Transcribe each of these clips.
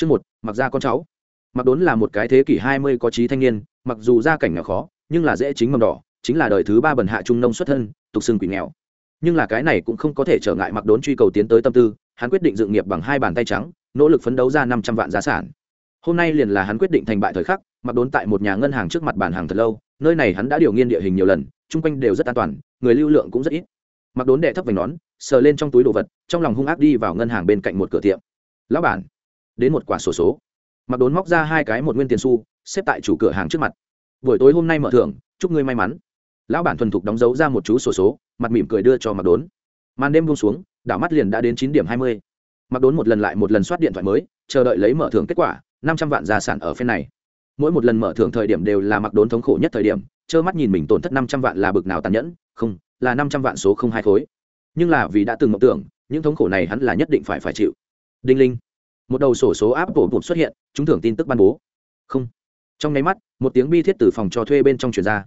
Chương một, mặc ra con cháu. Mặc Đốn là một cái thế kỷ hai mươi có trí thanh niên, mặc dù gia cảnh nghèo khó, nhưng là dễ chính mầm đỏ, chính là đời thứ ba bần hạ trung nông xuất thân, tục xưng quỷ nghèo. Nhưng là cái này cũng không có thể trở ngại Mặc Đốn truy cầu tiến tới tâm tư, hắn quyết định dựng nghiệp bằng hai bàn tay trắng, nỗ lực phấn đấu ra năm trăm vạn giá sản. Hôm nay liền là hắn quyết định thành bại thời khắc, Mặc Đốn tại một nhà ngân hàng trước mặt bàn hàng thật lâu, nơi này hắn đã điều nghiên địa hình nhiều lần, chung quanh đều rất an toàn, người lưu lượng cũng rất ít. Mặc Đốn đệ thấp vành nón, sờ lên trong túi đồ vật, trong lòng hung ác đi vào ngân hàng bên cạnh một cửa tiệm. "Lão bản." Đến một quả sổ số, mặc đốn móc ra hai cái một nguyên tiền xu xếp tại chủ cửa hàng trước mặt. Buổi tối hôm nay mở thưởng chúc ngươi may mắn. Lão bản thuần thục đóng dấu ra một chú sổ số, số mặt mỉm cười đưa cho mặc đốn. Màn đêm buông xuống đảo mắt liền đã đến chín điểm hai mươi. Mặc đốn một lần lại một lần soát điện thoại mới chờ đợi lấy mở thưởng kết quả năm trăm vạn gia sản ở phen này. Mỗi một lần mở thưởng thời điểm đều là mặc đốn thống khổ nhất thời điểm trơ mắt nhìn mình tổn thất năm trăm vạn là bực nào tàn nhẫn không là năm trăm vạn số không hai khối. Nhưng là vì đã từng mộng tưởng những thống khổ này hắn là nhất định phải phải chịu. Đinh linh một đầu sổ số áp bổ bụt xuất hiện chúng thưởng tin tức ban bố. Không. Trong nháy mắt, một tiếng bi thiết từ phòng cho thuê bên trong chuyển ra.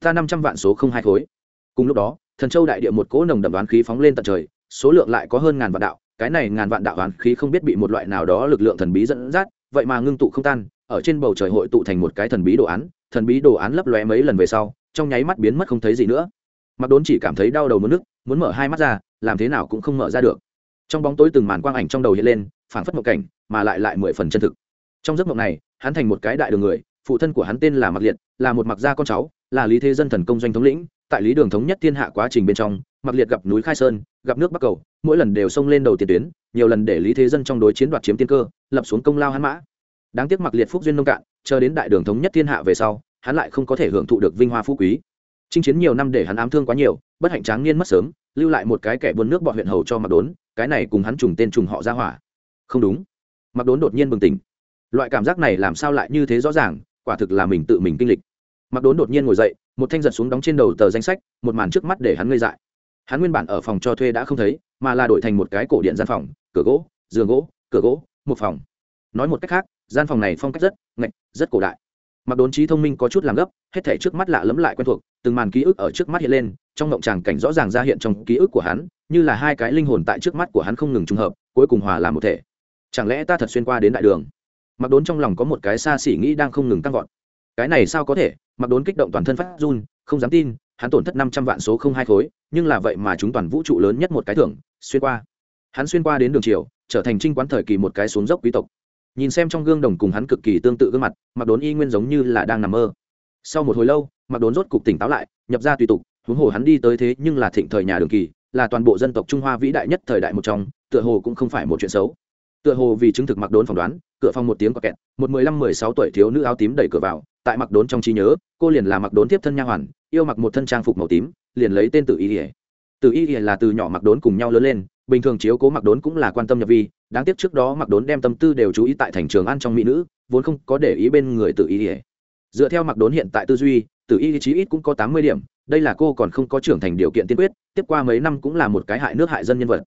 Ta năm trăm vạn số không hai khối. Cùng lúc đó, thần châu đại địa một cỗ nồng đậm đoán khí phóng lên tận trời, số lượng lại có hơn ngàn vạn đạo, cái này ngàn vạn đạo đoán khí không biết bị một loại nào đó lực lượng thần bí dẫn dắt, vậy mà ngưng tụ không tan, ở trên bầu trời hội tụ thành một cái thần bí đồ án, thần bí đồ án lấp lóe mấy lần về sau, trong nháy mắt biến mất không thấy gì nữa. Mặc đốn chỉ cảm thấy đau đầu mất nước muốn mở hai mắt ra, làm thế nào cũng không mở ra được. Trong bóng tối từng màn quang ảnh trong đầu hiện lên phảng phất một cảnh, mà lại lại mười phần chân thực. Trong giấc mộng này, hắn thành một cái đại đường người, phụ thân của hắn tên là mặc liệt, là một mặc gia con cháu, là lý thế dân thần công doanh thống lĩnh, tại lý đường thống nhất thiên hạ quá trình bên trong mặc liệt gặp núi khai sơn, gặp nước bắc cầu, mỗi lần đều xông lên đầu tiền tuyến, nhiều lần để lý thế dân trong đối chiến đoạt chiếm tiên cơ, lập xuống công lao hắn mã. Đáng tiếc mặc liệt phúc duyên nông cạn, chờ đến đại đường thống nhất thiên hạ về sau, hắn lại không có thể hưởng thụ được vinh hoa phú quý. Chinh chiến nhiều năm để hắn ám thương quá nhiều, bất hạnh tráng niên mất sớm, lưu lại một cái kẻ buôn nước bọn huyện hầu cho mặc đốn, cái này cùng hắn trùng tên trùng họ ra hỏa không đúng. Mặc đốn đột nhiên bừng tỉnh. Loại cảm giác này làm sao lại như thế rõ ràng, quả thực là mình tự mình kinh lịch. Mặc đốn đột nhiên ngồi dậy, một thanh giật xuống đóng trên đầu tờ danh sách, một màn trước mắt để hắn ngây dại. Hắn nguyên bản ở phòng cho thuê đã không thấy, mà là đổi thành một cái cổ điện gian phòng, cửa gỗ, giường gỗ, cửa gỗ, một phòng. Nói một cách khác, gian phòng này phong cách rất ngạch, rất cổ đại. Mặc đốn trí thông minh có chút làm gấp, hết thể trước mắt lạ lẫm lại quen thuộc, từng màn ký ức ở trước mắt hiện lên, trong ngộng tràng cảnh rõ ràng ra hiện trong ký ức của hắn, như là hai cái linh hồn tại trước mắt của hắn không ngừng trùng hợp, cuối cùng hòa làm một thể chẳng lẽ ta thật xuyên qua đến đại đường? Mặc đốn trong lòng có một cái xa xỉ nghĩ đang không ngừng tăng vọt. Cái này sao có thể? Mặc đốn kích động toàn thân phát run, không dám tin, hắn tổn thất năm trăm vạn số không hai khối, nhưng là vậy mà chúng toàn vũ trụ lớn nhất một cái thưởng, xuyên qua. Hắn xuyên qua đến đường triều, trở thành trinh quán thời kỳ một cái xuống dốc quý tộc. Nhìn xem trong gương đồng cùng hắn cực kỳ tương tự gương mặt mặc đốn y nguyên giống như là đang nằm mơ. Sau một hồi lâu mặc đốn rốt cục tỉnh táo lại, nhập ra tùy tục, huống hồ hắn đi tới thế nhưng là thịnh thời nhà đường kỳ, là toàn bộ dân tộc trung hoa vĩ đại nhất thời đại một trong, tựa hồ cũng không phải một chuyện xấu tựa hồ vì chứng thực mặc đốn phỏng đoán, cửa phòng một tiếng có kẹt, một mười lăm, mười sáu tuổi thiếu nữ áo tím đẩy cửa vào, tại mặc đốn trong trí nhớ, cô liền là mặc đốn tiếp thân nha hoàn, yêu mặc một thân trang phục màu tím, liền lấy tên tự y ỉa tự y ỉa là từ nhỏ mặc đốn cùng nhau lớn lên, bình thường chiếu cố mặc đốn cũng là quan tâm nhập vi, đáng tiếc trước đó mặc đốn đem tâm tư đều chú ý tại thành trường ăn trong mỹ nữ, vốn không có để ý bên người tự y ỉa dựa theo mặc đốn hiện tại tư duy tự y chí ít cũng có tám mươi điểm, đây là cô còn không có trưởng thành điều kiện tiên quyết, tiếp qua mấy năm cũng là một cái hại nước hại dân nhân vật.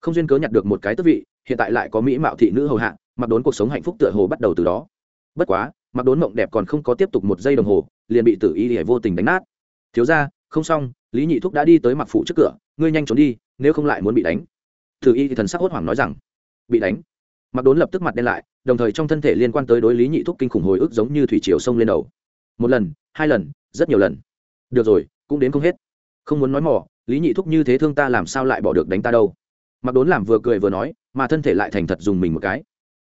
Không duyên cớ nhặt được một cái tước vị hiện tại lại có mỹ mạo thị nữ hầu hạ, mặc đốn cuộc sống hạnh phúc tựa hồ bắt đầu từ đó. Bất quá, mặc đốn mộng đẹp còn không có tiếp tục một giây đồng hồ, liền bị tử y hề vô tình đánh nát. Thiếu ra không xong, lý nhị thúc đã đi tới mặc phụ trước cửa, ngươi nhanh trốn đi, nếu không lại muốn bị đánh. Tử y thì thần sắc hốt hoảng nói rằng. Bị đánh? Mặc đốn lập tức mặt đen lại, đồng thời trong thân thể liên quan tới đối lý nhị thúc kinh khủng hồi ức giống như thủy triều sông lên đầu. Một lần, hai lần, rất nhiều lần. Được rồi, cũng đến không hết. Không muốn nói mỏ lý nhị thúc như thế thương ta làm sao lại bỏ được đánh ta đâu? Mặc đốn làm vừa cười vừa nói, mà thân thể lại thành thật dùng mình một cái.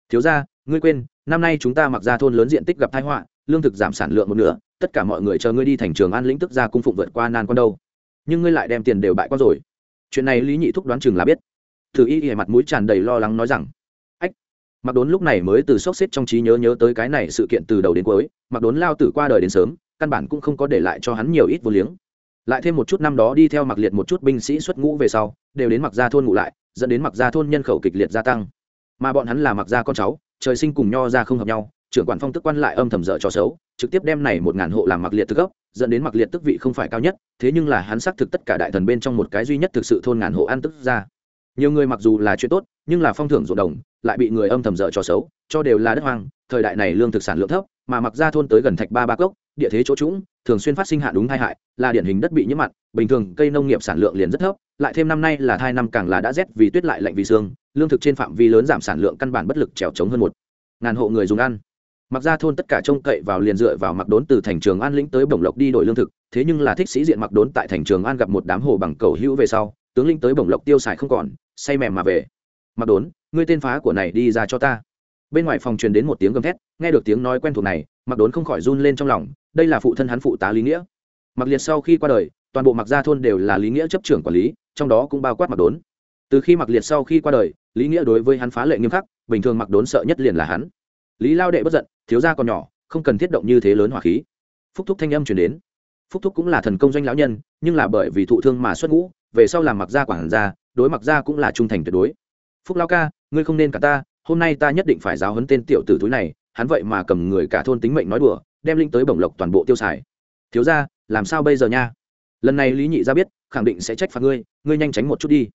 Thiếu ra ngươi quên, năm nay chúng ta mặc ra thôn lớn diện tích gặp thái họa, lương thực giảm sản lượng một nửa, tất cả mọi người chờ ngươi đi thành trường an lĩnh tức ra cung phụng vượt qua nan con đâu. Nhưng ngươi lại đem tiền đều bại con rồi. Chuyện này lý nhị thúc đoán chừng là biết. Thử y ỉa mặt mũi tràn đầy lo lắng nói rằng, ách. Mặc đốn lúc này mới từ sốc xếp trong trí nhớ nhớ tới cái này sự kiện từ đầu đến cuối, mặc đốn lao tử qua đời đến sớm, căn bản cũng không có để lại cho hắn nhiều ít vô liếng. Lại thêm một chút năm đó đi theo mặc liệt một chút binh sĩ xuất ngũ về sau, đều đến mặc gia thôn ngủ lại dẫn đến mặc gia thôn nhân khẩu kịch liệt gia tăng. Mà bọn hắn là mặc gia con cháu, trời sinh cùng nho ra không hợp nhau, trưởng quản phong tức quan lại âm thầm dở cho xấu, trực tiếp đem này một ngàn hộ làm mặc liệt tức gốc, dẫn đến mặc liệt tức vị không phải cao nhất, thế nhưng là hắn xác thực tất cả đại thần bên trong một cái duy nhất thực sự thôn ngàn hộ ăn tức ra. Nhiều người mặc dù là chuyện tốt, nhưng là phong thưởng ruộng đồng, lại bị người âm thầm dở cho xấu, cho đều là đất hoang, thời đại này lương thực sản lượng thấp, mà mặc ra thôn tới gần thạch ba ba cốc, địa thế chỗ trũng thường xuyên phát sinh hạn đúng tai hại, là điển hình đất bị nhiễm mặn, bình thường cây nông nghiệp sản lượng liền rất thấp, lại thêm năm nay là thai năm càng là đã rét vì tuyết lại lạnh vì sương lương thực trên phạm vi lớn giảm sản lượng căn bản bất lực trèo trống hơn một ngàn hộ người dùng ăn. Mặc ra thôn tất cả trông cậy vào liền dựa vào mặc đốn từ thành trường an lĩnh tới bổng lộc đi đổi lương thực, thế nhưng là thích sĩ diện mặc đốn tại thành trường an gặp một đám hồ bằng cầu hữu về sau, tướng lĩnh tới bổng lộc tiêu xài không còn, say mềm mà về. Mặc đốn, ngươi tên phá của này đi ra cho ta. Bên ngoài phòng truyền đến một tiếng gầm thét, nghe được tiếng nói quen thuộc này, mặc đốn không khỏi run lên trong lòng đây là phụ thân hắn phụ tá lý nghĩa. Mặc liệt sau khi qua đời, toàn bộ mặc gia thôn đều là lý nghĩa chấp trưởng quản lý, trong đó cũng bao quát mặc đốn. Từ khi mặc liệt sau khi qua đời, lý nghĩa đối với hắn phá lệ nghiêm khắc, bình thường mặc đốn sợ nhất liền là hắn. Lý lao đệ bất giận, thiếu gia còn nhỏ, không cần thiết động như thế lớn hỏa khí. Phúc thúc thanh âm chuyển đến. Phúc thúc cũng là thần công doanh lão nhân, nhưng là bởi vì thụ thương mà xuất ngũ, về sau làm mặc gia quản gia, đối mặc gia cũng là trung thành tuyệt đối. Phúc lao ca, ngươi không nên cả ta, hôm nay ta nhất định phải giáo hấn tên tiểu tử túi này, hắn vậy mà cầm người cả thôn tính mệnh nói đùa đem linh tới bổng lộc toàn bộ tiêu xài. Thiếu ra làm sao bây giờ nha? Lần này lý nhị ra biết, khẳng định sẽ trách phạt ngươi ngươi nhanh tránh một chút đi.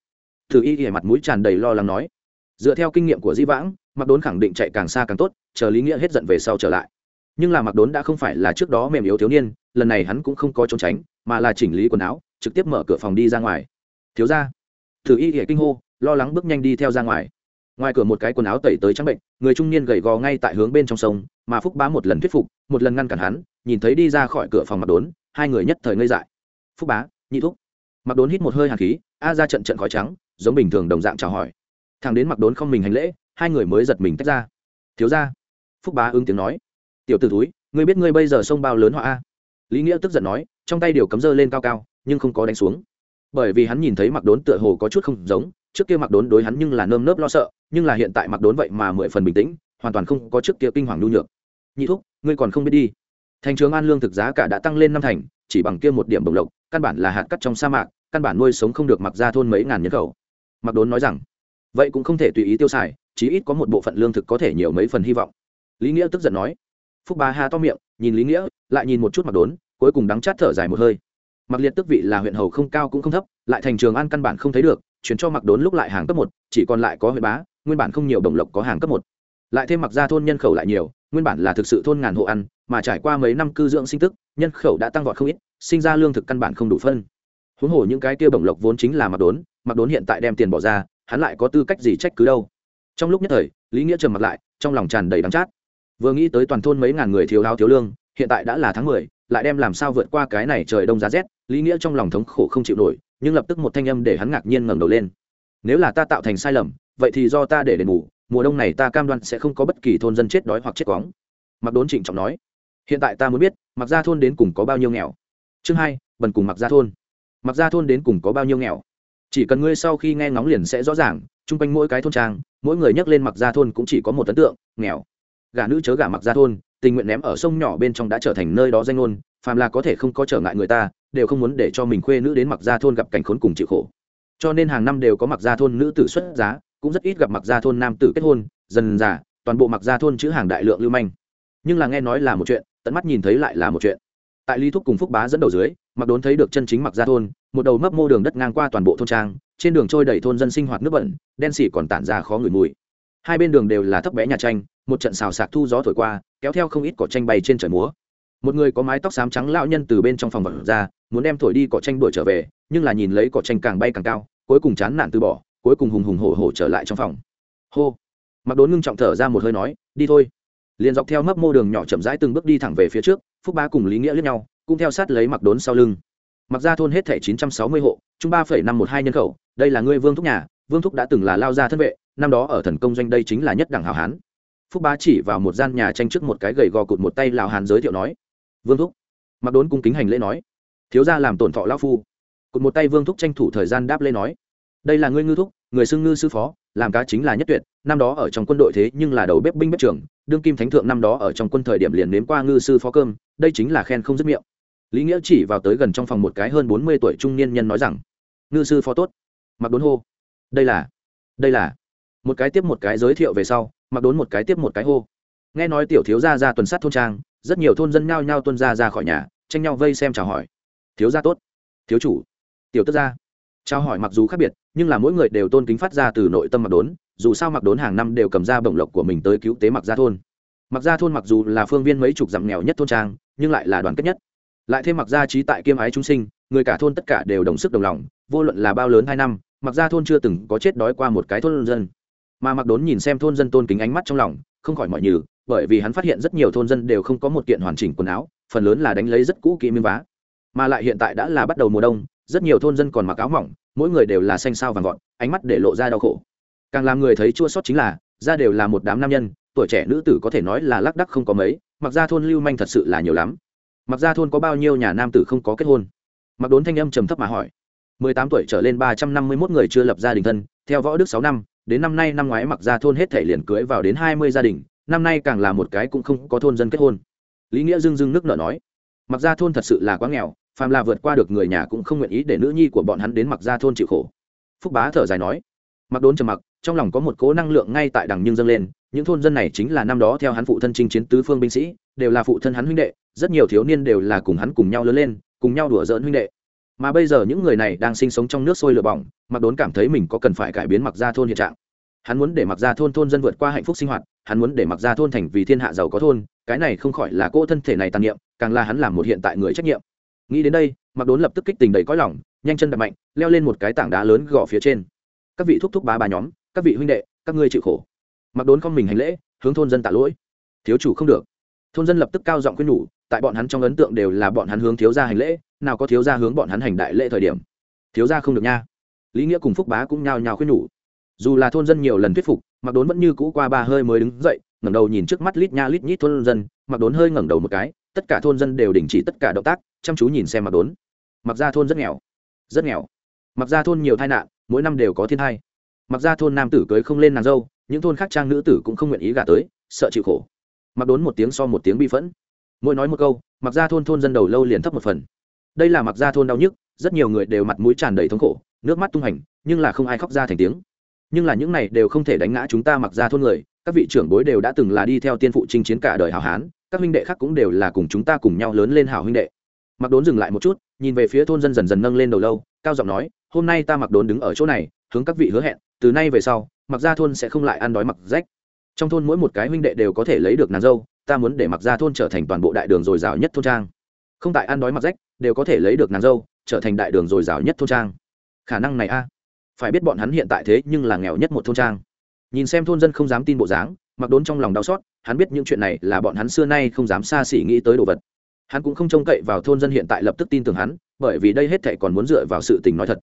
Thử y ỉa mặt mũi tràn đầy lo lắng nói. Dựa theo kinh nghiệm của di vãng mặc đốn khẳng định chạy càng xa càng tốt, chờ lý nghĩa hết giận về sau trở lại. Nhưng là mặc đốn đã không phải là trước đó mềm yếu thiếu niên, lần này hắn cũng không có trốn tránh, mà là chỉnh lý quần áo, trực tiếp mở cửa phòng đi ra ngoài. Thiếu ra thử y ỉa kinh hô, lo lắng bước nhanh đi theo ra ngoài ngoài cửa một cái quần áo tẩy tới trắng bệnh, người trung niên gầy gò ngay tại hướng bên trong sông, mà phúc bá một lần thuyết phục, một lần ngăn cản hắn, nhìn thấy đi ra khỏi cửa phòng mặc đốn, hai người nhất thời ngây dại. Phúc bá, nhị thúc. Mặc đốn hít một hơi hạt khí, a ra trận trận khói trắng, giống bình thường đồng dạng chào hỏi. Thằng đến mặc đốn không mình hành lễ, hai người mới giật mình tách ra. Thiếu ra phúc bá ứng tiếng nói. Tiểu t ử túi ngươi biết ngươi bây giờ sông bao lớn họa a? Lý nghĩa tức giận nói, trong tay điều cấm dơ lên cao cao, nhưng không có đánh xuống. Bởi vì hắn nhìn thấy mặc đốn tựa hồ có chút không giống, trước kia mặc đốn đối hắn nhưng là nơm nớp lo sợ nhưng là hiện tại mặc đốn vậy mà mười phần bình tĩnh, hoàn toàn không có trước kia kinh hoàng nhu nhược. Nhị thúc, ngươi còn không biết đi. Thành trường an lương thực giá cả đã tăng lên năm thành, chỉ bằng kia một điểm bồng lộc, căn bản là hạt cắt trong sa mạc, căn bản nuôi sống không được mặc ra thôn mấy ngàn nhân khẩu. Mặc đốn nói rằng, vậy cũng không thể tùy ý tiêu xài, chí ít có một bộ phận lương thực có thể nhiều mấy phần hy vọng. Lý nghĩa tức giận nói. Phúc bà hà to miệng, nhìn lý nghĩa, lại nhìn một chút mặc đốn, cuối cùng đắng chát thở dài một hơi. Mặc liệt tức vị là huyện hầu không cao cũng không thấp, lại thành trường an căn bản không thấy được, chuyển cho mặc đốn lúc lại hàng cấp một, chỉ còn lại có huyện bá nguyên bản không nhiều đồng lộc có hàng cấp một. Lại thêm mặc ra thôn nhân khẩu lại nhiều, nguyên bản là thực sự thôn ngàn hộ ăn, mà trải qua mấy năm cư dưỡng sinh tức, nhân khẩu đã tăng vọt không ít, sinh ra lương thực căn bản không đủ phân. Huống hồ những cái tiêu bổng lộc vốn chính là mặc đốn mặc đốn hiện tại đem tiền bỏ ra, hắn lại có tư cách gì trách cứ đâu? Trong lúc nhất thời, lý nghĩa trầm mặt lại, trong lòng tràn đầy đắng chát. Vừa nghĩ tới toàn thôn mấy ngàn người thiếu áo thiếu lương, hiện tại đã là tháng mười, lại đem làm sao vượt qua cái này trời đông giá rét, lý nghĩa trong lòng thống khổ không chịu nổi, nhưng lập tức một thanh âm để hắn ngạc nhiên ngẩng đầu lên. Nếu là ta tạo thành sai lầm vậy thì do ta để đền bù, mùa đông này ta cam đoan sẽ không có bất kỳ thôn dân chết đói hoặc chết quóng mặc đốn trịnh trọng nói. Hiện tại ta muốn biết mặc gia thôn đến cùng có bao nhiêu nghèo? Chương hai, bần cùng mặc gia thôn. Mặc gia thôn đến cùng có bao nhiêu nghèo? Chỉ cần ngươi sau khi nghe ngóng liền sẽ rõ ràng, chung quanh mỗi cái thôn trang, mỗi người nhắc lên mặc gia thôn cũng chỉ có một ấn tượng, nghèo. Gà nữ chớ gà mặc gia thôn, tình nguyện ném ở sông nhỏ bên trong đã trở thành nơi đó danh ngôn, phàm là có thể không có trở ngại người ta, đều không muốn để cho mình khuê nữ đến mặc gia thôn gặp cảnh khốn cùng chịu khổ. Cho nên hàng năm đều có mặc gia thôn nữ tử xuất giá cũng rất ít gặp mặc gia thôn nam tử kết hôn, dần dà, toàn bộ mặc gia thôn chữ hàng đại lượng lưu manh. Nhưng là nghe nói là một chuyện, tận mắt nhìn thấy lại là một chuyện. Tại lý thúc cùng phúc bá dẫn đầu dưới mặc đốn thấy được chân chính mặc gia thôn, một đầu mấp mô đường đất ngang qua toàn bộ thôn trang, trên đường trôi đầy thôn dân sinh hoạt nước bẩn, đen xỉ còn tản ra khó ngửi mùi. Hai bên đường đều là thấp bé nhà tranh, một trận xào sạc thu gió thổi qua, kéo theo không ít cỏ tranh bay trên trời múa. Một người có mái tóc xám trắng lão nhân từ bên trong phòng vật ra, muốn đem thổi đi cỏ tranh đuổi trở về, nhưng là nhìn lấy cỏ tranh càng bay càng cao, cuối cùng chán nản từ bỏ cuối cùng hùng hùng hổ hổ trở lại trong phòng. Hô. Mặc đốn ngưng trọng thở ra một hơi nói, đi thôi. Liền dọc theo mấp mô đường nhỏ chậm rãi từng bước đi thẳng về phía trước, phúc ba cùng lý nghĩa lẫn nhau, cũng theo sát lấy mặc đốn sau lưng. Mặc ra thôn hết thẻ chín trăm sáu mươi hộ, chung ba phẩy năm một hai nhân khẩu, đây là ngươi vương thúc nhà, vương thúc đã từng là lao gia thân vệ, năm đó ở thần công doanh đây chính là nhất đẳng hào hán. Phúc bá chỉ vào một gian nhà tranh trước một cái gầy gò cụt một tay lào hán giới thiệu nói, vương thúc. Mặc đốn cung kính hành lễ nói, thiếu gia làm tổn thọ lao phu. Cụt một tay vương thúc tranh thủ thời gian đáp lễ nói đây là ngươi ngư thúc, người xưng ngư sư phó, làm cá chính là nhất tuyệt, năm đó ở trong quân đội thế nhưng là đầu bếp binh bếp trưởng, đương kim thánh thượng năm đó ở trong quân thời điểm liền nếm qua ngư sư phó cơm, đây chính là khen không dứt miệng. Lý nghĩa chỉ vào tới gần trong phòng một cái hơn bốn mươi tuổi trung niên nhân nói rằng, ngư sư phó tốt. Mặc đốn hô, đây là đây là. Một cái tiếp một cái giới thiệu về sau mặc đốn một cái tiếp một cái hô. Nghe nói tiểu thiếu gia ra tuần sát thôn trang, rất nhiều thôn dân nhao nhao tuân ra ra khỏi nhà, tranh nhau vây xem chào hỏi. Thiếu gia tốt. Thiếu chủ. Tiểu tức gia trao hỏi mặc dù khác biệt, nhưng là mỗi người đều tôn kính phát ra từ nội tâm mặc đốn, dù sao mặc đốn hàng năm đều cầm ra bổng lộc của mình tới cứu tế mặc gia thôn. Mặc gia thôn mặc dù là phương viên mấy chục dặm nghèo nhất thôn trang, nhưng lại là đoàn kết nhất. Lại thêm mặc gia trí tại kiêm ái chúng sinh, người cả thôn tất cả đều đồng sức đồng lòng, vô luận là bao lớn hai năm mặc gia thôn chưa từng có chết đói qua một cái thôn dân. Mà mặc đốn nhìn xem thôn dân tôn kính ánh mắt trong lòng, không khỏi mọi nhừ, bởi vì hắn phát hiện rất nhiều thôn dân đều không có một kiện hoàn chỉnh quần áo, phần lớn là đánh lấy rất cũ kỹ miếng vá. Mà lại hiện tại đã là bắt đầu mùa đông rất nhiều thôn dân còn mặc áo mỏng, mỗi người đều là xanh sao vàng gọn, ánh mắt để lộ ra đau khổ. Càng làm người thấy chua sót chính là ra đều là một đám nam nhân, tuổi trẻ nữ tử có thể nói là lác đắc không có mấy, mặc ra thôn lưu manh thật sự là nhiều lắm. Mặc ra thôn có bao nhiêu nhà nam tử không có kết hôn? Mặc đốn thanh âm trầm thấp mà hỏi. Mười tám tuổi trở lên ba trăm năm mươi mốt người chưa lập gia đình thân, theo võ đức sáu năm, đến năm nay năm ngoái mặc ra thôn hết thể liền cưới vào đến hai mươi gia đình, năm nay càng là một cái cũng không có thôn dân kết hôn. Lý nghĩa dưng dưng nước nở nói. Mặc ra thôn thật sự là quá nghèo phàm là vượt qua được người nhà cũng không nguyện ý để nữ nhi của bọn hắn đến mặc ra thôn chịu khổ. Phúc bá thở dài nói, mặc đốn trầm mặc, trong lòng có một cố năng lượng ngay tại đằng nhưng dâng lên, những thôn dân này chính là năm đó theo hắn phụ thân chinh chiến tứ phương binh sĩ, đều là phụ thân hắn huynh đệ, rất nhiều thiếu niên đều là cùng hắn cùng nhau lớn lên, cùng nhau đùa giỡn huynh đệ. Mà bây giờ những người này đang sinh sống trong nước sôi lửa bỏng, mặc đốn cảm thấy mình có cần phải cải biến mặc ra thôn hiện trạng. Hắn muốn để mặc ra thôn thôn dân vượt qua hạnh phúc sinh hoạt, hắn muốn để mặc ra thôn thành vì thiên hạ giàu có thôn, cái này không khỏi là cô thân thể này tàn niệm, càng là hắn làm một hiện tại người trách nhiệm nghĩ đến đây mặc đốn lập tức kích tình đầy cõi lòng, nhanh chân đập mạnh, leo lên một cái tảng đá lớn gò phía trên. Các vị thúc thúc bá bà nhóm, các vị huynh đệ, các ngươi chịu khổ. Mặc đốn không mình hành lễ, hướng thôn dân tạ lỗi. Thiếu chủ không được. Thôn dân lập tức cao giọng khuyên nhủ, tại bọn hắn trong ấn tượng đều là bọn hắn hướng thiếu gia hành lễ, nào có thiếu gia hướng bọn hắn hành đại lễ thời điểm. Thiếu gia không được nha. Lý nghĩa cùng phúc bá cũng nhao nhao khuyên nhủ. Dù là thôn dân nhiều lần thuyết phục mặc đốn vẫn như cũ qua ba hơi mới đứng dậy, ngẩng đầu nhìn trước mắt lít nha lít nhít thôn dân mặc đốn hơi ngẩng đầu một cái, tất cả thôn dân đều đình chỉ tất cả động tác chăm chú nhìn xem mặc đốn. Mặc ra thôn rất nghèo. Rất nghèo. Mặc ra thôn nhiều tai nạn, mỗi năm đều có thiên tai. Mặc ra thôn nam tử cưới không lên nàng dâu, những thôn khác trang nữ tử cũng không nguyện ý gả tới, sợ chịu khổ. Mặc đốn một tiếng so một tiếng bi phẫn. Mỗi nói một câu, mặc ra thôn thôn dân đầu lâu liền thấp một phần. Đây là mặc ra thôn đau nhức, rất nhiều người đều mặt mũi tràn đầy thống khổ, nước mắt tung hành, nhưng là không ai khóc ra thành tiếng. Nhưng là những này đều không thể đánh ngã chúng ta mặc ra thôn người, các vị trưởng bối đều đã từng là đi theo tiên phụ chinh chiến cả đời hào hán, các huynh đệ khác cũng đều là cùng chúng ta cùng nhau lớn lên hào huynh đệ mặc đốn dừng lại một chút, nhìn về phía thôn dân dần dần nâng lên đầu lâu, cao giọng nói, hôm nay ta mặc đốn đứng ở chỗ này, hướng các vị hứa hẹn, từ nay về sau, mặc ra thôn sẽ không lại ăn đói mặc rách. Trong thôn mỗi một cái huynh đệ đều có thể lấy được nàng dâu, ta muốn để mặc ra thôn trở thành toàn bộ đại đường dồi dào nhất thôn trang. Không tại ăn đói mặc rách, đều có thể lấy được nàng dâu, trở thành đại đường dồi dào nhất thôn trang. Khả năng này a. Phải biết bọn hắn hiện tại thế nhưng là nghèo nhất một thôn trang. Nhìn xem thôn dân không dám tin bộ dáng, mặc đốn trong lòng đau xót, hắn biết những chuyện này là bọn hắn xưa nay không dám xa xỉ nghĩ tới đồ vật hắn cũng không trông cậy vào thôn dân hiện tại lập tức tin tưởng hắn, bởi vì đây hết thệ còn muốn dựa vào sự tình nói thật.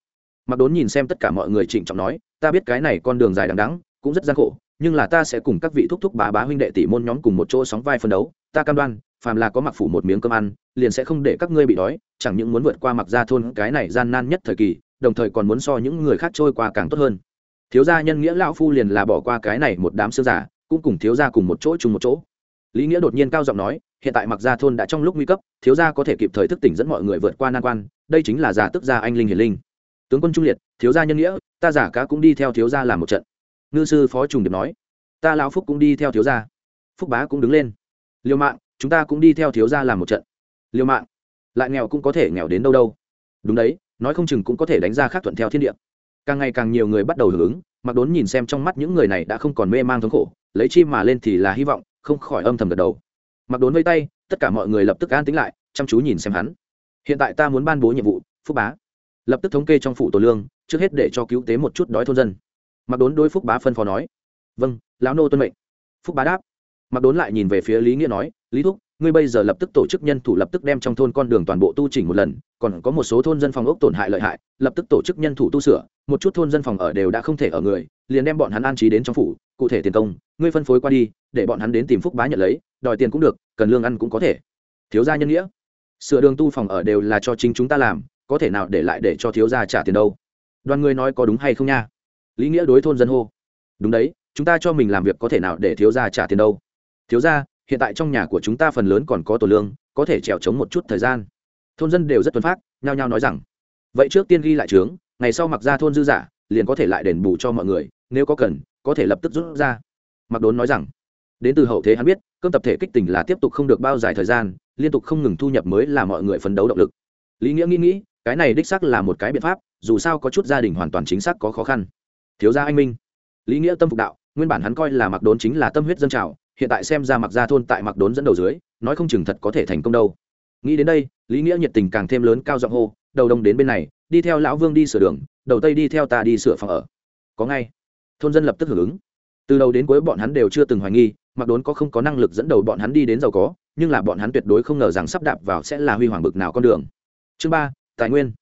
Mặc đốn nhìn xem tất cả mọi người trịnh trọng nói, ta biết cái này con đường dài đằng đắng cũng rất gian khổ, nhưng là ta sẽ cùng các vị thúc thúc bá bá huynh đệ tỷ môn nhóm cùng một chỗ sóng vai phân đấu. Ta cam đoan, phàm là có mặc phủ một miếng cơm ăn, liền sẽ không để các ngươi bị đói, chẳng những muốn vượt qua mặc ra thôn cái này gian nan nhất thời kỳ, đồng thời còn muốn so những người khác trôi qua càng tốt hơn. Thiếu gia nhân nghĩa lão phu liền là bỏ qua cái này một đám sư giả, cũng cùng thiếu gia cùng một chỗ chung một chỗ lý nghĩa đột nhiên cao giọng nói, hiện tại mặc gia thôn đã trong lúc nguy cấp, thiếu gia có thể kịp thời thức tỉnh dẫn mọi người vượt qua nan quan, đây chính là giả tức gia anh linh hiền linh. Tướng quân trung liệt, thiếu gia nhân nghĩa, ta giả cá cũng đi theo thiếu gia làm một trận. Ngư sư phó trùng điệp nói, ta lão phúc cũng đi theo thiếu gia. Phúc bá cũng đứng lên. Liêu mạng, chúng ta cũng đi theo thiếu gia làm một trận. Liêu mạng, lại nghèo cũng có thể nghèo đến đâu đâu. Đúng đấy, nói không chừng cũng có thể đánh ra khác thuận theo thiên địa. Càng ngày càng nhiều người bắt đầu hưởng ứng, mặc đốn nhìn xem trong mắt những người này đã không còn mê man thống khổ, lấy chim mà lên thì là hy vọng không khỏi âm thầm gật đầu. Mặc đốn vây tay, tất cả mọi người lập tức an tính lại, chăm chú nhìn xem hắn. Hiện tại ta muốn ban bố nhiệm vụ, phúc bá. Lập tức thống kê trong phủ tổ lương, trước hết để cho cứu tế một chút đói thôn dân. Mặc đốn đôi phúc bá phân phó nói. Vâng lão nô tuân mệnh. Phúc bá đáp. Mặc đốn lại nhìn về phía lý nghĩa nói, lý thúc ngươi bây giờ lập tức tổ chức nhân thủ, lập tức đem trong thôn con đường toàn bộ tu chỉnh một lần, còn có một số thôn dân phòng ốc tổn hại lợi hại, lập tức tổ chức nhân thủ tu sửa, một chút thôn dân phòng ở đều đã không thể ở người, liền đem bọn hắn an trí đến trong phủ, cụ thể tiền công, ngươi phân phối qua đi, để bọn hắn đến tìm phúc bá nhận lấy, đòi tiền cũng được, cần lương ăn cũng có thể. Thiếu gia nhân nghĩa. Sửa đường tu phòng ở đều là cho chính chúng ta làm, có thể nào để lại để cho thiếu gia trả tiền đâu? Đoàn người nói có đúng hay không nha? Lý nghĩa đối thôn dân hô. Đúng đấy, chúng ta cho mình làm việc có thể nào để thiếu gia trả tiền đâu? Thiếu gia hiện tại trong nhà của chúng ta phần lớn còn có tổ lương, có thể trèo trống một chút thời gian. Thôn dân đều rất tuân phát nhao nhao nói rằng, vậy trước tiên ghi lại trướng, ngày sau mặc ra thôn dư giả, liền có thể lại đền bù cho mọi người, nếu có cần, có thể lập tức rút ra. Mặc đốn nói rằng, đến từ hậu thế hắn biết, cơm tập thể kích tỉnh là tiếp tục không được bao dài thời gian, liên tục không ngừng thu nhập mới là mọi người phấn đấu động lực. Lý nghĩa nghĩ nghĩ, cái này đích xác là một cái biện pháp, dù sao có chút gia đình hoàn toàn chính xác có khó khăn. Thiếu gia anh minh. Lý nghĩa tâm phục đạo, nguyên bản hắn coi là mặc đốn chính là tâm huyết dân trào hiện tại xem ra mặc gia thôn tại mặc đốn dẫn đầu dưới, nói không chừng thật có thể thành công đâu. Nghĩ đến đây, lý nghĩa nhiệt tình càng thêm lớn cao giọng hô, đầu đông đến bên này, đi theo lão vương đi sửa đường, đầu tây đi theo ta đi sửa phòng ở. Có ngay. Thôn dân lập tức hưởng ứng. Từ đầu đến cuối bọn hắn đều chưa từng hoài nghi, mặc đốn có không có năng lực dẫn đầu bọn hắn đi đến giàu có, nhưng là bọn hắn tuyệt đối không ngờ rằng sắp đạp vào sẽ là huy hoàng bực nào con đường. Chương ba, tài nguyên.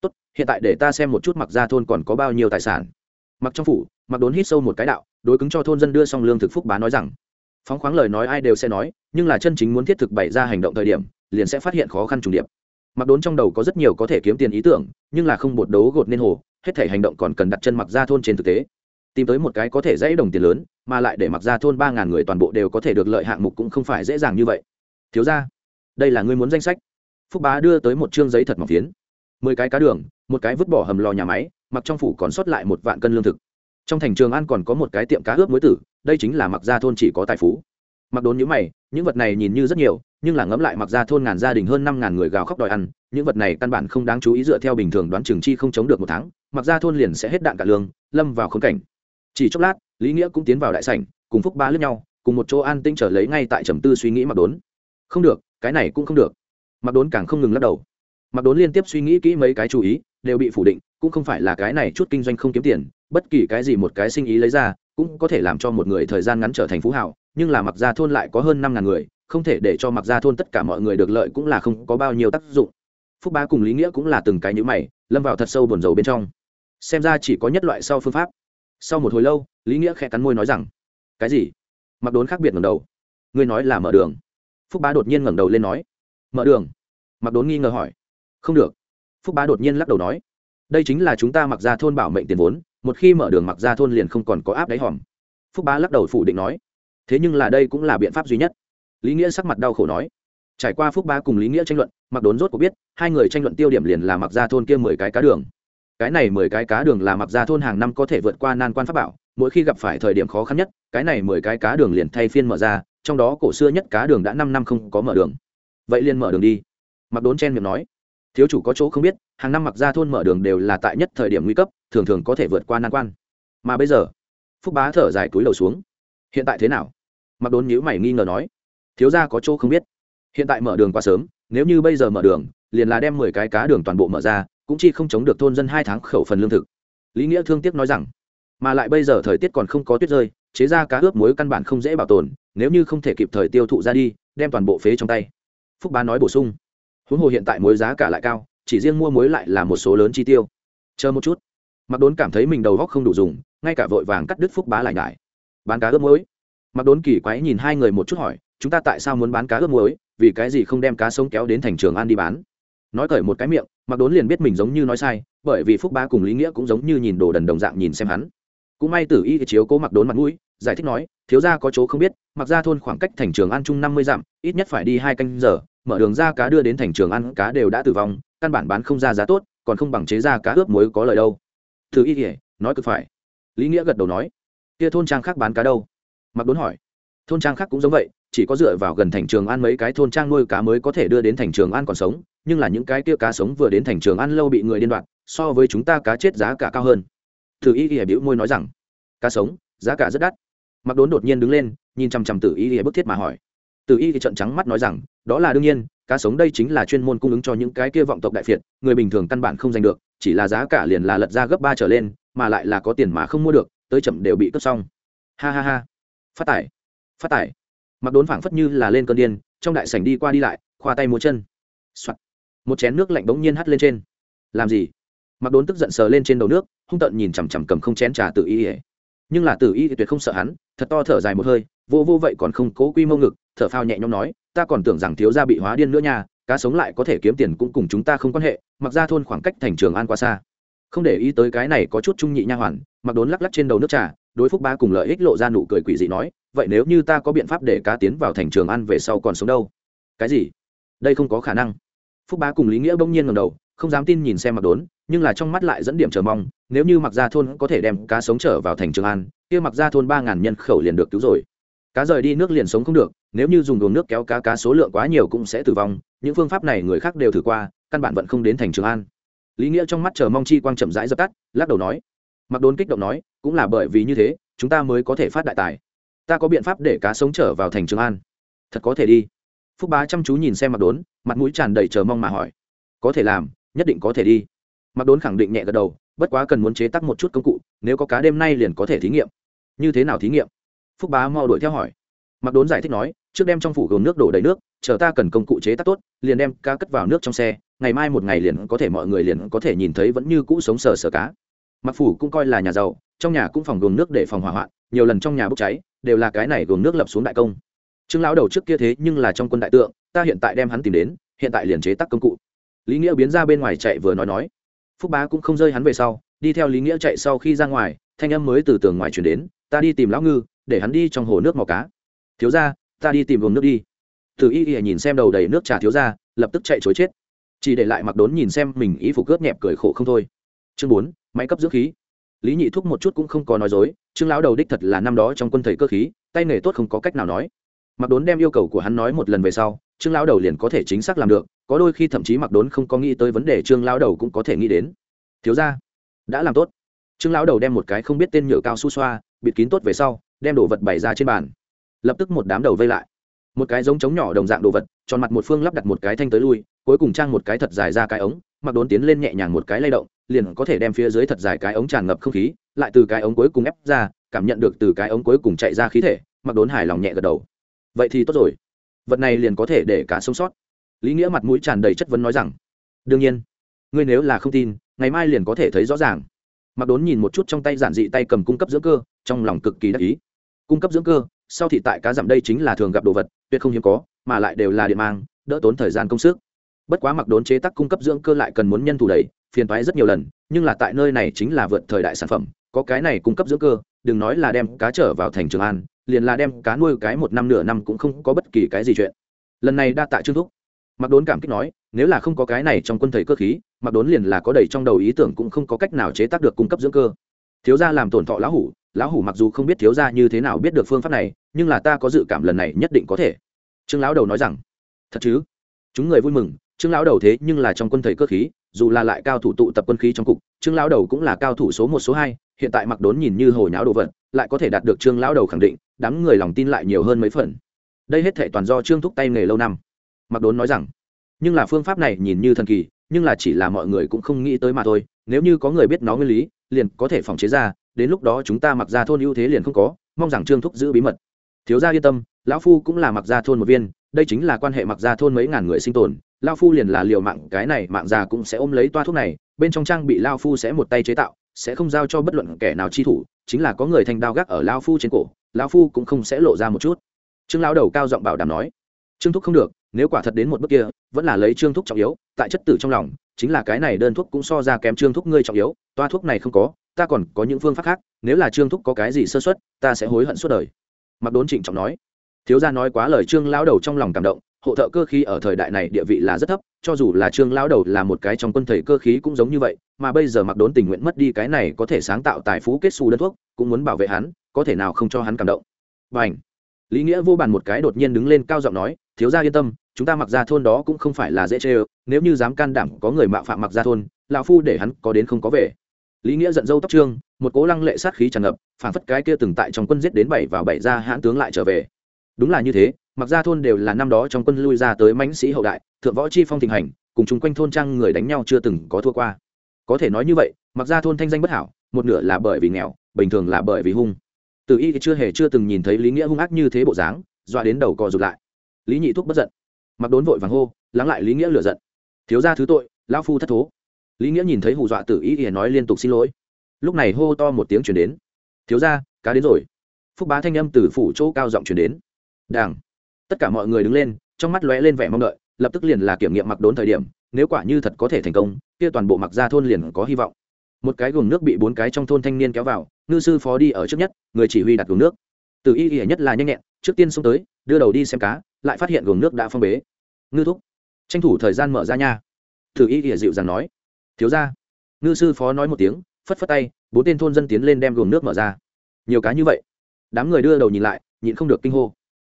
Tốt, hiện tại để ta xem một chút mặc ra thôn còn có bao nhiêu tài sản. Mặc trong phủ, mặc đốn hít sâu một cái đạo, đối cứng cho thôn dân đưa xong lương thực phúc bá nói rằng phóng khoáng lời nói ai đều sẽ nói, nhưng là chân chính muốn thiết thực bày ra hành động thời điểm, liền sẽ phát hiện khó khăn trùng điệp. Mặc đốn trong đầu có rất nhiều có thể kiếm tiền ý tưởng, nhưng là không bột đấu gột nên hồ, hết thể hành động còn cần đặt chân mặc ra thôn trên thực tế. Tìm tới một cái có thể dãy đồng tiền lớn, mà lại để mặc ra thôn ba ngàn người toàn bộ đều có thể được lợi hạng mục cũng không phải dễ dàng như vậy. Thiếu ra đây là ngươi muốn danh sách. Phúc bá đưa tới một chương giấy thật mỏng phiến. Mười cái cá đường, một cái vứt bỏ hầm lò nhà máy, mặc trong phủ còn sót lại một vạn cân lương thực trong thành trường an còn có một cái tiệm cá ướp muối tử, đây chính là mặc gia thôn chỉ có tài phú. Mặc đốn nhữ mày, những vật này nhìn như rất nhiều, nhưng là ngẫm lại mặc gia thôn ngàn gia đình hơn năm ngàn người gào khóc đòi ăn, những vật này căn bản không đáng chú ý dựa theo bình thường đoán trường chi không chống được một tháng mặc gia thôn liền sẽ hết đạn cả lương, lâm vào khốn cảnh. Chỉ chốc lát, lý nghĩa cũng tiến vào đại sảnh, cùng phúc ba lướt nhau, cùng một chỗ an tinh trở lấy ngay tại trầm tư suy nghĩ mặc đốn. Không được, cái này cũng không được. Mặc đốn càng không ngừng lắc đầu. Mặc đốn liên tiếp suy nghĩ kỹ mấy cái chú ý, đều bị phủ định cũng không phải là cái này chút kinh doanh không kiếm tiền, bất kỳ cái gì một cái sinh ý lấy ra, cũng có thể làm cho một người thời gian ngắn trở thành phú hảo, nhưng là mặc gia thôn lại có hơn năm ngàn người, không thể để cho mặc gia thôn tất cả mọi người được lợi cũng là không có bao nhiêu tác dụng. Phúc bá cùng lý nghĩa cũng là từng cái nhữ mày, lâm vào thật sâu buồn rầu bên trong. Xem ra chỉ có nhất loại sau phương pháp. Sau một hồi lâu, lý nghĩa khẽ cắn môi nói rằng, cái gì? Mặc đốn khác biệt ngầm đầu. Ngươi nói là mở đường. Phúc bá đột nhiên ngẩng đầu lên nói, mở đường? Mặc đốn nghi ngờ hỏi, không được. Phúc bá đột nhiên lắc đầu nói đây chính là chúng ta mặc ra thôn bảo mệnh tiền vốn, một khi mở đường mặc ra thôn liền không còn có áp đáy hòm. Phúc bá lắc đầu phủ định nói. Thế nhưng là đây cũng là biện pháp duy nhất. Lý nghĩa sắc mặt đau khổ nói. Trải qua phúc bá cùng lý nghĩa tranh luận, mặc đốn rốt có biết, hai người tranh luận tiêu điểm liền là mặc ra thôn kia mười cái cá đường. Cái này mười cái cá đường là mặc ra thôn hàng năm có thể vượt qua nan quan pháp bảo, mỗi khi gặp phải thời điểm khó khăn nhất, cái này mười cái cá đường liền thay phiên mở ra, trong đó cổ xưa nhất cá đường đã năm năm không có mở đường. Vậy liền mở đường đi. Mặc đốn chen miệng nói thiếu chủ có chỗ không biết, hàng năm mặc ra thôn mở đường đều là tại nhất thời điểm nguy cấp, thường thường có thể vượt qua nan quan. Mà bây giờ, phúc bá thở dài túi đầu xuống. Hiện tại thế nào? Mặc đốn nhữ mày nghi ngờ nói. Thiếu gia có chỗ không biết. Hiện tại mở đường quá sớm, nếu như bây giờ mở đường, liền là đem mười cái cá đường toàn bộ mở ra, cũng chi không chống được thôn dân hai tháng khẩu phần lương thực. Lý nghĩa thương tiếc nói rằng, mà lại bây giờ thời tiết còn không có tuyết rơi, chế ra cá ướp muối căn bản không dễ bảo tồn, nếu như không thể kịp thời tiêu thụ ra đi, đem toàn bộ phế trong tay. Phúc bá nói bổ sung huống hồ hiện tại muối giá cả lại cao, chỉ riêng mua muối lại là một số lớn chi tiêu. Chờ một chút. Mặc đốn cảm thấy mình đầu góc không đủ dùng, ngay cả vội vàng cắt đứt phúc bá lại ngại bán cá ướp muối. Mặc đốn kỳ quái nhìn hai người một chút hỏi, chúng ta tại sao muốn bán cá ướp muối? Vì cái gì không đem cá sống kéo đến thành trường ăn đi bán? Nói cởi một cái miệng mặc đốn liền biết mình giống như nói sai, bởi vì phúc bá cùng lý nghĩa cũng giống như nhìn đồ đần đồng dạng nhìn xem hắn. Cũng may tử y chiếu cố mặc đốn mặt mũi, giải thích nói, thiếu gia có chỗ không biết mặc ra thôn khoảng cách thành trường ăn chung năm mươi dặm, ít nhất phải đi hai canh giờ mở đường ra cá đưa đến thành trường ăn, cá đều đã tử vong, căn bản bán không ra giá tốt, còn không bằng chế ra cá ướp muối có lời đâu. Thứ y kể nói cực phải. Lý nghĩa gật đầu nói, kia thôn trang khác bán cá đâu? Mặc đốn hỏi. Thôn trang khác cũng giống vậy, chỉ có dựa vào gần thành trường ăn mấy cái thôn trang nuôi cá mới có thể đưa đến thành trường ăn còn sống, nhưng là những cái kia cá sống vừa đến thành trường ăn lâu bị người điên đoạt, so với chúng ta cá chết giá cả cao hơn. Thử y y biểu môi nói rằng, cá sống, giá cả rất đắt. Mặc đốn đột nhiên đứng lên, nhìn chằm chằm tử y y bức thiết mà hỏi tử y thì trận trắng mắt nói rằng, đó là đương nhiên, cá sống đây chính là chuyên môn cung ứng cho những cái kia vọng tộc đại phiệt, người bình thường căn bản không giành được, chỉ là giá cả liền là lật ra gấp ba trở lên, mà lại là có tiền mà không mua được, tới chậm đều bị cướp xong. Ha ha ha. Phát tải phát tải mặc đốn phảng phất như là lên cơn điên, trong đại sảnh đi qua đi lại, khoa tay múa chân、Soạn. một chén nước lạnh bỗng nhiên hắt lên trên. Làm gì? Mặc đốn tức giận sờ lên trên đầu nước, hung tợn nhìn chằm chằm cầm không chén trà tự y nhưng là tử y thì tuyệt không sợ hắn, thật to thở dài một hơi, vô vô vậy còn không cố quy mông ngực thở phao nhẹ nhõm nói, ta còn tưởng rằng thiếu gia bị hóa điên nữa nha, cá sống lại có thể kiếm tiền cũng cùng chúng ta không quan hệ, mặc ra thôn khoảng cách thành trường an quá xa. Không để ý tới cái này có chút trung nhị nha hoàn, mặc đốn lắc lắc trên đầu nước trà, đối phúc ba cùng lợi ích lộ ra nụ cười quỷ dị nói, vậy nếu như ta có biện pháp để cá tiến vào thành trường ăn về sau còn sống đâu? Cái gì? Đây không có khả năng. Phúc bá cùng lý nghĩa bỗng nhiên ngầm đầu, không dám tin nhìn xem mặc đốn, nhưng là trong mắt lại dẫn điểm chờ mong, nếu như mặc gia thôn có thể đem cá sống trở vào thành trường an, kia mặc gia thôn ba ngàn nhân khẩu liền được cứu rồi cá rời đi nước liền sống không được, nếu như dùng đường nước kéo cá cá số lượng quá nhiều cũng sẽ tử vong, những phương pháp này người khác đều thử qua, căn bản vẫn không đến thành trường an. Lý nghĩa trong mắt chờ mong chi quang chậm rãi dập tắt, lắc đầu nói, mặc đốn kích động nói, cũng là bởi vì như thế, chúng ta mới có thể phát đại tài. Ta có biện pháp để cá sống trở vào thành trường an. Thật có thể đi. Phúc bá chăm chú nhìn xem mặc đốn, mặt mũi tràn đầy chờ mong mà hỏi, có thể làm, nhất định có thể đi. Mặc đốn khẳng định nhẹ gật đầu, bất quá cần muốn chế tắc một chút công cụ, nếu có cá đêm nay liền có thể thí nghiệm. Như thế nào thí nghiệm? Phúc bá mau đuổi theo hỏi. Mặc đốn giải thích nói, trước đem trong phủ gồm nước đổ đầy nước, chờ ta cần công cụ chế tác tốt, liền đem cá cất vào nước trong xe, ngày mai một ngày liền có thể mọi người liền có thể nhìn thấy vẫn như cũ sống sờ sờ cá. Mặc phủ cũng coi là nhà giàu, trong nhà cũng phòng gồm nước để phòng hỏa hoạn, nhiều lần trong nhà bốc cháy, đều là cái này gồm nước lập xuống đại công. Trương lão đầu trước kia thế nhưng là trong quân đại tượng, ta hiện tại đem hắn tìm đến, hiện tại liền chế tác công cụ. Lý nghĩa biến ra bên ngoài chạy vừa nói nói. Phúc bá cũng không rơi hắn về sau, đi theo lý nghĩa chạy sau khi ra ngoài, thanh âm mới từ tường ngoài chuyển đến, ta đi tìm lão ngư để hắn đi trong hồ nước mò cá. Thiếu ra ta đi tìm uống nước đi. Từ y y nhìn xem đầu đầy nước trà thiếu ra lập tức chạy chối chết. Chỉ để lại mặc đốn nhìn xem mình ý phục cướp nhẹp cười khổ không thôi. Chương bốn, máy cấp dưỡng khí. Lý nhị thúc một chút cũng không có nói dối, trương lão đầu đích thật là năm đó trong quân thầy cơ khí, tay nghề tốt không có cách nào nói. Mặc đốn đem yêu cầu của hắn nói một lần về sau, trương lão đầu liền có thể chính xác làm được, có đôi khi thậm chí mặc đốn không có nghĩ tới vấn đề trương lão đầu cũng có thể nghĩ đến. Thiếu ra đã làm tốt. Trương lão đầu đem một cái không biết tên nhựa cao su xoa, bịt kín tốt về sau đem đồ vật bày ra trên bàn. Lập tức một đám đầu vây lại. Một cái giống trống nhỏ đồng dạng đồ vật, tròn mặt một phương lắp đặt một cái thanh tới lui, cuối cùng trang một cái thật dài ra cái ống, mặc đốn tiến lên nhẹ nhàng một cái lay động, liền có thể đem phía dưới thật dài cái ống tràn ngập không khí, lại từ cái ống cuối cùng ép ra, cảm nhận được từ cái ống cuối cùng chạy ra khí thể, mặc đốn hài lòng nhẹ gật đầu. Vậy thì tốt rồi. Vật này liền có thể để cá sống sót. Lý nghĩa mặt mũi tràn đầy chất vấn nói rằng, đương nhiên, ngươi nếu là không tin, ngày mai liền có thể thấy rõ ràng. Mặc đốn nhìn một chút trong tay giản dị tay cầm cung cấp dưỡng cơ, trong lòng cực kỳ đắc ý cung cấp dưỡng cơ, sau thị tại cá giảm đây chính là thường gặp đồ vật, tuyệt không hiếm có, mà lại đều là điện mang, đỡ tốn thời gian công sức. Bất quá mặc đốn chế tác cung cấp dưỡng cơ lại cần muốn nhân thủ đầy, phiền toái rất nhiều lần, nhưng là tại nơi này chính là vượt thời đại sản phẩm, có cái này cung cấp dưỡng cơ, đừng nói là đem cá trở vào thành trường an, liền là đem cá nuôi cái một năm nửa năm cũng không có bất kỳ cái gì chuyện. Lần này đa tạ trương thúc. Mặc đốn cảm kích nói, nếu là không có cái này trong quân thầy cơ khí, mặc đốn liền là có đầy trong đầu ý tưởng cũng không có cách nào chế tác được cung cấp dưỡng cơ. Thiếu gia làm tổn thọ lão hủ lão hủ mặc dù không biết thiếu gia như thế nào biết được phương pháp này, nhưng là ta có dự cảm lần này nhất định có thể. Trương lão đầu nói rằng, thật chứ? Chúng người vui mừng, trương lão đầu thế nhưng là trong quân thầy cơ khí, dù là lại cao thủ tụ tập quân khí trong cục, trương lão đầu cũng là cao thủ số một, số hai, hiện tại mặc đốn nhìn như hồi nháo đồ vật, lại có thể đạt được trương lão đầu khẳng định, đám người lòng tin lại nhiều hơn mấy phần. Đây hết thể toàn do trương thúc tay nghề lâu năm. Mặc đốn nói rằng, nhưng là phương pháp này nhìn như thần kỳ, nhưng là chỉ là mọi người cũng không nghĩ tới mà thôi, nếu như có người biết nó nguyên lý, liền có thể phòng chế ra đến lúc đó chúng ta mặc ra thôn ưu thế liền không có, mong rằng trương thúc giữ bí mật. Thiếu gia yên tâm, lão phu cũng là mặc ra thôn một viên, đây chính là quan hệ mặc ra thôn mấy ngàn người sinh tồn lao phu liền là liều mạng, cái này mạng già cũng sẽ ôm lấy toa thuốc này, bên trong trang bị lao phu sẽ một tay chế tạo, sẽ không giao cho bất luận kẻ nào chi thủ, chính là có người thành đao gác ở lao phu trên cổ lao phu cũng không sẽ lộ ra một chút. Trương lão đầu cao giọng bảo đảm nói, trương thúc không được, nếu quả thật đến một bước kia, vẫn là lấy trương thúc trọng yếu, tại chất tử trong lòng, chính là cái này đơn thuốc cũng so ra kém trương thúc ngươi trọng yếu, toa thuốc này không có ta còn có những phương pháp khác, nếu là trương thúc có cái gì sơ xuất ta sẽ hối hận suốt đời. Mặc đốn trịnh trọng nói. Thiếu gia nói quá lời trương lão đầu trong lòng cảm động, hộ thợ cơ khí ở thời đại này địa vị là rất thấp, cho dù là trương lão đầu là một cái trong quân thầy cơ khí cũng giống như vậy, mà bây giờ mặc đốn tình nguyện mất đi cái này có thể sáng tạo tài phú kết xù đơn thuốc, cũng muốn bảo vệ hắn, có thể nào không cho hắn cảm động. B à n h lý nghĩa vô bàn một cái đột nhiên đứng lên cao giọng nói, thiếu gia yên tâm, chúng ta mặc ra thôn đó cũng không phải là dễ chê ơ, nếu như dám can đảm có người mạo phạm mặc ra thôn, lão phu để hắn có đến không có về lý nghĩa giận dâu tóc trương, một cố lăng lệ sát khí tràn ngập phản phất cái kia từng tại trong quân giết đến bảy vào bảy ra hãn tướng lại trở về. Đúng là như thế, mặc ra thôn đều là năm đó trong quân lui ra tới mãnh sĩ hậu đại, thượng võ chi phong thịnh hành, cùng chung quanh thôn trang người đánh nhau chưa từng có thua qua. Có thể nói như vậy, mặc ra thôn thanh danh bất hảo, một nửa là bởi vì nghèo, bình thường là bởi vì hung. Từ y chưa hề chưa từng nhìn thấy lý nghĩa hung ác như thế bộ dáng, dọa đến đầu cò rụt lại. Lý nhị thúc bất giận. Mặc đốn vội vàng hô, lắng lại lý nghĩa lựa giận. Thiếu ra thứ tội, lão phu thất thố lý nghĩa nhìn thấy hù dọa tử ý thì nói liên tục xin lỗi. Lúc này hô to một tiếng chuyển đến. Thiếu ra cá đến rồi. Phúc bá thanh âm từ phủ chỗ cao giọng chuyển đến. Đảng tất cả mọi người đứng lên, trong mắt lóe lên vẻ mong đợi, lập tức liền là kiểm nghiệm mặc đốn thời điểm, nếu quả như thật có thể thành công, kia toàn bộ mặc ra thôn liền có hy vọng. Một cái gồm nước bị bốn cái trong thôn thanh niên kéo vào, ngư sư phó đi ở trước nhất, người chỉ huy đặt gồm nước. Từ y ỉa nhất là nhanh nhẹn, trước tiên xông tới, đưa đầu đi xem cá, lại phát hiện gồm nước đã phong bế. Ngư thúc, tranh thủ thời gian mở ra nha. Từ y ỉa dịu dàng nói thiếu ra ngư sư phó nói một tiếng, phất phất tay, bốn tên thôn dân tiến lên đem gồm nước mở ra. Nhiều cá như vậy. Đám người đưa đầu nhìn lại, nhịn không được kinh hô.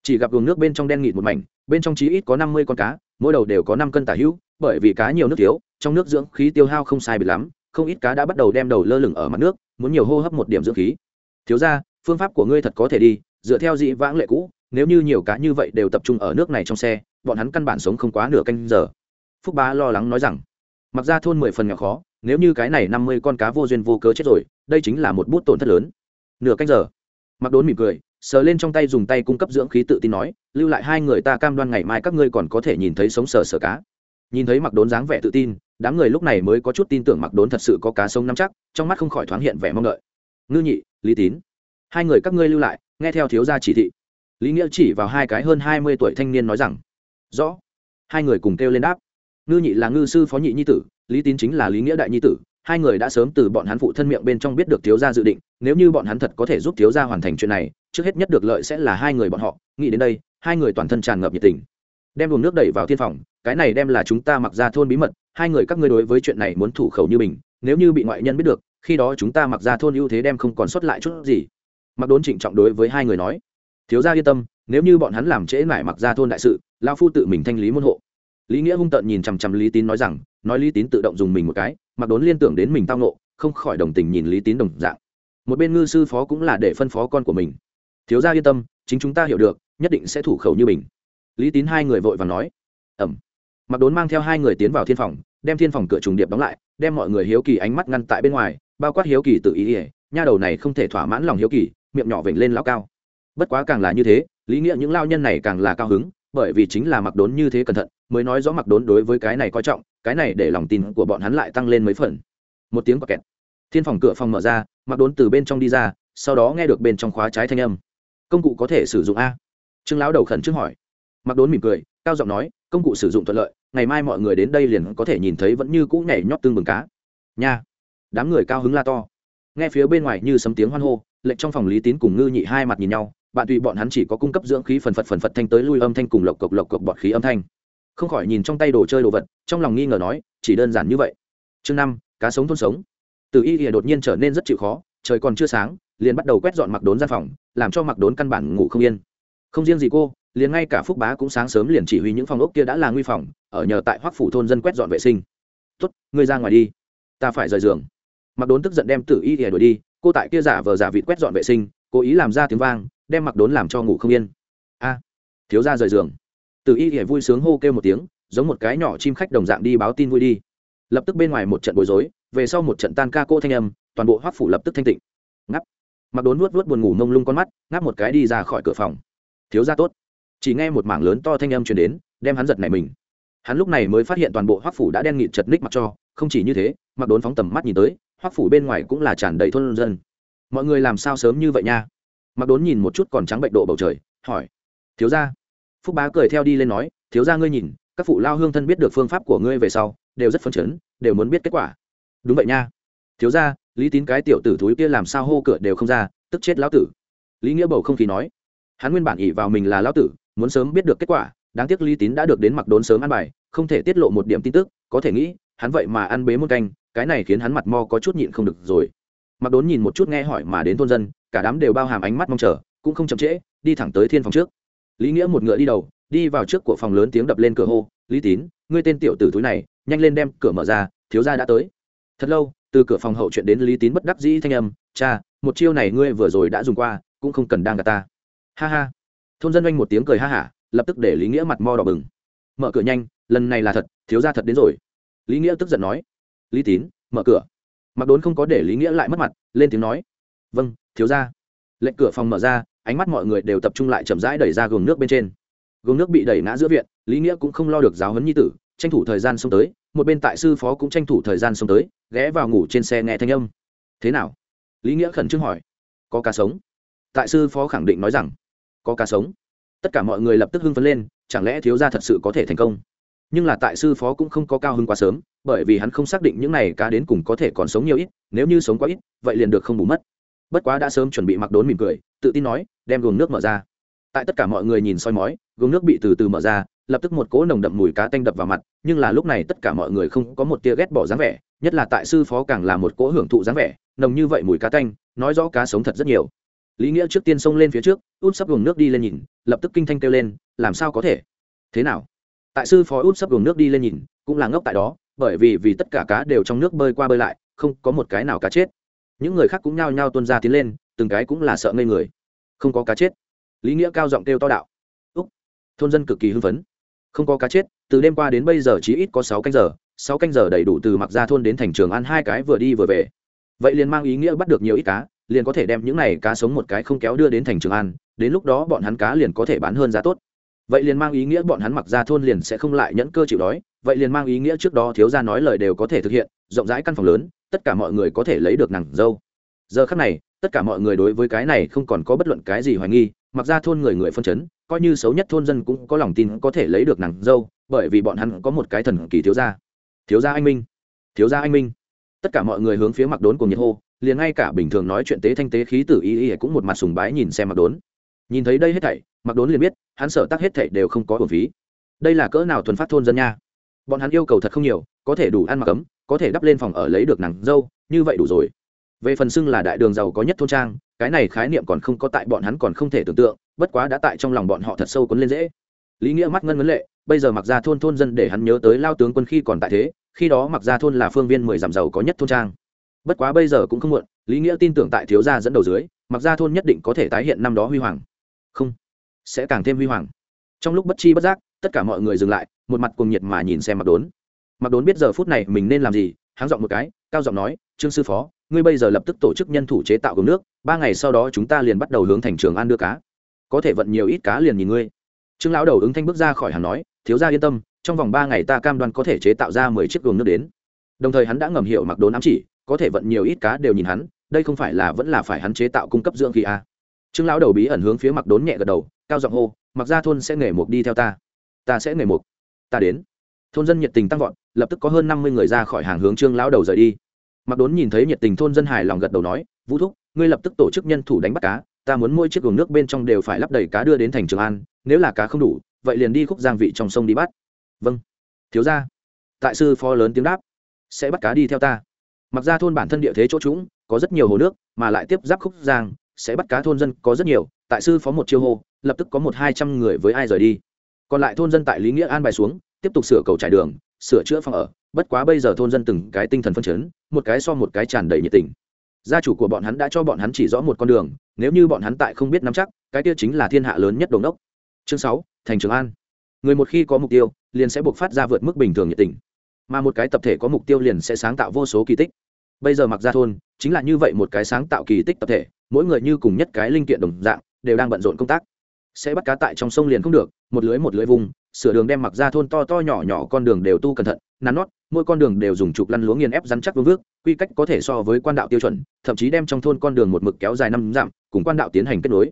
Chỉ gặp gồm nước bên trong đen nghịt một mảnh, bên trong chí ít có năm mươi con cá, mỗi đầu đều có năm cân tả hữu, bởi vì cá nhiều nước thiếu, trong nước dưỡng khí tiêu hao không sai biệt lắm, không ít cá đã bắt đầu đem đầu lơ lửng ở mặt nước, muốn nhiều hô hấp một điểm dưỡng khí. Thiếu ra phương pháp của ngươi thật có thể đi, dựa theo dị vãng lệ cũ, nếu như nhiều cá như vậy đều tập trung ở nước này trong xe, bọn hắn căn bản sống không quá nửa canh giờ. Phúc bá lo lắng nói rằng mặc ra thôn mười phần nhỏ khó, nếu như cái này năm mươi con cá vô duyên vô cớ chết rồi, đây chính là một bút tổn thất lớn. Nửa canh giờ mặc đốn mỉm cười, sờ lên trong tay dùng tay cung cấp dưỡng khí tự tin nói, lưu lại hai người ta cam đoan ngày mai các ngươi còn có thể nhìn thấy sống sờ sờ cá. Nhìn thấy mặc đốn dáng vẻ tự tin, đám người lúc này mới có chút tin tưởng mặc đốn thật sự có cá sông nắm chắc, trong mắt không khỏi thoáng hiện vẻ mong đợi. Ngư nhị, lý tín, hai người các ngươi lưu lại, nghe theo thiếu gia chỉ thị. Lý nghĩa chỉ vào hai cái hơn hai mươi tuổi thanh niên nói rằng, rõ. Hai người cùng kêu lên đáp ngư nhị là ngư sư phó nhị nhi tử, lý tín chính là lý nghĩa đại nhi tử. Hai người đã sớm từ bọn hắn phụ thân miệng bên trong biết được thiếu gia dự định, nếu như bọn hắn thật có thể giúp thiếu gia hoàn thành chuyện này, trước hết nhất được lợi sẽ là hai người bọn họ. Nghĩ đến đây, hai người toàn thân tràn ngập nhiệt tình. Đem luồng nước đẩy vào thiên phòng, cái này đem là chúng ta mặc ra thôn bí mật, hai người các ngươi đối với chuyện này muốn thủ khẩu như mình, nếu như bị ngoại nhân biết được, khi đó chúng ta mặc ra thôn ưu thế đem không còn sót lại chút gì. Mặc đốn trịnh trọng đối với hai người nói, thiếu gia yên tâm, nếu như bọn hắn làm trễ mải mặc ra thôn đại sự lao phu tự mình thanh lý môn hộ lý nghĩa hung tợn nhìn chằm chằm lý tín nói rằng, nói lý tín tự động dùng mình một cái, mặc đốn liên tưởng đến mình tao nộ không khỏi đồng tình nhìn lý tín đồng dạng. Một bên ngư sư phó cũng là để phân phó con của mình. Thiếu gia yên tâm, chính chúng ta hiểu được, nhất định sẽ thủ khẩu như mình. Lý tín hai người vội và nói. Ẩm. Mặc đốn mang theo hai người tiến vào thiên phòng, đem thiên phòng cửa trùng điệp đóng lại, đem mọi người hiếu kỳ ánh mắt ngăn tại bên ngoài, bao quát hiếu kỳ tự ý ỉa nha đầu này không thể thỏa mãn lòng hiếu kỳ, miệng nhỏ vểnh lên lao cao. Bất quá càng là như thế, lý nghĩa những lao nhân này càng là cao hứng, bởi vì chính là mặc đốn như thế cẩn thận mới nói rõ mặc đốn đối với cái này coi trọng, cái này để lòng tin của bọn hắn lại tăng lên mấy phần. Một tiếng quả kẹt. Thiên phòng cửa phòng mở ra, mặc đốn từ bên trong đi ra, sau đó nghe được bên trong khóa trái thanh âm. Công cụ có thể sử dụng a? Trương lão đầu khẩn trước hỏi. Mặc đốn mỉm cười, cao giọng nói, công cụ sử dụng thuận lợi, ngày mai mọi người đến đây liền có thể nhìn thấy vẫn như cũ nhảy nhót tương bừng cá. Nha. Đám người cao hứng la to. Nghe phía bên ngoài như sấm tiếng hoan hô, lệnh trong phòng lý tín cùng ngư nhị hai mặt nhìn nhau, bạn tùy bọn hắn chỉ có cung cấp dưỡng khí phần phật phần phật thanh tới lui âm thanh cùng lộc cộc lộc cộc bọt khí âm thanh không khỏi nhìn trong tay đồ chơi đồ vật, trong lòng nghi ngờ nói, chỉ đơn giản như vậy. Chương năm, cá sống thôn sống. Từ y ỉa đột nhiên trở nên rất chịu khó, trời còn chưa sáng, liền bắt đầu quét dọn mặc đốn gian phòng, làm cho mặc đốn căn bản ngủ không yên. Không riêng gì cô, liền ngay cả phúc bá cũng sáng sớm liền chỉ huy những phòng ốc kia đã là nguy phòng, ở nhờ tại hoác phủ thôn dân quét dọn vệ sinh. Tuất ngươi ra ngoài đi, ta phải rời giường. Mặc đốn tức giận đem tử y ỉa đuổi đi, cô tại kia giả vờ giả vịt quét dọn vệ sinh, cố ý làm ra tiếng vang, đem mặc đốn làm cho ngủ không yên. A, thiếu ra rời giường từ y ỉa vui sướng hô kêu một tiếng, giống một cái nhỏ chim khách đồng dạng đi báo tin vui đi. Lập tức bên ngoài một trận bối rối, về sau một trận tan ca cô thanh âm, toàn bộ hoác phủ lập tức thanh tịnh. Ngắp mặc đốn nuốt nuốt buồn ngủ mông lung con mắt, ngáp một cái đi ra khỏi cửa phòng. Thiếu ra tốt. Chỉ nghe một mảng lớn to thanh âm truyền đến, đem hắn giật này mình. Hắn lúc này mới phát hiện toàn bộ hoác phủ đã đen nghịt chật ních mặc cho, không chỉ như thế, mặc đốn phóng tầm mắt nhìn tới, hoác phủ bên ngoài cũng là tràn đầy thôn dân. Mọi người làm sao sớm như vậy nha? Mặc đốn nhìn một chút còn trắng bệnh độ bầu trời, hỏi. Thiếu ra phúc bá cười theo đi lên nói, thiếu ra ngươi nhìn, các phụ lao hương thân biết được phương pháp của ngươi về sau, đều rất phấn chấn, đều muốn biết kết quả. Đúng vậy nha. Thiếu ra lý tín cái tiểu tử thúi kia làm sao hô cửa đều không ra, tức chết lão tử. Lý nghĩa bầu không khí nói, hắn nguyên bản ỉ vào mình là lão tử, muốn sớm biết được kết quả, đáng tiếc lý tín đã được đến mặc đốn sớm ăn bài, không thể tiết lộ một điểm tin tức, có thể nghĩ, hắn vậy mà ăn bế một canh, cái này khiến hắn mặt mo có chút nhịn không được rồi. Mặc đốn nhìn một chút nghe hỏi mà đến thôn dân, cả đám đều bao hàm ánh mắt mong chờ, cũng không chậm trễ, đi thẳng tới thiên phòng trước lý nghĩa một ngựa đi đầu, đi vào trước của phòng lớn tiếng đập lên cửa hô, lý tín, ngươi tên tiểu tử túi này, nhanh lên đem cửa mở ra, thiếu gia đã tới. Thật lâu, từ cửa phòng hậu chuyện đến lý tín bất đắc dĩ thanh âm, cha, một chiêu này ngươi vừa rồi đã dùng qua, cũng không cần đang gạt ta. Ha ha. Thôn dân oanh một tiếng cười ha hả, lập tức để lý nghĩa mặt mo đỏ bừng. Mở cửa nhanh, lần này là thật, thiếu gia thật đến rồi. Lý nghĩa tức giận nói. Lý tín, mở cửa. Mặc đốn không có để lý nghĩa lại mất mặt, lên tiếng nói. Vâng thiếu gia. Lệnh cửa phòng mở ra ánh mắt mọi người đều tập trung lại chậm rãi đẩy ra gường nước bên trên. Gường nước bị đẩy ngã giữa viện, lý nghĩa cũng không lo được giáo huấn nhi tử, tranh thủ thời gian xông tới, một bên tại sư phó cũng tranh thủ thời gian xông tới, ghé vào ngủ trên xe nghe thanh âm. Thế nào? Lý nghĩa khẩn trương hỏi. Có cá sống. Tại sư phó khẳng định nói rằng, có cá sống. Tất cả mọi người lập tức hưng phấn lên, chẳng lẽ thiếu gia thật sự có thể thành công? Nhưng là tại sư phó cũng không có cao hưng quá sớm, bởi vì hắn không xác định những này cá đến cùng có thể còn sống nhiều ít, nếu như sống quá ít, vậy liền được không bù mất bất quá đã sớm chuẩn bị mặc đốn mỉm cười, tự tin nói, đem gồm nước mở ra. Tại tất cả mọi người nhìn soi mói gồm nước bị từ từ mở ra, lập tức một cỗ nồng đậm mùi cá tanh đập vào mặt, nhưng là lúc này tất cả mọi người không có một tia ghét bỏ dáng vẻ, nhất là tại sư phó càng là một cỗ hưởng thụ dáng vẻ, nồng như vậy mùi cá tanh, nói rõ cá sống thật rất nhiều. Lý nghĩa trước tiên xông lên phía trước út sắp gồm nước đi lên nhìn, lập tức kinh thanh kêu lên, làm sao có thể? Thế nào? Tại sư phó út sắp gồm nước đi lên nhìn, cũng là ngốc tại đó, bởi vì vì tất cả cá đều trong nước bơi qua bơi lại, không có một cái nào cá chết những người khác cũng nhao nhao tuân ra tiến lên, từng cái cũng là sợ ngây người. Không có cá chết. Lý nghĩa cao giọng kêu to đạo. Úc. Thôn dân cực kỳ hưng phấn. Không có cá chết, từ đêm qua đến bây giờ chỉ ít có sáu canh giờ, sáu canh giờ đầy đủ từ mặc ra thôn đến thành trường ăn hai cái vừa đi vừa về. Vậy liền mang ý nghĩa bắt được nhiều ít cá, liền có thể đem những này cá sống một cái không kéo đưa đến thành trường an, đến lúc đó bọn hắn cá liền có thể bán hơn giá tốt. Vậy liền mang ý nghĩa bọn hắn mặc ra thôn liền sẽ không lại nhẫn cơ chịu đói, vậy liền mang ý nghĩa trước đó thiếu gia nói lời đều có thể thực hiện, rộng rãi căn phòng lớn tất cả mọi người có thể lấy được nàng dâu. Giờ khắc này, tất cả mọi người đối với cái này không còn có bất luận cái gì hoài nghi, mặc ra thôn người người phân chấn, coi như xấu nhất thôn dân cũng có lòng tin có thể lấy được nàng dâu, bởi vì bọn hắn có một cái thần kỳ thiếu gia. Thiếu gia anh minh. Thiếu gia anh minh. Tất cả mọi người hướng phía mặc đốn cùng nhiệt hô, liền ngay cả bình thường nói chuyện tế thanh tế khí tử y y cũng một mặt sùng bái nhìn xem mặc đốn. Nhìn thấy đây hết thảy mặc đốn liền biết, hắn sở tác hết thảy đều không có hồn phí. Đây là cỡ nào thuần phát thôn dân nha. Bọn hắn yêu cầu thật không nhiều, có thể đủ ăn mặc ấm có thể đắp lên phòng ở lấy được nàng dâu, như vậy đủ rồi. Về phần xưng là đại đường giàu có nhất thôn trang, cái này khái niệm còn không có tại bọn hắn còn không thể tưởng tượng, bất quá đã tại trong lòng bọn họ thật sâu cuốn lên dễ. Lý nghĩa mắt ngân vấn lệ, bây giờ mặc ra thôn thôn dân để hắn nhớ tới lao tướng quân khi còn tại thế, khi đó mặc ra thôn là phương viên mười dặm giàu có nhất thôn trang. Bất quá bây giờ cũng không muộn, lý nghĩa tin tưởng tại thiếu gia dẫn đầu dưới, mặc ra thôn nhất định có thể tái hiện năm đó huy hoàng. Không, sẽ càng thêm huy hoàng. Trong lúc bất chi bất giác, tất cả mọi người dừng lại, một mặt cuồng nhiệt mà nhìn xem mặc đốn mặc đốn biết giờ phút này mình nên làm gì háng giọng một cái, cao giọng nói, trương sư phó, ngươi bây giờ lập tức tổ chức nhân thủ chế tạo gồm nước, ba ngày sau đó chúng ta liền bắt đầu hướng thành trường ăn đưa cá. Có thể vận nhiều ít cá liền nhìn ngươi. Trương lão đầu ứng thanh bước ra khỏi hàng nói, thiếu gia yên tâm, trong vòng ba ngày ta cam đoan có thể chế tạo ra mười chiếc gồm nước đến. Đồng thời hắn đã ngầm hiểu mặc đốn ám chỉ, có thể vận nhiều ít cá đều nhìn hắn, đây không phải là vẫn là phải hắn chế tạo cung cấp dưỡng khí à. trương lão đầu bí ẩn hướng phía mặc đốn nhẹ gật đầu, cao giọng hô, mặc ra thôn sẽ nghề mục đi theo ta. Ta sẽ nghề mục. Ta đến thôn dân nhiệt tình tăng vọt, lập tức có hơn năm mươi người ra khỏi hàng hướng trương lão đầu rời đi. Mặc đốn nhìn thấy nhiệt tình thôn dân hài lòng gật đầu nói, vũ thúc, ngươi lập tức tổ chức nhân thủ đánh bắt cá, ta muốn mỗi chiếc gồm nước bên trong đều phải lắp đầy cá đưa đến thành trường an, nếu là cá không đủ, vậy liền đi khúc giang vị trong sông đi bắt. Vâng. Thiếu gia. Tại sư phó lớn tiếng đáp, sẽ bắt cá đi theo ta. Mặc ra thôn bản thân địa thế chỗ trũng, có rất nhiều hồ nước, mà lại tiếp giáp khúc giang, sẽ bắt cá thôn dân có rất nhiều, tại sư phó một chiêu hô, lập tức có một hai trăm người với ai rời đi. Còn lại thôn dân tại lý nghĩa an bài xuống tiếp tục sửa cầu trải đường, sửa chữa phòng ở. Bất quá bây giờ thôn dân từng cái tinh thần phân chấn, một cái so một cái tràn đầy nhiệt tình. Gia chủ của bọn hắn đã cho bọn hắn chỉ rõ một con đường, nếu như bọn hắn tại không biết nắm chắc, cái kia chính là thiên hạ lớn nhất đồng đốc chương sáu, thành trường an. Người một khi có mục tiêu, liền sẽ buộc phát ra vượt mức bình thường nhiệt tình. Mà một cái tập thể có mục tiêu liền sẽ sáng tạo vô số kỳ tích. Bây giờ mặc ra thôn, chính là như vậy một cái sáng tạo kỳ tích tập thể, mỗi người như cùng nhất cái linh kiện đồng dạng, đều đang bận rộn công tác. Sẽ bắt cá tại trong sông liền không được, một lưới một lưới vùng sửa đường đem mặc ra thôn to to nhỏ nhỏ con đường đều tu cẩn thận, nắn nót, mỗi con đường đều dùng trục lăn lúa nghiền ép rắn chắc vương vước, quy cách có thể so với quan đạo tiêu chuẩn, thậm chí đem trong thôn con đường một mực kéo dài năm dặm, cùng quan đạo tiến hành kết nối.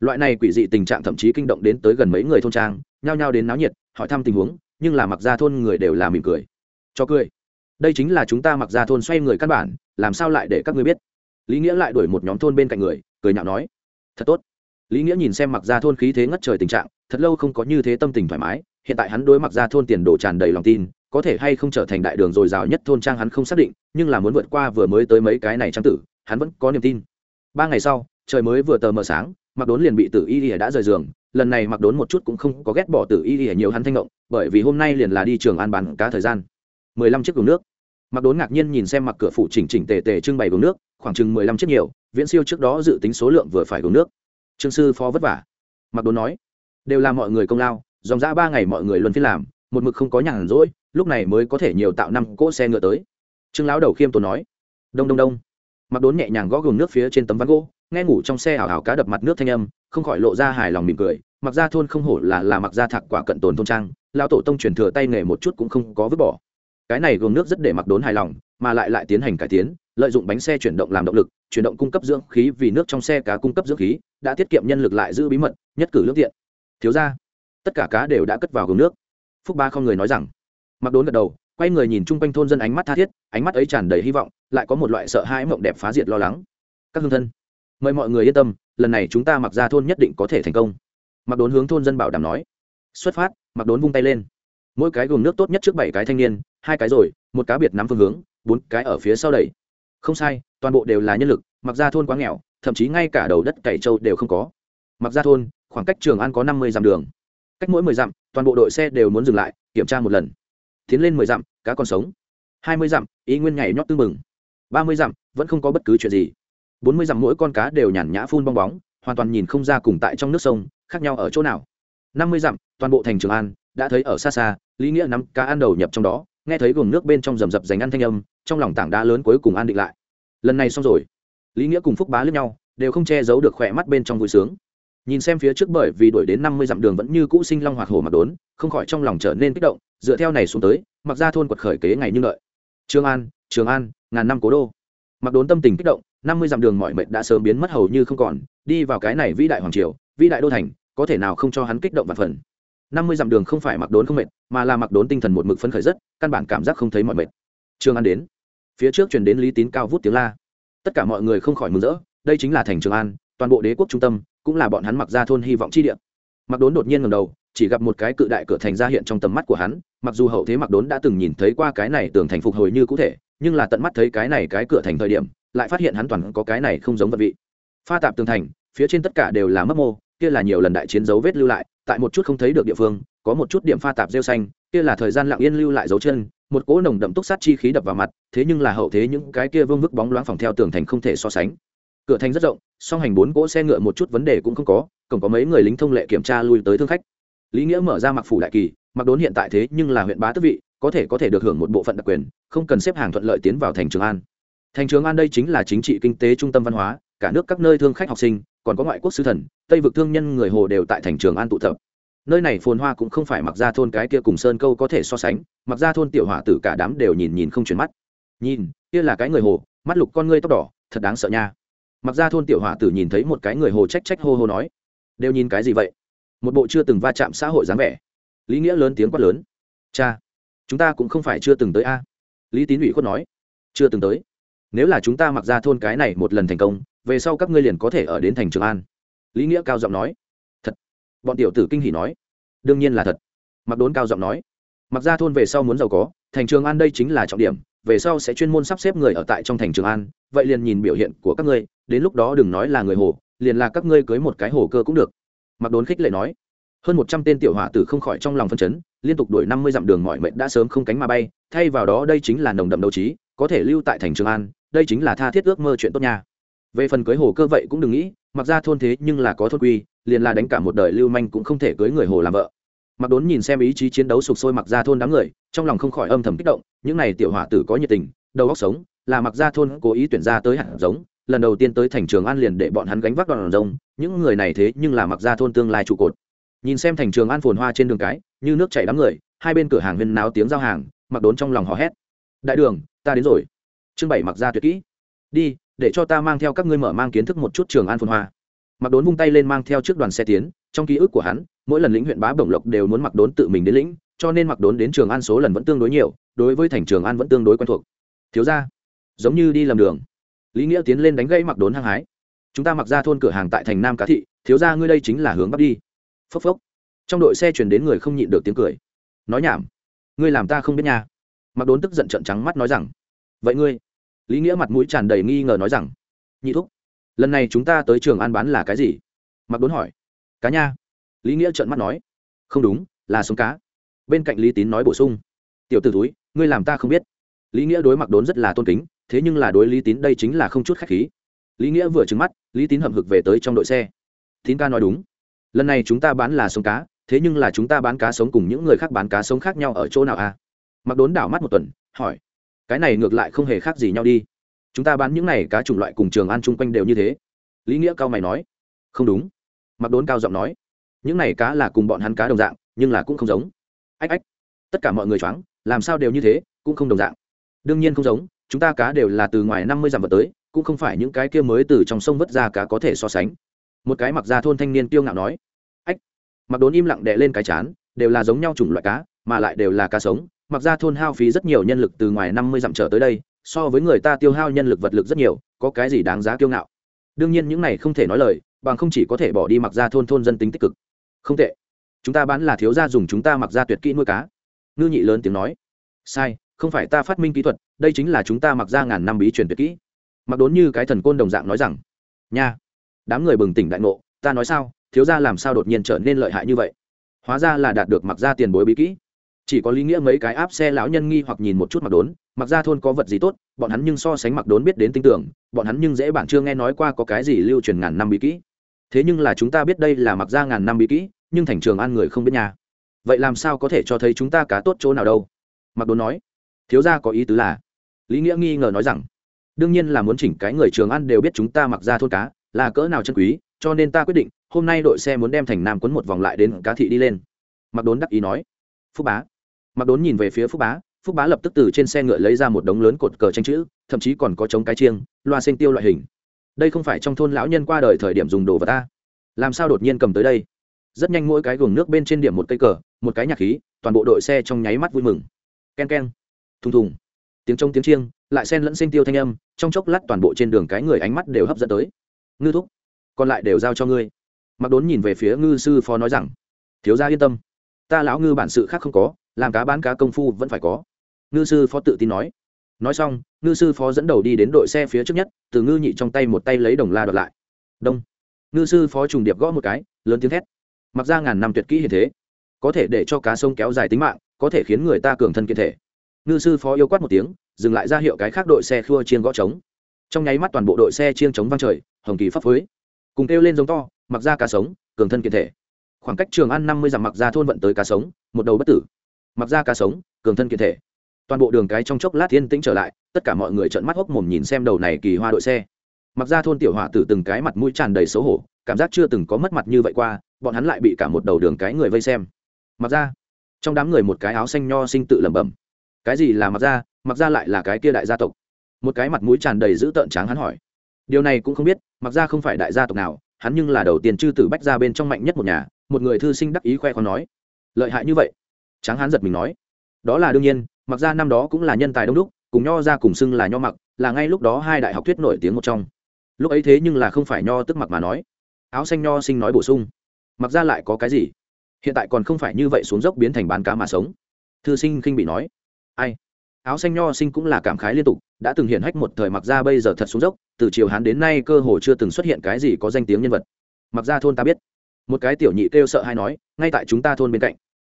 Loại này quỷ dị tình trạng thậm chí kinh động đến tới gần mấy người thôn trang, nhao nhao đến náo nhiệt, hỏi thăm tình huống, nhưng là mặc ra thôn người đều là mỉm cười. Cho cười. Đây chính là chúng ta mặc ra thôn xoay người căn bản, làm sao lại để các ngươi biết? Lý nghĩa lại đuổi một nhóm thôn bên cạnh người, cười nhạo nói. Thật tốt lý nghĩa nhìn xem mặc ra thôn khí thế ngất trời tình trạng, thật lâu không có như thế tâm tình thoải mái, hiện tại hắn đối mặc ra thôn tiền đồ tràn đầy lòng tin, có thể hay không trở thành đại đường dồi dào nhất thôn trang hắn không xác định, nhưng là muốn vượt qua vừa mới tới mấy cái này trang tử, hắn vẫn có niềm tin. Ba ngày sau, trời mới vừa tờ mờ sáng mặc đốn liền bị tử y ỉa đã rời giường, lần này mặc đốn một chút cũng không có ghét bỏ tử y ỉa nhiều hắn thanh ngộng, bởi vì hôm nay liền là đi trường an bàn cá thời gian. Mười lăm chiếc gồm nước. Mặc đốn ngạc nhiên nhìn xem mặc cửa phủ chỉnh chỉnh tề tề trưng bày gồm nước, khoảng chừng mười lăm chiếc nhiều, viễn siêu trước đó dự tính số lượng vừa phải gồm nước trương sư phó vất vả. Mặc đốn nói, đều là mọi người công lao, dòng ra ba ngày mọi người luân phiên làm, một mực không có nhàn rỗi, lúc này mới có thể nhiều tạo năm cỗ xe ngựa tới. Trương lão đầu khiêm tốn nói, đông đông đông. Mặc đốn nhẹ nhàng gõ gồm nước phía trên tấm ván gỗ, nghe ngủ trong xe ảo ảo cá đập mặt nước thanh âm, không khỏi lộ ra hài lòng mỉm cười. Mặc ra thôn không hổ là là mặc ra thạc quả cận tồn thôn trang lao tổ tông truyền thừa tay nghề một chút cũng không có vứt bỏ. Cái này gồm nước rất để mặc đốn hài lòng, mà lại lại tiến hành cải tiến lợi dụng bánh xe chuyển động làm động lực, chuyển động cung cấp dưỡng khí vì nước trong xe cá cung cấp dưỡng khí, đã tiết kiệm nhân lực lại giữ bí mật, nhất cử lương tiện thiếu ra tất cả cá đều đã cất vào gồm nước. Phúc ba không người nói rằng. Mặc đốn gật đầu, quay người nhìn chung quanh thôn dân ánh mắt tha thiết, ánh mắt ấy tràn đầy hy vọng, lại có một loại sợ hãi mộng đẹp phá diệt lo lắng. Các hương thân, mời mọi người yên tâm, lần này chúng ta mặc ra thôn nhất định có thể thành công. Mặc đốn hướng thôn dân bảo đảm nói. Xuất phát, mặc đốn vung tay lên. Mỗi cái gồm nước tốt nhất trước bảy cái thanh niên, hai cái rồi, một cá biệt nắm phương hướng, bốn cái ở phía sau đẩy không sai, toàn bộ đều là nhân lực, mặc ra thôn quá nghèo, thậm chí ngay cả đầu đất cày trâu đều không có. Mặc ra thôn, khoảng cách trường an có năm mươi dặm đường. Cách mỗi mười dặm, toàn bộ đội xe đều muốn dừng lại, kiểm tra một lần. Tiến lên mười dặm, cá còn sống. Hai mươi dặm, ý nguyên nhảy nhót tư mừng ba mươi dặm, vẫn không có bất cứ chuyện gì. Bốn mươi dặm mỗi con cá đều nhàn nhã phun bong bóng, hoàn toàn nhìn không ra cùng tại trong nước sông, khác nhau ở chỗ nào. Năm mươi dặm, toàn bộ thành trường an, đã thấy ở xa xa, lý nghĩa nắm cá ăn đầu nhập trong đó nghe thấy gồm nước bên trong rầm rập dành ăn thanh âm, trong lòng tảng đá lớn cuối cùng an định lại. Lần này xong rồi. Lý nghĩa cùng phúc bá lướt nhau, đều không che giấu được khỏe mắt bên trong vui sướng. Nhìn xem phía trước bởi vì đuổi đến năm mươi dặm đường vẫn như cũ sinh long hoạt hồ mặc đốn, không khỏi trong lòng trở nên kích động, dựa theo này xuống tới, mặc ra thôn quật khởi kế ngày như lợi trường an trường an, ngàn năm cố đô. Mặc đốn tâm tình kích động, năm mươi dặm đường mọi mệnh đã sớm biến mất hầu như không còn, đi vào cái này vĩ đại hoàng triều, vĩ đại đô thành, có thể nào không cho hắn kích động và phần năm mươi dặm đường không phải mặc đốn không mệt, mà là mặc đốn tinh thần một mực phấn khởi rất, căn bản cảm giác không thấy mọi mệt. Trường an đến. Phía trước truyền đến lý tín cao vút tiếng la. Tất cả mọi người không khỏi mừng rỡ, đây chính là thành trường an, toàn bộ đế quốc trung tâm, cũng là bọn hắn mặc ra thôn hy vọng chi địa. Mặc đốn đột nhiên ngầm đầu, chỉ gặp một cái cự đại cửa thành ra hiện trong tầm mắt của hắn, mặc dù hậu thế mặc đốn đã từng nhìn thấy qua cái này tường thành phục hồi như cũ thể, nhưng là tận mắt thấy cái này cái cửa thành thời điểm, lại phát hiện hắn toàn có cái này không giống vật vị. Pha tạp tường thành, phía trên tất cả đều là mấp mô, kia là nhiều lần đại chiến dấu vết lưu lại tại một chút không thấy được địa phương, có một chút điểm pha tạp rêu xanh, kia là thời gian lặng yên lưu lại dấu chân, một cỗ nồng đậm túc sát chi khí đập vào mặt, thế nhưng là hậu thế những cái kia vương vức bóng loáng phòng theo tường thành không thể so sánh. Cửa thành rất rộng, song hành bốn cỗ xe ngựa một chút vấn đề cũng không có, cổng có mấy người lính thông lệ kiểm tra lui tới thương khách. Lý nghĩa mở ra mặc phủ đại kỳ, mặc đốn hiện tại thế nhưng là huyện bá tước vị, có thể có thể được hưởng một bộ phận đặc quyền, không cần xếp hàng thuận lợi tiến vào thành trường an. Thành trường an đây chính là chính trị, kinh tế, trung tâm văn hóa, cả nước các nơi thương khách học sinh còn có ngoại quốc sứ thần, tây vực thương nhân người hồ đều tại thành trường an tụ tập. Nơi này phồn hoa cũng không phải mặc ra thôn cái kia cùng sơn câu có thể so sánh mặc ra thôn tiểu hỏa tử cả đám đều nhìn nhìn không chuyển mắt. Nhìn, kia là cái người hồ, mắt lục con ngươi tóc đỏ, thật đáng sợ nha. Mặc ra thôn tiểu hỏa tử nhìn thấy một cái người hồ trách trách hô hô nói, đều nhìn cái gì vậy? Một bộ chưa từng va chạm xã hội dáng vẻ. Lý nghĩa lớn tiếng quát lớn, cha, chúng ta cũng không phải chưa từng tới a. Lý tín ủy khuất nói, chưa từng tới. Nếu là chúng ta mặc ra thôn cái này một lần thành công về sau các ngươi liền có thể ở đến thành trường an. Lý nghĩa cao giọng nói. Thật. Bọn tiểu tử kinh hỉ nói. Đương nhiên là thật. Mặc đốn cao giọng nói. Mặc ra thôn về sau muốn giàu có, thành trường an đây chính là trọng điểm, về sau sẽ chuyên môn sắp xếp người ở tại trong thành trường an, vậy liền nhìn biểu hiện của các ngươi, đến lúc đó đừng nói là người hồ, liền là các ngươi cưới một cái hồ cơ cũng được. Mặc đốn khích lệ nói. Hơn một trăm tên tiểu hỏa tử không khỏi trong lòng phân chấn, liên tục đuổi năm mươi dặm đường mọi mệnh đã sớm không cánh mà bay, thay vào đó đây chính là nồng đậm đấu trí, có thể lưu tại thành trường an, đây chính là tha thiết ước mơ chuyện tốt nha về phần cưới hồ cơ vậy cũng đừng nghĩ, mặc ra thôn thế nhưng là có thôn quy, liền là đánh cả một đời lưu manh cũng không thể cưới người hồ làm vợ. Mặc đốn nhìn xem ý chí chiến đấu sục sôi mặc ra thôn đám người, trong lòng không khỏi âm thầm kích động, những này tiểu hỏa tử có nhiệt tình, đầu óc sống, là mặc ra thôn cố ý tuyển ra tới hạt giống, lần đầu tiên tới thành trường an liền để bọn hắn gánh vác đoàn rông những người này thế nhưng là mặc ra thôn tương lai trụ cột. Nhìn xem thành trường an phồn hoa trên đường cái, như nước chảy đám người, hai bên cửa hàng huyên náo tiếng giao hàng, mặc đốn trong lòng hò hét. Đại đường, ta đến rồi. Trưng bảy mặc ra tuyệt kỹ. Đi để cho ta mang theo các ngươi mở mang kiến thức một chút trường an phồn hoa. Mặc đốn vung tay lên mang theo trước đoàn xe tiến, trong ký ức của hắn, mỗi lần lĩnh huyện bá bổng lộc đều muốn mặc đốn tự mình đến lĩnh, cho nên mặc đốn đến trường an số lần vẫn tương đối nhiều, đối với thành trường an vẫn tương đối quen thuộc. Thiếu ra giống như đi lầm đường. Lý nghĩa tiến lên đánh gây mặc đốn hăng hái. Chúng ta mặc ra thôn cửa hàng tại thành nam cá thị, thiếu ra ngươi đây chính là hướng bắc đi. Phốc phốc. Trong đội xe chuyển đến người không nhịn được tiếng cười. Nói nhảm. Ngươi làm ta không biết nha. Mặc đốn tức giận trận trắng mắt nói rằng. Vậy ngươi lý nghĩa mặt mũi tràn đầy nghi ngờ nói rằng, nhị thúc, lần này chúng ta tới trường an bán là cái gì? Mặc đốn hỏi. Cá nha. Lý nghĩa trợn mắt nói. Không đúng, là sống cá. Bên cạnh lý tín nói bổ sung. Tiểu t ử túi ngươi làm ta không biết. Lý nghĩa đối mặc đốn rất là tôn kính, thế nhưng là đối lý tín đây chính là không chút khách khí. Lý nghĩa vừa trứng mắt, lý tín hậm hực về tới trong đội xe. Tín ca nói đúng. Lần này chúng ta bán là sống cá, thế nhưng là chúng ta bán cá sống cùng những người khác bán cá sống khác nhau ở chỗ nào à? Mặc đốn đảo mắt một tuần, hỏi cái này ngược lại không hề khác gì nhau đi. Chúng ta bán những này cá chủng loại cùng trường ăn chung quanh đều như thế. Lý nghĩa cao mày nói. Không đúng. Mặc đốn cao giọng nói. Những này cá là cùng bọn hắn cá đồng dạng, nhưng là cũng không giống. Ách ách. Tất cả mọi người choáng, làm sao đều như thế, cũng không đồng dạng. Đương nhiên không giống, chúng ta cá đều là từ ngoài năm mươi dặm vật tới, cũng không phải những cái kia mới từ trong sông vớt ra cá có thể so sánh. Một cái mặc ra thôn thanh niên tiêu ngạo nói. Ách. Mặc đốn im lặng đệ lên cái chán, đều là giống nhau chủng loại cá, mà lại đều là cá sống mặc ra thôn hao phí rất nhiều nhân lực từ ngoài năm mươi dặm trở tới đây, so với người ta tiêu hao nhân lực vật lực rất nhiều, có cái gì đáng giá kiêu ngạo? Đương nhiên những này không thể nói lời, bằng không chỉ có thể bỏ đi mặc ra thôn thôn dân tính tích cực. Không tệ. Chúng ta bán là thiếu gia dùng chúng ta mặc ra tuyệt kỹ nuôi cá. Ngư nhị lớn tiếng nói. Sai, không phải ta phát minh kỹ thuật, đây chính là chúng ta mặc ra ngàn năm bí truyền tuyệt kỹ. Mặc đốn như cái thần côn đồng dạng nói rằng. Nha. Đám người bừng tỉnh đại ngộ, ta nói sao, thiếu gia làm sao đột nhiên trở nên lợi hại như vậy? Hóa ra là đạt được mặc ra tiền bối bí kỹ chỉ có lý nghĩa mấy cái áp xe lão nhân nghi hoặc nhìn một chút mặc đốn, mặc ra thôn có vật gì tốt, bọn hắn nhưng so sánh mặc đốn biết đến tin tưởng, bọn hắn nhưng dễ bản chưa nghe nói qua có cái gì lưu truyền ngàn năm bí kỹ. Thế nhưng là chúng ta biết đây là mặc ra ngàn năm bí kỹ, nhưng thành trường an người không biết nhà. Vậy làm sao có thể cho thấy chúng ta cá tốt chỗ nào đâu? Mặc đốn nói. Thiếu gia có ý tứ là, lý nghĩa nghi ngờ nói rằng, đương nhiên là muốn chỉnh cái người trường ăn đều biết chúng ta mặc ra thôn cá, là cỡ nào chân quý, cho nên ta quyết định, hôm nay đội xe muốn đem thành nam quấn một vòng lại đến cá thị đi lên. Mặc đốn đắc ý nói. Phúc bá mặc đốn nhìn về phía phúc bá phúc bá lập tức từ trên xe ngựa lấy ra một đống lớn cột cờ tranh chữ thậm chí còn có chống cái chiêng loa xanh tiêu loại hình. Đây không phải trong thôn lão nhân qua đời thời điểm dùng đồ vật ta. Làm sao đột nhiên cầm tới đây? Rất nhanh mỗi cái gồng nước bên trên điểm một cây cờ một cái nhạc khí toàn bộ đội xe trong nháy mắt vui mừng. Ken ken, thùng thùng. Tiếng trông tiếng chiêng lại sen lẫn xanh tiêu thanh âm trong chốc lát toàn bộ trên đường cái người ánh mắt đều hấp dẫn tới. Ngư thúc còn lại đều giao cho ngươi. Mặc đốn nhìn về phía ngư sư phó nói rằng thiếu gia yên tâm ta lão ngư bản sự khác không có, làm cá bán cá công phu vẫn phải có. Ngư sư phó tự tin nói. Nói xong, ngư sư phó dẫn đầu đi đến đội xe phía trước nhất, từ ngư nhị trong tay một tay lấy đồng la đoạt lại. Đông. Ngư sư phó trùng điệp gõ một cái, lớn tiếng thét. Mặc ra ngàn năm tuyệt kỹ hiện thế. Có thể để cho cá sông kéo dài tính mạng, có thể khiến người ta cường thân kiện thể. Ngư sư phó yêu quát một tiếng, dừng lại ra hiệu cái khác đội xe khua chiên gõ trống. Trong nháy mắt toàn bộ đội xe chiên trống văng trời, hồng kỳ pháp phối cùng kêu lên giống to, mặc ra cá sống, cường thân kiện thể khoảng cách trường ăn năm mươi dặm mặc ra thôn vận tới cá sống, một đầu bất tử. Mặc ra cá sống, cường thân kiện thể. Toàn bộ đường cái trong chốc lát thiên tĩnh trở lại, tất cả mọi người trợn mắt hốc mồm nhìn xem đầu này kỳ hoa đội xe. Mặc ra thôn tiểu họa tử từng cái mặt mũi tràn đầy xấu hổ, cảm giác chưa từng có mất mặt như vậy qua, bọn hắn lại bị cả một đầu đường cái người vây xem. Mặc ra. Trong đám người một cái áo xanh nho sinh tự lẩm bẩm. Cái gì là mặc ra? Mặc ra lại là cái kia đại gia tộc. Một cái mặt mũi tràn đầy dữ tợn tráng hắn hỏi. Điều này cũng không biết, mặc ra không phải đại gia tộc nào, hắn nhưng là đầu tiên chư tử bách ra bên trong mạnh nhất một nhà một người thư sinh đắc ý khoe khoang nói, lợi hại như vậy? Tráng hán giật mình nói, đó là đương nhiên, mặc ra năm đó cũng là nhân tài đông đúc, cùng nho ra cùng xưng là nho mặc, là ngay lúc đó hai đại học thuyết nổi tiếng một trong. Lúc ấy thế nhưng là không phải nho tức mặc mà nói. Áo xanh nho sinh nói bổ sung, mặc ra lại có cái gì? Hiện tại còn không phải như vậy xuống dốc biến thành bán cá mà sống. Thư sinh khinh bị nói, ai? Áo xanh nho sinh cũng là cảm khái liên tục, đã từng hiện hách một thời mặc ra bây giờ thật xuống dốc, từ chiều hán đến nay cơ hồ chưa từng xuất hiện cái gì có danh tiếng nhân vật. Mặc ra thôn ta biết một cái tiểu nhị kêu sợ hay nói, ngay tại chúng ta thôn bên cạnh.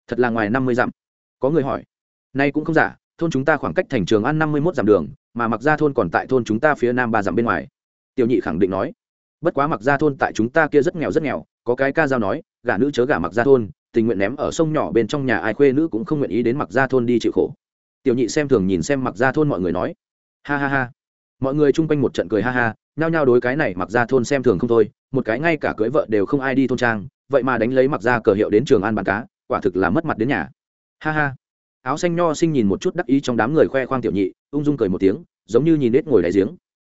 Thật là ngoài năm mươi dặm. Có người hỏi, nay cũng không giả, thôn chúng ta khoảng cách thành trường ăn năm mươi mốt dặm đường, mà mặc ra thôn còn tại thôn chúng ta phía nam ba dặm bên ngoài. Tiểu nhị khẳng định nói, bất quá mặc ra thôn tại chúng ta kia rất nghèo rất nghèo, có cái ca giao nói, gả nữ chớ gả mặc ra thôn, tình nguyện ném ở sông nhỏ bên trong nhà ai khuê nữ cũng không nguyện ý đến mặc ra thôn đi chịu khổ. Tiểu nhị xem thường nhìn xem mặc ra thôn mọi người nói, ha ha ha mọi người chung quanh một trận cười ha ha, nhao nhao đối cái này mặc ra thôn xem thường không thôi, một cái ngay cả cưới vợ đều không ai đi thôn trang, vậy mà đánh lấy mặc ra cờ hiệu đến trường an bán cá, quả thực là mất mặt đến nhà. Ha ha. Áo xanh nho sinh nhìn một chút đắc ý trong đám người khoe khoang tiểu nhị, ung dung cười một tiếng, giống như nhìn nết ngồi đại giếng.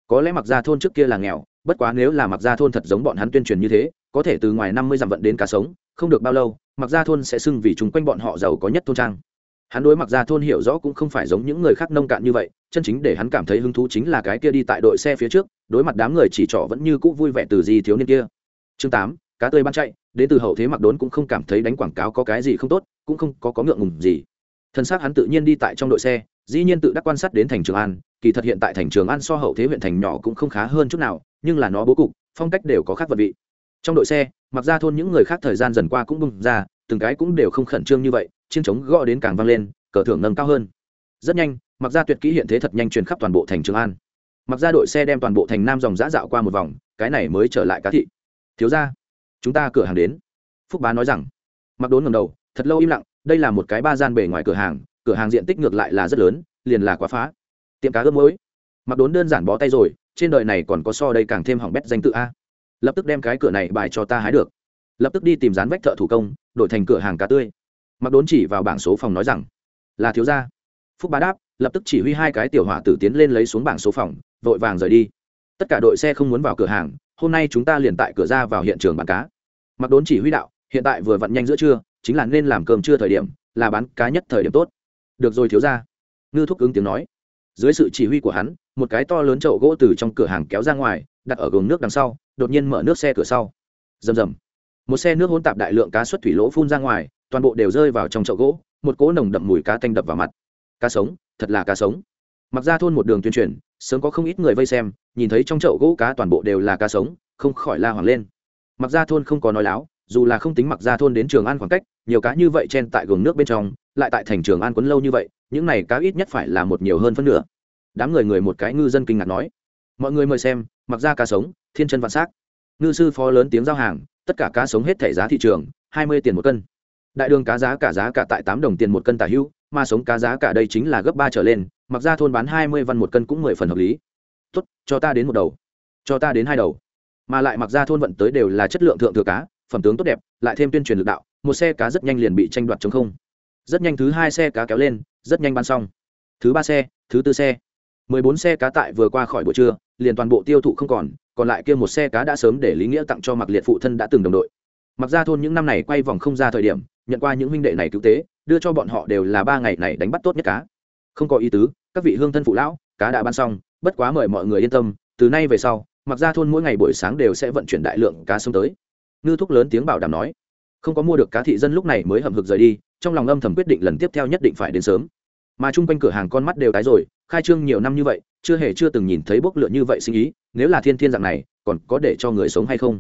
Có lẽ mặc ra thôn trước kia là nghèo, bất quá nếu là mặc ra thôn thật giống bọn hắn tuyên truyền như thế, có thể từ ngoài năm mươi dặm vận đến cá sống, không được bao lâu, mặc ra thôn sẽ xưng vì chúng quanh bọn họ giàu có nhất thôn trang hắn đối mặc ra thôn hiểu rõ cũng không phải giống những người khác nông cạn như vậy, chân chính để hắn cảm thấy hứng thú chính là cái kia đi tại đội xe phía trước, đối mặt đám người chỉ trỏ vẫn như cũ vui vẻ từ gì thiếu niên kia. Chương tám, cá tươi ban chạy, đến từ hậu thế mặc đốn cũng không cảm thấy đánh quảng cáo có cái gì không tốt, cũng không có có ngượng ngùng gì. Thân xác hắn tự nhiên đi tại trong đội xe, dĩ nhiên tự đắc quan sát đến thành trường an, kỳ thật hiện tại thành trường an so hậu thế huyện thành nhỏ cũng không khá hơn chút nào, nhưng là nó bố cục, phong cách đều có khác vật vị. Trong đội xe, mặc ra thôn những người khác thời gian dần qua cũng bung ra, từng cái cũng đều không khẩn trương như vậy chiến trống gõ đến càng vang lên, cờ thưởng nâng cao hơn. Rất nhanh, mặc ra tuyệt kỹ hiện thế thật nhanh truyền khắp toàn bộ thành trường an. Mặc ra đội xe đem toàn bộ thành nam dòng giã dạo qua một vòng, cái này mới trở lại cá thị. Thiếu ra chúng ta cửa hàng đến. Phúc bá nói rằng. Mặc đốn ngầm đầu, thật lâu im lặng, đây là một cái ba gian bề ngoài cửa hàng cửa hàng diện tích ngược lại là rất lớn, liền là quá phá. Tiệm cá ướp muối. Mặc đốn đơn giản bó tay rồi, trên đời này còn có so đây càng thêm hỏng bét danh tự a. Lập tức đem cái cửa này bài cho ta hái được. Lập tức đi tìm dán vách thợ thủ công, đổi thành cửa hàng cá tươi mặc đốn chỉ vào bảng số phòng nói rằng, là thiếu gia. Phúc bá đáp, lập tức chỉ huy hai cái tiểu hỏa tử tiến lên lấy xuống bảng số phòng, vội vàng rời đi. Tất cả đội xe không muốn vào cửa hàng, hôm nay chúng ta liền tại cửa ra vào hiện trường bán cá. Mặc đốn chỉ huy đạo, hiện tại vừa vặn nhanh giữa trưa, chính là nên làm cơm trưa thời điểm, là bán cá nhất thời điểm tốt. Được rồi thiếu gia. Ngư thúc ứng tiếng nói. Dưới sự chỉ huy của hắn, một cái to lớn chậu gỗ từ trong cửa hàng kéo ra ngoài, đặt ở gồng nước đằng sau, đột nhiên mở nước xe cửa sau. Rầm rầm. Một xe nước hỗn tạp đại lượng cá xuất thủy lỗ phun ra ngoài toàn bộ đều rơi vào trong chậu gỗ, một cỗ nồng đậm mùi cá tanh đập vào mặt. Cá sống, thật là cá sống. Mặc ra thôn một đường tuyên truyền, sớm có không ít người vây xem, nhìn thấy trong chậu gỗ cá toàn bộ đều là cá sống, không khỏi la hoảng lên. Mặc ra thôn không có nói láo, dù là không tính mặc ra thôn đến trường an khoảng cách, nhiều cá như vậy chen tại gường nước bên trong, lại tại thành trường an quấn lâu như vậy, những này cá ít nhất phải là một nhiều hơn phân nửa. Đám người người một cái ngư dân kinh ngạc nói, mọi người mời xem, mặc ra cá sống, thiên chân vạn s á c ngư sư phó lớn tiếng giao hàng, tất cả cá sống hết thẻ giá thị trường, hai mươi tiền một cân đại đường cá giá cả giá cả tại tám đồng tiền một cân tả hữu mà sống cá giá cả đây chính là gấp ba trở lên, mặc ra thôn bán hai mươi văn một cân cũng mười phần hợp lý. Tốt, cho ta đến một đầu. Cho ta đến hai đầu. Mà lại mặc ra thôn vận tới đều là chất lượng thượng thừa cá, phẩm tướng tốt đẹp, lại thêm tuyên truyền lực đạo, một xe cá rất nhanh liền bị tranh đoạt chống không. Rất nhanh thứ hai xe cá kéo lên, rất nhanh bán xong. Thứ ba xe, thứ tư xe. Mười bốn xe cá tại vừa qua khỏi buổi trưa, liền toàn bộ tiêu thụ không còn còn lại kia một xe cá đã sớm để lý nghĩa tặng cho mặc liệt phụ thân đã từng đồng đội mặc ra thôn những năm này quay vòng không ra thời điểm, nhận qua những huynh đệ này cứu tế, đưa cho bọn họ đều là ba ngày này đánh bắt tốt nhất cá. Không có ý tứ, các vị hương thân phụ lão, cá đã bán xong, bất quá mời mọi người yên tâm, từ nay về sau, mặc ra thôn mỗi ngày buổi sáng đều sẽ vận chuyển đại lượng cá sông tới. Ngư thúc lớn tiếng bảo đảm nói, không có mua được cá thị dân lúc này mới hầm hực rời đi, trong lòng âm thầm quyết định lần tiếp theo nhất định phải đến sớm. Mà chung quanh cửa hàng con mắt đều tái rồi, khai trương nhiều năm như vậy, chưa hề chưa từng nhìn thấy bốc lượn như vậy sinh ý, nếu là thiên thiên dạng này, còn có để cho người sống hay không?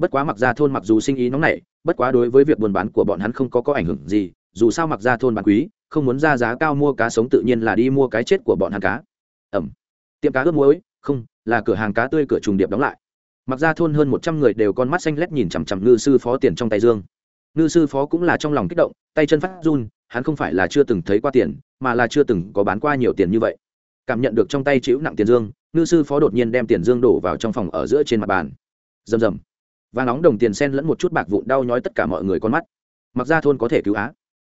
Bất quá mặc ra thôn mặc dù sinh ý nóng nảy, bất quá đối với việc buôn bán của bọn hắn không có có ảnh hưởng gì, dù sao mặc ra thôn bán quý, không muốn ra giá cao mua cá sống tự nhiên là đi mua cái chết của bọn hắn cá. Ẩm. Tiệm cá ướp muối, không, là cửa hàng cá tươi cửa trùng điệp đóng lại. Mặc ra thôn hơn một trăm người đều con mắt xanh lét nhìn chằm chằm ngư sư phó tiền trong tay dương. Ngư sư phó cũng là trong lòng kích động, tay chân phát run, hắn không phải là chưa từng thấy qua tiền, mà là chưa từng có bán qua nhiều tiền như vậy. Cảm nhận được trong tay chịu nặng tiền dương, ngư sư phó đột nhiên đem tiền dương đổ vào trong phòng ở giữa trên mặt bàn. Rầm rầm và nóng đồng tiền sen lẫn một chút bạc vụn đau nhói tất cả mọi người con mắt. Mặc ra thôn có thể cứu á?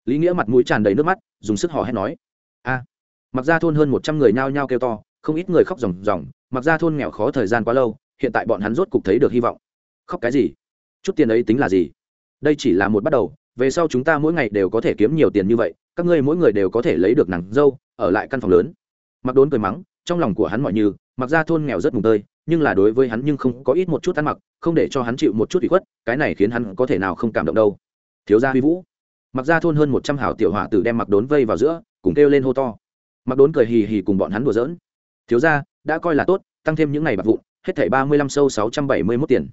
Lý nghĩa mặt mũi tràn đầy nước mắt, dùng sức hò hét nói. A. Mặc ra thôn hơn một trăm người nhao nhao kêu to, không ít người khóc ròng ròng. Mặc ra thôn nghèo khó thời gian quá lâu, hiện tại bọn hắn rốt cục thấy được hy vọng. Khóc cái gì? Chút tiền ấy tính là gì? Đây chỉ là một bắt đầu, về sau chúng ta mỗi ngày đều có thể kiếm nhiều tiền như vậy, các ngươi mỗi người đều có thể lấy được nàng dâu, ở lại căn phòng lớn. Mặc đốn cười mắng, trong lòng của hắn mọi như, mặc ra thôn nghèo rất mùng tơi nhưng là đối với hắn nhưng không có ít một chút ăn mặc, không để cho hắn chịu một chút bị khuất, cái này khiến hắn có thể nào không cảm động đâu. Thiếu gia huy vũ. Mặc ra thôn hơn một trăm hảo tiểu hỏa tử đem mặc đốn vây vào giữa, cùng kêu lên hô to. Mặc đốn cười hì hì cùng bọn hắn đùa giỡn. Thiếu gia, đã coi là tốt, tăng thêm những ngày bạc vụn, hết thảy ba mươi lăm sâu sáu trăm bảy mươi mốt tiền.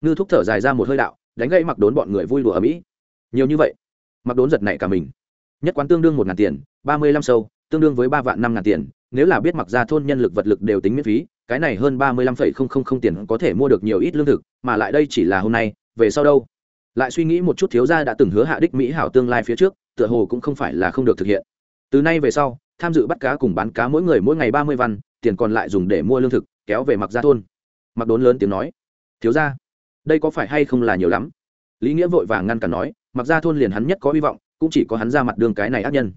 Ngư thúc thở dài ra một hơi đạo, đánh gây mặc đốn bọn người vui đùa ở mỹ. Nhiều như vậy, mặc đốn giật nảy cả mình. Nhất quán tương đương một ngàn tiền, ba mươi lăm sâu, tương đương với ba vạn năm ngàn tiền, nếu là biết mặc ra thôn nhân lực vật lực đều tính miễn phí cái này hơn ba mươi lăm phẩy không không không tiền có thể mua được nhiều ít lương thực, mà lại đây chỉ là hôm nay, về sau đâu? Lại suy nghĩ một chút thiếu gia đã từng hứa hạ đích mỹ hảo tương lai phía trước, tựa hồ cũng không phải là không được thực hiện. Từ nay về sau, tham dự bắt cá cùng bán cá mỗi người mỗi ngày ba mươi văn, tiền còn lại dùng để mua lương thực, kéo về mặc ra thôn. Mặc đốn lớn tiếng nói, thiếu gia, đây có phải hay không là nhiều lắm? Lý nghĩa vội vàng ngăn cản nói, mặc ra thôn liền hắn nhất có hy vọng, cũng chỉ có hắn ra mặt đường cái này ác nhân.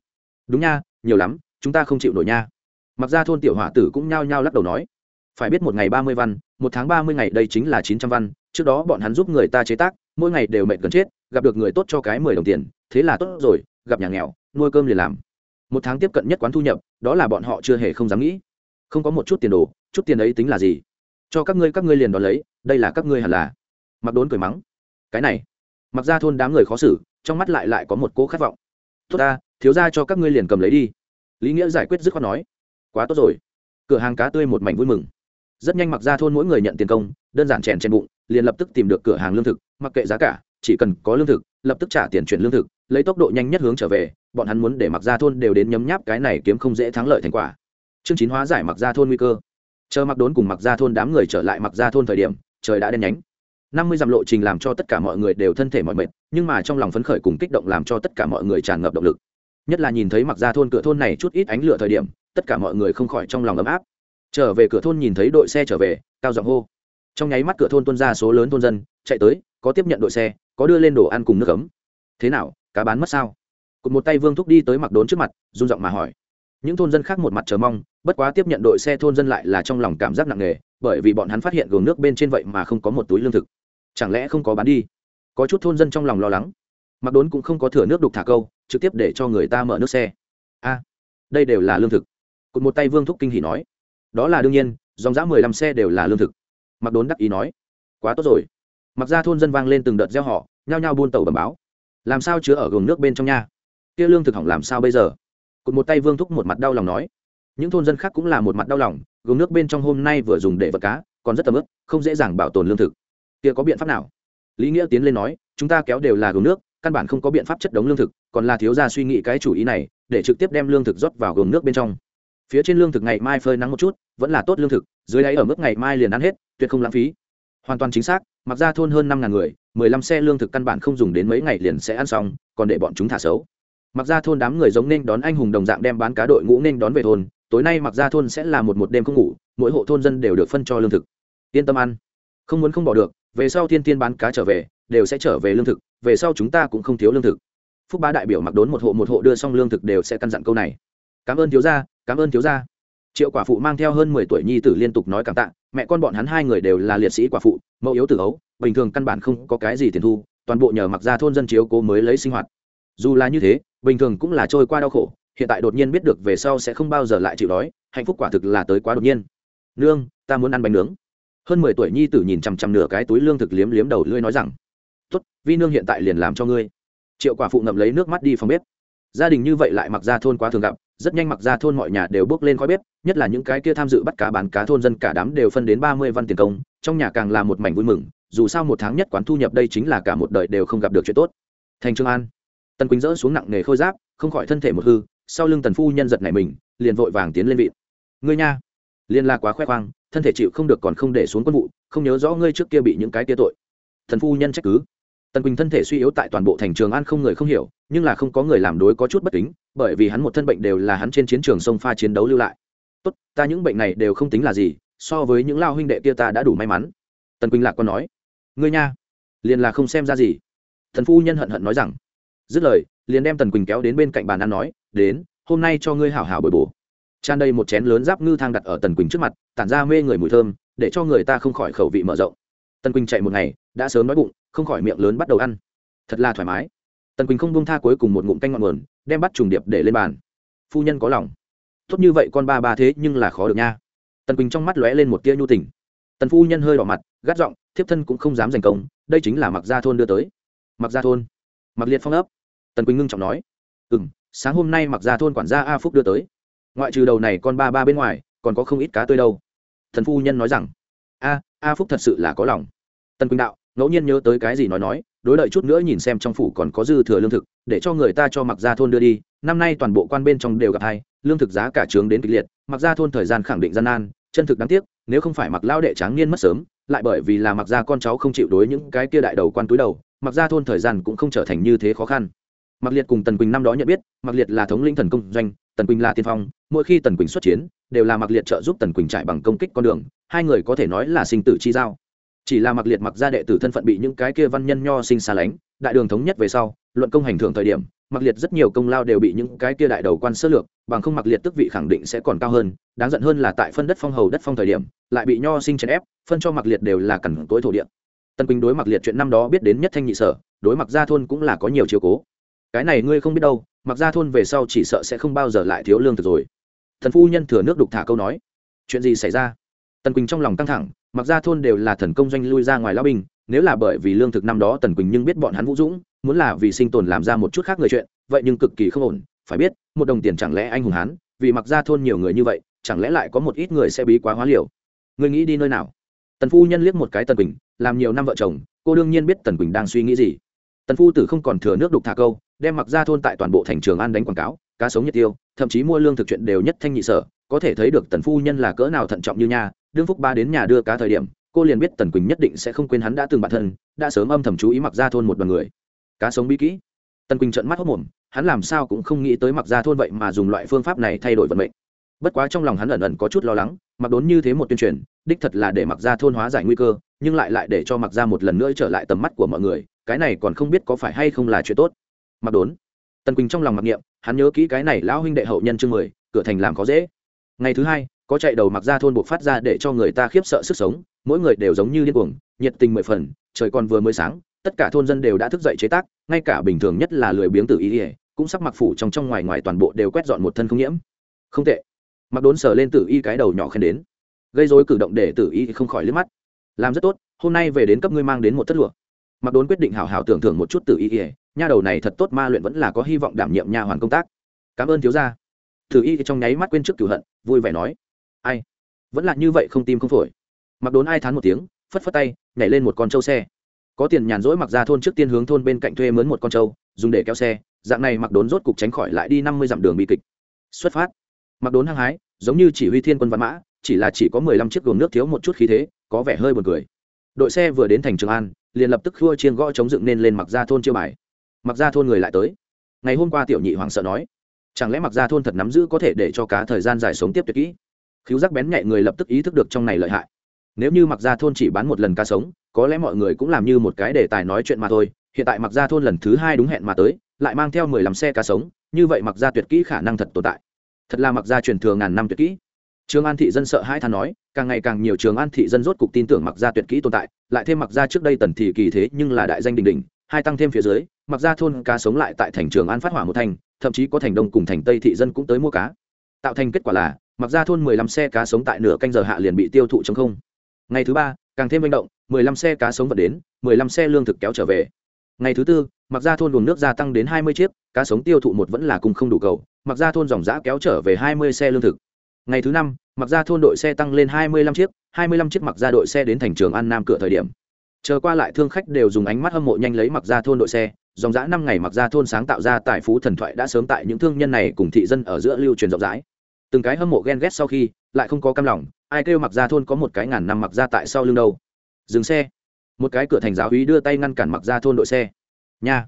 Đúng nha, nhiều lắm, chúng ta không chịu nổi nha. Mặc ra thôn tiểu hỏa tử cũng nhao nhao lắc đầu nói phải biết một ngày ba mươi văn, một tháng ba mươi ngày đây chính là chín trăm văn, trước đó bọn hắn giúp người ta chế tác, mỗi ngày đều mệt gần chết, gặp được người tốt cho cái mười đồng tiền, thế là tốt rồi, gặp nhà nghèo, nuôi cơm liền làm. Một tháng tiếp cận nhất quán thu nhập, đó là bọn họ chưa hề không dám nghĩ. Không có một chút tiền đồ, chút tiền ấy tính là gì? Cho các ngươi các ngươi liền đón lấy, đây là các ngươi hẳn là. Mặc đốn cười mắng. Cái này, mặc ra thôn đám người khó xử, trong mắt lại lại có một cỗ khát vọng. Tốt ta, thiếu ra cho các ngươi liền cầm lấy đi. Lý nghĩa giải quyết dứt khoát nói. Quá tốt rồi. Cửa hàng cá tươi một mảnh vui mừng rất nhanh mặc ra thôn mỗi người nhận tiền công, đơn giản chèn trên bụng, liền lập tức tìm được cửa hàng lương thực, mặc kệ giá cả, chỉ cần có lương thực, lập tức trả tiền chuyển lương thực, lấy tốc độ nhanh nhất hướng trở về, bọn hắn muốn để mặc ra thôn đều đến nhấm nháp cái này kiếm không dễ thắng lợi thành quả. Chương chín hóa giải mặc ra thôn nguy cơ. Chờ mặc đốn cùng mặc ra thôn đám người trở lại mặc ra thôn thời điểm, trời đã đen nhánh. Năm mươi dặm lộ trình làm cho tất cả mọi người đều thân thể mọi mệt, nhưng mà trong lòng phấn khởi cùng kích động làm cho tất cả mọi người tràn ngập động lực. Nhất là nhìn thấy mặc ra thôn cửa thôn này chút ít ánh lửa thời điểm, tất cả mọi người không khỏi trong lòng ấm áp trở về cửa thôn nhìn thấy đội xe trở về, cao giọng hô. Trong nháy mắt cửa thôn tuân ra số lớn thôn dân, chạy tới, có tiếp nhận đội xe, có đưa lên đồ ăn cùng nước ấm. Thế nào, cá bán mất sao? Cụt một tay vương thúc đi tới mặc đốn trước mặt, run giọng mà hỏi. Những thôn dân khác một mặt chờ mong, bất quá tiếp nhận đội xe thôn dân lại là trong lòng cảm giác nặng nề, bởi vì bọn hắn phát hiện gồm nước bên trên vậy mà không có một túi lương thực. Chẳng lẽ không có bán đi? Có chút thôn dân trong lòng lo lắng. Mặc đốn cũng không có thửa nước đục thả câu, trực tiếp để cho người ta mở nước xe. A, đây đều là lương thực. Cụt một tay vương thúc kinh hỉ nói đó là đương nhiên, dòng dã mười lăm xe đều là lương thực. Mặc đốn đắc ý nói, quá tốt rồi. Mặc ra thôn dân vang lên từng đợt gieo họ nhao nhao buôn tàu bẩm báo. Làm sao chứa ở gồm nước bên trong nha? Kia lương thực hỏng làm sao bây giờ? Cụt một tay vương thúc một mặt đau lòng nói. Những thôn dân khác cũng là một mặt đau lòng gồm nước bên trong hôm nay vừa dùng để vật cá, còn rất tầm ướp không dễ dàng bảo tồn lương thực. Kia có biện pháp nào? Lý nghĩa tiến lên nói, chúng ta kéo đều là gồm nước, căn bản không có biện pháp chất đống lương thực, còn là thiếu gia suy nghĩ cái chủ ý này, để trực tiếp đem lương thực rót vào gồm nước bên trong phía trên lương thực ngày mai phơi nắng một chút, vẫn là tốt lương thực, dưới đáy ở mức ngày mai liền ăn hết, tuyệt không lãng phí. Hoàn toàn chính xác, mặc ra thôn hơn năm ngàn người, mười lăm xe lương thực căn bản không dùng đến mấy ngày liền sẽ ăn xong, còn để bọn chúng thả xấu. Mặc ra thôn đám người giống nên đón anh hùng đồng dạng đem bán cá đội ngũ nên đón về thôn, tối nay mặc ra thôn sẽ là một một đêm không ngủ, mỗi hộ thôn dân đều được phân cho lương thực. Yên tâm ăn. Không muốn không bỏ được, về sau thiên tiên bán cá trở về, đều sẽ trở về lương thực, về sau chúng ta cũng không thiếu lương thực. Phúc bá đại biểu mặc đốn một hộ một hộ đưa xong lương thực đều sẽ căn dặn câu này. Cảm ơn thiếu gia cảm ơn thiếu gia. Triệu quả phụ mang theo hơn mười tuổi nhi tử liên tục nói cảm tạ, mẹ con bọn hắn hai người đều là liệt sĩ quả phụ, mẫu yếu tử ấu, bình thường căn bản không có cái gì tiền thu, toàn bộ nhờ mặc ra thôn dân chiếu cố mới lấy sinh hoạt. Dù là như thế, bình thường cũng là trôi qua đau khổ, hiện tại đột nhiên biết được về sau sẽ không bao giờ lại chịu đói, hạnh phúc quả thực là tới quá đột nhiên. Nương, ta muốn ăn bánh nướng. Hơn mười tuổi nhi tử nhìn chằm chằm nửa cái túi lương thực liếm liếm đầu lưỡi nói rằng, tốt, vi nương hiện tại liền làm cho ngươi. Triệu quả phụ ngậm lấy nước mắt đi phòng bếp. Gia đình như vậy lại mặc ra thôn quá thường gặp rất nhanh mặc ra thôn mọi nhà đều bước lên khói bếp, nhất là những cái kia tham dự bắt cá bán cá thôn dân cả đám đều phân đến ba mươi văn tiền công, trong nhà càng là một mảnh vui mừng, dù sao một tháng nhất quán thu nhập đây chính là cả một đời đều không gặp được chuyện tốt. Thành trương an. Tần quỳnh dỡ xuống nặng nghề khôi giáp, không khỏi thân thể một hư, sau lưng tần phu nhân giật này mình, liền vội vàng tiến lên vị. Ngươi nha. Liên la quá khoe khoang, thân thể chịu không được còn không để xuống quân vụ, không nhớ rõ ngươi trước kia bị những cái kia tội. Thần phu nhân trách cứ tần quỳnh thân thể suy yếu tại toàn bộ thành trường an không người không hiểu, nhưng là không có người làm đối có chút bất kính, bởi vì hắn một thân bệnh đều là hắn trên chiến trường sông pha chiến đấu lưu lại. Tốt, ta những bệnh này đều không tính là gì, so với những lao huynh đệ kia ta đã đủ may mắn. Tần quỳnh lạc còn nói. Ngươi nha, liền là không xem ra gì. Thần phu nhân hận hận nói rằng. Dứt lời, liền đem tần quỳnh kéo đến bên cạnh bàn ăn nói, đến, hôm nay cho ngươi hảo hảo bồi bổ. Tràn đầy một chén lớn giáp ngư thang đặt ở tần quỳnh trước mặt, tản ra mê người mùi thơm, để cho người ta không khỏi khẩu vị mở rộng. Tần quỳnh chạy một ngày đã sớm nói bụng, không khỏi miệng lớn bắt đầu ăn. Thật là thoải mái. Tần quỳnh không bông tha cuối cùng một ngụm canh ngọn nguồn, đem bắt trùng điệp để lên bàn. Phu nhân có lòng. Tốt như vậy con ba ba thế nhưng là khó được nha. Tần quỳnh trong mắt lóe lên một tia nhu tình. Tần phu nhân hơi đỏ mặt, gắt giọng, thiếp thân cũng không dám giành công, đây chính là mặc gia thôn đưa tới. Mặc gia thôn. Mặc liệt phong ấp. Tần quỳnh ngưng trọng nói. Ừ m sáng hôm nay mặc gia thôn quản gia a phúc đưa tới. Ngoại trừ đầu này con ba ba bên ngoài, còn có không ít cá tươi đâu. Thần phu nhân nói rằng, a a phúc thật sự là có lòng. Tần quỳnh đạo ngẫu nhiên nhớ tới cái gì nói nói, đối đợi chút nữa nhìn xem trong phủ còn có dư thừa lương thực, để cho người ta cho mặc gia thôn đưa đi. Năm nay toàn bộ quan bên trong đều gặp hai, lương thực giá cả trướng đến kịch liệt mặc gia thôn thời gian khẳng định gian nan, chân thực đáng tiếc, nếu không phải mặc lao đệ tráng niên mất sớm, lại bởi vì là mặc gia con cháu không chịu đối những cái kia đại đầu quan túi đầu mặc gia thôn thời gian cũng không trở thành như thế khó khăn. Mặc liệt cùng tần quỳnh năm đó nhận biết mặc liệt là thống lĩnh thần công doanh, tần quỳnh là tiên phong, mỗi khi tần quỳnh xuất chiến, đều là mặc liệt trợ giúp tần quỳnh trải bằng công kích con đường, hai người có thể nói là sinh tử chi giao chỉ là mặc liệt mặc gia đệ tử thân phận bị những cái kia văn nhân nho sinh xa lánh, đại đường thống nhất về sau, luận công hành thưởng thời điểm, mặc liệt rất nhiều công lao đều bị những cái kia đại đầu quan sơ lược, bằng không mặc liệt tức vị khẳng định sẽ còn cao hơn, đáng giận hơn là tại phân đất phong hầu đất phong thời điểm, lại bị nho sinh chèn ép, phân cho mặc liệt đều là cẩn tối thổ địa. Tân quỳnh đối mặc liệt chuyện năm đó biết đến nhất thanh nhị sở, đối mặc gia thôn cũng là có nhiều chiều cố. Cái này ngươi không biết đâu, mặc gia thôn về sau chỉ sợ sẽ không bao giờ lại thiếu lương thực rồi. Thần phu nhân thừa nước đục thả câu nói. Chuyện gì xảy ra? Tần quỳnh trong lòng căng thẳng mặc gia thôn đều là thần công doanh lui ra ngoài lao binh, nếu là bởi vì lương thực năm đó tần quỳnh nhưng biết bọn hắn vũ dũng, muốn là vì sinh tồn làm ra một chút khác người chuyện, vậy nhưng cực kỳ không ổn, phải biết, một đồng tiền chẳng lẽ anh hùng hán vì mặc gia thôn nhiều người như vậy, chẳng lẽ lại có một ít người sẽ bí quá hóa liều? Người nghĩ đi nơi nào? Tần phu nhân liếc một cái tần quỳnh, làm nhiều năm vợ chồng, cô đương nhiên biết tần quỳnh đang suy nghĩ gì. Tần phu tử không còn thừa nước đục thả câu, đem mặc gia thôn tại toàn bộ thành trường an đánh quảng cáo, cá sống nhiệt tiêu, thậm chí mua lương thực chuyện đều nhất thanh nhị sở, có thể thấy được tần phu nhân là cỡ nào thận trọng như nhà đương phúc ba đến nhà đưa cá thời điểm, cô liền biết tần quỳnh nhất định sẽ không quên hắn đã từng bản thân, đã sớm âm thầm chú ý mặc ra thôn một đoàn người. Cá sống bí kỹ. Tần quỳnh trợn mắt hốc mồm, hắn làm sao cũng không nghĩ tới mặc ra thôn vậy mà dùng loại phương pháp này thay đổi vận mệnh. Bất quá trong lòng hắn ẩn ẩn có chút lo lắng, mặc đốn như thế một tuyên truyền, đích thật là để mặc ra thôn hóa giải nguy cơ, nhưng lại lại để cho mặc ra một lần nữa trở lại tầm mắt của mọi người, cái này còn không biết có phải hay không là chuyện tốt. Mặc đốn. Tần quỳnh trong lòng mặc niệm, hắn nhớ kỹ cái này lão huynh đệ hậu nhân chương mười, cửa thành làm có dễ. Ngày thứ hai có chạy đầu mặc ra thôn buộc phát ra để cho người ta khiếp sợ sức sống, mỗi người đều giống như điên cuồng, nhiệt tình mười phần, trời còn vừa mới sáng, tất cả thôn dân đều đã thức dậy chế tác, ngay cả bình thường nhất là lười biếng tự ý ỉa cũng sắp mặc phủ trong trong ngoài ngoài toàn bộ đều quét dọn một thân không nhiễm. Không tệ. Mặc đốn sờ lên tự y cái đầu nhỏ khen đến. Gây dối cử động để tự y không khỏi liếc mắt. Làm rất tốt, hôm nay về đến cấp ngươi mang đến một thất lụa. Mặc đốn quyết định hào hào tưởng thưởng một chút tự y ỉa nha đầu này thật tốt, ma luyện vẫn là có hy vọng đảm nhiệm nha hoàn công tác. Cảm ơn thiếu gia. Tự y trong nháy mắt quên trước cửu hận, vui vẻ nói ai? Vẫn là như vậy không tim không phổi. Mặc đốn ai thán một tiếng, phất phất tay, nhảy lên một con trâu xe. Có tiền nhàn rỗi mặc ra thôn trước tiên hướng thôn bên cạnh thuê mướn một con trâu, dùng để kéo xe. Dạng này mặc đốn rốt cục tránh khỏi lại đi năm mươi dặm đường bị kịch. Xuất phát. Mặc đốn hăng hái, giống như chỉ huy thiên quân văn mã, chỉ là chỉ có mười lăm chiếc gồm nước thiếu một chút khí thế, có vẻ hơi buồn cười. Đội xe vừa đến thành trường an, liền lập tức khua chiên gõ chống dựng nên lên mặc ra thôn chiêu bài. Mặc ra thôn người lại tới. Ngày hôm qua tiểu nhị hoàng sợ nói, chẳng lẽ mặc ra thôn thật nắm giữ có thể để cho cá thời gian dài sống tiếp tuyệt kỹ? Khiếu giác bén nhạy người lập tức ý thức được trong này lợi hại. Nếu như mặc gia thôn chỉ bán một lần cá sống, có lẽ mọi người cũng làm như một cái đề tài nói chuyện mà thôi. Hiện tại mặc gia thôn lần thứ hai đúng hẹn mà tới, lại mang theo mười lăm xe cá sống, như vậy mặc gia tuyệt kỹ khả năng thật tồn tại. Thật là mặc gia truyền thừa ngàn năm tuyệt kỹ. Trường an thị dân sợ hai than nói, càng ngày càng nhiều trường an thị dân rốt cục tin tưởng mặc gia tuyệt kỹ tồn tại, lại thêm mặc gia trước đây tần thị kỳ thế nhưng là đại danh đình đình hai tăng thêm phía dưới mặc gia thôn cá sống lại tại thành trường an phát hỏa một thành, thậm chí có thành đông cùng thành tây thị dân cũng tới mua cá. Tạo thành kết quả là mặc ra thôn mười lăm xe cá sống tại nửa canh giờ hạ liền bị tiêu thụ trong không. Ngày thứ ba, càng thêm manh động, mười lăm xe cá sống vận đến, mười lăm xe lương thực kéo trở về. Ngày thứ tư, mặc ra thôn luồng nước gia tăng đến hai mươi chiếc, cá sống tiêu thụ một vẫn là cùng không đủ cầu, mặc ra thôn dòng giã kéo trở về hai mươi xe lương thực. Ngày thứ năm, mặc ra thôn đội xe tăng lên hai mươi lăm chiếc, hai mươi lăm chiếc mặc ra đội xe đến thành trường an nam cửa thời điểm. Chờ qua lại thương khách đều dùng ánh mắt hâm mộ nhanh lấy mặc ra thôn đội xe, dòng dã năm ngày mặc ra thôn sáng tạo ra tài phú thần thoại đã sớm tại những thương nhân này cùng thị dân ở giữa lưu truyền rộng rãi từng cái hâm mộ ghen ghét sau khi, lại không có cam lòng, ai kêu mặc ra thôn có một cái ngàn năm mặc ra tại sau lưng đâu. Dừng xe. Một cái cửa thành giáo hí đưa tay ngăn cản mặc ra thôn đội xe. Nha.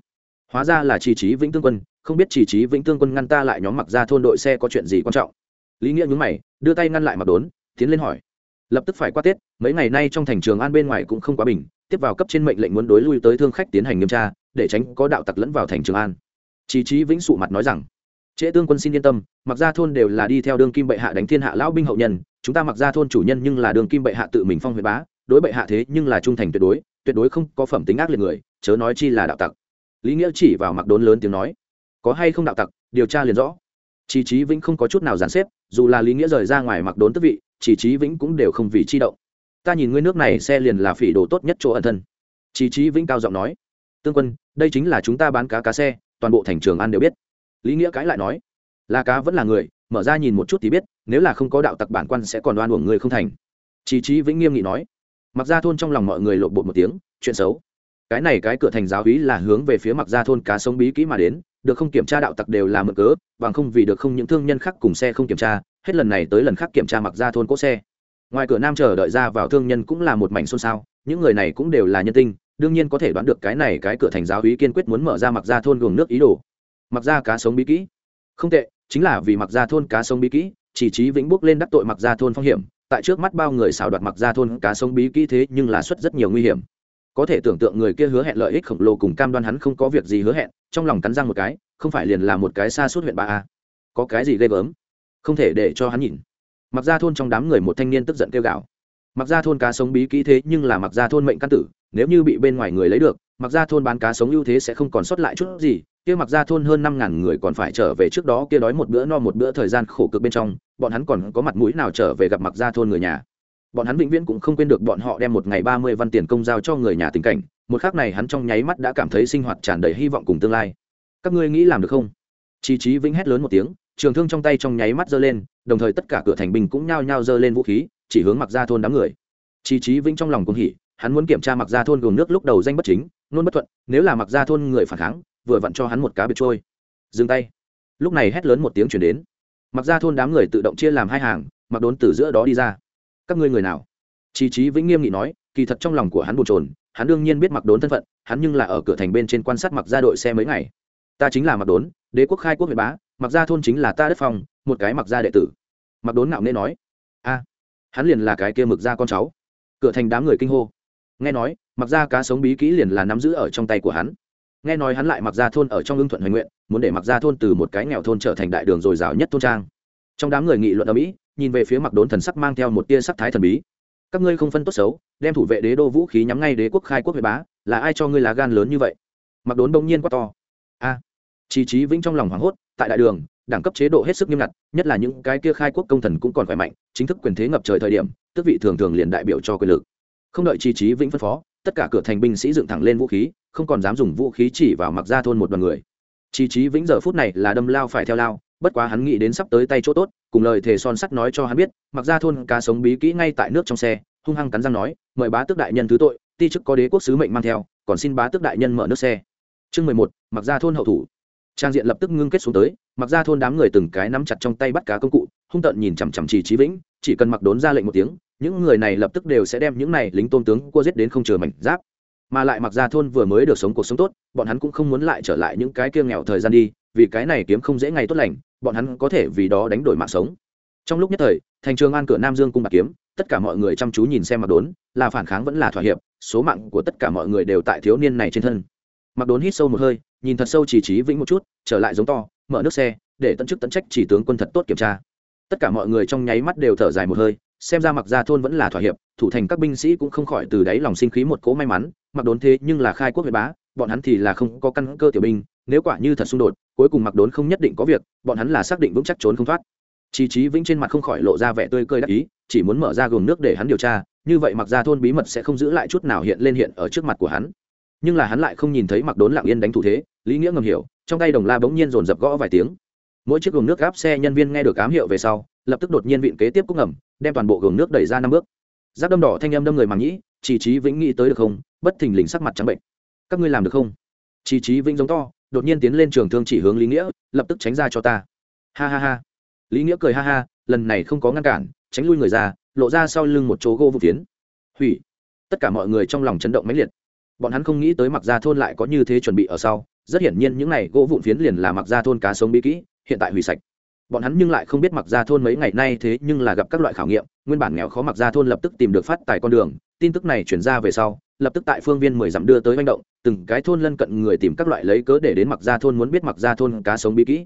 Hóa ra là chỉ trí vĩnh tương quân, không biết chỉ trí vĩnh tương quân ngăn ta lại nhóm mặc ra thôn đội xe có chuyện gì quan trọng. Lý nghĩa nhúng mày, đưa tay ngăn lại mặc đốn, tiến lên hỏi. Lập tức phải qua tết, mấy ngày nay trong thành trường an bên ngoài cũng không quá bình, tiếp vào cấp trên mệnh lệnh muốn đối lui tới thương khách tiến hành nghiêm tra, để tránh có đạo tặc lẫn vào thành trường an. Chỉ trí vĩnh sụ mặt nói rằng trễ tương quân xin yên tâm, mặc ra thôn đều là đi theo đương kim bệ hạ đánh thiên hạ lão binh hậu nhân, chúng ta mặc ra thôn chủ nhân nhưng là đương kim bệ hạ tự mình phong huyện bá, đối bệ hạ thế nhưng là trung thành tuyệt đối tuyệt đối không có phẩm tính ác liệt người, chớ nói chi là đạo tặc. Lý nghĩa chỉ vào mặc đốn lớn tiếng nói. Có hay không đạo tặc, điều tra liền rõ. Chỉ trí vĩnh không có chút nào giàn xếp, dù là lý nghĩa rời ra ngoài mặc đốn tức vị, chỉ trí vĩnh cũng đều không vì chi động. Ta nhìn ngươi nước này xe liền là phỉ đồ tốt nhất chỗ ẩn thân. Chỉ trí vĩnh cao giọng nói. Tương quân, đây chính là chúng ta bán cá cá xe, toàn bộ thành trường an đều biết lý nghĩa cãi lại nói, là cá vẫn là người, mở ra nhìn một chút thì biết, nếu là không có đạo tặc bản quan sẽ còn đoan uổng người không thành. Chí trí vĩnh nghiêm nghị nói. Mặc ra thôn trong lòng mọi người lộn bột một tiếng, chuyện xấu. Cái này cái cửa thành giáo hí là hướng về phía mặc ra thôn cá sống bí kỹ mà đến, được không kiểm tra đạo tặc đều là mực cớ, bằng không vì được không những thương nhân khác cùng xe không kiểm tra, hết lần này tới lần khác kiểm tra mặc ra thôn cỗ xe. Ngoài cửa nam chờ đợi ra vào thương nhân cũng là một mảnh xôn xao, những người này cũng đều là nhân tinh, đương nhiên có thể đoán được cái này cái cửa thành giáo hí kiên quyết muốn mở ra mặc ra thôn gồm nước ý đồ mặc ra cá sống bí kỹ. Không tệ, chính là vì mặc ra thôn cá sống bí kỹ, chỉ trí vĩnh bước lên đắc tội mặc ra thôn phong hiểm, tại trước mắt bao người xảo đoạt mặc ra thôn cá sống bí kỹ thế nhưng là xuất rất nhiều nguy hiểm. Có thể tưởng tượng người kia hứa hẹn lợi ích khổng lồ cùng cam đoan hắn không có việc gì hứa hẹn, trong lòng cắn răng một cái, không phải liền là một cái xa suốt huyện ba a. Có cái gì ghê gớm? Không thể để cho hắn nhìn. Mặc ra thôn trong đám người một thanh niên tức giận kêu gào. Mặc ra thôn cá sống bí kỹ thế nhưng là mặc ra thôn mệnh căn tử, nếu như bị bên ngoài người lấy được mặc ra thôn bán cá sống ưu thế sẽ không còn sót lại chút gì, kia mặc ra thôn hơn năm ngàn người còn phải trở về trước đó kia đói một bữa no một bữa thời gian khổ cực bên trong, bọn hắn còn có mặt mũi nào trở về gặp mặc ra thôn người nhà. Bọn hắn vĩnh viễn cũng không quên được bọn họ đem một ngày ba mươi văn tiền công giao cho người nhà tình cảnh, một khác này hắn trong nháy mắt đã cảm thấy sinh hoạt tràn đầy hy vọng cùng tương lai. Các ngươi nghĩ làm được không? Chi trí vĩnh hét lớn một tiếng, trường thương trong tay trong nháy mắt giơ lên, đồng thời tất cả cửa thành binh cũng nhao nhao giơ lên vũ khí, chỉ hướng mặc ra thôn đám người. Chi trí vĩnh trong lòng cũng hỉ, hắn muốn kiểm tra mặc ra thôn gồm nước lúc đầu danh bất chính nôn bất thuận nếu là mặc ra thôn người phản kháng vừa vặn cho hắn một cá biệt trôi. Dừng tay. Lúc này hét lớn một tiếng chuyển đến. Mặc ra thôn đám người tự động chia làm hai hàng mặc đốn từ giữa đó đi ra. Các ngươi người nào? Chi trí vĩnh nghiêm nghị nói kỳ thật trong lòng của hắn bồn trồn hắn đương nhiên biết mặc đốn thân phận hắn nhưng là ở cửa thành bên trên quan sát mặc ra đội xe mấy ngày. Ta chính là mặc đốn đế quốc khai quốc việt bá mặc ra thôn chính là ta đất phòng, một cái mặc ra đệ tử. Mặc đốn ngạo nghễ nói. A hắn liền là cái kia mực ra con cháu. Cửa thành đám người kinh hô. Nghe nói mặc ra cá sống bí kỹ liền là nắm giữ ở trong tay của hắn. Nghe nói hắn lại mặc ra thôn ở trong ưng thuận hoành nguyện muốn để mặc ra thôn từ một cái nghèo thôn trở thành đại đường dồi dào nhất thôn trang. Trong đám người nghị luận ở mỹ nhìn về phía mặc đốn thần sắc mang theo một tia sắc thái thần bí. Các ngươi không phân tốt xấu đem thủ vệ đế đô vũ khí nhắm ngay đế quốc khai quốc huệ bá là ai cho ngươi lá gan lớn như vậy? Mặc đốn bỗng nhiên quá to. A. À, trí trí vĩnh trong lòng hoảng hốt tại đại đường đẳng cấp chế độ hết sức nghiêm ngặt nhất là những cái kia khai quốc công thần cũng còn khỏe mạnh chính thức quyền thế ngập trời thời điểm tước vị thường thường liền đại biểu cho quyền lực. Không đợi chi trí vĩnh phân phó tất cả cửa thành binh sĩ dựng thẳng lên vũ khí, không còn dám dùng vũ khí chỉ vào mặc ra thôn một đoàn người. Chi trí vĩnh giờ phút này là đâm lao phải theo lao, bất quá hắn nghĩ đến sắp tới tay chỗ tốt, cùng lời thề son sắt nói cho hắn biết, mặc ra thôn cá sống bí kỹ ngay tại nước trong xe, hung hăng cắn răng nói, mời bá tước đại nhân thứ tội, ti chức có đế quốc sứ mệnh mang theo, còn xin bá tước đại nhân mở nước xe. Chương mười một, mặc ra thôn hậu thủ. Trang diện lập tức ngưng kết xuống tới, mặc ra thôn đám người từng cái nắm chặt trong tay bắt cá công cụ, hung tợn nhìn chằm chằm trì trí vĩnh, chỉ cần mặc đốn ra lệnh một tiếng những người này lập tức đều sẽ đem những này lính tôn tướng cua giết đến không chừa mảnh giáp. Mà lại mặc ra thôn vừa mới được sống cuộc sống tốt, bọn hắn cũng không muốn lại trở lại những cái kia nghèo thời gian đi, vì cái này kiếm không dễ ngày tốt lành, bọn hắn có thể vì đó đánh đổi mạng sống. Trong lúc nhất thời, thành trường an cửa nam dương cung bạc kiếm, tất cả mọi người chăm chú nhìn xem mặc đốn, là phản kháng vẫn là thỏa hiệp, số mạng của tất cả mọi người đều tại thiếu niên này trên thân. Mặc đốn hít sâu một hơi, nhìn thật sâu chỉ trí vĩnh một chút, trở lại giống to, mở nước xe, để tận chức tận trách chỉ tướng quân thật tốt kiểm tra. Tất cả mọi người trong nháy mắt đều thở dài một hơi xem ra mặc ra thôn vẫn là thỏa hiệp thủ thành các binh sĩ cũng không khỏi từ đáy lòng sinh khí một cỗ may mắn mặc đốn thế nhưng là khai quốc huyện bá bọn hắn thì là không có căn cơ tiểu binh nếu quả như thật xung đột cuối cùng mặc đốn không nhất định có việc bọn hắn là xác định vững chắc trốn không thoát chi Chí Vĩnh trên mặt không khỏi lộ ra vẻ tươi cười đắc ý, chỉ muốn mở ra gồm nước để hắn điều tra, như vậy mặc gia thôn bí mật sẽ không giữ lại chút nào hiện lên hiện ở trước mặt của hắn. Nhưng là hắn lại không nhìn thấy Mặc Đốn lặng yên đánh thủ thế, Lý Nghĩa ngầm hiểu, trong tay đồng la bỗng nhiên dồn dập gõ vài tiếng. Mỗi chiếc gồm nước gáp xe nhân viên nghe được ám hiệu về sau, lập tức đột nhiên vịn kế tiếp cúc ngầm, đem toàn bộ gường nước đẩy ra năm bước. Giáp đâm đỏ thanh âm đâm người màng nhĩ, chỉ Chí Vĩnh nghĩ tới được không, bất thình lình sắc mặt trắng bệnh. Các ngươi làm được không? chỉ Chí Vĩnh giống to, đột nhiên tiến lên trường thương chỉ hướng Lý Nghĩa, lập tức tránh ra cho ta. Ha ha ha lý nghĩa cười ha ha lần này không có ngăn cản tránh lui người ra lộ ra sau lưng một chỗ gỗ vụ phiến hủy tất cả mọi người trong lòng chấn động mãnh liệt bọn hắn không nghĩ tới mặc gia thôn lại có như thế chuẩn bị ở sau rất hiển nhiên những n à y gỗ vụn phiến liền là mặc gia thôn cá sống bí kỹ hiện tại hủy sạch bọn hắn nhưng lại không biết mặc gia thôn mấy ngày nay thế nhưng là gặp các loại khảo nghiệm, nguyên bản nghèo khó mặc gia thôn lập tức tìm được phát tài con đường, tin tức này chuyển ra về sau, lập tức tại phương viên mười dặm đưa tới manh động, từng cái thôn lân cận người tìm các loại lấy cớ để đến mặc gia thôn muốn biết mặc gia thôn cá sống bí kỹ.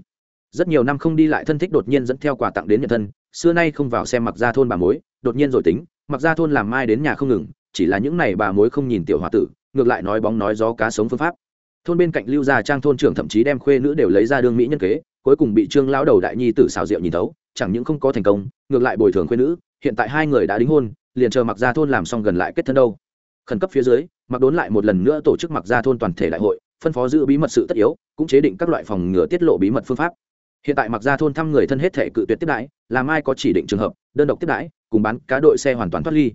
Rất nhiều năm không đi lại thân thích đột nhiên dẫn theo quà tặng đến nhận thân, xưa nay không vào xem mặc ra thôn bà mối, đột nhiên rồi tính mặc ra thôn làm mai đến nhà không ngừng, chỉ là những này bà mối không nhìn tiểu h o a tử, ngược lại nói bóng nói gió cá sống phương pháp. Thôn bên cạnh lưu gia trang thôn trưởng thậm chí đem khuê nữ đều lấy ra đương mỹ nhân kế cuối cùng bị trương lão đầu đại nhi tử xào rượu nhìn thấu, chẳng những không có thành công, ngược lại bồi thường khuyên nữ, hiện tại hai người đã đính hôn, liền chờ mặc gia thôn làm xong gần lại kết thân đâu. Khẩn cấp phía dưới mặc đốn lại một lần nữa tổ chức mặc gia thôn toàn thể đại hội, phân phó giữ bí mật sự tất yếu, cũng chế định các loại phòng ngừa tiết lộ bí mật phương pháp. Hiện tại mặc gia thôn thăm người thân hết thể cự tuyệt tiếp đãi, làm ai có chỉ định trường hợp, đơn độc tiếp đãi, cùng bán cá đội xe hoàn toàn thoát ly.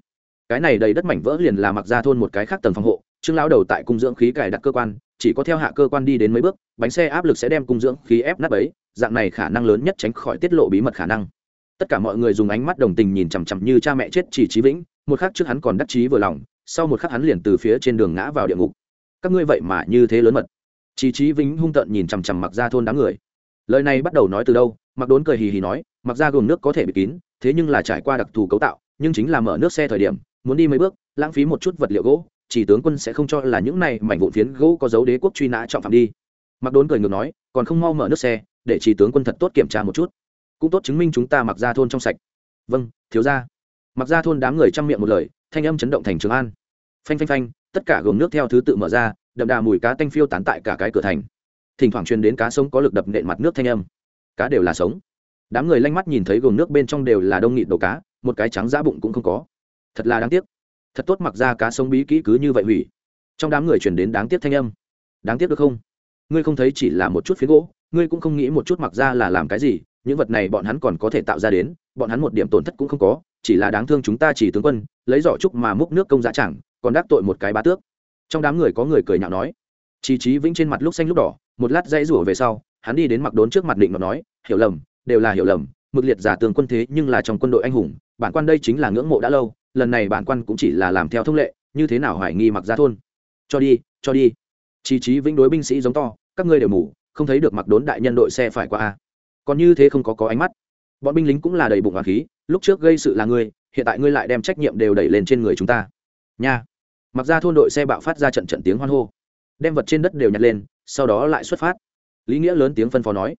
Cái này đầy đất mảnh vỡ liền là mặc gia thôn một cái khác tầng phòng hộ, trương lão đầu tại cung dưỡng khí cài đặt cơ quan, chỉ có theo hạ cơ quan đi đến mấy bước, bánh xe áp lực sẽ đem cung dưỡng khí ép nắp ấy dạng này khả năng lớn nhất tránh khỏi tiết lộ bí mật khả năng. Tất cả mọi người dùng ánh mắt đồng tình nhìn chằm chằm như cha mẹ chết chỉ trí vĩnh, một khắc trước hắn còn đắc chí vừa lòng, sau một khắc hắn liền từ phía trên đường ngã vào địa ngục. Các ngươi vậy mà như thế lớn mật. Chỉ trí vĩnh hung tợn nhìn chằm chằm mặc ra thôn đám người. Lời này bắt đầu nói từ đâu? Mặc đốn cười hì hì nói mặc ra gồm nước có thể bị kín, thế nhưng là trải qua đặc thù cấu tạo, nhưng chính là mở nước xe thời điểm, muốn đi mấy bước, lãng phí một chút vật liệu gỗ, chỉ tướng quân sẽ không cho là những này mảnh vụn phiến gỗ có dấu đế quốc truy nã trọng phạm đi. Mặc đốn cười ngược nói còn không mau mở nước xe, để chỉ tướng quân thật tốt kiểm tra một chút. Cũng tốt chứng minh chúng ta mặc ra thôn trong sạch. Vâng thiếu ra mặc ra thôn đám người chăm miệng một lời, thanh âm chấn động thành trường an. Phanh phanh phanh, tất cả gồm nước theo thứ tự mở ra, đậm đà mùi cá tanh phiêu tán tại cả cái cửa thành. Thỉnh thoảng truyền đến cá sống có lực đập nện mặt nước thanh âm. Cá đều là sống. Đám người lanh mắt nhìn thấy gồm nước bên trong đều là đông nghịt đầu cá, một cái trắng giã bụng cũng không có. Thật là đáng tiếc. Thật tốt mặc ra cá sống bí kỹ cứ như vậy hủy. Trong đám người chuyển đến đáng tiếc thanh âm. Đáng tiếc được không? Ngươi không thấy chỉ là một chút phiến gỗ, ngươi cũng không nghĩ một chút mặc ra là làm cái gì, những vật này bọn hắn còn có thể tạo ra đến, bọn hắn một điểm tổn thất cũng không có, chỉ là đáng thương chúng ta chỉ tướng quân, lấy giỏ trúc mà múc nước công giá chẳng, còn đắc tội một cái bá tước. Trong đám người có người cười nhạo nói. Chi trí vĩnh trên mặt lúc xanh lúc đỏ, một lát dãy rủa về sau, hắn đi đến mặc đốn trước mặt định mà nói, hiểu lầm, đều là hiểu lầm, mực liệt giả tường quân thế nhưng là trong quân đội anh hùng, bản quan đây chính là ngưỡng mộ đã lâu, lần này bản quan cũng chỉ là làm theo thông lệ, như thế nào hoài nghi mặc ra thôn? Cho đi cho đi. Chi trí vĩnh đối binh sĩ giống to các ngươi đều mù, không thấy được mặc đốn đại nhân đội xe phải qua a. Còn như thế không có có ánh mắt. Bọn binh lính cũng là đầy bụng hoàng khí, lúc trước gây sự là ngươi, hiện tại ngươi lại đem trách nhiệm đều đẩy lên trên người chúng ta. Nha. Mặc ra thôn đội xe bạo phát ra trận trận tiếng hoan hô. Đem vật trên đất đều nhặt lên, sau đó lại xuất phát. Lý nghĩa lớn tiếng phân phó nói.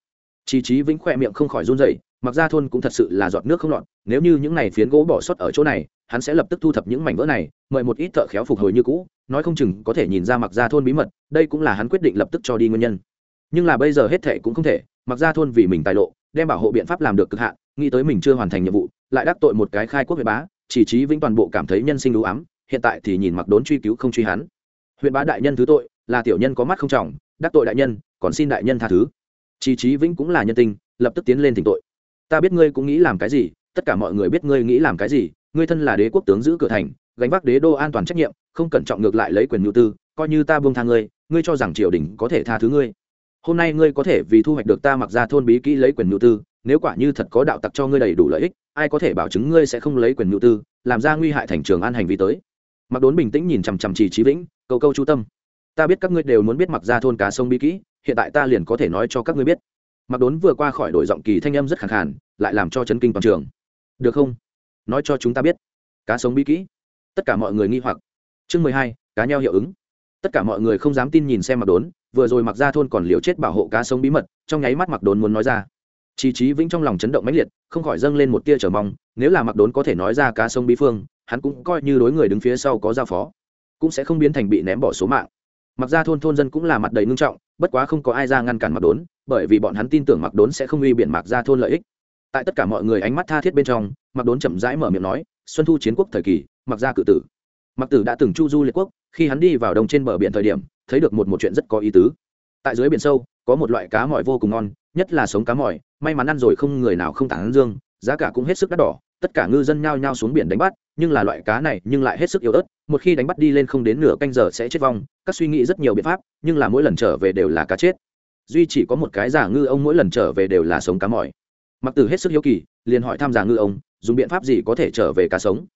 Chi trí vĩnh khỏe miệng không khỏi run dậy mặc ra thôn cũng thật sự là giọt nước không lọt, nếu như những này phiến gỗ bỏ sót ở chỗ này hắn sẽ lập tức thu thập những mảnh vỡ này, mời một ít thợ khéo phục hồi như cũ, nói không chừng có thể nhìn ra mặc ra thôn bí mật, đây cũng là hắn quyết định lập tức cho đi nguyên nhân. Nhưng là bây giờ hết thệ cũng không thể mặc ra thôn vì mình tài lộ, đem bảo hộ biện pháp làm được cực hạn, nghĩ tới mình chưa hoàn thành nhiệm vụ, lại đắc tội một cái khai quốc huyện bá, chỉ trí vĩnh toàn bộ cảm thấy nhân sinh đủ ám, hiện tại thì nhìn mặc đốn truy cứu không truy hắn. Huyện bá đại nhân thứ tội, là tiểu nhân có mắt không trọng, đắc tội đại nhân, còn xin đại nhân tha thứ. Chi trí vĩnh cũng là nhân tình, lập tức tiến lên thỉnh tội. Ta biết ngươi cũng nghĩ làm cái gì, tất cả mọi người biết ngươi nghĩ làm cái gì ngươi thân là đế quốc tướng giữ cửa thành, gánh vác đế đô an toàn trách nhiệm, không cẩn trọng ngược lại lấy quyền nhu tư, coi như ta buông tha ngươi ngươi cho rằng triều đình có thể tha thứ ngươi. Hôm nay ngươi có thể vì thu hoạch được ta mặc ra thôn bí kỹ lấy quyền nhu tư, nếu quả như thật có đạo tặc cho ngươi đầy đủ lợi ích, ai có thể bảo chứng ngươi sẽ không lấy quyền nhu tư, làm ra nguy hại thành trường an hành vi tới. Mặc đốn bình tĩnh nhìn chằm chằm trì trí vĩnh câu câu chú tâm, ta biết các ngươi đều muốn biết mặc ra thôn cá sông bí kỹ, hiện tại ta liền có thể nói cho các ngươi biết. Mặc đốn vừa qua khỏi đổi giọng kỳ thanh âm rất khẳng khàn, lại làm cho chấn kinh toàn trường. Được không? Nói cho chúng ta biết. Cá sống bí kỹ. Tất cả mọi người nghi hoặc. Chương mười hai, cá nheo hiệu ứng. Tất cả mọi người không dám tin nhìn xem mặc đốn, vừa rồi mặc ra thôn còn liều chết bảo hộ cá sống bí mật, trong nháy mắt mặc đốn muốn nói ra. Chi trí vĩnh trong lòng chấn động mãnh liệt, không khỏi dâng lên một tia chờ mong, nếu là mặc đốn có thể nói ra cá sống bí phương, hắn cũng coi như đối người đứng phía sau có giao phó, cũng sẽ không biến thành bị ném bỏ số mạng. Mặc ra thôn thôn dân cũng là mặt đầy ngưng trọng, bất quá không có ai ra ngăn cản mặc đốn, bởi vì bọn hắn tin tưởng mặc đốn sẽ không uy biện mặc ra thôn lợi ích tại tất cả mọi người ánh mắt tha thiết bên trong mặc đốn chậm rãi mở miệng nói, xuân thu chiến quốc thời kỳ mặc ra cự tử. Mặc tử đã từng chu du liệt quốc, khi hắn đi vào đông trên bờ biển thời điểm, thấy được một một chuyện rất có ý tứ. Tại dưới biển sâu, có một loại cá mỏi vô cùng ngon, nhất là sống cá mỏi may mắn ăn rồi không người nào không tản dương, giá cả cũng hết sức đắt đỏ, tất cả ngư dân nhao nhao xuống biển đánh bắt, nhưng là loại cá này nhưng lại hết sức yếu ớt, một khi đánh bắt đi lên không đến nửa canh giờ sẽ chết vong, các suy nghĩ rất nhiều biện pháp, nhưng là mỗi lần trở về đều là cá chết. Duy chỉ có một cái giả ngư ông mỗi lần trở về đều là sống cá mỏi mặc tử hết sức hiếu kỳ, liền hỏi tham gia ngư ông, dùng biện pháp gì có thể trở về cá sống?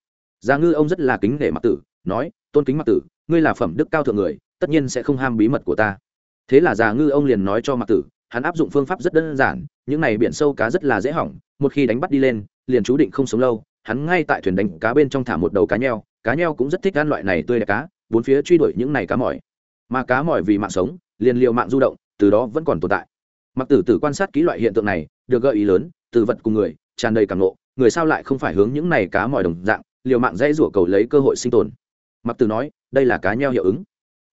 Giả ngư ông rất là kính nể mặc tử, nói, tôn kính mặc tử, ngươi là phẩm đức cao thượng người, tất nhiên sẽ không ham bí mật của ta. Thế là già ngư ông liền nói cho mặc tử, hắn áp dụng phương pháp rất đơn giản, những này biển sâu cá rất là dễ hỏng, một khi đánh bắt đi lên, liền chú định không sống lâu, hắn ngay tại thuyền đánh cá bên trong thả một đầu cá nheo cá nheo cũng rất thích ăn loại này tươi đẹp cá, bốn phía truy đuổi những này cá mỏi. Mà cá mỏi vì mạng sống, liền liều mạng du động, từ đó vẫn còn tồn tại. Mặc tử tử quan sát kỹ loại hiện tượng này được gợi ý lớn, từ vật cùng người, tràn đầy cảm nộ người sao lại không phải hướng những này cá mọi đồng dạng, liều mạng dãy rủa cầu lấy cơ hội sinh tồn. Mặc tử nói, đây là cá nheo hiệu ứng.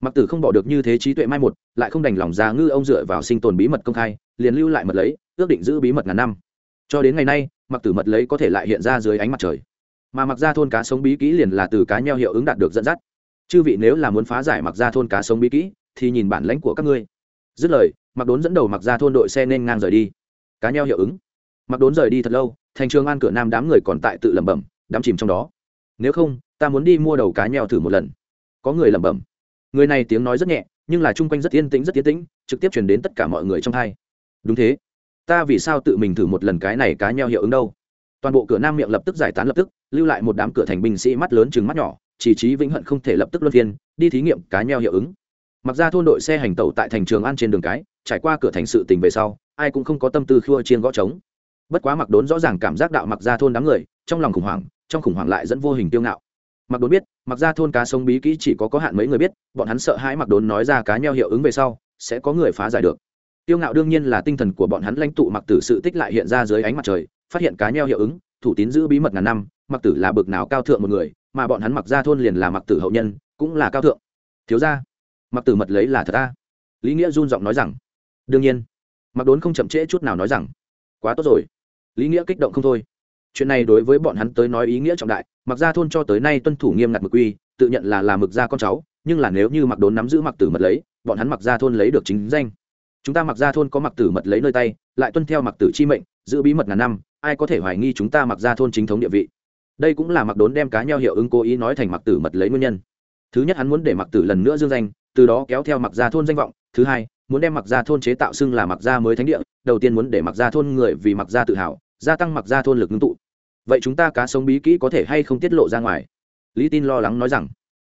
Mặc tử không bỏ được như thế trí tuệ mai một, lại không đành lòng ra ngư ông dựa vào sinh tồn bí mật công khai, liền lưu lại mật lấy, ước định giữ bí mật ngàn năm. Cho đến ngày nay, mặc tử mật lấy có thể lại hiện ra dưới ánh mặt trời. Mà mặc ra thôn cá sống bí kỹ liền là từ cá nheo hiệu ứng đạt được dẫn dắt. Chư vị nếu là muốn phá giải mặc ra thôn cá sống bí kỹ, thì nhìn bản lãnh của các ngươi. Dứt lời, mặc đốn dẫn đầu mặc ra thôn đội xe nên ngang rời đi cá nheo hiệu ứng. Mặc đốn rời đi thật lâu, thành trường an cửa nam đám người còn tại tự lẩm bẩm đám chìm trong đó. Nếu không, ta muốn đi mua đầu cá nheo thử một lần. Có người lẩm bẩm. Người này tiếng nói rất nhẹ, nhưng là chung quanh rất yên tĩnh, rất yên tĩnh, trực tiếp chuyển đến tất cả mọi người trong hai. Đúng thế. Ta vì sao tự mình thử một lần cái này cá nheo hiệu ứng đâu? Toàn bộ cửa nam miệng lập tức giải tán lập tức, lưu lại một đám cửa thành binh sĩ mắt lớn chừng mắt nhỏ, chỉ trí vĩnh hận không thể lập tức luân phiên, đi thí nghiệm cá nheo hiệu ứng. Mặc ra thôn đội xe hành tẩu tại thành trường an trên đường cái, trải qua cửa thành sự tình về sau ai cũng không có tâm tư khua chiên gõ trống. Bất quá mặc đốn rõ ràng cảm giác đạo mặc ra thôn đám người, trong lòng khủng hoảng, trong khủng hoảng lại dẫn vô hình tiêu ngạo. Mặc đốn biết mặc ra thôn cá sông bí kỹ chỉ có có hạn mấy người biết, bọn hắn sợ hãi mặc đốn nói ra cá nheo hiệu ứng về sau, sẽ có người phá giải được. Tiêu ngạo đương nhiên là tinh thần của bọn hắn lãnh tụ mặc tử sự tích lại hiện ra dưới ánh mặt trời, phát hiện cá nheo hiệu ứng, thủ tín giữ bí mật ngàn năm mặc tử là bực nào cao thượng một người, mà bọn hắn mặc ra thôn liền là mặc tử hậu nhân, cũng là cao thượng. Thiếu ra mặc tử mật lấy là thật ta lý nghĩa run giọng nói rằng, đương nhiên mặc đốn không chậm trễ chút nào nói rằng, quá tốt rồi. Lý nghĩa kích động không thôi. Chuyện này đối với bọn hắn tới nói ý nghĩa trọng đại, mặc ra thôn cho tới nay tuân thủ nghiêm ngặt mực quy, tự nhận là là mực ra con cháu, nhưng là nếu như mặc đốn nắm giữ mặc tử mật lấy, bọn hắn mặc ra thôn lấy được chính danh. Chúng ta mặc ra thôn có mặc tử mật lấy nơi tay, lại tuân theo mặc tử chi mệnh, giữ bí mật ngàn năm, ai có thể hoài nghi chúng ta mặc ra thôn chính thống địa vị? Đây cũng là mặc đốn đem cá nhau hiệu ứng cố ý nói thành mặc tử mật lấy nguyên nhân. Thứ nhất hắn muốn để mặc tử lần nữa dương danh, từ đó kéo theo mặc ra thôn danh vọng thứ hai, muốn đem mặc gia thôn chế tạo xưng là mặc gia mới thánh địa, đầu tiên muốn để mặc gia thôn người vì mặc gia tự hào, gia tăng mặc gia thôn lực ngưng tụ. Vậy chúng ta cá sống bí kỹ có thể hay không tiết lộ ra ngoài? Lý tin lo lắng nói rằng,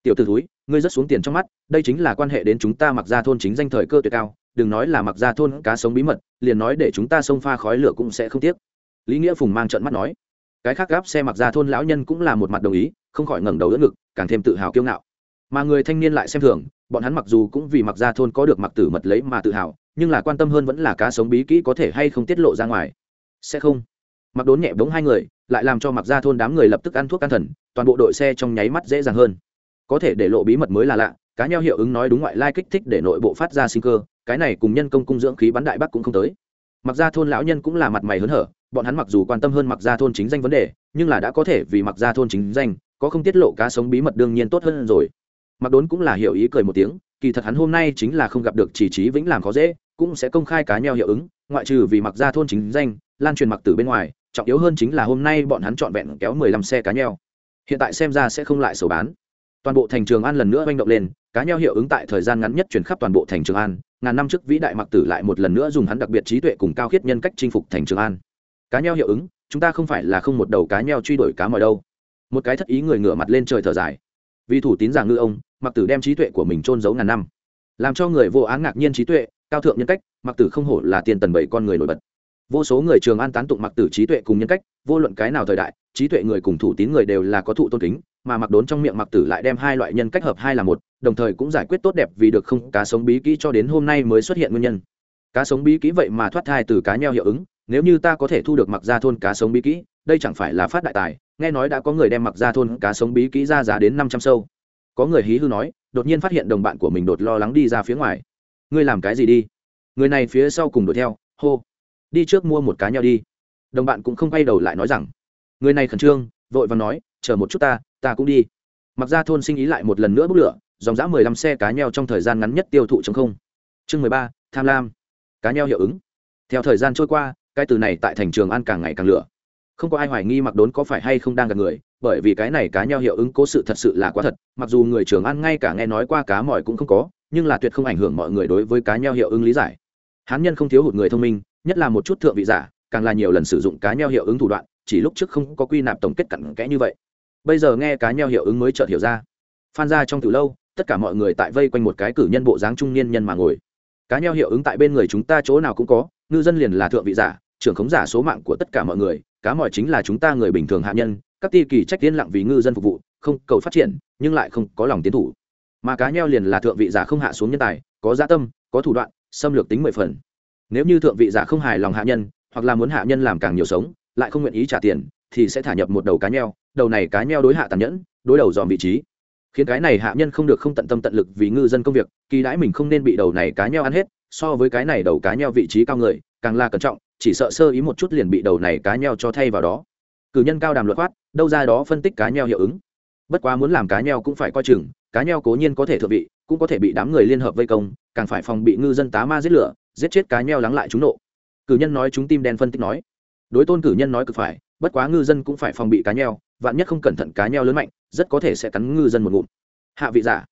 tiểu t ử thúi, ngươi rất xuống tiền trong mắt, đây chính là quan hệ đến chúng ta mặc ra thôn chính danh thời cơ tuyệt cao, đừng nói là mặc ra thôn cá sống bí mật, liền nói để chúng ta xông pha khói lửa cũng sẽ không tiếc. Lý nghĩa phùng mang trận mắt nói, cái khác gáp xe mặc ra thôn lão nhân cũng là một mặt đồng ý, không khỏi ngẩng đầu đỡ ngực, càng thêm tự hào kiêu ngạo. Mà người thanh niên lại xem thường bọn hắn mặc dù cũng vì mặc ra thôn có được mặc tử mật lấy mà tự hào, nhưng là quan tâm hơn vẫn là cá sống bí kỹ có thể hay không tiết lộ ra ngoài. Sẽ không. Mặc đốn nhẹ bóng hai người, lại làm cho mặc ra thôn đám người lập tức ăn thuốc an thần, toàn bộ đội xe trong nháy mắt dễ dàng hơn. Có thể để lộ bí mật mới là lạ, cá nhau hiệu ứng nói đúng ngoại lai kích thích để nội bộ phát ra sinh cơ, cái này cùng nhân công cung dưỡng khí bắn đại bắc cũng không tới. Mặc ra thôn lão nhân cũng là mặt mày hớn hở, bọn hắn mặc dù quan tâm hơn mặc ra thôn chính danh vấn đề, nhưng là đã có thể vì mặc ra thôn chính danh, có không tiết lộ cá sống bí mật đương nhiên tốt hơn rồi mặc đốn cũng là hiểu ý cười một tiếng, kỳ thật hắn hôm nay chính là không gặp được chỉ trí vĩnh làm khó dễ, cũng sẽ công khai cá nheo hiệu ứng, ngoại trừ vì mặc ra thôn chính danh, lan truyền mặc từ bên ngoài, trọng yếu hơn chính là hôm nay bọn hắn trọn vẹn kéo mười lăm xe cá nheo hiện tại xem ra sẽ không lại sổ bán. Toàn bộ thành trường an lần nữa manh động lên, cá nheo hiệu ứng tại thời gian ngắn nhất chuyển khắp toàn bộ thành trường an, ngàn năm trước vĩ đại mặc tử lại một lần nữa dùng hắn đặc biệt trí tuệ cùng cao khiết nhân cách chinh phục thành trường an. Cá nheo hiệu ứng, chúng ta không phải là không một đầu cá nheo truy đuổi cá mòi đâu. Một cái thất ý người ngửa mặt lên trời thở dài vì thủ tín giả ngư ông, mặc tử đem trí tuệ của mình trôn giấu ngàn năm. Làm cho người vô án ngạc nhiên trí tuệ, cao thượng nhân cách, mặc tử không hổ là tiền tần bảy con người nổi bật. Vô số người trường an tán tụng mặc tử trí tuệ cùng nhân cách, vô luận cái nào thời đại, trí tuệ người cùng thủ tín người đều là có thụ tôn kính, mà mặc đốn trong miệng mặc tử lại đem hai loại nhân cách hợp hai là một, đồng thời cũng giải quyết tốt đẹp vì được không cá sống bí kỹ cho đến hôm nay mới xuất hiện nguyên nhân. Cá sống bí kỹ vậy mà thoát thai từ cá nheo hiệu ứng, nếu như ta có thể thu được mặc ra thôn cá sống bí kỹ, đây chẳng phải là phát đại tài nghe nói đã có người đem mặc ra thôn cá sống bí kỹ ra giá đến năm trăm sâu. Có người hí hư nói, đột nhiên phát hiện đồng bạn của mình đột lo lắng đi ra phía ngoài. Ngươi làm cái gì đi? Người này phía sau cùng đuổi theo, hô. Đi trước mua một cá nheo đi. Đồng bạn cũng không quay đầu lại nói rằng, người này khẩn trương, vội và nói, chờ một chút ta ta cũng đi. Mặc ra thôn sinh ý lại một lần nữa bốc lửa, dòng dã mười lăm xe cá nheo trong thời gian ngắn nhất tiêu thụ chống không. Chương mười ba, tham lam. Cá nheo hiệu ứng. Theo thời gian trôi qua, cái từ này tại thành trường an càng ngày càng lửa không có ai hoài nghi mặc đốn có phải hay không đang gặp người, bởi vì cái này cá nheo hiệu ứng cố sự thật sự là quá thật, mặc dù người trường ăn ngay cả nghe nói qua cá mỏi cũng không có, nhưng là tuyệt không ảnh hưởng mọi người đối với cá nheo hiệu ứng lý giải. Hán nhân không thiếu hụt người thông minh, nhất là một chút thượng vị giả, càng là nhiều lần sử dụng cá nheo hiệu ứng thủ đoạn, chỉ lúc trước không có quy nạp tổng kết cặn kẽ như vậy. Bây giờ nghe cá nheo hiệu ứng mới chợt hiểu ra. Phan ra trong từ lâu, tất cả mọi người tại vây quanh một cái cử nhân bộ dáng trung niên nhân mà ngồi. Cá nheo hiệu ứng tại bên người chúng ta chỗ nào cũng có, ngư dân liền là thượng vị giả, trưởng khống giả số mạng của tất cả mọi người cá mỏi chính là chúng ta người bình thường hạ nhân, các ti kỳ trách tiên lặng vì ngư dân phục vụ, không cầu phát triển, nhưng lại không có lòng tiến thủ. Mà cá nheo liền là thượng vị giả không hạ xuống nhân tài, có gia tâm, có thủ đoạn, xâm lược tính mười phần. Nếu như thượng vị giả không hài lòng hạ nhân, hoặc là muốn hạ nhân làm càng nhiều sống, lại không nguyện ý trả tiền, thì sẽ thả nhập một đầu cá nheo, đầu này cá nheo đối hạ tàn nhẫn, đối đầu dòm vị trí. Khiến cái này hạ nhân không được không tận tâm tận lực vì ngư dân công việc, kỳ đãi mình không nên bị đầu này cá nheo ăn hết, so với cái này đầu cá nheo vị trí cao người, càng là cẩn trọng chỉ sợ sơ ý một chút liền bị đầu này cá nheo cho thay vào đó. Cử nhân cao đàm luật khoát, đâu ra đó phân tích cá nheo hiệu ứng. Bất quá muốn làm cá nheo cũng phải coi chừng, cá nheo cố nhiên có thể thượng vị, cũng có thể bị đám người liên hợp vây công, càng phải phòng bị ngư dân tá ma giết lửa, giết chết cá nheo lắng lại chúng nộ. Cử nhân nói chúng tim đen phân tích nói. Đối tôn cử nhân nói cực phải, bất quá ngư dân cũng phải phòng bị cá nheo, vạn nhất không cẩn thận cá nheo lớn mạnh, rất có thể sẽ cắn ngư dân một ngụm. Hạ vị giả.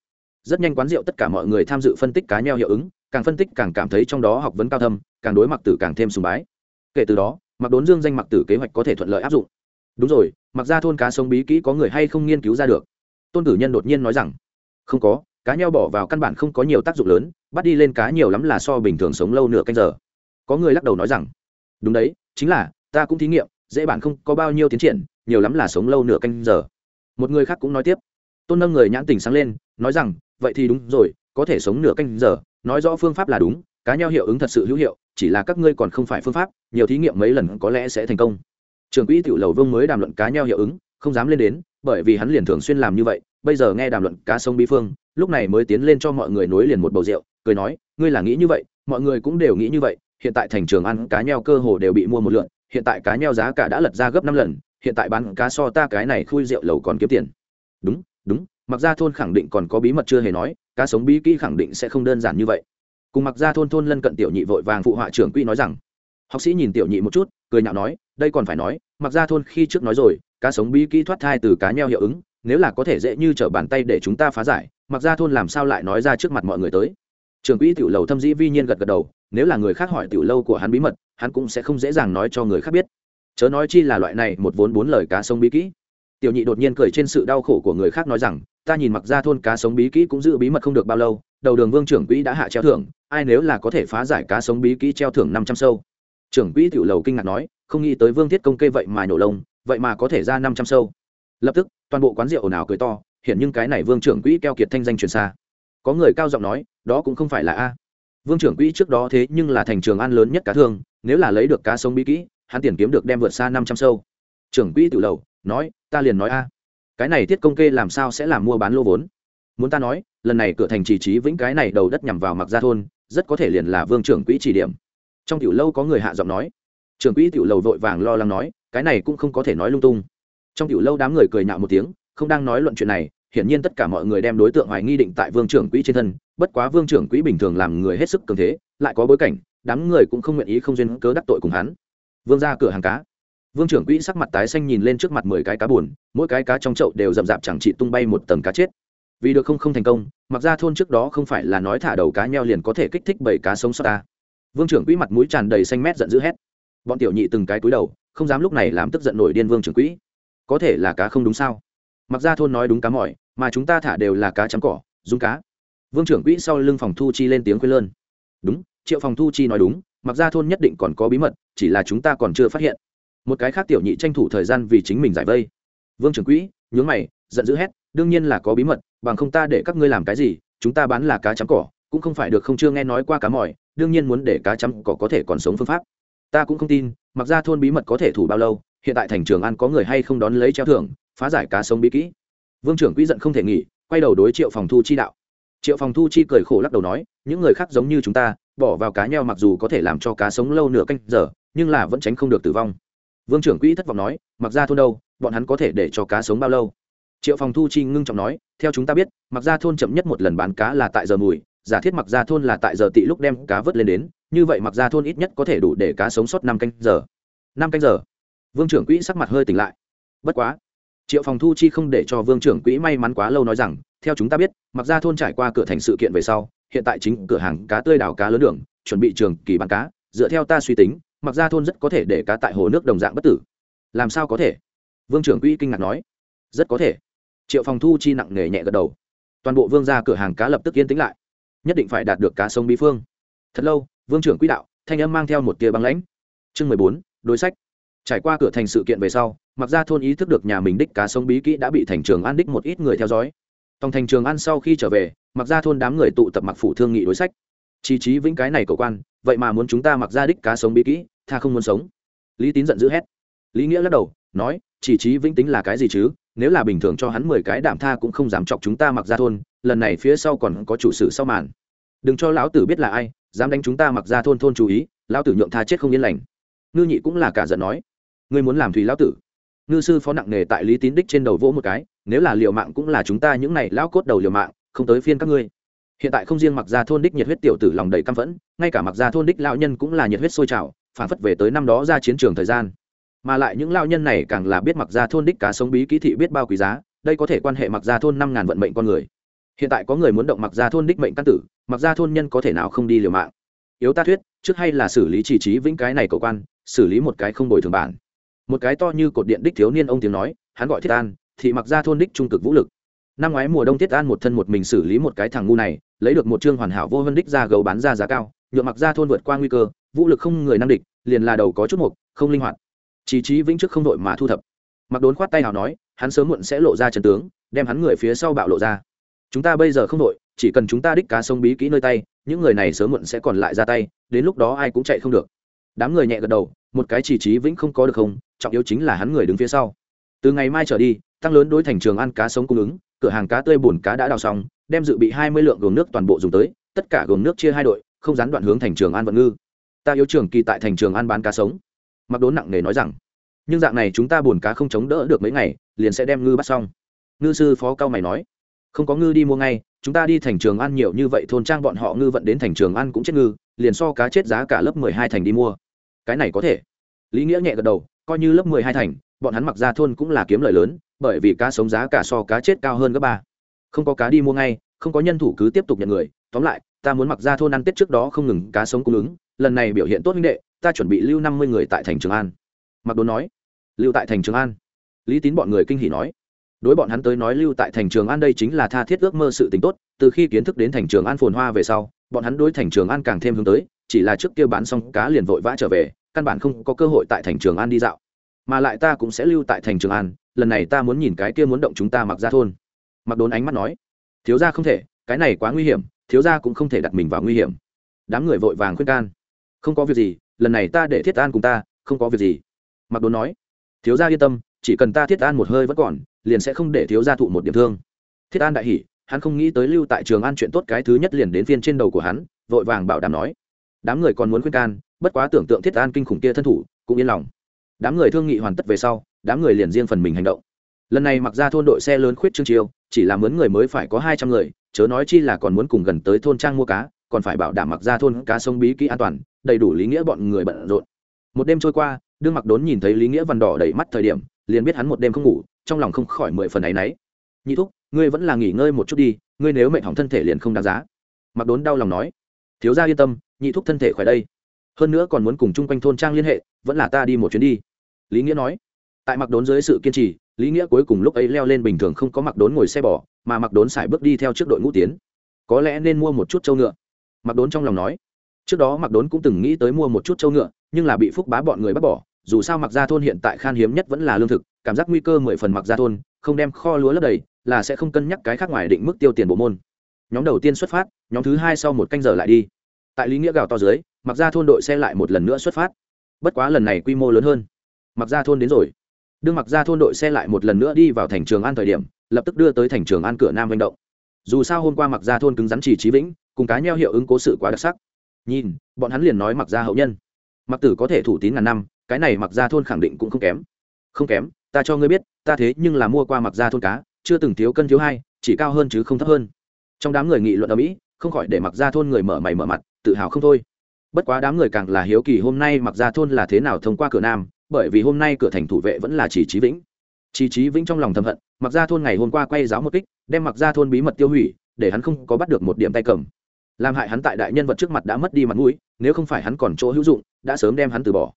Rất nhanh quán rượu tất cả mọi người tham dự phân tích cá nheo hiệu ứng, càng phân tích càng cảm thấy trong đó học vấn cao thâm, càng đối mặc tử càng thêm sùng bái kể từ đó mặc đốn dương danh mặc tử kế hoạch có thể thuận lợi áp dụng. Đúng rồi mặc ra thôn cá sống bí kỹ có người hay không nghiên cứu ra được? Tôn cử nhân đột nhiên nói rằng, không có, cá nheo bỏ vào căn bản không có nhiều tác dụng lớn, bắt đi lên cá nhiều lắm là so bình thường sống lâu nửa canh giờ. Có người lắc đầu nói rằng, đúng đấy, chính là, ta cũng thí nghiệm, dễ bản không có bao nhiêu tiến triển, nhiều lắm là sống lâu nửa canh giờ. Một người khác cũng nói tiếp. Tôn nâng người nhãn tình sáng lên, nói rằng, vậy thì đúng rồi, có thể sống nửa canh giờ, nói rõ phương pháp là đúng cá nheo hiệu ứng thật sự hữu hiệu, chỉ là các ngươi còn không phải phương pháp, nhiều thí nghiệm mấy lần có lẽ sẽ thành công. Trường quỹ tiểu lầu vương mới đàm luận cá nheo hiệu ứng, không dám lên đến, bởi vì hắn liền thường xuyên làm như vậy, bây giờ nghe đàm luận cá sông bí phương, lúc này mới tiến lên cho mọi người nối liền một bầu rượu, cười nói, ngươi là nghĩ như vậy, mọi người cũng đều nghĩ như vậy, hiện tại thành trường ăn cá nheo cơ hồ đều bị mua một lượn, hiện tại cá nheo giá cả đã lật ra gấp năm lần, hiện tại bán cá so ta cái này khui rượu lầu còn kiếm tiền. Đúng đúng, mặc ra thôn khẳng định còn có bí mật chưa hề nói, cá sống bí kỹ khẳng định sẽ không đơn giản như vậy cùng mặc ra thôn thôn lân cận tiểu nhị vội vàng phụ họa trưởng quỹ nói rằng, học sĩ nhìn tiểu nhị một chút, cười nhạo nói, đây còn phải nói, mặc ra thôn khi trước nói rồi, cá sống bí kỹ thoát thai từ cá nheo hiệu ứng, nếu là có thể dễ như trở bàn tay để chúng ta phá giải, mặc ra thôn làm sao lại nói ra trước mặt mọi người tới? Trưởng quỹ tiểu lầu thâm dĩ vi nhiên gật gật đầu, nếu là người khác hỏi tiểu lâu của hắn bí mật, hắn cũng sẽ không dễ dàng nói cho người khác biết. Chớ nói chi là loại này một vốn bốn lời cá sống bí kỹ. Tiểu nhị đột nhiên cười trên sự đau khổ của người khác nói rằng, ta nhìn mặc ra thôn cá sống bí kỹ cũng giữ bí mật không được bao lâu, đầu đường vương trưởng quỹ đã hạ treo thưởng ai nếu là có thể phá giải cá sống bí kỹ treo thưởng năm trăm sâu? Trưởng quỹ tiểu lầu kinh ngạc nói, không nghĩ tới vương thiết công kê vậy mà nhổ lông, vậy mà có thể ra năm trăm sâu. Lập tức, toàn bộ quán rượu ồn ào cười to hiện nhưng cái này vương trưởng quỹ keo kiệt thanh danh truyền xa. Có người cao giọng nói, đó cũng không phải là a. Vương trưởng quỹ trước đó thế nhưng là thành trường ăn lớn nhất cá thương, nếu là lấy được cá sống bí kỹ, hắn tiền kiếm được đem vượt xa năm trăm sâu. Trưởng quỹ tự lầu, nói, ta liền nói a. Cái này thiết công kê làm sao sẽ làm mua bán lô vốn? Muốn ta nói, lần này cửa thành chỉ trí vĩnh cái này đầu đất nhằm vào mặc gia thôn rất có thể liền là vương trưởng quỹ chỉ điểm. Trong tiểu lâu có người hạ giọng nói. Trưởng quỹ tiểu lầu vội vàng lo lắng nói, cái này cũng không có thể nói lung tung. Trong tiểu lâu đám người cười nhạo một tiếng, không đang nói luận chuyện này, hiển nhiên tất cả mọi người đem đối tượng hoài nghi định tại vương trưởng quỹ trên thân, bất quá vương trưởng quỹ bình thường làm người hết sức cường thế, lại có bối cảnh, đám người cũng không nguyện ý không duyên cớ đắc tội cùng hắn. Vương ra cửa hàng cá. Vương trưởng quỹ sắc mặt tái xanh nhìn lên trước mặt mười cái cá buồn, mỗi cái cá trong chậu đều rậm rạp chẳng trị tung bay một tầng cá chết vì được không không thành công, mặc ra thôn trước đó không phải là nói thả đầu cá nheo liền có thể kích thích bảy cá sống sót ta. Vương trưởng quỹ mặt mũi tràn đầy xanh mét giận dữ hét. Bọn tiểu nhị từng cái cúi đầu, không dám lúc này làm tức giận nổi điên vương trưởng quỹ. Có thể là cá không đúng sao? Mặc ra thôn nói đúng cá mỏi, mà chúng ta thả đều là cá trắng cỏ dung cá. Vương trưởng quỹ sau lưng phòng thu chi lên tiếng khuyên lơn. Đúng, triệu phòng thu chi nói đúng, mặc ra thôn nhất định còn có bí mật, chỉ là chúng ta còn chưa phát hiện. Một cái khác tiểu nhị tranh thủ thời gian vì chính mình giải vây. Vương trưởng quỹ, nhướng mày, giận dữ hét đương nhiên là có bí mật, bằng không ta để các ngươi làm cái gì, chúng ta bán là cá chấm cỏ, cũng không phải được không chưa nghe nói qua cá mỏi đương nhiên muốn để cá chấm cỏ có thể còn sống phương pháp. Ta cũng không tin, mặc ra thôn bí mật có thể thủ bao lâu, hiện tại thành trường ăn có người hay không đón lấy treo thưởng, phá giải cá sống bí kỹ. Vương trưởng quỹ giận không thể nghỉ, quay đầu đối triệu phòng thu chi đạo. Triệu phòng thu chi cười khổ lắc đầu nói, những người khác giống như chúng ta, bỏ vào cá nheo mặc dù có thể làm cho cá sống lâu nửa canh giờ, nhưng là vẫn tránh không được tử vong. Vương trưởng quỹ thất vọng nói, mặc ra thôn đâu, bọn hắn có thể để cho cá sống bao lâu? Triệu phòng thu chi ngưng trọng nói, theo chúng ta biết mặc ra thôn chậm nhất một lần bán cá là tại giờ mùi, giả thiết mặc ra thôn là tại giờ tị lúc đem cá vớt lên đến, như vậy mặc ra thôn ít nhất có thể đủ để cá sống sót năm canh giờ. Năm canh giờ. Vương trưởng quỹ sắc mặt hơi tỉnh lại. Bất quá, triệu phòng thu chi không để cho vương trưởng quỹ may mắn quá lâu nói rằng, theo chúng ta biết mặc ra thôn trải qua cửa thành sự kiện về sau, hiện tại chính cửa hàng cá tươi đào cá lớn đường, chuẩn bị trường kỳ bán cá. Dựa theo ta suy tính mặc ra thôn rất có thể để cá tại hồ nước đồng dạng bất tử. Làm sao có thể? Vương trưởng quỹ kinh ngạc nói. Rất có thể triệu phòng thu chi nặng nề nhẹ gật đầu. Toàn bộ vương ra cửa hàng cá lập tức yên tĩnh lại. Nhất định phải đạt được cá sông bí phương. Thật lâu, vương trưởng quỹ đạo, thanh âm mang theo một tia băng lãnh. Chương mười bốn, đối sách. Trải qua cửa thành sự kiện về sau, mặc ra thôn ý thức được nhà mình đích cá sông bí kỹ đã bị thành trường an đích một ít người theo dõi. Tòng thành trường an sau khi trở về, mặc ra thôn đám người tụ tập mặc phủ thương nghị đối sách. Chi trí vĩnh cái này cầu quan, vậy mà muốn chúng ta mặc ra đích cá sống bí kỹ, tha không muốn sống. Lý tín giận dữ hét. Lý nghĩa lắc đầu, nói chỉ trí vĩnh tính là cái gì chứ? Nếu là bình thường cho hắn mười cái đảm tha cũng không dám chọc chúng ta mặc ra thôn, lần này phía sau còn có chủ sử sau màn. Đừng cho lão tử biết là ai, dám đánh chúng ta mặc ra thôn thôn chú ý, lão tử nhượng tha chết không yên lành. Ngư nhị cũng là cả giận nói. Ngươi muốn làm thùy lão tử? Ngư sư phó nặng nề tại lý tín đích trên đầu vỗ một cái, nếu là liều mạng cũng là chúng ta những này lão cốt đầu liều mạng, không tới phiên các ngươi. Hiện tại không riêng mặc ra thôn đích nhiệt huyết tiểu tử lòng đầy căm phẫn, ngay cả mặc ra thôn đích lão nhân cũng là nhiệt huyết sôi trào, phản phất về tới năm đó ra chiến trường thời gian mà lại những lao nhân này càng là biết mặc gia thôn đích cá sống bí kỹ thị biết bao quý giá, đây có thể quan hệ mặc gia thôn năm ngàn vận mệnh con người. Hiện tại có người muốn động mặc gia thôn đích mệnh căn tử, mặc gia thôn nhân có thể nào không đi liều mạng? Yếu ta thuyết, trước hay là xử lý chỉ trí vĩnh cái này cầu quan, xử lý một cái không bồi thường bản. Một cái to như cột điện đích thiếu niên ông tiếng nói, hắn gọi thiết an, thì mặc ra thôn đích trung cực vũ lực. Năm ngoái mùa đông thiết an một thân một mình xử lý một cái thằng ngu này, lấy được một chương hoàn hảo vô vân đích ra gấu bán ra giá cao nhuộm mặc ra thôn vượt qua nguy cơ, vũ lực không người năng địch, liền là đầu có chút mục, không linh hoạt chỉ trí vĩnh trước không đội mà thu thập. Mặc đốn khoát tay nào nói, hắn sớm muộn sẽ lộ ra chân tướng, đem hắn người phía sau bạo lộ ra. Chúng ta bây giờ không đội, chỉ cần chúng ta đích cá sông bí kỹ nơi tay, những người này sớm muộn sẽ còn lại ra tay, đến lúc đó ai cũng chạy không được. Đám người nhẹ gật đầu, một cái chỉ trí vĩnh không có được không, trọng yếu chính là hắn người đứng phía sau. Từ ngày mai trở đi, tăng lớn đối thành trường ăn cá sống cung ứng, cửa hàng cá tươi bùn cá đã đào xong, đem dự bị hai mươi lượng gồm nước toàn bộ dùng tới, tất cả gồm nước chia hai đội, không gián đoạn hướng thành trường an vận ngư. Ta yếu trưởng kỳ tại thành trường an bán cá sống mặc đốn nặng nề nói rằng, nhưng dạng này chúng ta buồn cá không chống đỡ được mấy ngày, liền sẽ đem ngư bắt xong. Ngư sư phó cao mày nói, không có ngư đi mua ngay, chúng ta đi thành trường ăn nhiều như vậy thôn trang bọn họ ngư vận đến thành trường ăn cũng chết ngư, liền so cá chết giá cả lớp mười hai thành đi mua. Cái này có thể. Lý nghĩa nhẹ gật đầu, coi như lớp mười hai thành, bọn hắn mặc ra thôn cũng là kiếm lời lớn, bởi vì cá sống giá cả so cá chết cao hơn gấp ba. Không có cá đi mua ngay, không có nhân thủ cứ tiếp tục nhận người. Tóm lại, ta muốn mặc ra thôn ăn tết trước đó không ngừng cá sống cung ứng, lần này biểu hiện tốt minh đệ ta chuẩn bị lưu năm mươi người tại thành trường an. Mặc Đốn nói, lưu tại thành trường an. Lý tín bọn người kinh hỉ nói, đối bọn hắn tới nói lưu tại thành trường an đây chính là tha thiết ước mơ sự tình tốt, từ khi kiến thức đến thành trường an phồn hoa về sau, bọn hắn đối thành trường an càng thêm hướng tới, chỉ là trước kia bán xong cá liền vội vã trở về, căn bản không có cơ hội tại thành trường an đi dạo. Mà lại ta cũng sẽ lưu tại thành trường an, lần này ta muốn nhìn cái kia muốn động chúng ta mặc ra thôn. Mặc đốn ánh mắt nói, thiếu ra không thể, cái này quá nguy hiểm, thiếu ra cũng không thể đặt mình vào nguy hiểm. Đám người vội vàng khuyên can, không có việc gì lần này ta để thiết an cùng ta, không có việc gì. Mặc đốn nói, thiếu gia yên tâm, chỉ cần ta thiết an một hơi vẫn còn, liền sẽ không để thiếu gia thụ một điểm thương. Thiết an đại hỉ, hắn không nghĩ tới lưu tại trường an chuyện tốt cái thứ nhất liền đến phiên trên đầu của hắn, vội vàng bảo đảm nói. Đám người còn muốn khuyên can, bất quá tưởng tượng thiết an kinh khủng kia thân thủ, cũng yên lòng. Đám người thương nghị hoàn tất về sau, đám người liền riêng phần mình hành động. Lần này mặc ra thôn đội xe lớn khuyết trương chiêu, chỉ là mướn người mới phải có hai trăm người, chớ nói chi là còn muốn cùng gần tới thôn trang mua cá, còn phải bảo đảm mặc ra thôn cá sông bí kỹ an toàn đầy đủ lý nghĩa bọn người bận rộn. Một đêm trôi qua, đương mặc đốn nhìn thấy lý nghĩa văn đỏ đầy mắt thời điểm, liền biết hắn một đêm không ngủ, trong lòng không khỏi mười phần ấ y n nhị thúc, ngươi vẫn là nghỉ ngơi một chút đi, ngươi nếu mệnh hỏng thân thể liền không đáng giá. Mặc đốn đau lòng nói. Thiếu gia yên tâm, nhị thúc thân thể khỏe đây. Hơn nữa còn muốn cùng chung quanh thôn trang liên hệ, vẫn là ta đi một chuyến đi. Lý nghĩa nói. Tại mặc đốn dưới sự kiên trì, lý nghĩa cuối cùng lúc ấy leo lên bình thường không có mặc đốn ngồi xe bò, mà mặc đốn xài bước đi theo trước đội ngũ tiến. Có lẽ nên mua một chút trâu ngựa. Mặc đốn trong lòng nói trước đó mặc đốn cũng từng nghĩ tới mua một chút trâu ngựa, nhưng là bị phúc bá bọn người bắt bỏ, dù sao mặc gia thôn hiện tại khan hiếm nhất vẫn là lương thực, cảm giác nguy cơ mười phần mặc gia thôn, không đem kho lúa lấp đầy, là sẽ không cân nhắc cái khác ngoài định mức tiêu tiền bộ môn. Nhóm đầu tiên xuất phát, nhóm thứ hai sau một canh giờ lại đi. Tại lý nghĩa gào to dưới mặc gia thôn đội xe lại một lần nữa xuất phát. Bất quá lần này quy mô lớn hơn. Mặc gia thôn đến rồi. Đương mặc gia thôn đội xe lại một lần nữa đi vào thành trường an thời điểm, lập tức đưa tới thành trường an cửa nam manh động. Dù sao hôm qua mặc gia thôn cứng rắn chỉ trí vĩnh, cùng cá nheo hiệu ứng cố sự quá đặc sắc nhìn, bọn hắn liền nói mặc gia hậu nhân. Mặc tử có thể thủ tín ngàn năm, cái này mặc gia thôn khẳng định cũng không kém. Không kém, ta cho ngươi biết, ta thế nhưng là mua qua mặc gia thôn cá, chưa từng thiếu cân thiếu hai, chỉ cao hơn chứ không thấp hơn. Trong đám người nghị luận ở mỹ, không khỏi để mặc gia thôn người mở mày mở mặt, tự hào không thôi. Bất quá đám người càng là hiếu kỳ hôm nay mặc gia thôn là thế nào thông qua cửa nam, bởi vì hôm nay cửa thành thủ vệ vẫn là chỉ trí vĩnh. Chỉ trí vĩnh trong lòng thầm hận, mặc gia thôn ngày hôm qua quay giáo một kích, đem mặc gia thôn bí mật tiêu hủy, để hắn không có bắt được một điểm tay cầm làm hại hắn tại đại nhân vật trước mặt đã mất đi mặt mũi, nếu không phải hắn còn chỗ hữu dụng, đã sớm đem hắn từ bỏ.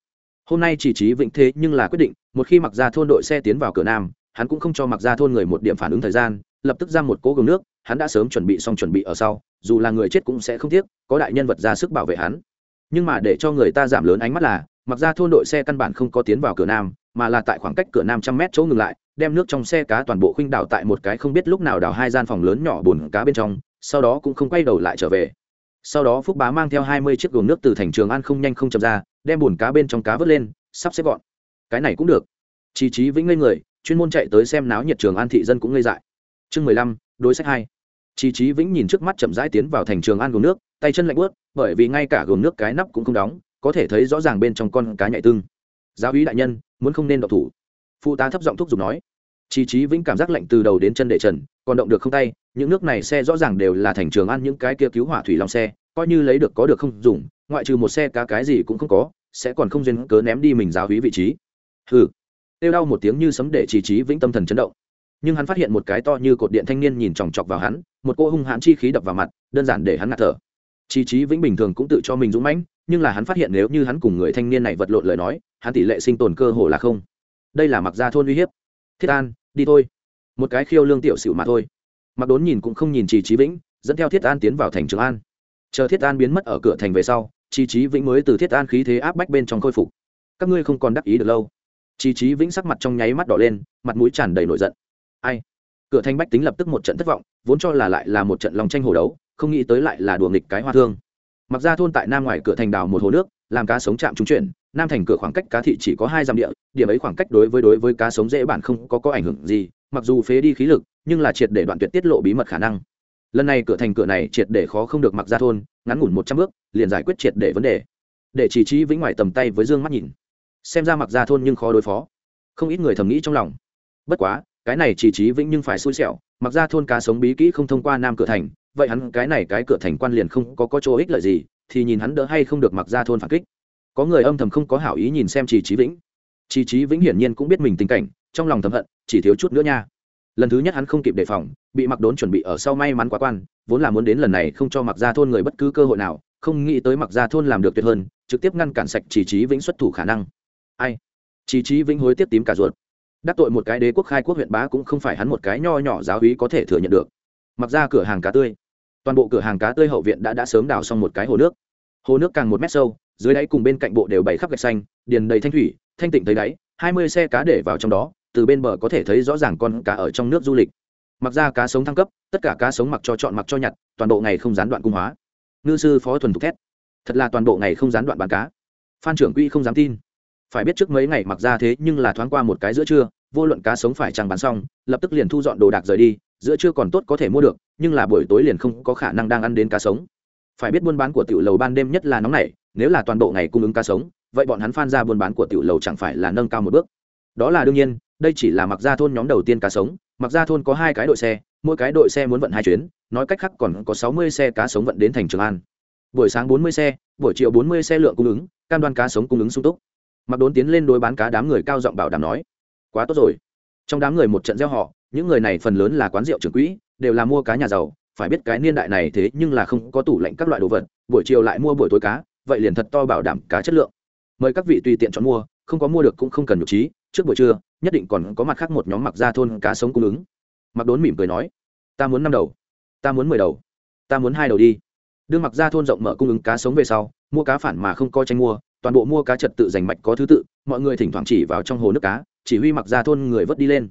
Hôm nay chỉ trí vĩnh thế nhưng là quyết định, một khi mặc gia thôn đội xe tiến vào cửa nam, hắn cũng không cho mặc gia thôn người một điểm phản ứng thời gian, lập tức ra một cố gồng nước, hắn đã sớm chuẩn bị xong chuẩn bị ở sau, dù là người chết cũng sẽ không tiếc, có đại nhân vật ra sức bảo vệ hắn. Nhưng mà để cho người ta giảm lớn ánh mắt là, mặc ra thôn đội xe căn bản không có tiến vào cửa nam, mà là tại khoảng cách cửa nam trăm mét chỗ ngừng lại, đem nước trong xe cá toàn bộ khuynh đảo tại một cái không biết lúc nào đào hai gian phòng lớn nhỏ bùn cá bên trong sau đó cũng không quay đầu lại trở về. Sau đó phúc bá mang theo hai mươi chiếc gồm nước từ thành trường ăn không nhanh không chậm ra, đem bùn cá bên trong cá vớt lên, sắp xếp gọn. Cái này cũng được. Chi trí vĩnh ngây người, chuyên môn chạy tới xem náo nhiệt trường an thị dân cũng ngây dại. Chương mười lăm, đối sách hai. Chi trí vĩnh nhìn trước mắt chậm rãi tiến vào thành trường an gồm nước, tay chân lạnh bớt bởi vì ngay cả gồm nước cái nắp cũng không đóng, có thể thấy rõ ràng bên trong con cá nhạy tưng. Giáo úy đại nhân, muốn không nên độc thủ. Phụ tá thấp giọng thúc giục nói chi trí vĩnh cảm giác lạnh từ đầu đến chân để trần, còn động được không tay, những nước này xe rõ ràng đều là thành trường ăn những cái kia cứu hỏa thủy long xe, coi như lấy được có được không dùng, ngoại trừ một xe cá cái gì cũng không có, sẽ còn không duyên cớ ném đi mình giáo hí vị trí. Hừ. Kêu đau một tiếng như sấm để chỉ trí vĩnh tâm thần chấn động. Nhưng hắn phát hiện một cái to như cột điện thanh niên nhìn chòng chọc vào hắn, một cô hung hãn chi khí đập vào mặt, đơn giản để hắn ngạt thở. Chi trí vĩnh bình thường cũng tự cho mình dũng mãnh, nhưng là hắn phát hiện nếu như hắn cùng người thanh niên này vật lộn lời nói, hắn tỷ lệ sinh tồn cơ hồ là không. Đây là mặc gia thôn uy hiếp thiết an, đi thôi. Một cái khiêu lương tiểu xỉu mà thôi. Mặc đốn nhìn cũng không nhìn trì trí vĩnh, dẫn theo thiết an tiến vào thành trường an. Chờ thiết an biến mất ở cửa thành về sau, trì trí vĩnh mới từ thiết an khí thế áp bách bên trong khôi phục. Các ngươi không còn đắc ý được lâu. Trì trí vĩnh sắc mặt trong nháy mắt đỏ lên, mặt mũi tràn đầy nổi giận. Ai? Cửa thành bách tính lập tức một trận thất vọng, vốn cho là lại là một trận lòng tranh hồ đấu, không nghĩ tới lại là đùa nghịch cái hoa thương. Mặc ra thôn tại nam ngoài cửa thành đào một hồ nước, làm cá sống chạm trúng chuyển nam thành cửa khoảng cách cá thị chỉ có hai dặm địa, điểm ấy khoảng cách đối với đối với cá sống dễ bản không có có ảnh hưởng gì, mặc dù phế đi khí lực, nhưng là triệt để đoạn tuyệt tiết lộ bí mật khả năng. Lần này cửa thành cửa này triệt để khó không được mặc ra thôn, ngắn ngủn một trăm bước, liền giải quyết triệt để vấn đề. Để chỉ trí vĩnh ngoài tầm tay với dương mắt nhìn. Xem ra mặc ra thôn nhưng khó đối phó. Không ít người thầm nghĩ trong lòng. Bất quá, cái này chỉ trí vĩnh nhưng phải xui xẻo, mặc ra thôn cá sống bí kỹ không thông qua nam cửa thành, vậy hắn cái này cái cửa thành quan liền không có có chỗ ích lợi gì, thì nhìn hắn đỡ hay không được mặc ra thôn phản kích có người âm thầm không có hảo ý nhìn xem chỉ trí vĩnh. Chỉ trí vĩnh hiển nhiên cũng biết mình tình cảnh, trong lòng thầm hận, chỉ thiếu chút nữa nha. Lần thứ nhất hắn không kịp đề phòng, bị mặc đốn chuẩn bị ở sau may mắn quá quan, vốn là muốn đến lần này không cho mặc ra thôn người bất cứ cơ hội nào, không nghĩ tới mặc ra thôn làm được tuyệt hơn, trực tiếp ngăn cản sạch chỉ trí vĩnh xuất thủ khả năng. Ai? Chỉ trí vĩnh hối tiếp tím cả ruột. Đắc tội một cái đế quốc khai quốc huyện bá cũng không phải hắn một cái nho nhỏ giáo hí có thể thừa nhận được. Mặc ra cửa hàng cá tươi. Toàn bộ cửa hàng cá tươi hậu viện đã đã sớm đào xong một cái hồ nước. Hồ nước càng một mét sâu dưới đáy cùng bên cạnh bộ đều bày khắp gạch xanh, điền đầy thanh thủy, thanh tịnh thấy đáy, hai mươi xe cá để vào trong đó, từ bên bờ có thể thấy rõ ràng con cá ở trong nước du lịch. Mặc ra cá sống thăng cấp, tất cả cá sống mặc cho chọn mặc cho nhặt, toàn bộ ngày không gián đoạn cung hóa. Ngư sư phó thuần thục thét. Thật là toàn bộ ngày không gián đoạn bán cá. Phan trưởng quỹ không dám tin. Phải biết trước mấy ngày mặc ra thế nhưng là thoáng qua một cái giữa trưa, vô luận cá sống phải chẳng bán xong, lập tức liền thu dọn đồ đạc rời đi, giữa trưa còn tốt có thể mua được, nhưng là buổi tối liền không có khả năng đang ăn đến cá sống. Phải biết buôn bán của tiểu lầu ban đêm nhất là nóng nảy nếu là toàn bộ ngày cung ứng cá sống, vậy bọn hắn phan ra buôn bán của tiểu lầu chẳng phải là nâng cao một bước. Đó là đương nhiên, đây chỉ là mặc ra thôn nhóm đầu tiên cá sống. Mặc ra thôn có hai cái đội xe, mỗi cái đội xe muốn vận hai chuyến, nói cách khác còn có sáu mươi xe cá sống vận đến thành trường an. Buổi sáng bốn mươi xe, buổi chiều bốn mươi xe lượng cung ứng, cam đoan cá sống cung ứng sung túc. Mặc đốn tiến lên đối bán cá đám người cao giọng bảo đảm nói, quá tốt rồi. Trong đám người một trận gieo họ, những người này phần lớn là quán rượu trưởng quỹ, đều là mua cá nhà giàu. Phải biết cái niên đại này thế nhưng là không có tủ lạnh các loại đồ vật, buổi chiều lại mua buổi tối cá vậy liền thật to bảo đảm cá chất lượng. Mời các vị tùy tiện chọn mua, không có mua được cũng không cần nhục trí, trước buổi trưa, nhất định còn có mặt khác một nhóm mặc ra thôn cá sống cung ứng. Mặc đốn mỉm cười nói, ta muốn năm đầu, ta muốn mười đầu, ta muốn hai đầu đi. Đương mặc ra thôn rộng mở cung ứng cá sống về sau, mua cá phản mà không coi tranh mua, toàn bộ mua cá trật tự giành mạch có thứ tự, mọi người thỉnh thoảng chỉ vào trong hồ nước cá, chỉ huy mặc ra thôn người vớt đi lên.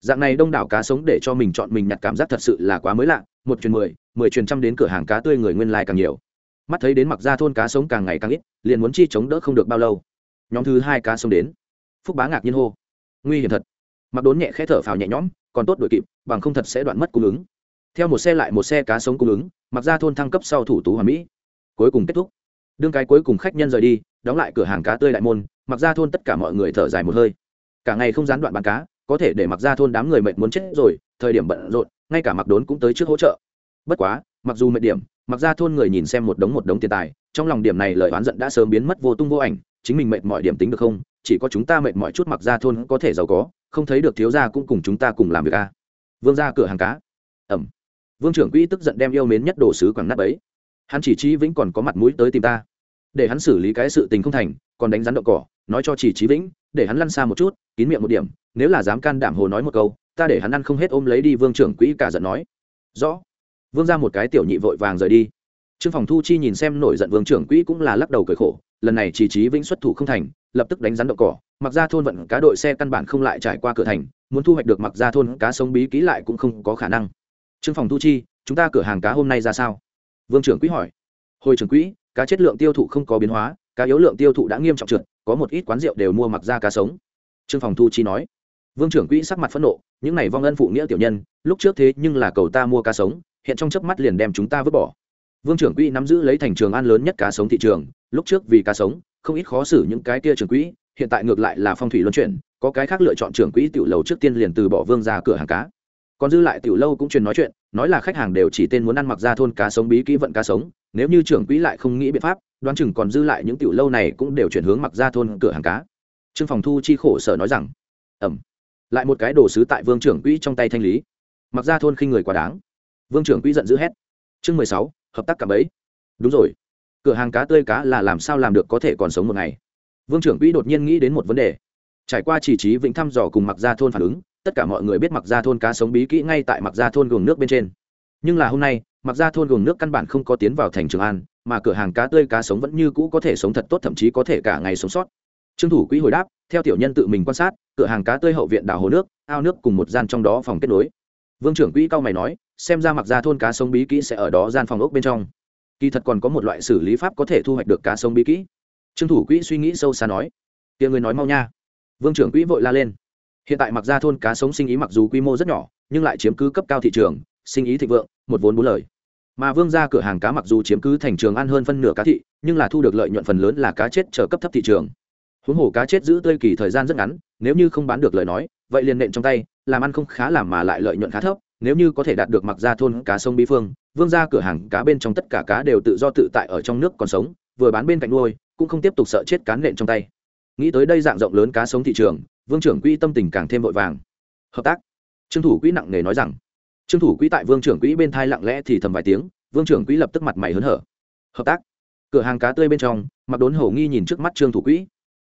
Dạng này đông đảo cá sống để cho mình chọn mình nhặt cảm giác thật sự là quá mới lạ, một truyền mười mười truyền trăm đến cửa hàng cá tươi người nguyên lai càng nhiều mắt thấy đến mặc ra thôn cá sống càng ngày càng ít, liền muốn chi chống đỡ không được bao lâu. Nhóm thứ hai cá sống đến. Phúc bá ngạc nhiên hô. Nguy hiểm thật. Mặc đốn nhẹ khẽ thở phào nhẹ nhõm, còn tốt đội kịp, bằng không thật sẽ đoạn mất cung ứng. Theo một xe lại một xe cá sống cung ứng, mặc ra thôn thăng cấp sau thủ tú hòa mỹ. Cuối cùng kết thúc. Đương cái cuối cùng khách nhân rời đi, đóng lại cửa hàng cá tươi đại môn, mặc ra thôn tất cả mọi người thở dài một hơi. Cả ngày không gián đoạn bán cá, có thể để mặc ra thôn đám người mệt muốn chết rồi, thời điểm bận rộn, ngay cả mặc đốn cũng tới trước hỗ trợ. Bất quá, mặc dù mệt điểm mặc ra thôn người nhìn xem một đống một đống tiền tài, trong lòng điểm này lời oán giận đã sớm biến mất vô tung vô ảnh, chính mình mệt mọi điểm tính được không? Chỉ có chúng ta mệt mọi chút mặc ra thôn có thể giàu có, không thấy được thiếu gia cũng cùng chúng ta cùng làm việc a à. vương ra cửa hàng cá. Ẩm. Vương trưởng quỹ tức giận đem yêu mến nhất đồ sứ quảng nát ấy hắn chỉ trí vĩnh còn có mặt mũi tới tìm ta. Để hắn xử lý cái sự tình không thành, còn đánh rắn đậu cỏ, nói cho chỉ trí vĩnh, để hắn lăn xa một chút, kín miệng một điểm, nếu là dám can đảm hồ nói một câu, ta để hắn ăn không hết ôm lấy đi vương trưởng quỹ cả giận nói. Rõ vương ra một cái tiểu nhị vội vàng rời đi. Trương phòng thu chi nhìn xem nổi giận vương trưởng quỹ cũng là lắc đầu cười khổ, lần này chỉ trí vĩnh xuất thủ không thành, lập tức đánh rắn đậu cỏ, mặc ra thôn vận cá đội xe căn bản không lại trải qua cửa thành, muốn thu hoạch được mặc ra thôn cá sống bí ký lại cũng không có khả năng. Trương phòng thu chi, chúng ta cửa hàng cá hôm nay ra sao? Vương trưởng quỹ hỏi. Hồi trưởng quỹ, cá chất lượng tiêu thụ không có biến hóa, cá yếu lượng tiêu thụ đã nghiêm trọng trượt, có một ít quán rượu đều mua mặc ra cá sống. Trương phòng thu chi nói. Vương trưởng quỹ sắc mặt phẫn nộ, những này vong ân phụ nghĩa tiểu nhân, lúc trước thế nhưng là cầu ta mua cá sống hiện trong chớp mắt liền đem chúng ta vứt bỏ. Vương trưởng quỹ nắm giữ lấy thành trường an lớn nhất cá sống thị trường, lúc trước vì cá sống, không ít khó xử những cái kia trưởng quỹ, hiện tại ngược lại là phong thủy luân chuyển, có cái khác lựa chọn trưởng quỹ tiểu lầu trước tiên liền từ bỏ vương ra cửa hàng cá. Còn dư lại tiểu lâu cũng truyền nói chuyện, nói là khách hàng đều chỉ tên muốn ăn mặc ra thôn cá sống bí kỹ vận cá sống, nếu như trưởng quỹ lại không nghĩ biện pháp, đoán chừng còn dư lại những tiểu lâu này cũng đều chuyển hướng mặc ra thôn cửa hàng cá. Trương phòng thu chi khổ sở nói rằng ẩm lại một cái đồ sứ tại vương trưởng quỹ trong tay thanh lý. Mặc ra thôn khinh người quá đáng vương trưởng quỹ giận dữ hét. Chương mười sáu, hợp tác cả bấy đúng rồi. Cửa hàng cá tươi cá là làm sao làm được có thể còn sống một ngày? Vương trưởng quỹ đột nhiên nghĩ đến một vấn đề. Trải qua chỉ trí vĩnh thăm dò cùng mặc gia thôn phản ứng, tất cả mọi người biết mặc gia thôn cá sống bí kỹ ngay tại mặc gia thôn gồm nước bên trên. Nhưng là hôm nay mặc gia thôn gồm nước căn bản không có tiến vào thành trường an, mà cửa hàng cá tươi cá sống vẫn như cũ có thể sống thật tốt, thậm chí có thể cả ngày sống sót. Trương thủ quỹ hồi đáp, theo tiểu nhân tự mình quan sát, cửa hàng cá tươi hậu viện đảo hồ nước, ao nước cùng một gian trong đó phòng kết nối vương trưởng quỹ cao mày nói, xem ra mặc ra thôn cá sống bí kỹ sẽ ở đó gian phòng ốc bên trong. Kỳ thật còn có một loại xử lý pháp có thể thu hoạch được cá sống bí kỹ. Trương thủ quỹ suy nghĩ sâu xa nói tiếng người nói mau nha. Vương trưởng quỹ vội la lên, hiện tại mặc ra thôn cá sống sinh ý mặc dù quy mô rất nhỏ, nhưng lại chiếm cứ cấp cao thị trường, sinh ý thịnh vượng, một vốn bốn lời. Mà vương ra cửa hàng cá mặc dù chiếm cứ thành trường ăn hơn phân nửa cá thị, nhưng là thu được lợi nhuận phần lớn là cá chết trở cấp thấp thị trường. Huống hồ cá chết giữ tươi kỳ thời gian rất ngắn, nếu như không bán được lời nói vậy liền nện trong tay, làm ăn không khá làm mà lại lợi nhuận khá thấp, nếu như có thể đạt được mặc ra thôn cá sông bí phương, vương ra cửa hàng cá bên trong tất cả cá đều tự do tự tại ở trong nước còn sống, vừa bán bên cạnh nuôi, cũng không tiếp tục sợ chết cán nện trong tay. Nghĩ tới đây dạng rộng lớn cá sống thị trường, vương trưởng quỹ tâm tình càng thêm vội vàng. Hợp tác. Trương thủ quỹ nặng nề nói rằng. Trương thủ quỹ tại vương trưởng quỹ bên thai lặng lẽ thì thầm vài tiếng, vương trưởng quỹ lập tức mặt mày hớn hở. Hợp tác. Cửa hàng cá tươi bên trong, mặc đốn hổ nghi nhìn trước mắt trương thủ quỹ.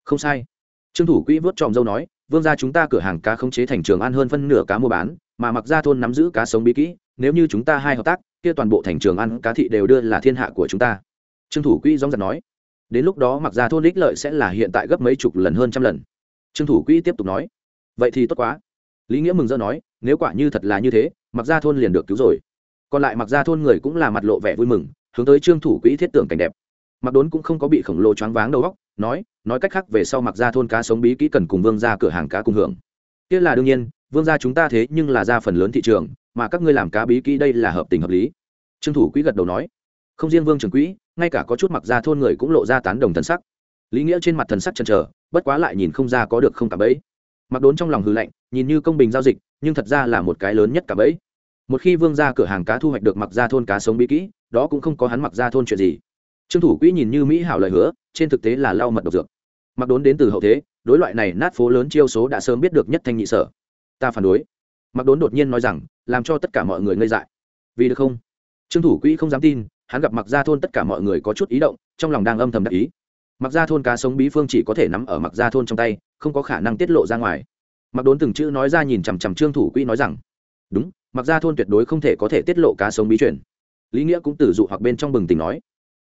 Không sai. Trương thủ quỹ vớt tròm dâu nói vương ra chúng ta cửa hàng cá khống chế thành trường ăn hơn phân nửa cá mua bán, mà mặc ra thôn nắm giữ cá sống bí kỹ, nếu như chúng ta hai hợp tác, kia toàn bộ thành trường ăn cá thị đều đưa là thiên hạ của chúng ta. Trương thủ quỹ dóng giật nói. Đến lúc đó mặc ra thôn ích lợi sẽ là hiện tại gấp mấy chục lần hơn trăm lần. Trương thủ quỹ tiếp tục nói. Vậy thì tốt quá. Lý nghĩa mừng rỡ nói, nếu quả như thật là như thế, mặc ra thôn liền được cứu rồi. Còn lại mặc ra thôn người cũng là mặt lộ vẻ vui mừng, hướng tới trương thủ quỹ thiết tưởng cảnh đẹp mặc đốn cũng không có bị khổng lồ choáng váng đầu óc, nói nói cách khác về sau mặc ra thôn cá sống bí kỹ cần cùng vương ra cửa hàng cá cùng hưởng. Kia là đương nhiên, vương gia chúng ta thế nhưng là ra phần lớn thị trường, mà các ngươi làm cá bí kỹ đây là hợp tình hợp lý. Trương thủ quỹ gật đầu nói, không riêng vương trường quỹ, ngay cả có chút mặc ra thôn người cũng lộ ra tán đồng thần sắc. Lý nghĩa trên mặt thần sắc chần chờ, bất quá lại nhìn không ra có được không cả bẫy. Mặc đốn trong lòng hư lạnh, nhìn như công bình giao dịch, nhưng thật ra là một cái lớn nhất cả bẫy. Một khi vương ra cửa hàng cá thu hoạch được mặc ra thôn cá sống bí kỹ đó cũng không có hắn mặc ra thôn chuyện gì trương thủ quỹ nhìn như mỹ hảo lời hứa, trên thực tế là lau mật độc dược. Mặc đốn đến từ hậu thế, đối loại này nát phố lớn chiêu số đã sớm biết được nhất thanh nhị sở. Ta phản đối. Mặc đốn đột nhiên nói rằng, làm cho tất cả mọi người ngây dại. Vì được không? Trương thủ quỹ không dám tin, hắn gặp mặc gia thôn tất cả mọi người có chút ý động, trong lòng đang âm thầm đắc ý. Mặc gia thôn cá sống bí phương chỉ có thể nắm ở mặc gia thôn trong tay, không có khả năng tiết lộ ra ngoài. Mặc đốn từng chữ nói ra nhìn chằm chằm trương thủ quỹ nói rằng, đúng, mặc gia thôn tuyệt đối không thể có thể tiết lộ cá sống bí chuyển lý nghĩa cũng tử dụ hoặc bên trong bừng tỉnh nói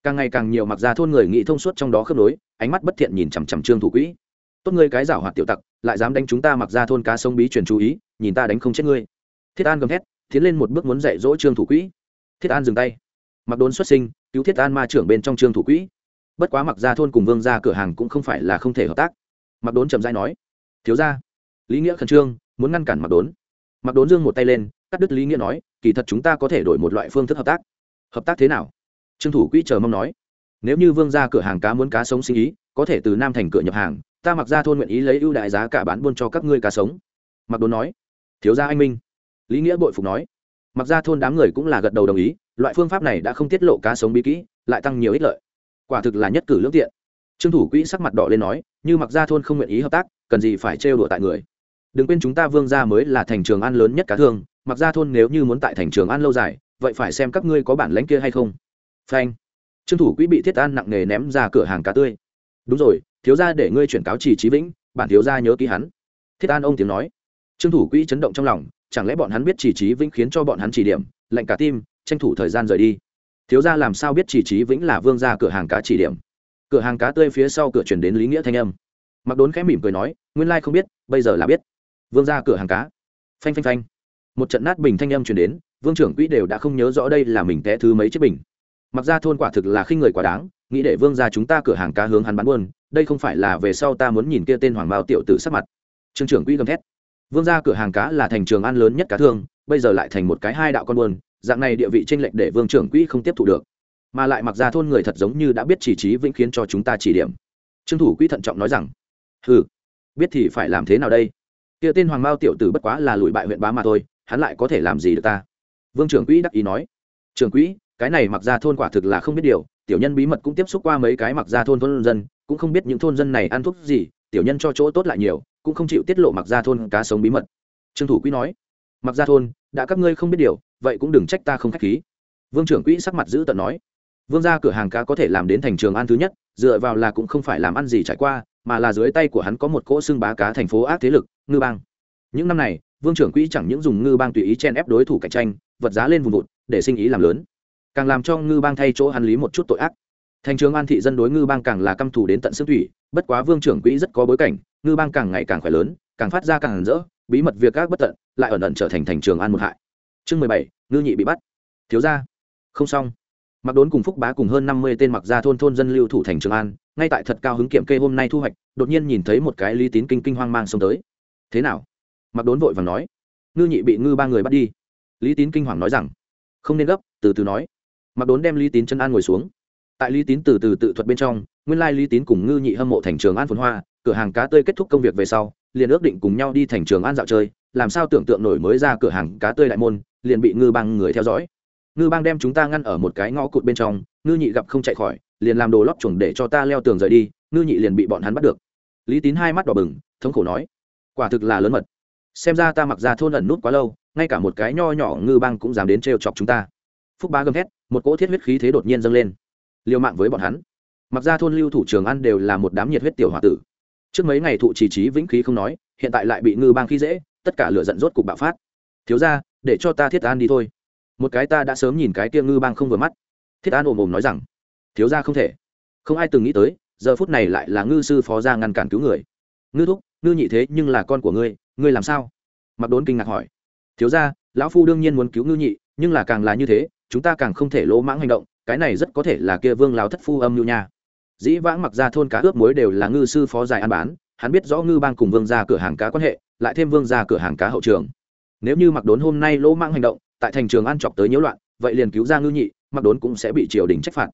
càng ngày càng nhiều mặc ra thôn người nghĩ thông suốt trong đó khớp nối, ánh mắt bất thiện nhìn chằm chằm trương thủ quỹ. Tốt ngươi cái giảo hoạt tiểu tặc, lại dám đánh chúng ta mặc ra thôn cá sông bí truyền chú ý, nhìn ta đánh không chết ngươi. Thiết an gầm thét, tiến lên một bước muốn dạy dỗ trương thủ quỹ. Thiết an dừng tay. Mặc đốn xuất sinh, cứu thiết an ma trưởng bên trong trương thủ quỹ. Bất quá mặc ra thôn cùng vương ra cửa hàng cũng không phải là không thể hợp tác. Mặc đốn chậm dai nói, thiếu ra lý nghĩa khẩn trương, muốn ngăn cản mặc đốn. Mặc đốn dương một tay lên, cắt đứt lý nghĩa nói, kỳ thật chúng ta có thể đổi một loại phương thức hợp tác. Hợp tác thế nào? Trương thủ quỹ chờ mong nói, nếu như vương ra cửa hàng cá muốn cá sống sinh ý, có thể từ nam thành cửa nhập hàng, ta mặc ra thôn nguyện ý lấy ưu đại giá cả bán buôn cho các ngươi cá sống. Mặc đốn nói, thiếu gia anh minh. Lý nghĩa bội phục nói, mặc ra thôn đám người cũng là gật đầu đồng ý, loại phương pháp này đã không tiết lộ cá sống bí kỹ, lại tăng nhiều ích lợi. Quả thực là nhất cử lương tiện. Trương thủ quỹ sắc mặt đỏ lên nói, như mặc ra thôn không nguyện ý hợp tác, cần gì phải trêu đùa tại người. Đừng quên chúng ta vương gia mới là thành trường an lớn nhất cá thương, mặc ra thôn nếu như muốn tại thành trường an lâu dài, vậy phải xem các ngươi có bản lãnh kia hay không phanh. Trương thủ quỹ bị thiết an nặng nề ném ra cửa hàng cá tươi. Đúng rồi, thiếu gia để ngươi chuyển cáo chỉ trí vĩnh, bản thiếu gia nhớ ký hắn. Thiết an ông tiếng nói. Trương thủ quỹ chấn động trong lòng, chẳng lẽ bọn hắn biết chỉ trí vĩnh khiến cho bọn hắn chỉ điểm lệnh cả tim, tranh thủ thời gian rời đi. Thiếu gia làm sao biết chỉ trí vĩnh là vương gia cửa hàng cá chỉ điểm? Cửa hàng cá tươi phía sau cửa chuyển đến lý nghĩa thanh âm. Mặc đốn khẽ mỉm cười nói, nguyên lai không biết, bây giờ là biết. Vương gia cửa hàng cá. Phanh phanh phanh. Một trận nát bình thanh âm chuyển đến, vương trưởng quỹ đều đã không nhớ rõ đây là mình té thứ mấy chiếc bình mặc ra thôn quả thực là khi người quá đáng, nghĩ để vương gia chúng ta cửa hàng cá hướng hắn bán buôn, đây không phải là về sau ta muốn nhìn kia tên hoàng mao tiểu tử sắc mặt. Trương trưởng quỹ gầm thét. Vương gia cửa hàng cá là thành trường ăn lớn nhất cá thương, bây giờ lại thành một cái hai đạo con buôn, dạng này địa vị tranh lệch để vương trưởng quỹ không tiếp thu được. Mà lại mặc ra thôn người thật giống như đã biết chỉ trí vĩnh khiến cho chúng ta chỉ điểm. Trương thủ quỹ thận trọng nói rằng ừ biết thì phải làm thế nào đây? Kia tên hoàng mao tiểu tử bất quá là lùi bại huyện bá mà thôi, hắn lại có thể làm gì được ta? Vương trưởng quỹ đắc ý nói. Trưởng quỹ cái này mặc ra thôn quả thực là không biết điều, tiểu nhân bí mật cũng tiếp xúc qua mấy cái mặc ra thôn thôn dân, cũng không biết những thôn dân này ăn thuốc gì, tiểu nhân cho chỗ tốt lại nhiều, cũng không chịu tiết lộ mặc ra thôn cá sống bí mật. Trương thủ quỹ nói, mặc ra thôn, đã các ngươi không biết điều, vậy cũng đừng trách ta không k h á c h khí. Vương trưởng quỹ sắc mặt giữ tận nói, vương ra cửa hàng cá có thể làm đến thành trường an thứ nhất, dựa vào là cũng không phải làm ăn gì trải qua, mà là dưới tay của hắn có một cỗ xương bá cá thành phố ác thế lực, ngư bang. Những năm này, vương trưởng quỹ chẳng những dùng ngư bang tùy ý chen ép đối thủ cạnh tranh, vật giá lên vùng vụt, để sinh ý làm lớn càng làm cho ngư bang thay chỗ hắn lý một chút tội ác. Thành trường an thị dân đối ngư bang càng là căm thù đến tận xương thủy, bất quá vương trưởng quỹ rất có bối cảnh, ngư bang càng ngày càng khỏe lớn, càng phát ra càng hẳn rỡ, bí mật việc các bất tận, lại ẩn ẩn trở thành thành trường an một hại. Chương mười bảy, ngư nhị bị bắt. Thiếu ra không xong. Mặc đốn cùng phúc bá cùng hơn năm mươi tên mặc gia thôn thôn dân lưu thủ thành trường an, ngay tại thật cao hứng kiểm kê hôm nay thu hoạch, đột nhiên nhìn thấy một cái lý tín kinh kinh hoang mang xông tới. Thế nào? Mặc đốn vội và nói. Ngư nhị bị ngư ba người bắt đi. Lý tín kinh hoàng nói rằng. Không nên gấp, từ từ nói mặc đốn đem lý tín chân an ngồi xuống. Tại lý tín từ từ tự thuật bên trong, nguyên lai lý tín cùng ngư nhị hâm mộ thành trường an phồn hoa, cửa hàng cá tươi kết thúc công việc về sau, liền ước định cùng nhau đi thành trường an dạo chơi, làm sao tưởng tượng nổi mới ra cửa hàng cá tươi đại môn, liền bị ngư bang người theo dõi. Ngư bang đem chúng ta ngăn ở một cái ngõ cụt bên trong, ngư nhị gặp không chạy khỏi, liền làm đồ lót chuồng để cho ta leo tường rời đi, ngư nhị liền bị bọn hắn bắt được. Lý tín hai mắt đỏ bừng, thống khổ nói, quả thực là lớn mật. Xem ra ta mặc ra thôn ẩn nút quá lâu, ngay cả một cái nho nhỏ ngư bang cũng dám đến trêu chọc chúng ta phúc bá gầm thét, một cỗ thiết huyết khí thế đột nhiên dâng lên. Liều mạng với bọn hắn. Mặc ra thôn lưu thủ trường ăn đều là một đám nhiệt huyết tiểu h tử. Trước mấy ngày thụ trì trí vĩnh khí không nói, hiện tại lại bị ngư bang khí dễ, tất cả lửa giận rốt cục bạo phát. Thiếu ra để cho ta thiết an đi thôi. Một cái ta đã sớm nhìn cái kia ngư bang không vừa mắt. Thiết an ồm ồm nói rằng, thiếu ra không thể. Không ai từng nghĩ tới, giờ phút này lại là ngư sư phó ra ngăn cản cứu người. Ngư thúc, ngư nhị thế nhưng là con của ngươi ngươi làm sao? Mặc đốn kinh ngạc hỏi. Thiếu ra lão phu đương nhiên muốn cứu ngư nhị, nhưng là càng là như thế chúng ta càng không thể lỗ mãng hành động, cái này rất có thể là kia vương lão thất phu âm nhu nha. Dĩ vãng mặc ra thôn cá ướp muối đều là ngư sư phó dài ăn bán, hắn biết rõ ngư bang cùng vương ra cửa hàng cá quan hệ, lại thêm vương ra cửa hàng cá hậu trường. Nếu như mặc đốn hôm nay lỗ mãng hành động, tại thành trường ăn chọc tới nhiễu loạn, vậy liền cứu ra ngư nhị, mặc đốn cũng sẽ bị triều đình trách phạt.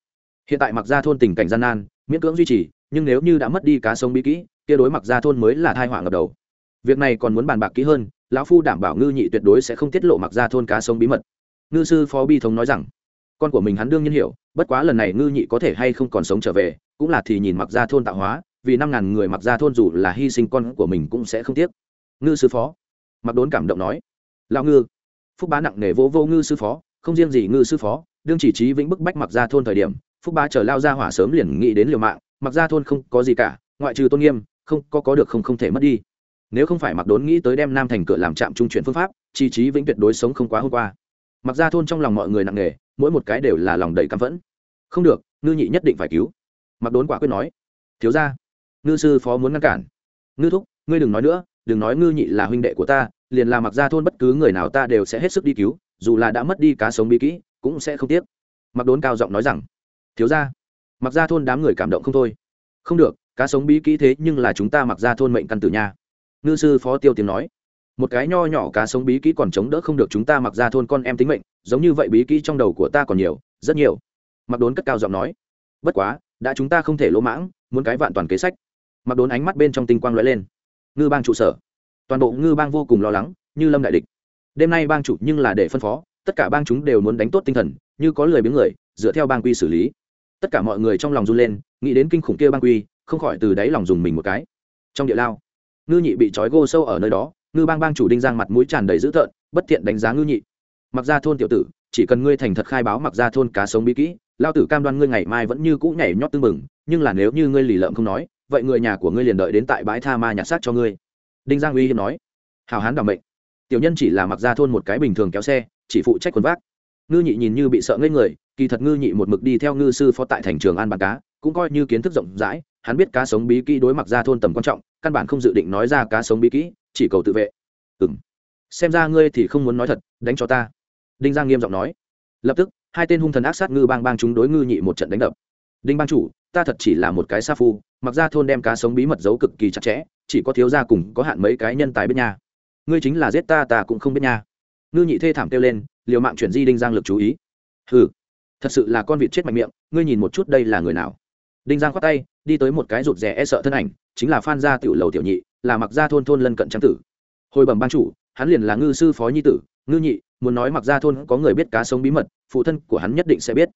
Hiện tại mặc ra thôn tình cảnh gian nan, miễn cưỡng duy trì, nhưng nếu như đã mất đi cá sông bí kỹ, kia đối mặc ra thôn mới là thai họa ngập đầu. Việc này còn muốn bàn bạc kỹ hơn, lão phu đảm bảo ngư nhị tuyệt đối sẽ không tiết lộ mặc ra thôn cá sông bí mật ngư sư phó bi thống nói rằng, con của mình hắn đương nhiên hiểu, bất quá lần này ngư nhị có thể hay không còn sống trở về, cũng là thì nhìn mặc ra thôn tạo hóa, vì năm ngàn người mặc ra thôn dù là hy sinh con của mình cũng sẽ không tiếc. Ngư sư phó mặc đốn cảm động nói, lão ngư, phúc bá nặng nề vô vô ngư sư phó, không riêng gì ngư sư phó, đương chỉ trí vĩnh bức bách mặc ra thôn thời điểm, phúc bá chờ lao ra hỏa sớm liền nghĩ đến liều mạng, mặc ra thôn không có gì cả, ngoại trừ tôn nghiêm, không có có được không không thể mất đi. Nếu không phải mặc đốn nghĩ tới đem nam thành cửa làm trạm trung chuyển phương pháp, chi trí vĩnh tuyệt đối sống không quá hôm qua mặc ra thôn trong lòng mọi người nặng nề, mỗi một cái đều là lòng đầy căm phẫn. Không được, ngư nhị nhất định phải cứu. Mặc đốn quả quyết nói. Thiếu ra ngư sư phó muốn ngăn cản. Ngư thúc, ngươi đừng nói nữa, đừng nói ngư nhị là huynh đệ của ta, liền là mặc ra thôn bất cứ người nào ta đều sẽ hết sức đi cứu, dù là đã mất đi cá sống bí kỹ, cũng sẽ không tiếc. Mặc đốn cao giọng nói rằng. Thiếu ra mặc ra thôn đám người cảm động không thôi. Không được, cá sống bí kỹ thế nhưng là chúng ta mặc ra thôn mệnh căn tử nha. Ngư sư phó tiêu tiếng nói một cái nho nhỏ cá sống bí kỹ còn chống đỡ không được chúng ta mặc ra thôn con em tính mệnh, giống như vậy bí kỹ trong đầu của ta còn nhiều, rất nhiều. Mặc đốn cất cao giọng nói. Bất quá, đã chúng ta không thể lỗ mãng, muốn cái vạn toàn kế sách. Mặc đốn ánh mắt bên trong tinh quang lóe lên. Ngư bang trụ sở. Toàn bộ ngư bang vô cùng lo lắng, như lâm đại địch. Đêm nay bang chủ nhưng là để phân phó, tất cả bang chúng đều muốn đánh tốt tinh thần, như có lười biếng người, dựa theo bang quy xử lý. Tất cả mọi người trong lòng run lên, nghĩ đến kinh khủng kia bang quy, không khỏi từ đáy lòng dùng mình một cái. Trong địa lao, ngư nhị bị trói gô sâu ở nơi đó ngư bang bang chủ đinh giang mặt mũi tràn đầy dữ tợn, bất thiện đánh giá ngư nhị. Mặc ra thôn tiểu tử, chỉ cần ngươi thành thật khai báo mặc ra thôn cá sống bí kỹ, lao tử cam đoan ngươi ngày mai vẫn như cũ nhảy nhót tưng mừng nhưng là nếu như ngươi lì lợm không nói, vậy người nhà của ngươi liền đợi đến tại bãi tha ma nhặt xác cho ngươi. Đinh giang uy hiếm nói. Hào hán đảm mệnh. Tiểu nhân chỉ là mặc ra thôn một cái bình thường kéo xe, chỉ phụ trách quần vác. Ngư nhị nhìn như bị sợ ngây người, kỳ thật ngư nhị một mực đi theo ngư sư phó tại thành trường an bàn cá, cũng coi như kiến thức rộng rãi, hắn biết cá sống bí kỹ đối mặc ra thôn tầm quan trọng, căn bản không dự định nói ra cá sống bí kỹ chỉ cầu tự vệ. Ừng xem ra ngươi thì không muốn nói thật, đánh cho ta. Đinh giang nghiêm giọng nói. Lập tức, hai tên hung thần ác sát ngư bang bang chúng đối ngư nhị một trận đánh đập. Đinh bang chủ, ta thật chỉ là một cái sa phu, mặc ra thôn đem cá sống bí mật giấu cực kỳ chặt chẽ, chỉ có thiếu gia cùng có hạn mấy cái nhân tài biết nha. Ngươi chính là giết ta ta cũng không biết nha. Ngư nhị thê thảm kêu lên, liều mạng chuyển di đinh giang lực chú ý. Ừ thật sự là con vịt chết mạnh miệng, ngươi nhìn một chút đây là người nào. Đinh giang khoát tay, đi tới một cái rụt rè e sợ thân ảnh, chính là phan gia tiểu lầu tiểu nhị là mặc gia thôn thôn lân cận trang tử. Hồi bẩm ban chủ, hắn liền là ngư sư phó nhi tử, ngư nhị, muốn nói mặc gia thôn có người biết cá sống bí mật, phụ thân của hắn nhất định sẽ biết.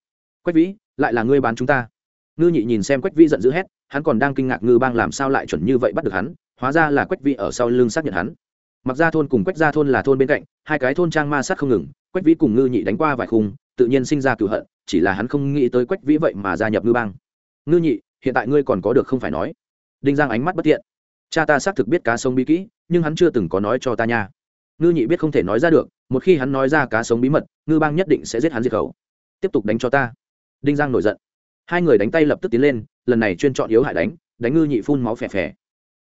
Quách vĩ, lại là ngươi bán chúng ta. Ngư nhị nhìn xem quách vĩ giận dữ hét, hắn còn đang kinh ngạc ngư bang làm sao lại chuẩn như vậy bắt được hắn, hóa ra là quách vĩ ở sau lưng xác nhận hắn. Mặc gia thôn cùng quách gia thôn là thôn bên cạnh, hai cái thôn trang ma sát không ngừng, quách vĩ cùng ngư nhị đánh qua vài khung, tự nhiên sinh ra cựu hận, chỉ là hắn không nghĩ tới quách vĩ vậy mà gia nhập ngư bang. Ngư nhị, hiện tại ngươi còn có được không phải nói. Đinh giang ánh mắt bất tiện cha ta xác thực biết cá sống bí kỹ, nhưng hắn chưa từng có nói cho ta nha. Ngư nhị biết không thể nói ra được, một khi hắn nói ra cá sống bí mật, ngư bang nhất định sẽ giết hắn diệt khẩu. Tiếp tục đánh cho ta. Đinh giang nổi giận. Hai người đánh tay lập tức tiến lên, lần này chuyên chọn yếu hại đánh đánh ngư nhị phun máu phè phè.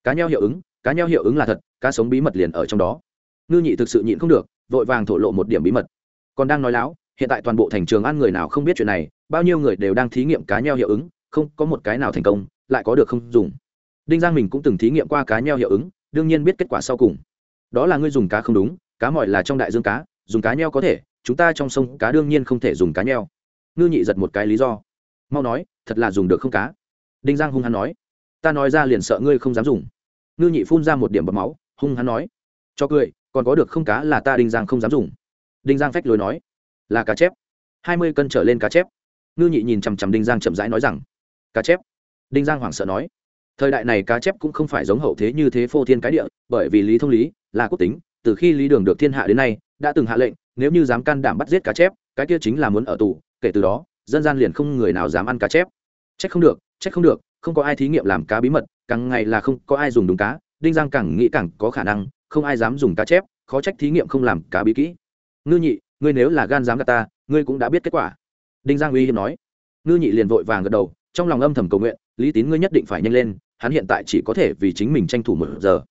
Cá nheo hiệu ứng, cá nheo hiệu ứng là thật, cá sống bí mật liền ở trong đó. Ngư nhị thực sự nhịn không được, vội vàng thổ lộ một điểm bí mật. Còn đang nói láo, hiện tại toàn bộ thành trường ăn người nào không biết chuyện này, bao nhiêu người đều đang thí nghiệm cá nheo hiệu ứng, không có một cái nào thành công, lại có được không dùng đinh giang mình cũng từng thí nghiệm qua cá nheo hiệu ứng, đương nhiên biết kết quả sau cùng. Đó là ngươi dùng cá không đúng, cá mỏi là trong đại dương cá, dùng cá nheo có thể, chúng ta trong sông cá đương nhiên không thể dùng cá nheo. Ngư nhị giật một cái lý do. Mau nói, thật là dùng được không cá? Đinh giang hung hăng nói. Ta nói ra liền sợ ngươi không dám dùng. Ngư nhị phun ra một điểm bọt máu, hung hăng nói. Cho cười, còn có được không cá là ta đinh giang không dám dùng. Đinh giang phách lối nói. Là cá chép. Hai mươi cân trở lên cá chép. Ngư nhị nhìn chằm chằm đinh giang chậm rãi nói rằng. Cá chép. Đinh giang hoảng sợ nói thời đại này cá chép cũng không phải giống hậu thế như thế phô thiên cái địa, bởi vì lý thông lý, là quốc tính, từ khi lý đường được thiên hạ đến nay, đã từng hạ lệnh, nếu như dám can đảm bắt giết cá chép, cái kia chính là muốn ở tù, kể từ đó, dân gian liền không người nào dám ăn cá chép. Trách không được, trách không được, không có ai thí nghiệm làm cá bí mật, càng ngày là không có ai dùng đúng cá, đinh giang càng nghĩ càng có khả năng, không ai dám dùng cá chép, khó trách thí nghiệm không làm cá bí kỹ. Ngư nhị, ngươi nếu là gan dám gạt ta, ngươi cũng đã biết kết quả. Đinh giang uy hiếm nói. Ngư nhị liền vội vàng gật đầu, trong lòng âm thầm cầu nguyện, lý tín ngươi nhất định phải nhanh lên hắn hiện tại chỉ có thể vì chính mình tranh thủ một giờ.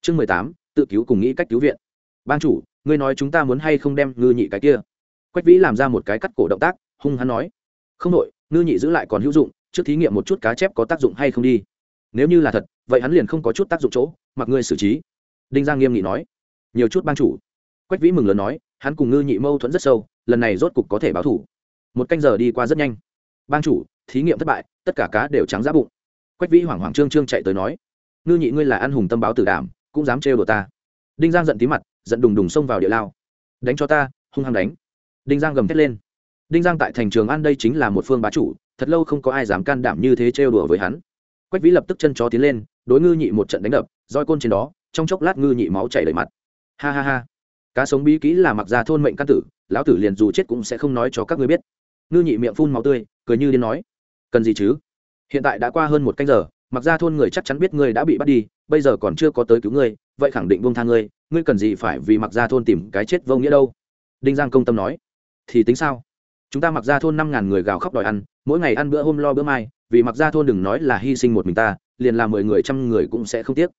Chương mười tám, tự cứu cùng nghĩ cách cứu viện. Ban chủ, ngươi nói chúng ta muốn hay không đem ngư nhị cái kia? Quách vĩ làm ra một cái cắt cổ động tác, hung hắn nói. Không đội ngư nhị giữ lại còn hữu dụng, trước thí nghiệm một chút cá chép có tác dụng hay không đi. Nếu như là thật, vậy hắn liền không có chút tác dụng chỗ, mặc ngươi xử trí. Đinh giang nghiêm nghị nói. Nhiều chút ban chủ. Quách vĩ mừng lớn nói, hắn cùng ngư nhị mâu thuẫn rất sâu, lần này rốt cục có thể báo thủ. Một canh giờ đi qua rất nhanh. Ban chủ, thí nghiệm thất bại, tất cả cá đều trắng giá bụng quách vĩ hoảng hoảng trương trương chạy tới nói, ngư nhị ngươi là ăn hùng tâm báo tử đảm, cũng dám trêu đồ ta. Đinh giang giận tí mặt, giận đùng đùng xông vào địa lao. Đánh cho ta, hung hăng đánh. Đinh giang gầm thét lên. Đinh giang tại thành trường an đây chính là một phương bá chủ, thật lâu không có ai dám can đảm như thế trêu đùa với hắn. Quách vĩ lập tức chân chó tiến lên, đối ngư nhị một trận đánh đập, roi côn trên đó, trong chốc lát ngư nhị máu chảy đầy mặt. Ha ha ha. Cá sống bí kỹ là mặc ra thôn mệnh căn tử, lão tử liền dù chết cũng sẽ không nói cho các ngươi biết. Ngư nhị miệng phun máu tươi, cười như điên nói, cần gì chứ? Hiện tại đã qua hơn một canh giờ, mặc ra thôn người chắc chắn biết ngươi đã bị bắt đi, bây giờ còn chưa có tới cứu ngươi, vậy khẳng định buông tha ngươi ngươi cần gì phải vì mặc ra thôn tìm cái chết vô nghĩa đâu? Đinh giang công tâm nói. Thì tính sao? Chúng ta mặc ra thôn năm ngàn người gào khóc đòi ăn, mỗi ngày ăn bữa hôm lo bữa mai, vì mặc ra thôn đừng nói là hy sinh một mình ta, liền là mười người trăm người cũng sẽ không tiếc.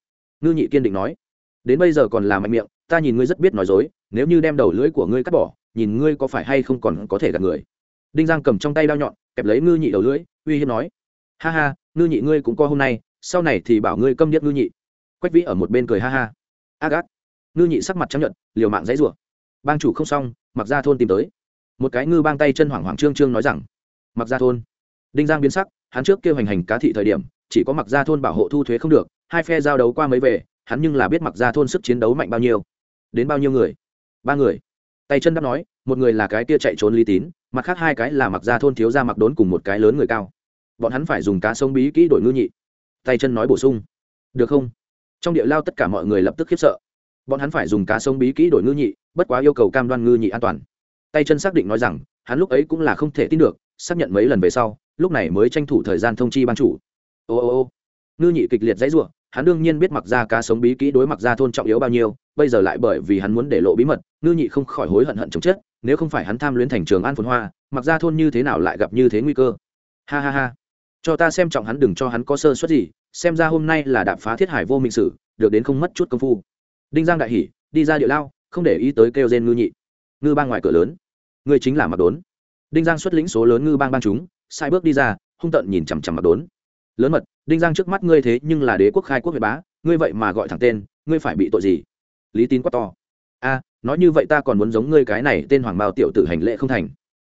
Ngư nhị kiên định nói. Đến bây giờ còn là mạnh miệng, ta nhìn ngươi rất biết nói dối, nếu như đem đầu lưỡi của ngươi cắt bỏ, nhìn ngươi có phải hay không còn có thể gạt người. Đinh giang cầm trong tay đao nhọn, kẹp lấy ngư nhị đầu lưỡi, uy hiếp nói ha ha, ngư nhị ngươi cũng có hôm nay, sau này thì bảo ngươi câm điếc ngư nhị. Quách vĩ ở một bên cười ha ha. Ác ác. Ngư nhị sắc mặt chấp nhận liều mạng dãy rủa. Bang chủ không xong mặc ra thôn tìm tới. Một cái ngư bang tay chân hoảng hoảng trương trương nói rằng mặc ra thôn. Đinh giang biến sắc, hắn trước kêu hành hành cá thị thời điểm, chỉ có mặc ra thôn bảo hộ thu thuế không được, hai phe giao đấu qua mấy về, hắn nhưng là biết mặc ra thôn sức chiến đấu mạnh bao nhiêu. Đến bao nhiêu người? Ba người. Tay chân đáp nói, một người là cái kia chạy trốn lý tín, mặt khác hai cái là mặc ra thôn thiếu ra mặc đốn cùng một cái lớn người cao bọn hắn phải dùng cá sông bí kỹ đổi ngư nhị. Tay chân nói bổ sung. Được không? Trong địa lao tất cả mọi người lập tức khiếp sợ. Bọn hắn phải dùng cá sông bí kỹ đổi ngư nhị, bất quá yêu cầu cam đoan ngư nhị an toàn. Tay chân xác định nói rằng, hắn lúc ấy cũng là không thể tin được, xác nhận mấy lần về sau, lúc này mới tranh thủ thời gian thông chi ban chủ. Ô ô ô. Ngư nhị kịch liệt dãy ruộng hắn đương nhiên biết mặc ra cá sống bí kỹ đối mặc ra thôn trọng yếu bao nhiêu, bây giờ lại bởi vì hắn muốn để lộ bí mật, ngư nhị không khỏi hối hận hận chồng chết, nếu không phải hắn tham luyến thành trường an phồn hoa, mặc ra thôn như thế nào lại gặp như thế nguy cơ. Ha ha ha cho ta xem trọng hắn, đừng cho hắn có sơ suất gì, xem ra hôm nay là đạp phá thiết hải vô mệnh sử, được đến không mất chút công phu. Đinh giang đại hỉ, đi ra địa lao, không để ý tới kêu gen ngư nhị. Ngư bang ngoài cửa lớn. Ngươi chính là mặc đốn. Đinh giang xuất lĩnh số lớn ngư bang bang chúng, sai bước đi ra, hung tận nhìn chằm chằm mặc đốn. Lớn mật, đinh giang trước mắt ngươi thế nhưng là đế quốc khai quốc việt bá, ngươi vậy mà gọi thẳng tên, ngươi phải bị tội gì? Lý tín quá to. A, nói như vậy ta còn muốn giống ngươi cái này tên hoàng bao tiểu tử hành lệ không thành.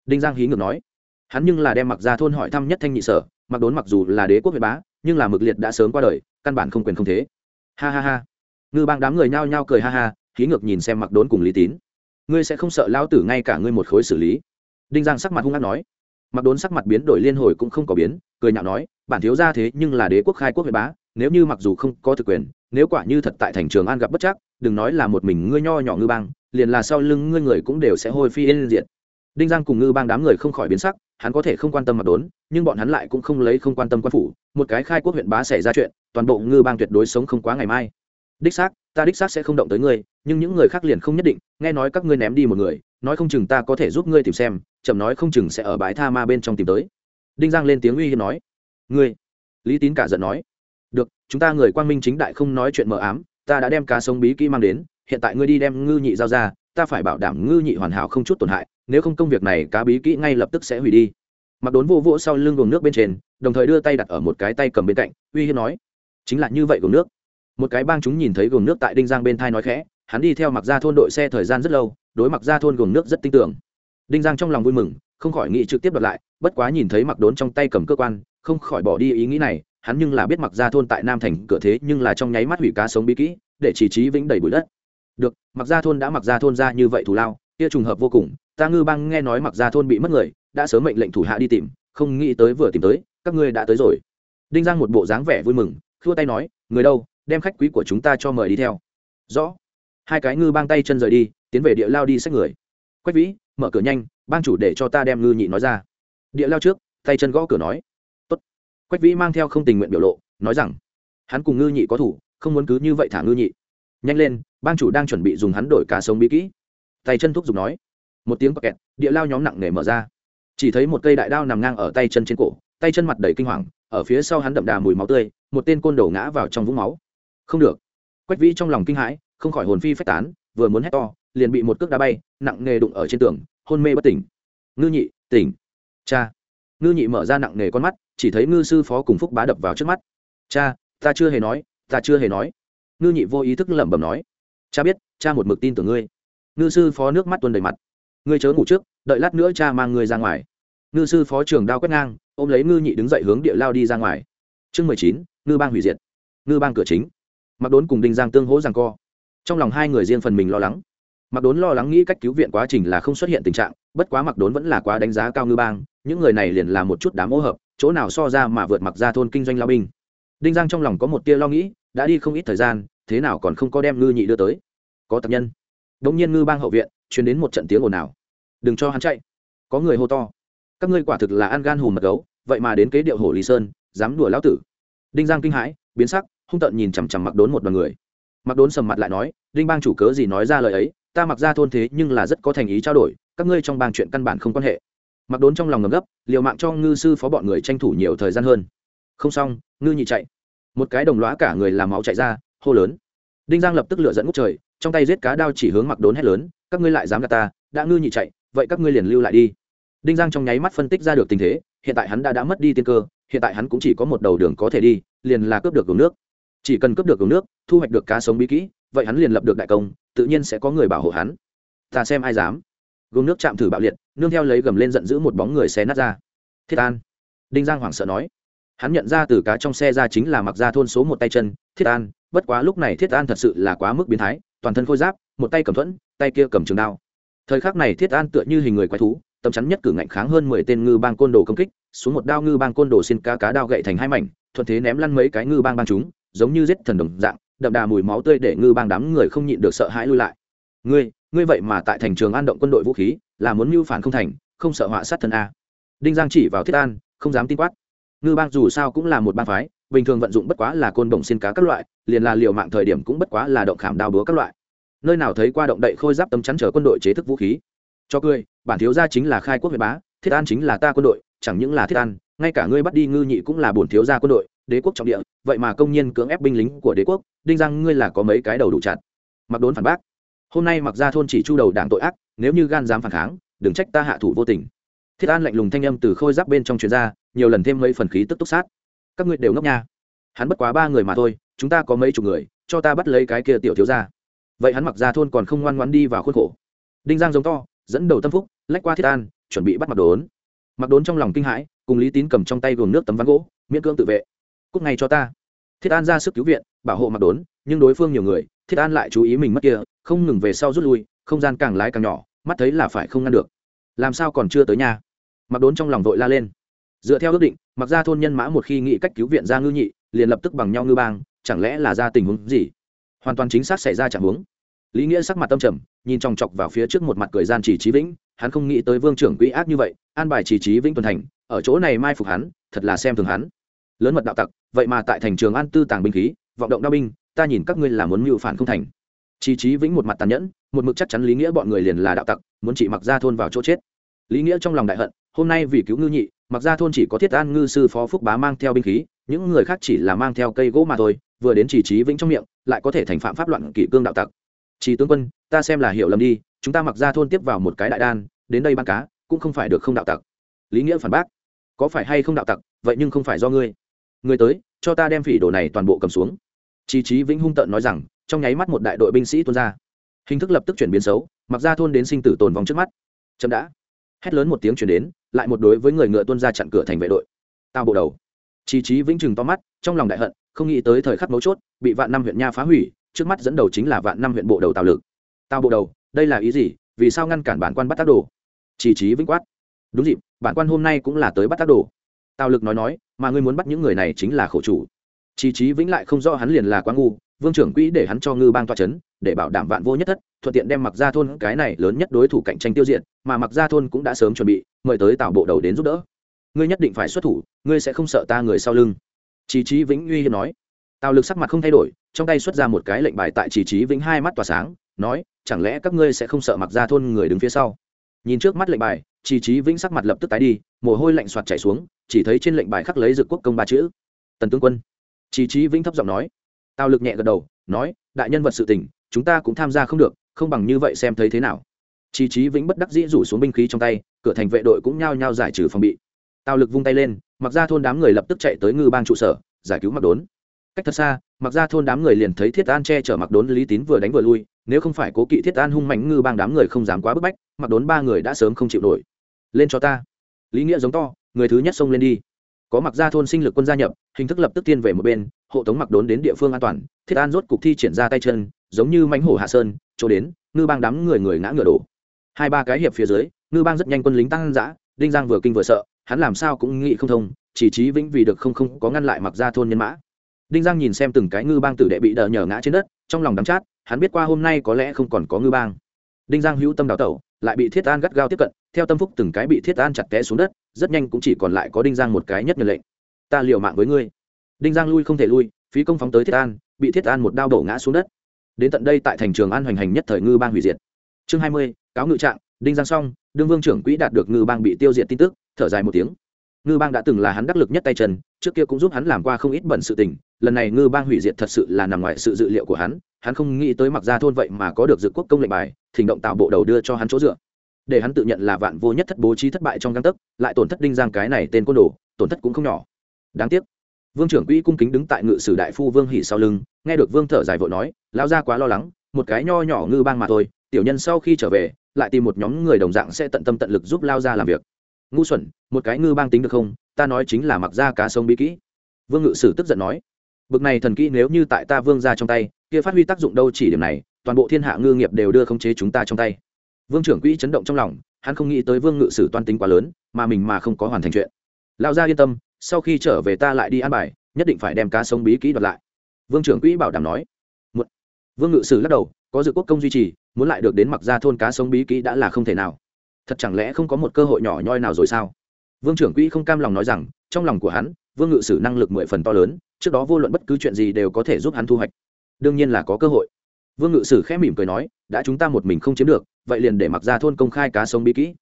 Đinh giang hí ngược nói. Hắn nhưng là đem mặc ra thôn hỏi thăm nhất thanh nhị sở mặc đốn mặc dù là đế quốc huyện bá, nhưng là mực liệt đã sớm qua đời, căn bản không quyền không thế. Ha ha ha. Ngư bang đám người nhao nhao cười ha ha khí ngược nhìn xem mặc đốn cùng lý tín. Ngươi sẽ không sợ lao tử ngay cả ngươi một khối xử lý? Đinh giang sắc mặt hung hát nói. Mặc đốn sắc mặt biến đổi liên hồi cũng không có biến, cười nhạo nói, bản thiếu ra thế nhưng là đế quốc khai quốc huyện bá, nếu như mặc dù không có thực quyền, nếu quả như thật tại thành trường an gặp bất chắc, đừng nói là một mình ngươi nho nhỏ ngư bang, liền là sau lưng ngươi người cũng đều sẽ hôi phi lên diện đinh giang cùng ngư bang đám người không khỏi biến sắc hắn có thể không quan tâm mặc đốn, nhưng bọn hắn lại cũng không lấy không quan tâm quan phủ. Một cái khai quốc huyện bá xảy ra chuyện, toàn bộ ngư bang tuyệt đối sống không quá ngày mai. Đích xác, ta đích xác sẽ không động tới ngươi, nhưng những người khác liền không nhất định. Nghe nói các ngươi ném đi một người, nói không chừng ta có thể giúp ngươi tìm xem, chậm nói không chừng sẽ ở bãi tha ma bên trong tìm tới. Đinh giang lên tiếng uy hiếp nói. Ngươi? Lý tín cả giận nói. Được, chúng ta người quang minh chính đại không nói chuyện mờ ám, ta đã đem cá sống bí kỹ mang đến, hiện tại ngươi đi đem ngư nhị giao ra, ta phải bảo đảm ngư nhị hoàn hảo không chút tổn hại nếu không công việc này cá bí kỹ ngay lập tức sẽ hủy đi. Mặc đốn vô vỗ sau lưng gồm nước bên trên, đồng thời đưa tay đặt ở một cái tay cầm bên cạnh, uy hiếp nói, chính là như vậy gồm nước. Một cái bang chúng nhìn thấy gồm nước tại đinh giang bên thai nói khẽ, hắn đi theo mặc ra thôn đội xe thời gian rất lâu, đối mặc ra thôn gồm nước rất tin tưởng. Đinh giang trong lòng vui mừng, không khỏi nghĩ trực tiếp đợt lại, bất quá nhìn thấy mặc đốn trong tay cầm cơ quan, không khỏi bỏ đi ý nghĩ này, hắn nhưng là biết mặc ra thôn tại nam thành cửa thế nhưng là trong nháy mắt hủy cá sống bí kỹ, để chỉ trí vĩnh đầy bụi đất. Được, mặc ra thôn đã mặc ra thôn ra như vậy thù lao, kia trùng hợp vô cùng ta ngư bang nghe nói mặc ra thôn bị mất người, đã sớm mệnh lệnh thủ hạ đi tìm, không nghĩ tới vừa tìm tới, các ngươi đã tới rồi. Đinh giang một bộ dáng vẻ vui mừng, khua tay nói, người đâu, đem khách quý của chúng ta cho mời đi theo. Rõ. Hai cái ngư bang tay chân rời đi, tiến về địa lao đi xách người. Quách vĩ, mở cửa nhanh, bang chủ để cho ta đem ngư nhị nói ra. Địa lao trước, tay chân gõ cửa nói. Tốt. quách vĩ mang theo không tình nguyện biểu lộ, nói rằng, hắn cùng ngư nhị có thủ, không muốn cứ như vậy thả ngư nhị. Nhanh lên, bang chủ đang chuẩn bị dùng hắn đổi cá sống bí kỹ. Tay chân thúc giục nói một tiếng kẹt địa lao nhóm nặng nề mở ra. Chỉ thấy một cây đại đao nằm ngang ở tay chân trên cổ, tay chân mặt đầy kinh hoàng, ở phía sau hắn đậm đà mùi máu tươi, một tên côn đổ ngã vào trong vũng máu. Không được. Quách vĩ trong lòng kinh hãi, không khỏi hồn phi phách tán, vừa muốn hét to, liền bị một cước đá bay, nặng nề đụng ở trên tường, hôn mê bất tỉnh. Ngư nhị, tỉnh. Cha. Ngư nhị mở ra nặng nề con mắt, chỉ thấy ngư sư phó cùng phúc bá đập vào trước mắt. Cha, ta chưa hề nói, ta chưa hề nói. Ngư nhị vô ý thức lẩm bẩm nói. Cha biết, cha một mực tin tưởng ngươi. Ngư sư phó nước mắt tuôn đầy mặt ngươi chớ ngủ trước, đợi lát nữa cha mang ngươi ra ngoài. Ngư sư phó trưởng đao quét ngang, ôm lấy ngư nhị đứng dậy hướng địa lao đi ra ngoài. Chương mười chín, ngư bang hủy diệt. Ngư bang cửa chính. Mặc đốn cùng đinh giang tương hỗ rằng co. Trong lòng hai người riêng phần mình lo lắng. Mặc đốn lo lắng nghĩ cách cứu viện quá trình là không xuất hiện tình trạng, bất quá mặc đốn vẫn là quá đánh giá cao ngư bang, những người này liền là một chút đám ô hợp, chỗ nào so ra mà vượt mặc ra thôn kinh doanh lao binh. Đinh giang trong lòng có một tia lo nghĩ, đã đi không ít thời gian, thế nào còn không có đem ngư nhị đưa tới. Có tập nhân. Đ ỗ n g nhiên ngư bang hậu viện chuyển đến một trận tiếng ồn ào đừng cho hắn chạy. Có người hô to, các ngươi quả thực là ăn gan hùm mật gấu, vậy mà đến kế điệu hồ lý sơn, dám đùa lão tử. Đinh giang kinh hãi, biến sắc, hung tợn nhìn chằm chằm mặc đốn một đoàn người. Mặc đốn sầm mặt lại nói, đinh bang chủ cớ gì nói ra lời ấy, ta mặc ra thôn thế nhưng là rất có thành ý trao đổi, các ngươi trong bang chuyện căn bản không quan hệ. Mặc đốn trong lòng ngầm gấp, liều mạng cho ngư sư phó bọn người tranh thủ nhiều thời gian hơn. Không xong, ngư nhị chạy. Một cái đồng lõa cả người làm máu chạy ra, hô lớn. Đinh giang lập tức lựa dẫn ngút trời, trong tay giết cá đao chỉ hướng mặc đốn hét lớn, các ngươi lại dám gạt ta, đã ngư nhị chạy vậy các ngươi liền lưu lại đi. Đinh giang trong nháy mắt phân tích ra được tình thế, hiện tại hắn đã đã mất đi tiên cơ, hiện tại hắn cũng chỉ có một đầu đường có thể đi, liền là cướp được uống nước. Chỉ cần cướp được uống nước, thu hoạch được cá sống bí kỹ, vậy hắn liền lập được đại công, tự nhiên sẽ có người bảo hộ hắn. Ta xem ai dám. Gồm nước chạm thử bạo liệt, nương theo lấy gầm lên giận dữ một bóng người xé nát ra. Thiết an. Đinh giang hoảng sợ nói. Hắn nhận ra từ cá trong xe ra chính là mặc ra thôn số một tay chân, thiết an, bất quá lúc này thiết an thật sự là quá mức biến thái, toàn thân khôi giáp, một tay cầm thuẫn, tay kia cầm trường đao thời khắc này thiết an tựa như hình người quái thú tầm chắn nhất cử ngạnh kháng hơn mười tên ngư bang côn đồ công kích, xuống một đao ngư bang côn đồ xin cá cá đao gậy thành hai mảnh, thuận thế ném lăn mấy cái ngư bang bang chúng, giống như giết thần đồng dạng, đậm đà mùi máu tươi để ngư bang đám người không nhịn được sợ hãi lui lại. Ngươi ngươi vậy mà tại thành trường an động quân đội vũ khí, là muốn mưu phản không thành, không sợ họa sát thân a. Đinh giang chỉ vào thiết an, không dám tin quát. Ngư bang dù sao cũng là một bang phái, bình thường vận dụng bất quá là côn đồng xin cá các loại, liền là liều mạng thời điểm cũng bất quá là động khảm đao búa các loại nơi nào thấy qua động đậy khôi giáp tấm chắn trở quân đội chế thức vũ khí. Cho cười, bản thiếu gia chính là khai quốc việt bá, thiết an chính là ta quân đội, chẳng những là thiết an, ngay cả ngươi bắt đi ngư nhị cũng là bổn thiếu gia quân đội, đế quốc trọng địa, vậy mà công nhân cưỡng ép binh lính của đế quốc, đinh rằng ngươi là có mấy cái đầu đủ chặt. Mặc đốn phản bác. Hôm nay mặc ra thôn chỉ chu đầu đảng tội ác, nếu như gan dám phản kháng, đừng trách ta hạ thủ vô tình. Thiết an lạnh lùng thanh âm từ khôi giáp bên trong chuyên gia nhiều lần thêm mấy phần khí tức túc sát. Các ngươi đều ngốc nha. Hắn bất quá ba người mà thôi, chúng ta có mấy chục người, cho ta bắt lấy cái kia tiểu thiếu gia vậy hắn mặc ra thôn còn không ngoan ngoan đi vào khuôn khổ. Đinh giang giống to, dẫn đầu tâm phúc, lách qua thiết an, chuẩn bị bắt mặc đốn. Mặc đốn trong lòng kinh hãi, cùng lý tín cầm trong tay gồm nước tấm ván gỗ, miễn cưỡng tự vệ. Cúc ngay cho ta. Thiết an ra sức cứu viện, bảo hộ mặc đốn, nhưng đối phương nhiều người, thiết an lại chú ý mình mất kia, không ngừng về sau rút lui, không gian càng lái càng nhỏ, mắt thấy là phải không ngăn được. Làm sao còn chưa tới nhà? Mặc đốn trong lòng vội la lên. Dựa theo ước định mặc ra thôn nhân mã một khi nghĩ cách cứu viện ra ngư nhị, liền lập tức bằng nhau ngư bang, chẳng lẽ là ra tình huống gì? Hoàn toàn chính xác xảy ra chẳng huống. Lý nghĩa sắc mặt tâm trầm, nhìn chòng chọc vào phía trước một mặt cười gian chỉ trí vĩnh, hắn không nghĩ tới vương trưởng quỹ ác như vậy, an bài chỉ trí vĩnh tuần thành, ở chỗ này mai phục hắn, thật là xem thường hắn. Lớn mật đạo tặc, vậy mà tại thành trường an tư tàng binh khí, vọng động đao binh, ta nhìn các ngươi là muốn mưu phản không thành. Chỉ trí vĩnh một mặt tàn nhẫn, một mực chắc chắn lý nghĩa bọn người liền là đạo tặc, muốn chỉ mặc ra thôn vào chỗ chết. Lý nghĩa trong lòng đại hận, hôm nay vì cứu ngư nhị, mặc ra thôn chỉ có thiết an ngư sư phó phúc bá mang theo binh khí những người khác chỉ là mang theo cây gỗ mà thôi, vừa đến chỉ trí vĩnh trong miệng, lại có thể thành phạm pháp loạn kỷ cương đạo tặc. Chỉ tướng quân, ta xem là hiểu lầm đi, chúng ta mặc ra thôn tiếp vào một cái đại đan, đến đây ban cá, cũng không phải được không đạo tặc. Lý nghĩa phản bác, có phải hay không đạo tặc, vậy nhưng không phải do ngươi. Ngươi tới, cho ta đem phỉ đồ này toàn bộ cầm xuống. Chỉ trí vĩnh hung tợn nói rằng, trong nháy mắt một đại đội binh sĩ tuôn ra. Hình thức lập tức chuyển biến xấu, mặc ra thôn đến sinh tử tồn vong trước mắt. Chậm đã. Hét lớn một tiếng chuyển đến, lại một đối với người ngựa tuôn ra chặn cửa thành vệ đội. Tao bộ đầu chỉ trí vĩnh Trừng to mắt trong lòng đại hận không nghĩ tới thời khắc mấu chốt bị vạn năm huyện nha phá hủy trước mắt dẫn đầu chính là vạn năm huyện bộ đầu tào lực. Tào bộ đầu đây là ý gì? Vì sao ngăn cản bản quan bắt tác đồ? Chỉ trí vĩnh quát. Đúng dịp bản quan hôm nay cũng là tới bắt tác đồ. Tào lực nói nói mà ngươi muốn bắt những người này chính là khổ chủ. Chỉ trí vĩnh lại không rõ hắn liền là quá ngu vương trưởng quỹ để hắn cho ngư bang toa chấn, để bảo đảm vạn vô nhất thất thuận tiện đem mặc gia thôn cái này lớn nhất đối thủ cạnh tranh tiêu diệt, mà mặc gia thôn cũng đã sớm chuẩn bị mời tới tào bộ đầu đến giúp đỡ ngươi nhất định phải xuất thủ, ngươi sẽ không sợ ta người sau lưng. Chỉ trí vĩnh uy hiếp nói. Tào lực sắc mặt không thay đổi, trong tay xuất ra một cái lệnh bài tại chỉ trí vĩnh hai mắt tỏa sáng, nói, chẳng lẽ các ngươi sẽ không sợ mặc ra thôn người đứng phía sau? Nhìn trước mắt lệnh bài, chỉ trí vĩnh sắc mặt lập tức tái đi, mồ hôi lạnh soạt chảy xuống, chỉ thấy trên lệnh bài khắc lấy dược quốc công ba chữ. Tần tướng quân. Chỉ trí vĩnh thấp giọng nói. Tào lực nhẹ gật đầu, nói, đại nhân vật sự tình, chúng ta cũng tham gia không được, không bằng như vậy xem thấy thế nào. Chỉ trí vĩnh bất đắc dĩ rủ xuống binh khí trong tay, cửa thành vệ đội cũng nhao nhao giải trừ phòng bị tào lực vung tay lên, mặc ra thôn đám người lập tức chạy tới ngư bang trụ sở, giải cứu mặc đốn. Cách thật xa, mặc ra thôn đám người liền thấy thiết an che chở mặc đốn, lý tín vừa đánh vừa lui, nếu không phải cố kỵ thiết an hung mạnh ngư bang đám người không dám quá bức bách, mặc đốn ba người đã sớm không chịu nổi. Lên cho ta. Lý nghĩa giống to, người thứ nhất xông lên đi. Có mặc ra thôn sinh lực quân gia nhập, hình thức lập tức tiên về một bên, hộ tống mặc đốn đến địa phương an toàn, thiết an rốt cục thi triển ra tay chân, giống như mánh hổ hạ sơn, chỗ đến, ngư bang đám người người ngã ngựa đổ. Hai ba cái hiệp phía dưới, ngư bang rất nhanh quân lính tăng giã đinh giang vừa kinh vừa sợ hắn làm sao cũng nghĩ không thông, chỉ trí vĩnh vì được không không có ngăn lại mặc ra thôn nhân mã. Đinh giang nhìn xem từng cái ngư bang tử đệ bị đờ nhờ ngã trên đất, trong lòng đắm chát, hắn biết qua hôm nay có lẽ không còn có ngư bang. Đinh giang hữu tâm đào tẩu, lại bị thiết an gắt gao tiếp cận, theo tâm phúc từng cái bị thiết an chặt té xuống đất, rất nhanh cũng chỉ còn lại có đinh giang một cái nhất nhận lệnh. Ta liều mạng với ngươi. Đinh giang lui không thể lui, phí công phóng tới thiết an, bị thiết an một đao đổ ngã xuống đất. Đến tận đây tại thành trường an hoành hành nhất thời ngư bang hủy diệt. Chương hai mươi, cáo ngự trạng, đinh giang xong, đương vương trưởng quỹ đạt được ngư bang bị tiêu diệt tin tức thở dài một tiếng. Ngư bang đã từng là hắn đắc lực nhất tay chân, trước kia cũng giúp hắn làm qua không ít bẩn sự tình, lần này ngư bang hủy diệt thật sự là nằm ngoài sự dự liệu của hắn hắn không nghĩ tới mặc ra thôn vậy mà có được dự quốc công lệnh bài, thỉnh động tạo bộ đầu đưa cho hắn chỗ dựa. Để hắn tự nhận là vạn vô nhất thất bố trí thất bại trong găng tấc, lại tổn thất đinh giang cái này tên côn đồ, tổn thất cũng không nhỏ. Đáng tiếc, vương trưởng quỹ cung kính đứng tại ngự sử đại phu vương hỉ sau lưng, nghe được vương thở dài vội nói lao ra quá lo lắng, một cái nho nhỏ ngư bang mà thôi, tiểu nhân sau khi trở về, lại tìm một nhóm người đồng dạng sẽ tận tâm tận lực giúp lao ra làm việc ngu xuẩn, một cái ngư bang tính được không? Ta nói chính là mặc ra cá sông bí kỹ. Vương ngự sử tức giận nói. Bực này thần kỹ nếu như tại ta vương ra trong tay, kia phát huy tác dụng đâu chỉ điểm này, toàn bộ thiên hạ ngư nghiệp đều đưa khống chế chúng ta trong tay. Vương trưởng quỹ chấn động trong lòng, hắn không nghĩ tới vương ngự sử toan tính quá lớn, mà mình mà không có hoàn thành chuyện. Lão gia yên tâm, sau khi trở về ta lại đi ăn bài, nhất định phải đem cá sông bí kỹ đoạt lại. Vương trưởng quỹ bảo đảm nói. Một. vương ngự sử lắc đầu, có dự quốc công duy trì, muốn lại được đến mặc ra thôn cá sông bí kỹ đã là không thể nào thật chẳng lẽ không có một cơ hội nhỏ nhoi nào rồi sao? Vương trưởng quỹ không cam lòng nói rằng, trong lòng của hắn, vương ngự sử năng lực mười phần to lớn, trước đó vô luận bất cứ chuyện gì đều có thể giúp hắn thu hoạch. Đương nhiên là có cơ hội. Vương ngự sử khẽ mỉm cười nói, đã chúng ta một mình không chiếm được, vậy liền để mặc ra thôn công khai cá sống bí kỹ.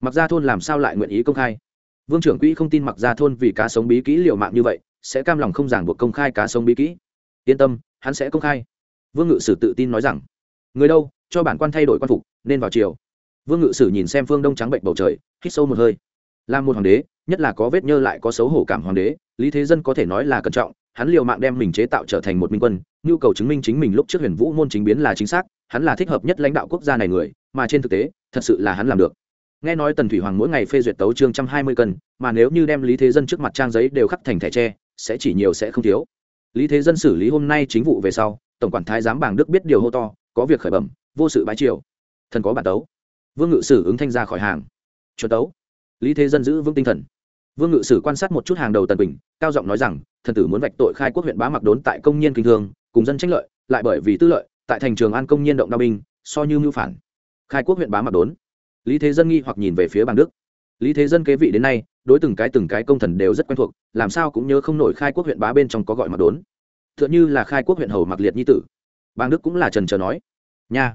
Mặc ra thôn làm sao lại nguyện ý công khai? Vương trưởng quỹ không tin mặc ra thôn vì cá sống bí kỹ liều mạng như vậy, sẽ cam lòng không giảng buộc công khai cá sống bí kỹ. Yên tâm, hắn sẽ công khai. Vương ngự sử tự tin nói rằng, người đâu, cho bản quan thay đổi quan phục, nên vào chiều vương ngự sử nhìn xem phương đông trắng bệnh bầu trời, hít sâu một hơi. Làm một hoàng đế, nhất là có vết nhơ lại có xấu hổ cảm hoàng đế, lý thế dân có thể nói là cẩn trọng, hắn liều mạng đem mình chế tạo trở thành một minh quân, nhu cầu chứng minh chính mình lúc trước huyền vũ môn chính biến là chính xác, hắn là thích hợp nhất lãnh đạo quốc gia này người, mà trên thực tế, thật sự là hắn làm được. Nghe nói tần thủy hoàng mỗi ngày phê duyệt tấu chương trăm hai mươi cân, mà nếu như đem lý thế dân trước mặt trang giấy đều khắc thành thẻ tre, sẽ chỉ nhiều sẽ không thiếu. Lý thế dân xử lý hôm nay chính vụ về sau, tổng quản thái giám bảng đức biết điều hô to, có việc khởi bẩm, vô sự bái triều. Thần có bản tấu vương ngự sử ứng thanh ra khỏi hàng. Chuẩn tấu. Lý thế dân giữ vững tinh thần. Vương ngự sử quan sát một chút hàng đầu tần bình cao giọng nói rằng, thần tử muốn vạch tội khai quốc huyện bá mặc đốn tại công nhân kinh thương, cùng dân tranh lợi, lại bởi vì tư lợi, tại thành trường an công nhân động đao binh, so như mưu phản. Khai quốc huyện bá mặc đốn. Lý thế dân nghi hoặc nhìn về phía bàng đức. Lý thế dân kế vị đến nay, đối từng cái từng cái công thần đều rất quen thuộc, làm sao cũng nhớ không nổi khai quốc huyện bá bên trong có gọi mặc đốn. T h ư ợ n như là khai quốc huyện hầu mặc liệt nhi tử. Bàng đức cũng là trần trờ nói, nha,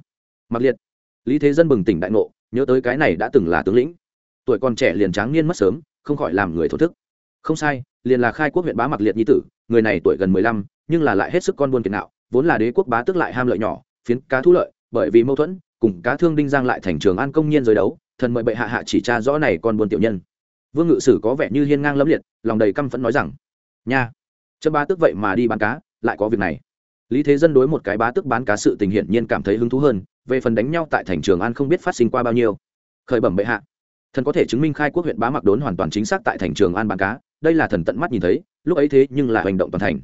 mặc liệt lý thế dân bừng tỉnh đại ngộ, nhớ tới cái này đã từng là tướng lĩnh. Tuổi còn trẻ liền tráng niên mất sớm, không khỏi làm người thổ thức. Không sai, liền là khai quốc huyện bá mặc liệt nhi tử, người này tuổi gần mười lăm, nhưng là lại hết sức con buôn kiệt nạo, vốn là đế quốc bá tức lại ham lợi nhỏ, phiến cá thu lợi, bởi vì mâu thuẫn, cùng cá thương đinh giang lại thành trường an công nhiên giới đấu, thần mời bệ hạ hạ chỉ tra rõ này con buôn tiểu nhân. Vương ngự sử có vẻ như hiên ngang lẫm liệt, lòng đầy căm phẫn nói rằng, nha chấm ba tức vậy mà đi bán cá, lại có việc này. Lý thế dân đối một cái bá tức bán cá sự tình hiển nhiên cảm thấy hứng thú hơn về phần đánh nhau tại thành trường an không biết phát sinh qua bao nhiêu. Khởi bẩm bệ hạ. Thần có thể chứng minh khai quốc huyện bá mặc đốn hoàn toàn chính xác tại thành trường an bán cá, đây là thần tận mắt nhìn thấy, lúc ấy thế nhưng là hành động toàn thành.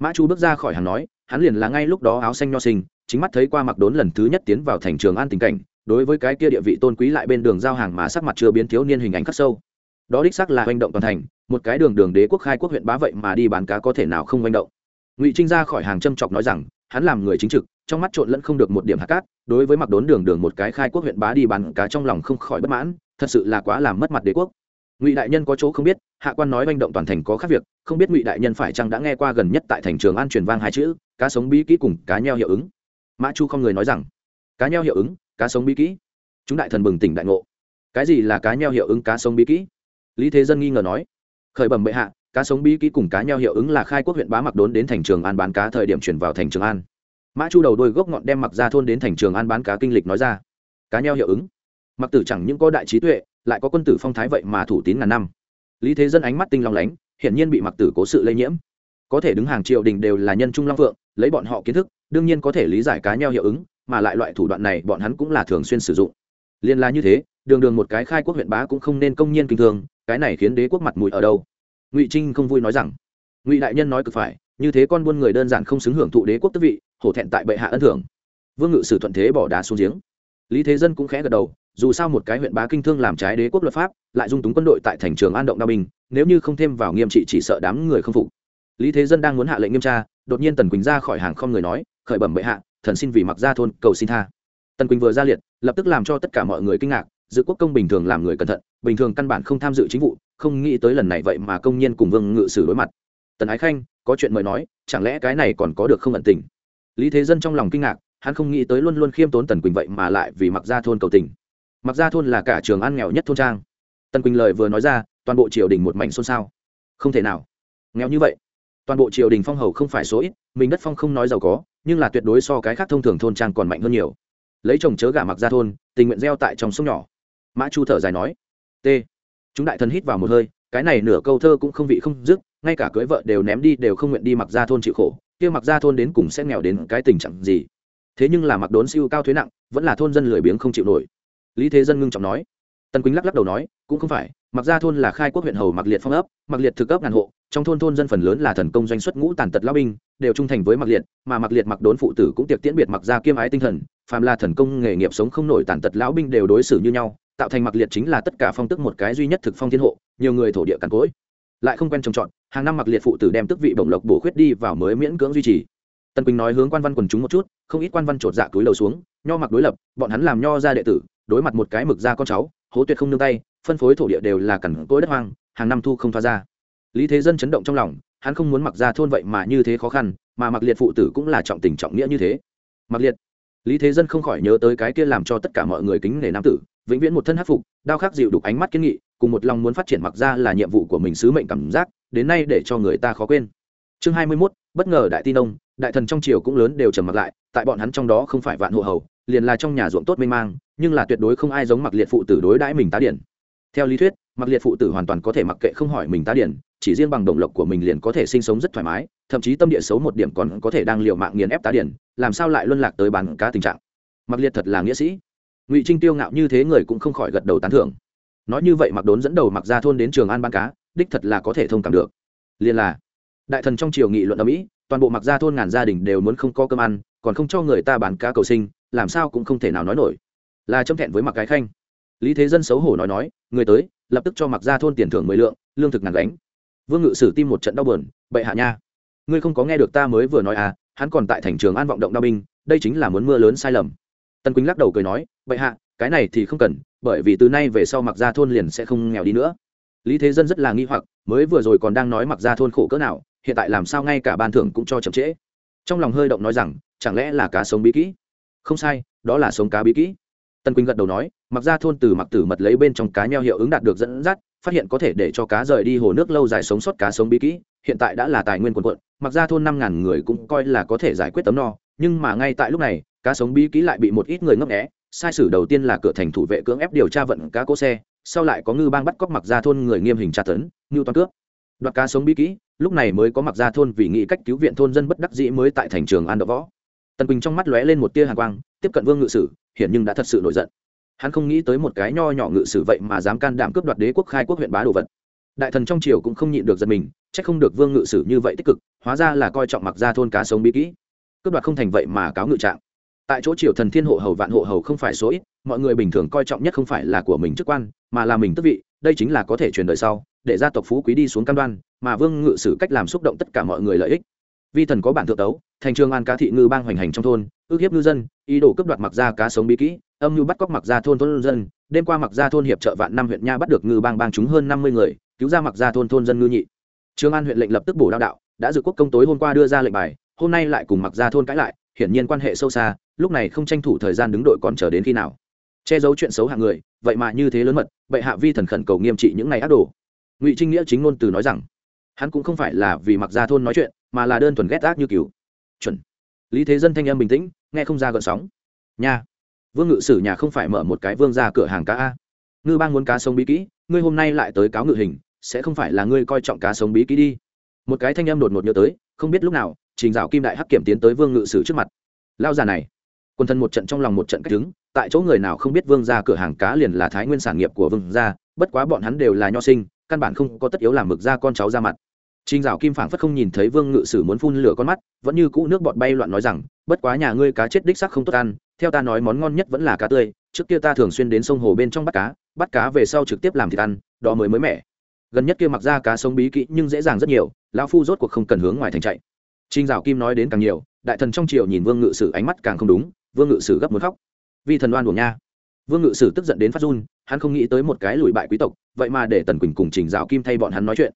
Mã chu bước ra khỏi hàng nói, hắn liền là ngay lúc đó áo xanh nho sinh, chính mắt thấy qua mặc đốn lần thứ nhất tiến vào thành trường an tình cảnh, đối với cái kia địa vị tôn quý lại bên đường giao hàng mà sắc mặt chưa biến thiếu niên hình ảnh khắc sâu. Đó đích xác là hành động toàn thành, một cái đường đường đế quốc khai quốc huyện bá vậy mà đi bán cá có thể nào không hành động. Ngụy trinh ra khỏi hàng châm chọc nói rằng, hắn làm người chính trực trong mắt trộn lẫn không được một điểm hạt cát, đối với mặc đốn đường đường một cái khai quốc huyện bá đi bán cá trong lòng không khỏi bất mãn, thật sự là quá làm mất mặt đế quốc. Ngụy đại nhân có chỗ không biết, hạ quan nói manh động toàn thành có khác việc, không biết ngụy đại nhân phải chăng đã nghe qua gần nhất tại thành trường an truyền vang hai chữ, cá sống bí kỹ cùng cá nheo hiệu ứng. Mã chu không người nói rằng, cá nheo hiệu ứng, cá sống bí kỹ. Chúng đại thần bừng tỉnh đại ngộ. Cái gì là cá nheo hiệu ứng, cá sống bí kỹ? Lý thế dân nghi ngờ nói. Khởi bẩm bệ hạ, cá sống bí kỹ cùng cá nheo hiệu ứng là khai quốc huyện bá mặc đốn đến thành trường an bán cá thời điểm chuyển vào thành trường an mã chu đầu đôi gốc ngọn đem mặc ra thôn đến thành trường an bán cá kinh lịch nói ra cá nheo hiệu ứng mặc tử chẳng những có đại trí tuệ lại có quân tử phong thái vậy mà thủ tín ngàn năm lý thế dân ánh mắt tinh long lánh hiển nhiên bị mặc tử cố sự lây nhiễm có thể đứng hàng triều đình đều là nhân trung long phượng lấy bọn họ kiến thức đương nhiên có thể lý giải cá nheo hiệu ứng mà lại loại thủ đoạn này bọn hắn cũng là thường xuyên sử dụng liên la như thế đường đường một cái khai quốc huyện bá cũng không nên công nhiên kinh thường cái này khiến đế quốc mặt mũi ở đâu ngụy trinh không vui nói rằng ngụy đại nhân nói cực phải như thế con buôn người đơn giản không xứng hưởng thụ đế quốc tước vị hổ thẹn tại bệ hạ ân thưởng. Vương ngự sử thuận thế bỏ đá xuống giếng. Lý thế dân cũng khẽ gật đầu, dù sao một cái huyện bá kinh thương làm trái đế quốc luật pháp, lại dung túng quân đội tại thành trường an động đao binh nếu như không thêm vào nghiêm trị chỉ sợ đám người không phục. Lý thế dân đang muốn hạ lệnh nghiêm tra, đột nhiên tần quỳnh ra khỏi hàng không người nói, khởi bẩm bệ hạ, thần xin vì mặc ra thôn cầu xin tha. Tần quỳnh vừa ra liệt, lập tức làm cho tất cả mọi người kinh ngạc, dự quốc công bình thường làm người cẩn thận, bình thường căn bản không tham dự chính vụ, không nghĩ tới lần này vậy mà công nhân cùng vương ngự sử đối mặt. Tần ái khanh, có chuyện mời nói, chẳng lẽ cái này còn có được không ẩn tình? Lý thế dân trong lòng kinh ngạc, hắn không nghĩ tới luôn luôn khiêm tốn tần quỳnh vậy mà lại vì mặc Gia thôn cầu tình. Mặc Gia thôn là cả trường ăn nghèo nhất thôn trang. Tần quỳnh lời vừa nói ra, toàn bộ triều đình một mảnh xôn xao. Không thể nào. Nghèo như vậy. Toàn bộ triều đình phong hầu không phải số ít, mình đất phong không nói giàu có, nhưng là tuyệt đối so cái khác thông thường thôn trang còn mạnh hơn nhiều. Lấy chồng chớ gà mặc ra thôn, tình nguyện gieo tại trong sông nhỏ. Mã chu thở dài nói, t. Chúng đại thần hít vào một hơi, cái này nửa câu thơ cũng không vị không dứt, ngay cả cưới vợ đều ném đi đều không nguyện đi mặc ra thôn chịu khổ kia mặc ra thôn đến cùng sẽ nghèo đến cái tình trạng gì? Thế nhưng là mặc đốn siêu cao thuế nặng, vẫn là thôn dân lười biếng không chịu nổi. Lý thế dân ngưng trọng nói. Tần quýnh lắc lắc đầu nói, cũng không phải, mặc ra thôn là khai quốc huyện hầu mặc liệt phong ấp, mặc liệt thực ấp ngàn hộ, trong thôn thôn dân phần lớn là thần công doanh xuất ngũ tàn tật lao binh, đều trung thành với mặc liệt, mà mặc liệt mặc đốn phụ tử cũng tiệc tiễn biệt mặc ra kiêm ái tinh thần, phàm là thần công nghề nghiệp sống không nổi tàn tật lão binh đều đối xử như nhau, tạo thành mặc liệt chính là tất cả phong tức một cái duy nhất thực phong thiên hộ, nhiều người thổ địa cằn cỗi lại không quen trồng trọt, hàng năm mặc liệt phụ tử đem tức vị bổng lộc bổ khuyết đi vào mới miễn cưỡng duy trì. Tân quỳnh nói hướng quan văn quần chúng một chút, không ít quan văn chột dạ túi lầu xuống, nho mặc đối lập, bọn hắn làm nho ra đệ tử, đối mặt một cái mực ra con cháu, hố tuyệt không nương tay, phân phối thổ địa đều là cằn cỗi đất hoang, hàng năm thu không thoa ra. Lý thế dân chấn động trong lòng, hắn không muốn mặc ra thôn vậy mà như thế khó khăn, mà mặc liệt phụ tử cũng là trọng tình trọng nghĩa như thế. Mặc liệt. Lý thế dân không khỏi nhớ tới cái kia làm cho tất cả mọi người kính nể nam tử, vĩnh viễn một thân hát phục đao khắc dịu đục ánh mắt kiên nghị cùng một lòng muốn phát triển mặc ra là nhiệm vụ của mình sứ mệnh cảm giác đến nay để cho người ta khó quên. Chương hai mươi 21, bất ngờ đại tin ông đại thần trong triều cũng lớn đều trầm mặc lại tại bọn hắn trong đó không phải vạn hộ hầu liền là trong nhà ruộng tốt mênh mang nhưng là tuyệt đối không ai giống mặc liệt phụ tử đối đãi mình tá điển. Theo lý thuyết mặc liệt phụ tử hoàn toàn có thể mặc kệ không hỏi mình tá điển chỉ riêng bằng động lực của mình liền có thể sinh sống rất thoải mái thậm chí tâm địa xấu một điểm còn có thể đang liều mạng nghiền ép tá điển làm sao lại luân lạc tới bàn cá tình trạng. Mặc liệt thật là nghĩa sĩ. Ngụy trinh tiêu ngạo như thế người cũng không khỏi gật đầu tán thưởng nói như vậy mặc đốn dẫn đầu mặc ra thôn đến trường an ban cá, đích thật là có thể thông cảm được. Liền là, đại thần trong triều nghị luận ở mỹ, toàn bộ mặc ra thôn ngàn gia đình đều muốn không có cơm ăn, còn không cho người ta bán cá cầu sinh, làm sao cũng không thể nào nói nổi. Là châm thẹn với mặc cái khanh. Lý thế dân xấu hổ nói nói, người tới, lập tức cho mặc ra thôn tiền thưởng mười lượng, lương thực ngàn gánh. Vương ngự sử tim một trận đau buồn, bệ hạ nha, ngươi không có nghe được ta mới vừa nói à hắn còn tại thành trường an vọng động đao binh, đây chính là muốn mưa lớn sai lầm. Tân quýnh lắc đầu cười nói, bệ hạ, cái này thì không cần bởi vì từ nay về sau mặc ra thôn liền sẽ không nghèo đi nữa. Lý thế dân rất là nghi hoặc, mới vừa rồi còn đang nói mặc ra thôn khổ cỡ nào, hiện tại làm sao ngay cả ban thưởng cũng cho chậm trễ. Trong lòng hơi động nói rằng, chẳng lẽ là cá sống bí kỹ? Không sai, đó là sống cá bí kỹ. Tân quỳnh gật đầu nói, mặc ra thôn từ mặc tử mật lấy bên trong cá nheo hiệu ứng đạt được dẫn dắt, phát hiện có thể để cho cá rời đi hồ nước lâu dài sống sót cá sống bí kỹ, hiện tại đã là tài nguyên quần quận mặc ra thôn năm ngàn người cũng coi là có thể giải quyết tấm no, nhưng mà ngay tại lúc này, cá sống bí kỹ lại bị một ít người ngấp nghẽ sai sử đầu tiên là cửa thành thủ vệ cưỡng ép điều tra vận cá cỗ xe, sau lại có ngư bang bắt cóc mặc ra thôn người nghiêm hình tra tấn, ngưu toàn cướp đoạt cá sống bí kỹ, lúc này mới có mặc ra thôn vì nghĩ cách cứu viện thôn dân bất đắc dĩ mới tại thành trường an đọ võ. Tần quỳnh trong mắt lóe lên một tia hàng quang, tiếp cận vương ngự sử, hiển nhưng đã thật sự nổi giận. Hắn không nghĩ tới một cái nho nhỏ ngự sử vậy mà dám can đảm cướp đoạt đế quốc khai quốc huyện bá đồ vật. Đại thần trong triều cũng không nhịn được giật mình c h ắ c không được vương ngự sử như vậy tích cực, hóa ra là coi trọng mặc ra thôn cá sống bí kỹ. Cướp đoạt không thành vậy mà cáo ngự trạng tại chỗ triều thần thiên hộ hầu vạn hộ hầu không phải số ít, mọi người bình thường coi trọng nhất không phải là của mình chức quan, mà là mình tức vị, đây chính là có thể truyền đời sau, để gia tộc phú quý đi xuống cam đoan, mà vương ngự sử cách làm xúc động tất cả mọi người lợi ích. Vi thần có bản thượng tấu, thành trường an cá thị ngư bang hoành hành trong thôn, ước hiếp ngư dân, ý đồ cướp đoạt mặc ra cá sống bí kỹ, âm mưu bắt cóc mặc ra thôn thôn dân. Đêm qua mặc ra thôn hiệp trợ vạn năm huyện nha bắt được ngư bang bang chúng hơn năm mươi người, cứu ra mặc ra thôn thôn dân ngư nhị. Trường an huyện lệnh lập tức bổ đao đạo, đã dự quốc công tối hôm qua đưa ra lệnh bài, hôm nay lại cùng mặc ra thôn cãi lại hiển nhiên quan hệ sâu xa, lúc này không tranh thủ thời gian đứng đội còn chờ đến khi nào. Che giấu chuyện xấu hạng người, vậy mà như thế lớn mật vậy hạ vi thần khẩn cầu nghiêm trị những ngày ác đồ. Ngụy trinh nghĩa chính ngôn từ nói rằng, hắn cũng không phải là vì mặc gia thôn nói chuyện, mà là đơn thuần ghét ác như cứu chuẩn. Lý thế dân thanh âm bình tĩnh, nghe không ra gợn sóng. Nha. Vương ngự sử nhà không phải mở một cái vương ra cửa hàng cá a. Ngư bang muốn cá sống bí kỹ, ngươi hôm nay lại tới cáo ngự hình, sẽ không phải là ngươi coi trọng cá sống bí kỹ đi. Một cái thanh âm đột ngột nhớ tới, không biết lúc nào trình dạo kim đại hắc kiểm tiến tới vương ngự sử trước mặt lao già này quân thân một trận trong lòng một trận cách đứng tại chỗ người nào không biết vương ra cửa hàng cá liền là thái nguyên sản nghiệp của vương gia bất quá bọn hắn đều là nho sinh căn bản không có tất yếu làm mực ra con cháu ra mặt Trình Dạo Kim phảng phất không nhìn thấy Vương Ngự Sử muốn phun lửa con mắt, vẫn như cũ nước bọt bay loạn nói rằng, bất quá nhà ngươi cá chết đích xác không tốt ăn, theo ta nói món ngon nhất vẫn là cá tươi, trước kia ta thường xuyên đến sông hồ bên trong bắt cá, bắt cá về sau trực tiếp làm thịt ăn, đó mới mới mẻ. Gần nhất kia mặc ra cá sống bí kỹ nhưng dễ dàng rất nhiều, lão phu rốt cuộc không cần hướng ngoài thành chạy. Trình Dạo Kim nói đến càng nhiều, đại thần trong triều nhìn Vương Ngự Sử ánh mắt càng không đúng, Vương Ngự Sử gấp muốn khóc. Vì thần oan uổng nha. Vương Ngự Sử tức giận đến phát run, hắn không nghĩ tới một cái lùi bại quý tộc, vậy mà để Tần Quỳnh cùng Trình Dạo Kim thay bọn hắn nói chuyện.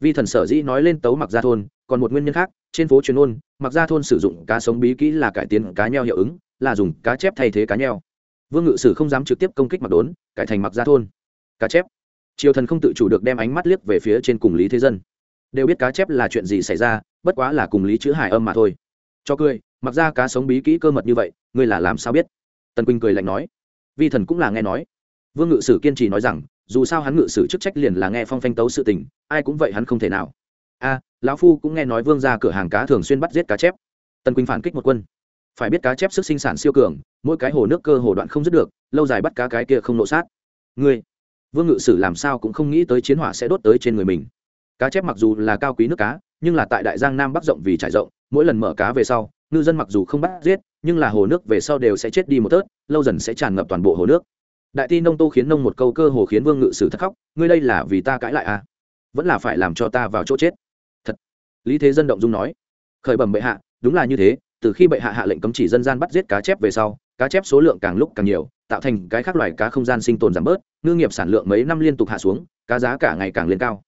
Vi thần sở dĩ nói lên tấu mặc gia thôn còn một nguyên nhân khác trên phố truyền ôn mặc gia thôn sử dụng cá sống bí kỹ là cải tiến cá nheo hiệu ứng là dùng cá chép thay thế cá nheo. Vương ngự sử không dám trực tiếp công kích mặc đốn cải thành mặc gia thôn. Cá chép. Triều thần không tự chủ được đem ánh mắt liếc về phía trên cùng lý thế dân. Đều biết cá chép là chuyện gì xảy ra bất quá là cùng lý chữ hải âm mà thôi. Cho cười, mặc ra cá sống bí kỹ cơ mật như vậy, ngươi là làm sao biết? Tần quỳnh cười lạnh nói. Vi thần cũng là nghe nói. Vương ngự sử kiên trì nói rằng, dù sao hắn ngự sử chức trách liền là nghe phong phanh tấu sự tình, ai cũng vậy hắn không thể nào. A, lão phu cũng nghe nói vương ra cửa hàng cá thường xuyên bắt giết cá chép. Tần quỳnh phản kích một quân. Phải biết cá chép sức sinh sản siêu cường, mỗi cái hồ nước cơ hồ đoạn không dứt được, lâu dài bắt cá cái kia không nộ sát. Ngươi, vương ngự sử làm sao cũng không nghĩ tới chiến hỏa sẽ đốt tới trên người mình cá chép mặc dù là cao quý nước cá, nhưng là tại đại giang nam bắc rộng vì trải rộng, mỗi lần mở cá về sau, ngư dân mặc dù không bắt giết, nhưng là hồ nước về sau đều sẽ chết đi một tớt, lâu dần sẽ tràn ngập toàn bộ hồ nước. Đại ti nông tô khiến nông một câu cơ hồ khiến vương ngự sử thất khóc, ngươi đây là vì ta cãi lại à? Vẫn là phải làm cho ta vào chỗ chết. Thật. Lý thế dân động dung nói. Khởi bẩm bệ hạ, đúng là như thế, từ khi bệ hạ hạ lệnh cấm chỉ dân gian bắt giết cá chép về sau, cá chép số lượng càng lúc càng nhiều, tạo thành cái khác loài cá không gian sinh tồn giảm bớt, ngư nghiệp sản lượng mấy năm liên tục hạ xuống, cá giá cả ngày càng lên cao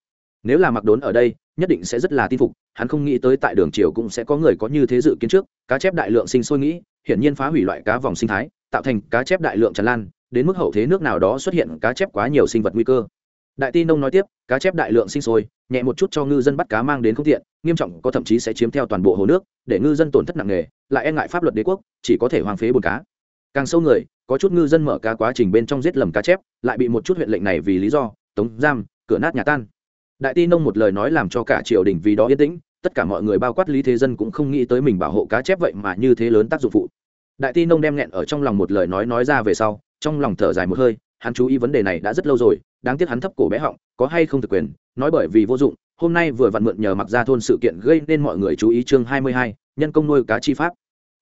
nếu là mặc đốn ở đây, nhất định sẽ rất là tin phục, hắn không nghĩ tới tại đường triều cũng sẽ có người có như thế dự kiến trước, cá chép đại lượng sinh sôi nghĩ, hiển nhiên phá hủy loại cá vòng sinh thái, tạo thành cá chép đại lượng tràn lan, đến mức hậu thế nước nào đó xuất hiện cá chép quá nhiều sinh vật nguy cơ. Đại ti nông nói tiếp, cá chép đại lượng sinh sôi, nhẹ một chút cho ngư dân bắt cá mang đến không tiện, nghiêm trọng có thậm chí sẽ chiếm theo toàn bộ hồ nước, để ngư dân tổn thất nặng nề, lại e ngại pháp luật đế quốc, chỉ có thể hoang phế bồn cá. Càng sâu người, có chút ngư dân mở cá quá trình bên trong giết lầm cá chép, lại bị một chút huyện lệnh này vì lý do, tống giam, cửa nát nhà tan đại ti nông một lời nói làm cho cả triều đình vì đó yên tĩnh, tất cả mọi người bao quát lý thế dân cũng không nghĩ tới mình bảo hộ cá chép vậy mà như thế lớn tác dụng phụ. Đại ti nông đem nghẹn ở trong lòng một lời nói nói ra về sau, trong lòng thở dài một hơi, hắn chú ý vấn đề này đã rất lâu rồi, đáng tiếc hắn thấp cổ bé họng, có hay không thực quyền, nói bởi vì vô dụng, hôm nay vừa vặn mượn nhờ mặc ra thôn sự kiện gây nên mọi người chú ý chương hai mươi hai, nhân công nuôi cá chi pháp.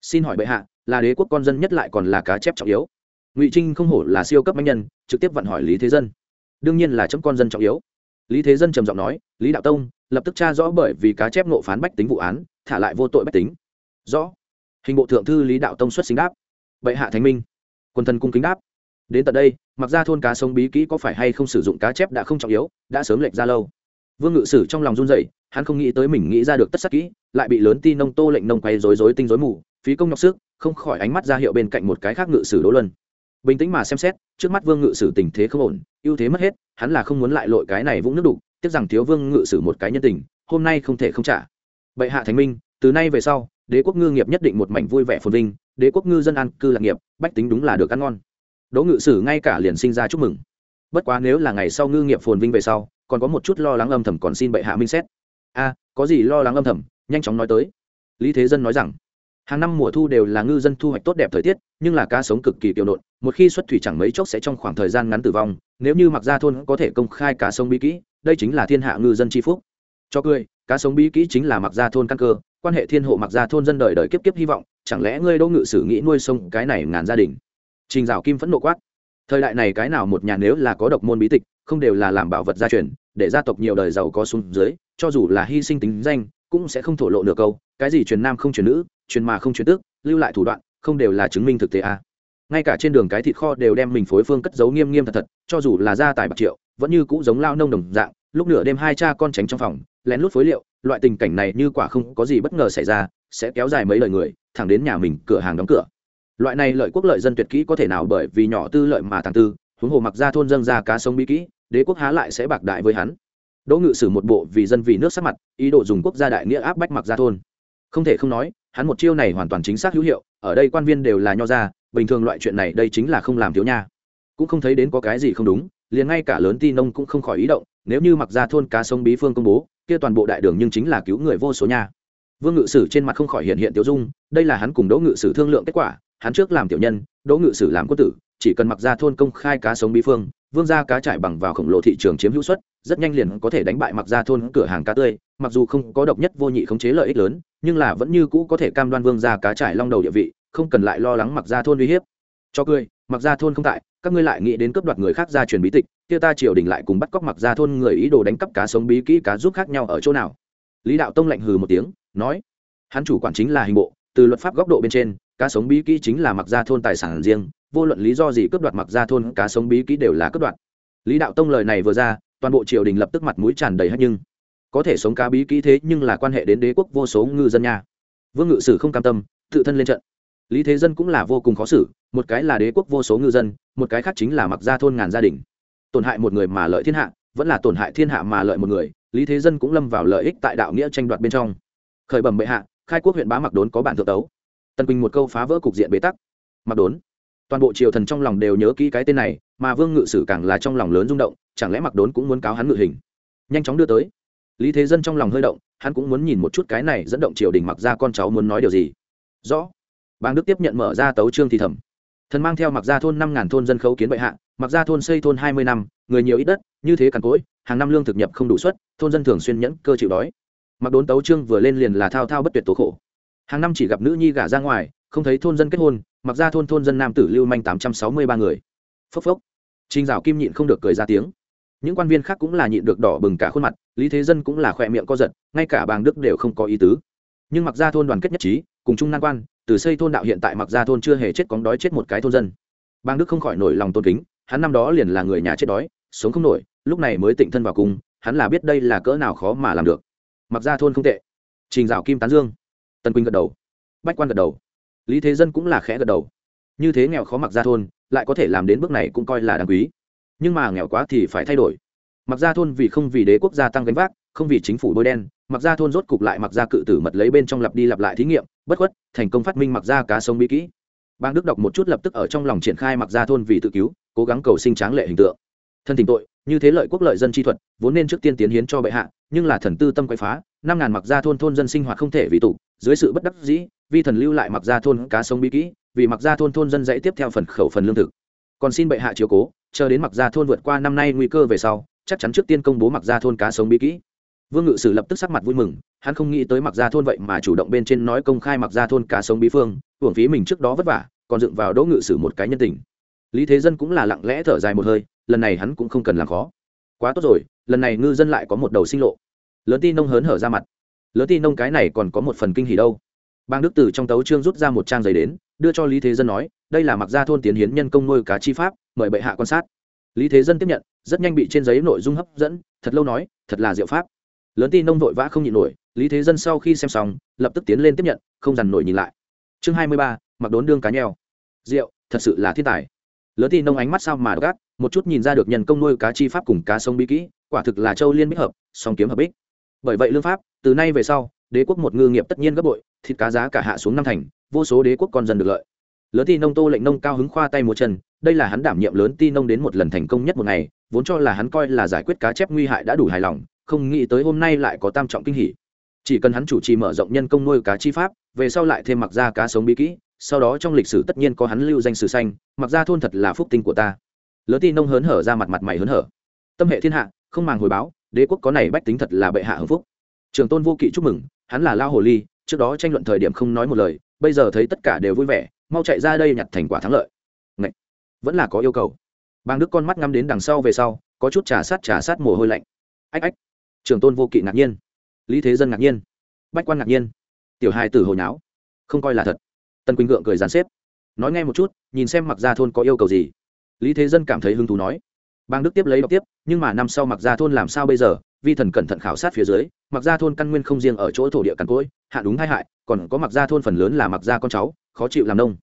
Xin hỏi bệ hạ, là đế quốc con dân nhất lại còn là cá chép trọng yếu? Ngụy trinh không hổ là siêu cấp bánh nhân, trực tiếp vận hỏi lý thế dân. Đương nhiên là chấm con dân trọng yếu lý thế dân trầm giọng nói, lý đạo tông, lập tức tra rõ bởi vì cá chép nộ phán bách tính vụ án, thả lại vô tội bách tính. Rõ. Hình bộ thượng thư lý đạo tông xuất xính đáp. Bệ hạ thánh minh. Quân thần cung kính đáp. Đến tận đây, mặc ra thôn cá sông bí kỹ có phải hay không sử dụng cá chép đã không trọng yếu, đã sớm lệch ra lâu. Vương ngự sử trong lòng run dậy hắn không nghĩ tới mình nghĩ ra được tất sắc kỹ, lại bị lớn ti nông tô lệnh nông quay rối rối tinh rối mù, phí công nhọc sức, không khỏi ánh mắt ra hiệu bên cạnh một cái khác ngự sử đỗ luân. Bình tĩnh mà xem xét trước mắt vương ngự sử tình thế không ổn, ưu thế mất hết, hắn là không muốn lại lội cái này vũng nước đục, tiếc rằng thiếu vương ngự sử một cái nhân tình, hôm nay không thể không trả. Bệ hạ thánh minh, từ nay về sau, đế quốc ngư nghiệp nhất định một mảnh vui vẻ phồn vinh, đế quốc ngư dân an cư lạc nghiệp, bách tính đúng là được ăn ngon. Đỗ ngự sử ngay cả liền sinh ra chúc mừng. Bất quá nếu là ngày sau ngư nghiệp phồn vinh về sau, còn có một chút lo lắng âm thầm còn xin bệ hạ minh xét. A, có gì lo lắng âm thầm, nhanh chóng nói tới. Lý thế dân nói rằng, hàng năm mùa thu đều là ngư dân thu hoạch tốt đẹp thời tiết, nhưng là cá sống cực kỳ kiều nộn một khi xuất thủy chẳng mấy chốc sẽ trong khoảng thời gian ngắn tử vong, nếu như mặc gia thôn có thể công khai cá sông bí kỹ, đây chính là thiên hạ ngư dân tri phúc. Cho cười, cá sống bí kỹ chính là mặc gia thôn căn cơ, quan hệ thiên hộ mặc gia thôn dân đời đời kiếp kiếp hy vọng, chẳng lẽ ngươi đỗ ngự sử nghĩ nuôi sông cái này ngàn gia đình? Trình dạo kim phẫn nộ quát. Thời đại này cái nào một nhà nếu là có độc môn bí tịch, không đều là làm bảo vật gia truyền, để gia tộc nhiều đời giàu có xuống dưới, cho dù là hy sinh tính danh, cũng sẽ không thổ lộ nửa câu, cái gì truyền nam không truyền nữ, truyền mà không truyền tước lưu lại thủ đoạn, không đều là chứng minh thực tế à ngay cả trên đường cái thịt kho đều đem mình phối phương cất giấu nghiêm nghiêm thật thật, cho dù là gia tài bạc triệu, vẫn như cũ giống lao nông đồng dạng, lúc nửa đêm hai cha con tránh trong phòng, lén lút phối liệu, loại tình cảnh này như quả không có gì bất ngờ xảy ra, sẽ kéo dài mấy lời người, thẳng đến nhà mình cửa hàng đóng cửa. Loại này lợi quốc lợi dân tuyệt kỹ có thể nào bởi vì nhỏ tư lợi mà thằng tư, huống hồ mặc ra thôn dân ra cá sông bí kỹ, đế quốc há lại sẽ bạc đại với hắn. Đỗ ngự sử một bộ vì dân vì nước sắc mặt, ý đồ dùng quốc gia đại nghĩa áp bách mặc ra thôn. Không thể không nói hắn một chiêu này hoàn toàn chính xác hữu hiệu, ở đây quan viên đều là nho gia bình thường loại chuyện này đây chính là không làm thiếu nha. Cũng không thấy đến có cái gì không đúng, liền ngay cả lớn ti nông cũng không khỏi ý động, nếu như mặc ra thôn cá sông bí phương công bố, kia toàn bộ đại đường nhưng chính là cứu người vô số nha. Vương ngự sử trên mặt không khỏi hiện hiện tiểu dung, đây là hắn cùng đỗ ngự sử thương lượng kết quả, hắn trước làm tiểu nhân, đỗ ngự sử làm quân tử, chỉ cần mặc ra thôn công khai cá sống bí phương, vương ra cá trải bằng vào khổng lồ thị trường chiếm hữu suất, rất nhanh liền có thể đánh bại mặc ra thôn cửa hàng cá tươi mặc dù không có độc nhất vô nhị khống chế lợi ích lớn, nhưng là vẫn như cũ có thể cam đoan vương gia cá trải long đầu địa vị, không cần lại lo lắng mặc gia thôn uy hiếp. Cho cười, mặc gia thôn không tại, các ngươi lại nghĩ đến cướp đoạt người khác ra truyền bí tịch, kia ta triều đình lại cùng bắt cóc mặc gia thôn người ý đồ đánh cắp cá sống bí kỹ cá giúp khác nhau ở chỗ nào? Lý đạo tông lạnh hừ một tiếng, nói, hắn chủ quản chính là hình bộ, từ luật pháp góc độ bên trên, cá sống bí kỹ chính là mặc gia thôn tài sản riêng, vô luận lý do gì cướp đoạt mặc gia thôn, cá sống bí kỹ đều là cướp đoạt. Lý đạo tông lời này vừa ra, toàn bộ triều đình lập tức mặt mũi tràn đầy hết nhưng có thể sống cá bí kỹ thế nhưng là quan hệ đến đế quốc vô số ngư dân nha. Vương ngự sử không cam tâm, tự thân lên trận. Lý thế dân cũng là vô cùng khó xử, một cái là đế quốc vô số ngư dân, một cái khác chính là mặc gia thôn ngàn gia đình. Tổn hại một người mà lợi thiên hạ, vẫn là tổn hại thiên hạ mà lợi một người, lý thế dân cũng lâm vào lợi ích tại đạo nghĩa tranh đoạt bên trong. Khởi bẩm bệ hạ, khai quốc huyện bá mặc đốn có bản thượng tấu. Tân quỳnh một câu phá vỡ cục diện bế tắc. Mặc đốn. Toàn bộ triều thần trong lòng đều nhớ kỹ cái tên này, mà vương ngự sử càng là trong lòng lớn rung động, chẳng lẽ mặc đốn cũng muốn cáo hắn ngự hình? Nhanh chóng đưa tới lý thế dân trong lòng hơi động, hắn cũng muốn nhìn một chút cái này dẫn động triều đình mặc ra con cháu muốn nói điều gì. Rõ. Bang đức tiếp nhận mở ra tấu trương thì thầm. Thần mang theo mặc ra thôn năm ngàn thôn dân khấu kiến bệ hạ, mặc ra thôn xây thôn hai mươi năm, người nhiều ít đất, như thế càn cỗi, hàng năm lương thực nhập không đủ suất, thôn dân thường xuyên nhẫn, cơ chịu đói. Mặc đốn tấu trương vừa lên liền là thao thao bất tuyệt tố khổ. Hàng năm chỉ gặp nữ nhi gả ra ngoài, không thấy thôn dân kết hôn, mặc ra thôn thôn dân nam tử lưu manh tám trăm sáu mươi ba người. Phốc phốc. Trinh dạo kim nhịn không được cười ra tiếng những quan viên khác cũng là nhịn được đỏ bừng cả khuôn mặt, lý thế dân cũng là khỏe miệng co giật, ngay cả bàng đức đều không có ý tứ. Nhưng mặc ra thôn đoàn kết nhất trí, cùng chung nan quan, từ xây thôn đạo hiện tại mặc ra thôn chưa hề chết cóng đói chết một cái thôn dân. Bàng đức không khỏi nổi lòng tôn kính, hắn năm đó liền là người nhà chết đói, sống không nổi, lúc này mới tịnh thân vào cung hắn là biết đây là cỡ nào khó mà làm được. Mặc ra thôn không tệ. Trình dạo kim tán dương. Tân quỳnh gật đầu. Bách quan gật đầu. Lý thế dân cũng là khẽ gật đầu. Như thế nghèo khó mặc ra thôn, lại có thể làm đến bước này cũng coi là đáng quý nhưng mà nghèo quá thì phải thay đổi. Mặc ra thôn vì không vì đế quốc gia tăng gánh vác, không vì chính phủ bôi đen, mặc ra thôn rốt cục lại mặc ra cự tử mật lấy bên trong lặp đi lặp lại thí nghiệm, bất khuất, thành công phát minh mặc ra cá sông bí kỹ. Bang đức đọc một chút lập tức ở trong lòng triển khai mặc ra thôn vì tự cứu, cố gắng cầu sinh tráng lệ hình tượng. Thân tình tội, như thế lợi quốc lợi dân chi thuật, vốn nên trước tiên tiến hiến cho bệ hạ, nhưng là thần tư tâm quậy phá, năm ngàn mặc ra thôn thôn dân sinh hoạt không thể vì tụ, dưới sự bất đắc dĩ, vi thần lưu lại mặc ra thôn cá sông bí kỹ, vì mặc ra thôn thôn dân dãy tiếp theo phần khẩu phần lương thực còn xin bệ hạ chiếu cố, chờ đến mặc gia thôn vượt qua năm nay nguy cơ về sau, chắc chắn trước tiên công bố mặc gia thôn cá sống bí kỹ. Vương ngự sử lập tức sắc mặt vui mừng, hắn không nghĩ tới mặc gia thôn vậy mà chủ động bên trên nói công khai mặc gia thôn cá sống bí phương, hưởng phí mình trước đó vất vả, còn dựng vào đỗ ngự sử một cái nhân tình. Lý thế dân cũng là lặng lẽ thở dài một hơi, lần này hắn cũng không cần làm khó. Quá tốt rồi, lần này ngư dân lại có một đầu sinh lộ. Lớn ti nông hớn hở ra mặt. Lớn ti nông cái này còn có một phần kinh hỉ đâu bang đức từ trong tấu trương rút ra một trang giấy đến, đưa cho lý thế dân nói, đây là mặc gia thôn tiến hiến nhân công nuôi cá chi pháp, mời bệ hạ quan sát. Lý thế dân tiếp nhận, rất nhanh bị trên giấy nội dung hấp dẫn, thật lâu nói, thật là diệu pháp. Lớn tin nông vội vã không nhịn nổi, lý thế dân sau khi xem xong, lập tức tiến lên tiếp nhận, không dằn nổi nhìn lại. Chương hai mươi ba, mặc đốn đương cá nheo. Rượu thật sự là thiên tài. Lớn tin nông ánh mắt sao mà gắt, một chút nhìn ra được nhân công nuôi cá chi pháp cùng cá sông bí kỹ, quả thực là châu liên bích hợp, song kiếm hợp bích. Bởi vậy lương pháp, từ nay về sau đế quốc một ngư nghiệp tất nhiên gấp bội, thịt cá giá cả hạ xuống năm thành, vô số đế quốc con dân được lợi. Lớn ti nông tô lệnh nông cao hứng khoa tay một chân, đây là hắn đảm nhiệm lớn ti nông đến một lần thành công nhất một ngày, vốn cho là hắn coi là giải quyết cá chép nguy hại đã đủ hài lòng, không nghĩ tới hôm nay lại có tam trọng kinh hỉ. Chỉ cần hắn chủ trì mở rộng nhân công nuôi cá chi pháp, về sau lại thêm mặc ra cá sống bí kỹ, sau đó trong lịch sử tất nhiên có hắn lưu danh sử xanh, mặc ra thôn thật là phúc tinh của ta. Lớn ti nông hớn hở ra mặt mặt mày hớn hở. Tâm hệ thiên hạ, không màng hồi báo, đế quốc có này bách tính thật là bệ hạ hưng phúc trường tôn vô kỵ chúc mừng, hắn là lao hồ ly, trước đó tranh luận thời điểm không nói một lời, bây giờ thấy tất cả đều vui vẻ, mau chạy ra đây nhặt thành quả thắng lợi. Ngậy! vẫn là có yêu cầu. Bang đức con mắt ngắm đến đằng sau về sau, có chút trà sát trà sát mồ hôi lạnh. Ách ách. Trường tôn vô kỵ ngạc nhiên. Lý thế dân ngạc nhiên. Bách quan ngạc nhiên. Tiểu hai tử hồi nháo. Không coi là thật. Tân quỳnh gượng cười dàn xếp. Nói nghe một chút, nhìn xem mặc gia thôn có yêu cầu gì. Lý thế dân cảm thấy hứng thú nói. Bang đức tiếp lấy đọc tiếp, nhưng mà năm sau mặc gia thôn làm sao bây giờ? Vi thần cẩn thận khảo sát phía dưới, mặc gia thôn căn nguyên không riêng ở chỗ thổ địa cằn cỗi, hạ đúng hai hại, còn có mặc gia thôn phần lớn là mặc gia con cháu, khó chịu làm nông.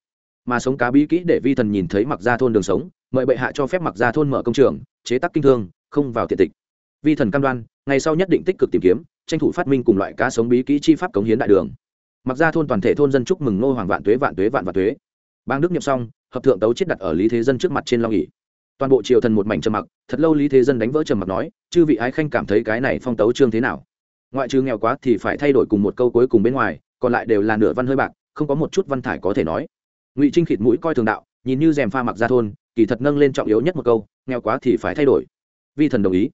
Mà sống cá bí kỹ để vi thần nhìn thấy mặc gia thôn đường sống, mời bệ hạ cho phép mặc gia thôn mở công trường, chế tác kinh thương, không vào tiện tịch. Vi thần cam đoan, ngày sau nhất định tích cực tìm kiếm, tranh thủ phát minh cùng loại cá sống bí kỹ chi pháp cống hiến đại đường. Mặc gia thôn toàn thể thôn dân chúc mừng nô hoàng vạn tuế vạn tuế, vạn vạn tuế. Bang đức nhập xong, hợp thượng tấu chết đặt ở lý thế dân trước mặt trên long ỉ toàn bộ triều thần một mảnh trầm mặc, thật lâu lý thế dân đánh vỡ trầm mặc nói, chư vị ái khanh cảm thấy cái này phong tấu trương thế nào? Ngoại trừ nghèo quá thì phải thay đổi cùng một câu cuối cùng bên ngoài, còn lại đều là nửa văn hơi bạc, không có một chút văn thải có thể nói. Ngụy trinh khịt mũi coi thường đạo, nhìn như rèm pha mặc ra thôn, kỳ thật nâng lên trọng yếu nhất một câu, nghèo quá thì phải thay đổi. Vi thần đồng ý.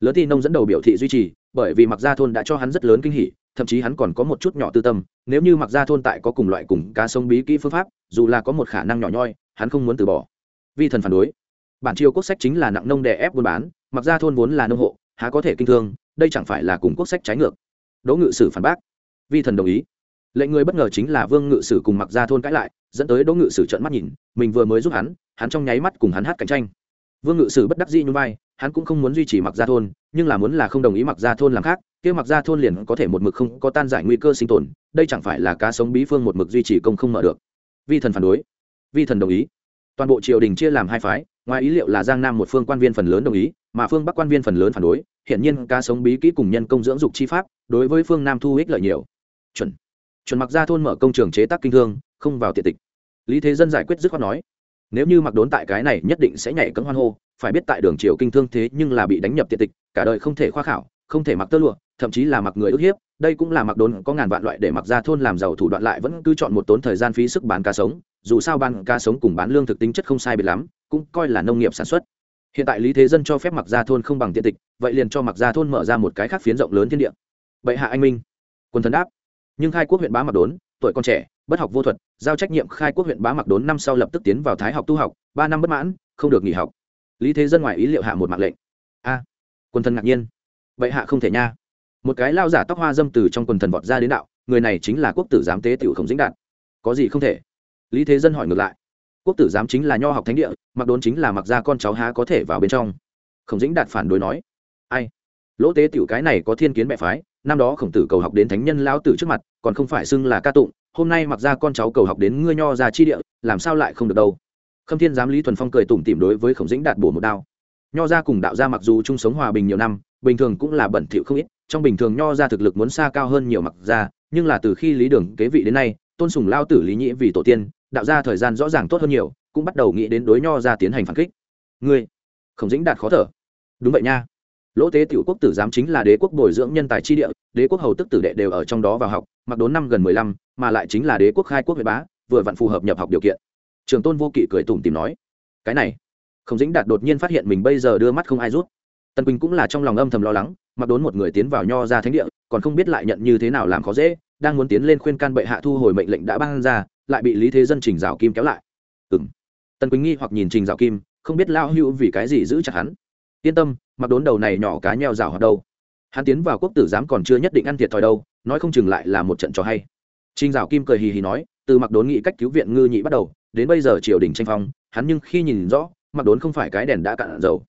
Lớn thi nông dẫn đầu biểu thị duy trì, bởi vì mặc ra thôn đã cho hắn rất lớn kinh hỉ, thậm chí hắn còn có một chút nhỏ tư tâm, nếu như mặc ra thôn tại có cùng loại cùng cá sông bí kỹ phương pháp, dù là có một khả năng nhỏ nhoi, hắn không muốn từ bỏ. Vi thần phản đối bản triều quốc sách chính là nặng nông đè ép buôn bán, mặc ra thôn vốn là nông hộ, há có thể kinh thương, đây chẳng phải là cùng quốc sách trái ngược. Đỗ ngự sử phản bác. Vi thần đồng ý. Lệnh người bất ngờ chính là vương ngự sử cùng mặc ra thôn cãi lại, dẫn tới đỗ ngự sử trợn mắt nhìn, mình vừa mới giúp hắn hắn trong nháy mắt cùng hắn hát cạnh tranh. Vương ngự sử bất đắc dĩ như vai, hắn cũng không muốn duy trì mặc ra thôn, nhưng là muốn là không đồng ý mặc ra thôn làm khác, kia mặc ra thôn liền có thể một mực không có tan giải nguy cơ sinh tồn, đây chẳng phải là cá sống bí phương một mực duy trì công không mở được. Vi thần phản đối. Vi thần đồng ý. Toàn bộ triều đình chia làm hai phái ngoài ý liệu là giang nam một phương quan viên phần lớn đồng ý, mà phương bắc quan viên phần lớn phản đối hiện nhiên cá sống bí kỹ cùng nhân công dưỡng dục chi pháp, đối với phương nam thu ích lợi nhiều. Chuẩn. Chuẩn mặc ra thôn mở công trường chế tác kinh thương, không vào tiện tịch. Lý thế dân giải quyết dứt khoát nói, nếu như mặc đốn tại cái này nhất định sẽ nhảy cấm hoan hô, phải biết tại đường triều kinh thương thế nhưng là bị đánh nhập tiện tịch, cả đời không thể khoa khảo, không thể mặc tơ lụa, thậm chí là mặc người ức hiếp, đây cũng là mặc đốn có ngàn vạn loại để mặc ra thôn làm giàu thủ đoạn lại vẫn cứ chọn một tốn thời gian phí sức bán cá sống, dù sao bán cá sống cùng bán lương thực tính chất không sai biệt lắm cũng coi là nông nghiệp sản xuất. Hiện tại lý thế dân cho phép mặc gia thôn không bằng tiện tịch, vậy liền cho mặc gia thôn mở ra một cái khác phiến rộng lớn thiên địa. Vậy hạ anh minh. Quân thần đáp. Nhưng khai quốc huyện bá mặc đốn, tuổi còn trẻ, bất học vô thuật, giao trách nhiệm khai quốc huyện bá mặc đốn năm sau lập tức tiến vào thái học tu học, ba năm bất mãn, không được nghỉ học. Lý thế dân ngoài ý liệu hạ một mạng lệnh. A, quân thần ngạc nhiên. Vậy hạ không thể nha. Một cái lao giả tóc hoa dâm từ trong quần thần vọt ra đến đạo, người này chính là quốc tử giám tế tiểu khổng dĩnh đạt. Có gì không thể? Lý thế dân hỏi ngược lại quốc tử giám chính là nho học thánh địa, mặc đốn chính là mặc ra con cháu há có thể vào bên trong. Khổng dĩnh đạt phản đối nói, ai? Lỗ tế tiểu cái này có thiên kiến mẹ phái, năm đó khổng tử cầu học đến thánh nhân lão tử trước mặt, còn không phải xưng là ca tụng, hôm nay mặc ra con cháu cầu học đến ngươi nho ra chi địa, làm sao lại không được đâu? Khâm thiên giám lý thuần phong cười tủm tỉm đối với khổng dĩnh đạt bổ một đao. Nho ra cùng đạo gia mặc dù chung sống hòa bình nhiều năm, bình thường cũng là bẩn thỉu không ít, trong bình thường nho ra thực lực muốn xa cao hơn nhiều mặc ra, nhưng là từ khi lý đường kế vị đến nay, tôn sùng lao tử lý nhĩ vì tổ tiên đạo ra thời gian rõ ràng tốt hơn nhiều, cũng bắt đầu nghĩ đến đối nho ra tiến hành phản kích. Ngươi, khổng dĩnh đạt khó thở. Đúng vậy nha. Lỗ tế tiểu quốc tử giám chính là đế quốc bồi dưỡng nhân tài chi địa, đế quốc hầu tức tử đệ đều ở trong đó vào học, mặc đốn năm gần mười lăm, mà lại chính là đế quốc khai quốc huệ bá, vừa vặn phù hợp nhập học điều kiện. Trường tôn vô kỵ cười tủm tìm nói, cái này. Khổng dĩnh đạt đột nhiên phát hiện mình bây giờ đưa mắt không ai rút. Tần quỳnh cũng là trong lòng âm thầm lo lắng, mặc đốn một người tiến vào nho ra thánh địa, còn không biết lại nhận như thế nào làm khó dễ, đang muốn tiến lên khuyên can bệ hạ thu hồi mệnh lệnh đã ban ra lại bị lý thế dân trình rào kim kéo lại ừng tần quỳnh nghi hoặc nhìn trình rào kim không biết lao hữu vì cái gì giữ chặt hắn yên tâm mặc đốn đầu này nhỏ cá nheo rào hoạt đâu hắn tiến vào quốc tử giám còn chưa nhất định ăn thiệt thòi đâu nói không chừng lại là một trận trò hay trình rào kim cười hì hì nói từ mặc đốn nghĩ cách cứu viện ngư nhị bắt đầu đến bây giờ triều đình tranh phong hắn nhưng khi nhìn rõ mặc đốn không phải cái đèn đã cạn dầu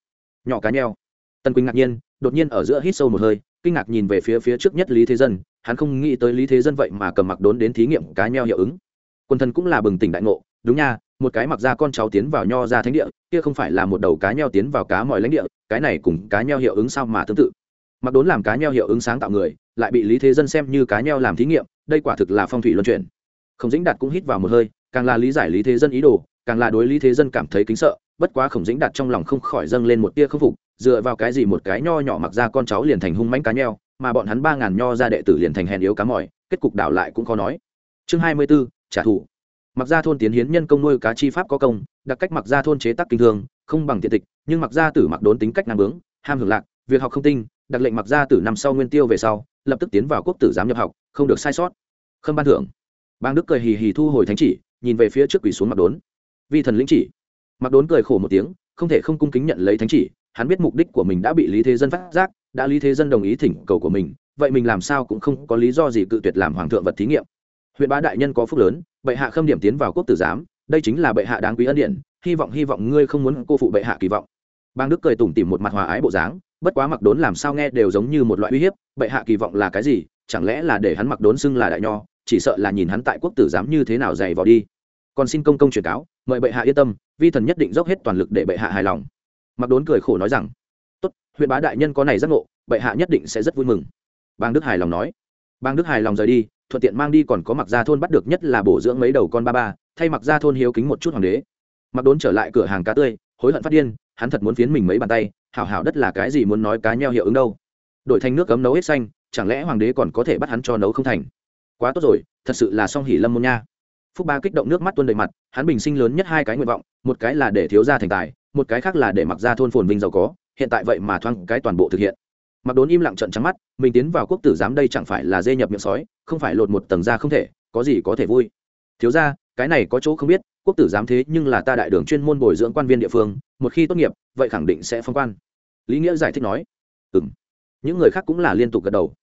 nhỏ cá nheo tần quỳnh ngạc nhiên đột nhiên ở giữa hít sâu một hơi kinh ngạc nhìn về phía phía trước nhất lý thế dân hắn không nghĩ tới lý thế dân vậy mà cầm mặc đốn đến thí nghiệm cá nheo hiệu ứng quân thần cũng là bừng tỉnh đại ngộ, đúng nha, một cái mặc ra con cháu tiến vào nho ra thánh địa, kia không phải là một đầu cá nheo tiến vào cá mọi lãnh địa, cái này cùng cá nheo hiệu ứng sao mà tương tự. Mặc đốn làm cá nheo hiệu ứng sáng tạo người, lại bị lý thế dân xem như cá nheo làm thí nghiệm, đây quả thực là phong thủy luân chuyển. Khổng dĩnh đạt cũng hít vào một hơi, càng là lý giải lý thế dân ý đồ, càng là đối lý thế dân cảm thấy kính sợ, bất quá khổng dĩnh đạt trong lòng không khỏi dâng lên một tia khâm phục, dựa vào cái gì một cái nho nhỏ mặc ra con cháu liền thành hung mãnh cá nheo, mà bọn hắn ba ngàn nho ra đệ tử liền thành hèn yếu cá mỏi kết cục đảo lại cũng khó nói. Chương hai mươi b ố trả thù. Mặc gia thôn tiến hiến nhân công nuôi cá chi pháp có công, đặc cách mặc gia thôn chế tác kinh thương, không bằng tiện tịch, nhưng mặc gia tử mặc đốn tính cách nam bướng, ham hưởng lạc, việc học không tinh, đặc lệnh mặc gia tử năm sau nguyên tiêu về sau, lập tức tiến vào quốc tử giám nhập học, không được sai sót. Khâm ban thưởng. Bang đức cười hì hì thu hồi thánh chỉ, nhìn về phía trước quỳ xuống mặc đốn. Vi thần lĩnh chỉ. Mặc đốn cười khổ một tiếng, không thể không cung kính nhận lấy thánh chỉ, hắn biết mục đích của mình đã bị lý thế dân phát giác, đã lý thế dân đồng ý thỉnh cầu của mình, vậy mình làm sao cũng không có lý do gì cự tuyệt làm hoàng thượng vật thí nghiệm huyện bá đại nhân có phúc lớn, bệ hạ khâm điểm tiến vào quốc tử giám, đây chính là bệ hạ đáng quý ân điện hy vọng hy vọng ngươi không muốn cô phụ bệ hạ kỳ vọng. Bang đức cười tủm tỉm một mặt hòa ái bộ dáng, bất quá mặc đốn làm sao nghe đều giống như một loại uy hiếp, bệ hạ kỳ vọng là cái gì, chẳng lẽ là để hắn mặc đốn xưng là đại nho, chỉ sợ là nhìn hắn tại quốc tử giám như thế nào dày vào đi. Còn xin công công truyền cáo, mời bệ hạ yên tâm, vi thần nhất định dốc hết toàn lực để bệ hạ hài lòng. Mặc đốn cười khổ nói rằng, tốt, huyện bá đại nhân có này giác ngộ, bệ hạ nhất định sẽ rất vui mừng. Bang đức hài lòng nói. Bang đức hài lòng rời đi thuận tiện mang đi còn có mặc gia thôn bắt được nhất là bổ dưỡng mấy đầu con ba ba, thay mặc gia thôn hiếu kính một chút hoàng đế. Mặc đốn trở lại cửa hàng cá tươi, hối hận phát điên, hắn thật muốn phiến mình mấy bàn tay, hảo hảo đất là cái gì muốn nói cá nheo hiệu ứng đâu. Đổi thành nước cấm nấu hết xanh, chẳng lẽ hoàng đế còn có thể bắt hắn cho nấu không thành? Quá tốt rồi, thật sự là song hỉ lâm môn nha. Phúc ba kích động nước mắt tuôn đầy mặt, hắn bình sinh lớn nhất hai cái nguyện vọng, một cái là để thiếu gia thành tài, một cái khác là để mặc gia thôn phồn vinh giàu có, hiện tại vậy mà thoang cái toàn bộ thực hiện mặc đốn im lặng trận trắng mắt, mình tiến vào quốc tử giám đây chẳng phải là dê nhập miệng sói, không phải lột một tầng ra không thể, có gì có thể vui. Thiếu ra cái này có chỗ không biết, quốc tử giám thế nhưng là ta đại đường chuyên môn bồi dưỡng quan viên địa phương, một khi tốt nghiệp, vậy khẳng định sẽ phong quan. Lý nghĩa giải thích nói. Ừ m những người khác cũng là liên tục gật đầu.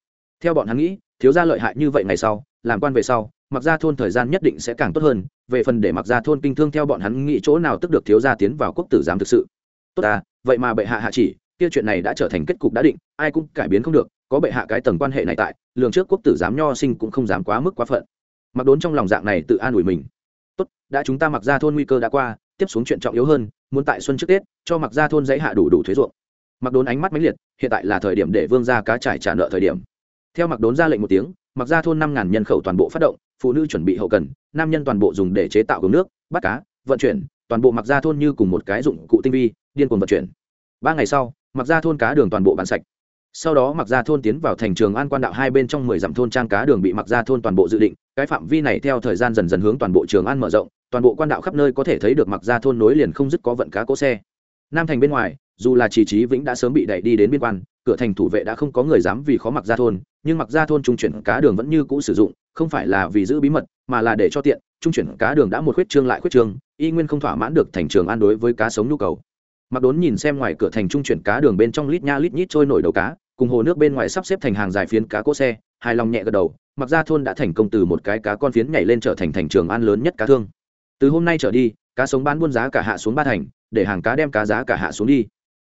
Theo bọn hắn nghĩ, thiếu gia lợi hại như vậy ngày sau, làm quan về sau, mặc ra thôn thời gian nhất định sẽ càng tốt hơn, về phần để mặc ra thôn kinh thương theo bọn hắn nghĩ chỗ nào tức được thiếu gia tiến vào quốc tử giám thực sự. Tốt à vậy mà bệ hạ hạ chỉ kia chuyện này đã trở thành kết cục đã định, ai cũng cải biến không được, có bệ hạ cái tầng quan hệ này tại, lường trước quốc tử giám nho sinh cũng không dám quá mức quá phận. Mặc đốn trong lòng dạng này tự an ủi mình. Tốt, đã chúng ta mặc ra thôn nguy cơ đã qua, tiếp xuống chuyện trọng yếu hơn, muốn tại xuân trước tết, cho mặc ra thôn giấy hạ đủ đủ thuế ruộng. Mặc đốn ánh mắt mãnh liệt, hiện tại là thời điểm để vương ra cá trải trả nợ thời điểm. Theo mặc đốn ra lệnh một tiếng, mặc ra thôn năm ngàn nhân khẩu toàn bộ phát động, phụ nữ chuẩn bị hậu cần, nam nhân toàn bộ dùng để chế tạo gồm nước bắt cá, vận chuyển, toàn bộ mặc ra thôn như cùng một cái dụng cụ tinh vi, điên cuồng vận chuyển. Ba ngày sau mặc ra thôn cá đường toàn bộ bán sạch. Sau đó mặc ra thôn tiến vào thành trường an quan đạo hai bên trong mười dặm thôn trang cá đường bị mặc ra thôn toàn bộ dự định. Cái phạm vi này theo thời gian dần dần hướng toàn bộ trường an mở rộng, toàn bộ quan đạo khắp nơi có thể thấy được mặc ra thôn nối liền không dứt có vận cá cỗ xe. Nam thành bên ngoài, dù là chỉ trí vĩnh đã sớm bị đẩy đi đến biên quan, cửa thành thủ vệ đã không có người dám vì khó mặc ra thôn, nhưng mặc ra thôn trung chuyển cá đường vẫn như cũ sử dụng, không phải là vì giữ bí mật, mà là để cho tiện, trung chuyển cá đường đã một khuyết trương lại khuyết trương, y nguyên không thỏa mãn được thành trường an đối với cá sống nhu cầu mặc đốn nhìn xem ngoài cửa thành trung chuyển cá đường bên trong lít nha lít nhít trôi nổi đầu cá, cùng hồ nước bên ngoài sắp xếp thành hàng dài phiến cá cỗ xe, hài lòng nhẹ gật đầu, mặc ra thôn đã thành công từ một cái cá con phiến nhảy lên trở thành thành trường ăn lớn nhất cá thương. Từ hôm nay trở đi, cá sống bán buôn giá cả hạ xuống ba thành, để hàng cá đem cá giá cả hạ xuống đi.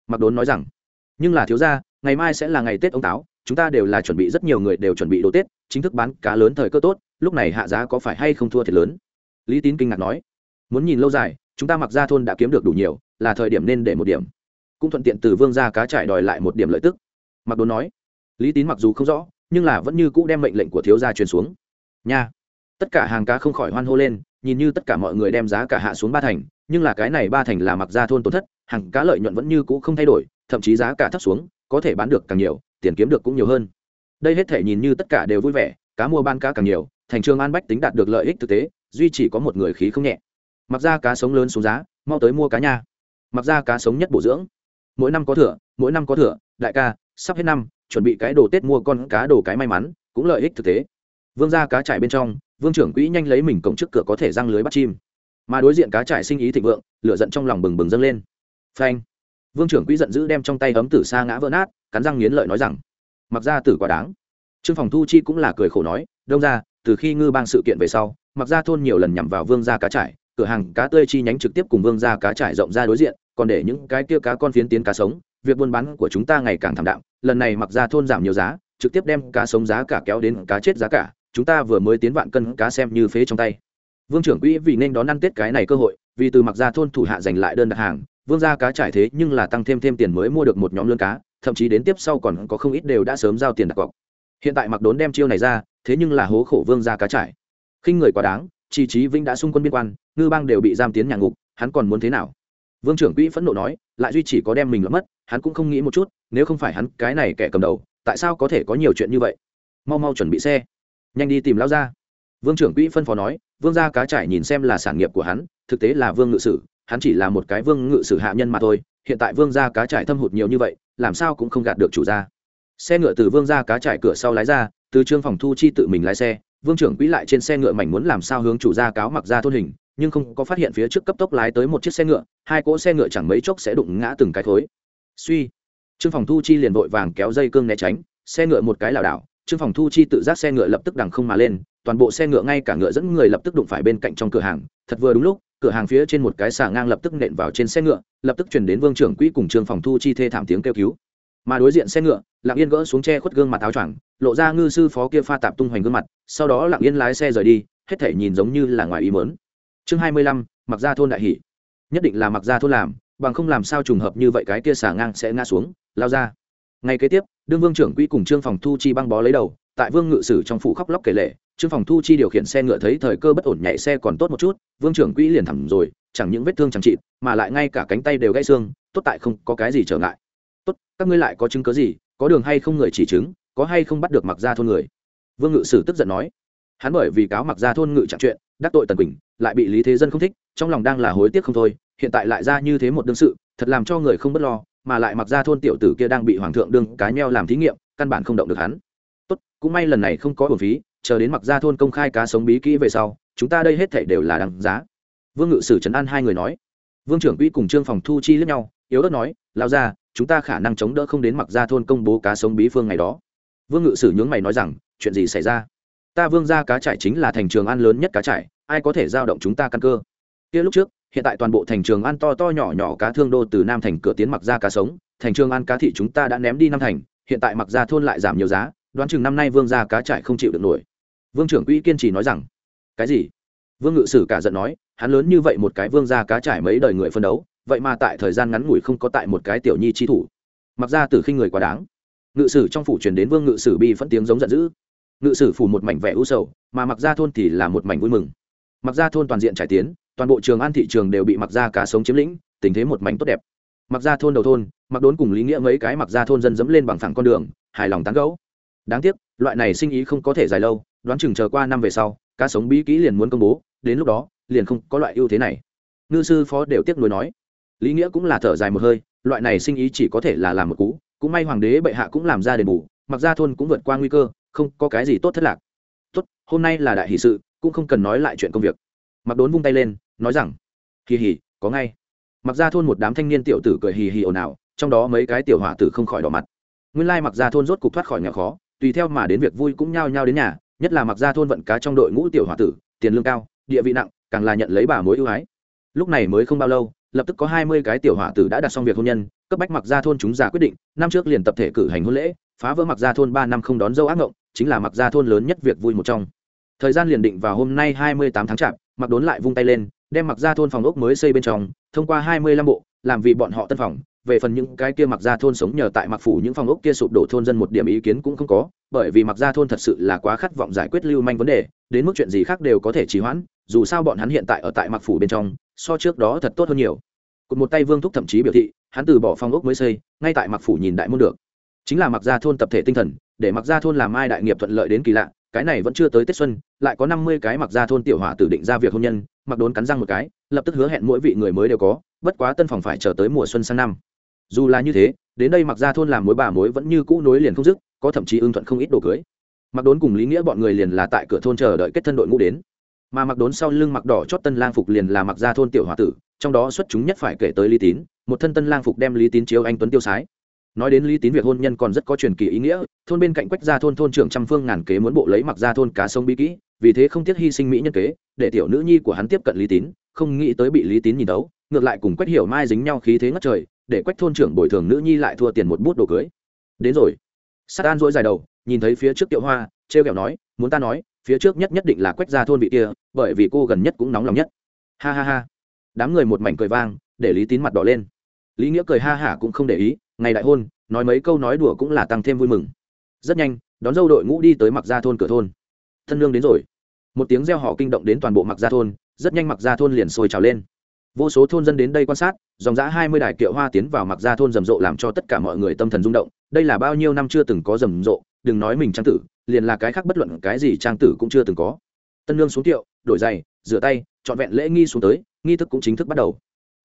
Mặc đốn nói rằng, nhưng là thiếu ra ngày mai sẽ là ngày tết ông táo, chúng ta đều là chuẩn bị rất nhiều người đều chuẩn bị đồ tết, chính thức bán cá lớn thời cơ tốt, lúc này hạ giá có phải hay không thua thiệt lớn? Lý tín kinh ngạc nói, muốn nhìn lâu dài, chúng ta mặc ra thôn đã kiếm được đủ nhiều là thời điểm nên để một điểm. Cũng thuận tiện từ vương ra cá trải đòi lại một điểm lợi tức. Mặc đốn nói, lý tín mặc dù không rõ, nhưng là vẫn như cũ đem mệnh lệnh của thiếu gia truyền xuống. Nha! Tất cả hàng cá không khỏi hoan hô lên, nhìn như tất cả mọi người đem giá cả hạ xuống ba thành, nhưng là cái này ba thành là mặc ra thôn tổn thất, hàng cá lợi nhuận vẫn như cũ không thay đổi, thậm chí giá cả thấp xuống, có thể bán được càng nhiều, tiền kiếm được cũng nhiều hơn. Đây hết thể nhìn như tất cả đều vui vẻ, cá mua ban cá càng nhiều, thành trường an bách tính đạt được lợi ích thực tế, duy chỉ có một người khí không nhẹ. Mặc ra cá sống lớn xuống giá, mau tới mua cá nha mặc ra cá sống nhất bổ dưỡng. Mỗi năm có thừa, mỗi năm có thừa, đại ca, sắp hết năm, chuẩn bị cái đồ tết mua con cá đồ cái may mắn, cũng lợi ích thực tế. Vương ra cá trải bên trong, vương trưởng quỹ nhanh lấy mình cổng trước cửa có thể răng lưới bắt chim. Mà đối diện cá trải sinh ý thịnh vượng, lửa giận trong lòng bừng bừng dâng lên. Phanh. Vương trưởng quỹ giận dữ đem trong tay ấm tử sa ngã vỡ nát, cắn răng nghiến lợi nói rằng, mặc ra tử quá đáng. Trương phòng thu chi cũng là cười khổ nói, đông ra từ khi ngư bang sự kiện về sau, mặc ra thôn nhiều lần nhằm vào vương gia cá trải cửa hàng cá tươi chi nhánh trực tiếp cùng vương gia cá trải rộng ra đối diện, còn để những cái kia cá con phiến tiến cá sống, việc buôn bán của chúng ta ngày càng thảm đạm, lần này mặc ra thôn giảm nhiều giá, trực tiếp đem cá sống giá cả kéo đến cá chết giá cả, chúng ta vừa mới tiến vạn cân cá xem như phế trong tay. Vương trưởng quỹ vì nên đón ăn tết cái này cơ hội, vì từ mặc ra thôn thủ hạ giành lại đơn đặt hàng, vương gia cá trải thế nhưng là tăng thêm thêm tiền mới mua được một nhóm lươn cá, thậm chí đến tiếp sau còn có không ít đều đã sớm giao tiền đặt cọc. Hiện tại mặc đốn đem chiêu này ra, thế nhưng là hố khổ vương gia cá trải. Khinh người quá đáng, chi trí vinh đã xung quân biên quan ngư bang đều bị giam tiến nhà ngục, hắn còn muốn thế nào? Vương trưởng quỹ phẫn nộ nói, lại duy chỉ có đem mình lẫn mất, hắn cũng không nghĩ một chút, nếu không phải hắn cái này kẻ cầm đầu, tại sao có thể có nhiều chuyện như vậy? Mau mau chuẩn bị xe. Nhanh đi tìm lao ra vương trưởng quỹ phân phó nói, vương gia cá trải nhìn xem là sản nghiệp của hắn, thực tế là vương ngự sử, hắn chỉ là một cái vương ngự sử hạ nhân mà thôi, hiện tại vương gia cá trải thâm hụt nhiều như vậy, làm sao cũng không gạt được chủ gia. Xe ngựa từ vương gia cá trải cửa sau lái ra, từ trương phòng thu chi tự mình lái xe, vương trưởng quỹ lại trên xe ngựa mảnh muốn làm sao hướng chủ gia cáo mặc ra thôn hình nhưng không có phát hiện phía trước cấp tốc lái tới một chiếc xe ngựa, hai cỗ xe ngựa chẳng mấy chốc sẽ đụng ngã từng cái thối suy, trương phòng thu chi liền vội vàng kéo dây cương né tránh, xe ngựa một cái lảo đảo, trương phòng thu chi tự giác xe ngựa lập tức đằng không mà lên, toàn bộ xe ngựa ngay cả ngựa dẫn người lập tức đụng phải bên cạnh trong cửa hàng, thật vừa đúng lúc, cửa hàng phía trên một cái xà ngang lập tức nện vào trên xe ngựa, lập tức chuyển đến vương trưởng quỹ cùng trương phòng thu chi thê thảm tiếng kêu cứu. Mà đối diện xe ngựa, lặng yên gỡ xuống che khuất gương mặt áo choàng, lộ ra ngư sư phó kia pha tạp tung hoành gương mặt, sau đó lặng yên lái xe rời đi, hết thể nhìn giống như là ngoài ý mớn chương hai mươi lăm, mặc ra thôn đại hỷ. Nhất định là mặc ra thôn làm, bằng không làm sao trùng hợp như vậy cái kia xả ngang sẽ ngã xuống, lao ra. Ngay kế tiếp, đương vương trưởng quỹ cùng trương phòng thu chi băng bó lấy đầu, tại vương ngự sử trong phủ khóc lóc kể lệ, trương phòng thu chi điều khiển xe ngựa thấy thời cơ bất ổn nhảy xe còn tốt một chút, vương trưởng quỹ liền thẳng rồi, chẳng những vết thương chẳng trị mà lại ngay cả cánh tay đều gãy xương, tốt tại không có cái gì trở ngại. Tốt, các ngươi lại có chứng cớ gì, có đường hay không người chỉ chứng, có hay không bắt được mặc ra thôn người? Vương ngự sử tức giận nói. Hắn bởi vì cáo mặc ra thôn ngự chặn chuyện đắc tội tần quỳnh, lại bị lý thế dân không thích, trong lòng đang là hối tiếc không thôi, hiện tại lại ra như thế một đương sự, thật làm cho người không bất lo, mà lại mặc ra thôn tiểu tử kia đang bị hoàng thượng đương cá nheo làm thí nghiệm, căn bản không động được hắn. Tốt, cũng may lần này không có bổn phí, chờ đến mặc ra thôn công khai cá sống bí kỹ về sau, chúng ta đây hết thảy đều là đằng giá. Vương ngự sử trấn an hai người nói. Vương trưởng quỹ cùng trương phòng thu chi lẫn nhau, yếu ớt nói lao ra chúng ta khả năng chống đỡ không đến mặc ra thôn công bố cá sống bí phương ngày đó. Vương ngự sử nhướng mày nói rằng, chuyện gì xảy ra? Ta vương ra cá trải chính là thành trường an lớn nhất cá trải, ai có thể giao động chúng ta căn cơ? Kia lúc trước, hiện tại toàn bộ thành trường an to to nhỏ nhỏ cá thương đô từ nam thành cửa tiến mặc ra cá sống, thành trường an cá thị chúng ta đã ném đi năm thành, hiện tại mặc ra thôn lại giảm nhiều giá, đoán chừng năm nay vương ra cá trải không chịu được nổi. Vương trưởng quỹ kiên trì nói rằng, cái gì? Vương ngự sử cả giận nói, hắn lớn như vậy một cái vương gia cá trải mấy đời người phân đấu, vậy mà tại thời gian ngắn ngủi không có tại một cái tiểu nhi chi thủ. Mặc ra từ khinh người quá đáng. Ngự sử trong phủ truyền đến vương ngự sử bi phẫn tiếng giống giận dữ ngự sử phủ một mảnh vẻ u sầu, mà mặc ra thôn thì là một mảnh vui mừng. Mặc ra thôn toàn diện trải tiến, toàn bộ trường an thị trường đều bị mặc ra cá sống chiếm lĩnh, tình thế một mảnh tốt đẹp. Mặc ra thôn đầu thôn mặc đốn cùng lý nghĩa mấy cái mặc ra thôn dân dẫm lên bằng phẳng con đường, hài lòng tán gẫu. đáng tiếc, loại này sinh ý không có thể dài lâu, đoán chừng chờ qua năm về sau, cá sống bí kỹ liền muốn công bố, đến lúc đó, liền không có loại ưu thế này. Ngư sư phó đều tiếc nuối nói. Lý nghĩa cũng là thở dài một hơi, loại này sinh ý chỉ có thể là làm một cú, cũng may hoàng đế bệ hạ cũng làm ra đền bù mặc ra thôn cũng vượt qua nguy cơ không có cái gì tốt thất lạc. Tốt, hôm nay là đại hì sự, cũng không cần nói lại chuyện công việc. Mặc đốn vung tay lên, nói rằng kỳ hỉ có ngay. Mặc ra thôn một đám thanh niên tiểu tử cười hì hì ồn ào, trong đó mấy cái tiểu hòa tử không khỏi đỏ mặt. Nguyên lai mặc ra thôn rốt cục thoát khỏi nghèo khó, tùy theo mà đến việc vui cũng nhao nhao đến nhà, nhất là mặc ra thôn vận cá trong đội ngũ tiểu hòa tử, tiền lương cao, địa vị nặng, càng là nhận lấy bà mối ưu ái. Lúc này mới không bao lâu, lập tức có hai mươi cái tiểu hòa tử đã đặt xong việc hôn nhân, cấp bách mặc ra thôn chúng già quyết định, năm trước liền tập thể cử hành hôn lễ, phá vỡ mặc ra thôn ba năm không đón dâu ác ngộng chính là mặc gia thôn lớn nhất việc vui một trong. Thời gian liền định vào hôm nay hai mươi tám tháng chạp, mặc đốn lại vung tay lên, đem mặc gia thôn phòng ốc mới xây bên trong, thông qua hai mươi lăm bộ, làm vì bọn họ tân phòng. Về phần những cái kia mặc gia thôn sống nhờ tại mặc phủ những phòng ốc kia sụp đổ thôn dân một điểm ý kiến cũng không có, bởi vì mặc gia thôn thật sự là quá khát vọng giải quyết lưu manh vấn đề, đến mức chuyện gì khác đều có thể trì hoãn, dù sao bọn hắn hiện tại ở tại mặc phủ bên trong, so trước đó thật tốt hơn nhiều. Cụt một tay vương thúc thậm chí biểu thị, hắn từ bỏ phòng ốc mới xây, ngay tại mặc phủ nhìn đại môn được chính là mặc gia thôn tập thể tinh thần, để mặc gia thôn làm ai đại nghiệp thuận lợi đến kỳ lạ, cái này vẫn chưa tới tết xuân, lại có năm mươi cái mặc gia thôn tiểu hỏa tử định ra việc hôn nhân, mặc đốn cắn răng một cái, lập tức hứa hẹn mỗi vị người mới đều có, bất quá tân phòng phải chờ tới mùa xuân sang năm. Dù là như thế, đến đây mặc gia thôn làm mối bà mối vẫn như cũ nối liền không dứt, có thậm chí ưng thuận không ít đồ cưới. Mặc đốn cùng lý nghĩa bọn người liền là tại cửa thôn chờ đợi kết thân đội ngũ đến. Mà mặc đốn sau lưng mặc đỏ chót tân lang phục liền là mặc gia thôn tiểu hòa tử, trong đó xuất chúng nhất phải kể tới lý tín, một thân tân lang phục đem lý tín chiếu anh tuấn tiêu sái nói đến lý tín việc hôn nhân còn rất có truyền kỳ ý nghĩa, thôn bên cạnh quách gia thôn thôn trưởng trăm phương ngàn kế muốn bộ lấy mặc ra thôn cá sông bí kỹ, vì thế không tiếc hy sinh mỹ nhân kế, để tiểu nữ nhi của hắn tiếp cận lý tín, không nghĩ tới bị lý tín nhìn đấu ngược lại cùng quách hiểu mai dính nhau khí thế ngất trời, để quách thôn trưởng bồi thường nữ nhi lại thua tiền một bút đồ cưới. Đến rồi. Sát an dỗi dài đầu, nhìn thấy phía trước tiệu hoa treo kẹo nói, muốn ta nói, phía trước nhất nhất định là quách gia thôn vị kia, bởi vì cô gần nhất cũng nóng lòng nhất. Ha ha ha. Đám người một mảnh cười vang, để lý tín mặt đỏ lên. Lý nghĩa cười ha hả cũng không để ý ngày đại hôn, nói mấy câu nói đùa cũng là tăng thêm vui mừng. Rất nhanh, đón dâu đội ngũ đi tới mặc gia thôn cửa thôn. Thân lương đến rồi. Một tiếng reo họ kinh động đến toàn bộ mặc gia thôn, rất nhanh mặc gia thôn liền sôi trào lên. Vô số thôn dân đến đây quan sát, dòng giã hai mươi đài kiệu hoa tiến vào mặc gia thôn rầm rộ làm cho tất cả mọi người tâm thần rung động. Đây là bao nhiêu năm chưa từng có rầm rộ, đừng nói mình trang tử, liền là cái khác bất luận cái gì trang tử cũng chưa từng có. Tân lương xuống kiệu, đổi giày, rửa tay, trọn vẹn lễ nghi xuống tới, nghi thức cũng chính thức bắt đầu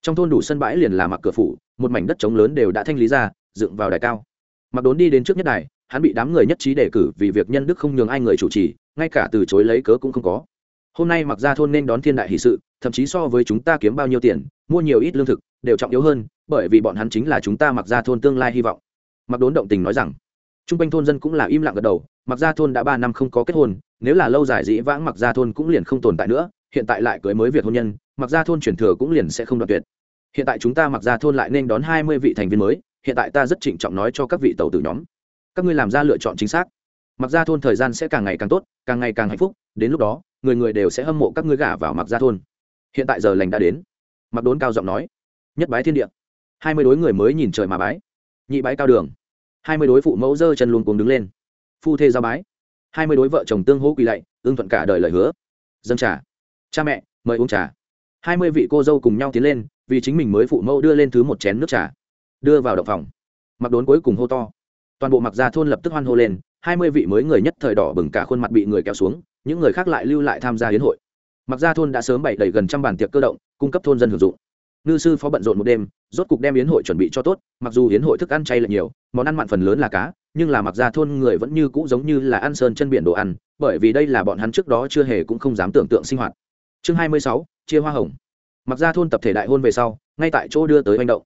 trong thôn đủ sân bãi liền là mặc cửa phủ, một mảnh đất trống lớn đều đã thanh lý ra, dựng vào đài cao. Mặc đốn đi đến trước nhất đài, hắn bị đám người nhất trí đề cử vì việc nhân đức không nhường ai người chủ trì, ngay cả từ chối lấy cớ cũng không có. Hôm nay mặc ra thôn nên đón thiên đại hỷ sự, thậm chí so với chúng ta kiếm bao nhiêu tiền, mua nhiều ít lương thực, đều trọng yếu hơn, bởi vì bọn hắn chính là chúng ta mặc ra thôn tương lai hy vọng. Mặc đốn động tình nói rằng t r u n g quanh thôn dân cũng là im lặng gật đầu, mặc ra thôn đã ba năm không có kết hôn, nếu là lâu dài dĩ vãng mặc ra thôn cũng liền không tồn tại nữa, hiện tại lại cưới mới việc hôn nhân, mặc ra thôn chuyển thừa cũng liền sẽ không đoạt tuyệt hiện tại chúng ta mặc ra thôn lại nên đón hai mươi vị thành viên mới, hiện tại ta rất trịnh trọng nói cho các vị tàu tử nhóm. Các ngươi làm ra lựa chọn chính xác. Mặc ra thôn thời gian sẽ càng ngày càng tốt, càng ngày càng hạnh phúc, đến lúc đó, người người đều sẽ hâm mộ các ngươi gả vào mặc ra thôn. Hiện tại giờ lành đã đến. Mặc đốn cao giọng nói. Nhất bái thiên địa. Hai mươi đối người mới nhìn trời mà bái. Nhị bái cao đường. Hai mươi đối phụ mẫu dơ chân luôn cuồng đứng lên. Phu thê giao bái. Hai mươi đối vợ chồng tương hỗ quỳ lạy ương thuận cả đời lời hứa. Dân trà. Cha mẹ, mời uống trà. Hai mươi vị cô dâu cùng nhau tiến lên vì chính mình mới phụ mẫu đưa lên thứ một chén nước trà, đưa vào động phòng. Mặc đốn cuối cùng hô to. Toàn bộ mặc gia thôn lập tức hoan hô lên, hai mươi vị mới người nhất thời đỏ bừng cả khuôn mặt bị người kéo xuống, những người khác lại lưu lại tham gia hiến hội. Mặc gia thôn đã sớm bày đầy gần trăm bàn tiệc cơ động, cung cấp thôn dân hưởng dụng. Ngư sư phó bận rộn một đêm, rốt cục đem yến hội chuẩn bị cho tốt, mặc dù yến hội thức ăn chay lại nhiều, món ăn mặn phần lớn là cá, nhưng là mặc gia thôn người vẫn như cũ giống như là ăn sơn chân biển đồ ăn, bởi vì đây là bọn hắn trước đó chưa hề cũng không dám tưởng tượng sinh hoạt. Chương hai mươi sáu, chia hoa hồng mặc ra thôn tập thể đại hôn về sau, ngay tại chỗ đưa tới manh động.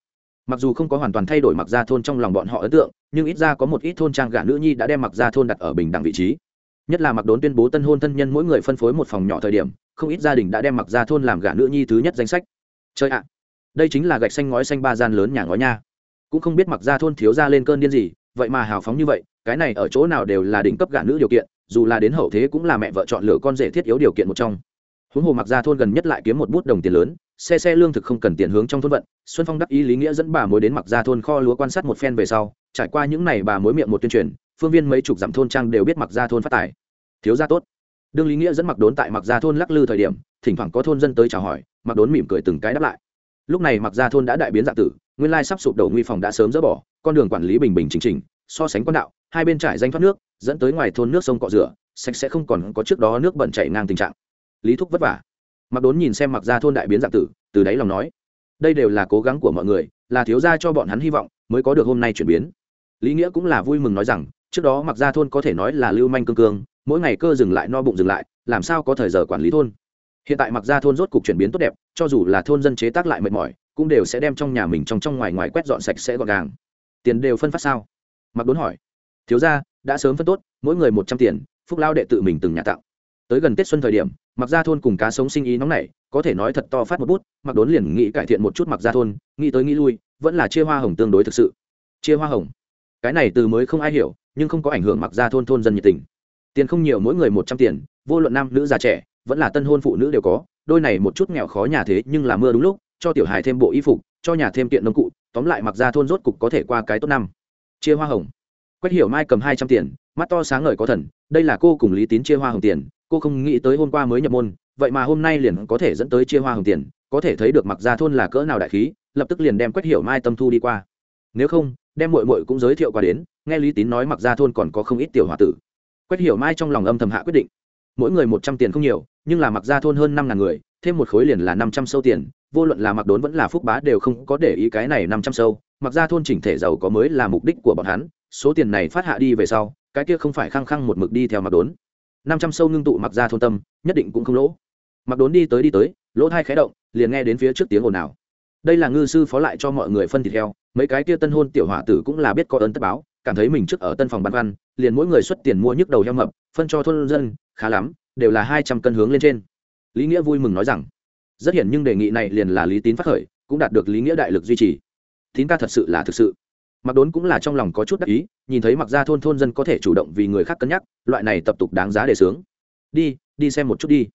Mặc dù không có hoàn toàn thay đổi mặc ra thôn trong lòng bọn họ ấn tượng, nhưng ít ra có một ít thôn trang gả nữ nhi đã đem mặc ra thôn đặt ở bình đẳng vị trí. Nhất là mặc đốn tuyên bố tân hôn thân nhân mỗi người phân phối một phòng nhỏ thời điểm, không ít gia đình đã đem mặc ra thôn làm gả nữ nhi thứ nhất danh sách. Chơi ạ, đây chính là gạch xanh ngói xanh ba gian lớn nhà ngói nha. Cũng không biết mặc ra thôn thiếu ra lên cơn điên gì, vậy mà hào phóng như vậy, cái này ở chỗ nào đều là đỉnh cấp gả nữ điều kiện, dù là đến hậu thế cũng là mẹ vợ chọn lựa con rể thiết yếu điều kiện một trong. Huống hồ mặc ra thôn gần nhất lại kiếm một bút đồng tiền lớn xe xe lương thực không cần tiền hướng trong thôn vận. Xuân phong đắc ý lý nghĩa dẫn bà mối đến mặc ra thôn kho lúa quan sát một phen về sau, trải qua những ngày bà mối miệng một tuyên truyền, phương viên mấy chục dặm thôn trang đều biết mặc ra thôn phát tài. Thiếu gia tốt. Đương lý nghĩa dẫn mặc đốn tại mặc ra thôn lắc lư thời điểm, thỉnh thoảng có thôn dân tới chào hỏi, mặc đốn mỉm cười từng cái đáp lại. Lúc này mặc ra thôn đã đại biến dạng tử, nguyên lai sắp sụp đổ nguy phòng đã sớm dỡ bỏ, con đường quản lý bình bình chính trình so sánh quan đạo, hai bên trải danh thoát nước, dẫn tới ngoài thôn nước sông cọ rửa, sạch sẽ không còn có trước đó nước bẩn chảy ngang tình trạng. Lý thúc vất vả mặc đốn nhìn xem mặc ra thôn đại biến dạng tử, từ đáy lòng nói, đây đều là cố gắng của mọi người, là thiếu gia cho bọn hắn hy vọng, mới có được hôm nay chuyển biến. Lý nghĩa cũng là vui mừng nói rằng, trước đó mặc ra thôn có thể nói là lưu manh cương cương, mỗi ngày cơ dừng lại no bụng dừng lại, làm sao có thời giờ quản lý thôn? Hiện tại mặc ra thôn rốt cục chuyển biến tốt đẹp, cho dù là thôn dân chế tác lại mệt mỏi, cũng đều sẽ đem trong nhà mình trong trong ngoài ngoài quét dọn sạch sẽ gọn gàng. Tiền đều phân phát sao? Mặc đốn hỏi. Thiếu ra đã sớm phân tốt, mỗi người một trăm tiền, phúc lao đệ tự mình từng nhà tặng tới gần tết xuân thời điểm mặc ra thôn cùng cá sống sinh ý nóng nảy, có thể nói thật to phát một bút mặc đốn liền nghĩ cải thiện một chút mặc ra thôn, nghĩ tới nghĩ lui, vẫn là chia hoa hồng tương đối thực sự. Chia hoa hồng? Cái này từ mới không ai hiểu, nhưng không có ảnh hưởng mặc ra thôn thôn dân nhiệt tình. Tiền không nhiều, mỗi người một trăm tiền, vô luận nam nữ già trẻ, vẫn là tân hôn phụ nữ đều có, đôi này một chút nghèo khó nhà thế nhưng là mưa đúng lúc, cho tiểu hài thêm bộ y phục, cho nhà thêm kiện nông cụ, tóm lại mặc ra thôn rốt cục có thể qua cái tốt năm. Chia hoa hồng? Quách hiểu mai cầm hai trăm tiền, mắt to sáng ngời có thần, đây là cô cùng lý tín chia hoa hồng tiền cô không nghĩ tới hôm qua mới nhập môn, vậy mà hôm nay liền có thể dẫn tới chia hoa hồng tiền, có thể thấy được mặc ra thôn là cỡ nào đại khí, lập tức liền đem quách hiểu mai tâm thu đi qua. Nếu không, đem mội mội cũng giới thiệu qua đến, nghe lý tín nói mặc ra thôn còn có không ít tiểu h o a tử. Quách hiểu mai trong lòng âm thầm hạ quyết định. Mỗi người một trăm tiền không nhiều, nhưng là mặc ra thôn hơn năm ngàn người, thêm một khối liền là năm trăm sâu tiền, vô luận là mặc đốn vẫn là phúc bá đều không có để ý cái này năm trăm sâu, mặc ra thôn chỉnh thể giàu có mới là mục đích của bọn hắn, số tiền này phát hạ đi về sau, cái kia không phải khăng khăng một mực đi theo mặc đốn năm trăm sâu ngưng tụ mặc ra thôn tâm, nhất định cũng không lỗ. Mặc đốn đi tới đi tới, lỗ thai khé động, liền nghe đến phía trước tiếng ồn ào. Đây là ngư sư phó lại cho mọi người phân thịt heo, mấy cái kia tân hôn tiểu hỏa tử cũng là biết có ơn tất báo, cảm thấy mình trước ở tân phòng băn khoăn, liền mỗi người xuất tiền mua nhức đầu heo mập, phân cho thôn dân, khá lắm, đều là hai trăm cân hướng lên trên. Lý nghĩa vui mừng nói rằng, rất hiển nhưng đề nghị này liền là lý tín phát khởi, cũng đạt được lý nghĩa đại lực duy trì. Tín ca thật sự là thực sự mặc đốn cũng là trong lòng có chút đắc ý, nhìn thấy mặc ra thôn thôn dân có thể chủ động vì người khác cân nhắc, loại này tập tục đáng giá để sướng đi đi xem một chút đi.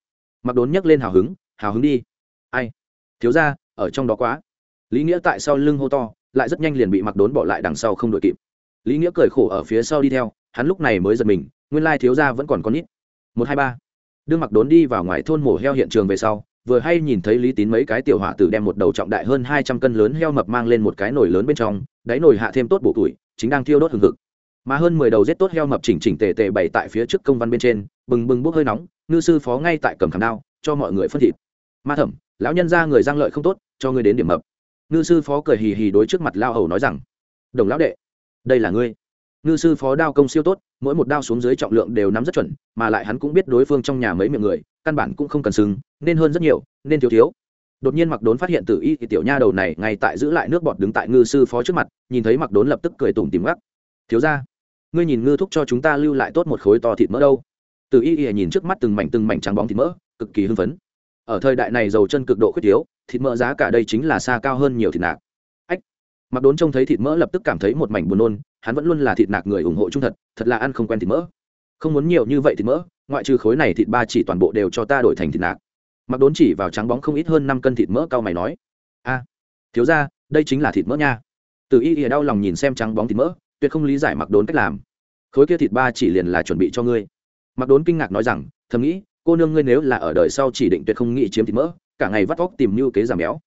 Mặc đốn nhấc lên hào hứng hào hứng đi. Ai? Thiếu ra ở trong đó quá. Lý nghĩa tại sau lưng hô to, lại rất nhanh liền bị mặc đốn bỏ lại đằng sau không đội kịp. Lý nghĩa cười khổ ở phía sau đi theo, hắn lúc này mới giật mình, nguyên lai thiếu ra vẫn còn con ít một hai ba. Đương mặc đốn đi vào ngoài thôn mổ heo hiện trường về sau vừa hay nhìn thấy lý tín mấy cái tiểu hỏa tử đem một đầu trọng đại hơn hai trăm cân lớn heo mập mang lên một cái nồi lớn bên trong, đáy nồi hạ thêm tốt bộ tuổi, chính đang thiêu đốt hừng hực. Mà hơn mười đầu rết tốt heo mập chỉnh chỉnh tề tề bày tại phía trước công văn bên trên, bừng bừng bốc hơi nóng, ngư sư phó ngay tại cầm khảm đao, cho mọi người phân thịt. Ma thẩm, lão nhân ra người giang lợi không tốt, cho ngươi đến điểm mập. Ngư sư phó cười hì hì đối trước mặt lao hầu nói rằng, đồng lão đệ, đây là ngươi. Ngư sư phó đao công siêu tốt, mỗi một đao xuống dưới trọng lượng đều nắm rất chuẩn, mà lại hắn cũng biết đối phương trong nhà mấy miệng người căn bản cũng không cần sừng nên hơn rất nhiều, nên thiếu thiếu. Đột nhiên mặc đốn phát hiện tử y thì tiểu nha đầu này ngay tại giữ lại nước bọt đứng tại ngư sư phó trước mặt, nhìn thấy mặc đốn lập tức cười tủm tìm gắt. Thiếu ra ngươi nhìn ngư thúc cho chúng ta lưu lại tốt một khối to thịt mỡ đâu. Tử y y nhìn trước mắt từng mảnh từng mảnh trắng bóng thịt mỡ, cực kỳ hưng phấn. Ở thời đại này dầu chân cực độ khuyết thiếu, thịt mỡ giá cả đây chính là xa cao hơn nhiều thịt nạc. Ách mặc đốn trông thấy thịt mỡ lập tức cảm thấy một mảnh buồn nôn, hắn vẫn luôn là thịt nạc người ủng hộ trung thật thật là ăn không quen thịt mỡ không muốn nhiều như vậy thịt mỡ, ngoại trừ khối này thịt ba chỉ toàn bộ đều cho ta đổi thành thịt nạc. Mặc đốn chỉ vào trắng bóng không ít hơn năm cân thịt mỡ cao mày nói, a, thiếu ra đây chính là thịt mỡ nha. Từ y ỉa đau lòng nhìn xem trắng bóng thịt mỡ, tuyệt không lý giải mặc đốn cách làm. Khối kia thịt ba chỉ liền là chuẩn bị cho ngươi. Mặc đốn kinh ngạc nói rằng, thầm nghĩ, cô nương ngươi nếu là ở đời sau chỉ định tuyệt không nghĩ chiếm thịt mỡ, cả ngày vắt vóc tìm mưu kế giảm béo.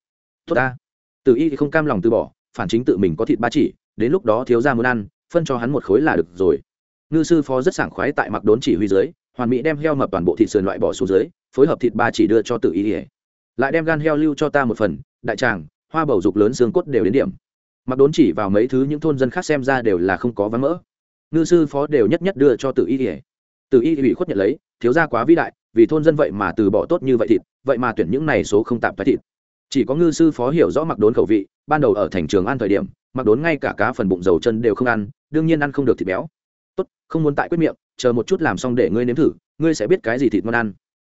Tốt ta. Từ y thì không cam lòng từ bỏ, phản chính tự mình có thịt ba chỉ, đến lúc đó thiếu ra muốn ăn, phân cho hắn một khối là được rồi ngư sư phó rất sảng khoái tại mặc đốn chỉ huy dưới, hoàn mỹ đem heo mập toàn bộ thịt sườn loại bỏ xuống dưới, phối hợp thịt ba chỉ đưa cho tự ý ỉa. Lại đem gan heo lưu cho ta một phần, đại tràng, hoa bầu dục lớn xương cốt đều đến điểm. Mặc đốn chỉ vào mấy thứ những thôn dân khác xem ra đều là không có ván mỡ. Ngư sư phó đều nhất nhất đưa cho tự ý ỉa. Tự ý ủy khuất nhận lấy, thiếu ra quá vĩ đại, vì thôn dân vậy mà từ bỏ tốt như vậy thịt, vậy mà tuyển những này số không tạm thịt. Chỉ có ngư sư phó hiểu rõ mặc đốn khẩu vị, ban đầu ở thành trường ăn thời điểm, mặc đốn ngay cả cá phần bụng dầu chân đều không ăn, đương nhiên ăn không được thịt béo tốt, không muốn tại quyết miệng, chờ một chút làm xong để ngươi nếm thử, ngươi sẽ biết cái gì thịt ngon ăn.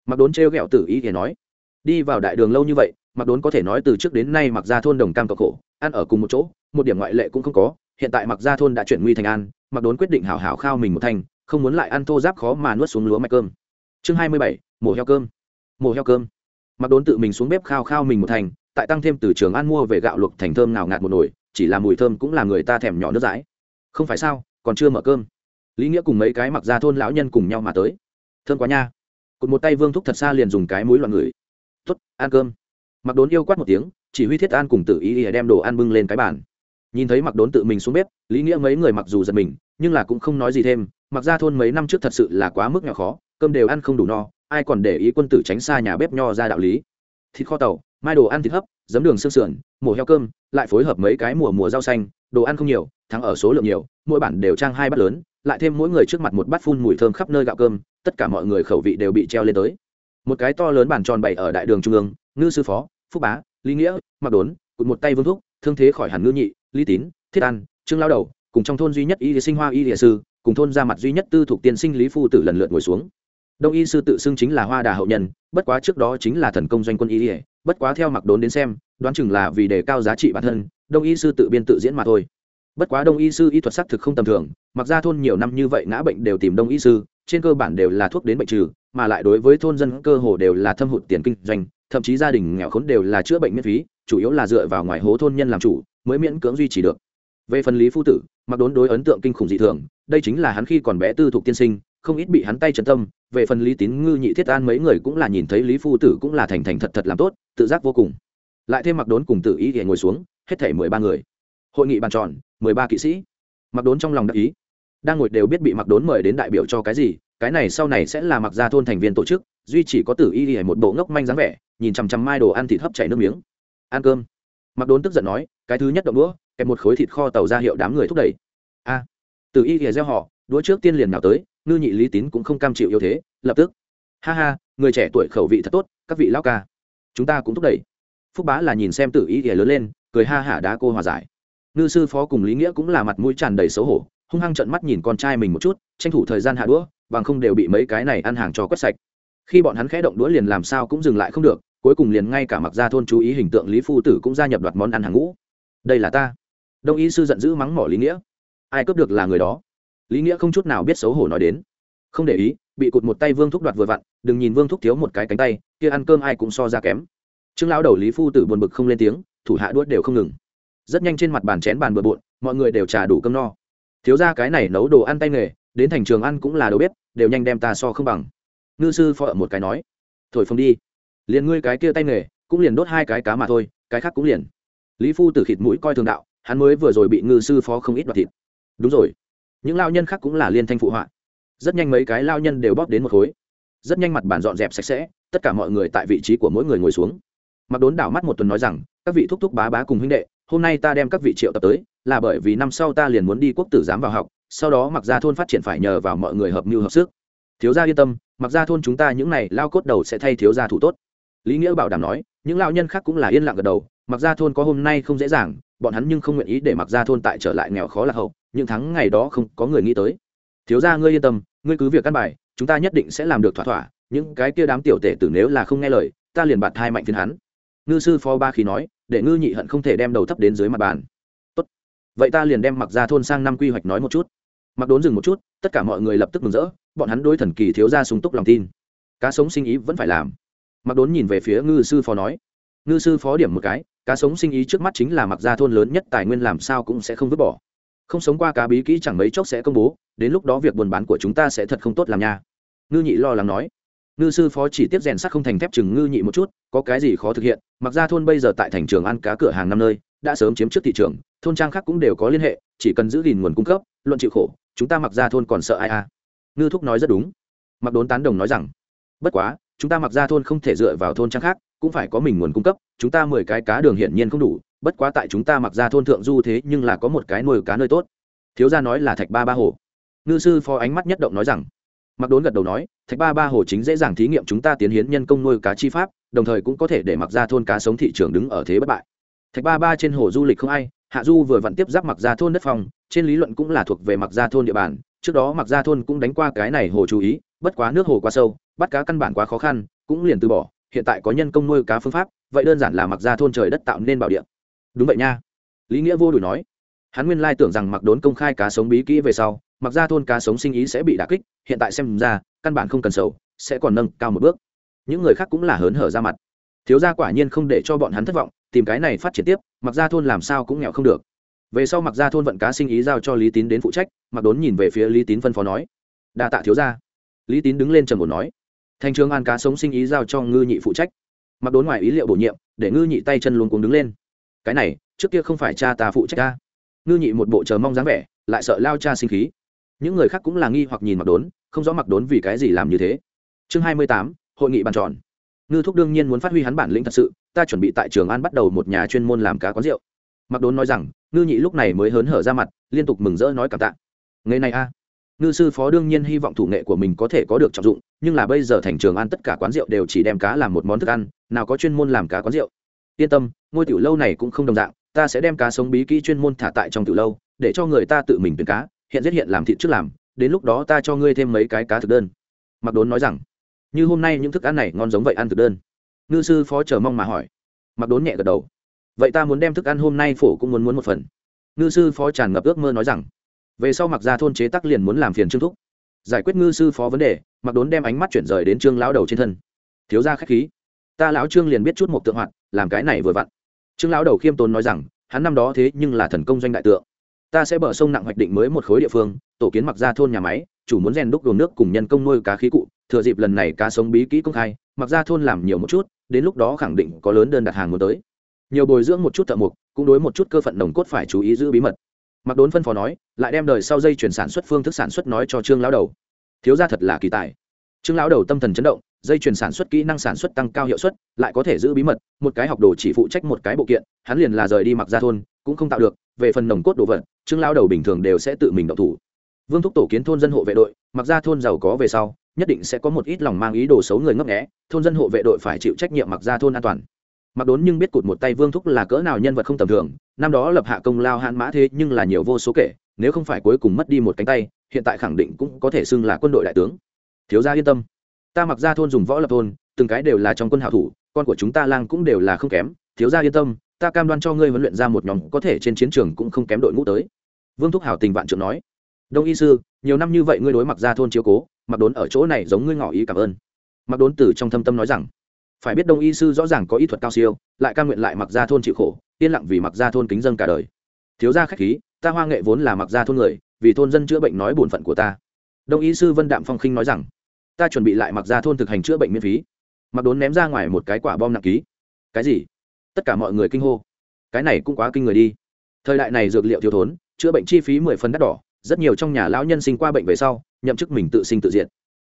Mặc đốn trêu ghẹo tử ý thì nói, đi vào đại đường lâu như vậy mặc đốn có thể nói từ trước đến nay mặc ra thôn đồng cam cộng khổ, ăn ở cùng một chỗ, một điểm ngoại lệ cũng không có, hiện tại mặc ra thôn đã chuyển nguy thành an mặc đốn quyết định hảo hảo khao mình một thành, không muốn lại ăn thô giáp khó mà nuốt xuống lúa mạch cơm. Chương hai mươi bảy, mổ heo cơm. Mổ heo cơm. Mặc đốn tự mình xuống bếp khao khao mình một thành, tại tăng thêm từ trường ăn mua về gạo luộc thành thơm nào ngạt một nồi, chỉ là mùi thơm cũng là người ta thèm nhỏ nước dãi. Không phải sao, còn chưa mở cơm lý nghĩa cùng mấy cái mặc ra thôn lão nhân cùng nhau mà tới. Thương quá nha. Cụt một tay vương thúc thật xa liền dùng cái mũi loạn người tuất ăn cơm. Mặc đốn yêu quát một tiếng, chỉ huy thiết an cùng tự ý ỉa đem đồ ăn bưng lên cái bàn. Nhìn thấy mặc đốn tự mình xuống bếp, lý nghĩa mấy người mặc dù giật mình, nhưng là cũng không nói gì thêm. Mặc ra thôn mấy năm trước thật sự là quá mức nhỏ khó, cơm đều ăn không đủ no, ai còn để ý quân tử tránh xa nhà bếp nho ra đạo lý. Thịt kho tàu, mai đồ ăn thịt hấp, giấm đường xương sườn, mổ heo cơm, lại phối hợp mấy cái mùa mùa rau xanh, đồ ăn không nhiều, thắng ở số lượng nhiều, mỗi bản đều trang hai bát lớn lại thêm mỗi người trước mặt một bát phun mùi thơm khắp nơi gạo cơm, tất cả mọi người khẩu vị đều bị treo lên tới. Một cái to lớn bàn tròn bày ở đại đường trung ương, ngư sư phó, phúc bá, lý nghĩa, mặc đốn, cụt một tay vương thúc, thương thế khỏi hẳn ngư nhị, lý tín, thiết an, trương lao đầu, cùng trong thôn duy nhất y sinh hoa y địa sư, cùng thôn ra mặt duy nhất tư thuộc tiên sinh lý phu tử lần lượt ngồi xuống. Đông y sư tự xưng chính là hoa đà hậu nhân, bất quá trước đó chính là thần công doanh quân y ỉa bất quá theo mặc đốn đến xem, đoán chừng là vì đề cao giá trị bản thân, đông y sư tự biên tự diễn mà thôi bất quá đông y sư y thuật xác thực không tầm thường, mặc ra thôn nhiều năm như vậy ngã bệnh đều tìm đông y sư, trên cơ bản đều là thuốc đến bệnh trừ, mà lại đối với thôn dân cơ hồ đều là thâm hụt tiền kinh doanh, thậm chí gia đình nghèo khốn đều là chữa bệnh miễn phí, chủ yếu là dựa vào ngoài hố thôn nhân làm chủ, mới miễn cưỡng duy trì được. Về phần lý phu tử, mặc đốn đối ấn tượng kinh khủng dị thường, đây chính là hắn khi còn bé tư thuộc tiên sinh, không ít bị hắn tay trấn tâm, về phần lý tín ngư nhị thiết an mấy người cũng là nhìn thấy lý phu tử cũng là thành thành thật thật làm tốt, tự giác vô cùng. Lại thêm mặc đốn cùng tự ý thì ngồi xuống, hết thể mười ba người hội nghị bàn tròn, mười ba kỵ sĩ. Mặc đốn trong lòng đắc ý. Đang ngồi đều biết bị mặc đốn mời đến đại biểu cho cái gì, cái này sau này sẽ là mặc gia thôn thành viên tổ chức, duy chỉ có tử y y một bộ ngốc manh dáng vẻ, nhìn chằm chằm mai đồ ăn thịt hấp chảy nước miếng. Ăn cơm. Mặc đốn tức giận nói, cái thứ nhất động đũa, kẹp một khối thịt kho tàu ra hiệu đám người thúc đẩy. A. Tử y y gieo họ, đũa trước tiên liền nào tới, ngư nhị lý tín cũng không cam chịu yếu thế, lập tức, ha ha, người trẻ tuổi khẩu vị thật tốt, các vị lão ca, chúng ta cũng thúc đẩy. Phúc bá là nhìn xem tử y y lớn lên, cười ha hả đá cô hòa giải ngư sư phó cùng lý nghĩa cũng là mặt mũi tràn đầy xấu hổ, hung hăng trợn mắt nhìn con trai mình một chút, tranh thủ thời gian hạ đũa, bằng không đều bị mấy cái này ăn hàng cho quét sạch. Khi bọn hắn khẽ động đũa liền làm sao cũng dừng lại không được, cuối cùng liền ngay cả mặc gia thôn chú ý hình tượng lý phu tử cũng gia nhập đoạt món ăn hàng ngũ. Đây là ta. Đông y sư giận dữ mắng mỏ lý nghĩa. Ai cướp được là người đó. Lý nghĩa không chút nào biết xấu hổ nói đến. Không để ý, bị cụt một tay vương thúc đoạt vừa vặn, đừng nhìn vương thúc thiếu một cái cánh tay, kia ăn cơm ai cũng so ra kém. Trương lão đầu lý phu tử buồn bực không lên tiếng, thủ hạ đuốt đều không ngừng rất nhanh trên mặt bàn chén bàn bừa bộn, mọi người đều trà đủ cơm no. Thiếu ra cái này nấu đồ ăn tay nghề, đến thành trường ăn cũng là đầu bếp, đều nhanh đem ta so không bằng. Ngư sư phó ở một cái nói. Thổi phồng đi. Liền ngươi cái kia tay nghề, cũng liền đốt hai cái cá mà thôi, cái khác cũng liền. Lý phu tử khịt mũi coi thường đạo, hắn mới vừa rồi bị ngư sư phó không ít đoạt thịt. Đúng rồi. Những lao nhân khác cũng là liên thanh phụ họa. Rất nhanh mấy cái lao nhân đều bóp đến một khối. Rất nhanh mặt bàn dọn dẹp sạch sẽ, tất cả mọi người tại vị trí của mỗi người ngồi xuống. Mặc đốn đảo mắt một tuần nói rằng, các vị thúc thúc bá bá cùng huynh đệ hôm nay ta đem các vị triệu tập tới, là bởi vì năm sau ta liền muốn đi quốc tử giám vào học, sau đó mặc ra thôn phát triển phải nhờ vào mọi người hợp mưu hợp sức. Thiếu gia yên tâm mặc ra thôn chúng ta những này lao cốt đầu sẽ thay thiếu gia thủ tốt. Lý nghĩa bảo đảm nói, những lao nhân khác cũng là yên lặng gật đầu mặc ra thôn có hôm nay không dễ dàng, bọn hắn nhưng không nguyện ý để mặc ra thôn tại trở lại nghèo khó lạc hậu, những tháng ngày đó không có người nghĩ tới. Thiếu gia ngươi yên tâm, ngươi cứ việc căn bài, chúng ta nhất định sẽ làm được thỏa thỏa, những cái kia đám tiểu tể tử nếu là không nghe lời, ta liền bạt hai mạnh phiến hắn. Ngư sư phó ba khí nói để ngư nhị hận không thể đem đầu thấp đến dưới mặt bàn. Tốt. vậy ta liền đem mặc ra thôn sang năm quy hoạch nói một chút. Mặc đốn dừng một chút, tất cả mọi người lập tức mừng rỡ, bọn hắn đối thần kỳ thiếu ra súng túc lòng tin. Cá sống sinh ý vẫn phải làm. Mặc đốn nhìn về phía ngư sư phó nói. Ngư sư phó điểm một cái, cá sống sinh ý trước mắt chính là mặc ra thôn lớn nhất tài nguyên làm sao cũng sẽ không vứt bỏ. Không sống qua cá bí kỹ chẳng mấy chốc sẽ công bố, đến lúc đó việc buôn bán của chúng ta sẽ thật không tốt làm nha. Ngư nhị lo lắng nói ngư sư phó chỉ tiếp rèn sắt không thành thép chừng ngư nhị một chút, có cái gì khó thực hiện, mặc ra thôn bây giờ tại thành trường ăn cá cửa hàng năm nơi, đã sớm chiếm trước thị trường, thôn trang khác cũng đều có liên hệ, chỉ cần giữ gìn nguồn cung cấp, luận chịu khổ, chúng ta mặc ra thôn còn sợ ai à? Ngư thúc nói rất đúng. Mặc đốn tán đồng nói rằng, bất quá, chúng ta mặc ra thôn không thể dựa vào thôn trang khác, cũng phải có mình nguồn cung cấp, chúng ta mười cái cá đường hiển nhiên không đủ, bất quá tại chúng ta mặc ra thôn thượng du thế nhưng là có một cái nuôi cá nơi tốt. Thiếu gia nói là thạch ba ba hồ. Ngư sư phó ánh mắt nhất động nói rằng mặc đốn gật đầu nói, thạch ba ba hồ chính dễ dàng thí nghiệm chúng ta tiến hiến nhân công nuôi cá chi pháp, đồng thời cũng có thể để mặc ra thôn cá sống thị trường đứng ở thế bất bại. Thạch ba ba trên hồ du lịch không ai, hạ du vừa vặn tiếp giáp mặc ra thôn đất phòng trên lý luận cũng là thuộc về mặc ra thôn địa bàn, trước đó mặc ra thôn cũng đánh qua cái này hồ chú ý, bất quá nước hồ quá sâu, bắt cá căn bản quá khó khăn, cũng liền từ bỏ, hiện tại có nhân công nuôi cá phương pháp, vậy đơn giản là mặc ra thôn trời đất tạo nên bảo địa. Đúng vậy nha. Lý nghĩa vô đùi nói, hắn nguyên lai tưởng rằng mặc đốn công khai cá sống bí kỹ về sau mặc ra thôn cá sống sinh ý sẽ bị đả kích hiện tại xem ra, căn bản không cần sầu, sẽ còn nâng cao một bước. Những người khác cũng là hớn hở ra mặt. Thiếu gia quả nhiên không để cho bọn hắn thất vọng, tìm cái này phát triển tiếp mặc ra thôn làm sao cũng nghèo không được. Về sau mặc ra thôn vận cá sinh ý giao cho lý tín đến phụ trách mặc đốn nhìn về phía lý tín phân phó nói. Đa tạ thiếu gia. Lý tín đứng lên trầm một nói. Thành trường an cá sống sinh ý giao cho ngư nhị phụ trách. Mặc đốn ngoài ý liệu bổ nhiệm, để ngư nhị tay chân luôn cuống đứng lên. Cái này, trước kia không phải cha ta phụ trách ta. Ngư nhị một bộ chờ mong dáng vẻ, lại sợ lao cha sinh khí. Những người khác cũng là nghi hoặc nhìn mặc đốn không rõ mặc đốn vì cái gì làm như thế. Chương hai mươi tám, hội nghị bàn tròn. Ngư thúc đương nhiên muốn phát huy hắn bản lĩnh thật sự, ta chuẩn bị tại trường an bắt đầu một nhà chuyên môn làm cá quán rượu. Mặc đốn nói rằng, ngư nhị lúc này mới hớn hở ra mặt, liên tục mừng rỡ nói cảm tạ. Ngày này a, ngư sư phó đương nhiên hy vọng thủ nghệ của mình có thể có được trọng dụng, nhưng là bây giờ thành trường an tất cả quán rượu đều chỉ đem cá làm một món thức ăn, nào có chuyên môn làm cá quán rượu. Yên tâm, ngôi tiểu lâu này cũng không đồng dạng, ta sẽ đem cá sống bí kỹ chuyên môn thả tại trong tiểu lâu, để cho người ta tự mình tuyển cá, hiện giết hiện làm thịt trước làm đến lúc đó ta cho ngươi thêm mấy cái cá thực đơn. Mặc đốn nói rằng, như hôm nay những thức ăn này ngon giống vậy ăn thực đơn. Ngư sư phó chờ mong mà hỏi. Mặc đốn nhẹ gật đầu. Vậy ta muốn đem thức ăn hôm nay phổ cũng muốn muốn một phần. Ngư sư phó tràn ngập ước mơ nói rằng, về sau mặc ra thôn chế tắc liền muốn làm phiền trương thúc. Giải quyết ngư sư phó vấn đề, mặc đốn đem ánh mắt chuyển rời đến trương lão đầu trên thân. Thiếu ra k h á c h khí. Ta lão trương liền biết chút một tượng hoạt, làm cái này vừa vặn. Trương lão đầu khiêm tốn nói rằng, hắn năm đó thế nhưng là thần công doanh đại tượng. Ta sẽ bờ sông nặng hoạch định mới một khối địa phương tổ kiến mặc ra thôn nhà máy, chủ muốn rèn đúc đồ nước cùng nhân công nuôi cá khí cụ, thừa dịp lần này cá sống bí kỹ công khai, mặc ra thôn làm nhiều một chút, đến lúc đó khẳng định có lớn đơn đặt hàng muốn tới. Nhiều bồi dưỡng một chút thợ mục cũng đối một chút cơ phận nồng cốt phải chú ý giữ bí mật. Mặc đốn phân phó nói, lại đem đời sau dây chuyển sản xuất phương thức sản xuất nói cho trương lão đầu. Thiếu ra thật là kỳ tài. Trương lão đầu tâm thần chấn động, dây chuyển sản xuất kỹ năng sản xuất tăng cao hiệu suất, lại có thể giữ bí mật, một cái học đồ chỉ phụ trách một cái bộ kiện, hắn liền là rời đi mặc ra thôn, cũng không tạo được, về phần nồng cốt đồ vật, trương lão đầu bình thường đều sẽ tự mình động thủ vương thúc tổ kiến thôn dân hộ vệ đội, mặc ra thôn giàu có về sau, nhất định sẽ có một ít lòng mang ý đồ xấu người ngấp nghẽ thôn dân hộ vệ đội phải chịu trách nhiệm mặc ra thôn an toàn. Mặc đốn nhưng biết cụt một tay vương thúc là cỡ nào nhân vật không tầm thường, năm đó lập hạ công lao hạn mã thế nhưng là nhiều vô số kể, nếu không phải cuối cùng mất đi một cánh tay, hiện tại khẳng định cũng có thể xưng là quân đội đại tướng. Thiếu gia yên tâm. Ta mặc ra thôn dùng võ lập thôn, từng cái đều là trong quân hảo thủ, con của chúng ta lang cũng đều là không kém. Thiếu gia yên tâm, ta cam đoan cho ngươi huấn luyện ra một nhóm có thể trên chiến trường cũng không kém đội ngũ tới. Vương thúc hảo tình vạn trưởng nói đông y sư, nhiều năm như vậy ngươi đối mặc ra thôn chiếu cố, mặc đốn ở chỗ này giống ngươi ngỏ ý cảm ơn. Mặc đốn từ trong thâm tâm nói rằng, phải biết đông y sư rõ ràng có ý thuật cao siêu, lại ca nguyện lại mặc ra thôn chịu khổ, yên lặng vì mặc ra thôn kính dân cả đời. Thiếu gia khách khí, ta hoa nghệ vốn là mặc ra thôn người, vì thôn dân chữa bệnh nói bổn phận của ta. Đông y sư vân đạm phong khinh nói rằng, ta chuẩn bị lại mặc ra thôn thực hành chữa bệnh miễn phí. Mặc đốn ném ra ngoài một cái quả bom nặng ký. Cái gì? Tất cả mọi người kinh hô. Cái này cũng quá kinh người đi. Thời đại này dược liệu thiếu thốn, chữa bệnh chi phí mười phần đắt đỏ rất nhiều trong nhà lão nhân sinh qua bệnh về sau, nhậm chức mình tự sinh tự diện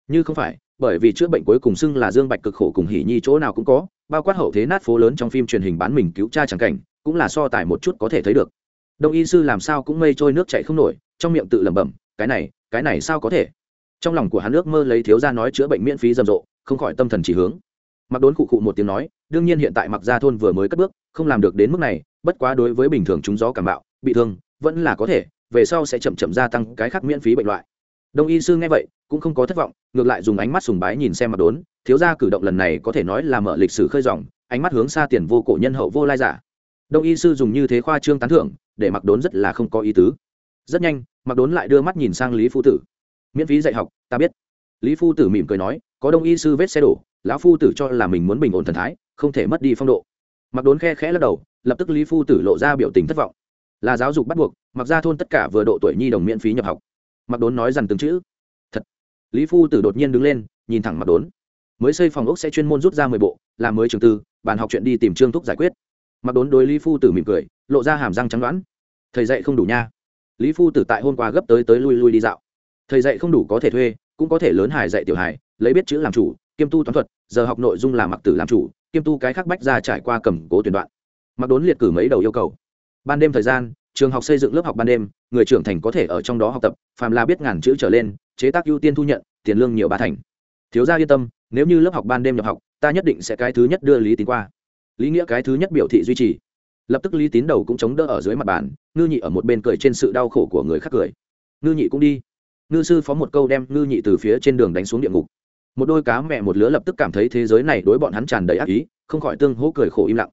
như không phải, bởi vì chữa bệnh cuối cùng xưng là dương bạch cực khổ cùng hỉ nhi chỗ nào cũng có, bao quát hậu thế nát phố lớn trong phim truyền hình bán mình cứu cha chẳng cảnh, cũng là so tài một chút có thể thấy được. Đông y sư làm sao cũng mây trôi nước chạy không nổi, trong miệng tự lẩm bẩm, cái này cái này sao có thể? Trong lòng của hắn ước mơ lấy thiếu gia nói chữa bệnh miễn phí rầm rộ, không khỏi tâm thần chỉ hướng. Mặc đốn cụ cụ một tiếng nói, đương nhiên hiện tại mặc gia thôn vừa mới cất bước, không làm được đến mức này, bất quá đối với bình thường chúng gió cảm bạo, bị thương, vẫn là có thể về sau sẽ chậm chậm gia tăng cái khác miễn phí bệnh loại. Đông y sư nghe vậy, cũng không có thất vọng, ngược lại dùng ánh mắt sùng bái nhìn xem mặc đốn, thiếu gia cử động lần này có thể nói là mở lịch sử khơi dòng, ánh mắt hướng xa tiền vô cổ nhân hậu vô lai giả. Đông y sư dùng như thế khoa trương tán thưởng, để mặc đốn rất là không có ý tứ. Rất nhanh, mặc đốn lại đưa mắt nhìn sang lý phu tử. Miễn phí dạy học, ta biết. Lý phu tử mỉm cười nói, có đông y sư vết xe đổ, lão phu tử cho là mình muốn bình ổn thần thái, không thể mất đi phong độ. Mặc đốn khe khẽ lắc đầu, lập tức lý phu tử lộ ra biểu tình thất vọng là giáo dục bắt buộc, mặc ra thôn tất cả vừa độ tuổi nhi đồng miễn phí nhập học. Mặc đốn nói rằng từng chữ. Thật. Lý phu tử đột nhiên đứng lên, nhìn thẳng mặc đốn. Mới xây phòng ốc sẽ chuyên môn rút ra mười bộ, làm mới trường tư, bàn học chuyện đi tìm trương thúc giải quyết. Mặc đốn đối lý phu tử mỉm cười, lộ ra hàm răng trắng đoán. Thầy dạy không đủ nha. Lý phu tử tại hôm qua gấp tới tới lui lui đi dạo. Thầy dạy không đủ có thể thuê, cũng có thể lớn hải dạy tiểu hải lấy biết chữ làm chủ, kiêm tu toán thuật, giờ học nội dung là mặc tử làm chủ, kiêm tu cái khác bách ra trải qua cầm cố tuyển đoạn. Mặc đốn liệt cử mấy đầu yêu cầu ban đêm thời gian, trường học xây dựng lớp học ban đêm, người trưởng thành có thể ở trong đó học tập, phàm là biết ngàn chữ trở lên, chế tác ưu tiên thu nhận, tiền lương nhiều ba thành. Thiếu gia yên tâm, nếu như lớp học ban đêm nhập học, ta nhất định sẽ cái thứ nhất đưa lý tín qua. Lý nghĩa cái thứ nhất biểu thị duy trì. Lập tức lý tín đầu cũng chống đỡ ở dưới mặt bàn, ngư nhị ở một bên cười trên sự đau khổ của người khác cười. Ngư nhị cũng đi. Ngư sư phó một câu đem ngư nhị từ phía trên đường đánh xuống địa ngục. Một đôi cá mẹ một lứa lập tức cảm thấy thế giới này đối bọn hắn tràn đầy ác ý, không khỏi tương hỗ cười khổ im lặng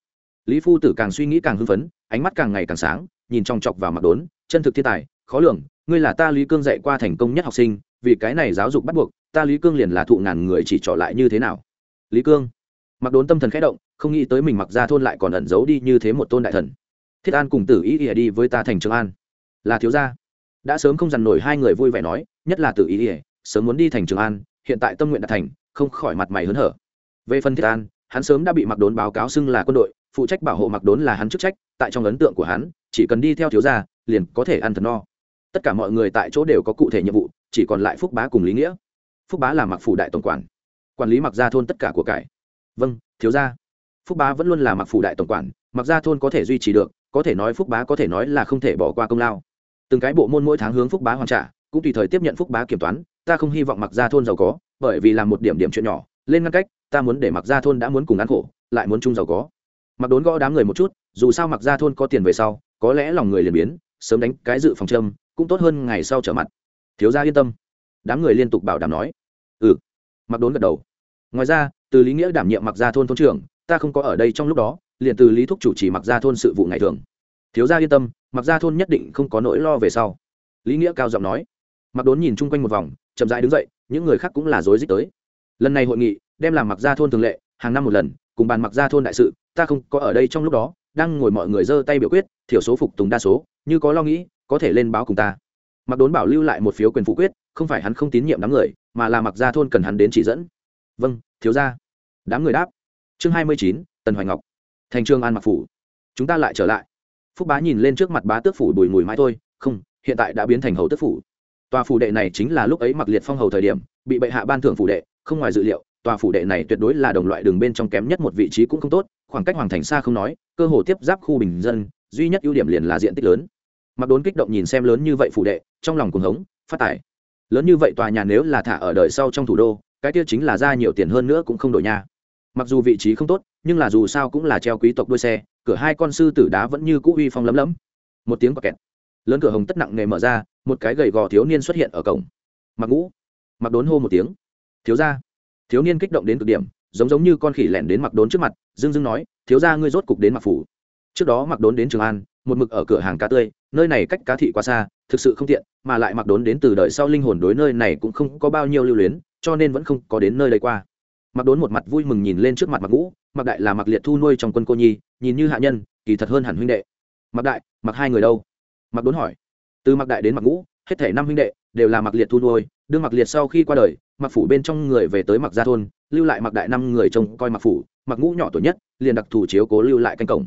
lý phu tử càng suy nghĩ càng hưng phấn, ánh mắt càng ngày càng sáng, nhìn trong chọc vào mặt đốn, chân thực thiên tài, khó lường, ngươi là ta lý cương dạy qua thành công nhất học sinh, vì cái này giáo dục bắt buộc, ta lý cương liền là thụ ngàn người chỉ trỏ lại như thế nào? Lý cương. Mặc đốn tâm thần khẽ động, không nghĩ tới mình mặc ra thôn lại còn ẩn giấu đi như thế một tôn đại thần. Thiết an cùng tử ý ỉa đi với ta thành trường an. Là thiếu gia. Đã sớm không dằn nổi hai người vui vẻ nói, nhất là tử ý ỉa sớm muốn đi thành trường an, hiện tại tâm nguyện đã thành, không khỏi mặt mày hớn hở. Về phần thiết an, hắn sớm đã bị mặc đốn báo cáo xưng là quân đội phụ trách bảo hộ mặc đốn là hắn chức trách, tại trong ấn tượng của hắn, chỉ cần đi theo thiếu gia, liền có thể ăn thật no. Tất cả mọi người tại chỗ đều có cụ thể nhiệm vụ, chỉ còn lại phúc bá cùng lý nghĩa. Phúc bá là mặc phủ đại tổng quản quản lý mặc gia thôn tất cả của cải. Vâng thiếu gia. Phúc bá vẫn luôn là mặc phủ đại tổng quản, mặc gia thôn có thể duy trì được, có thể nói phúc bá có thể nói là không thể bỏ qua công lao. Từng cái bộ môn mỗi tháng hướng phúc bá hoàn trả, cũng tùy thời tiếp nhận phúc bá kiểm toán, ta không hy vọng mặc gia thôn giàu có, bởi vì làm một điểm điểm chuyện nhỏ, lên ngăn cách, ta muốn để mặc gia thôn đã muốn cùng ăn khổ, lại muốn chung giàu có mặc đốn gõ đám người một chút, dù sao mặc gia thôn có tiền về sau, có lẽ lòng người liền biến, sớm đánh cái dự phòng châm, cũng tốt hơn ngày sau trở mặt. Thiếu gia yên tâm. Đám người liên tục bảo đảm nói. Ừ. Mặc đốn gật đầu. Ngoài ra, từ lý nghĩa đảm nhiệm mặc gia thôn thôn trưởng, ta không có ở đây trong lúc đó, liền từ lý thúc chủ trì mặc gia thôn sự vụ ngày thường. Thiếu gia yên tâm, mặc gia thôn nhất định không có nỗi lo về sau. Lý nghĩa cao giọng nói. Mặc đốn nhìn chung quanh một vòng, chậm rãi đứng dậy, những người khác cũng là rối rít tới. Lần này hội nghị, đem làm mặc gia thôn thường lệ, hàng năm một lần cùng bàn mặc gia thôn đại sự, ta không có ở đây trong lúc đó, đang ngồi mọi người giơ tay biểu quyết, thiểu số phục tùng đa số, như có lo nghĩ, có thể lên báo cùng ta. Mặc đốn bảo lưu lại một phiếu quyền phủ quyết, không phải hắn không tín nhiệm đám người, mà là mặc gia thôn cần hắn đến chỉ dẫn. Vâng thiếu gia. Đám người đáp. Chương hai mươi chín, tần hoài ngọc. Thành trương an mặc phủ. Chúng ta lại trở lại. Phúc bá nhìn lên trước mặt bá tước phủ bùi mùi mãi thôi, không, hiện tại đã biến thành hầu tước phủ. Tòa phủ đệ này chính là lúc ấy mặc liệt phong hầu thời điểm, bị bệ hạ ban thưởng phủ đệ, không ngoài dự liệu tòa phủ đệ này tuyệt đối là đồng loại đường bên trong kém nhất một vị trí cũng không tốt, khoảng cách hoàng thành xa không nói, cơ hồ tiếp giáp khu bình dân, duy nhất ưu điểm liền là diện tích lớn. Mặc đốn kích động nhìn xem lớn như vậy phủ đệ, trong lòng cuồng hống, phát tải. lớn như vậy tòa nhà nếu là thả ở đời sau trong thủ đô, cái tiêu chính là ra nhiều tiền hơn nữa cũng không đổi nha. Mặc dù vị trí không tốt, nhưng là dù sao cũng là treo quý tộc đuôi xe, cửa hai con sư tử đá vẫn như cũ uy phong lấm lấm. Một tiếng kẹt. Lớn cửa hồng tất nặng nề mở ra, một cái gầy gò thiếu niên xuất hiện ở cổng. Mặc ngũ. Mặc đốn hô một tiếng. Thiếu ra thiếu niên kích động đến cực điểm, giống giống như con khỉ lẻn đến mặc đốn trước mặt dưng dưng nói, thiếu ra ngươi rốt cục đến mặc phủ. Trước đó mặc đốn đến trường an, một mực ở cửa hàng cá tươi, nơi này cách cá thị quá xa, thực sự không tiện, mà lại mặc đốn đến từ đời sau linh hồn đối nơi này cũng không có bao nhiêu lưu luyến, cho nên vẫn không có đến nơi đây qua. Mặc đốn một mặt vui mừng nhìn lên trước mặt mặc ngũ mặc đại là mặc liệt thu nuôi trong quân cô nhi, nhìn như hạ nhân, kỳ thật hơn hẳn huynh đệ. Mặc đại mặc hai người đâu? Mặc đốn hỏi. Từ mặc đại đến mặc ngũ, hết thể năm huynh đệ đều là mặc liệt thu nuôi, đương mặc liệt sau khi qua đời mặc phủ bên trong người về tới mặc gia thôn, lưu lại mặc đại năm người trông coi mặc phủ, mặc ngũ nhỏ tuổi nhất, liền đặc thù chiếu cố lưu lại canh cổng.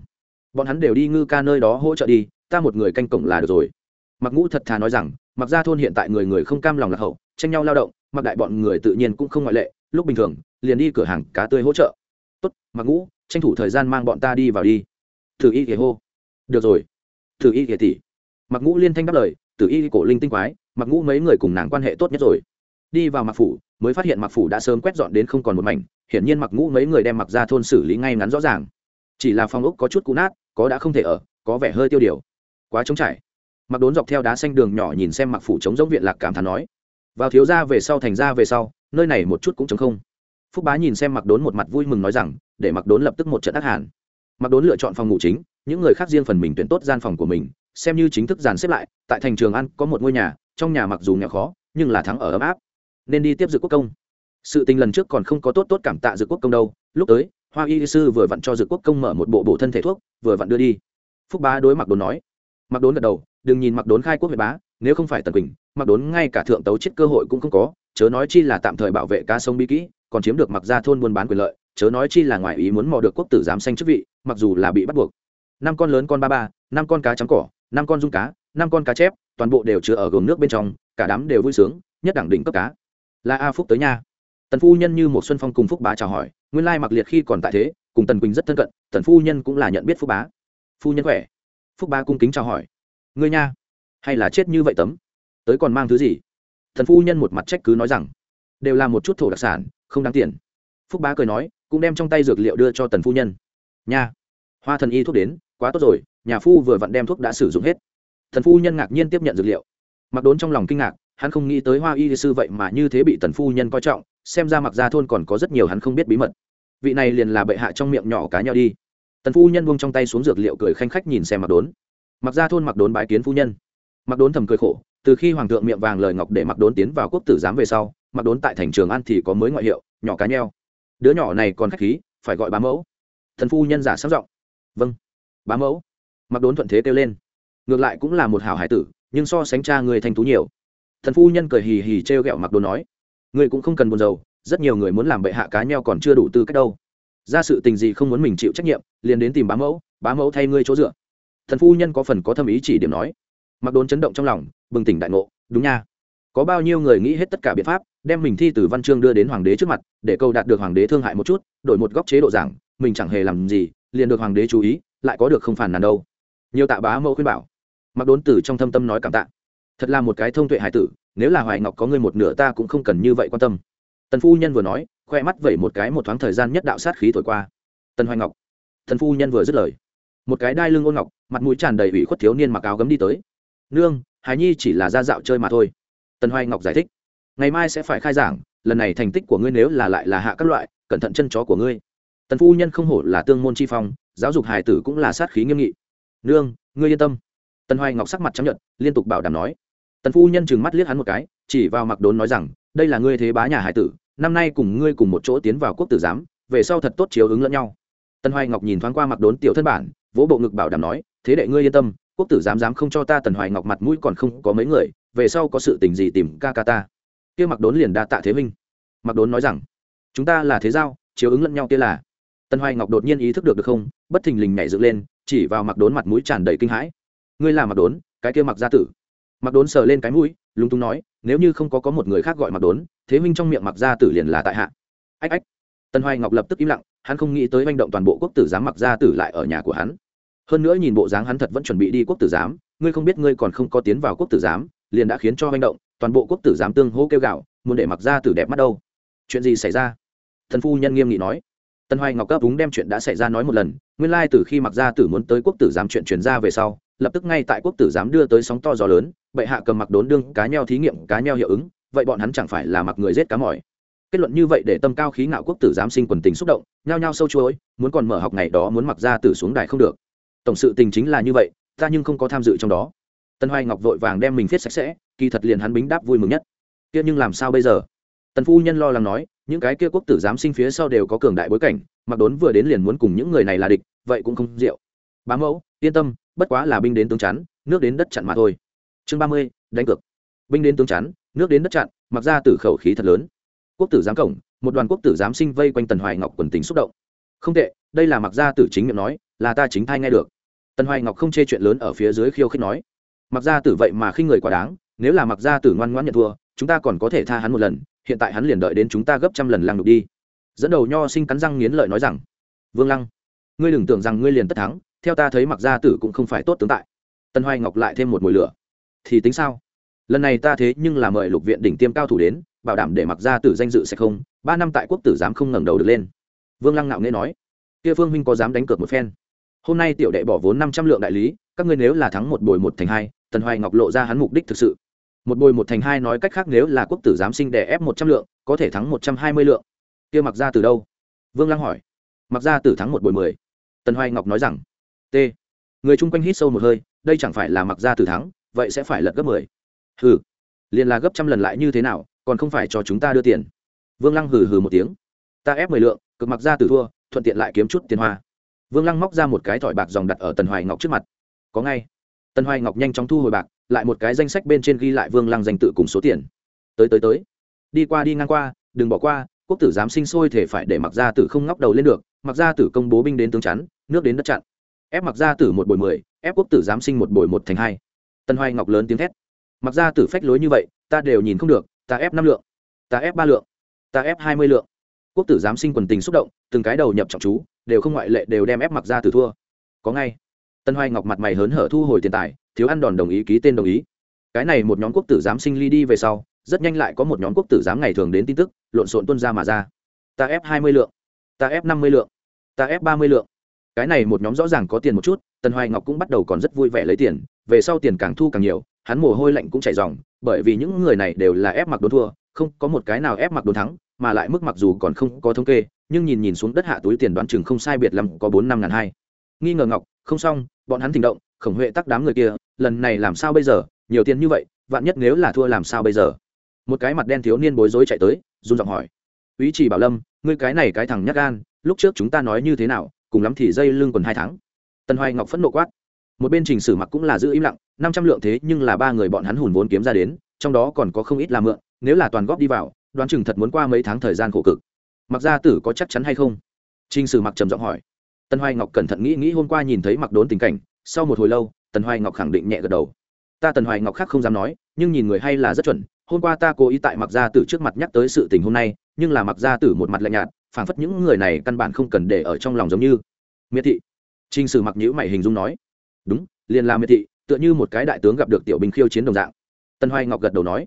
Bọn hắn đều đi ngư ca nơi đó hỗ trợ đi, ta một người canh cổng là được rồi. Mặc ngũ thật thà nói rằng, mặc gia thôn hiện tại người người không cam lòng lạc hậu, tranh nhau lao động, mặc đại bọn người tự nhiên cũng không ngoại lệ, lúc bình thường, liền đi cửa hàng cá tươi hỗ trợ. Tốt, mặc ngũ, tranh thủ thời gian mang bọn ta đi vào đi. Thử y kể hô. Được rồi. Thử y kể tỉ. Mặc ngũ liên thanh đáp lời tử y cổ linh tinh quái, mặc ngũ mấy người cùng nàng quan hệ tốt nhất rồi đi vào mặc phủ, mới phát hiện mặc phủ đã sớm quét dọn đến không còn một mảnh, hiển nhiên mặc ngũ mấy người đem mặc ra thôn xử lý ngay ngắn rõ ràng. Chỉ là phòng ốc có chút cũ nát, có đã không thể ở, có vẻ hơi tiêu điều. Quá trống trải. Mặc đốn dọc theo đá xanh đường nhỏ nhìn xem mặc phủ trống giống viện lạc cảm thán nói, vào thiếu ra về sau thành ra về sau, nơi này một chút cũng chống không. Phúc bá nhìn xem mặc đốn một mặt vui mừng nói rằng, để mặc đốn lập tức một trận ác hàn. Mặc đốn lựa chọn phòng ngủ chính, những người khác riêng phần mình tuyển tốt gian phòng của mình, xem như chính thức dàn xếp lại, tại thành trường ăn có một ngôi nhà, trong nhà mặc dù nghèo khó, nhưng là thắng ở ấm áp nên đi tiếp dự quốc công. Sự tình lần trước còn không có tốt tốt cảm tạ dự quốc công đâu. Lúc tới, hoa y sư vừa vặn cho dự quốc công mở một bộ bộ thân thể thuốc, vừa vặn đưa đi. Phúc bá đối mặc đốn nói. Mặc đốn gật đầu, đừng nhìn mặc đốn khai quốc huệ bá, nếu không phải tần quỳnh mặc đốn ngay cả thượng tấu chết cơ hội cũng không có, chớ nói chi là tạm thời bảo vệ cá sông bí kỹ, còn chiếm được mặc ra thôn buôn bán quyền lợi, chớ nói chi là ngoài ý muốn mò được quốc tử giám xanh chức vị, mặc dù là bị bắt buộc. Năm con lớn con ba ba, năm con cá trắng cỏ, năm con dung cá, năm con cá chép, toàn bộ đều chứa ở gồm nước bên trong, cả đám đều vui sướng, nhất đẳng đỉnh cấp cá là a phúc tới nha. Tần phu nhân như một xuân phong cùng phúc bá chào hỏi, nguyên lai mặc liệt khi còn tại thế, cùng tần quỳnh rất thân cận, tần phu nhân cũng là nhận biết phúc bá. Phu nhân khỏe. Phúc bá cung kính chào hỏi. Ngươi nha, hay là chết như vậy tấm? Tới còn mang thứ gì? Thần phu nhân một mặt trách cứ nói rằng, đều là một chút thổ đặc sản, không đáng tiền. Phúc bá cười nói, cũng đem trong tay dược liệu đưa cho tần phu nhân. Nha, hoa thần y thuốc đến, quá tốt rồi, nhà phu vừa vặn đem thuốc đã sử dụng hết. Thần phu nhân ngạc nhiên tiếp nhận dược liệu. Mặc đốn trong lòng kinh ngạc hắn không nghĩ tới hoa y sư vậy mà như thế bị tần phu nhân coi trọng, xem ra mặc ra thôn còn có rất nhiều hắn không biết bí mật. Vị này liền là bệ hạ trong miệng nhỏ cá nhau đi. Tần phu nhân buông trong tay xuống dược liệu cười khanh khách nhìn xem mặc đốn. Mặc ra thôn mặc đốn bái kiến phu nhân. Mặc đốn thầm cười khổ, từ khi hoàng thượng miệng vàng lời ngọc để mặc đốn tiến vào quốc tử giám về sau mặc đốn tại thành trường an thì có mới ngoại hiệu, nhỏ cá nheo. Đứa nhỏ này còn khách khí, phải gọi bá mẫu. Thần phu nhân giả sáng giọng. Vâng bá mẫu. Mặc đốn thuận thế kêu lên. Ngược lại cũng là một hảo hải tử, nhưng so sánh cha người thanh tú nhiều thần phu nhân cười hì hì t r e o g ẹ o mặc đốn nói người cũng không cần buồn rầu, rất nhiều người muốn làm bệ hạ cá nheo còn chưa đủ tư cách đâu. Ra sự tình gì không muốn mình chịu trách nhiệm, liền đến tìm bá mẫu bá mẫu thay ngươi chỗ dựa. Thần phu nhân có phần có thâm ý chỉ điểm nói. Mặc đốn chấn động trong lòng, bừng tỉnh đại ngộ, đúng nha. Có bao nhiêu người nghĩ hết tất cả biện pháp, đem mình thi từ văn chương đưa đến hoàng đế trước mặt, để câu đạt được hoàng đế thương hại một chút, đổi một góc chế độ giảng, mình chẳng hề làm gì, liền được hoàng đế chú ý, lại có được không phản nàn đâu. Nhiều tạ bá mẫu khuyên bảo. Mặc đốn tử trong thâm tâm nói cảm tạ thật là một cái thông tuệ hải tử, nếu là hoài ngọc có ngươi một nửa ta cũng không cần như vậy quan tâm. Tần phu nhân vừa nói, khoe mắt vẩy một cái một thoáng thời gian nhất đạo sát khí thổi qua. Tần hoài ngọc, tần phu nhân vừa dứt lời, một cái đai lưng ôn ngọc, mặt mũi tràn đầy ủy khuất thiếu niên mặc áo gấm đi tới. Nương, hải nhi chỉ là ra dạo chơi mà thôi. Tần hoài ngọc giải thích, ngày mai sẽ phải khai giảng, lần này thành tích của ngươi nếu là lại là hạ các loại, cẩn thận chân chó của ngươi. Tần phu nhân không hổ là tương môn chi phong, giáo dục hài tử cũng là sát khí nghiêm nghị. Nương, ngươi yên tâm. Tần hoài ngọc sắc mặt chấp nhận liên tục bảo đảm nói tần phu nhân trừng mắt liếc hắn một cái, chỉ vào mặc đốn nói rằng, đây là ngươi thế bá nhà hải tử, năm nay cùng ngươi cùng một chỗ tiến vào quốc tử giám, về sau thật tốt chiếu ứng lẫn nhau. Tần hoài ngọc nhìn thoáng qua mặc đốn tiểu thân bản, vỗ bộ ngực bảo đảm nói, thế đệ ngươi yên tâm, quốc tử giám dám không cho ta tần hoài ngọc mặt mũi còn không có mấy người, về sau có sự tình gì tìm ca ca ta. Kia mặc đốn liền đa tạ thế minh mặc đốn nói rằng, chúng ta là thế giao, chiếu ứng lẫn nhau kia là. Tân hoài ngọc đột nhiên ý thức được được không, bất thình lình nhảy dựng lên, chỉ vào mặc đốn mặt mũi tràn đầy kinh hãi. Ngươi là mặc đốn, cái kia mặc gia tử mặc đốn sờ lên cái mũi, lúng túng nói, nếu như không có có một người khác gọi mặc đốn, thế minh trong miệng mặc gia tử liền là tại hạ. Ách ách. Tân hoài ngọc lập tức im lặng, hắn không nghĩ tới manh động toàn bộ quốc tử giám mặc gia tử lại ở nhà của hắn. Hơn nữa nhìn bộ dáng hắn thật vẫn chuẩn bị đi quốc tử giám, ngươi không biết ngươi còn không có tiến vào quốc tử giám, liền đã khiến cho manh động, toàn bộ quốc tử giám tương hô kêu gạo muốn để mặc gia tử đẹp mắt đâu. Chuyện gì xảy ra? Thần phu nhân nghiêm nghị nói. Tân hoài ngọc cấp đúng đem chuyện đã xảy ra nói một lần, nguyên lai từ khi mặc gia tử muốn tới quốc tử giám chuyện truyền ra về sau, lập tức ngay tại quốc tử giám đưa tới sóng to gió lớn bệ hạ cầm mặc đốn đương cá nheo thí nghiệm, cá nheo hiệu ứng, vậy bọn hắn chẳng phải là mặc người giết cá mỏi. Kết luận như vậy để tâm cao khí ngạo quốc tử giám sinh quần tình xúc động, nhao nhao sâu chuối muốn còn mở học ngày đó muốn mặc ra tử xuống đài không được. Tổng sự tình chính là như vậy, ta nhưng không có tham dự trong đó. Tân hoài ngọc vội vàng đem mình viết sạch sẽ, kỳ thật liền hắn bính đáp vui mừng nhất. Kia nhưng làm sao bây giờ? Tần phu nhân lo lắng nói, những cái kia quốc tử giám sinh phía sau đều có cường đại bối cảnh, mặc đốn vừa đến liền muốn cùng những người này là địch, vậy cũng không rượu. Bá mẫu, yên tâm, bất quá là binh đến tướng chắn, nước đến đất chặn mà thôi chương ba mươi, đánh cược. Binh đến tướng chắn, nước đến đất chặn, mặc ra từ khẩu khí thật lớn. Quốc tử giám cổng, một đoàn quốc tử giám sinh vây quanh tần hoài ngọc quần tính xúc động. Không tệ, đây là mặc gia tử chính miệng nói, là ta chính thai nghe được. Tần hoài ngọc không chê chuyện lớn ở phía dưới khiêu khích nói. Mặc gia tử vậy mà khi người quá đáng, nếu là mặc gia tử ngoan ngoãn nhận thua, chúng ta còn có thể tha hắn một lần, hiện tại hắn liền đợi đến chúng ta gấp trăm lần lăng đục đi. Dẫn đầu nho sinh cắn răng nghiến lợi nói rằng, vương lăng, ngươi đừng tưởng rằng ngươi liền tất thắng, theo ta thấy mặc gia tử cũng không phải tốt tướng tại. Tân hoài ngọc lại thêm một mùi lửa thì tính sao? Lần này ta thế nhưng là mời lục viện đỉnh tiêm cao thủ đến, bảo đảm để mặc gia tử danh dự sẽ không, ba năm tại quốc tử dám không ngẩng đầu được lên. Vương lăng ngạo nghễ nói, kia vương huynh có dám đánh cược một phen? Hôm nay tiểu đệ bỏ vốn năm trăm lượng đại lý, các ngươi nếu là thắng một bồi một thành hai, tần hoài ngọc lộ ra hắn mục đích thực sự. Một bồi một thành hai nói cách khác nếu là quốc tử giám sinh đẻ ép một trăm lượng, có thể thắng một trăm hai mươi lượng. Kia mặc ra từ đâu? Vương lăng hỏi. Mặc ra từ thắng một bồi mười. Tần hoài ngọc nói rằng, t, người chung quanh hít sâu một hơi, đây chẳng phải là mặc ra từ thắng vậy sẽ phải lật gấp mười. Hừ, liền là gấp trăm lần lại như thế nào, còn không phải cho chúng ta đưa tiền. Vương lăng hừ hừ một tiếng. Ta ép mười lượng, cực mặc ra từ thua, thuận tiện lại kiếm chút tiền hoa. Vương lăng móc ra một cái thỏi bạc dòng đặt ở tần hoài ngọc trước mặt. Có ngay. Tần hoài ngọc nhanh chóng thu hồi bạc, lại một cái danh sách bên trên ghi lại vương lăng danh tự cùng số tiền. Tới tới tới. Đi qua đi ngang qua, đừng bỏ qua, quốc tử dám sinh sôi thể phải để mặc gia tử không ngóc đầu lên được, mặc gia tử công bố binh đến tướng chắn, nước đến đất chặn. Ép mặc gia tử một bồi mười, ép quốc tử giám sinh một bồi một thành hai tân hoài ngọc lớn tiếng thét. Mặc gia tử phách lối như vậy, ta đều nhìn không được, ta ép năm lượng, ta ép ba lượng, ta ép hai mươi lượng. Quốc tử giám sinh quần tình xúc động, từng cái đầu nhập trọng chú, đều không ngoại lệ đều đem ép mặc gia tử thua. Có ngay. Tân hoài ngọc mặt mày hớn hở thu hồi tiền tài, thiếu ăn đòn đồng ý ký tên đồng ý. Cái này một nhóm quốc tử giám sinh ly đi về sau, rất nhanh lại có một nhóm quốc tử giám ngày thường đến tin tức, lộn xộn tuân ra mà ra. Ta ép hai mươi lượng, ta ép năm mươi lượng, ta ép ba mươi lượng. Cái này một nhóm rõ ràng có tiền một chút, Tân hoài ngọc cũng bắt đầu còn rất vui vẻ lấy tiền về sau tiền càng thu càng nhiều, hắn mồ hôi lạnh cũng chảy dòng bởi vì những người này đều là ép mặc đốn thua, không có một cái nào ép mặc đốn thắng, mà lại mức mặc dù còn không có thống kê, nhưng nhìn nhìn xuống đất hạ túi tiền đoán chừng không sai biệt lắm có bốn năm ngàn hai. Nghi ngờ ngọc, không xong, bọn hắn thình động, khổng huệ tắc đám người kia, lần này làm sao bây giờ, nhiều tiền như vậy, vạn nhất nếu là thua làm sao bây giờ? Một cái mặt đen thiếu niên bối rối chạy tới, run giọng hỏi. Ý chỉ bảo lâm, ngươi cái này cái thằng nhắc gan, lúc trước chúng ta nói như thế nào, cùng lắm thì dây lưng còn hai tháng. Tần hoài ngọc phẫn nộ quát một bên trình sử mặc cũng là giữ im lặng năm trăm lượng thế nhưng là ba người bọn hắn hùn vốn kiếm ra đến trong đó còn có không ít là mượn nếu là toàn góp đi vào đoán chừng thật muốn qua mấy tháng thời gian khổ cực. Mặc gia tử có chắc chắn hay không? Trình sử mặc trầm giọng hỏi. Tần hoài ngọc cẩn thận nghĩ nghĩ hôm qua nhìn thấy mặc đốn tình cảnh sau một hồi lâu tần hoài ngọc khẳng định nhẹ gật đầu. Ta tần hoài ngọc khác không dám nói nhưng nhìn người hay là rất chuẩn hôm qua ta cố ý tại mặc gia tử trước mặt nhắc tới sự tình hôm nay nhưng là mặc gia tử một mặt lạnh nhạt phảng phất những người này căn bản không cần để ở trong lòng giống như. Miệt thị. Trình Sử Mặc nhữ mày hình dung nói, "Đúng, liền là miệt thị, tựa như một cái đại tướng gặp được tiểu binh khiêu chiến đồng dạng." Tân Hoài Ngọc gật đầu nói,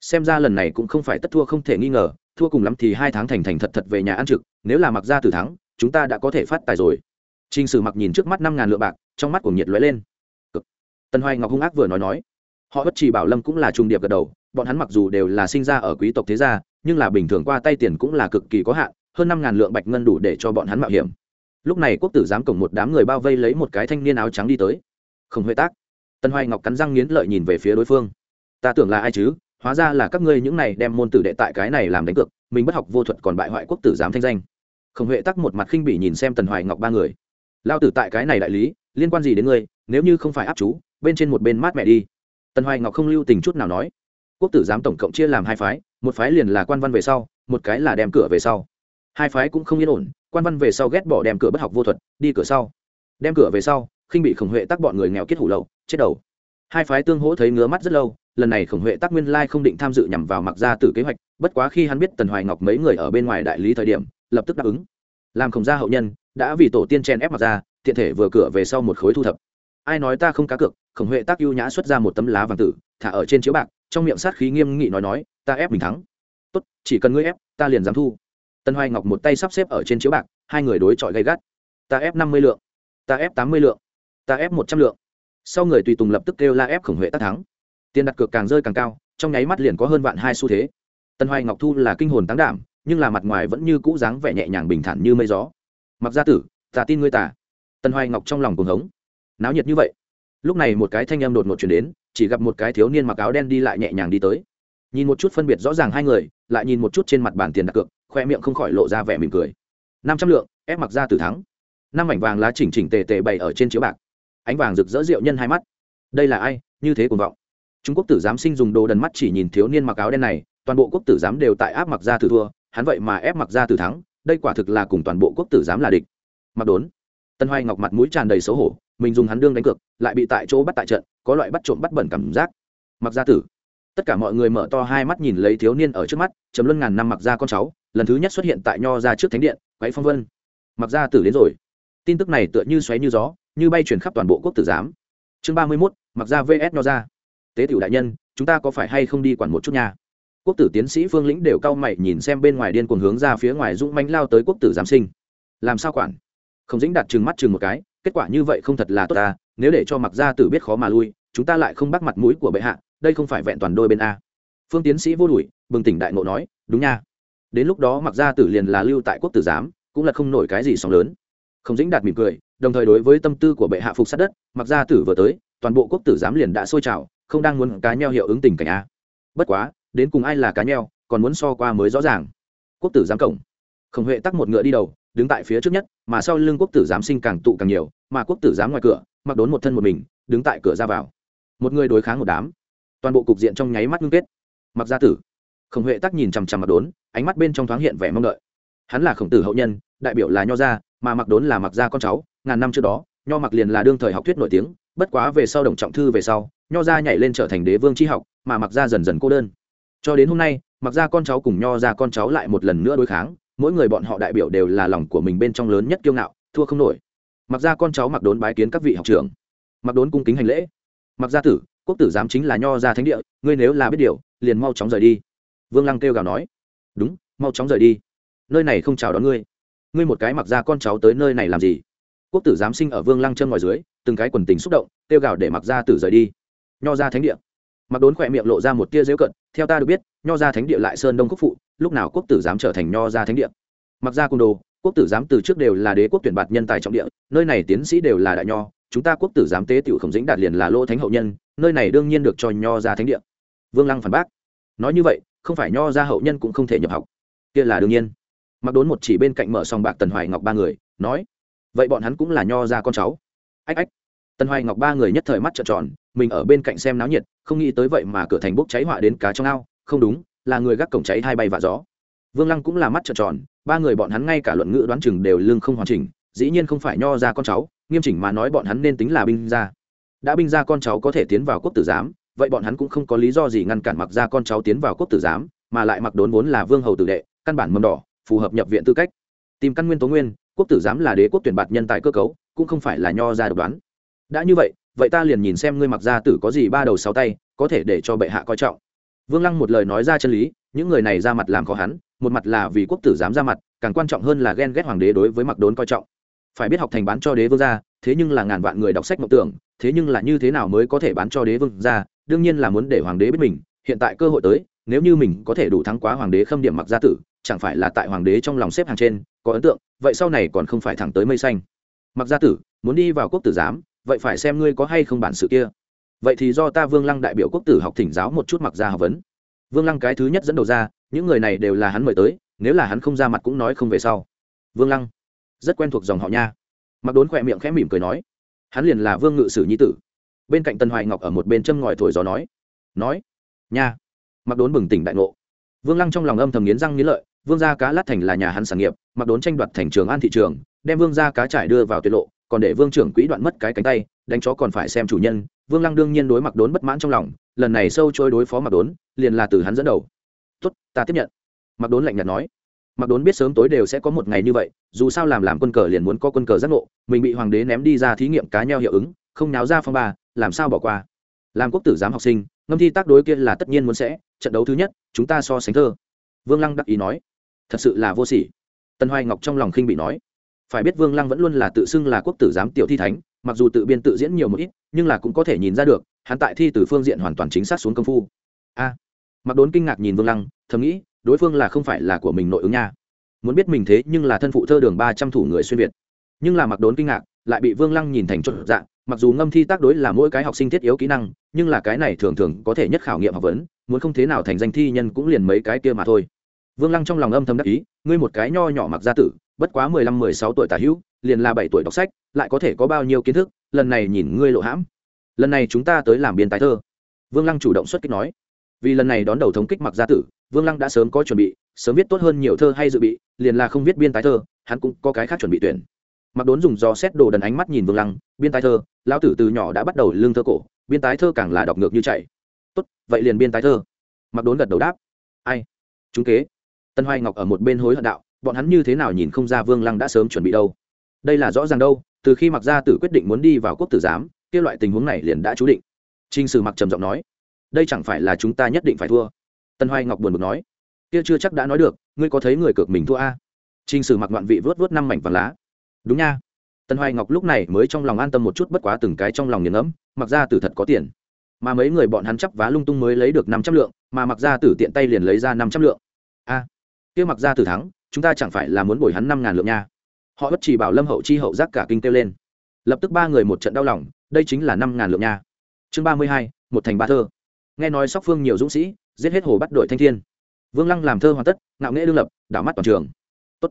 "Xem ra lần này cũng không phải tất thua không thể nghi ngờ, thua cùng lắm thì hai tháng thành thành thật thật về nhà ăn trực, nếu là mặc ra từ thắng, chúng ta đã có thể phát tài rồi." Trình Sử Mặc nhìn trước mắt năm ngàn lượng bạc, trong mắt của nhiệt lóe lên. Tân Hoài Ngọc hung ác vừa nói nói, họ bất chỉ bảo lâm cũng là trung điệp gật đầu bọn hắn mặc dù đều là sinh ra ở quý tộc thế gia nhưng là bình thường qua tay tiền cũng là cực kỳ có hạn hơn năm ngàn lượng bạch ngân đủ để cho bọn hắn mạo hiểm lúc này quốc tử giám cổng một đám người bao vây lấy một cái thanh niên áo trắng đi tới. Không huệ tác. Tân hoài ngọc cắn răng nghiến lợi nhìn về phía đối phương. Ta tưởng là ai chứ? Hóa ra là các ngươi những này đem môn tử đệ tại cái này làm đánh cược, mình bất học vô thuật còn bại hoại quốc tử giám thanh danh. Không huệ tắc một mặt khinh bỉ nhìn xem tần hoài ngọc ba người. Lao tử tại cái này đại lý, liên quan gì đến ngươi, nếu như không phải áp chú, bên trên một bên mát mẹ đi. Tần hoài ngọc không lưu tình chút nào nói. Quốc tử giám tổng cộng chia làm hai phái, một phái liền là quan văn về sau, một cái là đem cửa về sau. Hai phái cũng không yên ổn quan văn về sau ghét bỏ đem cửa bất học vô thuật, đi cửa sau. Đem cửa về sau, khinh bị khổng huệ tắc bọn người nghèo kết hủ lậu, chết đầu. Hai phái tương hỗ thấy ngứa mắt rất lâu, lần này khổng huệ tắc nguyên lai không định tham dự nhằm vào mặc gia tử kế hoạch, bất quá khi hắn biết tần hoài ngọc mấy người ở bên ngoài đại lý thời điểm, lập tức đáp ứng. Làm khổng gia hậu nhân, đã vì tổ tiên chen ép mặc ra tiện thể vừa cửa về sau một khối thu thập. Ai nói ta không cá cược, khổng huệ tác ưu nhã xuất ra một tấm lá vàng tử, thả ở trên chiếu bạc, trong miệng sát khí nghiêm nghị nói nói, ta ép mình thắng. Tốt, chỉ cần ngươi ép, ta liền dám thu tân hoài ngọc một tay sắp xếp ở trên chiếu bạc, hai người đối chọi gay gắt. Ta ép năm mươi lượng. Ta ép tám mươi lượng. Ta ép một trăm lượng. Sau người tùy tùng lập tức kêu la ép khổng huệ tác thắng. Tiền đặt cược càng rơi càng cao, trong nháy mắt liền có hơn vạn hai xu thế. Tân hoài ngọc thu là kinh hồn táng đảm, nhưng là mặt ngoài vẫn như cũ dáng vẻ nhẹ nhàng bình thản như mây gió. Mặc gia tử, ta tin ngươi tả tân hoài ngọc trong lòng cuồng hống. Náo nhiệt như vậy. Lúc này một cái thanh em đột ngột chuyển đến, chỉ gặp một cái thiếu niên mặc áo đen đi lại nhẹ nhàng đi tới. Nhìn một chút phân biệt rõ ràng hai người lại nhìn một chút trên mặt bàn tiền đặt cược, khoe miệng không khỏi lộ ra vẻ mỉm cười. Năm trăm lượng, ép mặc ra từ thắng. Năm mảnh vàng lá chỉnh chỉnh tề tề bày ở trên chiếu bạc. Ánh vàng rực rỡ rượu nhân hai mắt. Đây là ai? Như thế cuồng vọng. Trung quốc tử giám sinh dùng đồ đần mắt chỉ nhìn thiếu niên mặc áo đen này, toàn bộ quốc tử giám đều tại áp mặc ra từ thua, hắn vậy mà ép mặc ra từ thắng, đây quả thực là cùng toàn bộ quốc tử giám là địch. Mặc đốn. Tân hoài ngọc mặt mũi tràn đầy xấu hổ, mình dùng hắn đương đánh cược, lại bị tại chỗ bắt tại trận, có loại bắt trộm bắt bẩn cảm giác. Mặc gia tử tất cả mọi người mở to hai mắt nhìn lấy thiếu niên ở trước mắt chấm luân ngàn năm mặc ra con cháu, lần thứ nhất xuất hiện tại nho ra trước thánh điện, quấy phong vân. Mặc ra tử đến rồi. Tin tức này tựa như xoáy như gió, như bay chuyển khắp toàn bộ quốc tử giám. Chương ba mươi mốt, mặc ra vs nho ra. Tế tiểu đại nhân, chúng ta có phải hay không đi quản một chút nha quốc tử tiến sĩ phương lĩnh đều cau mày nhìn xem bên ngoài điên cuồng hướng ra phía ngoài dũng mánh lao tới quốc tử giám sinh. Làm sao quản? Không dính đặt chừng mắt chừng một cái, kết quả như vậy không thật là tốt ta, nếu để cho mặc gia tử biết khó mà lui, chúng ta lại không bắt mặt mũi của bệ hạ đây không phải vẹn toàn đôi bên a. Phương tiến sĩ vô đùi bừng tỉnh đại ngộ nói, đúng nha. Đến lúc đó mặc gia tử liền là lưu tại quốc tử giám, cũng là không nổi cái gì sóng lớn. Không dính đạt mỉm cười, đồng thời đối với tâm tư của bệ hạ phục sát đất mặc gia tử vừa tới, toàn bộ quốc tử giám liền đã sôi trào, không đang muốn cá nheo hiệu ứng tình cảnh a. Bất quá, đến cùng ai là cá nheo, còn muốn so qua mới rõ ràng. Quốc tử giám cổng không huệ tắc một ngựa đi đầu, đứng tại phía trước nhất, mà sau lưng quốc tử giám sinh càng tụ càng nhiều, mà quốc tử giám ngoài cửa, mặc đốn một thân một mình, đứng tại cửa ra vào. Một người đối kháng một đám toàn bộ cục diện trong nháy mắt ngưng kết. Mặc gia tử, khổng huệ tắc nhìn chằm chằm mặc đốn, ánh mắt bên trong thoáng hiện vẻ mong đợi. Hắn là khổng tử hậu nhân, đại biểu là nho gia, mà mặc đốn là mặc gia con cháu, ngàn năm trước đó, nho mặc liền là đương thời học thuyết nổi tiếng, bất quá về sau đồng trọng thư về sau, nho gia nhảy lên trở thành đế vương tri học, mà mặc gia dần dần cô đơn. Cho đến hôm nay mặc gia con cháu cùng nho gia con cháu lại một lần nữa đối kháng, mỗi người bọn họ đại biểu đều là lòng của mình bên trong lớn nhất kiêu ngạo, thua không nổi. Mặc gia con cháu mặc đốn bái kiến các vị học trưởng. Mặc đốn cung kính hành lễ. Mặc gia tử quốc tử giám chính là nho gia thánh địa, ngươi nếu là biết điều, liền mau chóng rời đi. Vương lăng kêu gào nói. Đúng, mau chóng rời đi. Nơi này không chào đón ngươi. Ngươi một cái mặc ra con cháu tới nơi này làm gì? Quốc tử giám sinh ở vương lăng chân ngoài dưới, từng cái quần tình xúc động, kêu gào để mặc gia tử rời đi. Nho gia thánh địa. Mặc đốn khỏe miệng lộ ra một tia dễu cận, theo ta được biết, nho gia thánh địa lại sơn đông quốc phụ, lúc nào quốc tử giám trở thành nho gia thánh địa? Mặc ra cung đồ, quốc tử giám từ trước đều là đế quốc tuyển bạt nhân tài trọng địa, nơi này tiến sĩ đều là đại nho chúng ta quốc tử giám tế tiểu khổng dĩnh đạt liền là lô thánh hậu nhân, nơi này đương nhiên được cho nho gia thánh địa. Vương lăng phản bác. Nói như vậy, không phải nho gia hậu nhân cũng không thể nhập học. Kia là đương nhiên. Mặc đốn một chỉ bên cạnh mở sòng bạc tần hoài ngọc ba người, nói, vậy bọn hắn cũng là nho ra con cháu. Ách ách. Tần hoài ngọc ba người nhất thời mắt trợn tròn, mình ở bên cạnh xem náo nhiệt, không nghĩ tới vậy mà cửa thành bốc cháy họa đến cá trong ao. Không đúng, là người gác cổng cháy hai bay và gió. Vương lăng cũng là mắt trợn tròn, ba người bọn hắn ngay cả luận ngữ đoán chừng đều lương không hoàn chỉnh, dĩ nhiên không phải nho ra con cháu nghiêm chỉnh mà nói bọn hắn nên tính là binh gia. Đã binh gia con cháu có thể tiến vào quốc tử giám, vậy bọn hắn cũng không có lý do gì ngăn cản mặc ra con cháu tiến vào quốc tử giám, mà lại mặc đốn vốn là vương hầu tử đệ, căn bản mầm đỏ, phù hợp nhập viện tư cách. Tìm căn nguyên tố nguyên, quốc tử giám là đế quốc tuyển bạt nhân tài cơ cấu, cũng không phải là nho ra độc đoán. Đã như vậy vậy ta liền nhìn xem ngươi mặc gia tử có gì ba đầu sáu tay, có thể để cho bệ hạ coi trọng. Vương lăng một lời nói ra chân lý, những người này ra mặt làm khó hắn, một mặt là vì quốc tử giám ra mặt, càng quan trọng hơn là ghen ghét hoàng đế đối với mặc đốn coi trọng phải biết học thành bán cho đế vương gia, thế nhưng là ngàn vạn người đọc sách mộng tưởng, thế nhưng là như thế nào mới có thể bán cho đế vương gia? Đương nhiên là muốn để hoàng đế biết mình, hiện tại cơ hội tới, nếu như mình có thể đủ thắng quá hoàng đế khâm điểm mặc gia tử, chẳng phải là tại hoàng đế trong lòng xếp hàng trên, có ấn tượng, vậy sau này còn không phải thẳng tới mây xanh. Mặc gia tử, muốn đi vào quốc tử giám, vậy phải xem ngươi có hay không bản sự kia. Vậy thì do ta vương lăng đại biểu quốc tử học thỉnh giáo một chút mặc gia học vấn. Vương lăng cái thứ nhất dẫn đầu ra, những người này đều là hắn mời tới, nếu là hắn không ra mặt cũng nói không về sau. Vương lăng rất quen thuộc dòng họ nha. Mặc đốn khỏe miệng khẽ mỉm cười nói, hắn liền là vương ngự sử nhi tử. Bên cạnh tân hoài ngọc ở một bên châm ngòi thổi gió nói nói, nha. Mặc đốn bừng tỉnh đại ngộ. Vương lăng trong lòng âm thầm nghiến răng nghiến lợi, vương gia cá lát thành là nhà hắn sản nghiệp, mặc đốn tranh đoạt thành trường an thị trường, đem vương gia cá trải đưa vào tuyệt lộ, còn để vương trưởng quỹ đoạn mất cái cánh tay, đánh chó còn phải xem chủ nhân. Vương lăng đương nhiên đối mặc đốn bất mãn trong lòng, lần này sâu trôi đối phó mặc đốn, liền là từ hắn dẫn đầu. Tuất ta tiếp nhận. Mặc đốn lạnh nhạt nói mặc đốn biết sớm tối đều sẽ có một ngày như vậy, dù sao làm làm quân cờ liền muốn có quân cờ giác ngộ, mình bị hoàng đế ném đi ra thí nghiệm cá nheo hiệu ứng, không náo ra phong ba, làm sao bỏ qua? Làm quốc tử giám học sinh, ngâm thi tác đối kia là tất nhiên muốn sẽ, trận đấu thứ nhất, chúng ta so sánh thơ. Vương lăng đắc ý nói. Thật sự là vô sỉ. Tân hoài ngọc trong lòng khinh bị nói. Phải biết vương lăng vẫn luôn là tự xưng là quốc tử giám tiểu thi thánh, mặc dù tự biên tự diễn nhiều một ít, nhưng là cũng có thể nhìn ra được, hắn tại thi từ phương diện hoàn toàn chính xác xuống công phu. A. Mặc đốn kinh ngạc nhìn vương lăng, thầm nghĩ đối phương là không phải là của mình nội ứng nha. Muốn biết mình thế nhưng là thân phụ thơ đường ba trăm thủ người xuyên việt. Nhưng là mặc đốn kinh ngạc, lại bị vương lăng nhìn thành chốt dạng mặc dù ngâm thi tác đối là mỗi cái học sinh thiết yếu kỹ năng, nhưng là cái này thường thường có thể nhất khảo nghiệm học vấn, muốn không thế nào thành danh thi nhân cũng liền mấy cái kia mà thôi. Vương lăng trong lòng âm thầm đắc ý, ngươi một cái nho nhỏ mặc gia tử, bất quá mười lăm, mười sáu tuổi tả hữu, liền là bảy tuổi đọc sách, lại có thể có bao nhiêu kiến thức, lần này nhìn ngươi lộ hãm. Lần này chúng ta tới làm biên tái thơ. Vương lăng chủ động xuất kích nói vì lần này đón đầu thống kích mặc gia tử, vương lăng đã sớm có chuẩn bị, sớm viết tốt hơn nhiều thơ hay dự bị, liền là không viết biên tái thơ, hắn cũng có cái khác chuẩn bị tuyển. Mặc đốn dùng do xét đồ đần ánh mắt nhìn vương lăng, biên tái thơ, lão tử từ nhỏ đã bắt đầu lương thơ cổ, biên tái thơ càng là đọc ngược như chạy. Tốt, vậy liền biên tái thơ. Mặc đốn gật đầu đáp. Ai? Chúng kế. Tân hoài ngọc ở một bên hối hận đạo, bọn hắn như thế nào nhìn không ra vương lăng đã sớm chuẩn bị đâu? Đây là rõ ràng đâu, từ khi mặc gia tử quyết định muốn đi vào quốc tử giám, kia loại tình huống này liền đã chú định. Trinh sử mặc trầm giọng nói đây chẳng phải là chúng ta nhất định phải thua. Tân hoài ngọc buồn bực nói. Kia chưa chắc đã nói được, ngươi có thấy người cược mình thua a? À? Trình sử mặc ngoạn vị vớt vớt năm mảnh vàng lá. Đúng nha. Tân hoài ngọc lúc này mới trong lòng an tâm một chút bất quá từng cái trong lòng nghiền ngẫm, mặc ra tử thật có tiền. Mà mấy người bọn hắn chấp vá lung tung mới lấy được năm trăm lượng, mà mặc ra tử tiện tay liền lấy ra năm trăm lượng. A. Kia mặc ra tử thắng, chúng ta chẳng phải là muốn bồi hắn năm ngàn lượng nha. Họ bất chỉ bảo lâm hậu chi hậu giác cả kinh kêu lên. Lập tức ba người một trận đau lòng, đây chính là năm ngàn lượng nha. Chương ba mươi hai, một thành ba thơ nghe nói sóc phương nhiều dũng sĩ, giết hết hồ bắt đội thanh thiên. Vương lăng làm thơ hoàn tất, ngạo nghễ đương lập, đảo mắt toàn trường. Tốt.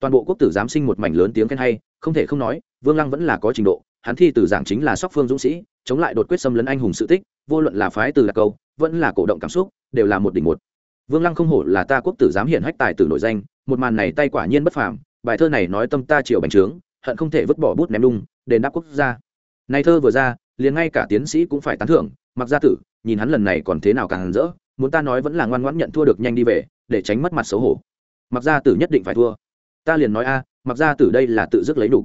toàn bộ quốc tử giám sinh một mảnh lớn tiếng khen hay, không thể không nói, vương lăng vẫn là có trình độ, hắn thi từ giảng chính là sóc phương dũng sĩ, chống lại đột quyết xâm lấn anh hùng sự tích, vô luận là phái từ đặc câu, vẫn là cổ động cảm xúc, đều là một đỉnh một. Vương lăng không hổ là ta quốc tử giám hiện hách tài từ nội danh, một màn này tay quả nhiên bất phàm, bài thơ này nói tâm ta chiều bành trướng, hận không thể vứt bỏ bút ném đung, đền đáp quốc gia. Này thơ vừa ra, liền ngay cả tiến sĩ cũng phải tán thưởng, mặc gia tử nhìn hắn lần này còn thế nào càng rỡ, muốn ta nói vẫn là ngoan ngoãn nhận thua được nhanh đi về, để tránh mất mặt xấu hổ. Mặc gia tử nhất định phải thua. Ta liền nói a, mặc gia tử đây là tự dứt lấy đủ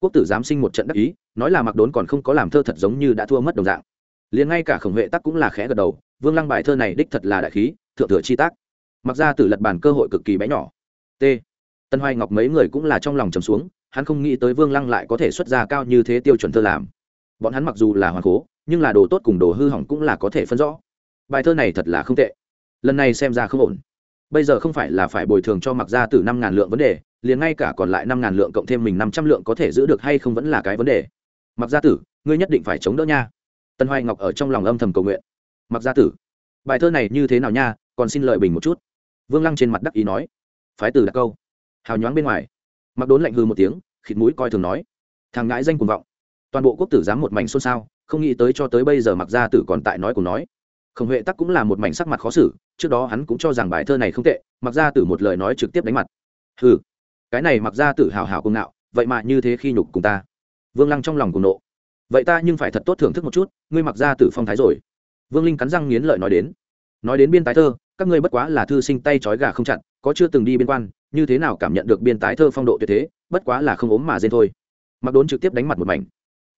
quốc tử giám sinh một trận đắc ý, nói là mặc đốn còn không có làm thơ thật giống như đã thua mất đồng dạng. Liền ngay cả khổng huệ tắc cũng là khẽ gật đầu, vương lăng bài thơ này đích thật là đại khí, thượng thừa chi tác. Mặc ra tử lật bàn cơ hội cực kỳ bé nhỏ. T. Tân hoài ngọc mấy người cũng là trong lòng trầm xuống, hắn không nghĩ tới vương lăng lại có thể xuất ra cao như thế tiêu chuẩn thơ làm. Bọn hắn mặc dù là hoàng cố nhưng là đồ tốt cùng đồ hư hỏng cũng là có thể phân rõ. Bài thơ này thật là không tệ. Lần này xem ra không ổn. Bây giờ không phải là phải bồi thường cho mặc ra từ năm ngàn lượng vấn đề, liền ngay cả còn lại năm ngàn lượng cộng thêm mình năm trăm lượng có thể giữ được hay không vẫn là cái vấn đề. Mặc gia tử, ngươi nhất định phải chống đỡ nha. Tân hoài ngọc ở trong lòng âm thầm cầu nguyện. Mặc gia tử, bài thơ này như thế nào nha, còn xin lợi bình một chút. Vương lăng trên mặt đắc ý nói. Phái từ đặt câu. Hào nhoáng bên ngoài. Mặc đốn lạnh hư một tiếng, khịt mũi coi thường nói. Thằng ngãi danh cuồng vọng. Toàn bộ quốc tử giám một mảnh xôn xao không nghĩ tới cho tới bây giờ mặc gia tử còn tại nói cùng nói. Khổng huệ tắc cũng là một mảnh sắc mặt khó xử, trước đó hắn cũng cho rằng bài thơ này không tệ, mặc gia tử một lời nói trực tiếp đánh mặt. Hừ, cái này mặc gia tử hào hào cùng nạo vậy mà như thế khi nhục cùng ta. Vương lăng trong lòng cùng nộ. Vậy ta nhưng phải thật tốt thưởng thức một chút, ngươi mặc gia tử phong thái rồi. Vương linh cắn răng nghiến lợi nói đến. Nói đến biên tái thơ, các ngươi bất quá là thư sinh tay trói gà không chặt, có chưa từng đi biên quan, như thế nào cảm nhận được biên tái thơ phong độ tuyệt thế, bất quá là không ốm mà rên thôi. Mặc đốn trực tiếp đánh mặt một mảnh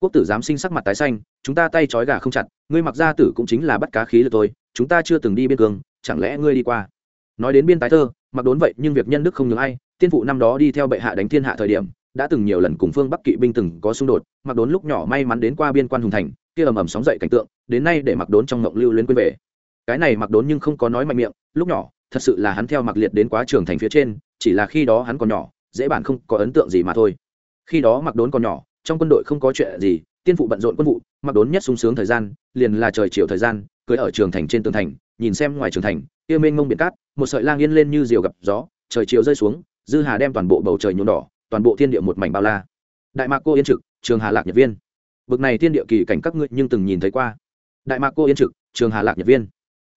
quốc tử giám sinh sắc mặt tái xanh, chúng ta tay trói gà không chặt, ngươi mặc gia tử cũng chính là bắt cá khí lực thôi, chúng ta chưa từng đi biên cương, chẳng lẽ ngươi đi qua? Nói đến biên tái thơ, mặc đốn vậy nhưng việc nhân đức không nhường ai, tiên phụ năm đó đi theo bệ hạ đánh thiên hạ thời điểm, đã từng nhiều lần cùng phương bắc kỵ binh từng có xung đột, mặc đốn lúc nhỏ may mắn đến qua biên quan hùng thành, kia ầm ầm sóng dậy cảnh tượng, đến nay để mặc đốn trong ngộng lưu lên quên về. Cái này mặc đốn nhưng không có nói mạnh miệng, lúc nhỏ, thật sự là hắn theo mặc liệt đến quá trường thành phía trên, chỉ là khi đó hắn còn nhỏ, dễ bản không có ấn tượng gì mà thôi. Khi đó mặc đốn còn nhỏ trong quân đội không có chuyện gì, tiên phụ bận rộn quân vụ, mặc đốn nhất sung sướng thời gian, liền là trời chiều thời gian, cưới ở trường thành trên tường thành, nhìn xem ngoài trường thành, kia mênh mông biển cát, một sợi lang yên lên như diều gặp gió, trời chiều rơi xuống, dư hà đem toàn bộ bầu trời nhuộm đỏ, toàn bộ thiên địa một mảnh bao la. Đại mạc cô yên trực, trường hà lạc nhật viên. Bực này thiên địa kỳ cảnh các ngươi nhưng từng nhìn thấy qua. Đại mạc cô yên trực, trường hà lạc nhật viên.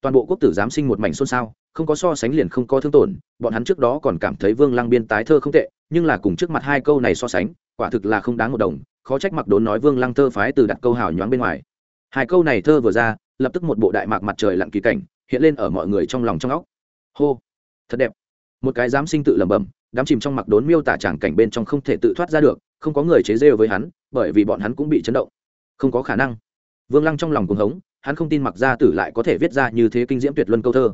Toàn bộ quốc tử giám sinh một mảnh xôn xao, không có so sánh liền không có thương tổn, bọn hắn trước đó còn cảm thấy vương lăng biên tái thơ không tệ, nhưng là cùng trước mặt hai câu này so sánh quả thực là không đáng một đồng, khó trách mặc đốn nói vương lăng thơ phái từ đặt câu hào nhoáng bên ngoài. Hai câu này thơ vừa ra, lập tức một bộ đại mạc mặt trời lặn kỳ cảnh, hiện lên ở mọi người trong lòng trong óc. Hô, thật đẹp. Một cái giám sinh tự lẩm bẩm, đám chìm trong mặc đốn miêu tả tràng cảnh bên trong không thể tự thoát ra được, không có người chế rêu với hắn, bởi vì bọn hắn cũng bị chấn động. Không có khả năng. Vương lăng trong lòng cuồng hống, hắn không tin mặc gia tử lại có thể viết ra như thế kinh diễm tuyệt luân câu thơ.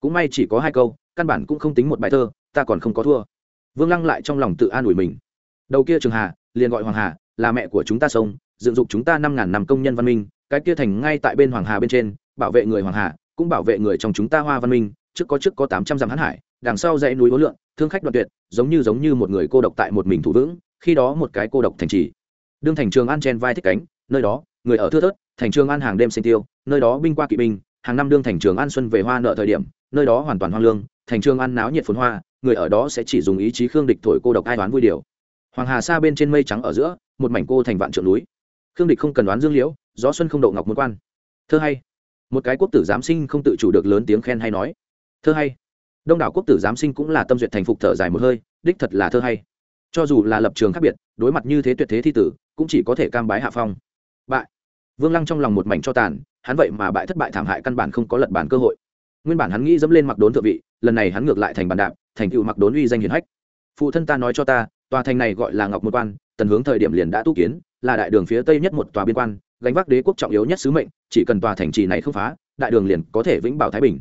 Cũng may chỉ có hai câu, căn bản cũng không tính một bài thơ, ta còn không có thua. Vương lăng lại trong lòng tự an ủi mình đầu kia trường hà, liền gọi hoàng hà, là mẹ của chúng ta sông, dựng dục chúng ta năm ngàn năm công nhân văn minh, cái kia thành ngay tại bên hoàng hà bên trên, bảo vệ người hoàng hà, cũng bảo vệ người trong chúng ta hoa văn minh, trước có trước có tám trăm dặm hãn hải, đằng sau dãy núi hối lượng thương khách đoạn tuyệt, giống như giống như một người cô độc tại một mình thủ vững, khi đó một cái cô độc thành trì. Đương thành trường an chen vai thích cánh, nơi đó, người ở thưa thớt, thành trường an hàng đêm sinh tiêu, nơi đó binh qua kỵ binh, hàng năm đương thành trường an xuân về hoa nợ thời điểm, nơi đó hoàn toàn hoang lương, thành trường an náo nhiệt phồn hoa, người ở đó sẽ chỉ dùng ý chí khương địch thổi cô độc ai đoán vui điều hoàng hà xa bên trên mây trắng ở giữa, một mảnh cô thành vạn trượng núi. Khương địch không cần đoán dương liễu, gió xuân không độ ngọc muốn quan. Thơ hay. Một cái quốc tử giám sinh không tự chủ được lớn tiếng khen hay nói. Thơ hay. Đông đảo quốc tử giám sinh cũng là tâm duyệt thành phục thở dài một hơi, đích thật là thơ hay. Cho dù là lập trường khác biệt, đối mặt như thế tuyệt thế thi tử, cũng chỉ có thể cam bái hạ phong. Bại. Vương lăng trong lòng một mảnh cho tàn, hắn vậy mà bại thất bại thảm hại căn bản không có lật bản cơ hội. Nguyên bản hắn nghĩ dẫm lên mặc đốn thượng vị, lần này hắn ngược lại thành bàn đạp thành tựu mặc đốn uy danh hiền hách. Phụ thân ta nói cho ta tòa thành này gọi là ngọc một quan, tần hướng thời điểm liền đã tu kiến, là đại đường phía tây nhất một tòa biên quan, gánh vác đế quốc trọng yếu nhất sứ mệnh, chỉ cần tòa thành trì này không phá, đại đường liền có thể vĩnh bảo thái bình.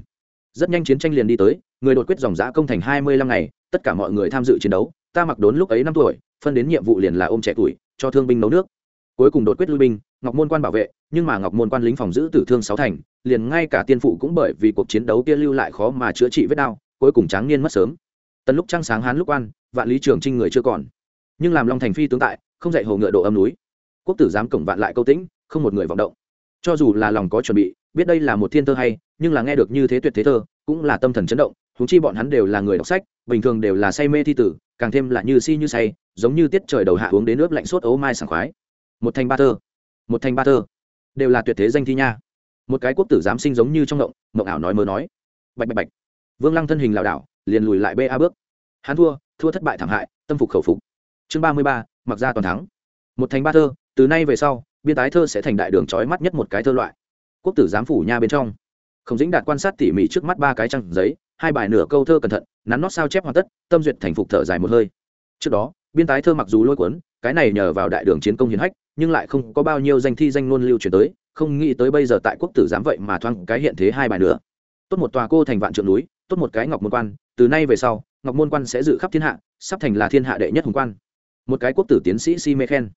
Rất nhanh chiến tranh liền đi tới, người đột quyết dòng giã công thành hai mươi lăm ngày, tất cả mọi người tham dự chiến đấu, ta mặc đốn lúc ấy năm tuổi, phân đến nhiệm vụ liền là ôm trẻ tuổi, cho thương binh nấu nước. Cuối cùng đột quyết lui binh, ngọc môn quan bảo vệ, nhưng mà ngọc môn quan lính phòng giữ tử thương sáu thành, liền ngay cả tiên phụ cũng bởi vì cuộc chiến đấu kia lưu lại khó mà chữa trị vết đau, cuối cùng tráng niên mất sớm. Tần lúc trăng sáng hán lúc quan vạn lý trường trinh người chưa còn. Nhưng làm long thành phi tướng tại, không dạy hồ ngựa độ âm núi. Quốc tử giám cổng vạn lại câu tĩnh, không một người vọng động. Cho dù là lòng có chuẩn bị, biết đây là một thiên thơ hay, nhưng là nghe được như thế tuyệt thế thơ, cũng là tâm thần chấn động thú chi bọn hắn đều là người đọc sách, bình thường đều là say mê thi tử, càng thêm là như si như say, giống như tiết trời đầu hạ uống đến nước lạnh suốt ấu mai sảng khoái. Một thành ba thơ, một thành ba thơ, đều là tuyệt thế danh thi nha. Một cái quốc tử giám sinh giống như trong ngộng ngộng ảo nói mơ nói. Bạch bạch bạch. Vương lăng thân hình lảo đảo, liền lùi lại ba bước. Hắn thua thua thất bại thảm hại, tâm phục khẩu phục. Chương ba mươi ba, mặc ra toàn thắng. Một thành ba thơ, từ nay về sau, biên tái thơ sẽ thành đại đường trói mắt nhất một cái thơ loại. Quốc tử giám phủ nha bên trong. Không dĩnh đạt quan sát tỉ mỉ trước mắt ba cái trăng giấy, hai bài nửa câu thơ cẩn thận, nắn nót sao chép hoàn tất, tâm duyệt thành phục thở dài một hơi. Trước đó, biên tái thơ mặc dù lôi cuốn, cái này nhờ vào đại đường chiến công hiến hách, nhưng lại không có bao nhiêu danh thi danh luôn lưu truyền tới, không nghĩ tới bây giờ tại quốc tử giám vậy mà thoang cái hiện thế hai bài nữa. Tốt một tòa cô thành vạn trượng núi, tốt một cái ngọc môn quan, từ nay về sau ngọc môn quan sẽ dự khắp thiên hạ, sắp thành là thiên hạ đệ nhất hùng quan. Một cái quốc tử tiến sĩ si mê khen.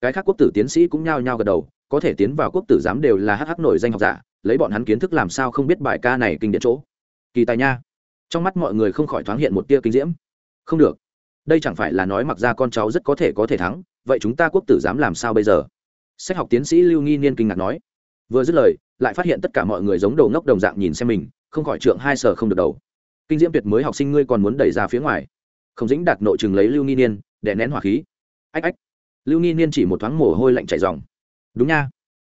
Cái khác quốc tử tiến sĩ cũng nhao nhao gật đầu, có thể tiến vào quốc tử giám đều là hh nổi danh học giả, lấy bọn hắn kiến thức làm sao không biết bài ca này kinh điện chỗ. Kỳ tài nha. Trong mắt mọi người không khỏi thoáng hiện một tia kinh diễm. Không được. Đây chẳng phải là nói mặc ra con cháu rất có thể có thể thắng, vậy chúng ta quốc tử dám làm sao bây giờ? Sách học tiến sĩ lưu nghi niên kinh ngạc nói. Vừa dứt lời, lại phát hiện tất cả mọi người giống đầu ngốc đồng dạng nhìn xem mình, không khỏi trượng hai sở không được đầu kinh diễm tuyệt mới học sinh ngươi còn muốn đẩy ra phía ngoài. Không dính đạt nội chừng lấy lưu nghi niên để nén hỏa khí. Ách ách. Lưu nghi niên chỉ một thoáng mồ hôi lạnh chảy dòng đúng nha.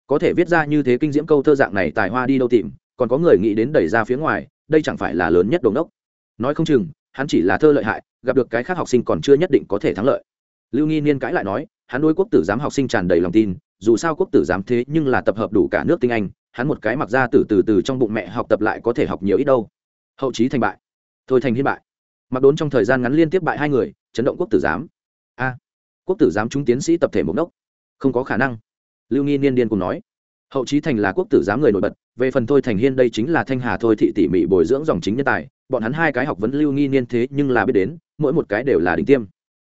Có thể viết ra như thế kinh diễm câu thơ dạng này tài hoa đi đâu tìm, còn có người nghĩ đến đẩy ra phía ngoài, đây chẳng phải là lớn nhất đồn đốc. Nói không chừng, hắn chỉ là thơ lợi hại, gặp được cái khác học sinh còn chưa nhất định có thể thắng lợi. Lưu nghi niên cãi lại nói, hắn đối quốc tử giám học sinh tràn đầy lòng tin, dù sao quốc tử giám thế nhưng là tập hợp đủ cả nước tinh anh, hắn một cái mặc ra từ từ từ trong bụng mẹ học tập lại có thể học nhiều ít đâu. Hậu trí thành bại thôi thành hiên bại. Mặc đốn trong thời gian ngắn liên tiếp bại hai người, chấn động quốc tử giám. A, quốc tử giám chúng tiến sĩ tập thể mục đốc. Không có khả năng. Lưu nghi niên điên cùng nói. Hậu trí thành là quốc tử giám người nổi bật, về phần thôi thành hiên đây chính là thanh hà thôi thị tỉ mỉ bồi dưỡng dòng chính nhân tài, bọn hắn hai cái học vấn lưu nghi niên thế nhưng là biết đến, mỗi một cái đều là đỉnh tiêm.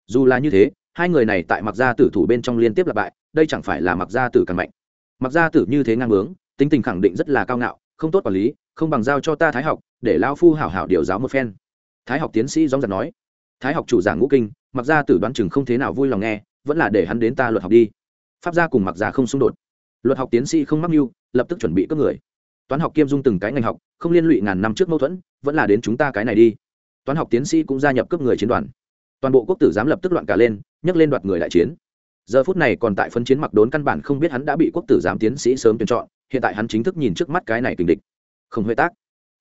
Dù là như thế, hai người này tại mặc gia tử thủ bên trong liên tiếp là bại, đây chẳng phải là mặc gia tử càng mạnh. Mặc gia tử như thế ngang bướng, tính tình khẳng định rất là cao ngạo, không tốt quản lý, không bằng giao cho ta thái học để Lão phu hảo hảo điều giáo một phen. Thái học tiến sĩ dóng giật nói, thái học chủ giảng ngũ kinh, mặc gia tử đoán chừng không thế nào vui lòng nghe, vẫn là để hắn đến ta luật học đi. Pháp gia cùng mặc gia không xung đột. Luật học tiến sĩ không mắc mưu, lập tức chuẩn bị cấp người. Toán học kiêm dung từng cái ngành học, không liên lụy ngàn năm trước mâu thuẫn, vẫn là đến chúng ta cái này đi. Toán học tiến sĩ cũng gia nhập cấp người chiến đoàn. Toàn bộ quốc tử giám lập tức loạn cả lên, nhấc lên đoạt người đại chiến. Giờ phút này còn tại phân chiến mặc đốn căn bản không biết hắn đã bị quốc tử giám tiến sĩ sớm tuyển chọn, hiện tại hắn chính thức nhìn trước mắt cái này tình địch. Không huệ tác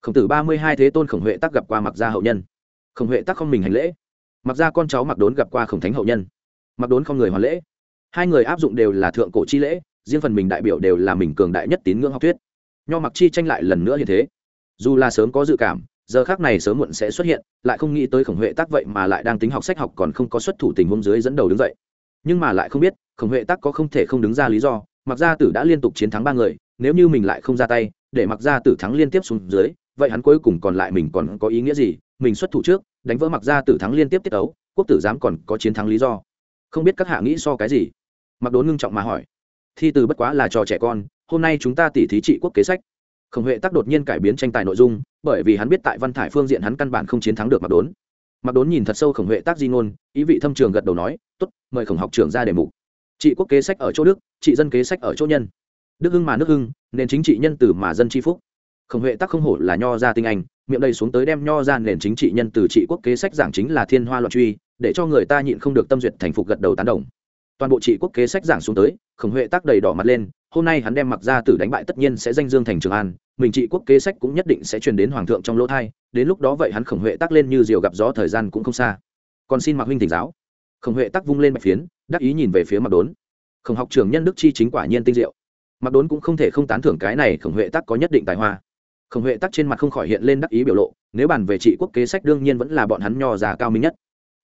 khổng tử ba mươi hai thế tôn khổng huệ tác gặp qua mặc gia hậu nhân. Khổng huệ tác không mình hành lễ. Mặc gia con cháu mặc đốn gặp qua khổng thánh hậu nhân. Mặc đốn không người hoàn lễ. Hai người áp dụng đều là thượng cổ chi lễ, riêng phần mình đại biểu đều là mình cường đại nhất tín ngưỡng học thuyết. Nho mặc chi tranh lại lần nữa như thế. Dù là sớm có dự cảm, giờ khác này sớm muộn sẽ xuất hiện, lại không nghĩ tới khổng huệ tác vậy mà lại đang tính học sách học còn không có xuất thủ tình hôm dưới dẫn đầu đứng dậy. Nhưng mà lại không biết, khổng huệ tác có không thể không đứng ra lý do, mặc gia tử đã liên tục chiến thắng ba người, nếu như mình lại không ra tay, để mặc gia tử thắng liên tiếp xuống dưới vậy hắn cuối cùng còn lại mình còn có ý nghĩa gì? Mình xuất thủ trước, đánh vỡ mặc gia tử thắng liên tiếp tiết ấu, quốc tử giám còn có chiến thắng lý do. Không biết các hạ nghĩ so cái gì? Mặc đốn ngưng trọng mà hỏi. Thi từ bất quá là trò trẻ con, hôm nay chúng ta tỉ thí trị quốc kế sách. Khổng huệ tác đột nhiên cải biến tranh tài nội dung, bởi vì hắn biết tại văn thải phương diện hắn căn bản không chiến thắng được mặc đốn. Mặc đốn nhìn thật sâu khổng huệ tác di ngôn, ý vị thâm trường gật đầu nói t ố t mời khổng học trưởng ra đề mục. Trị quốc kế sách ở chỗ đức, trị dân kế sách ở chỗ nhân. Đức hưng mà nước hưng, nền chính trị nhân từ mà dân tri phúc khổng huệ tác không hổ là nho ra tinh anh, miệng đầy xuống tới đem nho ra nền chính trị nhân từ trị quốc kế sách giảng chính là thiên hoa loạn truy, để cho người ta nhịn không được tâm duyệt thành phục gật đầu tán đồng. Toàn bộ trị quốc kế sách giảng xuống tới, khổng huệ tác đầy đỏ mặt lên, hôm nay hắn đem mặc ra tử đánh bại tất nhiên sẽ danh dương thành trường an, mình trị quốc kế sách cũng nhất định sẽ truyền đến hoàng thượng trong lỗ thai, đến lúc đó vậy hắn khổng huệ tác lên như diều gặp gió thời gian cũng không xa. Còn xin mặc huynh thỉnh giáo. Khổng huệ tác vung lên bạch phiến, đắc ý nhìn về phía mặc đốn. Khổng học trưởng nhân đức chi chính quả nhiên tinh diệu. Mặc đốn cũng không thể không tán thưởng cái này khổng huệ tác có nhất định tài hoa khổng huệ tắc trên mặt không khỏi hiện lên đắc ý biểu lộ, nếu bàn về trị quốc kế sách đương nhiên vẫn là bọn hắn nho già cao minh nhất.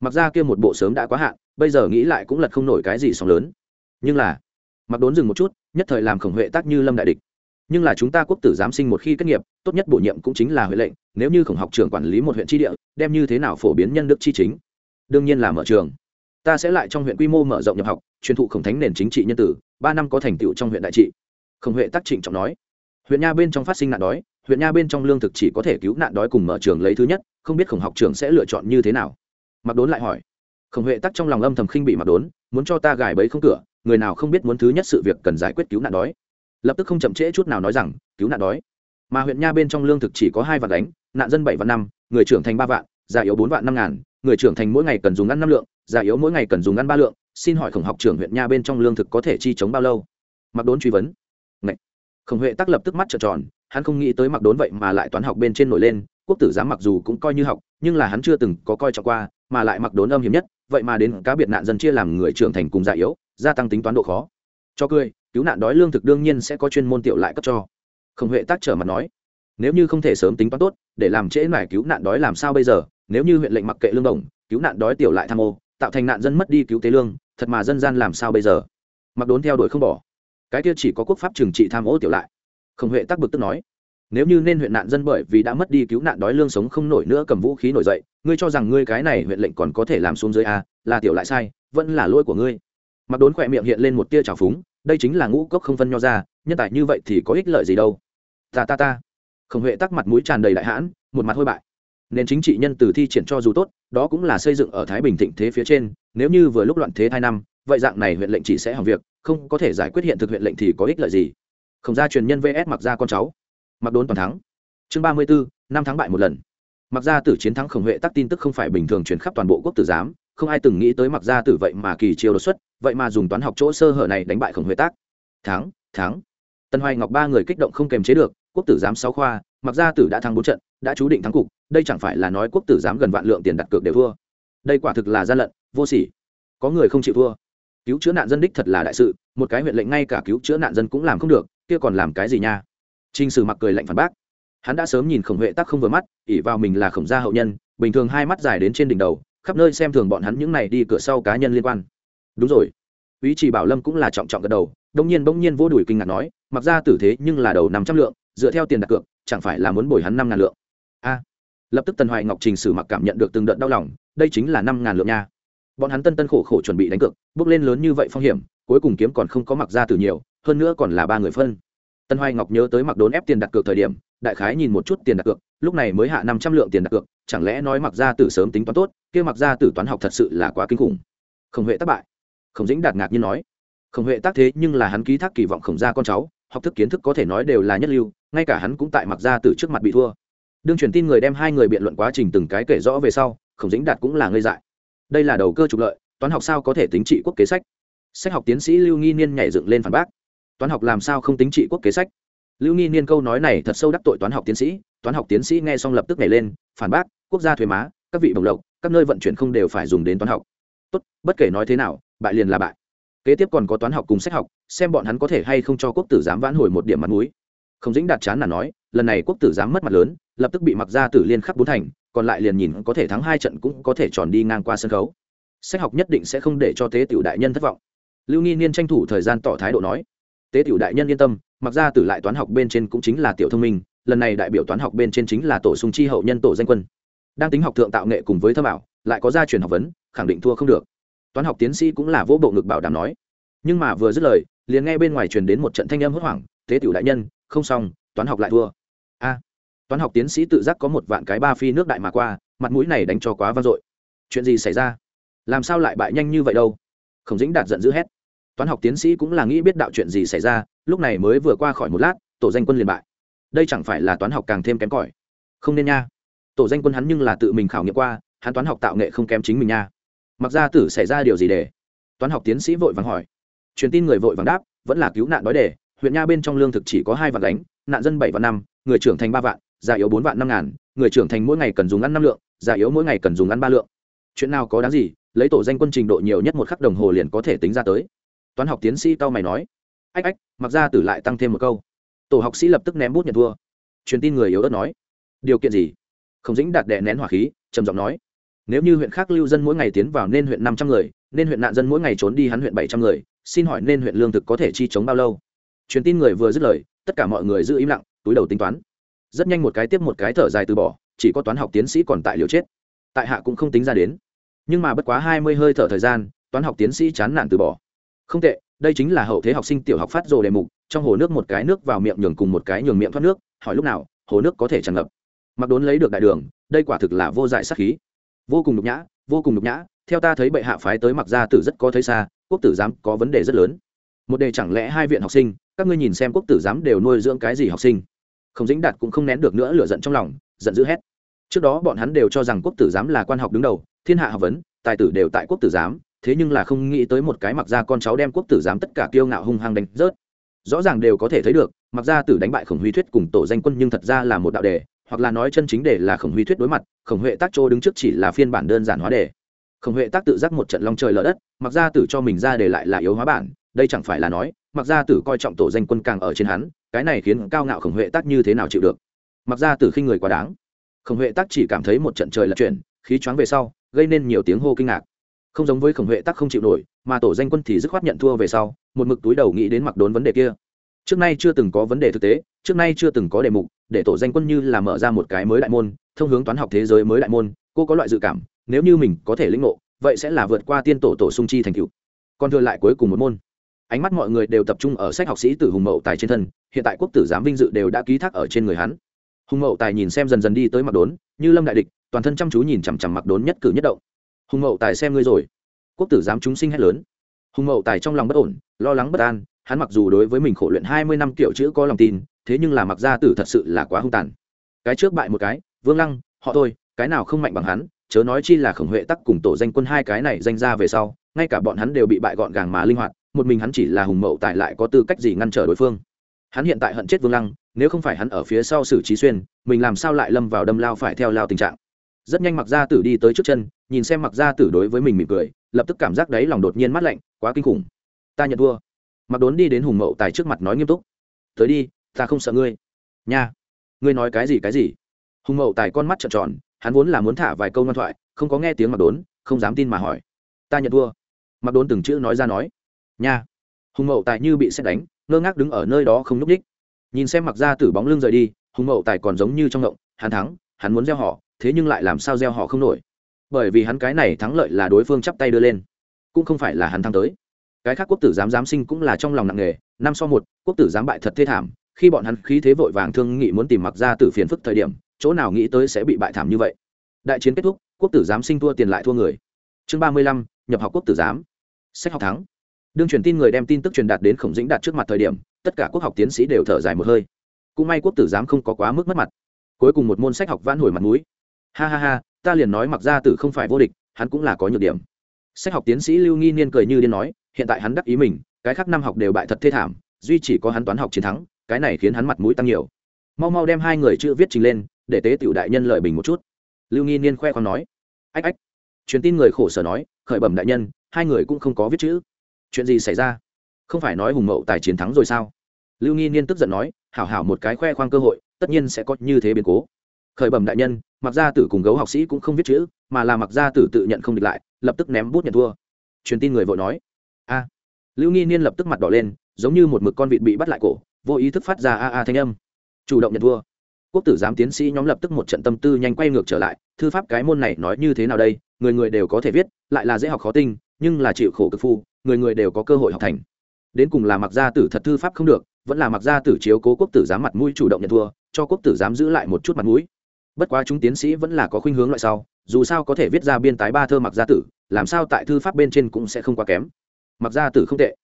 Mặc ra kia một bộ sớm đã quá hạn, bây giờ nghĩ lại cũng lật không nổi cái gì sóng lớn. Nhưng là, mặc đốn dừng một chút, nhất thời làm khổng huệ tác như lâm đại địch. Nhưng là chúng ta quốc tử giám sinh một khi kết nghiệp, tốt nhất bổ nhiệm cũng chính là huệ lệnh, nếu như khổng học trưởng quản lý một huyện tri địa, đem như thế nào phổ biến nhân đức chi chính? Đương nhiên là mở trường. Ta sẽ lại trong huyện quy mô mở rộng nhập học, truyền thụ khổng thánh nền chính trị nhân tử, ba năm có thành tựu trong huyện đại trị. Khổng huệ tác trịnh trọng nói huyện nha bên trong phát sinh nạn đói, huyện nha bên trong lương thực chỉ có thể cứu nạn đói cùng mở trường lấy thứ nhất, không biết khổng học trường sẽ lựa chọn như thế nào. Mặc đốn lại hỏi. Khổng huệ tắc trong lòng âm thầm khinh bị mặc đốn, muốn cho ta gài bẫy không cửa, người nào không biết muốn thứ nhất sự việc cần giải quyết cứu nạn đói. Lập tức không chậm trễ chút nào nói rằng, cứu nạn đói. Mà huyện nha bên trong lương thực chỉ có hai vạn đánh nạn dân bảy vạn năm, người trưởng thành ba vạn, già yếu bốn vạn năm ngàn, người trưởng thành mỗi ngày cần dùng ăn năm lượng, già yếu mỗi ngày cần dùng ăn ba lượng. Xin hỏi khổng học trưởng huyện nha bên trong lương thực có thể chi chống bao lâu? Mặc đốn truy vấn khổng huệ tắc lập tức mắt trợn tròn, hắn không nghĩ tới mặc đốn vậy mà lại toán học bên trên nổi lên, quốc tử giám mặc dù cũng coi như học, nhưng là hắn chưa từng có coi trọng qua, mà lại mặc đốn âm hiểm nhất, vậy mà đến cá biệt nạn dân chia làm người trưởng thành cùng già yếu, gia tăng tính toán độ khó. Cho cười, cứu nạn đói lương thực đương nhiên sẽ có chuyên môn tiểu lại cấp cho. Khổng huệ tác trở mặt nói, nếu như không thể sớm tính toán tốt, để làm trễ mải cứu nạn đói làm sao bây giờ? Nếu như huyện lệnh mặc kệ lương đồng, cứu nạn đói tiểu lại tham ô, tạo thành nạn dân mất đi cứu tế lương, thật mà dân gian làm sao bây giờ? Mặc đốn theo đuổi không bỏ cái kia chỉ có quốc pháp trừng trị tham ô tiểu lại. Khổng huệ tác bực tức nói, nếu như nên huyện nạn dân bởi vì đã mất đi cứu nạn đói lương sống không nổi nữa cầm vũ khí nổi dậy, ngươi cho rằng ngươi cái này huyện lệnh còn có thể làm xuống dưới a là tiểu lại sai, vẫn là lỗi của ngươi. Mặc đốn khỏe miệng hiện lên một tia trào phúng, đây chính là ngũ cốc không phân nho ra, nhân tài như vậy thì có ích lợi gì đâu. Ta ta ta. Khổng huệ tắc mặt mũi tràn đầy đại hãn, một mặt hôi bại. Nền chính trị nhân từ thi triển cho dù tốt, đó cũng là xây dựng ở thái bình thịnh thế phía trên, nếu như vừa lúc loạn thế hai năm, vậy dạng này huyện lệnh chỉ sẽ hỏng việc không có thể giải quyết hiện thực huyện lệnh thì có ích lợi gì? Không ra truyền nhân vs mặc ra con cháu. Mặc đốn toàn thắng. Chương ba mươi bốn năm tháng bại một lần. Mặc gia tử chiến thắng khổng huệ tắc tin tức không phải bình thường truyền khắp toàn bộ quốc tử giám, không ai từng nghĩ tới mặc gia tử vậy mà kỳ chiều đột xuất, vậy mà dùng toán học chỗ sơ hở này đánh bại khổng huệ tác thắng thắng. Tân hoài ngọc ba người kích động không kềm chế được, quốc tử giám sáu khoa, mặc gia tử đã thắng bốn trận, đã chú định thắng cục, đây chẳng phải là nói quốc tử giám gần vạn lượng tiền đặt cược đều thua. Đây quả thực là gian lận, vô sỉ. Có người không chịu thua cứu chữa nạn dân đích thật là đại sự một cái huyện lệnh ngay cả cứu chữa nạn dân cũng làm không được kia còn làm cái gì nha Trình Sử mặc cười lạnh phản bác. Hắn đã sớm nhìn Khổng Huệ Tắc không vừa mắt, ỷ vào mình là Khổng gia hậu nhân, bình thường hai mắt dài đến trên đỉnh đầu, khắp nơi xem thường bọn hắn những này đi cửa sau cá nhân liên quan. Đúng rồi. Úy Chỉ Bảo Lâm cũng là trọng trọng gật đầu, đông nhiên bỗng nhiên vô đuổi kinh ngạc nói, mặc ra tử thế nhưng là đầu năm trăm lượng, dựa theo tiền đặt cược, chẳng phải là muốn bồi hắn năm ngàn lượng. A. lập tức Tần Hoài Ngọc Trình Sử mặc cảm nhận được từng đợt đau lòng, đây chính là năm ngàn lượng nha. Bọn hắn tân tân khổ khổ chuẩn bị đánh cược, bước lên lớn như vậy phong hiểm, cuối cùng kiếm còn không có mặc ra tử nhiều, hơn nữa còn là ba người phân. Tân hoài ngọc nhớ tới mặc đốn ép tiền đặt cược thời điểm đại khái nhìn một chút tiền đặt cược lúc này mới hạ năm trăm lượng tiền đặt cược chẳng lẽ nói mặc ra tử sớm tính toán tốt kia mặc ra tử toán học thật sự là quá kinh khủng. Khổng huệ thất bại. Khổng dĩnh đạt ngạc nhiên nói. Khổng huệ tác thế nhưng là hắn ký thác kỳ vọng khổng gia con cháu học thức kiến thức có thể nói đều là nhất lưu ngay cả hắn cũng tại mặc ra tử trước mặt bị thua. Đương truyền tin người đem hai người biện luận quá trình từng cái kể rõ về sau khổng dĩnh đạt cũng là ngây dại đây là đầu cơ trục lợi, toán học sao có thể tính trị quốc kế sách? Sách học tiến sĩ lưu nghi niên nhảy dựng lên phản bác. Toán học làm sao không tính trị quốc kế sách? Lưu nghi niên câu nói này thật sâu đắc tội toán học tiến sĩ, toán học tiến sĩ nghe xong lập tức nhảy lên, phản bác, quốc gia thuế má, các vị bồng lộc, các nơi vận chuyển không đều phải dùng đến toán học. Tốt, bất kể nói thế nào, bại liền là bại. Kế tiếp còn có toán học cùng sách học, xem bọn hắn có thể hay không cho quốc tử giám vãn hồi một điểm mặt mũi. Không dĩnh đạt chán là nói, lần này quốc tử giám mất mặt lớn, lập tức bị mặc ra tử liên khắc bốn thành còn lại liền nhìn có thể thắng hai trận cũng có thể tròn đi ngang qua sân khấu. Sách học nhất định sẽ không để cho tế tiểu đại nhân thất vọng. Lưu nghi niên tranh thủ thời gian tỏ thái độ nói, tế tiểu đại nhân yên tâm, mặc ra tử lại toán học bên trên cũng chính là tiểu thông minh, lần này đại biểu toán học bên trên chính là tổ sung chi hậu nhân tổ danh quân. Đang tính học thượng tạo nghệ cùng với thơ bảo lại có gia truyền học vấn, khẳng định thua không được. Toán học tiến sĩ cũng là vỗ bộ ngực bảo đảm nói. Nhưng mà vừa dứt lời, liền nghe bên ngoài truyền đến một trận thanh âm hốt hoảng, tế tiểu đại nhân, không xong, toán học lại thua toán học tiến sĩ tự giác có một vạn cái ba phi nước đại mà qua, mặt mũi này đánh cho quá vang dội. Chuyện gì xảy ra? Làm sao lại bại nhanh như vậy đâu? Khổng dĩnh đạt giận dữ hét. Toán học tiến sĩ cũng là nghĩ biết đạo chuyện gì xảy ra, lúc này mới vừa qua khỏi một lát, tổ danh quân liền bại. Đây chẳng phải là toán học càng thêm kém cỏi. Không nên nha. Tổ danh quân hắn nhưng là tự mình khảo nghiệm qua, hắn toán học tạo nghệ không kém chính mình nha. Mặc ra tử xảy ra điều gì để? Toán học tiến sĩ vội vàng hỏi. Truyền tin người vội vàng đáp, vẫn là cứu nạn đói đề, huyện nha bên trong lương thực chỉ có hai vạn đánh nạn dân bảy vạn năm, người trưởng thành ba vạn già yếu bốn vạn năm ngàn, người trưởng thành mỗi ngày cần dùng ăn năm lượng, già yếu mỗi ngày cần dùng ăn ba lượng. Chuyện nào có đáng gì, lấy tổ danh quân trình độ nhiều nhất một khắc đồng hồ liền có thể tính ra tới. Toán học tiến sĩ cao mày nói, ách ách, mặc ra tử lại tăng thêm một câu. Tổ học sĩ lập tức ném bút nhận thua. Truyền tin người yếu ớt nói, điều kiện gì? Không dĩnh đạt đệ nén hỏa khí, trầm giọng nói, nếu như huyện khác lưu dân mỗi ngày tiến vào nên huyện năm trăm người, nên huyện nạn dân mỗi ngày trốn đi hắn huyện bảy trăm người, xin hỏi nên huyện lương thực có thể chi chống bao lâu? Truyền tin người vừa dứt lời, tất cả mọi người giữ im lặng, túi đầu tính toán rất nhanh một cái tiếp một cái thở dài từ bỏ, chỉ có toán học tiến sĩ còn tại liều chết. Tại hạ cũng không tính ra đến. Nhưng mà bất quá hai mươi hơi thở thời gian, toán học tiến sĩ chán nản từ bỏ. Không tệ, đây chính là hậu thế học sinh tiểu học phát rồ đề mục, trong hồ nước một cái nước vào miệng nhường cùng một cái nhường miệng thoát nước, hỏi lúc nào, hồ nước có thể tràn ngập. Mặc đốn lấy được đại đường, đây quả thực là vô dại sắc khí. Vô cùng nhục nhã, vô cùng nhục nhã, theo ta thấy bệ hạ phái tới mặc gia tử rất có thấy xa, quốc tử giám có vấn đề rất lớn. Một đề chẳng lẽ hai viện học sinh, các ngươi nhìn xem quốc tử giám đều nuôi dưỡng cái gì học sinh? Không dính đạt cũng không nén được nữa lửa giận trong lòng, giận dữ hét. Trước đó bọn hắn đều cho rằng quốc tử giám là quan học đứng đầu, thiên hạ học vấn, tài tử đều tại quốc tử giám, thế nhưng là không nghĩ tới một cái mặc ra con cháu đem quốc tử giám tất cả kiêu ngạo hung hăng đánh rớt. Rõ ràng đều có thể thấy được, mặc ra tử đánh bại khổng huy thuyết cùng tổ danh quân nhưng thật ra là một đạo đề, hoặc là nói chân chính đề là khổng huy thuyết đối mặt, khổng huệ tác chỗ đứng trước chỉ là phiên bản đơn giản hóa đề. Khổng huệ tác tự giác một trận long trời lở đất, mặc ra tử cho mình ra đề lại là yếu hóa bản, đây chẳng phải là nói mặc Gia tử coi trọng tổ danh quân càng ở trên hắn, cái này khiến cao ngạo khổng huệ tác như thế nào chịu được? Mặc Gia tử khinh người quá đáng. Khổng huệ tác chỉ cảm thấy một trận trời lật chuyển, khí choáng về sau, gây nên nhiều tiếng hô kinh ngạc. Không giống với khổng huệ tắc không chịu nổi, mà tổ danh quân thì dứt khoát nhận thua về sau, một mực túi đầu nghĩ đến mặc đốn vấn đề kia. Trước nay chưa từng có vấn đề thực tế, trước nay chưa từng có đề mục, để tổ danh quân như là mở ra một cái mới đại môn, thông hướng toán học thế giới mới đại môn, cô có loại dự cảm, nếu như mình có thể lĩnh ngộ, vậy sẽ là vượt qua tiên tổ tổ sung chi thành cựu còn thừa lại cuối cùng một môn ánh mắt mọi người đều tập trung ở sách học sĩ tử hùng mậu tài trên thân, hiện tại quốc tử giám vinh dự đều đã ký thác ở trên người hắn. Hùng mậu tài nhìn xem dần dần đi tới mặc đốn, như lâm đại địch, toàn thân chăm chú nhìn chằm chằm mặc đốn nhất cử nhất động. Hùng mậu tài xem ngươi rồi. Quốc tử giám chúng sinh hét lớn. Hùng mậu tài trong lòng bất ổn, lo lắng bất an, hắn mặc dù đối với mình khổ luyện hai mươi năm kiểu chữ có lòng tin, thế nhưng là mặc gia tử thật sự là quá hung tàn. Cái trước bại một cái, vương lăng, họ thôi cái nào không mạnh bằng hắn, chớ nói chi là khổng huệ tắc cùng tổ danh quân hai cái này danh ra về sau, ngay cả bọn hắn đều bị bại gọn gàng mà linh hoạt một mình hắn chỉ là hùng mậu tại lại có tư cách gì ngăn trở đối phương. Hắn hiện tại hận chết vương lăng, nếu không phải hắn ở phía sau xử trí xuyên, mình làm sao lại lâm vào đâm lao phải theo lao tình trạng. Rất nhanh mặc gia tử đi tới trước chân, nhìn xem mặc gia tử đối với mình mỉm cười, lập tức cảm giác đấy lòng đột nhiên mát lạnh, quá kinh khủng. Ta nhận thua. Mặc đốn đi đến hùng mậu tài trước mặt nói nghiêm túc. Tới đi, ta không sợ ngươi. Nha, ngươi nói cái gì cái gì? Hùng mậu tài con mắt trợn tròn, hắn vốn là muốn thả vài câu ngoan thoại, không có nghe tiếng mặc đốn, không dám tin mà hỏi. Ta nhận thua. Mặc đốn từng chữ nói ra nói nha. Hùng mậu tài như bị xét đánh, ngơ ngác đứng ở nơi đó không n ú c ních nhìn xem mặc ra tử bóng lưng rời đi, hùng mậu tài còn giống như trong ngộng, hắn thắng, hắn muốn gieo họ, thế nhưng lại làm sao gieo họ không nổi. Bởi vì hắn cái này thắng lợi là đối phương chắp tay đưa lên, cũng không phải là hắn thắng tới. Cái khác quốc tử giám giám sinh cũng là trong lòng nặng nề, năm so một, quốc tử giám bại thật thê thảm, khi bọn hắn khí thế vội vàng thương nghị muốn tìm mặc ra từ phiền phức thời điểm, chỗ nào nghĩ tới sẽ bị bại thảm như vậy. Đại chiến kết thúc, quốc tử giám sinh thua tiền lại thua người. Chương ba mươi lăm, nhập học quốc tử giám. Sách học thắng đương truyền tin người đem tin tức truyền đạt đến khổng dĩnh đạt trước mặt thời điểm, tất cả quốc học tiến sĩ đều thở dài một hơi. Cũng may quốc tử giám không có quá mức mất mặt. Cuối cùng một môn sách học vãn hồi mặt mũi. Ha ha ha, ta liền nói mặc ra tử không phải vô địch, hắn cũng là có nhược điểm. Sách học tiến sĩ lưu nghi niên cười như điên nói, hiện tại hắn đắc ý mình, cái khác năm học đều bại thật thê thảm, duy chỉ có hắn toán học chiến thắng, cái này khiến hắn mặt mũi tăng nhiều. Mau mau đem hai người chữ viết trình lên, để tế tiểu đại nhân lợi bình một chút. Lưu nghi niên khoe khoang nói, ách ách. Truyền tin người khổ sở nói, khởi bẩm đại nhân, hai người cũng không có viết chữ chuyện gì xảy ra? Không phải nói hùng mậu tài chiến thắng rồi sao? Lưu nghi niên tức giận nói, hảo hảo một cái khoe khoang cơ hội, tất nhiên sẽ có như thế biến cố. Khởi bẩm đại nhân, mặc gia tử cùng gấu học sĩ cũng không viết chữ, mà là mặc gia tử tự nhận không địch lại, lập tức ném bút nhận thua. Truyền tin người vội nói. A. Lưu nghi niên lập tức mặt đỏ lên, giống như một mực con vịt bị bắt lại cổ, vô ý thức phát ra a a thanh âm. Chủ động nhận thua. Quốc tử giám tiến sĩ nhóm lập tức một trận tâm tư nhanh quay ngược trở lại, thư pháp cái môn này nói như thế nào đây, người người đều có thể viết, lại là dễ học khó tinh, nhưng là chịu khổ cực phu người người đều có cơ hội học thành. Đến cùng là mặc gia tử thật thư pháp không được, vẫn là mặc gia tử chiếu cố quốc tử giám mặt mũi chủ động nhận thua, cho quốc tử giám giữ lại một chút mặt mũi. Bất quá chúng tiến sĩ vẫn là có khuynh hướng loại sau, dù sao có thể viết ra biên tái ba thơ mặc gia tử, làm sao tại thư pháp bên trên cũng sẽ không quá kém. Mặc gia tử không tệ.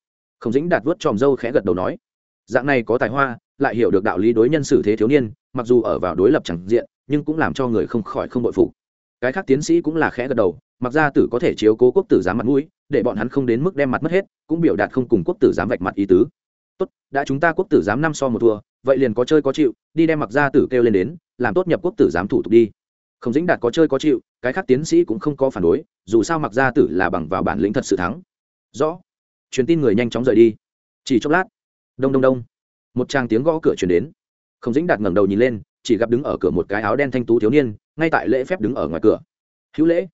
Khổng dĩnh đạt vớt tròm râu khẽ gật đầu nói, dạng này có tài hoa, lại hiểu được đạo lý đối nhân xử thế thiếu niên, mặc dù ở vào đối lập chẳng diện, nhưng cũng làm cho người không khỏi không bội phụ cái khác tiến sĩ cũng là khẽ gật đầu, mặc gia tử có thể chiếu cố quốc tử giám mặt mũi để bọn hắn không đến mức đem mặt mất hết, cũng biểu đạt không cùng quốc tử giám vạch mặt ý tứ. Tốt, đã chúng ta quốc tử giám năm so một thua, vậy liền có chơi có chịu, đi đem mặc gia tử kêu lên đến, làm tốt nhập quốc tử giám thủ tục đi. Không dĩnh đạt có chơi có chịu, cái khác tiến sĩ cũng không có phản đối, dù sao mặc gia tử là bằng vào bản lĩnh thật sự thắng. Rõ. Truyền tin người nhanh chóng rời đi. Chỉ chốc lát. Đông đông đông. Một tràng tiếng gõ cửa chuyển đến. Không dĩnh đạt ngẩng đầu nhìn lên, chỉ gặp đứng ở cửa một cái áo đen thanh tú thiếu niên, ngay tại lễ phép đứng ở ngoài cửa. Hữu lễ.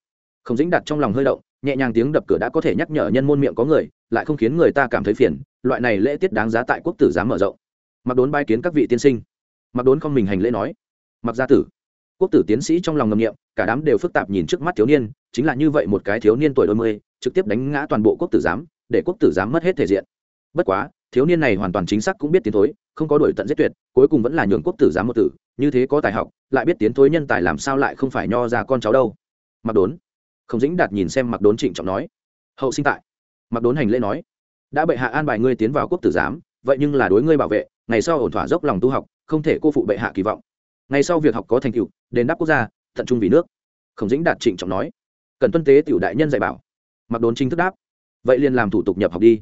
Không dĩnh đạt trong lòng hơi động nhẹ nhàng tiếng đập cửa đã có thể nhắc nhở nhân môn miệng có người, lại không khiến người ta cảm thấy phiền, loại này lễ tiết đáng giá tại quốc tử giám mở rộng. Mặc đốn bai kiến các vị tiên sinh. Mặc đốn không mình hành lễ nói. Mặc gia tử. Quốc tử tiến sĩ trong lòng ngầm nghiệm cả đám đều phức tạp nhìn trước mắt thiếu niên, chính là như vậy một cái thiếu niên tuổi đôi mươi, trực tiếp đánh ngã toàn bộ quốc tử giám, để quốc tử giám mất hết thể diện. Bất quá, thiếu niên này hoàn toàn chính xác cũng biết tiến thối, không có đổi tận giết tuyệt, cuối cùng vẫn là nhường quốc tử giám một tử, như thế có tài học, lại biết tiến thối nhân tài làm sao lại không phải nho ra con cháu đâu. Mặc đốn không dĩnh đạt nhìn xem mặc đốn trịnh trọng nói, hậu sinh tại. Mặc đốn hành lễ nói, đã bệ hạ an bài ngươi tiến vào quốc tử giám, vậy nhưng là đối ngươi bảo vệ, ngày sau ổn thỏa dốc lòng tu học, không thể cô phụ bệ hạ kỳ vọng. Ngày sau việc học có thành tựu, đền đáp quốc gia, tận trung vì nước. Khổng dĩnh đạt trịnh trọng nói, cần tuân tế tiểu đại nhân dạy bảo. Mặc đốn chính thức đáp, vậy liền làm thủ tục nhập học đi.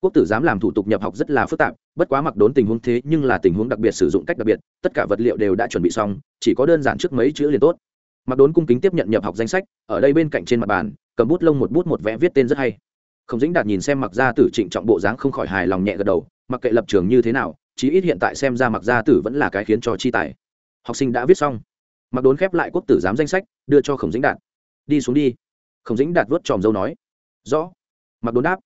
Quốc tử giám làm thủ tục nhập học rất là phức tạp, bất quá mặc đốn tình huống thế nhưng là tình huống đặc biệt sử dụng cách đặc biệt, tất cả vật liệu đều đã chuẩn bị xong, chỉ có đơn giản trước mấy chữ liền tốt mặc đốn cung kính tiếp nhận nhập học danh sách, ở đây bên cạnh trên mặt bàn, cầm bút lông một bút một vẽ viết tên rất hay. Khổng dĩnh đạt nhìn xem mặc gia tử trịnh trọng bộ dáng không khỏi hài lòng nhẹ gật đầu, mặc kệ lập trường như thế nào, chí ít hiện tại xem ra mặc gia tử vẫn là cái khiến cho chi tài. Học sinh đã viết xong. Mặc đốn khép lại quốc tử giám danh sách, đưa cho khổng dĩnh đạt. Đi xuống đi. Khổng dĩnh đạt vớt tròm dâu nói. Rõ. Mặc đốn đáp.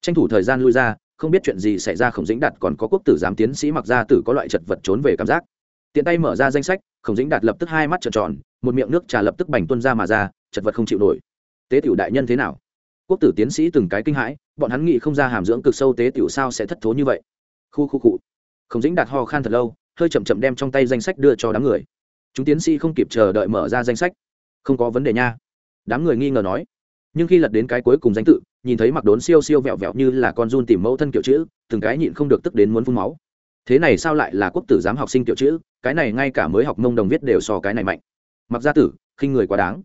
Tranh thủ thời gian lui ra, không biết chuyện gì xảy ra khổng dĩnh đạt còn có quốc tử giám tiến sĩ mặc gia tử có loại chật vật trốn về cảm giác. Tiện tay mở ra danh sách, khổng dĩnh đạt lập tức hai mắt trợn tròn một miệng nước trà lập tức bành tuân ra mà ra, chật vật không chịu nổi. Tế tiểu đại nhân thế nào? Quốc tử tiến sĩ từng cái kinh hãi, bọn hắn nghĩ không ra hàm dưỡng cực sâu tế tiểu sao sẽ thất thố như vậy. Khu khu cụ khổng dĩnh đạt ho khan thật lâu, hơi chậm chậm đem trong tay danh sách đưa cho đám người. Chúng tiến sĩ không kịp chờ đợi mở ra danh sách. Không có vấn đề nha. Đám người nghi ngờ nói. Nhưng khi lật đến cái cuối cùng danh tự, nhìn thấy mặc đốn siêu siêu vẹo vẹo như là con run tìm mẫu thân kiểu chữ, từng cái nhịn không được tức đến muốn phun máu. Thế này sao lại là quốc tử giám học sinh kiểu chữ? Cái này ngay cả mới học mông đồng viết đều so cái này mạnh mặc gia tử, khinh người quá đáng.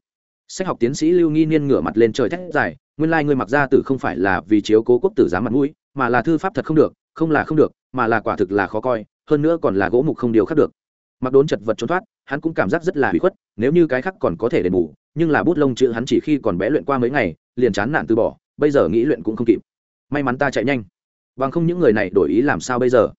Sách học tiến sĩ lưu nghi niên ngửa mặt lên trời thét dài, nguyên lai、like、ngươi mặc gia tử không phải là vì chiếu cố quốc tử giám mặt mũi, mà là thư pháp thật không được, không là không được, mà là quả thực là khó coi, hơn nữa còn là gỗ mục không điều khác được. Mặc đốn chật vật trốn thoát, hắn cũng cảm giác rất là hủy khuất, nếu như cái khác còn có thể đền bù, nhưng là bút lông chữ hắn chỉ khi còn bé luyện qua mấy ngày, liền chán nản từ bỏ, bây giờ nghĩ luyện cũng không kịp. May mắn ta chạy nhanh. Bằng không những người này đổi ý làm sao bây giờ?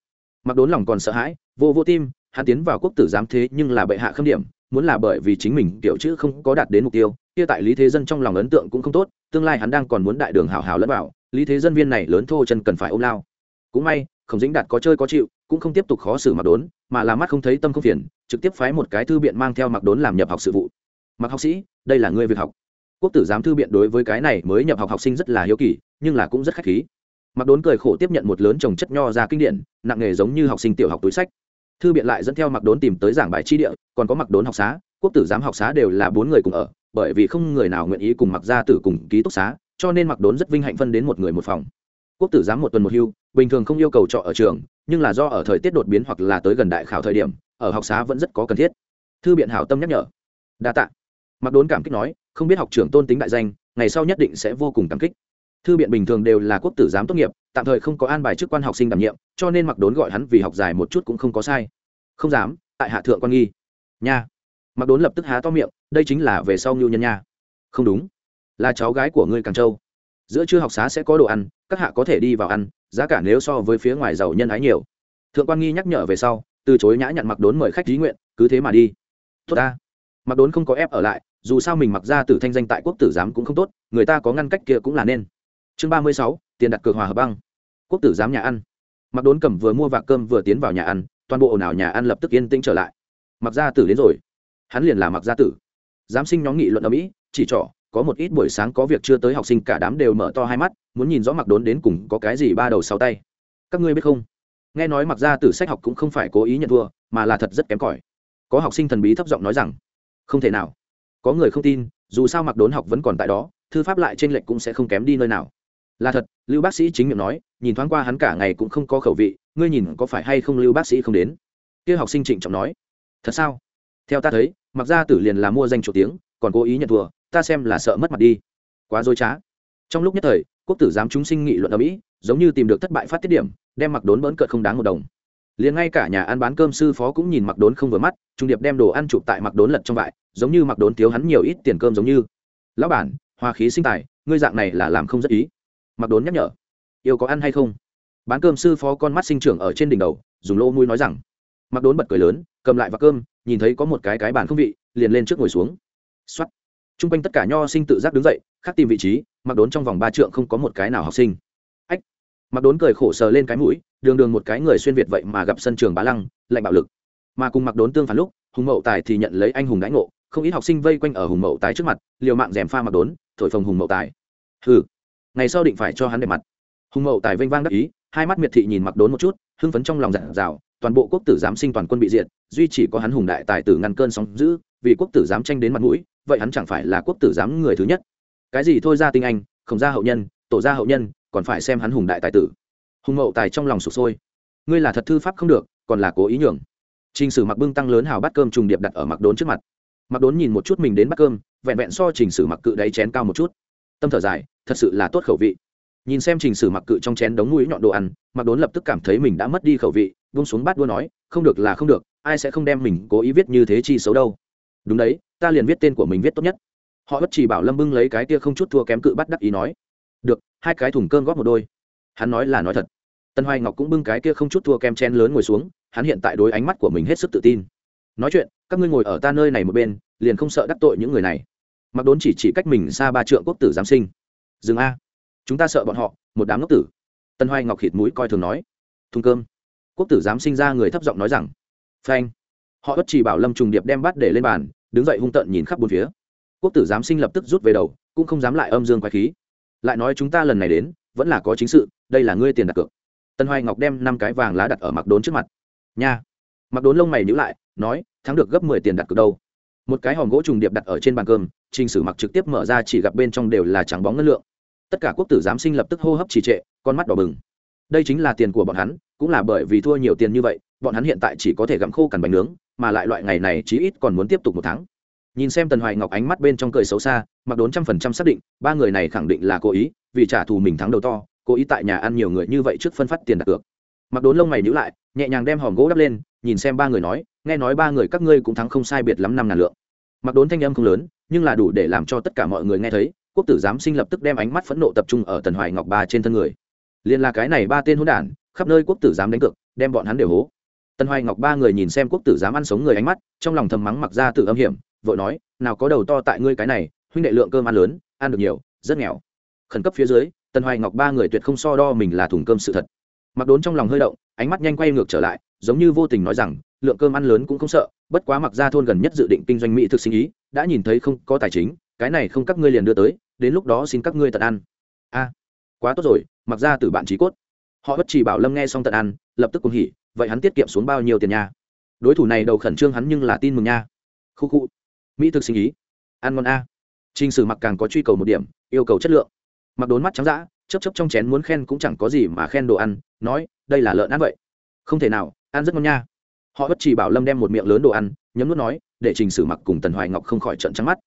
Mặc đốn lòng còn sợ hãi, vô vô tim hắn tiến vào quốc tử giám thế nhưng là bệ hạ khâm điểm, muốn là bởi vì chính mình kiểu chữ không có đạt đến mục tiêu, kia tại lý thế dân trong lòng ấn tượng cũng không tốt, tương lai hắn đang còn muốn đại đường hào hào lẫn vào, lý thế dân viên này lớn thô chân cần phải ôm lao. Cũng may, khổng dĩnh đạt có chơi có chịu, cũng không tiếp tục khó xử mặc đốn, mà là mắt không thấy tâm không phiền, trực tiếp phái một cái thư biện mang theo mặc đốn làm nhập học sự vụ. Mặc học sĩ, đây là ngươi việc học. Quốc tử giám thư biện đối với cái này mới nhập học học sinh rất là hiếu kỳ, nhưng là cũng rất khách khí. Mặc đốn cười khổ tiếp nhận một lớn trồng chất nho ra kinh điển, nặng nghề giống như học sinh tiểu học túi sách thư biện lại dẫn theo mặc đốn tìm tới giảng bài chi địa, còn có mặc đốn học xá, quốc tử giám học xá đều là bốn người cùng ở, bởi vì không người nào nguyện ý cùng mặc gia tử cùng ký túc xá, cho nên mặc đốn rất vinh hạnh phân đến một người một phòng. Quốc tử giám một tuần một hưu, bình thường không yêu cầu trọ ở trường, nhưng là do ở thời tiết đột biến hoặc là tới gần đại khảo thời điểm, ở học xá vẫn rất có cần thiết. Thư biện hảo tâm nhắc nhở. Đa tạ. Mặc đốn cảm kích nói, không biết học trưởng tôn tính đại danh, ngày sau nhất định sẽ vô cùng cảm kích thư biện bình thường đều là quốc tử giám tốt nghiệp, tạm thời không có an bài chức quan học sinh đảm nhiệm, cho nên mặc đốn gọi hắn vì học dài một chút cũng không có sai. Không dám, tại hạ thượng quan nghi. Nha. Mặc đốn lập tức há to miệng, đây chính là về sau ngưu nhân nha. Không đúng. Là cháu gái của ngươi càng châu. Giữa trưa học xá sẽ có đồ ăn, các hạ có thể đi vào ăn, giá cả nếu so với phía ngoài giàu nhân ái nhiều. Thượng quan nghi nhắc nhở về sau, từ chối nhã nhặn mặc đốn mời khách lý nguyện, cứ thế mà đi. Tốt ta. Mặc đốn không có ép ở lại, dù sao mình mặc ra tử thanh danh tại quốc tử giám cũng không tốt, người ta có ngăn cách kia cũng là nên chương ba mươi sáu, tiền đặt cược hòa hợp băng. Quốc tử giám nhà ăn. Mặc đốn cầm vừa mua vạc cơm vừa tiến vào nhà ăn, toàn bộ ồn ào nhà ăn lập tức yên tĩnh trở lại. Mặc gia tử đến rồi. Hắn liền là mặc gia tử. Giám sinh nhóm nghị luận ở mỹ, chỉ trỏ, có một ít buổi sáng có việc chưa tới học sinh cả đám đều mở to hai mắt, muốn nhìn rõ mặc đốn đến cùng có cái gì ba đầu sáu tay. Các ngươi biết không? Nghe nói mặc gia tử sách học cũng không phải cố ý nhận thua, mà là thật rất kém cỏi. Có học sinh thần bí thấp giọng nói rằng, không thể nào. Có người không tin, dù sao mặc đốn học vẫn còn tại đó, thư pháp lại trên lệnh cũng sẽ không kém đi nơi nào là thật, lưu bác sĩ chính miệng nói, nhìn thoáng qua hắn cả ngày cũng không có khẩu vị, ngươi nhìn có phải hay không lưu bác sĩ không đến? Kia học sinh trịnh trọng nói. Thật sao? Theo ta thấy, mặc ra tử liền là mua danh chủ tiếng, còn cố ý nhận thua, ta xem là sợ mất mặt đi. Quá dối trá. Trong lúc nhất thời, quốc tử giám chúng sinh nghị luận ở mỹ giống như tìm được thất bại phát tiết điểm, đem mặc đốn bỡn cợt không đáng một đồng. Liền ngay cả nhà ăn bán cơm sư phó cũng nhìn mặc đốn không vừa mắt, trung điệp đem đồ ăn chụp tại mặc đốn lật trong vại, giống như mặc đốn thiếu hắn nhiều ít tiền cơm giống như. Lão bản, hoa khí sinh tài, ngươi dạng này là làm không rất ý mặc đốn nhắc nhở, yêu có ăn hay không? Bán cơm sư phó con mắt sinh trưởng ở trên đỉnh đầu, dùng lô mũi nói rằng. Mặc đốn bật cười lớn, cầm lại vào cơm, nhìn thấy có một cái cái bàn không vị, liền lên trước ngồi xuống. X o á t t r u n g quanh tất cả nho sinh tự giác đứng dậy, khác tìm vị trí, mặc đốn trong vòng ba trượng không có một cái nào học sinh. Ách. Mặc đốn cười khổ sờ lên cái mũi, đường đường một cái người xuyên việt vậy mà gặp sân trường bá lăng, lạnh bạo lực. Mà cùng mặc đốn tương phản lúc, hùng mậu tài thì nhận lấy anh hùng đãi ngộ, không ít học sinh vây quanh ở hùng mậu tài trước mặt, liều mạng rèm pha mặc đốn, thổi phồng hùng mậu tài. Hừ ngày sau định phải cho hắn đẹp mặt. Hùng mậu tài vênh vang đắc ý, hai mắt miệt thị nhìn mặc đốn một chút, hưng phấn trong lòng giản rào toàn bộ quốc tử giám sinh toàn quân bị diệt, duy chỉ có hắn hùng đại tài tử ngăn cơn sóng giữ vì quốc tử giám tranh đến mặt mũi, vậy hắn chẳng phải là quốc tử giám người thứ nhất. Cái gì thôi ra tinh anh, không ra hậu nhân, tổ ra hậu nhân, còn phải xem hắn hùng đại tài tử. Hùng mậu tài trong lòng sụp sôi. Ngươi là thật thư pháp không được, còn là cố ý nhường. Trình sử mặc bưng tăng lớn hào bát cơm trùng điệp đặt ở mặc đốn trước mặt. Mặc đốn nhìn một chút mình đến bát cơm, vẹn vẹn so trình sử mặc cự đáy chén cao một chút tâm thở dài, thật sự là tốt khẩu vị. Nhìn xem trình sử mặc cự trong chén đống mũi nhọn đồ ăn mặc đốn lập tức cảm thấy mình đã mất đi khẩu vị vung xuống bát đua nói, không được là không được, ai sẽ không đem mình cố ý viết như thế chi xấu đâu. Đúng đấy, ta liền viết tên của mình viết tốt nhất. Họ bất chỉ bảo lâm bưng lấy cái kia không chút thua kém cự bắt đắc ý nói, được, hai cái thùng cơm góp một đôi. Hắn nói là nói thật. Tân hoài ngọc cũng bưng cái kia không chút thua kem chen lớn ngồi xuống, hắn hiện tại đối ánh mắt của mình hết sức tự tin. Nói chuyện, các ngươi ngồi ở ta nơi này một bên, liền không sợ đắc tội những người này mặc đốn chỉ chỉ cách mình xa ba trượng quốc tử giám sinh. Dừng a. Chúng ta sợ bọn họ, một đám ngốc tử. Tân hoài ngọc khịt mũi coi thường nói. Thùng cơm. Quốc tử giám sinh ra người thấp giọng nói rằng. Phanh. Họ bất chỉ bảo lâm trùng điệp đem bát để lên bàn, đứng dậy hung tợn nhìn khắp bốn phía. Quốc tử giám sinh lập tức rút về đầu, cũng không dám lại âm dương quái khí. Lại nói chúng ta lần này đến, vẫn là có chính sự, đây là ngươi tiền đặt cược. Tân hoài ngọc đem năm cái vàng lá đặt ở mặc đốn trước mặt. Nha. Mặc đốn lông mày nhữ lại, nói, thắng được gấp mười tiền đặt cược đâu? Một cái hòm gỗ trùng điệp đặt ở trên bàn cơm, trình sử mặc trực tiếp mở ra chỉ gặp bên trong đều là trắng bóng ngân lượng. Tất cả quốc tử giám sinh lập tức hô hấp trì trệ, con mắt đỏ bừng. Đây chính là tiền của bọn hắn, cũng là bởi vì thua nhiều tiền như vậy, bọn hắn hiện tại chỉ có thể gặm khô cằn bánh nướng, mà lại loại ngày này chí ít còn muốn tiếp tục một tháng. Nhìn xem tần hoài ngọc ánh mắt bên trong cười xấu xa, mặc đốn trăm phần trăm xác định, ba người này khẳng định là cố ý, vì trả thù mình thắng đầu to, cố ý tại nhà ăn nhiều người như vậy trước phân phát tiền đặt cược mặc đốn lông mày nhữ lại, nhẹ nhàng đem hòm gỗ đắp lên, nhìn xem ba người nói, nghe nói ba người các ngươi cũng thắng không sai biệt lắm năm ngàn lượng. Mặc đốn thanh âm không lớn, nhưng là đủ để làm cho tất cả mọi người nghe thấy, quốc tử giám sinh lập tức đem ánh mắt phẫn nộ tập trung ở tần hoài ngọc ba trên thân người. Liền là cái này ba tên hỗn đản, khắp nơi quốc tử giám đánh cược, đem bọn hắn đều hố. Tần hoài ngọc ba người nhìn xem quốc tử giám ăn sống người ánh mắt, trong lòng thầm mắng mặc ra tự âm hiểm, vội nói, nào có đầu to tại ngươi cái này, huynh đệ lượng cơm ăn lớn, ăn được nhiều, rất nghèo. Khẩn cấp phía dưới, tần hoài ngọc ba người tuyệt không so đo mình là thùng cơm sự thật mặc đốn trong lòng hơi động ánh mắt nhanh quay ngược trở lại giống như vô tình nói rằng lượng cơm ăn lớn cũng không sợ bất quá mặc ra thôn gần nhất dự định kinh doanh mỹ thực sinh ý đã nhìn thấy không có tài chính cái này không các ngươi liền đưa tới đến lúc đó xin các ngươi tận ăn. A quá tốt rồi mặc ra từ bạn trí cốt. Họ bất chỉ bảo lâm nghe xong tận ăn lập tức cùng hỉ vậy hắn tiết kiệm xuống bao nhiêu tiền nha? Đối thủ này đầu khẩn trương hắn nhưng là tin mừng nha. Khu khu mỹ thực sinh ý ăn ngon a. Trình Sử Mặc càng có truy cầu một điểm, yêu cầu chất lượng. Mặc đốn mắt trắng dã, chấp chấp trong chén muốn khen cũng chẳng có gì mà khen đồ ăn, nói, đây là lợn ăn vậy. Không thể nào, ăn rất ngon nha. Họ bất chỉ bảo Lâm đem một miệng lớn đồ ăn, nhấm nuốt nói, để Trình Sử Mặc cùng Tần Hoài Ngọc không khỏi trợn trắng mắt.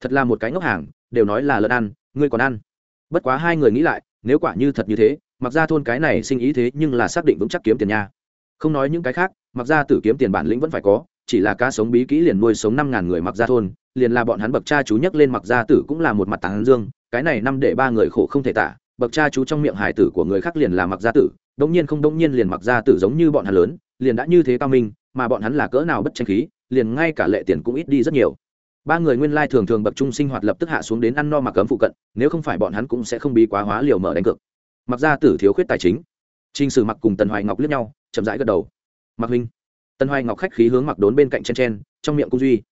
Thật là một cái ngốc hàng, đều nói là lợn ăn, ngươi còn ăn. Bất quá hai người nghĩ lại, nếu quả như thật như thế, mặc ra thôn cái này sinh ý thế nhưng là xác định vững chắc kiếm tiền nha. Không nói những cái khác, mặc ra tử kiếm tiền bản lĩnh vẫn phải có, chỉ là cá sống bí kỹ liền nuôi sống năm ngàn người mặc ra thôn liền là bọn hắn bậc cha chú nhắc lên mặc gia tử cũng là một mặt tán dương cái này năm để ba người khổ không thể tả bậc cha chú trong miệng hải tử của người khác liền là mặc gia tử, đống nhiên không đống nhiên liền mặc gia tử giống như bọn hắn lớn, liền đã như thế cao minh, mà bọn hắn là cỡ nào bất tranh khí, liền ngay cả lệ tiền cũng ít đi rất nhiều. Ba người nguyên lai thường thường bậc trung sinh hoạt lập tức hạ xuống đến ăn no mặc cấm phụ cận, nếu không phải bọn hắn cũng sẽ không bị quá hóa liều mở đánh cược. Mặc gia tử thiếu khuyết tài chính. Trình sử mặc cùng tần hoài ngọc liếc nhau, chậm rãi gật đầu. Mặc huynh. Tần hoài ngọc khách khí hướng mặc đốn bên cạnh chen chen, trong miệng cung duy.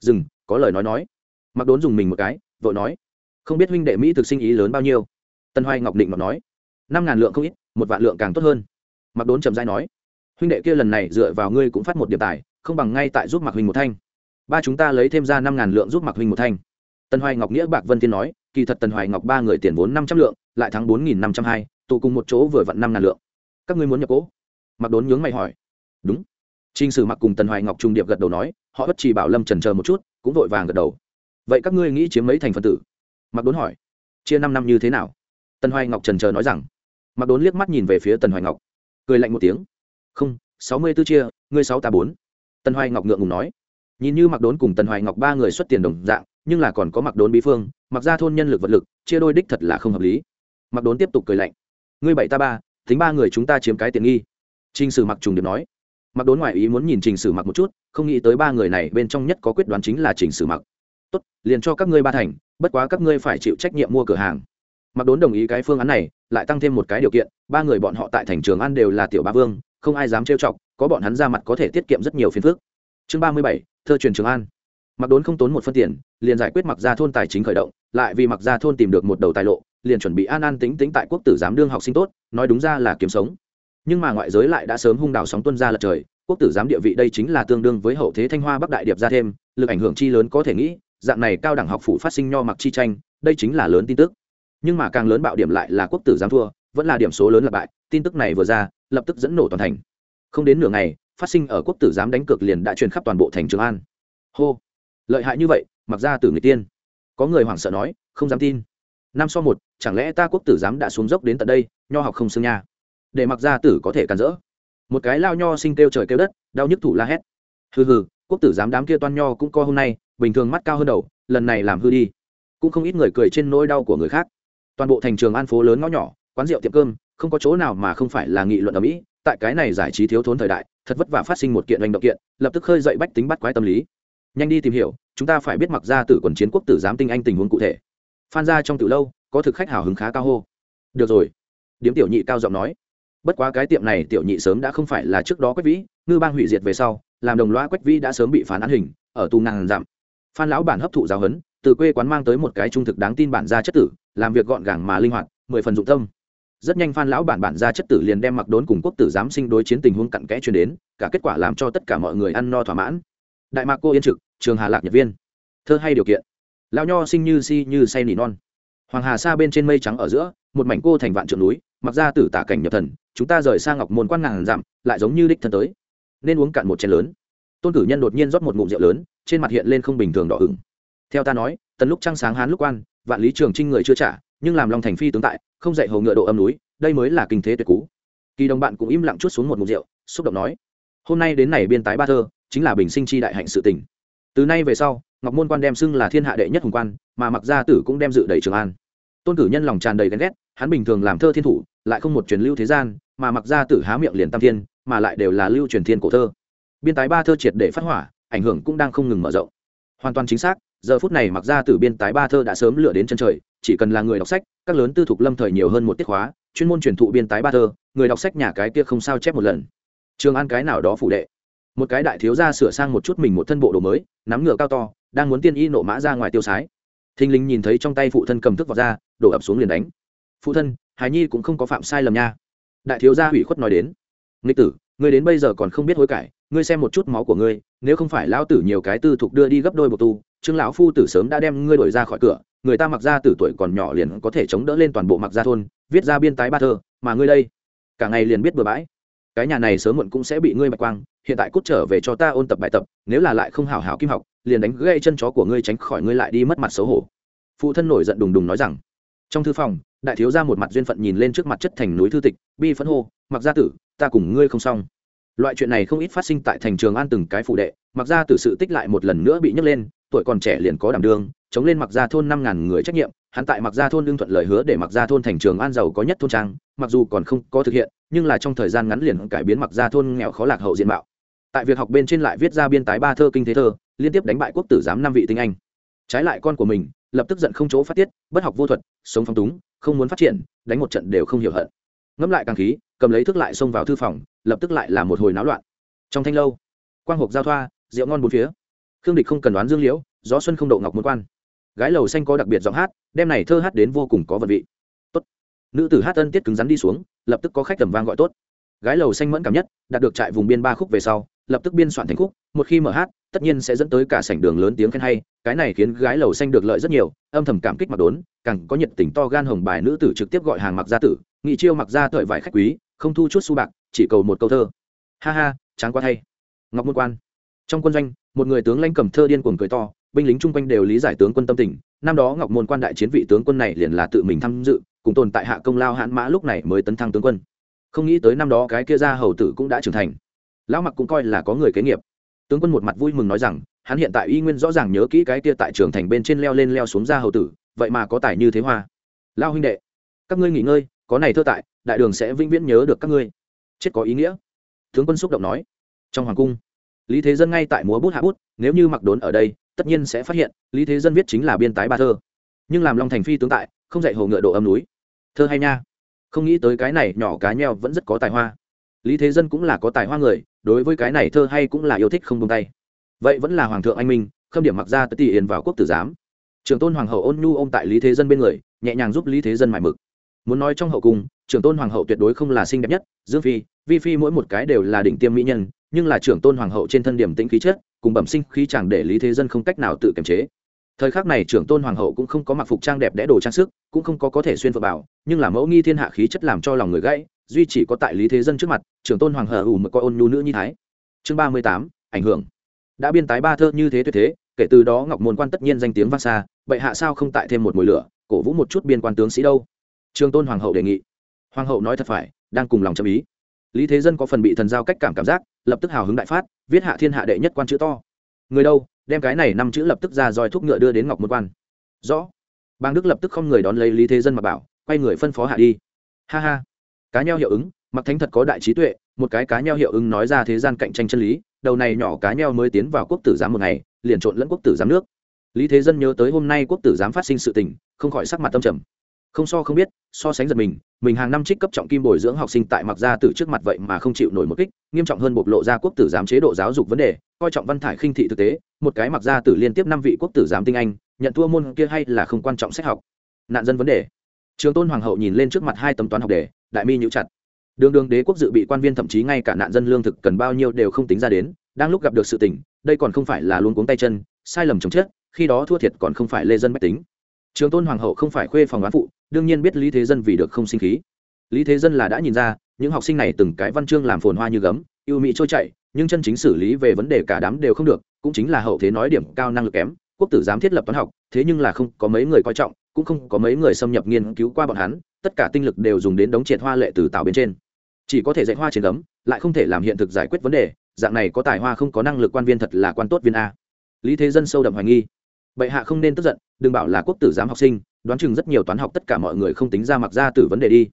Dừng, có lời nói nói. Mặc đốn dùng mình một cái, vội nói. Không biết huynh đệ mỹ thực sinh ý lớn bao nhiêu? Tân hoài ngọc định mặc nói năm ngàn lượng không ít một vạn lượng càng tốt hơn mặc đốn trầm dai nói huynh đệ kia lần này dựa vào ngươi cũng phát một điểm tài không bằng ngay tại giúp mặc huynh một thanh ba chúng ta lấy thêm ra năm ngàn lượng giúp mặc huynh một thanh tân hoài ngọc nghĩa bạc vân tiên nói kỳ thật Tân hoài ngọc ba người tiền vốn năm trăm lượng lại thắng bốn nghìn năm trăm hai tụ cùng một chỗ vừa vặn năm ngàn lượng các ngươi muốn nhập cố mặc đốn nhướng mày hỏi đúng Trình Sử Mặc cùng Tần Hoài Ngọc trung điệp gật đầu nói, họ bất chỉ bảo Lâm Trần chờ một chút, cũng vội vàng gật đầu. Vậy các ngươi nghĩ chiếm mấy thành phần tử? Mặc Đốn hỏi. Chia năm năm như thế nào? Tần Hoài Ngọc trần Trờ nói rằng. Mặc Đốn liếc mắt nhìn về phía Tần Hoài Ngọc, cười lạnh một tiếng. Không, sáu mươi 64 chia, ngươi sáu ta bốn. Tần Hoài Ngọc ngượng ngùng nói. Nhìn như Mặc Đốn cùng Tần Hoài Ngọc ba người xuất tiền đồng dạng, nhưng là còn có Mặc Đốn bí phương, mặc ra thôn nhân lực vật lực, chia đôi đích thật là không hợp lý. Mặc Đốn tiếp tục cười lạnh. Ngươi bảy ta ba, tính ba người chúng ta chiếm cái tiền nghi. Trình Sử Mặc trùng điệp nói mặc đốn ngoại ý muốn nhìn trình sử mặc một chút không nghĩ tới ba người này bên trong nhất có quyết đoán chính là trình sử mặc tốt liền cho các ngươi ba thành bất quá các ngươi phải chịu trách nhiệm mua cửa hàng mặc đốn đồng ý cái phương án này, lại tăng thêm một cái điều kiện, ba người bọn họ tại thành trường ăn đều là tiểu ba vương, không ai dám trêu chọc, có bọn hắn ra mặt có thể tiết kiệm rất nhiều phiền phức. Chương ba mươi bảy, thơ truyền trường an. Mặc đốn không tốn một phân tiền, liền giải quyết mặc ra thôn tài chính khởi động, lại vì mặc ra thôn tìm được một đầu tài lộ, liền chuẩn bị an an tính tính tại quốc tử giám đương học sinh tốt, nói đúng ra là kiếm sống. Nhưng mà ngoại giới lại đã sớm hung đào sóng tuân ra lật trời, quốc tử giám địa vị đây chính là tương đương với hậu thế thanh hoa bắc đại điệp ra thêm, lực ảnh hưởng chi lớn có thể nghĩ, dạng này cao đẳng học phủ phát sinh nho mặc chi tranh, đây chính là lớn tin tức nhưng mà càng lớn bạo điểm lại là quốc tử giám thua, vẫn là điểm số lớn là bại, tin tức này vừa ra, lập tức dẫn nổ toàn thành. Không đến nửa ngày, phát sinh ở quốc tử giám đánh cược liền đã truyền khắp toàn bộ thành trường an. Hô! Lợi hại như vậy, mặc ra từ người tiên. Có người hoảng sợ nói, không dám tin. Năm so một, chẳng lẽ ta quốc tử giám đã xuống dốc đến tận đây, nho học không xương nha. Để mặc gia tử có thể cản rỡ. Một cái lao nho sinh kêu trời kêu đất, đau nhức thủ la hét. Hừ hừ, quốc tử giám đám kia toan nho cũng co hôm nay, bình thường mắt cao hơn đầu, lần này làm hư đi. Cũng không ít người cười trên nỗi đau của người khác toàn bộ thành trường an phố lớn ngõ nhỏ, quán rượu tiệm cơm, không có chỗ nào mà không phải là nghị luận ở mỹ, tại cái này giải trí thiếu thốn thời đại, thật vất vả phát sinh một kiện hành động kiện, lập tức khơi dậy bách tính bắt quái tâm lý. Nhanh đi tìm hiểu, chúng ta phải biết mặc ra từ quần chiến quốc tử giám tinh anh tình huống cụ thể. Phan ra trong từ lâu, có thực khách hào hứng khá cao hô. Được rồi, điếm tiểu nhị cao giọng nói. Bất quá cái tiệm này tiểu nhị sớm đã không phải là trước đó quách vĩ, ngư bang hủy diệt về sau, làm đồng loa quách vĩ đã sớm bị phán án hình, ở tù ngàn dặm phan lão bản hấp thụ giáo huấn, từ quê quán mang tới một cái trung thực đáng tin bản ra chất tử làm việc gọn gàng mà linh hoạt, mười phần dụng tâm. Rất nhanh phan lão bản bản ra chất tử liền đem mặc đốn cùng quốc tử giám sinh đối chiến tình huống cặn kẽ chuyển đến, cả kết quả làm cho tất cả mọi người ăn no thỏa mãn. Đại mạc cô yên trực, trường hà lạc nhật viên. Thơ hay điều kiện. Lão nho sinh như si như say nỉ non. Hoàng hà xa bên trên mây trắng ở giữa, một mảnh cô thành vạn trượng núi, mặc ra tử tả cảnh nhập thần, chúng ta rời sang ngọc môn quan ngàn dặm, lại giống như đích thân tới. Nên uống cạn một chén lớn. Tôn cử nhân đột nhiên rót một ngụm rượu lớn, trên mặt hiện lên không bình thường đỏ ửng. Theo ta nói, tần lúc trăng sáng hán lúc quan vạn lý trường trinh người chưa trả, nhưng làm long thành phi tướng tại, không dạy hầu ngựa độ âm núi, đây mới là kinh thế tuyệt cú. Kỳ đồng bạn cũng im lặng chút xuống một mục rượu, xúc động nói, hôm nay đến này biên tái ba thơ, chính là bình sinh chi đại hạnh sự tình. Từ nay về sau, ngọc môn quan đem xưng là thiên hạ đệ nhất hùng quan, mà mặc gia tử cũng đem dự đầy trường an. Tôn cử nhân lòng tràn đầy ghen ghét, hắn bình thường làm thơ thiên thủ, lại không một truyền lưu thế gian, mà mặc gia tử há miệng liền tam thiên, mà lại đều là lưu truyền thiên cổ thơ. Biên tái ba thơ triệt để phát hỏa, ảnh hưởng cũng đang không ngừng mở rộng. Hoàn toàn chính xác giờ phút này mặc ra tử biên tái ba thơ đã sớm lựa đến chân trời, chỉ cần là người đọc sách, các lớn tư thục lâm thời nhiều hơn một tiết hóa chuyên môn truyền thụ biên tái ba thơ, người đọc sách nhà cái kia không sao chép một lần. Trường an cái nào đó phủ đệ. Một cái đại thiếu gia sửa sang một chút mình một thân bộ đồ mới, nắm ngựa cao to, đang muốn tiên y nộ mã ra ngoài tiêu sái. Thình lình nhìn thấy trong tay phụ thân cầm thức vào ra, đổ ập xuống liền đánh. Phụ thân hải nhi cũng không có phạm sai lầm nha. Đại thiếu gia hủy khuất nói đến. Nghịch tử, ngươi đến bây giờ còn không biết hối cải, ngươi xem một chút máu của ngươi, nếu không phải lão tử nhiều cái tư thục đưa đi gấp đôi bộ tu trương lão phu tử sớm đã đem ngươi đổi ra khỏi cửa, người ta mặc ra từ tuổi còn nhỏ liền có thể chống đỡ lên toàn bộ mặc ra thôn, viết ra biên tái ba thơ, mà ngươi đây, cả ngày liền biết bừa bãi. Cái nhà này sớm muộn cũng sẽ bị ngươi bạch quang, hiện tại cút trở về cho ta ôn tập bài tập, nếu là lại không hảo hảo kim học, liền đánh gây chân chó của ngươi tránh khỏi ngươi lại đi mất mặt xấu hổ. Phụ thân nổi giận đùng đùng nói rằng. Trong thư phòng, đại thiếu ra một mặt duyên phận nhìn lên trước mặt chất thành núi thư tịch, bi phẫn hô, mặc gia tử, ta cùng ngươi không xong. Loại chuyện này không ít phát sinh tại thành trường an từng cái phụ đệ, mặc gia tử sự tích lại một lần nữa bị nhấc lên tuổi còn trẻ liền có đảm đương, chống lên mặc gia thôn năm ngàn người trách nhiệm, hắn tại mặc gia thôn đương thuận lời hứa để mặc gia thôn thành trường an giàu có nhất thôn trang, mặc dù còn không có thực hiện, nhưng là trong thời gian ngắn liền cải biến mặc gia thôn nghèo khó lạc hậu diện mạo. Tại việc học bên trên lại viết ra biên tái ba thơ kinh thế thơ, liên tiếp đánh bại quốc tử giám năm vị tinh anh. Trái lại con của mình, lập tức giận không chỗ phát tiết, bất học vô thuật, sống phong túng, không muốn phát triển, đánh một trận đều không hiểu hận. Ngẫm lại càng khí, cầm lấy thức lại xông vào thư phòng, lập tức lại là một hồi náo loạn. Trong thanh lâu, quang hộp giao thoa, rượu ngon bốn phía khương địch không cần đoán dương liễu, gió xuân không độ ngọc môn quan. Gái lầu xanh có đặc biệt giọng hát đem này thơ hát đến vô cùng có vật vị. Tốt. Nữ tử hát ân tiết cứng rắn đi xuống, lập tức có khách tầm vang gọi tốt. Gái lầu xanh mẫn cảm nhất, đạt được trại vùng biên ba khúc về sau, lập tức biên soạn thành khúc, một khi mở hát, tất nhiên sẽ dẫn tới cả sảnh đường lớn tiếng khen hay, cái này khiến gái lầu xanh được lợi rất nhiều, âm thầm cảm kích mặc đốn, càng có nhiệt tình to gan hồng bài nữ tử trực tiếp gọi hàng mặc gia tử, nghị chiêu mặc gia thời vải khách quý, không thu chút xu bạc, chỉ cầu một câu thơ. Ha ha, tráng quá thay. Ngọc môn quan trong quân doanh, một người tướng lãnh cầm thơ điên cuồng cười to, binh lính chung quanh đều lý giải tướng quân tâm tình. Năm đó ngọc môn quan đại chiến vị tướng quân này liền là tự mình tham dự, cùng tồn tại hạ công lao hãn mã lúc này mới tấn thăng tướng quân. Không nghĩ tới năm đó cái kia ra hầu tử cũng đã trưởng thành. Lão mặc cũng coi là có người kế nghiệp. Tướng quân một mặt vui mừng nói rằng, hắn hiện tại y nguyên rõ ràng nhớ kỹ cái kia tại trường thành bên trên leo lên leo xuống ra hầu tử, vậy mà có tài như thế hoa. Lao huynh đệ, các ngươi nghỉ ngơi, có này thơ tại, đại đường sẽ vĩnh viễn nhớ được các ngươi. Chết có ý nghĩa. Tướng quân xúc động nói. Trong hoàng cung lý thế dân ngay tại múa bút hạ bút, nếu như mặc đốn ở đây, tất nhiên sẽ phát hiện, lý thế dân viết chính là biên tái ba thơ. Nhưng làm long thành phi tướng tại, không dạy hồ ngựa độ âm núi. Thơ hay nha. Không nghĩ tới cái này nhỏ cá nheo vẫn rất có tài hoa. Lý thế dân cũng là có tài hoa người, đối với cái này thơ hay cũng là yêu thích không tung tay. Vậy vẫn là hoàng thượng anh minh, khâm điểm mặc ra tới tỷ hiền vào quốc tử giám. Trường tôn hoàng hậu ôn nhu ôm tại lý thế dân bên người, nhẹ nhàng giúp lý thế dân mải mực. Muốn nói trong hậu cung trưởng tôn hoàng hậu tuyệt đối không là xinh đẹp nhất, dương phi, vi phi mỗi một cái đều là đỉnh tiêm mỹ nhân nhưng là trưởng tôn hoàng hậu trên thân điểm tĩnh khí chất cùng bẩm sinh khí chẳng để lý thế dân không cách nào tự kiềm chế. Thời khắc này trưởng tôn hoàng hậu cũng không có mặc phục trang đẹp đẽ đồ trang sức, cũng không có có thể xuyên phượng bảo, nhưng là mẫu nghi thiên hạ khí chất làm cho lòng người gãy, duy chỉ có tại lý thế dân trước mặt, trưởng tôn hoàng hờ ủ mới coi ôn nhu nữ như thái. Chương ba mươi tám, ảnh hưởng. Đã biên tái ba thơ như thế tuyệt thế, kể từ đó ngọc môn quan tất nhiên danh tiếng vang xa, vậy hạ sao không tại thêm một mùi lửa, cổ vũ một chút biên quan tướng sĩ đâu? Trường tôn hoàng hậu đề nghị. Hoàng hậu nói thật phải, đang cùng lòng chăm ý lý thế dân có phần bị thần giao cách cảm cảm giác, lập tức hào hứng đại phát, viết hạ thiên hạ đệ nhất quan chữ to. Người đâu, đem cái này năm chữ lập tức ra roi thúc ngựa đưa đến ngọc một quan. Rõ. Bang đức lập tức không người đón lấy lý thế dân mà bảo, quay người phân phó hạ đi. Ha ha. Cá nheo hiệu ứng mặc thánh thật có đại trí tuệ, một cái cá nheo hiệu ứng nói ra thế gian cạnh tranh chân lý, đầu này nhỏ cá nheo mới tiến vào quốc tử giám một ngày, liền trộn lẫn quốc tử giám nước. Lý thế dân nhớ tới hôm nay quốc tử giám phát sinh sự tình, không khỏi sắc mặt tâm trầm không so không biết so sánh giật mình mình hàng năm trích cấp trọng kim bồi dưỡng học sinh tại mặc gia tử trước mặt vậy mà không chịu nổi một kích nghiêm trọng hơn bộc lộ ra quốc tử giám chế độ giáo dục vấn đề coi trọng văn thải khinh thị thực tế một cái mặc gia tử liên tiếp năm vị quốc tử giám tinh anh nhận thua môn kia hay là không quan trọng sách học. Nạn dân vấn đề. Trường tôn hoàng hậu nhìn lên trước mặt hai tấm toán học đề đại mi nhũ chặt. Đường đường đế quốc dự bị quan viên thậm chí ngay cả nạn dân lương thực cần bao nhiêu đều không tính ra đến đang lúc gặp được sự tỉnh, đây còn không phải là luôn cuống tay chân sai lầm chồng chết khi đó thua thiệt còn không phải lê dân bách tính trường tôn hoàng hậu không phải khuê phòng đoán phụ, đương nhiên biết lý thế dân vì được không sinh khí. Lý thế dân là đã nhìn ra, những học sinh này từng cái văn chương làm phồn hoa như gấm, yêu mỹ trôi chảy, nhưng chân chính xử lý về vấn đề cả đám đều không được, cũng chính là hậu thế nói điểm cao năng lực kém, quốc tử giám thiết lập toán học, thế nhưng là không có mấy người coi trọng, cũng không có mấy người xâm nhập nghiên cứu qua bọn hắn, tất cả tinh lực đều dùng đến đống triệt hoa lệ từ tạo bên trên. Chỉ có thể dạy hoa trên gấm, lại không thể làm hiện thực giải quyết vấn đề, dạng này có tài hoa không có năng lực quan viên thật là quan tốt viên a. Lý thế dân sâu đậm hoài nghi bệ hạ không nên tức giận, đừng bảo là quốc tử giám học sinh, đoán chừng rất nhiều toán học tất cả mọi người không tính ra mặc ra từ vấn đề đi.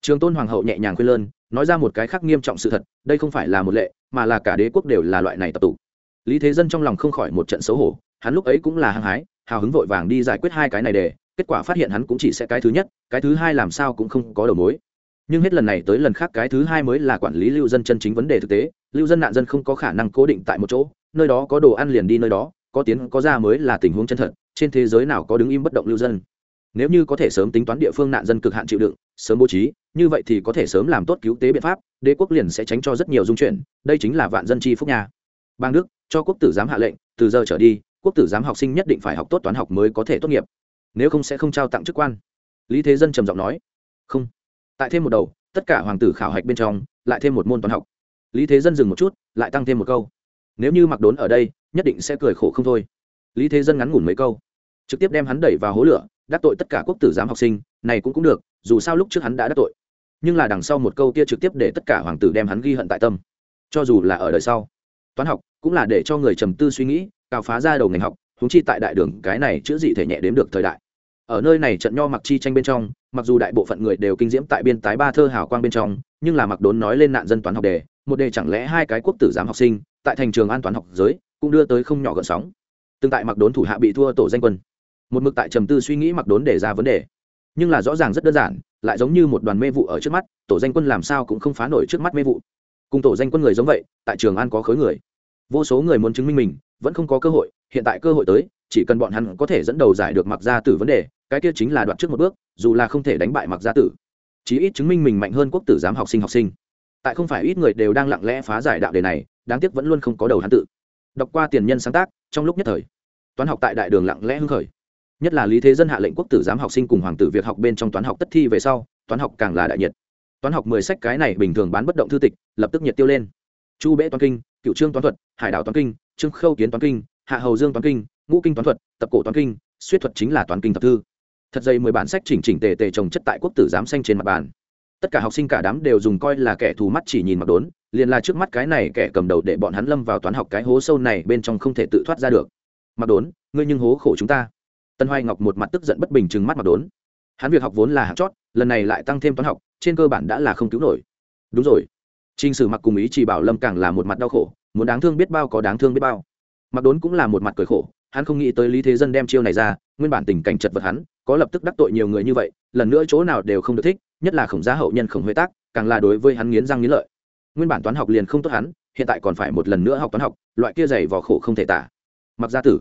Trường tôn hoàng hậu nhẹ nhàng khuyên lơn, nói ra một cái khác nghiêm trọng sự thật, đây không phải là một lệ, mà là cả đế quốc đều là loại này tập tụ. Lý thế dân trong lòng không khỏi một trận xấu hổ, hắn lúc ấy cũng là hăng hái, hào hứng vội vàng đi giải quyết hai cái này để, kết quả phát hiện hắn cũng chỉ sẽ cái thứ nhất, cái thứ hai làm sao cũng không có đầu mối. Nhưng hết lần này tới lần khác cái thứ hai mới là quản lý lưu dân chân chính vấn đề thực tế, lưu dân nạn dân không có khả năng cố định tại một chỗ, nơi đó có đồ ăn liền đi nơi đó có tiến có ra mới là tình huống chân thật, trên thế giới nào có đứng im bất động lưu dân. Nếu như có thể sớm tính toán địa phương nạn dân cực hạn chịu đựng, sớm bố trí, như vậy thì có thể sớm làm tốt cứu tế biện pháp, đế quốc liền sẽ tránh cho rất nhiều dung chuyển, đây chính là vạn dân chi phúc nhà bang đức, cho quốc tử giám hạ lệnh, từ giờ trở đi, quốc tử giám học sinh nhất định phải học tốt toán học mới có thể tốt nghiệp. Nếu không sẽ không trao tặng chức quan. Lý thế dân trầm giọng nói. Không. Tại thêm một đầu, tất cả hoàng tử khảo hạch bên trong, lại thêm một môn toán học. Lý thế dân dừng một chút, lại tăng thêm một câu nếu như mặc đốn ở đây, nhất định sẽ cười khổ không thôi. Lý thế dân ngắn ngủn mấy câu, trực tiếp đem hắn đẩy vào hố lửa, đắc tội tất cả quốc tử giám học sinh, này cũng cũng được, dù sao lúc trước hắn đã đắc tội. Nhưng là đằng sau một câu kia trực tiếp để tất cả hoàng tử đem hắn ghi hận tại tâm. Cho dù là ở đời sau, toán học cũng là để cho người trầm tư suy nghĩ, cào phá ra đầu ngành học húng chi tại đại đường, cái này chữa dị thể nhẹ đếm được thời đại ở nơi này trận nho mặc chi tranh bên trong, mặc dù đại bộ phận người đều kinh diễm tại biên tái ba thơ hào quang bên trong, nhưng là mặc đốn nói lên nạn dân toán học đề, một đề chẳng lẽ hai cái quốc tử giám học sinh, tại thành trường an toán học giới, cũng đưa tới không nhỏ gợn sóng. Tương tại mặc đốn thủ hạ bị thua tổ danh quân. Một mực tại trầm tư suy nghĩ mặc đốn để ra vấn đề. Nhưng là rõ ràng rất đơn giản, lại giống như một đoàn mê vụ ở trước mắt, tổ danh quân làm sao cũng không phá nổi trước mắt mê vụ. Cùng tổ danh quân người giống vậy, tại trường an có khối người. Vô số người muốn chứng minh mình, vẫn không có cơ hội, hiện tại cơ hội tới chỉ cần bọn hắn có thể dẫn đầu giải được mặc gia tử vấn đề, cái kia chính là đoạt trước một bước, dù là không thể đánh bại mặc gia tử. Chí ít chứng minh mình mạnh hơn quốc tử giám học sinh học sinh. Tại không phải ít người đều đang lặng lẽ phá giải đạo đề này, đáng tiếc vẫn luôn không có đầu hắn tự. Đọc qua tiền nhân sáng tác, trong lúc nhất thời, toán học tại đại đường lặng lẽ hưng khởi. Nhất là lý thế dân hạ lệnh quốc tử giám học sinh cùng hoàng tử việc học bên trong toán học tất thi về sau, toán học càng là đại nhiệt. Toán học mười sách cái này bình thường bán bất động thư tịch, lập tức nhiệt tiêu lên. Chu bễ toán kinh, cựu trương toán thuật, hải đảo toán kinh, trương khâu kiến toán kinh hạ hầu dương toán kinh ngũ kinh toán thuật tập cổ toán kinh suýt thuật chính là toán kinh tập thư. Thật dày mười bản sách chỉnh chỉnh tề tề trồng chất tại quốc tử giám xanh trên mặt bàn. Tất cả học sinh cả đám đều dùng coi là kẻ thù mắt chỉ nhìn mặc đốn liền là trước mắt cái này kẻ cầm đầu để bọn hắn lâm vào toán học cái hố sâu này bên trong không thể tự thoát ra được. Mặc đốn ngươi nhưng hố khổ chúng ta. Tân hoài ngọc một mặt tức giận bất bình chừng mắt mặc đốn. Hắn việc học vốn là hạng chót lần này lại tăng thêm toán học trên cơ bản đã là không cứu nổi. Đúng rồi. Trình Sử Mặc cùng ý chỉ bảo Lâm càng là một mặt đau khổ, muốn đáng thương biết bao có đáng thương biết bao. Mặc Đốn cũng là một mặt cười khổ, hắn không nghĩ tới Lý Thế Dân đem chiêu này ra, nguyên bản tình cảnh chật vật hắn, có lập tức đắc tội nhiều người như vậy, lần nữa chỗ nào đều không được thích, nhất là Khổng gia hậu nhân Khổng Huệ Tác, càng là đối với hắn nghiến răng nghiến lợi. Nguyên bản toán học liền không tốt hắn, hiện tại còn phải một lần nữa học toán học, loại kia dày vò khổ không thể tả. Mặc gia tử,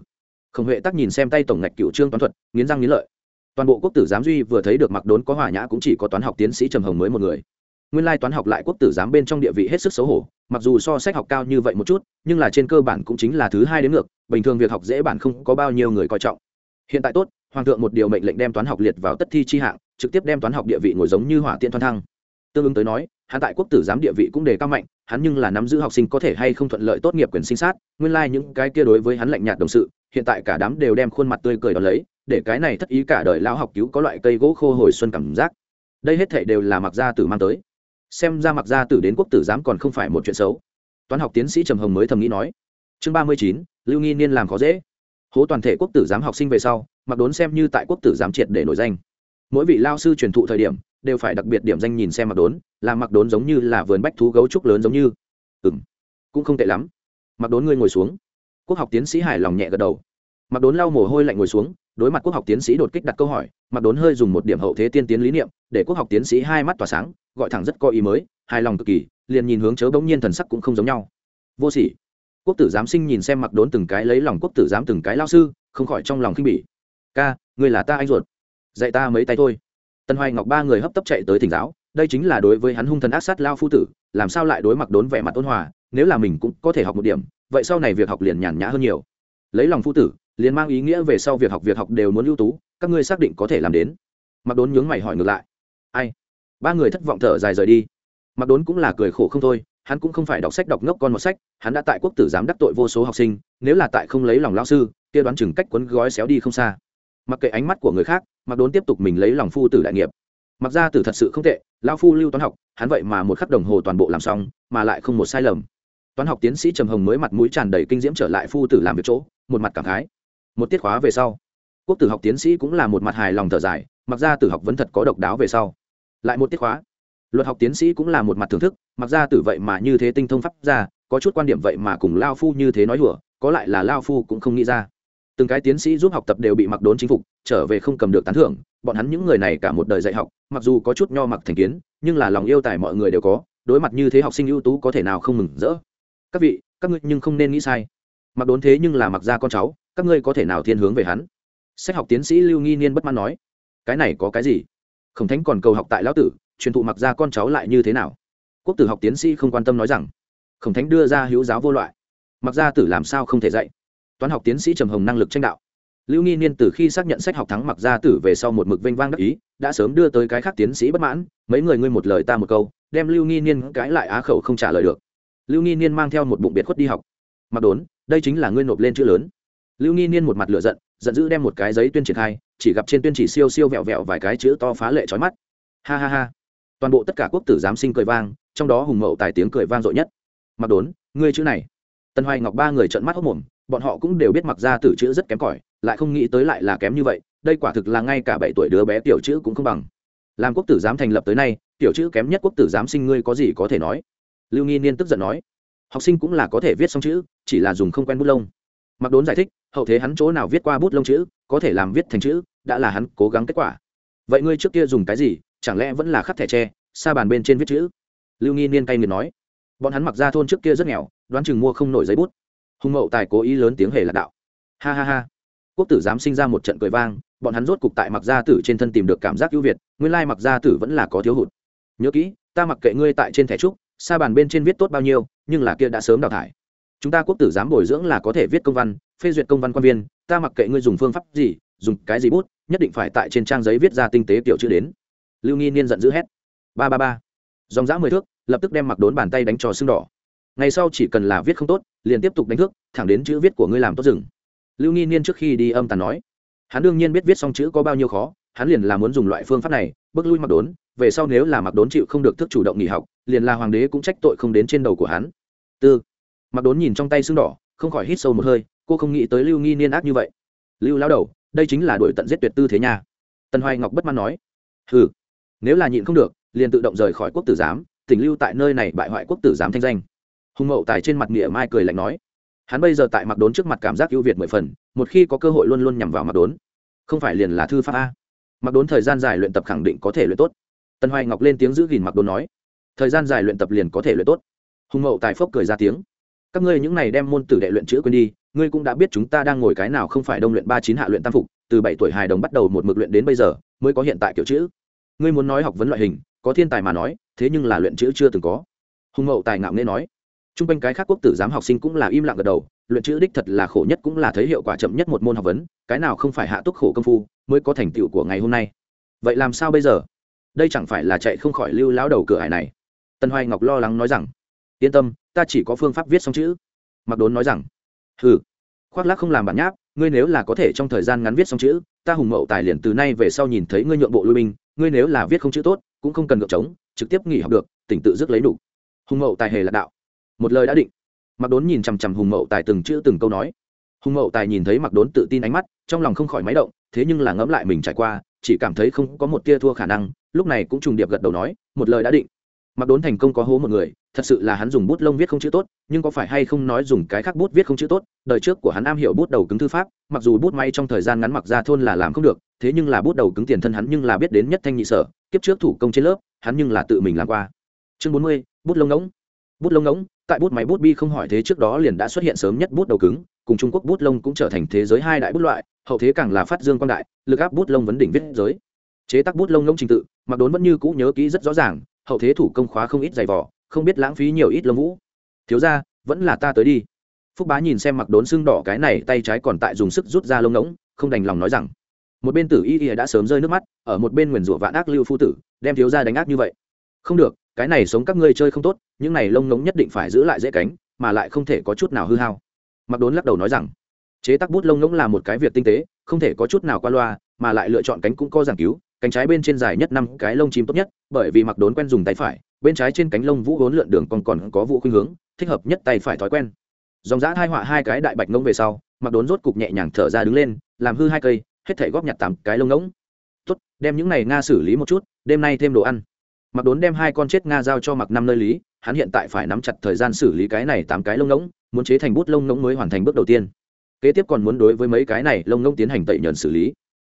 Khổng Huệ Tác nhìn xem tay tổng ngạch cựu trương toán thuật, nghiến răng nghiến lợi. Toàn bộ quốc tử giám duy vừa thấy được Mặc Đốn có hỏa nhã cũng chỉ có toán học tiến sĩ Trầm Hồng mới một người nguyên lai toán học lại quốc tử giám bên trong địa vị hết sức xấu hổ, mặc dù so sách học cao như vậy một chút, nhưng là trên cơ bản cũng chính là thứ hai đến ngược, bình thường việc học dễ bản không có bao nhiêu người coi trọng. Hiện tại tốt, hoàng thượng một điều mệnh lệnh đem toán học liệt vào tất thi chi hạng, trực tiếp đem toán học địa vị ngồi giống như hỏa tiên thoan thăng. Tương ứng tới nói, hắn tại quốc tử giám địa vị cũng đề cao mạnh, hắn nhưng là nắm giữ học sinh có thể hay không thuận lợi tốt nghiệp quyền sinh sát, nguyên lai những cái kia đối với hắn lạnh nhạt đồng sự, hiện tại cả đám đều đem khuôn mặt tươi cười đón lấy, để cái này thất ý cả đời lao học cứu có loại cây gỗ khô hồi xuân cảm giác. Đây hết thể đều là mặc gia tử mang tới xem ra mặc gia tử đến quốc tử giám còn không phải một chuyện xấu. Toán học tiến sĩ trầm hồng mới thầm nghĩ nói. Chương ba mươi chín, lưu nghi niên làm khó dễ. Hố toàn thể quốc tử giám học sinh về sau, mặc đốn xem như tại quốc tử giám triệt để nổi danh. Mỗi vị lao sư truyền thụ thời điểm, đều phải đặc biệt điểm danh nhìn xem mặc đốn làm mặc đốn giống như là vườn bách thú gấu trúc lớn giống như. Ừ m cũng không tệ lắm. Mặc đốn ngươi ngồi xuống. Quốc học tiến sĩ hài lòng nhẹ gật đầu. Mặc đốn lau mồ hôi lạnh ngồi xuống đối mặt quốc học tiến sĩ đột kích đặt câu hỏi, mặc đốn hơi dùng một điểm hậu thế tiên tiến lý niệm, để quốc học tiến sĩ hai mắt tỏa sáng, gọi thẳng rất có ý mới, hài lòng cực kỳ, liền nhìn hướng chớ bỗng nhiên thần sắc cũng không giống nhau. Vô sỉ. Quốc tử giám sinh nhìn xem mặc đốn từng cái lấy lòng quốc tử giám từng cái lao sư, không khỏi trong lòng khinh bỉ. Ca người là ta anh ruột. Dạy ta mấy tay thôi. Tân hoài ngọc ba người hấp tấp chạy tới thỉnh giáo, đây chính là đối với hắn hung thần ác sát lao phu tử, làm sao lại đối mặt đốn vẻ mặt ôn hòa, nếu là mình cũng có thể học một điểm, vậy sau này việc học liền nhàn nhã hơn nhiều. Lấy lòng phu tử liền mang ý nghĩa về sau việc học việc học đều muốn ưu tú, các ngươi xác định có thể làm đến. Mặc đốn nhướng mày hỏi ngược lại. Ai? Ba người thất vọng thở dài rời đi. Mặc đốn cũng là cười khổ không thôi, hắn cũng không phải đọc sách đọc ngốc con một sách, hắn đã tại quốc tử giám đắc tội vô số học sinh, nếu là tại không lấy lòng lao sư, kia đoán chừng cách quấn gói xéo đi không xa. Mặc kệ ánh mắt của người khác mặc đốn tiếp tục mình lấy lòng phu tử đại nghiệp. Mặc ra tử thật sự không tệ lao phu lưu toán học, hắn vậy mà một khắc đồng hồ toàn bộ làm xong, mà lại không một sai lầm. Toán học tiến sĩ trầm hồng mới mặt mũi tràn đầy kinh diễm trở lại phu tử làm việc chỗ, một mặt cảm khái một tiết khóa về sau. Quốc tử học tiến sĩ cũng là một mặt hài lòng thở dài, mặc ra tử học vẫn thật có độc đáo về sau. Lại một tiết khóa. Luật học tiến sĩ cũng là một mặt thưởng thức, mặc ra tử vậy mà như thế tinh thông pháp ra, có chút quan điểm vậy mà cùng lao phu như thế nói hùa có lại là lao phu cũng không nghĩ ra. Từng cái tiến sĩ giúp học tập đều bị mặc đốn chính phục, trở về không cầm được tán thưởng, bọn hắn những người này cả một đời dạy học, mặc dù có chút nho mặc thành kiến, nhưng là lòng yêu tài mọi người đều có, đối mặt như thế học sinh ưu tú có thể nào không mừng rỡ. Các vị, các ngươi nhưng không nên nghĩ sai. Mặc đốn thế nhưng là mặc ra con cháu các ngươi có thể nào thiên hướng về hắn? Sách học tiến sĩ lưu nghi niên bất mãn nói. Cái này có cái gì? Khổng thánh còn cầu học tại lão tử, truyền thụ mặc ra con cháu lại như thế nào? Quốc tử học tiến sĩ không quan tâm nói rằng. Khổng thánh đưa ra hữu giáo vô loại. Mặc ra tử làm sao không thể dạy? Toán học tiến sĩ trầm hồng năng lực tranh đạo. Lưu nghi niên từ khi xác nhận sách học thắng mặc ra tử về sau một mực vênh vang đắc ý, đã sớm đưa tới cái khác tiến sĩ bất mãn, mấy người ngươi một lời ta một câu, đem lưu nghi niên cãi lại á khẩu không trả lời được. Lưu nghi niên mang theo một bụng biệt khuất đi học. Mặc đốn, đây chính là ngươi nộp lên chữ lớn lưu nghi niên một mặt lửa giận giận dữ đem một cái giấy tuyên triển khai, chỉ gặp trên tuyên chỉ siêu siêu vẹo vẹo vài cái chữ to phá lệ trói mắt. Ha ha ha. Toàn bộ tất cả quốc tử giám sinh cười vang, trong đó hùng mậu tài tiếng cười vang dội nhất. Mặc đốn, ngươi chữ này. Tân hoài ngọc ba người trợn mắt hốc mồm, bọn họ cũng đều biết mặc ra tử chữ rất kém cỏi, lại không nghĩ tới lại là kém như vậy, đây quả thực là ngay cả bảy tuổi đứa bé tiểu chữ cũng không bằng. Làm quốc tử giám thành lập tới nay, tiểu chữ kém nhất quốc tử giám sinh ngươi có gì có thể nói? Lưu nghi niên tức giận nói, học sinh cũng là có thể viết xong chữ, chỉ là dùng không quen bút lông mặc đốn giải thích, hậu thế hắn chỗ nào viết qua bút lông chữ, có thể làm viết thành chữ, đã là hắn cố gắng kết quả. Vậy ngươi trước kia dùng cái gì, chẳng lẽ vẫn là khắc thẻ tre xa bàn bên trên viết chữ? Lưu nghi niên cay nghiệt nói. Bọn hắn mặc ra thôn trước kia rất nghèo, đoán chừng mua không nổi giấy bút. Hùng mậu tài cố ý lớn tiếng hề lạc đạo. Ha ha ha. Quốc tử dám sinh ra một trận cười vang, bọn hắn rốt cục tại mặc gia tử trên thân tìm được cảm giác ưu việt, nguyên lai mặc gia tử vẫn là có thiếu hụt. Nhớ kỹ, ta mặc kệ ngươi tại trên thẻ trúc xa bàn bên trên viết tốt bao nhiêu, nhưng là kia đã sớm đào thải chúng ta quốc tử giám bồi dưỡng là có thể viết công văn, phê duyệt công văn quan viên, ta mặc kệ ngươi dùng phương pháp gì, dùng cái gì bút, nhất định phải tại trên trang giấy viết ra tinh tế kiểu chữ đến. Lưu nghi niên giận dữ hét. Ba ba ba. Dòng dã mười thước, lập tức đem mặc đốn bàn tay đánh trò xương đỏ. Ngày sau chỉ cần là viết không tốt, liền tiếp tục đánh thước, thẳng đến chữ viết của ngươi làm tốt rừng. Lưu nghi niên trước khi đi âm tàn nói. Hắn đương nhiên biết viết xong chữ có bao nhiêu khó, hắn liền là muốn dùng loại phương pháp này, bước lui mặc đốn, về sau nếu là mặc đốn chịu không được thức chủ động nghỉ học, liền là hoàng đế cũng trách tội không đến trên đầu của hắn. Tư mặc đốn nhìn trong tay xương đỏ, không khỏi hít sâu một hơi, cô không nghĩ tới lưu nghi niên ác như vậy. Lưu lao đầu, đây chính là đổi tận giết tuyệt tư thế nhà tần hoài ngọc bất mãn nói. Ừ nếu là nhịn không được, liền tự động rời khỏi quốc tử giám, tỉnh lưu tại nơi này bại hoại quốc tử giám thanh danh. Hùng mậu tài trên mặt nghĩa mai cười lạnh nói. Hắn bây giờ tại mặc đốn trước mặt cảm giác ưu việt mười phần, một khi có cơ hội luôn luôn nhằm vào mặc đốn, không phải liền là thư pháp a? Mặc đốn thời gian dài luyện tập khẳng định có thể luyện tốt. Tần hoài ngọc lên tiếng giữ gìn mặc đốn nói. Thời gian dài luyện tập liền có thể luyện tốt. Hùng mậu tài phốc cười ra tiếng các ngươi những này đem môn tử đệ luyện chữ quên đi, ngươi cũng đã biết chúng ta đang ngồi cái nào không phải đông luyện ba chín hạ luyện tam phục, từ bảy tuổi hài đồng bắt đầu một mực luyện đến bây giờ, mới có hiện tại kiểu chữ. Ngươi muốn nói học vấn loại hình, có thiên tài mà nói, thế nhưng là luyện chữ chưa từng có. Hùng mậu tài ngạo nghe nói. T r u n g quanh cái khác quốc tử giám học sinh cũng là im lặng gật đầu, luyện chữ đích thật là khổ nhất cũng là thấy hiệu quả chậm nhất một môn học vấn, cái nào không phải hạ túc khổ công phu, mới có thành tựu của ngày hôm nay. Vậy làm sao bây giờ? Đây chẳng phải là chạy không khỏi lưu lão đầu cửa hải này. Tân hoài ngọc lo lắng nói rằng yên tâm, ta chỉ có phương pháp viết xong chữ. Mặc đốn nói rằng ừ khoác lác không làm bản nháp, ngươi nếu là có thể trong thời gian ngắn viết xong chữ, ta hùng mậu tài liền từ nay về sau nhìn thấy ngươi nhượng bộ lui binh, ngươi nếu là viết không chữ tốt, cũng không cần ngược trống, trực tiếp nghỉ học được, tỉnh tự dứt lấy đủ. Hùng mậu tài hề là đạo. Một lời đã định. Mặc đốn nhìn chằm chằm hùng mậu tài từng chữ từng câu nói. Hùng mậu tài nhìn thấy mặc đốn tự tin ánh mắt, trong lòng không khỏi máy động, thế nhưng là ngẫm lại mình trải qua, chỉ cảm thấy không có một tia thua khả năng, lúc này cũng trùng điệp gật đầu nói, một lời đã định mặc đốn thành công có hố một người, thật sự là hắn dùng bút lông viết không chữ tốt, nhưng có phải hay không nói dùng cái khác bút viết không chữ tốt, đời trước của hắn am hiểu bút đầu cứng thư pháp, mặc dù bút may trong thời gian ngắn mặc ra thôn là làm không được, thế nhưng là bút đầu cứng tiền thân hắn nhưng là biết đến nhất thanh nhị sở, kiếp trước thủ công trên lớp, hắn nhưng là tự mình làm qua. Chương bốn mươi, bút lông ngỗng. Bút lông ngỗng, tại bút máy bút bi không hỏi thế trước đó liền đã xuất hiện sớm nhất bút đầu cứng, cùng trung quốc bút lông cũng trở thành thế giới hai đại bút loại, hậu thế càng là phát dương quan đại, lực áp bút lông vấn đỉnh viết giới. Chế tác bút lông ngỗng trình tự, mặc đốn vẫn như cũ nhớ kỹ rất rõ ràng hậu thế thủ công khóa không ít giày vỏ không biết lãng phí nhiều ít lông vũ. Thiếu ra vẫn là ta tới đi. Phúc bá nhìn xem mặc đốn xương đỏ cái này tay trái còn tại dùng sức rút ra lông ngỗng, không đành lòng nói rằng, một bên tử y y đã sớm rơi nước mắt, ở một bên nguyền rủa vạn ác lưu phu tử, đem thiếu ra đánh ác như vậy. Không được, cái này sống các ngươi chơi không tốt, những này lông ngỗng nhất định phải giữ lại dễ cánh, mà lại không thể có chút nào hư hao. Mặc đốn lắc đầu nói rằng, chế tác bút lông ngỗng là một cái việc tinh tế, không thể có chút nào qua loa, mà lại lựa chọn cánh cũng có giảng cứu cánh trái bên trên dài nhất năm cái lông chim tốt nhất, bởi vì mặc đốn quen dùng tay phải, bên trái trên cánh lông vũ vốn lượn đường còn còn có vũ khuynh hướng, thích hợp nhất tay phải thói quen. Dòng giã thai họa hai cái đại bạch ngông về sau, mặc đốn rốt cục nhẹ nhàng thở ra đứng lên, làm hư hai cây, hết thể góp nhặt tám cái lông ngỗng. Tốt, đem những này nga xử lý một chút, đêm nay thêm đồ ăn. Mặc đốn đem hai con chết nga giao cho mặc năm nơi lý, hắn hiện tại phải nắm chặt thời gian xử lý cái này tám cái lông ngỗng, muốn chế thành bút lông ngỗng mới hoàn thành bước đầu tiên. Kế tiếp còn muốn đối với mấy cái này lông ngỗng tiến hành tẩy nhuận xử lý.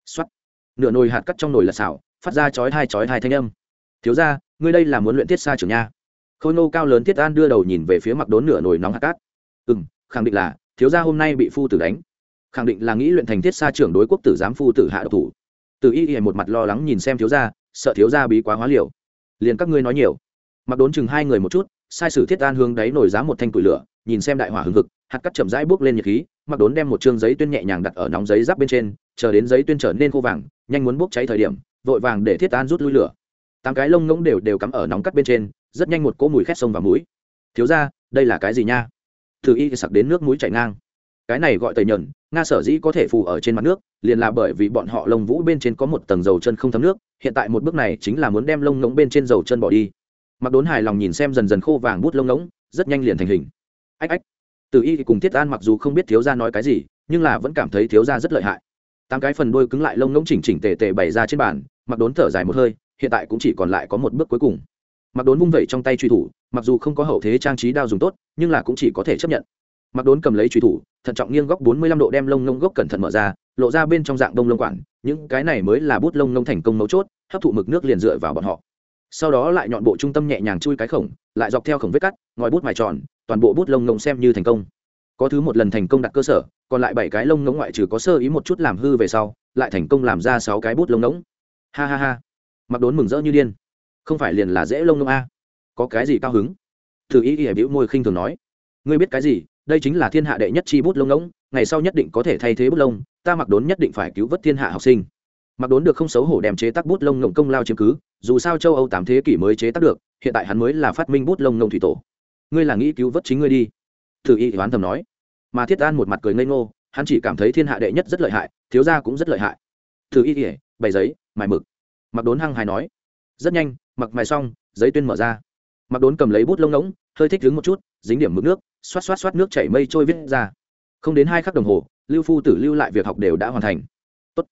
Xuất nửa nồi hạt cắt trong nồi là xảo phát ra chói hai chói hai thanh âm. Thiếu ra ngươi đây là muốn luyện tiết xa trưởng nha. Khôi nô cao lớn thiết an đưa đầu nhìn về phía mặc đốn nửa nồi nóng hạt cát. Ừ m khẳng định là, thiếu gia hôm nay bị phu tử đánh. Khẳng định là nghĩ luyện thành thiết xa trưởng đối quốc tử giám phu tử hạ độc thủ. Từ y y một mặt lo lắng nhìn xem thiếu gia, sợ thiếu gia bí quá hóa liều. Liền các ngươi nói nhiều. Mặc đốn chừng hai người một chút, sai sử thiết an hướng đáy nổi giá một thanh củi lửa, nhìn xem đại hỏa hừng hực, hạt cắt chậm rãi bước lên nhiệt khí mặc đốn đem một chương giấy tuyên nhẹ nhàng đặt ở nóng giấy giáp bên trên, chờ đến giấy tuyên trở nên khô vàng nhanh muốn bốc cháy thời điểm, vội vàng để thiết an rút lui lửa. Tám cái lông ngỗng đều đều cắm ở nóng cắt bên trên, rất nhanh một cỗ mùi khét sông vào mũi. Thiếu ra đây là cái gì nha? Thử y sặc đến nước mũi chảy ngang. Cái này gọi tẩy nhẫn nga sở dĩ có thể phù ở trên mặt nước, liền là bởi vì bọn họ lông vũ bên trên có một tầng dầu chân không thấm nước, hiện tại một bước này chính là muốn đem lông ngỗng bên trên dầu chân bỏ đi. Mặc đốn hài lòng nhìn xem dần dần khô vàng bút lông ngỗng, rất nhanh liền thành hình. Ách ách. Từ y cùng thiết an mặc dù không biết thiếu gia nói cái gì, nhưng là vẫn cảm thấy thiếu gia rất lợi hại tám cái phần đuôi cứng lại lông ngỗng chỉnh chỉnh tề tề bày ra trên bàn, mặc đốn thở dài một hơi, hiện tại cũng chỉ còn lại có một bước cuối cùng. Mặc đốn vung vẩy trong tay truy thủ, mặc dù không có hậu thế trang trí đao dùng tốt, nhưng là cũng chỉ có thể chấp nhận. Mặc đốn cầm lấy truy thủ, thận trọng nghiêng góc bốn mươi lăm độ đem lông ngông gốc cẩn thận mở ra, lộ ra bên trong dạng đông lông quản, những cái này mới là bút lông ngông thành công mấu chốt, hấp thụ mực nước liền dựa vào bọn họ. Sau đó lại nhọn bộ trung tâm nhẹ nhàng chui cái khổng, lại dọc theo khổng vết cắt, ngòi bút mài tròn, toàn bộ bút lông ngông xem như thành công có thứ một lần thành công đặt cơ sở, còn lại bảy cái lông ngỗng ngoại trừ có sơ ý một chút làm hư về sau, lại thành công làm ra sáu cái bút lông ngỗng. Ha ha ha. Mặc đốn mừng rỡ như điên. Không phải liền là dễ lông ngỗng a? Có cái gì cao hứng? Thử ý ỉa bĩu môi khinh thường nói. Ngươi biết cái gì? Đây chính là thiên hạ đệ nhất chi bút lông ngỗng, ngày sau nhất định có thể thay thế bút lông, ta mặc đốn nhất định phải cứu vớt thiên hạ học sinh. Mặc đốn được không xấu hổ đem chế tác bút lông ngỗng công lao chứng cứ, dù sao châu âu tám thế kỷ mới chế tác được, hiện tại hắn mới là phát minh bút lông ngỗng thủy tổ. Ngươi là nghĩ cứu vớt chính ngươi đi thử y đoán thầm nói. Mà thiết an một mặt cười ngây ngô, hắn chỉ cảm thấy thiên hạ đệ nhất rất lợi hại, thiếu gia cũng rất lợi hại. Thử y ỉa bày giấy, mài mực. Mặc đốn hăng hài nói. Rất nhanh mặc mài xong, giấy tuyên mở ra. Mặc đốn cầm lấy bút lông ngỗng, hơi thích đứng một chút, dính điểm mực nước, xoát xoát xoát nước chảy mây trôi viết ra. Không đến hai khắc đồng hồ, lưu phu tử lưu lại việc học đều đã hoàn thành. Tốt.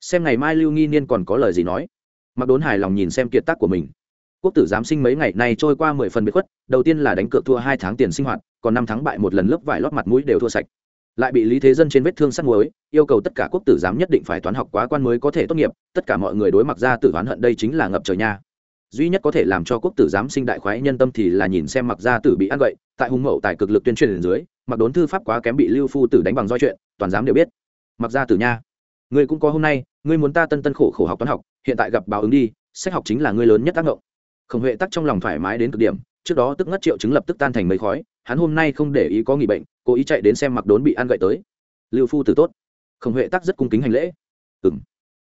xem ngày mai lưu nghi niên còn có lời gì nói. Mặc đốn hài lòng nhìn xem kiệt tác của mình. Quốc tử giám sinh mấy ngày nay trôi qua mười phần bị khuất, đầu tiên là đánh cược thua hai tháng tiền sinh hoạt còn năm tháng bại một lần lớp vải lót mặt mũi đều thua sạch. Lại bị lý thế dân trên vết thương sắt muối, yêu cầu tất cả quốc tử giám nhất định phải toán học quá quan mới có thể tốt nghiệp, tất cả mọi người đối mặt ra tử oán hận đây chính là ngập trời nha. Duy nhất có thể làm cho quốc tử giám sinh đại khoái nhân tâm thì là nhìn xem mặc gia tử bị ăn vậy, tại hùng mậu tại cực lực tuyên truyền dưới, mặc đốn thư pháp quá kém bị lưu phu tử đánh bằng roi chuyện, toàn giám đều biết. Mặc gia tử nha, ngươi cũng có hôm nay, ngươi muốn ta tân tân khổ khổ học toán học, hiện tại gặp báo ứng đi, sách học chính là ngươi lớn nhất tác động khổng huệ tắc trong lòng thoải mái đến cực điểm, trước đó tức ngất triệu chứng lập tức tan thành mấy khói hắn hôm nay không để ý có nghỉ bệnh, cố ý chạy đến xem mặc đốn bị ăn gậy tới. Lưu phu tử tốt. Khổng huệ tắc rất cung kính hành lễ. Ừ m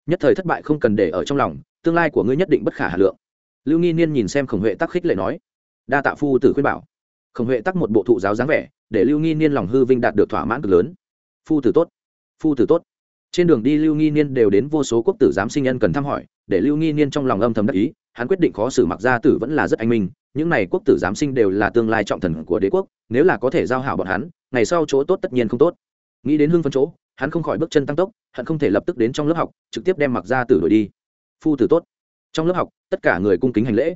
nhất thời thất bại không cần để ở trong lòng, tương lai của ngươi nhất định bất khả hà lượng. Lưu nghi niên nhìn xem khổng huệ tắc khích lệ nói. Đa tạ phu tử khuyên bảo. Khổng huệ tắc một bộ thụ giáo dáng vẻ, để lưu nghi niên lòng hư vinh đạt được thỏa mãn cực lớn. Phu tử tốt. Phu tử tốt. Trên đường đi lưu nghi niên đều đến vô số quốc tử giám sinh nhân cần thăm hỏi, để lưu nghi niên trong lòng âm thầm đắc ý hắn quyết định khó xử mặc gia tử vẫn là rất anh minh, những này quốc tử giám sinh đều là tương lai trọng thần của đế quốc, nếu là có thể giao hảo bọn hắn, ngày sau chỗ tốt tất nhiên không tốt. Nghĩ đến hương phân chỗ, hắn không khỏi bước chân tăng tốc hắn không thể lập tức đến trong lớp học, trực tiếp đem mặc gia tử đổi đi. Phu tử tốt. Trong lớp học, tất cả người cung kính hành lễ.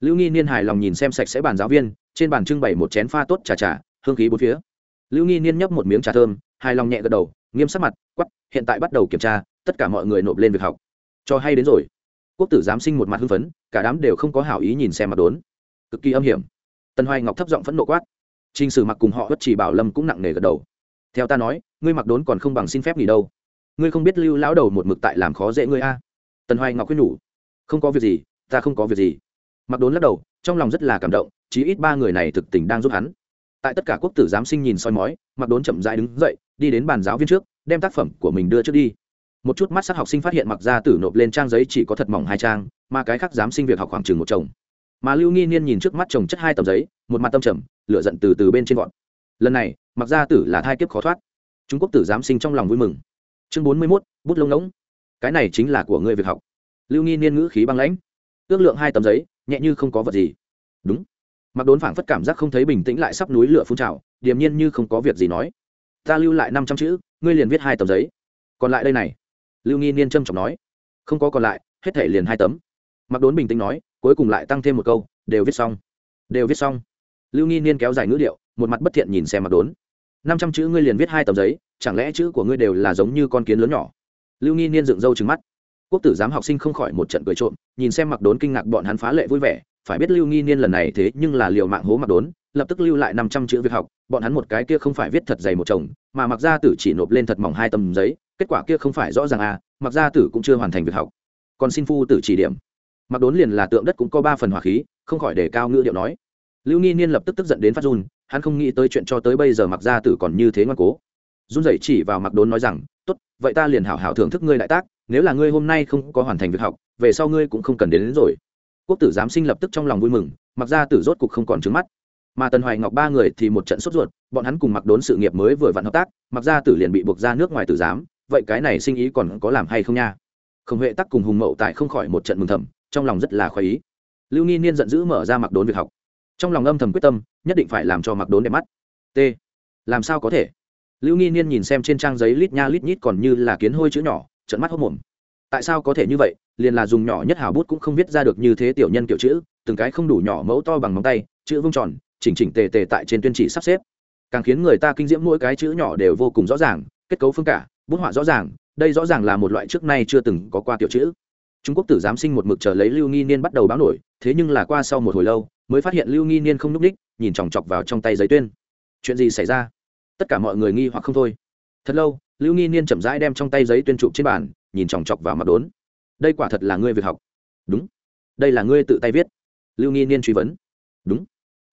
Lưu nghi niên hài lòng nhìn xem sạch sẽ bàn giáo viên, trên bàn trưng bày một chén pha tốt trà trà, hương khí bốn phía. Lưu nghi niên nhấp một miếng trà thơm, hài lòng nhẹ gật đầu, nghiêm sắc mặt quắp hiện tại bắt đầu kiểm tra, tất cả mọi người nộp lên việc học. Cho hay đến rồi quốc tử giám sinh một mặt hưng phấn, cả đám đều không có hảo ý nhìn xem mặt đốn. Cực kỳ âm hiểm. Tần hoài ngọc thấp giọng phẫn nộ quát. T r ì n h sử mặc cùng họ bất chỉ bảo lâm cũng nặng nề gật đầu. Theo ta nói, ngươi mặc đốn còn không bằng xin phép nghỉ đâu. Ngươi không biết lưu lão đầu một mực tại làm khó dễ ngươi a. Tần hoài ngọc khuyên nhủ. Không có việc gì, ta không có việc gì. Mặc đốn lắc đầu, trong lòng rất là cảm động, chí ít ba người này thực tình đang giúp hắn. Tại tất cả quốc tử giám sinh nhìn soi mói, mặc đốn chậm dãi đứng dậy, đi đến bàn giáo viên trước, đem tác phẩm của mình đưa trước đi một chút mắt sắc học sinh phát hiện mặc ra tử nộp lên trang giấy chỉ có thật mỏng hai trang, mà cái khác dám sinh việc học khoảng chừng một chồng. Mà lưu nghi niên nhìn trước mắt chồng chất hai tấm giấy, một mặt tâm trầm, lửa giận từ từ bên trên gọn. Lần này, mặc gia tử là thai kiếp khó thoát. Trung quốc tử giám sinh trong lòng vui mừng. Chương bốn mươi mốt, bút lông ngỗng. Cái này chính là của ngươi việc học. Lưu nghi niên ngữ khí băng lãnh. Ước lượng hai tấm giấy, nhẹ như không có vật gì. Đúng. Mặc đốn phảng phất cảm giác không thấy bình tĩnh lại sắp núi lửa phun trào, điềm nhiên như không có việc gì nói. Ta lưu lại năm trăm chữ, ngươi liền viết hai tấm giấy. Còn lại đây này lưu nghi niên trâm trọng nói, không có còn lại, hết thể liền hai tấm. Mặc đốn bình tĩnh nói, cuối cùng lại tăng thêm một câu, đều viết xong, đều viết xong. Lưu nghi niên kéo dài ngữ điệu, một mặt bất thiện nhìn xem mặc đốn. Năm trăm chữ ngươi liền viết hai tấm giấy, chẳng lẽ chữ của ngươi đều là giống như con kiến lớn nhỏ? Lưu nghi niên dựng râu trứng mắt. Quốc tử giám học sinh không khỏi một trận cười trộm, nhìn xem mặc đốn kinh ngạc bọn hắn phá lệ vui vẻ, phải biết lưu nghi niên lần này thế nhưng là liều mạng hố mặc đốn, lập tức lưu lại năm trăm chữ việc học, bọn hắn một cái kia không phải viết thật dày một chồng, mà mặc ra tử chỉ nộp lên thật mỏng hai tấm giấy kết quả kia không phải rõ ràng à mặc gia tử cũng chưa hoàn thành việc học. Còn xin phu tử chỉ điểm. Mặc đốn liền là tượng đất cũng có ba phần hỏa khí không khỏi để cao ngữ điệu nói. Lưu nghi niên lập tức tức giận đến phát run hắn không nghĩ tới chuyện cho tới bây giờ mặc gia tử còn như thế ngoan cố. Run dậy chỉ vào mặc đốn nói rằng tốt vậy ta liền hảo hảo thưởng thức ngươi đại tác nếu là ngươi hôm nay không có hoàn thành việc học về sau ngươi cũng không cần đến, đến rồi. Quốc tử giám sinh lập tức trong lòng vui mừng mặc gia tử rốt cục không còn trứng mắt. Mà tần hoài ngọc ba người thì một trận sốt ruột bọn hắn cùng mặc đốn sự nghiệp mới vừa vặn hợp tác mặc gia tử liền bị buộc ra nước ngoài tử giám vậy cái này sinh ý còn có làm hay không nha? Không huệ tắc cùng hùng mậu tại không khỏi một trận mừng thầm, trong lòng rất là khoái ý. Lưu nghi niên giận dữ mở ra mặc đốn việc học. Trong lòng âm thầm quyết tâm, nhất định phải làm cho mặc đốn đẹp mắt. T. Làm sao có thể? Lưu nghi niên nhìn xem trên trang giấy lít nha lít nhít còn như là kiến hôi chữ nhỏ trận mắt hốc mồm tại sao có thể như vậy? Liền là dùng nhỏ nhất hào bút cũng không viết ra được như thế tiểu nhân kiểu chữ, từng cái không đủ nhỏ mẫu to bằng móng tay, chữ vông tròn, chỉnh chỉnh tề tề tại trên tuyên chỉ sắp xếp. Càng khiến người ta kinh diễm mỗi cái chữ nhỏ đều vô cùng rõ ràng, kết cấu phương cả bút họa rõ ràng, đây rõ ràng là một loại trước nay chưa từng có qua tiểu chữ. Trung quốc tử giám sinh một mực chờ lấy lưu nghi niên bắt đầu báo nổi, thế nhưng là qua sau một hồi lâu, mới phát hiện lưu nghi niên không n ú c ních nhìn chòng chọc vào trong tay giấy tuyên. Chuyện gì xảy ra? Tất cả mọi người nghi hoặc không thôi. Thật lâu, lưu nghi niên chậm rãi đem trong tay giấy tuyên trụ trên bàn, nhìn chòng chọc vào mặt đốn. Đây quả thật là ngươi việc học. Đúng. Đây là ngươi tự tay viết. Lưu nghi niên truy vấn. Đúng.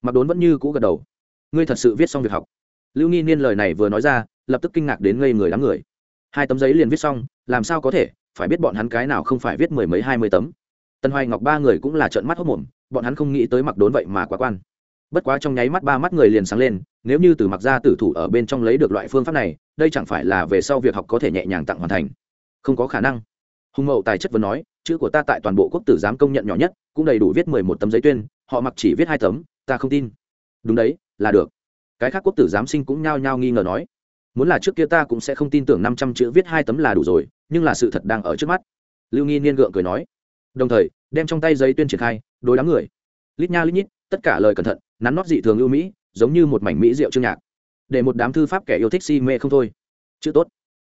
Mặc đốn vẫn như cũ gật đầu. Ngươi thật sự viết xong việc học. Lưu nghi niên lời này vừa nói ra, lập tức kinh ngạc đến ngây người đám người hai tấm giấy liền viết xong, làm sao có thể, phải biết bọn hắn cái nào không phải viết mười mấy hai mươi tấm. Tân hoài ngọc ba người cũng là trợn mắt hốc mồm bọn hắn không nghĩ tới mặc đốn vậy mà quá quan. Bất quá trong nháy mắt ba mắt người liền sáng lên, nếu như từ mặc ra tử thủ ở bên trong lấy được loại phương pháp này, đây chẳng phải là về sau việc học có thể nhẹ nhàng tặng hoàn thành. Không có khả năng. Hùng mậu tài chất vừa nói, chữ của ta tại toàn bộ quốc tử giám công nhận nhỏ nhất, cũng đầy đủ viết mười một tấm giấy tuyên, họ mặc chỉ viết hai tấm, ta không tin. Đúng đấy, là được. Cái khác quốc tử giám sinh cũng nhao nhao nghi ngờ nói muốn là trước kia ta cũng sẽ không tin tưởng năm trăm chữ viết hai tấm là đủ rồi, nhưng là sự thật đang ở trước mắt. Lưu nghi niên gượng cười nói. Đồng thời, đem trong tay giấy tuyên triển khai, đối đám người. Lít nha lít nhít, tất cả lời cẩn thận, nắn nót dị thường ưu mỹ, giống như một mảnh mỹ rượu chương nhạc. Để một đám thư pháp kẻ yêu thích si mê không thôi. Chữ tốt.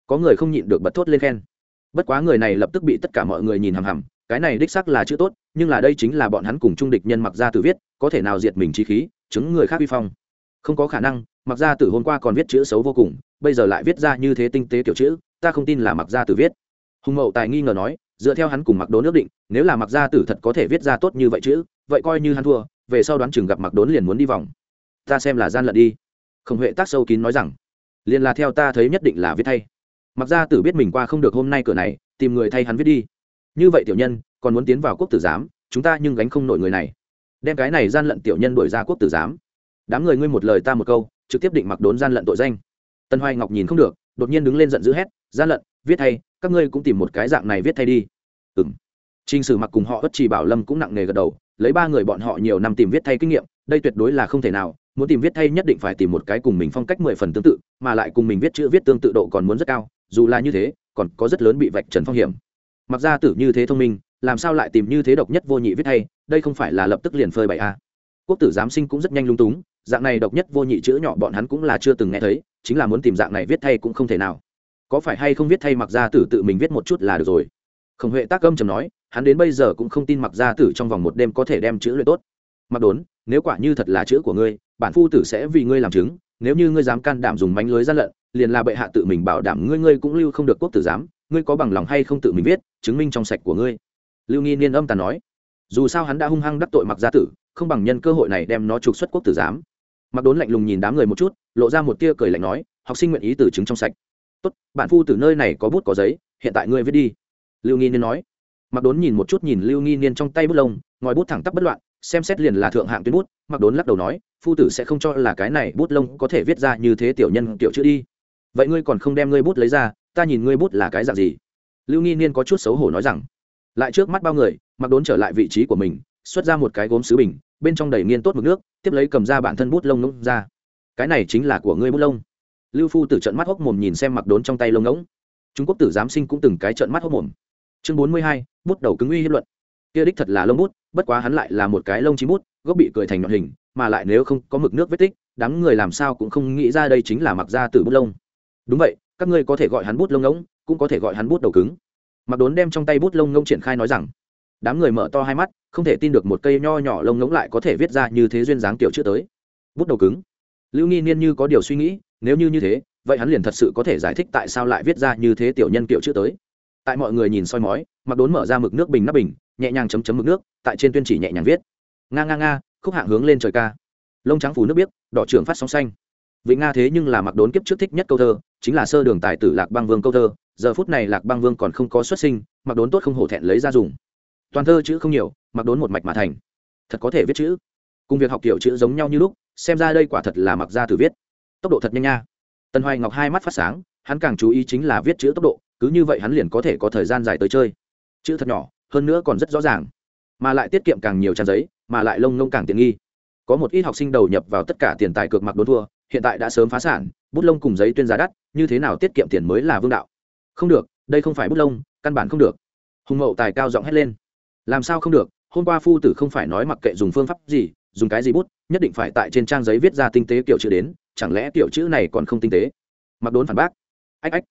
Có người không nhịn được bật thốt lên khen. Bất quá người này lập tức bị tất cả mọi người nhìn hằm hằm, cái này đích sắc là chữ tốt, nhưng là đây chính là bọn hắn cùng trung địch nhân mặc ra từ viết, có thể nào diệt mình trí khí, chứng người khác vi phong. Không có khả năng mặc ra từ hôm qua còn viết chữ xấu vô cùng bây giờ lại viết ra như thế tinh tế kiểu chữ, ta không tin là mặc gia tử viết. Hùng mậu tài nghi ngờ nói, dựa theo hắn cùng mặc đốn ước định, nếu là mặc gia tử thật có thể viết ra tốt như vậy chữ, vậy coi như hắn thua, về sau đoán chừng gặp mặc đốn liền muốn đi vòng. Ta xem là gian lận đi. Khổng huệ tác sâu kín nói rằng, liền là theo ta thấy nhất định là viết thay. Mặc gia tử biết mình qua không được hôm nay cửa này, tìm người thay hắn viết đi. Như vậy tiểu nhân, còn muốn tiến vào quốc tử giám, chúng ta nhưng gánh không nổi người này. Đem cái này gian lận tiểu nhân đổi ra quốc tử giám. Đám người ngươi một lời ta một câu, trực tiếp định mặc đốn gian lận tội danh tân hoài ngọc nhìn không được, đột nhiên đứng lên giận dữ hét, gian lận, viết thay các ngươi cũng tìm một cái dạng này viết thay đi. Ừ m t r n h sử mặc cùng họ ất trì bảo lâm cũng nặng nề gật đầu, lấy ba người bọn họ nhiều năm tìm viết thay kinh nghiệm, đây tuyệt đối là không thể nào, muốn tìm viết thay nhất định phải tìm một cái cùng mình phong cách mười phần tương tự, mà lại cùng mình viết chữ viết tương tự độ còn muốn rất cao, dù là như thế, còn có rất lớn bị vạch trần phong hiểm. Mặc ra tử như thế thông minh, làm sao lại tìm như thế độc nhất vô nhị viết thay đây không phải là lập tức liền phơi bày a quốc tử giám sinh cũng rất nhanh lung túng, dạng này độc nhất vô nhị chữ nhỏ bọn hắn cũng là chưa từng nghe thấy chính là muốn tìm dạng này viết thay cũng không thể nào. Có phải hay không viết thay mặc gia tử tự mình viết một chút là được rồi. Khổng huệ tác âm trầm nói, hắn đến bây giờ cũng không tin mặc gia tử trong vòng một đêm có thể đem chữ luyện tốt. Mặc đốn, nếu quả như thật là chữ của ngươi, bản phu tử sẽ vì ngươi làm chứng, nếu như ngươi dám can đảm dùng mánh lưới gian lận, liền là bệ hạ tự mình bảo đảm ngươi ngươi cũng lưu không được quốc tử giám, ngươi có bằng lòng hay không tự mình viết, chứng minh trong sạch của ngươi. Lưu nghi niên âm tàn nói, dù sao hắn đã hung hăng đắc tội mặc gia tử, không bằng nhân cơ hội này đem nó trục xuất quốc tử giám mặc đốn lạnh lùng nhìn đám người một chút, lộ ra một tia cười lạnh nói, học sinh nguyện ý từ chứng trong sạch. Tốt, bạn phu từ nơi này có bút có giấy, hiện tại ngươi viết đi. Lưu nghi niên nói. Mặc đốn nhìn một chút nhìn lưu nghi niên trong tay bút lông, ngòi bút thẳng tắp bất loạn, xem xét liền là thượng hạng tuyến bút, mặc đốn lắc đầu nói, phu tử sẽ không cho là cái này bút lông có thể viết ra như thế tiểu nhân tiểu chữ đi. Vậy ngươi còn không đem ngươi bút lấy ra, ta nhìn ngươi bút là cái dạng gì? Lưu nghi niên có chút xấu hổ nói rằng. Lại trước mắt bao người, mặc đốn trở lại vị trí của mình, xuất ra một cái gốm sứ bình bên trong đầy nghiên tốt mực nước, tiếp lấy cầm ra bản thân bút lông ngỗng ra. Cái này chính là của ngươi bút lông. Lưu phu tử trận mắt hốc mồm nhìn xem mặc đốn trong tay lông ngỗng. Trung quốc tử giám sinh cũng từng cái trận mắt hốc mồm. Chương bốn mươi hai, bút đầu cứng uy hiếp luận. Kia đích thật là lông bút, bất quá hắn lại là một cái lông chim bút, gốc bị cười thành nhọn hình, mà lại nếu không có mực nước vết tích, đám người làm sao cũng không nghĩ ra đây chính là mặc ra từ bút lông. Đúng vậy, các ngươi có thể gọi hắn bút lông ngỗng, cũng có thể gọi hắn bút đầu cứng. Mặc đốn đem trong tay bút lông ngỗng triển khai nói rằng đám người mở to hai mắt, không thể tin được một cây nho nhỏ lông ngỗng lại có thể viết ra như thế duyên dáng tiểu chữ tới. Bút đầu cứng. Lưu nghi niên như có điều suy nghĩ, nếu như như thế, vậy hắn liền thật sự có thể giải thích tại sao lại viết ra như thế tiểu nhân kiểu chữ tới. Tại mọi người nhìn soi mói mặc đốn mở ra mực nước bình nắp bình, nhẹ nhàng chấm chấm mực nước, tại trên tuyên chỉ nhẹ nhàng viết. Nga nga nga, khúc hạng hướng lên trời ca. Lông trắng phủ nước biếc, đỏ trưởng phát sóng xanh. Vịnh nga thế nhưng là mặc đốn kiếp trước thích nhất câu thơ, chính là sơ đường tài tử lạc băng vương câu thơ. Giờ phút này lạc băng vương còn không có xuất sinh mặc đốn tốt không hổ thẹn lấy ra dùng toàn thơ chữ không nhiều, mặc đốn một mạch mà thành. Thật có thể viết chữ. Cùng việc học kiểu chữ giống nhau như lúc, xem ra đây quả thật là mặc ra từ viết. Tốc độ thật nhanh nha. Tần hoài ngọc hai mắt phát sáng, hắn càng chú ý chính là viết chữ tốc độ, cứ như vậy hắn liền có thể có thời gian dài tới chơi. Chữ thật nhỏ, hơn nữa còn rất rõ ràng. Mà lại tiết kiệm càng nhiều trang giấy, mà lại lông nông càng tiện nghi. Có một ít học sinh đầu nhập vào tất cả tiền tài cược mặc đốn thua, hiện tại đã sớm phá sản, bút lông cùng giấy tuyên giá đắt, như thế nào tiết kiệm tiền mới là vương đạo. Không được, đây không phải bút lông, căn bản không được. Hùng mậu tài cao giọng hét lên làm sao không được, hôm qua phu tử không phải nói mặc kệ dùng phương pháp gì, dùng cái gì bút, nhất định phải tại trên trang giấy viết ra tinh tế kiểu chữ đến, chẳng lẽ kiểu chữ này còn không tinh tế? Mặc đốn phản bác. Ách ách.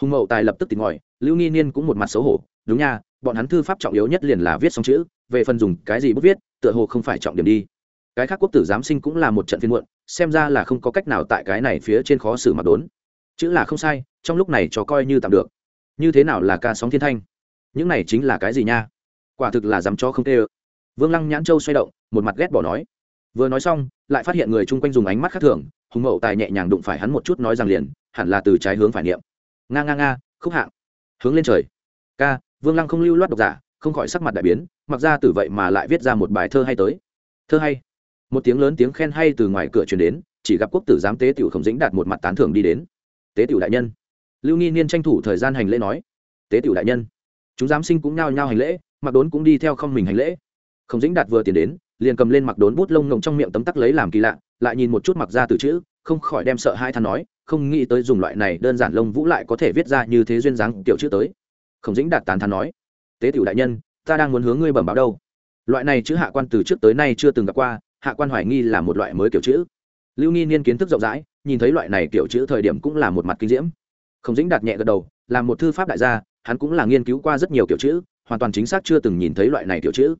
Hùng mậu tài lập tức tìm ngòi lưu nghi niên cũng một mặt xấu hổ, đúng nha, bọn hắn thư pháp trọng yếu nhất liền là viết xong chữ, về phần dùng cái gì bút viết, tựa hồ không phải trọng điểm đi. Cái khác quốc tử giám sinh cũng là một trận phiên muộn, xem ra là không có cách nào tại cái này phía trên khó xử mặc đốn. Chữ là không sai, trong lúc này cho coi như tạm được. Như thế nào là ca sóng thiên thanh? Những này chính là cái gì nha? Quả thực là dám cho không tê ơ. Vương lăng nhãn châu xoay động, một mặt ghét bỏ nói. Vừa nói xong, lại phát hiện người chung quanh dùng ánh mắt khác thường, hùng mậu tài nhẹ nhàng đụng phải hắn một chút nói rằng liền, hẳn là từ trái hướng phải niệm. Nga nga nga, khúc hạng. Hướng lên trời. Ca, vương lăng không lưu loát độc giả, không khỏi sắc mặt đại biến, mặc ra từ vậy mà lại viết ra một bài thơ hay tới. Thơ hay. Một tiếng lớn tiếng khen hay từ ngoài cửa truyền đến, chỉ gặp quốc tử giám tế tiểu khổng dĩnh đạt một mặt tán thưởng đi đến. Tế tiểu đại nhân. Lưu nghi niên tranh thủ thời gian hành lễ nói. Tế tiểu đại nhân. Chúng giám sinh cũng nhao nhao hành lễ mặc đốn cũng đi theo không mình hành lễ. Khổng dĩnh đạt vừa tiến đến, liền cầm lên mặc đốn bút lông ngồng trong miệng tấm tắc lấy làm kỳ lạ, lại nhìn một chút mặc ra từ chữ, không khỏi đem sợ hai than nói, không nghĩ tới dùng loại này đơn giản lông vũ lại có thể viết ra như thế duyên dáng tiểu chữ tới. Khổng dĩnh đạt tán thán nói, tế tiểu đại nhân, ta đang muốn hướng ngươi bẩm báo đâu? Loại này chữ hạ quan từ trước tới nay chưa từng gặp qua, hạ quan hoài nghi là một loại mới kiểu chữ. Lưu nghi niên kiến thức rộng rãi, nhìn thấy loại này kiểu chữ thời điểm cũng là một mặt kinh diễm. Khổng dĩnh đạt nhẹ gật đầu là một thư pháp đại gia, hắn cũng là nghiên cứu qua rất nhiều kiểu chữ hoàn toàn chính xác chưa từng nhìn thấy loại này tiểu chữ.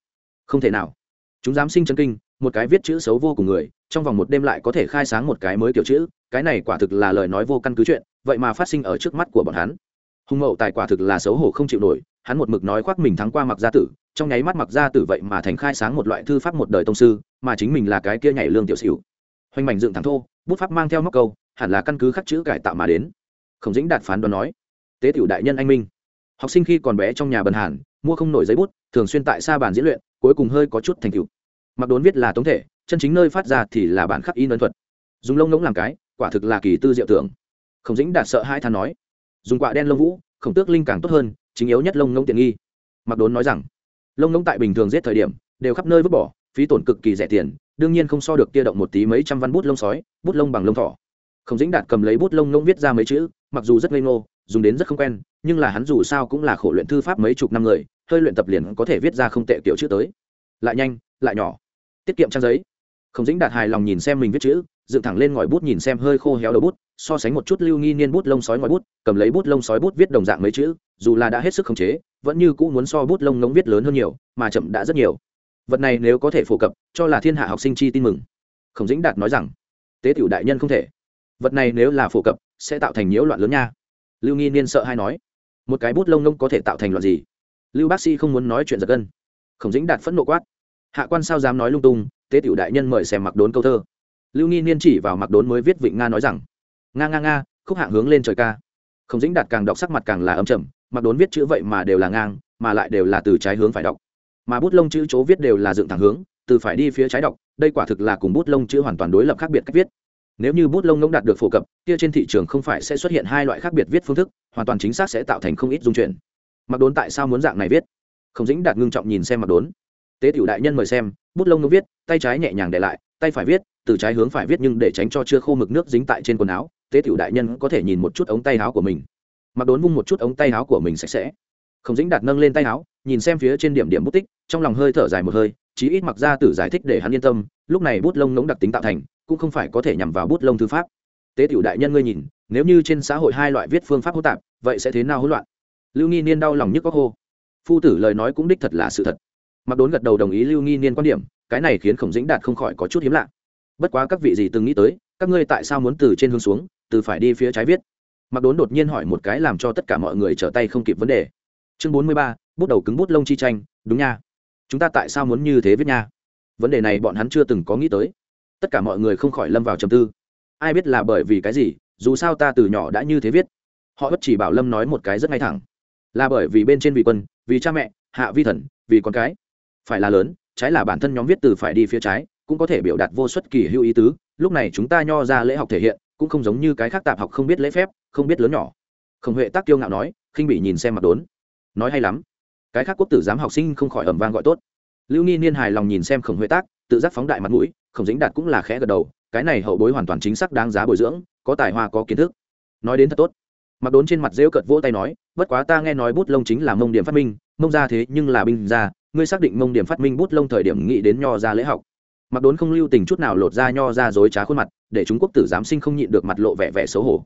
Không thể nào. Chúng dám sinh chân kinh, một cái viết chữ xấu vô cùng người, trong vòng một đêm lại có thể khai sáng một cái mới kiểu chữ, cái này quả thực là lời nói vô căn cứ chuyện, vậy mà phát sinh ở trước mắt của bọn hắn. Hùng mậu tài quả thực là xấu hổ không chịu nổi, hắn một mực nói khoác mình thắng qua mặc gia tử, trong nháy mắt mặc gia tử vậy mà thành khai sáng một loại thư pháp một đời tông sư, mà chính mình là cái kia nhảy lương tiểu xỉu. Hoành mảnh dựng thẳng thô, bút pháp mang theo móc câu, hẳn là căn cứ khắc chữ cải tạo mà đến. Khổng dĩnh đạt phán đoán nói, tế tiểu đại nhân anh minh, học sinh khi còn bé trong nhà bần hàn mua không nổi giấy bút, thường xuyên tại xa bàn diễn luyện, cuối cùng hơi có chút thành tựu. Mặc đốn viết là tống thể, chân chính nơi phát ra thì là bản khắc in ấn thuật. Dùng lông ngỗng làm cái, quả thực là kỳ tư diệu tưởng. Khổng dĩnh đạt sợ hai than nói, dùng quạ đen lông vũ, khổng tước linh càng tốt hơn, chính yếu nhất lông ngỗng tiện nghi. Mặc đốn nói rằng, lông ngỗng tại bình thường giết thời điểm, đều khắp nơi vứt bỏ, phí tổn cực kỳ rẻ tiền, đương nhiên không so được kia động một tí mấy trăm văn bút lông sói, bút lông bằng lông thỏ. Khổng dĩnh đạt cầm lấy bút lông ngỗng viết ra mấy chữ, mặc dù rất ngây ngô, dùng đến rất không quen, nhưng là hắn dù sao cũng là khổ luyện thư pháp mấy chục năm người hơi luyện tập liền có thể viết ra không tệ kiểu chữ tới. Lại nhanh, lại nhỏ. Tiết kiệm trang giấy. Khổng dĩnh đạt hài lòng nhìn xem mình viết chữ, dựng thẳng lên ngòi bút nhìn xem hơi khô héo đầu bút, so sánh một chút lưu nghi niên bút lông sói ngòi bút, cầm lấy bút lông sói bút viết đồng dạng mấy chữ, dù là đã hết sức khống chế, vẫn như cũ muốn so bút lông ngống viết lớn hơn nhiều, mà chậm đã rất nhiều. Vật này nếu có thể phổ cập, cho là thiên hạ học sinh chi tin mừng. Khổng dĩnh đạt nói rằng, tế tiểu đại nhân không thể. Vật này nếu là phổ cập, sẽ tạo thành nhiễu loạn lớn nha. Lưu nghi niên sợ hay nói, một cái bút lông ngông có thể tạo thành loạn gì? Lưu bác sĩ không muốn nói chuyện giật gân. Khổng dĩnh đạt phẫn nộ quát. Hạ quan sao dám nói lung tung, tế tiểu đại nhân mời xem mặc đốn câu thơ. Lưu nghi niên chỉ vào mặc đốn mới viết vịnh nga nói rằng, nga nga nga, khúc hạng hướng lên trời ca. Khổng dĩnh đạt càng đọc sắc mặt càng là âm trầm, mặc đốn viết chữ vậy mà đều là ngang, mà lại đều là từ trái hướng phải đọc. Mà bút lông chữ chỗ viết đều là dựng thẳng hướng, từ phải đi phía trái đọc, đây quả thực là cùng bút lông chữ hoàn toàn đối lập khác biệt cách viết. Nếu như bút lông ngỗng đạt được phổ cập, kia trên thị trường không phải sẽ xuất hiện hai loại khác biệt viết phương thức, hoàn toàn chính xác sẽ tạo thành không ít dung chuyển mặc đốn tại sao muốn dạng này viết? Không dính đạt ngưng trọng nhìn xem mặc đốn. Tế tiểu đại nhân mời xem, bút lông nó viết, tay trái nhẹ nhàng để lại, tay phải viết, từ trái hướng phải viết nhưng để tránh cho chưa khô mực nước dính tại trên quần áo, tế tiểu đại nhân có thể nhìn một chút ống tay áo của mình. Mặc đốn vung một chút ống tay áo của mình sạch sẽ. Không dính đạt nâng lên tay áo, nhìn xem phía trên điểm điểm bút tích, trong lòng hơi thở dài một hơi, chí ít mặc ra tử giải thích để hắn yên tâm, lúc này bút lông nóng đặc tính tạo thành, cũng không phải có thể nhằm vào bút lông thư pháp. Tế tiểu đại nhân ngươi nhìn, nếu như trên xã hội hai loại viết phương pháp hỗn tạp, vậy sẽ thế nào hỗn loạn? Lưu nghi niên đau lòng nhức có hô. Phu tử lời nói cũng đích thật là sự thật. Mặc đốn gật đầu đồng ý lưu nghi niên quan điểm, cái này khiến khổng dĩnh đạt không khỏi có chút hiếm lạ. Bất quá các vị gì từng nghĩ tới, các ngươi tại sao muốn từ trên hướng xuống, từ phải đi phía trái viết? Mặc đốn đột nhiên hỏi một cái làm cho tất cả mọi người trở tay không kịp vấn đề. Chương bốn mươi ba, bút đầu cứng bút lông chi tranh, đúng nha. Chúng ta tại sao muốn như thế viết nha? Vấn đề này bọn hắn chưa từng có nghĩ tới. Tất cả mọi người không khỏi lâm vào trầm tư. Ai biết là bởi vì cái gì, dù sao ta từ nhỏ đã như thế viết. Họ bất chỉ bảo lâm nói một cái rất ngay thẳng là bởi vì bên trên vị quân, vì cha mẹ, hạ vi thần, vì con cái. Phải là lớn, trái là bản thân nhóm viết từ phải đi phía trái, cũng có thể biểu đạt vô suất kỳ hữu ý tứ. Lúc này chúng ta nho ra lễ học thể hiện, cũng không giống như cái khác tạp học không biết lễ phép, không biết lớn nhỏ. Khổng huệ tác kiêu ngạo nói, khinh bị nhìn xem mặt đốn. Nói hay lắm. Cái khác quốc tử giám học sinh không khỏi ẩm vang gọi tốt. Lưu nghi niên hài lòng nhìn xem khổng huệ tác tự giác phóng đại mặt mũi, khổng dính đạt cũng là khẽ gật đầu, cái này hậu bối hoàn toàn chính xác đáng giá bồi dưỡng, có tài hoa có kiến thức. Nói đến thật tốt mặc đốn trên mặt rêu cợt vỗ tay nói, bất quá ta nghe nói bút lông chính là mông điểm phát minh, mông ra thế nhưng là binh ra ngươi xác định mông điểm phát minh bút lông thời điểm nghĩ đến nho ra lễ học. Mặc đốn không lưu tình chút nào lột ra nho ra dối trá khuôn mặt, để chúng quốc tử giám sinh không nhịn được mặt lộ vẻ vẻ xấu hổ.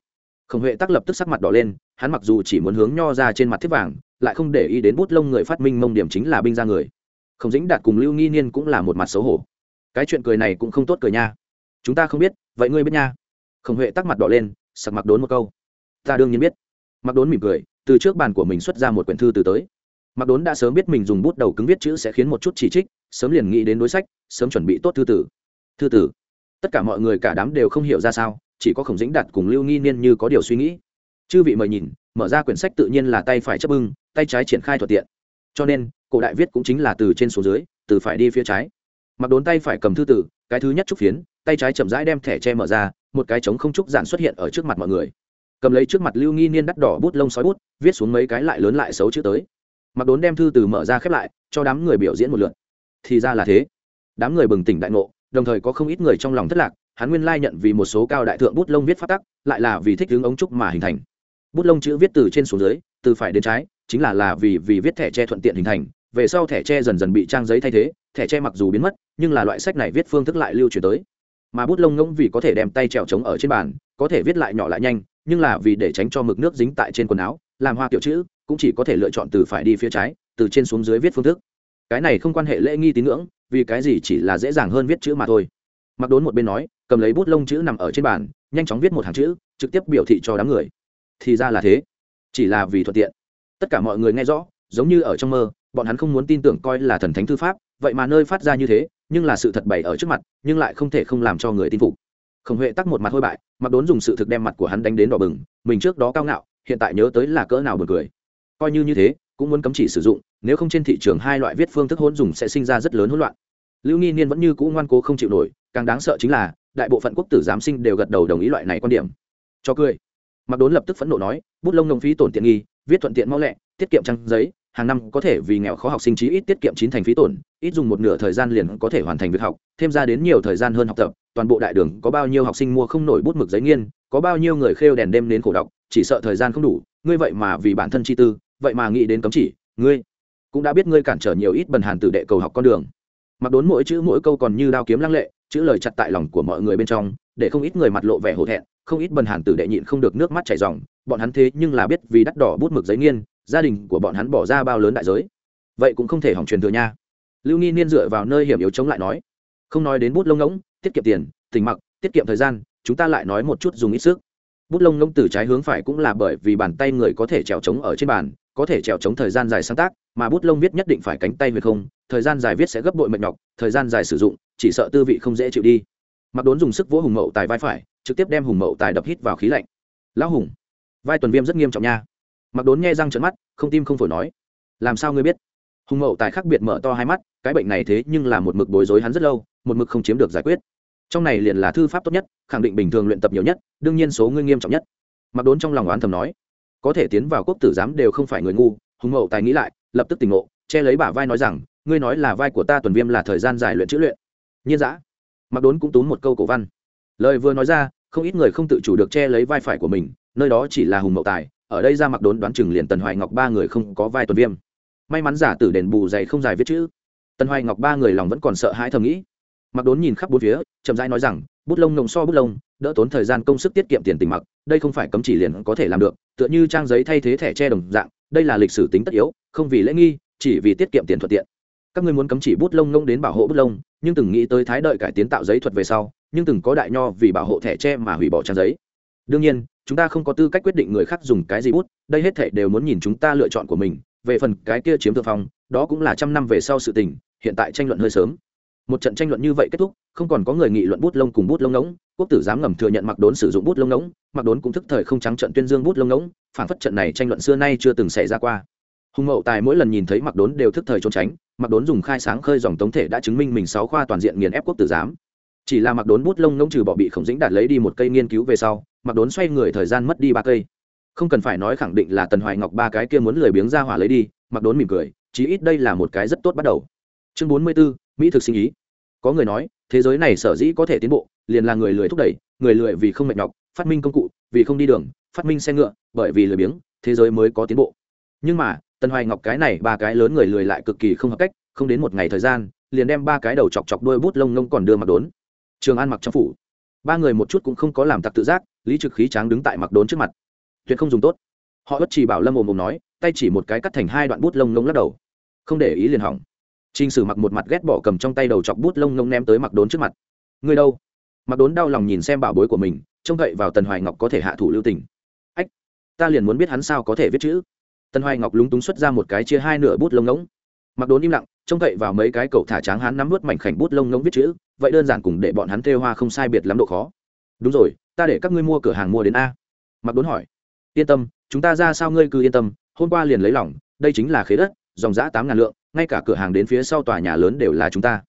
Khổng huệ tắc lập tức sắc mặt đỏ lên, hắn mặc dù chỉ muốn hướng nho ra trên mặt thiết vàng, lại không để ý đến bút lông người phát minh mông điểm chính là binh ra người. Không dính đạt cùng lưu nghi niên cũng là một mặt xấu hổ. Cái chuyện cười này cũng không tốt cười nha. Chúng ta không biết, vậy ngươi biết nha. Khổng huệ tắc mặt đỏ lên, sặc mặc đốn một câu ta đương nhiên biết. Mặc đốn mỉm cười, từ trước bàn của mình xuất ra một quyển thư từ tới. Mặc đốn đã sớm biết mình dùng bút đầu cứng viết chữ sẽ khiến một chút chỉ trích, sớm liền nghĩ đến đối sách, sớm chuẩn bị tốt thư tử thư tử tất cả mọi người cả đám đều không hiểu ra sao, chỉ có khổng dĩnh đặt cùng lưu nghi niên như có điều suy nghĩ. Chư vị mời nhìn, mở ra quyển sách tự nhiên là tay phải chấp bưng, tay trái triển khai thuận tiện. Cho nên, cổ đại viết cũng chính là từ trên xuống dưới, từ phải đi phía trái. Mặc đốn tay phải cầm thư tử cái thứ nhất trúc phiến, tay trái chậm rãi đem thẻ tre mở ra, một cái trống không trúc giản xuất hiện ở trước mặt mọi người cầm lấy trước mặt lưu nghi niên đắt đỏ bút lông sói bút, viết xuống mấy cái lại lớn lại xấu chữ tới. Mặc đốn đem thư từ mở ra khép lại, cho đám người biểu diễn một lượt. Thì ra là thế. Đám người bừng tỉnh đại ngộ, đồng thời có không ít người trong lòng thất lạc, hắn nguyên lai nhận vì một số cao đại thượng bút lông viết phát tắc, lại là vì thích hướng ống trúc mà hình thành. Bút lông chữ viết từ trên xuống dưới, từ phải đến trái, chính là là vì vì viết thẻ tre thuận tiện hình thành, về sau thẻ tre dần dần bị trang giấy thay thế, thẻ tre mặc dù biến mất, nhưng là loại sách này viết phương thức lại lưu truyền tới. Mà bút lông ngỗng vì có thể đem tay trèo trống ở trên bàn, có thể viết lại nhỏ lại nhanh nhưng là vì để tránh cho mực nước dính tại trên quần áo, làm hoa kiểu chữ cũng chỉ có thể lựa chọn từ phải đi phía trái, từ trên xuống dưới viết phương thức. Cái này không quan hệ lễ nghi tín ngưỡng, vì cái gì chỉ là dễ dàng hơn viết chữ mà thôi. Mặc đốn một bên nói, cầm lấy bút lông chữ nằm ở trên bàn, nhanh chóng viết một hàng chữ, trực tiếp biểu thị cho đám người. Thì ra là thế. Chỉ là vì thuận tiện. Tất cả mọi người nghe rõ, giống như ở trong mơ, bọn hắn không muốn tin tưởng coi là thần thánh thư pháp, vậy mà nơi phát ra như thế, nhưng là sự thật bày ở trước mặt, nhưng lại không thể không làm cho người tin phục khổng huệ tắc một mặt hôi bại, mặc đốn dùng sự thực đem mặt của hắn đánh đến đỏ bừng, mình trước đó cao ngạo, hiện tại nhớ tới là cỡ nào buồn cười. Coi như như thế, cũng muốn cấm chỉ sử dụng, nếu không trên thị trường hai loại viết phương thức hỗn dùng sẽ sinh ra rất lớn hỗn loạn. Lưu nghi niên vẫn như cũ ngoan cố không chịu nổi, càng đáng sợ chính là, đại bộ phận quốc tử giám sinh đều gật đầu đồng ý loại này quan điểm. Cho cười. Mặc đốn lập tức phẫn nộ nói, bút lông nông phí tổn tiện nghi, viết thuận tiện mau lẹ, tiết kiệm trang giấy, hàng năm có thể vì nghèo khó học sinh trí ít tiết kiệm chín thành phí tổn, ít dùng một nửa thời gian liền có thể hoàn thành việc học, thêm ra đến nhiều thời gian hơn học tập toàn bộ đại đường có bao nhiêu học sinh mua không nổi bút mực giấy nghiên, có bao nhiêu người khêu đèn đêm đến khổ đọc, chỉ sợ thời gian không đủ, ngươi vậy mà vì bản thân chi tư, vậy mà nghĩ đến cấm chỉ, ngươi cũng đã biết ngươi cản trở nhiều ít bần hàn tử đệ cầu học con đường. Mặc đốn mỗi chữ mỗi câu còn như đao kiếm lăng lệ, chữ lời chặt tại lòng của mọi người bên trong, để không ít người mặt lộ vẻ hổ thẹn, không ít bần hàn tử đệ nhịn không được nước mắt chảy ròng, bọn hắn thế nhưng là biết vì đắt đỏ bút mực giấy nghiên, gia đình của bọn hắn bỏ ra bao lớn đại giới. Vậy cũng không thể hỏng truyền thừa nha. Lưu nghi niên dựa vào nơi hiểm yếu chống lại nói, không nói đến bút lông ngỗng tiết kiệm tiền, tình mặc, tiết kiệm thời gian, chúng ta lại nói một chút dùng ít sức. Bút lông lông từ trái hướng phải cũng là bởi vì bàn tay người có thể trèo trống ở trên bàn, có thể trèo trống thời gian dài sáng tác, mà bút lông viết nhất định phải cánh tay về không, thời gian dài viết sẽ gấp bội mệt nhọc, thời gian dài sử dụng, chỉ sợ tư vị không dễ chịu đi. Mặc đốn dùng sức vỗ hùng mậu tài vai phải, trực tiếp đem hùng mậu tài đập hít vào khí lạnh. Lão hùng, vai tuần viêm rất nghiêm trọng nha. Mặc đốn nghe răng trận mắt, không tim không phổi nói, làm sao ngươi biết? Hùng mậu tài khác biệt mở to hai mắt, cái bệnh này thế nhưng là một mực bối rối hắn rất lâu, một mực không chiếm được giải quyết. Trong này liền là thư pháp tốt nhất, khẳng định bình thường luyện tập nhiều nhất, đương nhiên số ngươi nghiêm trọng nhất. Mặc đốn trong lòng oán thầm nói, có thể tiến vào quốc tử giám đều không phải người ngu, hùng mậu tài nghĩ lại, lập tức tỉnh ngộ, che lấy bả vai nói rằng, ngươi nói là vai của ta tuần viêm là thời gian dài luyện chữ luyện. Nhiên giã mặc đốn cũng túm một câu cổ văn. Lời vừa nói ra, không ít người không tự chủ được che lấy vai phải của mình, nơi đó chỉ là hùng mậu tài, ở đây ra mặc đốn đoán chừng liền tần hoài ngọc ba người không có vai tuần viêm may mắn giả tử đền bù dày không dài viết chữ. Tần hoài ngọc ba người lòng vẫn còn sợ hãi thầm nghĩ. Mặc đốn nhìn khắp bốn phía, chậm rãi nói rằng, bút lông nồng so bút lông, đỡ tốn thời gian công sức tiết kiệm tiền tình mặc, đây không phải cấm chỉ liền có thể làm được, tựa như trang giấy thay thế thẻ che đồng dạng, đây là lịch sử tính tất yếu, không vì lễ nghi, chỉ vì tiết kiệm tiền thuận tiện. Các ngươi muốn cấm chỉ bút lông nông đến bảo hộ bút lông, nhưng từng nghĩ tới thái đợi cải tiến tạo giấy thuật về sau, nhưng từng có đại nho vì bảo hộ thẻ tre mà hủy bỏ trang giấy. Đương nhiên, chúng ta không có tư cách quyết định người khác dùng cái gì bút, đây hết thể đều muốn nhìn chúng ta lựa chọn của mình về phần cái kia chiếm thượng phong, đó cũng là trăm năm về sau sự tình, hiện tại tranh luận hơi sớm. Một trận tranh luận như vậy kết thúc, không còn có người nghị luận bút lông cùng bút lông ngỗng, quốc tử dám ngầm thừa nhận mặc đốn sử dụng bút lông ngỗng mặc đốn cũng thức thời không trắng trận tuyên dương bút lông ngỗng, phản phất trận này tranh luận xưa nay chưa từng xảy ra qua. Hùng mậu tài mỗi lần nhìn thấy mặc đốn đều thức thời trốn tránh mặc đốn dùng khai sáng khơi dòng tống thể đã chứng minh mình sáu khoa toàn diện nghiền ép quốc tử giám. Chỉ là mặc đốn bút lông ngỗng trừ bỏ bị khổng dĩnh đạt lấy đi một cây nghiên cứu về sau mặc đốn xoay người thời gian mất đi ba cây không cần phải nói khẳng định là tần hoài ngọc ba cái kia muốn lười biếng ra hỏa lấy đi mặc đốn mỉm cười chí ít đây là một cái rất tốt bắt đầu. Chương bốn mươi 44, mỹ thực sinh ý. Có người nói thế giới này sở dĩ có thể tiến bộ liền là người lười thúc đẩy người lười vì không mệt nhọc phát minh công cụ vì không đi đường phát minh xe ngựa bởi vì lười biếng thế giới mới có tiến bộ. Nhưng mà tần hoài ngọc cái này ba cái lớn người lười lại cực kỳ không hợp cách không đến một ngày thời gian liền đem ba cái đầu chọc chọc đôi bút lông ngông còn đưa mặc đốn. Trường an mặc trong phủ. Ba người một chút cũng không có làm tặc tự giác lý trực khí tráng đứng tại mặc đốn trước mặt tuyệt không dùng tốt họ bất chỉ bảo lâm ồm ồm nói tay chỉ một cái cắt thành hai đoạn bút lông ngông lắc đầu không để ý liền hỏng Trình Sử mặc một mặt ghét bỏ cầm trong tay đầu chọc bút lông ngông ném tới mặc đốn trước mặt. Người đâu? Mặc đốn đau lòng nhìn xem bảo bối của mình, trông cậy vào Tần Hoài Ngọc có thể hạ thủ lưu tình. Ách, ta liền muốn biết hắn sao có thể viết chữ. Tần Hoài Ngọc lúng túng xuất ra một cái chia hai nửa bút lông ngỗng. Mặc đốn im lặng, trông cậy vào mấy cái cậu thả tráng hắn nắm nuốt mảnh khảnh bút lông ngỗng viết chữ, vậy đơn giản cùng để bọn hắn thêu hoa không sai biệt lắm độ khó. Đúng rồi, ta để các ngươi mua cửa hàng mua đến a. Mặc đốn hỏi. Yên tâm, chúng ta ra sao ngươi cứ yên tâm, hôm qua liền lấy lỏng, đây chính là khế đất, dòng giã tám ngàn lượng, ngay cả cửa hàng đến phía sau tòa nhà lớn đều là chúng ta.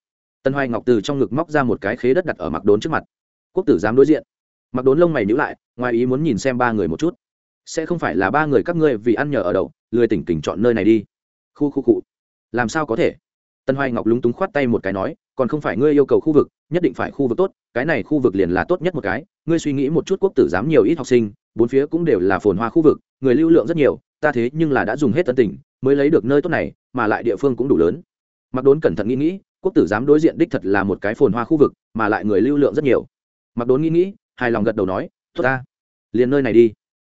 Tân hoài ngọc từ trong ngực móc ra một cái khế đất đặt ở mặc đốn trước mặt. Quốc tử dám đối diện. Mặc đốn lông mày nhữ lại ngoài ý muốn nhìn xem ba người một chút. Sẽ không phải là ba người các ngươi vì ăn nhờ ở đậu lười tỉnh tỉnh chọn nơi này đi. Khu khu cụ. Làm sao có thể? Tân hoài ngọc lúng túng khoát tay một cái nói còn không phải ngươi yêu cầu khu vực nhất định phải khu vực tốt cái này khu vực liền là tốt nhất một cái. Ngươi suy nghĩ một chút quốc tử giám nhiều ít học sinh bốn phía cũng đều là phồn hoa khu vực, người lưu lượng rất nhiều, ta thế nhưng là đã dùng hết tân tình mới lấy được nơi tốt này, mà lại địa phương cũng đủ lớn. Mặc đốn cẩn thận nghĩ nghĩ, quốc tử giám đối diện đích thật là một cái phồn hoa khu vực, mà lại người lưu lượng rất nhiều. Mặc đốn nghĩ nghĩ, hài lòng gật đầu nói, tốt ta, liền nơi này đi.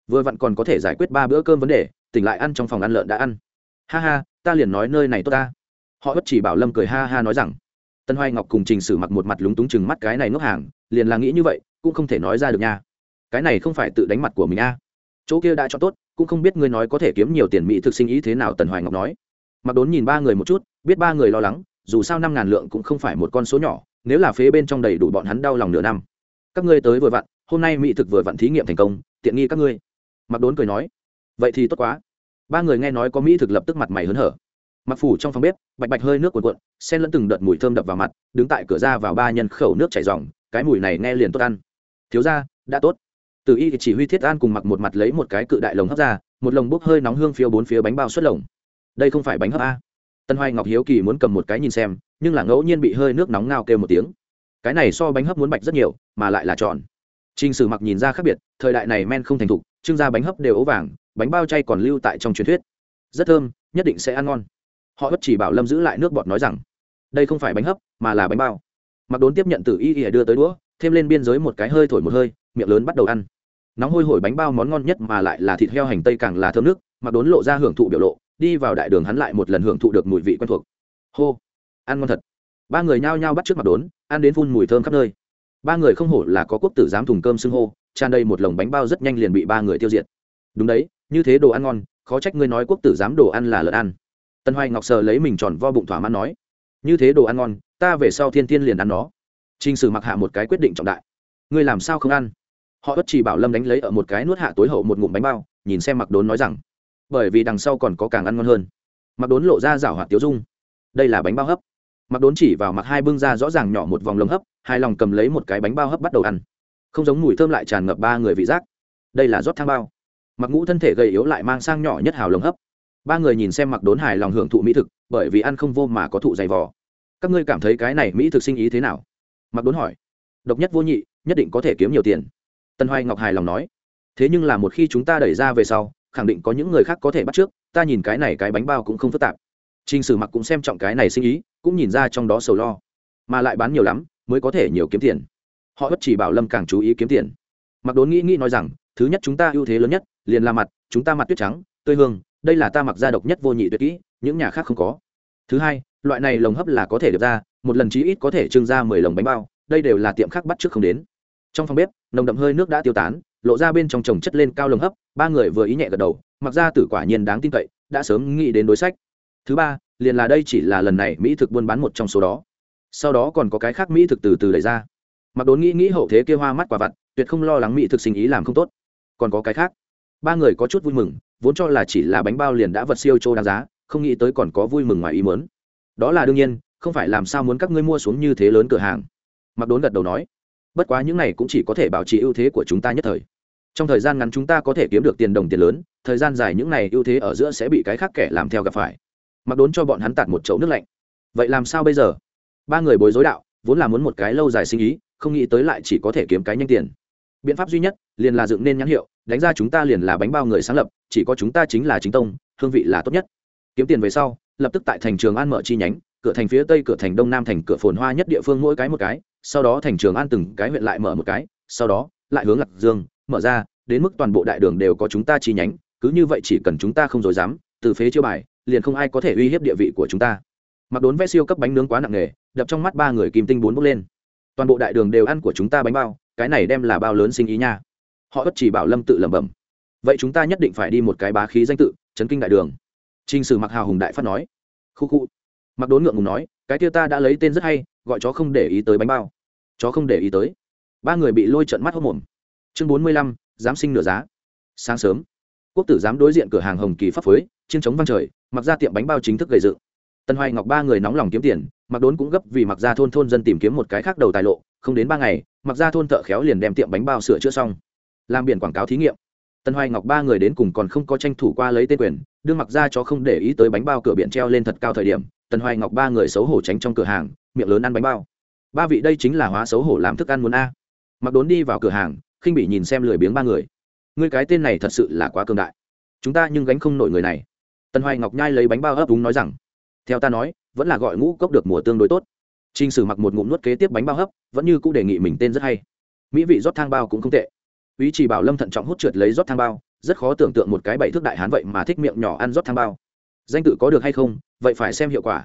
Vừa vặn còn có thể giải quyết ba bữa cơm vấn đề, tỉnh lại ăn trong phòng ăn lợn đã ăn. Ha ha, ta liền nói nơi này tốt ta. Họ bất chỉ bảo lâm cười ha ha nói rằng. Tân hoài ngọc cùng trình sử mặc một mặt lúng túng chừng mắt cái này ngốc hàng, liền là nghĩ như vậy, cũng không thể nói ra được nha cái này không phải tự đánh mặt của mình a. Chỗ kia đã cho tốt, cũng không biết ngươi nói có thể kiếm nhiều tiền mỹ thực sinh ý thế nào, tần hoài ngọc nói. Mặc đốn nhìn ba người một chút, biết ba người lo lắng, dù sao năm ngàn lượng cũng không phải một con số nhỏ, nếu là phế bên trong đầy đủ bọn hắn đau lòng nửa năm. Các ngươi tới vừa vặn, hôm nay mỹ thực vừa vặn thí nghiệm thành công, tiện nghi các ngươi. Mặc đốn cười nói. Vậy thì tốt quá. Ba người nghe nói có mỹ thực lập tức mặt mày hớn hở. Mặc phủ trong phòng bếp, bạch bạch hơi nước cuộn cuộn, xen lẫn từng đợt mùi thơm đập vào mặt, đứng tại cửa ra vào ba nhân khẩu nước chảy dòng cái mùi này nghe liền tốt ăn. Thiếu ra đã tốt từ y chỉ huy thiết an cùng mặc một mặt lấy một cái cự đại lồng hấp ra, một lồng bốc hơi nóng hương phiêu bốn phía bánh bao xuất lồng. Đây không phải bánh hấp a. Tân hoài ngọc hiếu kỳ muốn cầm một cái nhìn xem, nhưng là ngẫu nhiên bị hơi nước nóng ngao kêu một tiếng. Cái này so bánh hấp muốn bạch rất nhiều, mà lại là tròn. Trình sử mặc nhìn ra khác biệt, thời đại này men không thành thục, trưng ra bánh hấp đều ố vàng, bánh bao chay còn lưu tại trong truyền thuyết. Rất thơm, nhất định sẽ ăn ngon. Họ bất chỉ bảo lâm giữ lại nước bọt nói rằng, đây không phải bánh hấp, mà là bánh bao. Mặc đốn tiếp nhận từ y y đưa tới đũa, thêm lên biên giới một cái hơi thổi một hơi, miệng lớn bắt đầu ăn nóng hôi hổi bánh bao món ngon nhất mà lại là thịt heo hành tây càng là thơm nước, mặc đốn lộ ra hưởng thụ biểu lộ, đi vào đại đường hắn lại một lần hưởng thụ được mùi vị quen thuộc. Hô, ăn ngon thật. Ba người nhao nhao bắt trước mặt đốn, ăn đến phun mùi thơm khắp nơi. Ba người không hổ là có quốc tử dám thùng cơm xưng hô, tràn đầy một lồng bánh bao rất nhanh liền bị ba người tiêu diệt. Đúng đấy, như thế đồ ăn ngon, khó trách ngươi nói quốc tử dám đồ ăn là lợn ăn. Tân hoài ngọc sờ lấy mình tròn vo bụng thỏa mãn nói, như thế đồ ăn ngon, ta về sau thiên tiên liền ăn nó. Trình Sử mặc hạ một cái quyết định trọng đại. Ngươi làm sao không ăn? Họ ất chỉ bảo Lâm đánh lấy ở một cái nuốt hạ tối hậu một ngụm bánh bao, nhìn xem Mặc Đốn nói rằng, bởi vì đằng sau còn có càng ăn ngon hơn. Mặc đốn lộ ra rảo hoạt tiếu dung. Đây là bánh bao hấp. Mặc đốn chỉ vào mặc hai bưng ra rõ ràng nhỏ một vòng lồng hấp hai lòng cầm lấy một cái bánh bao hấp bắt đầu ăn. Không giống mùi thơm lại tràn ngập ba người vị giác. Đây là rót thang bao. Mặc ngũ thân thể gầy yếu lại mang sang nhỏ nhất hào lồng hấp. Ba người nhìn xem mặc đốn hài lòng hưởng thụ mỹ thực bởi vì ăn không vô mà có thụ dày vò. Các ngươi cảm thấy cái này mỹ thực sinh ý thế nào? Mặc đốn hỏi. Độc nhất vô nhị nhất định có thể kiếm nhiều tiền tân hoài ngọc hài lòng nói, thế nhưng là một khi chúng ta đẩy ra về sau, khẳng định có những người khác có thể bắt trước, ta nhìn cái này cái bánh bao cũng không phức tạp. T r ì n h sử mặc cũng xem trọng cái này sinh ý, cũng nhìn ra trong đó sầu lo, mà lại bán nhiều lắm, mới có thể nhiều kiếm tiền. Họ bất chỉ bảo lâm càng chú ý kiếm tiền. Mặc đốn nghĩ nghĩ nói rằng, thứ nhất chúng ta ưu thế lớn nhất, liền là mặt, chúng ta mặt tuyết trắng, tươi hương, đây là ta mặc ra độc nhất vô nhị tuyệt kỹ, những nhà khác không có. Thứ hai, loại này lồng hấp là có thể được ra, một lần chí ít có thể trưng ra mười lồng bánh bao, đây đều là tiệm khác bắt trước không đến trong phòng bếp, nồng đậm hơi nước đã tiêu tán, lộ ra bên trong trồng chất lên cao lồng hấp, ba người vừa ý nhẹ gật đầu, mặc ra tử quả nhiên đáng tin cậy, đã sớm nghĩ đến đối sách. Thứ ba, liền là đây chỉ là lần này mỹ thực buôn bán một trong số đó. Sau đó còn có cái khác mỹ thực từ từ đẩy ra. Mặc đốn nghĩ nghĩ hậu thế kia hoa mắt quả vặt, tuyệt không lo lắng mỹ thực sinh ý làm không tốt. Còn có cái khác. Ba người có chút vui mừng, vốn cho là chỉ là bánh bao liền đã vật siêu trô đáng giá, không nghĩ tới còn có vui mừng ngoài ý mớn đó là đương nhiên, không phải làm sao muốn các ngươi mua xuống như thế lớn cửa hàng. Mặc đốn gật đầu nói bất quá những này cũng chỉ có thể bảo trì ưu thế của chúng ta nhất thời. Trong thời gian ngắn chúng ta có thể kiếm được tiền đồng tiền lớn, thời gian dài những này ưu thế ở giữa sẽ bị cái khác kẻ làm theo gặp phải. Mặc đốn cho bọn hắn tạt một chậu nước lạnh. Vậy làm sao bây giờ? Ba người bối rối đạo, vốn là muốn một cái lâu dài sinh ý, không nghĩ tới lại chỉ có thể kiếm cái nhanh tiền. Biện pháp duy nhất, liền là dựng nên nhãn hiệu, đánh ra chúng ta liền là bánh bao người sáng lập, chỉ có chúng ta chính là chính tông, hương vị là tốt nhất. Kiếm tiền về sau, lập tức tại thành trường an mở chi nhánh, cửa thành phía tây, cửa thành đông nam thành, cửa phồn hoa nhất địa phương mỗi cái một cái sau đó thành trường an từng cái huyện lại mở một cái, sau đó lại hướng lạc dương, mở ra, đến mức toàn bộ đại đường đều có chúng ta chi nhánh, cứ như vậy chỉ cần chúng ta không dối dám, từ phế chiêu bài, liền không ai có thể uy hiếp địa vị của chúng ta. Mặc đốn vẽ siêu cấp bánh nướng quá nặng nề, đập trong mắt ba người kim tinh bốn bốc lên. Toàn bộ đại đường đều ăn của chúng ta bánh bao, cái này đem là bao lớn sinh ý nha. Họ bất chỉ bảo lâm tự lẩm bẩm. Vậy chúng ta nhất định phải đi một cái bá khí danh tự, chấn kinh đại đường. Trình sử mặc hào hùng đại phát nói. Khu khu. Mặc đốn ngượng ngùng nói, cái kia ta đã lấy tên rất hay, gọi chó không để ý tới bánh bao chó không để ý tới. Ba người bị lôi trận mắt hốc mồm. Chương bốn mươi lăm giám sinh nửa giá. Sáng sớm, quốc tử giám đối diện cửa hàng hồng kỳ pháp phối chiến chống văng trời, mặc ra tiệm bánh bao chính thức gây dựng. Tân hoài ngọc ba người nóng lòng kiếm tiền, mặc đốn cũng gấp vì mặc ra thôn thôn dân tìm kiếm một cái khác đầu tài lộ, không đến ba ngày, mặc ra thôn thợ khéo liền đem tiệm bánh bao sửa chữa xong. Làm biển quảng cáo thí nghiệm. Tân hoài ngọc ba người đến cùng còn không có tranh thủ qua lấy tên quyền đưa mặc ra cho không để ý tới bánh bao cửa biển treo lên thật cao thời điểm, tân hoài ngọc ba người xấu hổ tránh trong cửa hàng, miệng lớn ăn bánh bao ba vị đây chính là hóa xấu hổ làm thức ăn muốn a. Mặc đốn đi vào cửa hàng, khinh bị nhìn xem lười biếng ba người. Ngươi cái tên này thật sự là quá cường đại. Chúng ta nhưng gánh không nổi người này. Tân hoài ngọc nhai lấy bánh bao hấp. đúng nói rằng, theo ta nói, vẫn là gọi ngũ cốc được mùa tương đối tốt. T r ì n h sử mặc một ngụm nuốt kế tiếp bánh bao hấp, vẫn như cũng đề nghị mình tên rất hay. Mỹ vị rót thang bao cũng không tệ. Ý chỉ bảo lâm thận trọng hút trượt lấy rót thang bao, rất khó tưởng tượng một cái bảy thước đại hán vậy mà thích miệng nhỏ ăn rót thang bao. Danh tự có được hay không, vậy phải xem hiệu quả.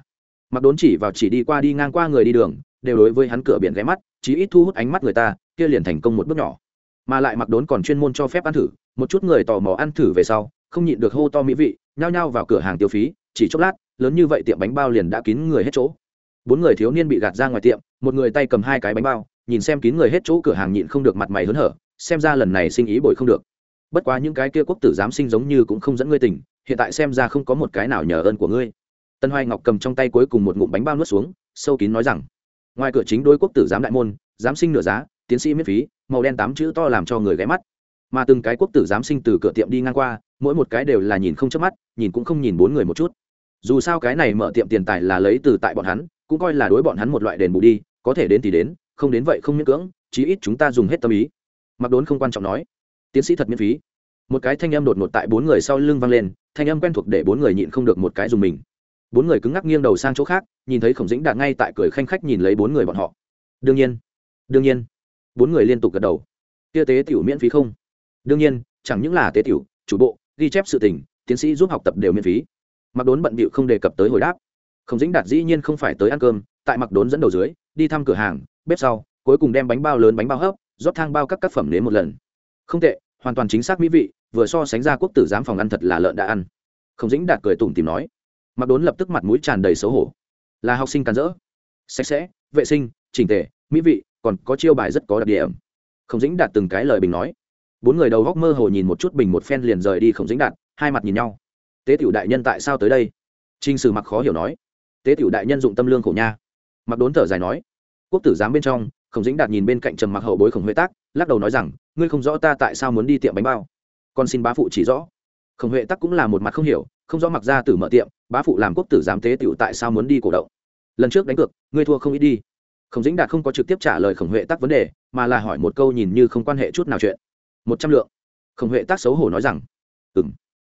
Mặc đốn chỉ vào chỉ đi qua đi ngang qua người đi đường đều đối với hắn cửa biển ghé mắt, chí ít thu hút ánh mắt người ta, kia liền thành công một bước nhỏ. Mà lại mặc đốn còn chuyên môn cho phép ăn thử, một chút người tò mò ăn thử về sau, không nhịn được hô to mỹ vị, nhao nhao vào cửa hàng tiêu phí, chỉ chốc lát, lớn như vậy tiệm bánh bao liền đã kín người hết chỗ. Bốn người thiếu niên bị gạt ra ngoài tiệm, một người tay cầm hai cái bánh bao, nhìn xem kín người hết chỗ cửa hàng nhịn không được mặt mày hớn hở, xem ra lần này sinh ý bồi không được. Bất quá những cái kia quốc tử giám sinh giống như cũng không dẫn ngươi tình hiện tại xem ra không có một cái nào nhờ ơn của ngươi. Tân hoài ngọc cầm trong tay cuối cùng một ngụm bánh bao nuốt xuống, sâu kín nói rằng ngoài cửa chính đối quốc tử giám đại môn, giám sinh nửa giá, tiến sĩ miễn phí, màu đen tám chữ to làm cho người ghé mắt. Mà từng cái quốc tử giám sinh từ cửa tiệm đi ngang qua, mỗi một cái đều là nhìn không chớp mắt, nhìn cũng không nhìn bốn người một chút. Dù sao cái này mở tiệm tiền tài là lấy từ tại bọn hắn, cũng coi là đối bọn hắn một loại đền bù đi, có thể đến thì đến, không đến vậy không miễn cưỡng, chí ít chúng ta dùng hết tâm ý. Mặc đốn không quan trọng nói. Tiến sĩ thật miễn phí. Một cái thanh âm đột ngột tại bốn người sau lưng vang lên, thanh âm quen thuộc để bốn người nhịn không được một cái dùng mình bốn người cứng ngắc nghiêng đầu sang chỗ khác, nhìn thấy khổng dĩnh đạt ngay tại cười khanh khách nhìn lấy bốn người bọn họ. Đương nhiên đương nhiên. Bốn người liên tục gật đầu. Kia tế tiểu miễn phí không? Đương nhiên, chẳng những là tế tiểu, chủ bộ, ghi chép sự tình, tiến sĩ giúp học tập đều miễn phí. Mặc đốn bận bịu không đề cập tới hồi đáp. Khổng dĩnh đạt dĩ nhiên không phải tới ăn cơm, tại mặc đốn dẫn đầu dưới, đi thăm cửa hàng, bếp sau, cuối cùng đem bánh bao lớn bánh bao hấp, rót thang bao các tác phẩm nếm một lần. Không tệ, hoàn toàn chính xác mỹ vị, vừa so sánh ra quốc tử giám phòng ăn thật là lợn đã ăn. Khổng dĩnh đạt cười tủm tìm nói mặc đốn lập tức mặt mũi tràn đầy xấu hổ. Là học sinh càn rỡ sạch sẽ vệ sinh trình tề mỹ vị còn có chiêu bài rất có đặc điểm. Khổng dĩnh đạt từng cái lời bình nói. Bốn người đầu góc mơ hồ nhìn một chút bình một phen liền rời đi khổng dĩnh đạt hai mặt nhìn nhau. Tế tiểu đại nhân tại sao tới đây? Trình Sử Mặc khó hiểu nói, tế tiểu đại nhân dụng tâm lương khổ nha. Mặc đốn thở dài nói, quốc tử giám bên trong, Khổng Dĩnh Đạt nhìn bên cạnh trầm mặc hậu bối Khổng Huệ Tác, lắc đầu nói rằng, ngươi không rõ ta tại sao muốn đi tiệm bánh bao, con xin bá phụ chỉ rõ. Khổng Huệ tắc cũng là một mặt không hiểu, không rõ mặc ra tử mở tiệm, bá phụ làm quốc tử giám tế tiểu tại sao muốn đi cổ động. Lần trước đánh cược, ngươi thua không ít đi. Khổng Dĩnh Đạt không có trực tiếp trả lời Khổng Huệ Tác vấn đề, mà là hỏi một câu nhìn như không quan hệ chút nào chuyện. một trăm lượng. Khổng Huệ Tác xấu hổ nói rằng, ừm,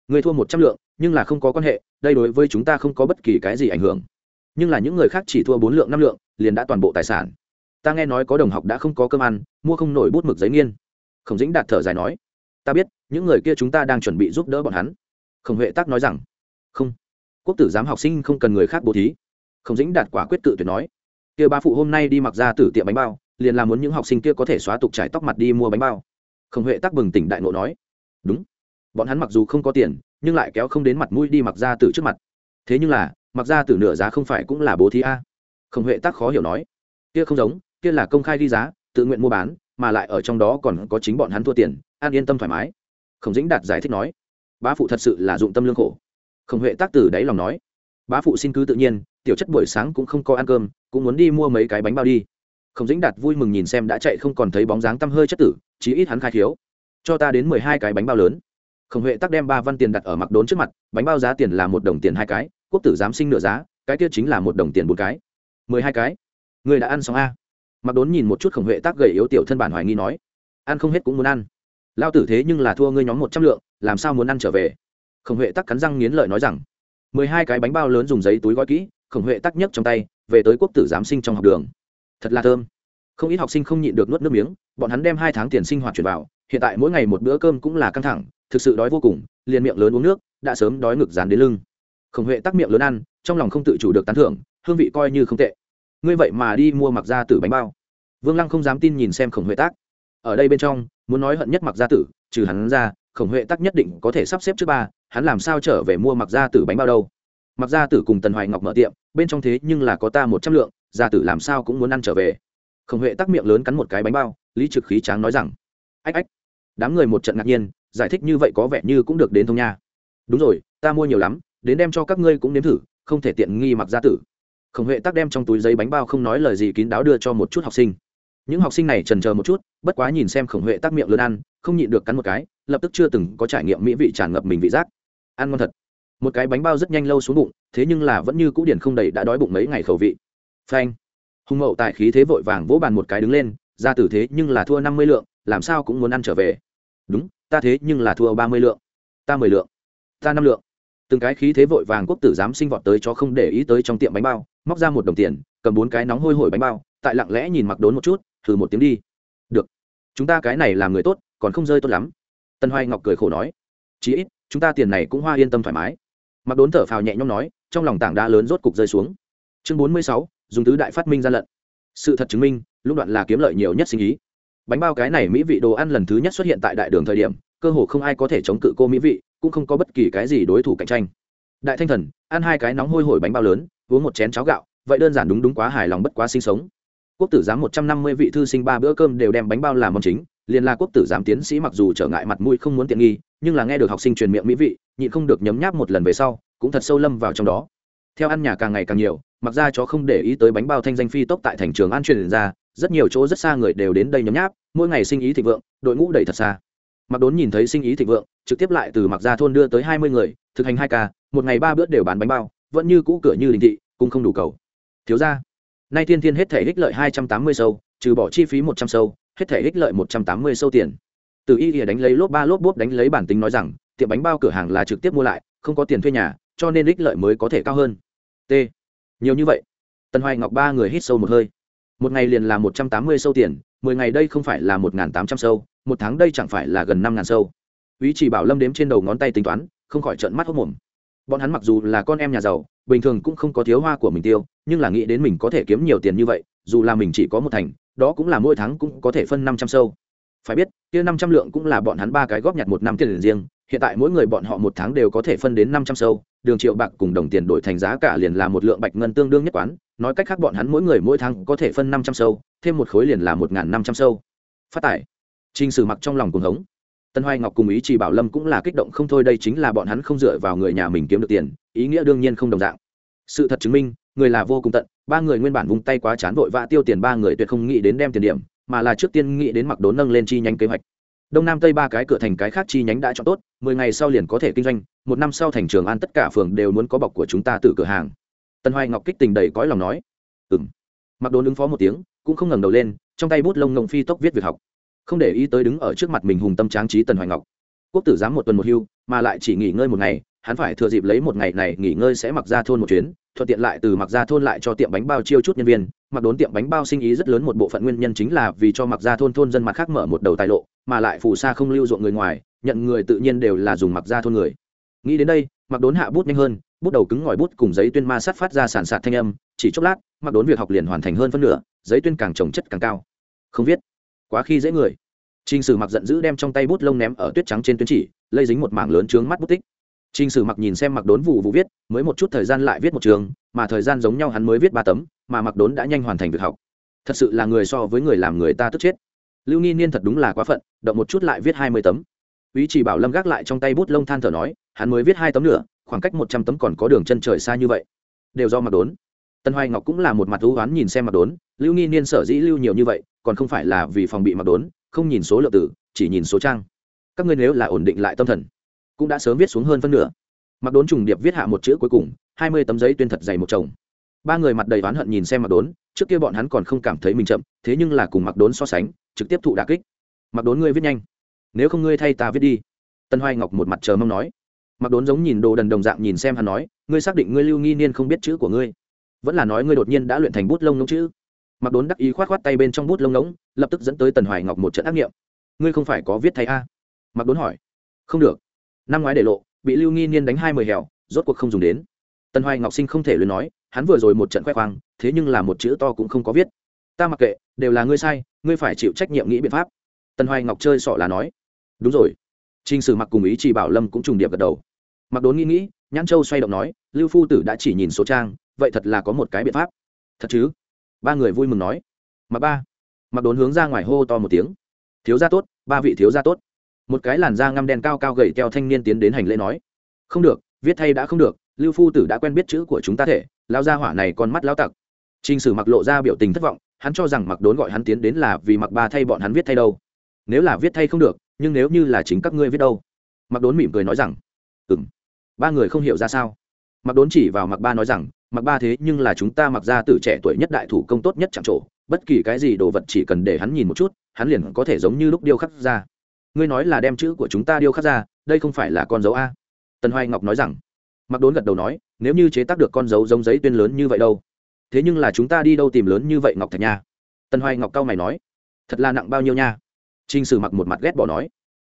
ngươi thua một trăm lượng, nhưng là không có quan hệ, đây đối với chúng ta không có bất kỳ cái gì ảnh hưởng. Nhưng là những người khác chỉ thua bốn lượng năm lượng, liền đã toàn bộ tài sản ta nghe nói có đồng học đã không có cơm ăn mua không nổi bút mực giấy nghiên khổng dĩnh đạt thở dài nói ta biết những người kia chúng ta đang chuẩn bị giúp đỡ bọn hắn khổng huệ tác nói rằng, không, quốc tử giám học sinh không cần người khác bố thí. Khổng dĩnh đạt quả quyết cự tuyệt nói, kia ba phụ hôm nay đi mặc ra tử tiệm bánh bao, liền làm muốn những học sinh kia có thể xóa tục trải tóc mặt đi mua bánh bao. Khổng huệ tác bừng tỉnh đại ngộ nói, đúng, bọn hắn mặc dù không có tiền, nhưng lại kéo không đến mặt mũi đi mặc ra tử trước mặt. Thế nhưng là, mặc ra tử nửa giá không phải cũng là bố thí a? Khổng huệ tác khó hiểu nói, kia không giống, kia là công khai ghi giá, tự nguyện mua bán, mà lại ở trong đó còn có chính bọn hắn thua tiền, an yên tâm thoải mái. Khổng dĩnh đạt giải thích nói bá phụ thật sự là dụng tâm lương khổ. Khổng huệ tác tử đáy lòng nói, bá phụ xin cứ tự nhiên, tiểu chất buổi sáng cũng không có ăn cơm, cũng muốn đi mua mấy cái bánh bao đi. Khổng dĩnh đạt vui mừng nhìn xem đã chạy không còn thấy bóng dáng tăm hơi chất tử, chí ít hắn khai thiếu cho ta đến mười hai cái bánh bao lớn. Khổng huệ tắc đem ba văn tiền đặt ở mặc đốn trước mặt, bánh bao giá tiền là một đồng tiền hai cái, quốc tử giám sinh nửa giá, cái kia chính là một đồng tiền bốn cái. Mười hai cái? Người đã ăn xong a mặc đốn nhìn một chút khổng huệ tác gầy yếu tiểu thân bản hoài nghi nói, ăn không hết cũng muốn ăn. Lao tử thế nhưng là thua ngươi nhóm một trăm lượng làm sao muốn ăn trở về? Khổng huệ tắc cắn răng nghiến lợi nói rằng, mười hai cái bánh bao lớn dùng giấy túi gói kỹ, khổng huệ tắc nhấc trong tay, về tới quốc tử giám sinh trong học đường. Thật là thơm. Không ít học sinh không nhịn được nuốt nước miếng, bọn hắn đem hai tháng tiền sinh hoạt chuyển vào, hiện tại mỗi ngày một bữa cơm cũng là căng thẳng, thực sự đói vô cùng, liền miệng lớn uống nước, đã sớm đói ngực dán đến lưng. Khổng huệ tắc miệng lớn ăn, trong lòng không tự chủ được tán thưởng, hương vị coi như không tệ. Ngươi vậy mà đi mua mặc gia tử bánh bao. Vương lăng không dám tin nhìn xem khổng huệ tác ở đây bên trong, muốn nói hận nhất mặc gia tử, trừ hắn ra khổng huệ Tắc nhất định có thể sắp xếp trước ba, hắn làm sao trở về mua mặc gia tử bánh bao đâu? Mặc gia tử cùng tần hoài ngọc mở tiệm, bên trong thế nhưng là có ta một trăm lượng, gia tử làm sao cũng muốn ăn trở về. Khổng huệ tắc miệng lớn cắn một cái bánh bao, lý trực khí tráng nói rằng, ách ách. Đám người một trận ngạc nhiên, giải thích như vậy có vẻ như cũng được đến thông nha. Đúng rồi, ta mua nhiều lắm, đến đem cho các ngươi cũng nếm thử, không thể tiện nghi mặc gia tử. Khổng huệ tắc đem trong túi giấy bánh bao không nói lời gì kín đáo đưa cho một chút học sinh. Những học sinh này trần chờ một chút, bất quá nhìn xem khổng huệ tắc miệng lớn ăn không nhịn được cắn một cái, lập tức chưa từng có trải nghiệm mỹ vị tràn ngập mình vị giác. Ăn ngon thật. Một cái bánh bao rất nhanh lâu xuống bụng, thế nhưng là vẫn như cũ điển không đầy đã đói bụng mấy ngày khẩu vị. Phanh. Hùng mậu tại khí thế vội vàng vỗ bàn một cái đứng lên, ra tử thế nhưng là thua năm mươi lượng, làm sao cũng muốn ăn trở về. Đúng, ta thế nhưng là thua ba mươi lượng. Ta mười lượng. Ta năm lượng. Từng cái khí thế vội vàng quốc tử dám sinh vọt tới cho không để ý tới trong tiệm bánh bao, móc ra một đồng tiền, cầm bốn cái nóng hôi hổi bánh bao, tại lặng lẽ nhìn mặc đốn một chút, thử một tiếng đi. Được chúng ta cái này làm người tốt, còn không rơi tốt lắm. Tân hoài ngọc cười khổ nói, chí ít, chúng ta tiền này cũng hoa yên tâm thoải mái. Mặc đốn thở phào nhẹ nhõm nói, trong lòng tảng đá lớn rốt cục rơi xuống. Chương bốn mươi sáu, dùng tứ đại phát minh gian lận. Sự thật chứng minh, lúc đoạn là kiếm lợi nhiều nhất sinh ý. Bánh bao cái này mỹ vị đồ ăn lần thứ nhất xuất hiện tại đại đường thời điểm, cơ hồ không ai có thể chống cự cô mỹ vị, cũng không có bất kỳ cái gì đối thủ cạnh tranh. Đại thanh thần, ăn hai cái nóng hôi hổi bánh bao lớn, uống một chén cháo gạo, vậy đơn giản đúng đúng quá hài lòng bất quá sinh sống quốc tử giám một trăm năm mươi vị thư sinh ba bữa cơm đều đem bánh bao làm món chính, liền là quốc tử giám tiến sĩ mặc dù trở ngại mặt mũi không muốn tiện nghi, nhưng là nghe được học sinh truyền miệng mỹ vị, nhịn không được nhấm nháp một lần về sau, cũng thật sâu lâm vào trong đó. Theo ăn nhà càng ngày càng nhiều, mặc ra chó không để ý tới bánh bao thanh danh phi tốc tại thành trường an truyền ra, rất nhiều chỗ rất xa người đều đến đây nhấm nháp, mỗi ngày sinh ý thịnh vượng, đội ngũ đầy thật xa. Mặc đốn nhìn thấy sinh ý thịnh vượng, trực tiếp lại từ mặc ra thôn đưa tới hai mươi người, thực hành hai ca, một ngày ba bữa đều bán bánh bao, vẫn như cũ cửa như đình thị, cũng không đủ cầu. Thiếu ra nay thiên thiên hết thể ích lợi hai trăm tám mươi sâu, trừ bỏ chi phí một trăm sâu, hết thể ích lợi một trăm tám mươi sâu tiền. Từ y ỉa đánh lấy lốp ba, lốp bốp đánh lấy bản tính nói rằng, tiệm bánh bao cửa hàng là trực tiếp mua lại, không có tiền thuê nhà, cho nên ích lợi mới có thể cao hơn. T. Nhiều như vậy. Tần hoài ngọc ba người hít sâu một hơi. Một ngày liền là một trăm tám mươi sâu tiền, mười ngày đây không phải là một n g h n tám trăm sâu, một tháng đây chẳng phải là gần năm ngàn sâu. Ý chỉ bảo lâm đếm trên đầu ngón tay tính toán, không khỏi trợn mắt hốc mồm. Bọn hắn mặc dù là con em nhà giàu bình thường cũng không có thiếu hoa của mình tiêu, nhưng là nghĩ đến mình có thể kiếm nhiều tiền như vậy, dù là mình chỉ có một thành, đó cũng là mỗi tháng cũng có thể phân năm trăm sâu. Phải biết, kia năm trăm lượng cũng là bọn hắn ba cái góp nhặt một năm tiền riêng, hiện tại mỗi người bọn họ một tháng đều có thể phân đến năm trăm sâu, đường triệu bạc cùng đồng tiền đổi thành giá cả liền là một lượng bạch ngân tương đương nhất quán, nói cách khác bọn hắn mỗi người mỗi tháng có thể phân năm trăm sâu, thêm một khối liền là một năm trăm sâu. Phát tải Trình Sử Mặc trong lòng cuồng hống. Tân Hoài Ngọc cùng ý chỉ Bảo Lâm cũng là kích động không thôi, đây chính là bọn hắn không dựa vào người nhà mình kiếm được tiền, ý nghĩa đương nhiên không đồng dạng. Sự thật chứng minh người là vô cùng tận ba người nguyên bản vung tay quá chán vội vã tiêu tiền ba người tuyệt không nghĩ đến đem tiền điểm mà là trước tiên nghĩ đến mặc đốn nâng lên chi nhánh kế hoạch. Đông nam tây ba cái cửa thành cái khác chi nhánh đã chọn tốt mười ngày sau liền có thể kinh doanh một năm sau thành trường an tất cả phường đều muốn có bọc của chúng ta từ cửa hàng. Tân hoài ngọc kích tình đầy cõi lòng nói ừ m mặc đốn ứng phó một tiếng cũng không ngẩng đầu lên trong tay bút lông ngộng phi tốc viết việc học không để ý tới đứng ở trước mặt mình hùng tâm tráng trí tần hoài ngọc. Quốc tử giám một tuần một hưu, mà lại chỉ nghỉ ngơi một ngày, hắn phải thừa dịp lấy một ngày này nghỉ ngơi sẽ mặc ra thôn một chuyến, thuận tiện lại từ mặc ra thôn lại cho tiệm bánh bao chiêu chút nhân viên, mặc đốn tiệm bánh bao sinh ý rất lớn một bộ phận nguyên nhân chính là vì cho mặc ra thôn thôn dân mặt khác mở một đầu tài lộ, mà lại phù sa không lưu ruộng người ngoài, nhận người tự nhiên đều là dùng mặc ra thôn người. Nghĩ đến đây, mặc đốn hạ bút nhanh hơn, bút đầu cứng ngòi bút cùng giấy tuyên ma sát phát ra sản sạt thanh âm, chỉ chốc lát, mặc đốn việc học liền hoàn thành hơn phân nửa, giấy tuyên càng trồng chất càng cao. Không viết quá khi dễ người Trình Sử Mặc giận dữ đem trong tay bút lông ném ở tuyết trắng trên tuyến chỉ, lây dính một mảng lớn trướng mắt bút tích. Trình Sử Mặc nhìn xem Mặc Đốn vụ vụ viết, mới một chút thời gian lại viết một trường, mà thời gian giống nhau hắn mới viết ba tấm, mà Mặc Đốn đã nhanh hoàn thành việc học. Thật sự là người so với người làm người ta tức chết. Lưu Nghi Niên thật đúng là quá phận, động một chút lại viết hai mươi tấm. Úy Chỉ Bảo Lâm gác lại trong tay bút lông than thở nói, hắn mới viết hai tấm nữa, khoảng cách một trăm tấm còn có đường chân trời xa như vậy. Đều do Mặc Đốn. Tân Hoài Ngọc cũng là một mặt thú oán nhìn xem Mặc Đốn, Lưu Nghi Niên sở dĩ lưu nhiều như vậy, còn không phải là vì phòng bị Mặc Đốn, không nhìn số lượng tử chỉ nhìn số trang. Các ngươi nếu là ổn định lại tâm thần cũng đã sớm viết xuống hơn phân nửa. Mặc đốn trùng điệp viết hạ một chữ cuối cùng hai mươi tấm giấy tuyên thật dày một chồng. Ba người mặt đầy oán hận nhìn xem mặc đốn trước kia bọn hắn còn không cảm thấy mình chậm thế nhưng là cùng mặc đốn so sánh trực tiếp thụ đà kích. Mặc đốn ngươi viết nhanh nếu không ngươi thay ta viết đi. Tân hoài ngọc một mặt chờ mong nói. Mặc đốn giống nhìn đồ đần đồng dạng nhìn xem hắn nói ngươi xác định ngươi lưu nghi niên không biết chữ của ngươi? Vẫn là nói ngươi đột nhiên đã luyện thành bút lông ngỗng chứ? mặc đốn đắc ý khoát khoát tay bên trong bút lông ngỗng, lập tức dẫn tới tần hoài ngọc một trận ác nghiệm. Ngươi không phải có viết thay a? Mặc đốn hỏi. Không được. Năm ngoái để lộ, bị lưu nghi niên đánh hai mươi hẻo rốt cuộc không dùng đến. Tần hoài ngọc sinh không thể luyện nói, hắn vừa rồi một trận khoe khoang, thế nhưng là một chữ to cũng không có viết. Ta mặc kệ, đều là ngươi sai, ngươi phải chịu trách nhiệm nghĩ biện pháp. Tần hoài ngọc chơi sọ là nói. Đúng rồi. T r ì n h sử mặc cùng ý chỉ bảo lâm cũng trùng điệp gật đầu. Mặc đốn nghĩ nghĩ nhãn châu xoay động nói, lưu phu tử đã chỉ nhìn số trang, vậy thật là có một cái biện pháp. Thật chứ? Ba người vui mừng nói. Mà ba. Mặc đốn hướng ra ngoài hô to một tiếng. Thiếu gia tốt, ba vị thiếu gia tốt. Một cái làn da ngăm đen cao cao gầy keo thanh niên tiến đến hành lễ nói. Không được, viết thay đã không được, lưu phu tử đã quen biết chữ của chúng ta thể lao ra hỏa này còn mắt lao tặc. T r ì n h sử mặc lộ ra biểu tình thất vọng, hắn cho rằng mặc đốn gọi hắn tiến đến là vì mặc ba thay bọn hắn viết thay đâu. Nếu là viết thay không được, nhưng nếu như là chính các ngươi viết đâu? Mặc đốn mỉm cười nói rằng ừ m ba người không hiểu ra sao. Mặc đốn chỉ vào mặc ba nói rằng mặc ba thế nhưng là chúng ta mặc ra từ trẻ tuổi nhất đại thủ công tốt nhất chẳng trổ, bất kỳ cái gì đồ vật chỉ cần để hắn nhìn một chút, hắn liền có thể giống như lúc điêu khắc ra. Ngươi nói là đem chữ của chúng ta điêu khắc ra, đây không phải là con dấu a? Tần hoài ngọc nói rằng. Mặc đốn gật đầu nói, nếu như chế tác được con dấu giống giấy tuyên lớn như vậy đâu? Thế nhưng là chúng ta đi đâu tìm lớn như vậy ngọc thạch nha? Tần hoài ngọc cao mày nói, thật là nặng bao nhiêu nha? Trinh sử mặc một mặt ghét bỏ nói,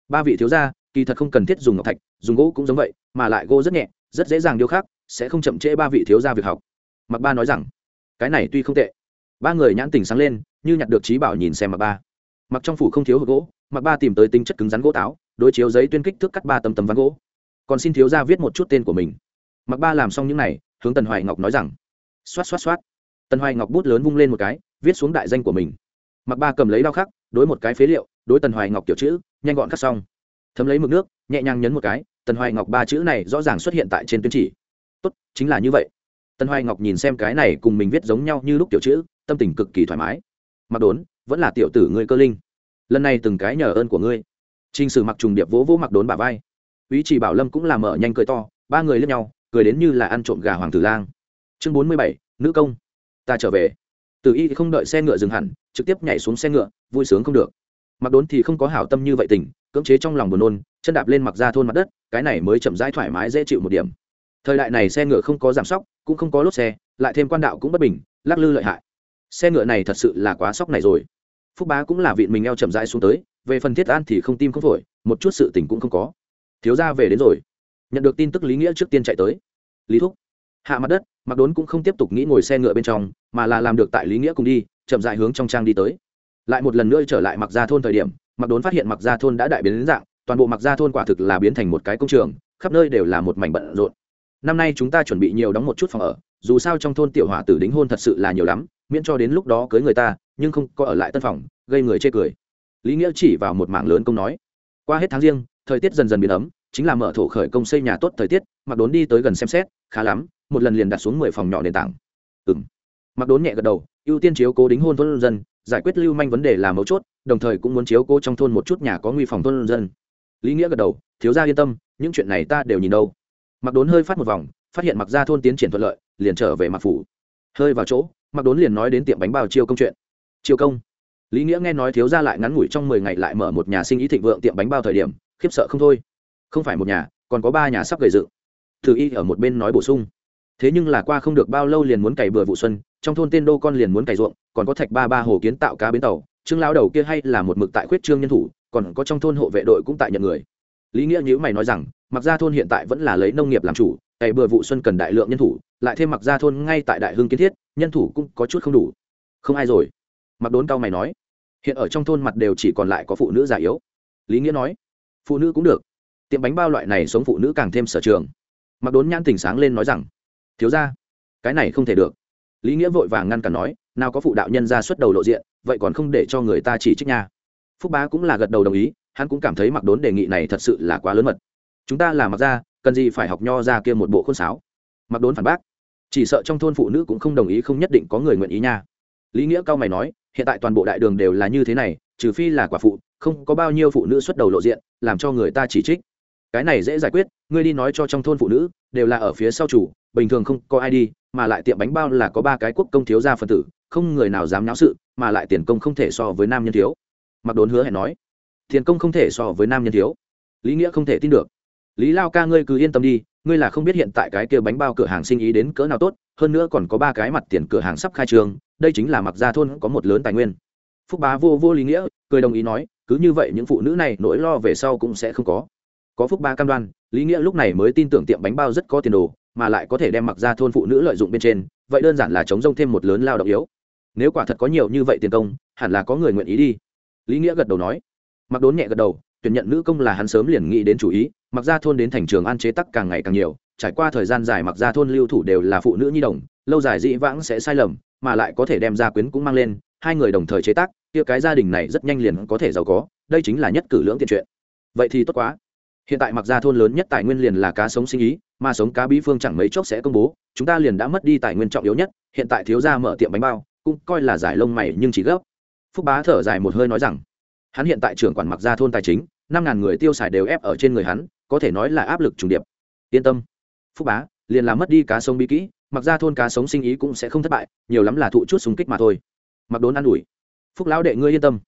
ba vị thiếu gia kỳ thật không cần thiết dùng ngọc thạch dùng gỗ cũng giống vậy mà lại gỗ rất nhẹ rất dễ dàng điêu khắc sẽ không chậm trễ ba vị thiếu gia việc học. Mặc ba nói rằng cái này tuy không tệ. Ba người nhãn tình sáng lên như nhặt được trí bảo nhìn xem mặc ba. Mặc trong phủ không thiếu hộp gỗ mặc ba tìm tới tính chất cứng rắn gỗ táo đối chiếu giấy tuyên kích thước cắt ba tấm tấm ván gỗ. Còn xin thiếu ra viết một chút tên của mình. Mặc ba làm xong những này, hướng tần hoài ngọc nói rằng xoát xoát xoát. Tần hoài ngọc bút lớn vung lên một cái viết xuống đại danh của mình. Mặc ba cầm lấy đao khắc đối một cái phế liệu đối tần hoài ngọc kiểu chữ nhanh gọn khắc xong thấm lấy mực nước, nhẹ nhàng nhấn một cái, tần hoài ngọc ba chữ này rõ ràng xuất hiện tại trên tuyên chỉ. Tốt, chính là như vậy. Tần hoài ngọc nhìn xem cái này cùng mình viết giống nhau như lúc tiểu chữ, tâm tình cực kỳ thoải mái. Mặc đốn, vẫn là tiểu tử ngươi cơ linh. Lần này từng cái nhờ ơn của ngươi. T r n h sử mặc trùng điệp vỗ vỗ mặc đốn bà vai. Ý chỉ bảo lâm cũng làm mở nhanh cười to, ba người lên nhau, cười đến như là ăn trộm gà hoàng tử lang. Chương bốn mươi bảy, nữ công. Ta trở về. Từ y không đợi xe ngựa dừng hẳn, trực tiếp nhảy xuống xe ngựa, vui sướng không được. Mặc đốn thì không có hảo tâm như vậy tình cưỡng chế trong lòng buồn nôn, chân đạp lên mặc ra thôn mặt đất, cái này mới chậm rãi thoải mái dễ chịu một điểm. Thời đại này xe ngựa không có giảm sóc, cũng không có lốp xe, lại thêm quan đạo cũng bất bình, lắc lư lợi hại. Xe ngựa này thật sự là quá sóc này rồi. Phúc bá cũng là vị mình eo chậm rãi xuống tới, về phần thiết an thì không tim không phổi, một chút sự tình cũng không có. Thiếu gia về đến rồi. Nhận được tin tức lý nghĩa trước tiên chạy tới. Lý thúc, hạ mặt đất mặc đốn cũng không tiếp tục nghĩ ngồi xe ngựa bên trong, mà là làm được tại lý nghĩa cùng đi, chậm dại hướng trong trang đi tới. Lại một lần nữa trở lại mặc ra thôn thời điểm mặc đốn phát hiện mặc gia thôn đã đại biến đến dạng, toàn bộ mặc gia thôn quả thực là biến thành một cái công trường, khắp nơi đều là một mảnh bận rộn. Năm nay chúng ta chuẩn bị nhiều đóng một chút phòng ở, dù sao trong thôn tiểu hỏa tử đính hôn thật sự là nhiều lắm, miễn cho đến lúc đó cưới người ta, nhưng không có ở lại tân phòng, gây người chê cười. Lý nghĩa chỉ vào một mảng lớn công nói. Qua hết tháng riêng, thời tiết dần dần biến ấm, chính là mở thổ khởi công xây nhà tốt thời tiết, mặc đốn đi tới gần xem xét, khá lắm, một lần liền đặt xuống mười phòng nhỏ nền tảng. Ừng mặc đốn nhẹ gật đầu, ưu tiên chiếu cố đính hôn thôn dân giải quyết lưu manh vấn đề là mấu chốt, đồng thời cũng muốn chiếu cố trong thôn một chút nhà có nguy phòng thôn dân. Lý nghĩa gật đầu, thiếu gia yên tâm, những chuyện này ta đều nhìn đâu. Mặc đốn hơi phát một vòng, phát hiện mặc ra thôn tiến triển thuận lợi, liền trở về mặc phủ. Hơi vào chỗ mặc đốn liền nói đến tiệm bánh bao chiêu công chuyện. Chiêu công? Lý nghĩa nghe nói thiếu gia lại ngắn ngủi trong mười ngày lại mở một nhà sinh ý thịnh vượng tiệm bánh bao thời điểm, khiếp sợ không thôi. Không phải một nhà, còn có ba nhà sắp gầy dựng. Thử y ở một bên nói bổ sung. Thế nhưng là qua không được bao lâu liền muốn cày bừa vụ xuân trong thôn tên đô con liền muốn cày ruộng, còn có thạch ba ba hồ kiến tạo cá bến tàu, trương lao đầu kia hay là một mực tại khuyết trương nhân thủ, còn có trong thôn hộ vệ đội cũng tại nhận người. Lý nghĩa nhữ mày nói rằng, mặc ra thôn hiện tại vẫn là lấy nông nghiệp làm chủ, cày bừa vụ xuân cần đại lượng nhân thủ, lại thêm mặc ra thôn ngay tại đại hưng kiến thiết, nhân thủ cũng có chút không đủ. Không ai rồi. Mặc đốn cao mày nói, hiện ở trong thôn mặt đều chỉ còn lại có phụ nữ già yếu. Lý nghĩa nói, phụ nữ cũng được. Tiệm bánh bao loại này sống phụ nữ càng thêm sở trường. Mặc đốn nhãn tỉnh sáng lên nói rằng, thiếu ra cái này không thể được lý nghĩa vội vàng ngăn cản nói, nào có phụ đạo nhân ra xuất đầu lộ diện, vậy còn không để cho người ta chỉ trích nha. Phúc bá cũng là gật đầu đồng ý, hắn cũng cảm thấy mặc đốn đề nghị này thật sự là quá lớn mật. Chúng ta là mặc ra cần gì phải học nho ra kia một bộ khôn sáo? Mặc đốn phản bác, chỉ sợ trong thôn phụ nữ cũng không đồng ý, không nhất định có người nguyện ý nha. Lý nghĩa cao mày nói, hiện tại toàn bộ đại đường đều là như thế này, trừ phi là quả phụ, không có bao nhiêu phụ nữ xuất đầu lộ diện, làm cho người ta chỉ trích. Cái này dễ giải quyết, ngươi đi nói cho trong thôn phụ nữ, đều là ở phía sau chủ, bình thường không có ai đi mà lại tiệm bánh bao là có ba cái quốc công thiếu gia phân tử, không người nào dám náo sự, mà lại tiền công không thể so với nam nhân thiếu. Mặc đốn hứa hẹn nói, tiền công không thể so với nam nhân thiếu. Lý nghĩa không thể tin được. Lý lao ca ngươi cứ yên tâm đi, ngươi là không biết hiện tại cái kia bánh bao cửa hàng sinh ý đến cỡ nào tốt, hơn nữa còn có ba cái mặt tiền cửa hàng sắp khai trương, đây chính là mặc gia thôn có một lớn tài nguyên. Phúc bá vô vô lý nghĩa, cười đồng ý nói, cứ như vậy những phụ nữ này nỗi lo về sau cũng sẽ không có. Có phúc ba cam đoan, lý nghĩa lúc này mới tin tưởng tiệm bánh bao rất có tiền đồ mà lại có thể đem mặc ra thôn phụ nữ lợi dụng bên trên, vậy đơn giản là chống rông thêm một lớn lao động yếu. Nếu quả thật có nhiều như vậy tiền công, hẳn là có người nguyện ý đi. Lý nghĩa gật đầu nói. Mặc đốn nhẹ gật đầu, tuyển nhận nữ công là hắn sớm liền nghĩ đến chủ ý, mặc ra thôn đến thành trường an chế tắc càng ngày càng nhiều, trải qua thời gian dài mặc ra thôn lưu thủ đều là phụ nữ nhi đồng, lâu dài dĩ vãng sẽ sai lầm, mà lại có thể đem ra quyến cũng mang lên, hai người đồng thời chế tác, kia cái gia đình này rất nhanh liền có thể giàu có, đây chính là nhất cử lưỡng tiện chuyện. Vậy thì tốt quá hiện tại mặc ra thôn lớn nhất tài nguyên liền là cá sống sinh ý, mà sống cá bí phương chẳng mấy chốc sẽ công bố, chúng ta liền đã mất đi tài nguyên trọng yếu nhất, hiện tại thiếu gia mở tiệm bánh bao, cũng coi là giải lông mày nhưng chỉ gấp. Phúc bá thở dài một hơi nói rằng, hắn hiện tại trưởng quản mặc ra thôn tài chính, năm ngàn người tiêu xài đều ép ở trên người hắn, có thể nói là áp lực trùng điệp. Yên tâm. Phúc bá, liền là mất đi cá sống bí kỹ, mặc ra thôn cá sống sinh ý cũng sẽ không thất bại, nhiều lắm là thụ chút súng kích mà thôi. Mặc đốn an ủi. Phúc lão đệ ngươi yên tâm.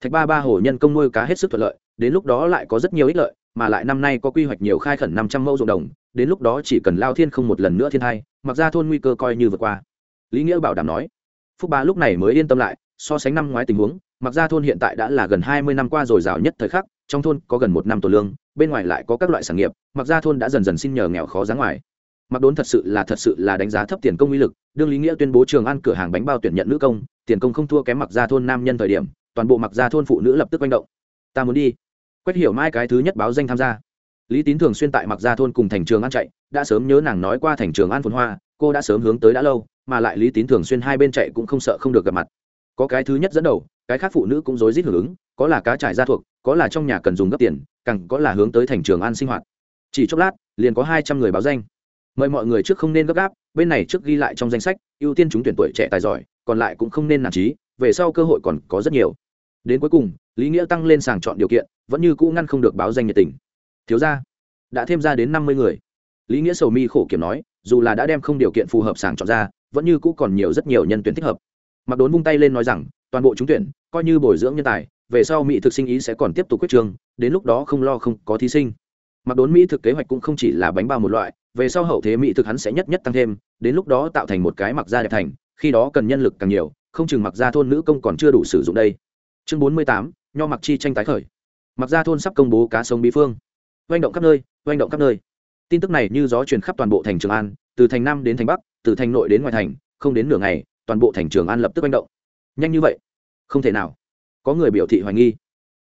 Thạch ba ba hồ nhân công nuôi cá hết sức thuận lợi, đến lúc đó lại có rất nhiều ích lợi mà lại năm nay có quy hoạch nhiều khai khẩn năm trăm mẫu ruộng đồng, đến lúc đó chỉ cần lao thiên không một lần nữa thiên hai mặc ra thôn nguy cơ coi như vượt qua. Lý nghĩa bảo đảm nói. Phúc ba lúc này mới yên tâm lại, so sánh năm ngoái tình huống, mặc ra thôn hiện tại đã là gần hai mươi năm qua rồi giàu nhất thời khắc, trong thôn có gần một năm tổ lương, bên ngoài lại có các loại sản nghiệp, mặc ra thôn đã dần dần xin nhờ nghèo khó giá ngoài. Mặc đốn thật sự là thật sự là đánh giá thấp tiền công uy lực, đương lý nghĩa tuyên bố trường ăn cửa hàng bánh bao tuyển nhận nữ công, tiền công không thua kém mặc ra thôn nam nhân thời điểm, toàn bộ mặc ra thôn phụ nữ lập tức manh động. Ta muốn đi quét hiểu mai cái thứ nhất báo danh tham gia. Lý tín thường xuyên tại mặc gia thôn cùng thành trường an chạy, đã sớm nhớ nàng nói qua thành trường an phồn hoa, cô đã sớm hướng tới đã lâu, mà lại lý tín thường xuyên hai bên chạy cũng không sợ không được gặp mặt. Có cái thứ nhất dẫn đầu, cái khác phụ nữ cũng rối rít hưởng ứng, có là cá trải gia thuộc, có là trong nhà cần dùng gấp tiền, càng có là hướng tới thành trường an sinh hoạt. Chỉ chốc lát, liền có hai trăm người báo danh. Mời mọi người trước không nên gấp gáp, bên này trước ghi lại trong danh sách, ưu tiên chúng tuyển tuổi trẻ tài giỏi, còn lại cũng không nên nản trí về sau cơ hội còn có rất nhiều đến cuối cùng, lý nghĩa tăng lên sàng chọn điều kiện, vẫn như cũ ngăn không được báo danh nhiệt tình. Thiếu ra đã thêm ra đến năm mươi người. Lý nghĩa sầu mi khổ kiểm nói, dù là đã đem không điều kiện phù hợp sàng chọn ra, vẫn như cũ còn nhiều rất nhiều nhân tuyển thích hợp. Mặc đốn vung tay lên nói rằng, toàn bộ trúng tuyển, coi như bồi dưỡng nhân tài, về sau mỹ thực sinh ý sẽ còn tiếp tục quyết trường, đến lúc đó không lo không có thí sinh. Mặc đốn mỹ thực kế hoạch cũng không chỉ là bánh bao một loại, về sau hậu thế mỹ thực hắn sẽ nhất nhất tăng thêm, đến lúc đó tạo thành một cái mặc da đẹp thành, khi đó cần nhân lực càng nhiều, không chừng mặc da thôn nữ công còn chưa đủ sử dụng đây chương bốn mươi tám, nho mặc chi tranh tái khởi. Mặc ra thôn sắp công bố cá sông bí phương. Oanh động khắp nơi, oanh động khắp nơi. Tin tức này như gió truyền khắp toàn bộ thành trường an, từ thành nam đến thành bắc, từ thành nội đến ngoài thành, không đến nửa ngày, toàn bộ thành trường an lập tức oanh động. Nhanh như vậy? Không thể nào. Có người biểu thị hoài nghi.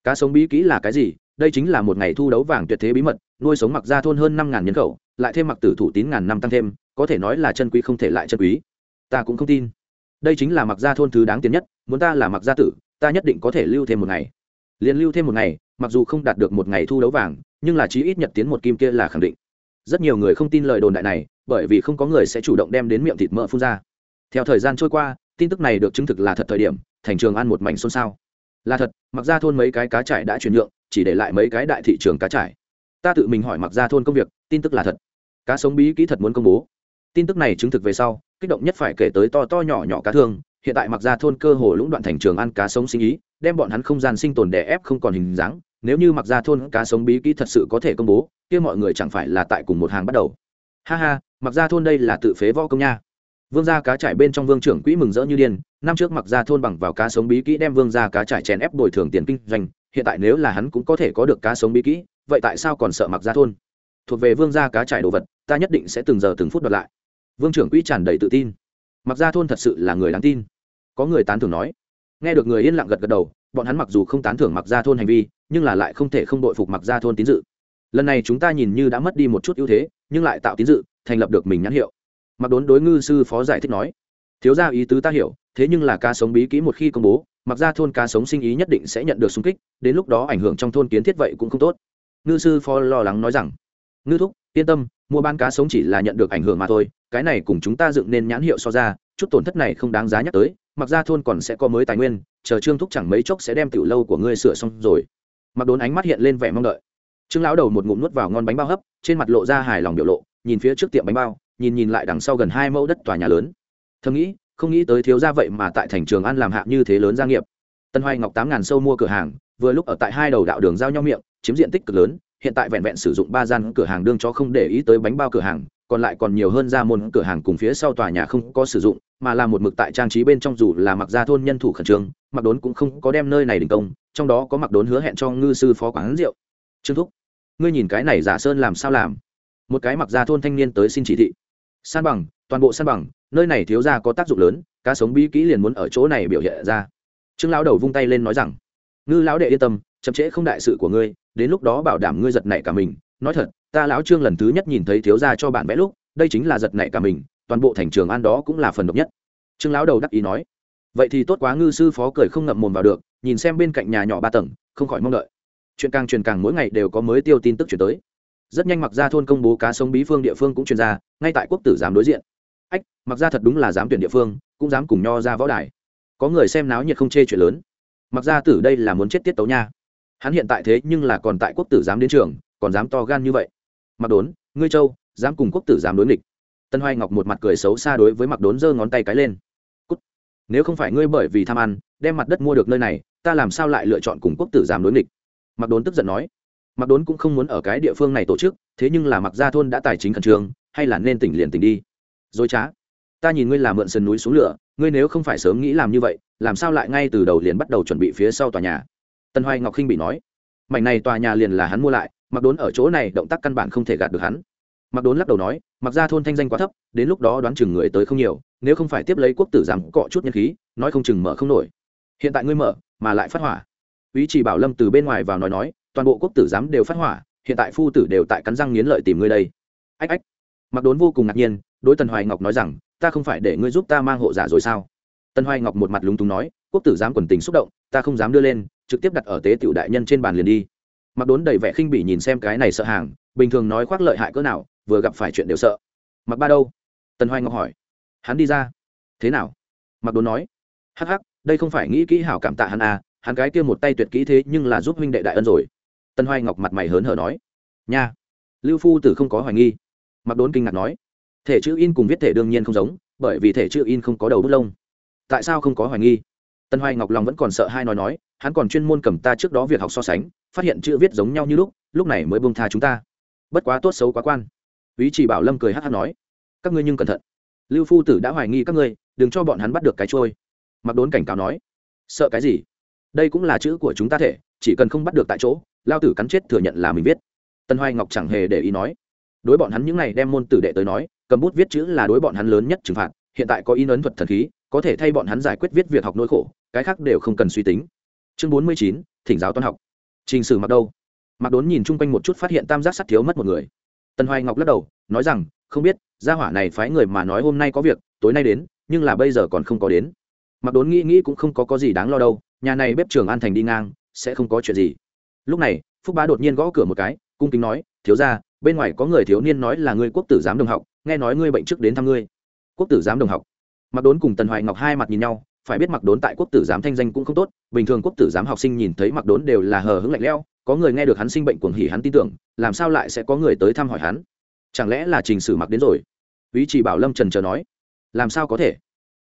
Cá sống bí kỹ là cái gì? Đây chính là một ngày thu đấu vàng tuyệt thế bí mật, nuôi sống mặc ra thôn hơn năm ngàn nhân khẩu, lại thêm mặc tử thủ tín ngàn năm tăng thêm, có thể nói là chân quý không thể lại chân quý. Ta cũng không tin. Đây chính là mặc ra thôn thứ đáng tiền nhất, muốn ta là mặc gia tử ta nhất định có thể lưu thêm một ngày. Liền lưu thêm một ngày, mặc dù không đạt được một ngày thu đấu vàng, nhưng là chí ít nhật tiến một kim kia là khẳng định. Rất nhiều người không tin lời đồn đại này, bởi vì không có người sẽ chủ động đem đến miệng thịt mỡ phun ra. Theo thời gian trôi qua, tin tức này được chứng thực là thật thời điểm, thành trường ăn một mảnh xôn xao. Là thật mặc ra thôn mấy cái cá trải đã chuyển nhượng, chỉ để lại mấy cái đại thị trường cá trải ta tự mình hỏi mặc ra thôn công việc, tin tức là thật. Cá sống bí kỹ thật muốn công bố. Tin tức này chứng thực về sau, kích động nhất phải kể tới to to nhỏ nhỏ cá thương hiện tại mặc ra thôn cơ hồ lũng đoạn thành trường ăn cá sống sinh ý, đem bọn hắn không gian sinh tồn đè ép không còn hình dáng. Nếu như mặc ra thôn cá sống bí kỹ thật sự có thể công bố, kia mọi người chẳng phải là tại cùng một hàng bắt đầu. Ha ha, mặc ra thôn đây là tự phế võ công nha. Vương gia cá trải bên trong vương trưởng quỹ mừng rỡ như điên, năm trước mặc ra thôn bằng vào cá sống bí kỹ đem vương gia cá trải chèn ép bồi thường tiền kinh doanh, hiện tại nếu là hắn cũng có thể có được cá sống bí kỹ, vậy tại sao còn sợ mặc ra thôn? Thuộc về vương gia cá trải đồ vật, ta nhất định sẽ từng giờ từng phút đoạt lại. Vương trưởng quỹ tràn đầy tự tin mặc ra thôn thật sự là người đáng tin. Có người tán thưởng nói. Nghe được người yên lặng gật gật đầu, bọn hắn mặc dù không tán thưởng mặc ra thôn hành vi, nhưng là lại không thể không đội phục mặc ra thôn tín dự. Lần này chúng ta nhìn như đã mất đi một chút ưu thế, nhưng lại tạo tín dự, thành lập được mình nhãn hiệu. Mặc đốn đối ngư sư phó giải thích nói. Thiếu ra ý tứ ta hiểu, thế nhưng là cá sống bí kỹ một khi công bố, mặc ra thôn cá sống sinh ý nhất định sẽ nhận được xung kích, đến lúc đó ảnh hưởng trong thôn kiến thiết vậy cũng không tốt. Ngư sư phó lo lắng nói rằng. Ngư thúc, yên tâm, mua bán cá sống chỉ là nhận được ảnh hưởng mà thôi cái này cùng chúng ta dựng nên nhãn hiệu so ra, chút tổn thất này không đáng giá nhắc tới, mặc ra thôn còn sẽ có mới tài nguyên, chờ trương thúc chẳng mấy chốc sẽ đem tiểu lâu của ngươi sửa xong rồi. Mặc đốn ánh mắt hiện lên vẻ mong đợi. Trương lão đầu một ngụm nuốt vào ngon bánh bao hấp, trên mặt lộ ra hài lòng biểu lộ, nhìn phía trước tiệm bánh bao, nhìn nhìn lại đằng sau gần hai mẫu đất tòa nhà lớn. Thầm nghĩ, không nghĩ tới thiếu gia vậy mà tại thành trường ăn làm hạ như thế lớn gia nghiệp. Tân hoài ngọc tám ngàn sâu mua cửa hàng, vừa lúc ở tại hai đầu đạo đường giao nhau miệng, chiếm diện tích cực lớn, hiện tại vẹn vẹn sử dụng ba gian cửa hàng đương cho không để ý tới bánh bao cửa hàng còn lại còn nhiều hơn ra môn cửa hàng cùng phía sau tòa nhà không có sử dụng, mà là một mực tại trang trí bên trong dù là mặc gia thôn nhân thủ khẩn trương, mặc đốn cũng không có đem nơi này đình công, trong đó có mặc đốn hứa hẹn cho ngư sư phó quán rượu. Trương thúc, ngươi nhìn cái này giả sơn làm sao làm? Một cái mặc gia thôn thanh niên tới xin chỉ thị. San bằng, toàn bộ san bằng, nơi này thiếu ra có tác dụng lớn, cá sống bí kỹ liền muốn ở chỗ này biểu hiện ra. Trương lão đầu vung tay lên nói rằng, ngư lão đệ yên tâm, chậm trễ không đại sự của ngươi, đến lúc đó bảo đảm ngươi giật nảy cả mình. Nói thật ta lão trương lần thứ nhất nhìn thấy thiếu gia cho bạn vẽ lúc, đây chính là giật nảy cả mình, toàn bộ thành trường an đó cũng là phần độc nhất. Trương lão đầu đắc ý nói. Vậy thì tốt quá, ngư sư phó cười không ngậm mồm vào được, nhìn xem bên cạnh nhà nhỏ ba tầng, không khỏi mong đợi. Chuyện càng truyền càng mỗi ngày đều có mới tiêu tin tức chuyển tới. Rất nhanh mặc ra thôn công bố cá sông bí phương địa phương cũng truyền ra, ngay tại quốc tử giám đối diện. Ách mặc ra thật đúng là dám tuyển địa phương, cũng dám cùng nho ra võ đài. Có người xem náo nhiệt không chê chuyện lớn. Mặc ra tử đây là muốn chết tiết tấu nha. Hắn hiện tại thế nhưng là còn tại quốc tử giám đến trường, còn dám to gan như vậy mặc đốn, ngươi châu, dám cùng quốc tử giám đối nghịch. Tân hoài ngọc một mặt cười xấu xa đối với mặc đốn giơ ngón tay cái lên. Cút. nếu không phải ngươi bởi vì tham ăn, đem mặt đất mua được nơi này, ta làm sao lại lựa chọn cùng quốc tử giám đối nghịch? Mặc đốn tức giận nói. Mặc đốn cũng không muốn ở cái địa phương này tổ chức, thế nhưng là mặc gia thôn đã tài chính khẩn trương, hay là nên tỉnh liền tỉnh đi. Dối trá. Ta nhìn ngươi làm mượn sườn núi xuống lửa, ngươi nếu không phải sớm nghĩ làm như vậy, làm sao lại ngay từ đầu liền bắt đầu chuẩn bị phía sau tòa nhà? Tân hoài ngọc khinh bị nói. Mảnh này tòa nhà liền là hắn mua lại mặc đốn ở chỗ này động tác căn bản không thể gạt được hắn. Mặc đốn lắc đầu nói mặc ra thôn thanh danh quá thấp, đến lúc đó đoán chừng người tới không nhiều, nếu không phải tiếp lấy quốc tử giảm cọ chút nhân khí, nói không chừng mở không nổi. Hiện tại ngươi mở, mà lại phát hỏa. Ý chỉ bảo lâm từ bên ngoài vào nói nói, toàn bộ quốc tử giám đều phát hỏa, hiện tại phu tử đều tại cắn răng nghiến lợi tìm ngươi đây. Ách ách. Mặc đốn vô cùng ngạc nhiên, đối tần hoài ngọc nói rằng, ta không phải để ngươi giúp ta mang hộ giả rồi sao? Tần hoài ngọc một mặt lúng túng nói, quốc tử giám quần tình xúc động, ta không dám đưa lên, trực tiếp đặt ở tế tiểu đại nhân trên bàn liền đi mặc đốn đầy vẻ khinh bỉ nhìn xem cái này sợ hàng, bình thường nói khoác lợi hại cỡ nào, vừa gặp phải chuyện đều sợ. Mặc ba đâu? Tần hoài ngọc hỏi. Hắn đi ra. Thế nào? Mặc đốn nói. Hắc hắc, đây không phải nghĩ kỹ hảo cảm tạ hắn à hắn cái kia một tay tuyệt kỹ thế nhưng là giúp huynh đệ đại ân rồi. Tân hoài ngọc mặt mày hớn hở nói. Nha. Lưu phu tử không có hoài nghi. Mặc đốn kinh ngạc nói. Thể chữ in cùng viết thể đương nhiên không giống, bởi vì thể chữ in không có đầu bút lông. Tại sao không có hoài nghi? Tân hoài ngọc lòng vẫn còn sợ hai nói nói, hắn còn chuyên môn cầm ta trước đó việc học so sánh phát hiện chữ viết giống nhau như lúc lúc này mới bông tha chúng ta. Bất quá tốt xấu quá quan. Ý chỉ bảo lâm cười hát hát nói, các ngươi nhưng cẩn thận. Lưu phu tử đã hoài nghi các ngươi, đừng cho bọn hắn bắt được cái trôi mặc đốn cảnh cáo nói, sợ cái gì? Đây cũng là chữ của chúng ta thể, chỉ cần không bắt được tại chỗ, lao tử cắn chết thừa nhận là mình viết. Tân hoài ngọc chẳng hề để ý nói, đối bọn hắn những này đem môn tử đệ tới nói, cầm bút viết chữ là đối bọn hắn lớn nhất trừng phạt, hiện tại có in ấn thuật thần khí, có thể thay bọn hắn giải quyết viết việc học nỗi khổ, cái khác đều không cần suy tính. Chương bốn mươi chín, thỉnh giáo toán học trình sử mặc đâu? Mặc đốn nhìn chung quanh một chút phát hiện tam giác sắt thiếu mất một người. Tân hoài ngọc lắc đầu, nói rằng, không biết, gia hỏa này phái người mà nói hôm nay có việc, tối nay đến, nhưng là bây giờ còn không có đến. Mặc đốn nghĩ nghĩ cũng không có có gì đáng lo đâu, nhà này bếp trường an thành đi ngang, sẽ không có chuyện gì. Lúc này, phúc bá đột nhiên gõ cửa một cái, cung kính nói, thiếu ra bên ngoài có người thiếu niên nói là ngươi quốc tử giám đồng học, nghe nói ngươi bệnh trước đến thăm ngươi. Quốc tử giám đồng học? Mặc đốn cùng tần hoài ngọc hai mặt nhìn nhau phải biết mặc đốn tại quốc tử giám thanh danh cũng không tốt, bình thường quốc tử giám học sinh nhìn thấy mặc đốn đều là hờ hững lạnh lẽo, có người nghe được hắn sinh bệnh cuồng hỉ hắn tin tưởng, làm sao lại sẽ có người tới thăm hỏi hắn? Chẳng lẽ là trình sử mặc đến rồi? Ý chỉ bảo lâm trần chờ nói. Làm sao có thể?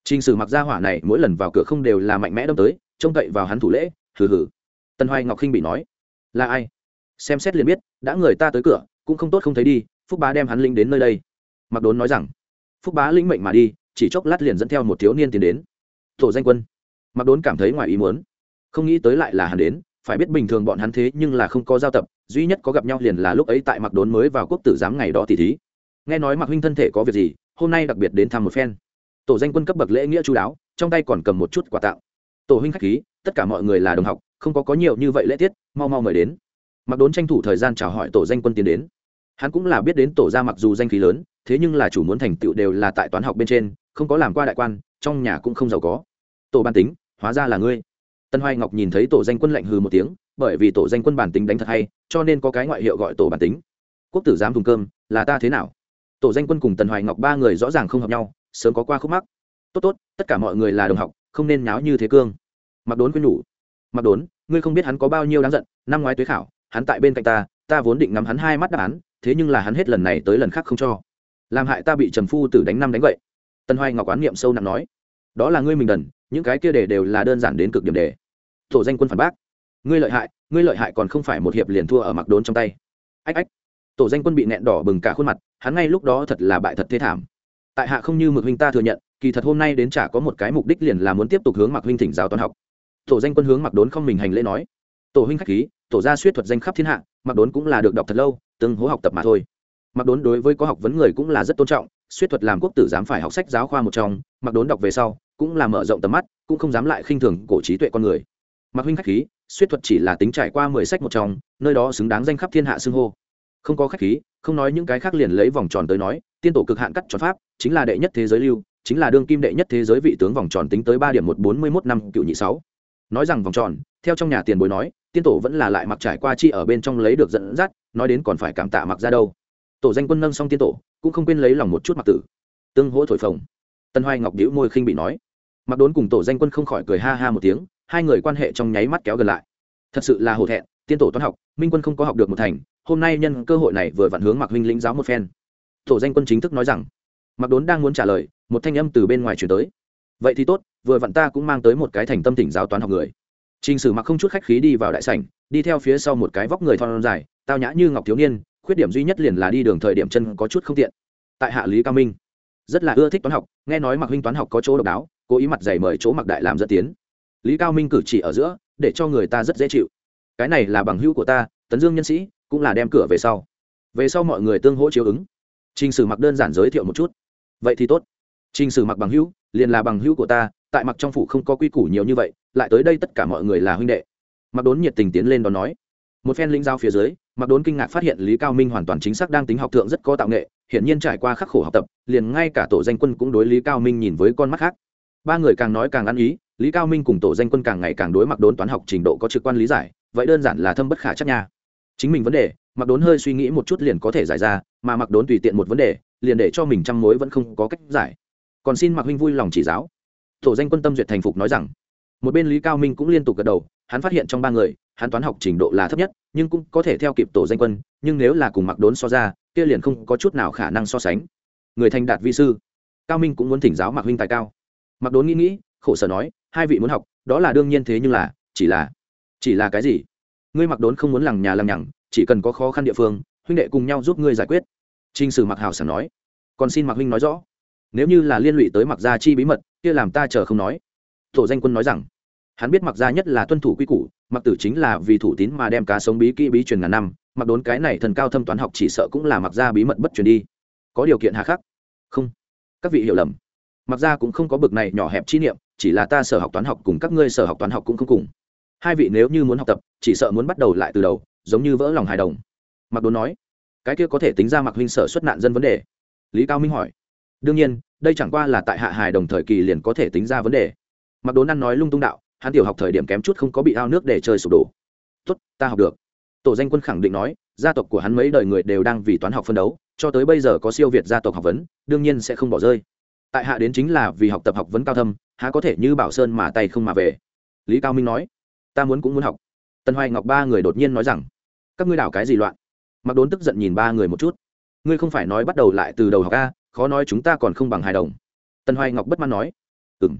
Trình sử mặc gia hỏa này mỗi lần vào cửa không đều là mạnh mẽ đâm tới, trông cậy vào hắn thủ lễ, hừ hừ. Tân hoài ngọc khinh bị nói. Là ai? Xem xét liền biết, đã người ta tới cửa, cũng không tốt không thấy đi, phúc bá đem hắn linh đến nơi đây. Mặc đốn nói rằng. Phúc bá lĩnh mệnh mà đi, chỉ chốc lát liền dẫn theo một thiếu niên tiến đến tổ danh quân. Mặc đốn cảm thấy ngoài ý muốn. Không nghĩ tới lại là hắn đến, phải biết bình thường bọn hắn thế nhưng là không có giao tập, duy nhất có gặp nhau liền là lúc ấy tại mặc đốn mới vào quốc tử giám ngày đó tỷ thí. Nghe nói mặc huynh thân thể có việc gì, hôm nay đặc biệt đến thăm một phen. Tổ danh quân cấp bậc lễ nghĩa chú đáo, trong tay còn cầm một chút quà tặng. Tổ huynh khách khí, tất cả mọi người là đồng học, không có có nhiều như vậy lễ tiết, mau mau mời đến. Mặc đốn tranh thủ thời gian chào hỏi tổ danh quân tiến đến. Hắn cũng là biết đến tổ ra mặc dù danh khí lớn, thế nhưng là chủ muốn thành tựu đều là tại toán học bên trên, không có làm qua đại quan, trong nhà cũng không giàu có tổ bản tính, hóa ra là ngươi. Tân hoài ngọc nhìn thấy tổ danh quân lạnh hừ một tiếng, bởi vì tổ danh quân bản tính đánh thật hay, cho nên có cái ngoại hiệu gọi tổ bản tính. Quốc tử giám thùng cơm, là ta thế nào? Tổ danh quân cùng tần hoài ngọc ba người rõ ràng không hợp nhau, sớm có qua khúc mắc. Tốt tốt, tất cả mọi người là đồng học, không nên nháo như thế cương. Mặc đốn quyên nhủ. Mặc đốn, ngươi không biết hắn có bao nhiêu đáng giận, năm ngoái tuế khảo, hắn tại bên cạnh ta ta vốn định ngắm hắn hai mắt đáp án, thế nhưng là hắn hết lần này tới lần khác không cho. Làm hại ta bị trầm phu tử đánh năm đánh vậy. Tân hoài ngọc quán niệm sâu nặng nói. Đó là ngươi mình đần những cái kia đề đều là đơn giản đến cực điểm đề. Tổ danh quân phản bác. Ngươi lợi hại, ngươi lợi hại còn không phải một hiệp liền thua ở mặc đốn trong tay. Ách ách. Tổ danh quân bị nẹn đỏ bừng cả khuôn mặt, hắn ngay lúc đó thật là bại thật thế thảm. Tại hạ không như mực huynh ta thừa nhận, kỳ thật hôm nay đến chả có một cái mục đích liền là muốn tiếp tục hướng mặc huynh thỉnh giáo toán học. Tổ danh quân hướng mặc đốn không mình hành lễ nói. Tổ huynh khách khí, tổ gia suýt thuật danh khắp thiên hạ mặc đốn cũng là được đọc thật lâu, từng hố học tập mà thôi. Mặc đốn đối với có học vấn người cũng là rất tôn trọng, suýt thuật làm quốc tử giám phải học sách giáo khoa một trong mặc đốn đọc về sau cũng là mở rộng tầm mắt, cũng không dám lại khinh thường cổ trí tuệ con người. Mặc huynh khách khí suýt thuật chỉ là tính trải qua mười sách một trong, nơi đó xứng đáng danh khắp thiên hạ xưng hô. Không có khách khí, không nói những cái khác liền lấy vòng tròn tới nói, tiên tổ cực hạn cắt tròn pháp, chính là đệ nhất thế giới lưu, chính là đương kim đệ nhất thế giới vị tướng vòng tròn tính tới ba điểm một bốn mươi mốt năm cựu nhị sáu. Nói rằng vòng tròn, theo trong nhà tiền bối nói, tiên tổ vẫn là lại mặc trải qua chi ở bên trong lấy được dẫn dắt, nói đến còn phải cảm tạ mặc ra đâu. Tổ danh quân nâng xong tiên tổ, cũng không quên lấy lòng một chút mặc tử. Tương hỗ thổi phồng. Tân hoài ngọc đĩu môi khinh bị nói mặc đốn cùng tổ danh quân không khỏi cười ha ha một tiếng hai người quan hệ trong nháy mắt kéo gần lại. Thật sự là hổ thẹn tiên tổ toán học minh quân không có học được một thành hôm nay nhân cơ hội này vừa vặn hướng mặc huynh lĩnh giáo một phen. Tổ danh quân chính thức nói rằng mặc đốn đang muốn trả lời một thanh âm từ bên ngoài chuyển tới. Vậy thì tốt vừa vặn ta cũng mang tới một cái thành tâm tỉnh giáo toán học người. Trình Sử Mặc không chút khách khí đi vào đại sảnh, đi theo phía sau một cái vóc người thon dài, tao nhã như ngọc thiếu niên, khuyết điểm duy nhất liền là đi đường thời điểm chân có chút không tiện. Tại hạ Lý Cao Minh, rất là ưa thích toán học, nghe nói Mặc huynh toán học có chỗ độc đáo, cố ý mặt dày mời chỗ Mặc đại làm dẫn tiến. Lý Cao Minh cử chỉ ở giữa, để cho người ta rất dễ chịu. Cái này là bằng hữu của ta, Tấn Dương nhân sĩ, cũng là đem cửa về sau. Về sau mọi người tương hỗ chiếu ứng. Trình Sử Mặc đơn giản giới thiệu một chút. Vậy thì tốt. Trình Sử Mặc bằng hữu, liền là bằng hữu của ta, tại Mặc trong phủ không có quy củ nhiều như vậy, lại tới đây tất cả mọi người là huynh đệ mặc đốn nhiệt tình tiến lên đó nói một phen linh giao phía dưới mặc đốn kinh ngạc phát hiện lý cao minh hoàn toàn chính xác đang tính học thượng rất có tạo nghệ hiển nhiên trải qua khắc khổ học tập liền ngay cả tổ danh quân cũng đối lý cao minh nhìn với con mắt khác ba người càng nói càng ăn ý, lý cao minh cùng tổ danh quân càng ngày càng đối mặc đốn toán học trình độ có trực quan lý giải, vậy đơn giản là thâm bất khả chắc nha. Chính mình vấn đề, mặc đốn hơi suy nghĩ một chút liền có thể giải ra, mà mặc đốn tùy tiện một vấn đề, liền để cho mình trăm mối vẫn không có cách giải. Còn xin mặc huynh vui lòng chỉ giáo. Tổ danh quân tâm duyệt thành phục nói rằng, một bên lý cao minh cũng liên tục gật đầu, hắn phát hiện trong ba người, hắn toán học trình độ là thấp nhất, nhưng cũng có thể theo kịp tổ danh quân, nhưng nếu là cùng mặc đốn so ra, kia liền không có chút nào khả năng so sánh. Người thành đạt vi sư, cao minh cũng muốn thỉnh giáo mặc huynh tài cao mặc đốn nghĩ nghĩ, khổ sở nói, hai vị muốn học, đó là đương nhiên thế nhưng là, chỉ là chỉ là cái gì? Ngươi mặc đốn không muốn lằng nhà lằng nhằng, chỉ cần có khó khăn địa phương, huynh đệ cùng nhau giúp ngươi giải quyết. T r n h sử mặc hào sảng nói. Còn xin mặc huynh nói rõ, nếu như là liên lụy tới mặc gia chi bí mật, kia làm ta chờ không nói. Tổ danh quân nói rằng, hắn biết mặc gia nhất là tuân thủ quy củ, mặc tử chính là vì thủ tín mà đem cá sống bí kỹ bí truyền ngàn năm, mặc đốn cái này thần cao thâm toán học chỉ sợ cũng là mặc gia bí mật bất truyền đi. Có điều kiện hà khắc. Không. Các vị hiểu lầm mặc ra cũng không có bực này nhỏ hẹp chi niệm, chỉ là ta sở học toán học cùng các ngươi sở học toán học cũng không cùng. Hai vị nếu như muốn học tập, chỉ sợ muốn bắt đầu lại từ đầu, giống như vỡ lòng hài đồng. Mặc đốn nói. Cái kia có thể tính ra mặc huynh sở xuất nạn dân vấn đề? Lý cao minh hỏi. Đương nhiên, đây chẳng qua là tại hạ hài đồng thời kỳ liền có thể tính ra vấn đề. Mặc đốn ăn nói lung tung đạo. Hắn tiểu học thời điểm kém chút không có bị ao nước để chơi sụp đổ. Tốt, ta học được. Tổ danh quân khẳng định nói, gia tộc của hắn mấy đời người đều đang vì toán học phân đấu, cho tới bây giờ có siêu việt gia tộc học vấn, đương nhiên sẽ không bỏ rơi tại hạ đến chính là vì học tập học vấn cao thâm, há có thể như bảo sơn mà tay không mà về. Lý cao minh nói, ta muốn cũng muốn học. Tần hoài ngọc ba người đột nhiên nói rằng, các ngươi đảo cái gì loạn? Mặc đốn tức giận nhìn ba người một chút. Ngươi không phải nói bắt đầu lại từ đầu học a, khó nói chúng ta còn không bằng hài đồng. Tần hoài ngọc bất mãn nói ừng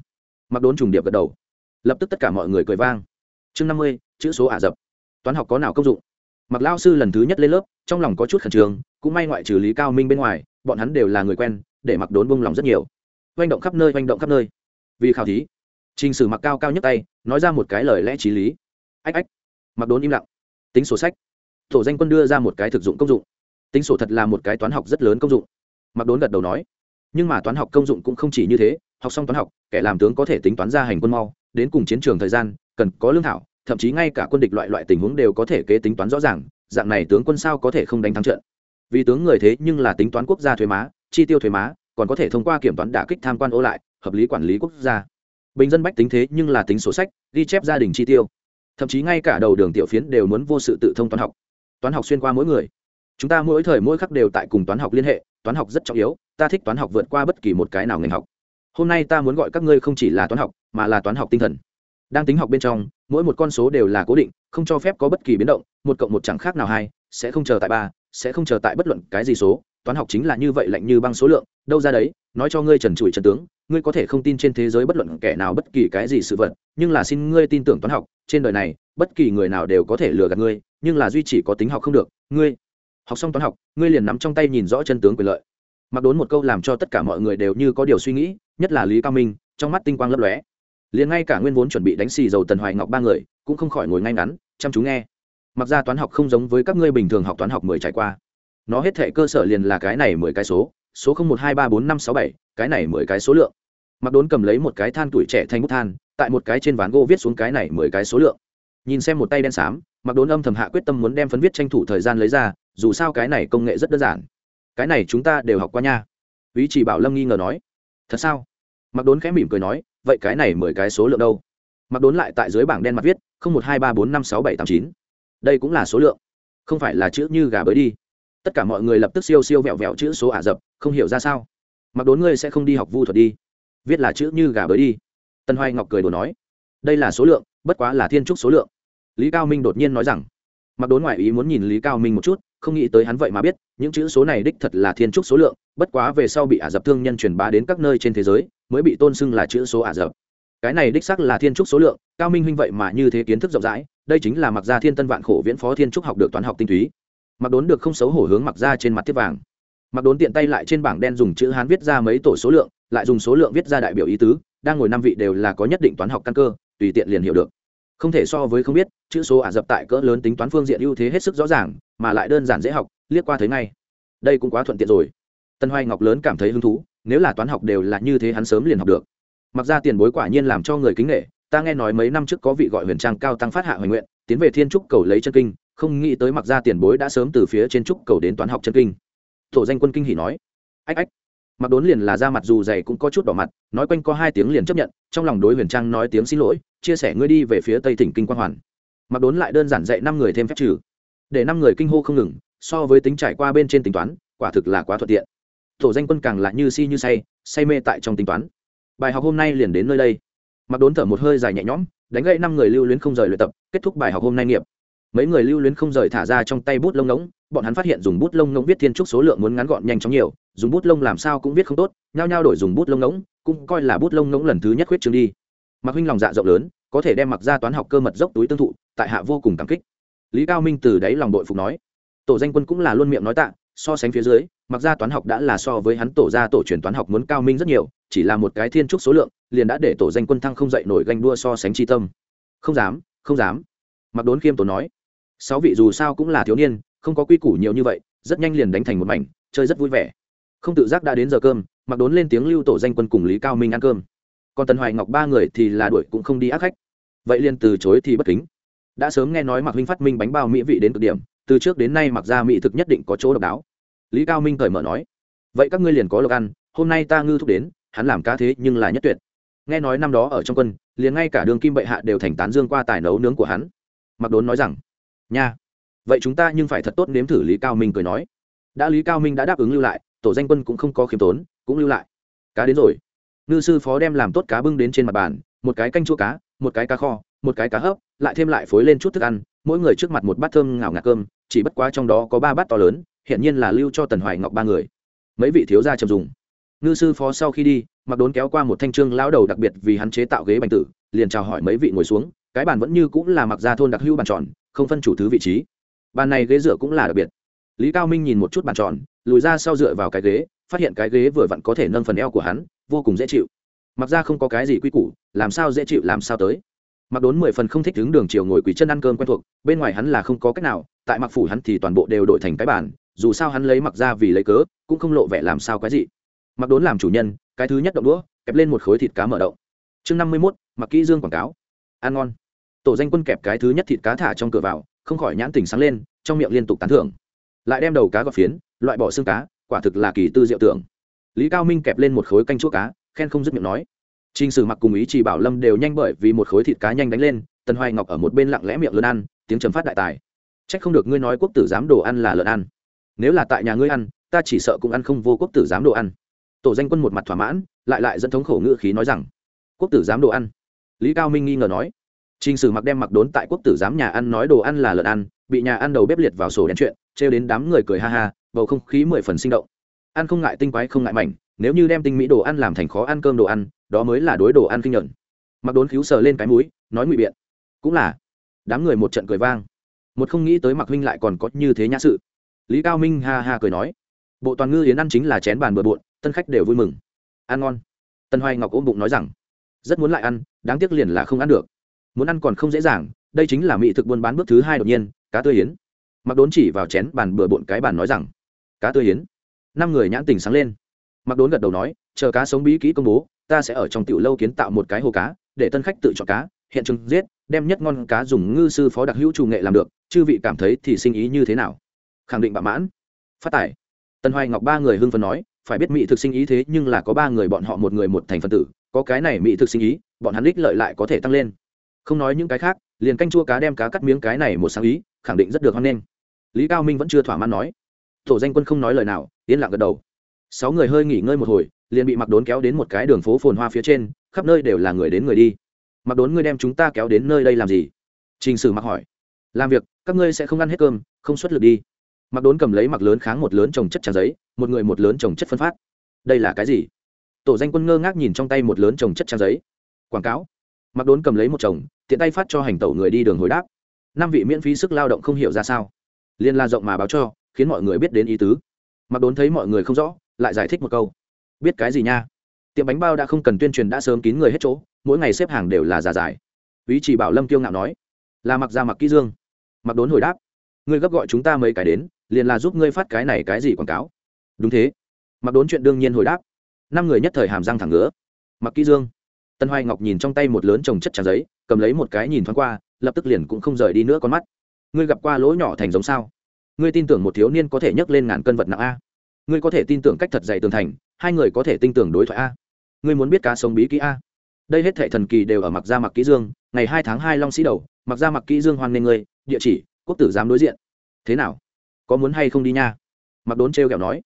mặc đốn trùng điệp gật đầu. Lập tức tất cả mọi người cười vang. Chương năm mươi, chữ số ả rập. Toán học có nào công dụng? Mặc lao sư lần thứ nhất lên lớp, trong lòng có chút khẩn trương, cũng may ngoại trừ lý cao minh bên ngoài, bọn hắn đều là người quen, để mặc đốn bông lòng rất nhiều oanh động khắp nơi, oanh động khắp nơi. Vì khảo thí, trình sử mặc cao cao nhất tay, nói ra một cái lời lẽ t r í lý. Ách ách, mặc đốn im lặng. Tính sổ sách. Tổ danh quân đưa ra một cái thực dụng công dụng. Tính sổ thật là một cái toán học rất lớn công dụng. Mặc đốn gật đầu nói. Nhưng mà toán học công dụng cũng không chỉ như thế, học xong toán học, kẻ làm tướng có thể tính toán ra hành quân mau, đến cùng chiến trường thời gian, cần có lương thảo, thậm chí ngay cả quân địch loại loại tình huống đều có thể kế tính toán rõ ràng, dạng này tướng quân sao có thể không đánh thắng trận? Vì tướng người thế nhưng là tính toán quốc gia thuế má, chi tiêu thuế má còn có thể thông qua kiểm toán đả kích tham quan ô lại, hợp lý quản lý quốc gia. Bình dân bách tính thế nhưng là tính sổ sách, ghi chép gia đình chi tiêu. Thậm chí ngay cả đầu đường tiểu phiến đều muốn vô sự tự thông toán học. Toán học xuyên qua mỗi người. Chúng ta mỗi thời mỗi khắc đều tại cùng toán học liên hệ, toán học rất trọng yếu, ta thích toán học vượt qua bất kỳ một cái nào ngành học. Hôm nay ta muốn gọi các ngươi không chỉ là toán học, mà là toán học tinh thần. Đang tính học bên trong, mỗi một con số đều là cố định, không cho phép có bất kỳ biến động, một cộng một chẳng khác nào hai, sẽ không chờ tại ba, sẽ không chờ tại bất luận cái gì số toán học chính là như vậy lạnh như băng số lượng, đâu ra đấy, nói cho ngươi trần trụi trần tướng, ngươi có thể không tin trên thế giới bất luận kẻ nào bất kỳ cái gì sự vật, nhưng là xin ngươi tin tưởng toán học, trên đời này, bất kỳ người nào đều có thể lừa gạt ngươi, nhưng là duy chỉ có tính học không được, ngươi, học xong toán học, ngươi liền nắm trong tay nhìn rõ chân tướng quyền lợi. Mặc đốn một câu làm cho tất cả mọi người đều như có điều suy nghĩ, nhất là lý cao minh, trong mắt tinh quang lấp lóe. Liền ngay cả nguyên vốn chuẩn bị đánh xì dầu tần hoài ngọc ba người, cũng không khỏi ngồi ngay ngắn, chăm chú nghe. Mặc ra toán học không giống với các ngươi bình thường học toán học mười trải qua nó hết thể cơ sở liền là cái này mười cái số số không một hai ba bốn năm sáu bảy, cái này mười cái số lượng. Mặc đốn cầm lấy một cái than tuổi trẻ thành bút than, tại một cái trên ván gỗ viết xuống cái này mười cái số lượng. Nhìn xem một tay đen xám, mặc đốn âm thầm hạ quyết tâm muốn đem phấn viết tranh thủ thời gian lấy ra, dù sao cái này công nghệ rất đơn giản. Cái này chúng ta đều học qua nha. Ý chỉ bảo lâm nghi ngờ nói. Thật sao? Mặc đốn khẽ mỉm cười nói, vậy cái này mười cái số lượng đâu? Mặc đốn lại tại dưới bảng đen mặt viết, không một hai ba bốn năm sáu bảy tám chín. Đây cũng là số lượng, không phải là chữ như gà bới đi tất cả mọi người lập tức siêu siêu vẹo vẹo chữ số ả rập, không hiểu ra sao. Mặc đốn ngươi sẽ không đi học vu thuật đi. Viết là chữ như gà bới đi. Tân hoài ngọc cười đồ nói, đây là số lượng, bất quá là thiên trúc số lượng. Lý cao minh đột nhiên nói rằng, mặc đốn ngoại ý muốn nhìn lý cao minh một chút, không nghĩ tới hắn vậy mà biết, những chữ số này đích thật là thiên trúc số lượng, bất quá về sau bị ả rập thương nhân truyền bá đến các nơi trên thế giới, mới bị tôn xưng là chữ số ả rập. Cái này đích sắc là thiên trúc số lượng, cao minh huynh vậy mà như thế kiến thức rộng rãi, đây chính là mặc gia thiên tân vạn khổ viễn phó thiên trúc học được toán học tinh túy mặc đốn được không xấu hổ hướng mặc ra trên mặt tiếp vàng. Mặc đốn tiện tay lại trên bảng đen dùng chữ hán viết ra mấy tổ số lượng, lại dùng số lượng viết ra đại biểu ý tứ, đang ngồi năm vị đều là có nhất định toán học căn cơ, tùy tiện liền hiểu được. Không thể so với không biết, chữ số ả rập tại cỡ lớn tính toán phương diện ưu thế hết sức rõ ràng, mà lại đơn giản dễ học, liếc qua thấy ngay. Đây cũng quá thuận tiện rồi. Tân hoài ngọc lớn cảm thấy hứng thú, nếu là toán học đều là như thế hắn sớm liền học được. Mặc ra tiền bối quả nhiên làm cho người kính nghệ ta nghe nói mấy năm trước có vị gọi huyền trang cao tăng phát hạ hoài nguyện, tiến về thiên trúc cầu lấy chân kinh không nghĩ tới mặc ra tiền bối đã sớm từ phía trên trúc cầu đến toán học chân kinh. Tổ danh quân kinh hỉ nói, ách ách, mặc đốn liền là ra mặt dù dày cũng có chút đỏ mặt, nói quanh có hai tiếng liền chấp nhận, trong lòng đối huyền trang nói tiếng xin lỗi, chia sẻ ngươi đi về phía tây thỉnh kinh quan hoàn. Mặc đốn lại đơn giản dạy năm người thêm phép trừ. Để năm người kinh hô không ngừng, so với tính trải qua bên trên tính toán, quả thực là quá thuận tiện. Tổ danh quân càng là như si như say say mê tại trong tính toán. Bài học hôm nay liền đến nơi đây. Mặc đốn thở một hơi dài nhẹ nhõm, đánh gậy năm người lưu luyến không rời luyện tập, kết thúc bài học hôm nay nghiệp mấy người lưu luyến không rời thả ra trong tay bút lông ngỗng, bọn hắn phát hiện dùng bút lông ngỗng viết thiên trúc số lượng muốn ngắn gọn nhanh chóng nhiều, dùng bút lông làm sao cũng viết không tốt, nhao nhao đổi dùng bút lông ngỗng, cũng coi là bút lông ngỗng lần thứ nhất khuyết trường đi. Mặc huynh lòng dạ rộng lớn, có thể đem mặc ra toán học cơ mật dốc túi tương thụ, tại hạ vô cùng cảm kích. Lý cao minh từ đáy lòng đội phục nói, tổ danh quân cũng là luôn miệng nói tạ, so sánh phía dưới, mặc ra toán học đã là so với hắn tổ ra tổ truyền toán học muốn cao minh rất nhiều, chỉ là một cái thiên trúc số lượng, liền đã để tổ danh quân thăng không dậy nổi ganh đua so sánh tri tâm. Không dám không dám. Mặc đốn khiêm tổ nói sáu vị dù sao cũng là thiếu niên, không có quy củ nhiều như vậy, rất nhanh liền đánh thành một mảnh, chơi rất vui vẻ. Không tự giác đã đến giờ cơm, mặc đốn lên tiếng lưu tổ danh quân cùng lý cao minh ăn cơm. Còn tần hoài ngọc ba người thì là đuổi cũng không đi ác khách. Vậy liền từ chối thì bất kính. Đã sớm nghe nói mặc huynh phát minh bánh bao mỹ vị đến cực điểm, từ trước đến nay mặc ra mỹ thực nhất định có chỗ độc đáo. Lý cao minh cởi mở nói, vậy các ngươi liền có lộc ăn, hôm nay ta ngư thúc đến, hắn làm cá thế nhưng là nhất tuyệt. Nghe nói năm đó ở trong quân, liền ngay cả đường kim bệ hạ đều thành tán dương qua tài nấu nướng của hắn. Mặc đốn nói rằng nha. Vậy chúng ta nhưng phải thật tốt nếm thử lý cao minh cười nói. Đã lý cao minh đã đáp ứng lưu lại, tổ danh quân cũng không có khiêm tốn, cũng lưu lại. Cá đến rồi. Ngư sư phó đem làm tốt cá bưng đến trên mặt bàn, một cái canh chua cá, một cái cá kho, một cái cá hấp, lại thêm lại phối lên chút thức ăn, mỗi người trước mặt một bát thơm ngào ngạt cơm, chỉ bất quá trong đó có ba bát to lớn hiện nhiên là lưu cho tần hoài ngọc ba người. Mấy vị thiếu gia trầm dùng. Ngư sư phó sau khi đi, mặc đốn kéo qua một thanh trương lão đầu đặc biệt vì hắn chế tạo ghế bành tử, liền chào hỏi mấy vị ngồi xuống, cái bàn vẫn như cũng là mặc ra thôn đặc hữu bàn tròn không phân chủ thứ vị trí. Bàn này ghế dựa cũng là đặc biệt. Lý cao minh nhìn một chút bàn tròn, lùi ra sau dựa vào cái ghế, phát hiện cái ghế vừa vặn có thể nâng phần eo của hắn, vô cùng dễ chịu. Mặc ra không có cái gì quy củ, làm sao dễ chịu làm sao tới. Mặc đốn mười phần không thích đứng đường chiều ngồi quỳ chân ăn cơm quen thuộc, bên ngoài hắn là không có cách nào, tại mặc phủ hắn thì toàn bộ đều đổi thành cái bản dù sao hắn lấy mặc ra vì lấy cớ, cũng không lộ vẻ làm sao cái gì mặc đốn làm chủ nhân, cái thứ nhất động đũa, kẹp lên một khối thịt cá mở đậu. Chương năm mươi mốt, mặc kỹ dương quảng cáo. Ăn ngon tổ danh quân kẹp cái thứ nhất thịt cá thả trong cửa vào, không khỏi nhãn tình sáng lên, trong miệng liên tục tán thưởng. Lại đem đầu cá gọt phiến, loại bỏ xương cá, quả thực là kỳ tư diệu tưởng. Lý cao minh kẹp lên một khối canh chua cá, khen không dứt miệng nói. T r ì n h sử mặc cùng ý chỉ bảo lâm đều nhanh bởi vì một khối thịt cá nhanh đánh lên, tần hoài ngọc ở một bên lặng lẽ miệng lớn ăn, tiếng trầm phát đại tài. C h ắ c không được ngươi nói quốc tử giám đồ ăn là lợn ăn. Nếu là tại nhà ngươi ăn, ta chỉ sợ cũng ăn không vô quốc tử giám đồ ăn. Tổ danh quân một mặt thỏa mãn, lại lại dẫn thống khổ ngữ khí nói rằng, quốc tử giám đồ ăn. Lý cao minh nghi ngờ nói Trình sử mặc đem mặc đốn tại quốc tử giám nhà ăn nói đồ ăn là lợn ăn, bị nhà ăn đầu bếp liệt vào sổ đen chuyện, trêu đến đám người cười ha ha, bầu không khí mười phần sinh động. Ăn không ngại tinh quái không ngại mảnh, nếu như đem tinh mỹ đồ ăn làm thành khó ăn cơm đồ ăn, đó mới là đối đồ ăn kinh nhận. mặc đốn cứu sờ lên cái mũi, nói ngụy biện. Cũng là. Đám người một trận cười vang. Một không nghĩ tới mặc huynh lại còn có như thế nhã sự. Lý cao minh ha ha cười nói. Bộ toàn ngư yến ăn chính là chén bàn bừa bộn, tân khách đều vui mừng. Ăn ngon. Tân hoài ngọc ôm bụng nói rằng, rất muốn lại ăn, đáng tiếc liền là không ăn được muốn ăn còn không dễ dàng, đây chính là mỹ thực buôn bán bước thứ hai đột nhiên, cá tươi yến. Mặc đốn chỉ vào chén bàn bừa bộn cái bàn nói rằng, cá tươi yến. Năm người nhãn tình sáng lên. Mặc đốn gật đầu nói, chờ cá sống bí kỹ công bố, ta sẽ ở trong tiểu lâu kiến tạo một cái hồ cá, để tân khách tự chọn cá, hiện trường giết, đem nhất ngon cá dùng ngư sư phó đặc hữu chủ nghệ làm được, chư vị cảm thấy thì sinh ý như thế nào? Khẳng định bạ mãn. Phát tải tân hoài ngọc ba người hưng phấn nói, phải biết mỹ thực sinh ý thế nhưng là có ba người bọn họ một người một thành phần tử, có cái này mỹ thực sinh ý, bọn hắn đích lợi lại có thể tăng lên không nói những cái khác, liền canh chua cá đem cá cắt miếng cái này một sáng ý, khẳng định rất được hoan nghênh. Lý cao minh vẫn chưa thỏa mãn nói. Tổ danh quân không nói lời nào, yên lặng gật đầu. Sáu người hơi nghỉ ngơi một hồi, liền bị mặc đốn kéo đến một cái đường phố phồn hoa phía trên, khắp nơi đều là người đến người đi. Mặc đốn, ngươi đem chúng ta kéo đến nơi đây làm gì? Trình sử mặc hỏi. Làm việc, các ngươi sẽ không ăn hết cơm, không xuất lực đi. Mặc đốn cầm lấy mặc lớn kháng một lớn trồng chất trà giấy, một người một lớn trồng chất phân phát. Đây là cái gì? Tổ danh quân ngơ ngác nhìn trong tay một lớn trồng chất trà giấy. Quảng cáo mặc đốn cầm lấy một chồng, tiện tay phát cho hành tẩu người đi đường hồi đáp. Năm vị miễn phí sức lao động không hiểu ra sao. Liên la rộng mà báo cho, khiến mọi người biết đến ý tứ. Mặc đốn thấy mọi người không rõ, lại giải thích một câu. Biết cái gì nha? Tiệm bánh bao đã không cần tuyên truyền đã sớm kín người hết chỗ, mỗi ngày xếp hàng đều là giả dài. ý chỉ bảo lâm kiêu ngạo nói, là mặc ra mặc kỹ dương. Mặc đốn hồi đáp, ngươi gấp gọi chúng ta mấy cái đến, liền là giúp ngươi phát cái này cái gì quảng cáo. Đúng thế. Mặc đốn chuyện đương nhiên hồi đáp, năm người nhất thời hàm răng thẳng ngứa. Mặc kỹ dương tân hoài ngọc nhìn trong tay một lớn trồng chất trà giấy, cầm lấy một cái nhìn thoáng qua, lập tức liền cũng không rời đi nữa con mắt. Ngươi gặp qua lỗ nhỏ thành giống sao? Ngươi tin tưởng một thiếu niên có thể nhấc lên ngàn cân vật nặng a? Ngươi có thể tin tưởng cách thật dày tường thành, hai người có thể tin tưởng đối thoại a? Ngươi muốn biết cá sống bí kỹ a? Đây hết thệ thần kỳ đều ở mặc gia mặc kỹ dương, ngày hai tháng hai long sĩ đầu, mặc gia mặc kỹ dương hoan nghênh ngươi, địa chỉ, quốc tử giám đối diện. Thế nào? Có muốn hay không đi nha? Mặc đốn trêu kẹo nói.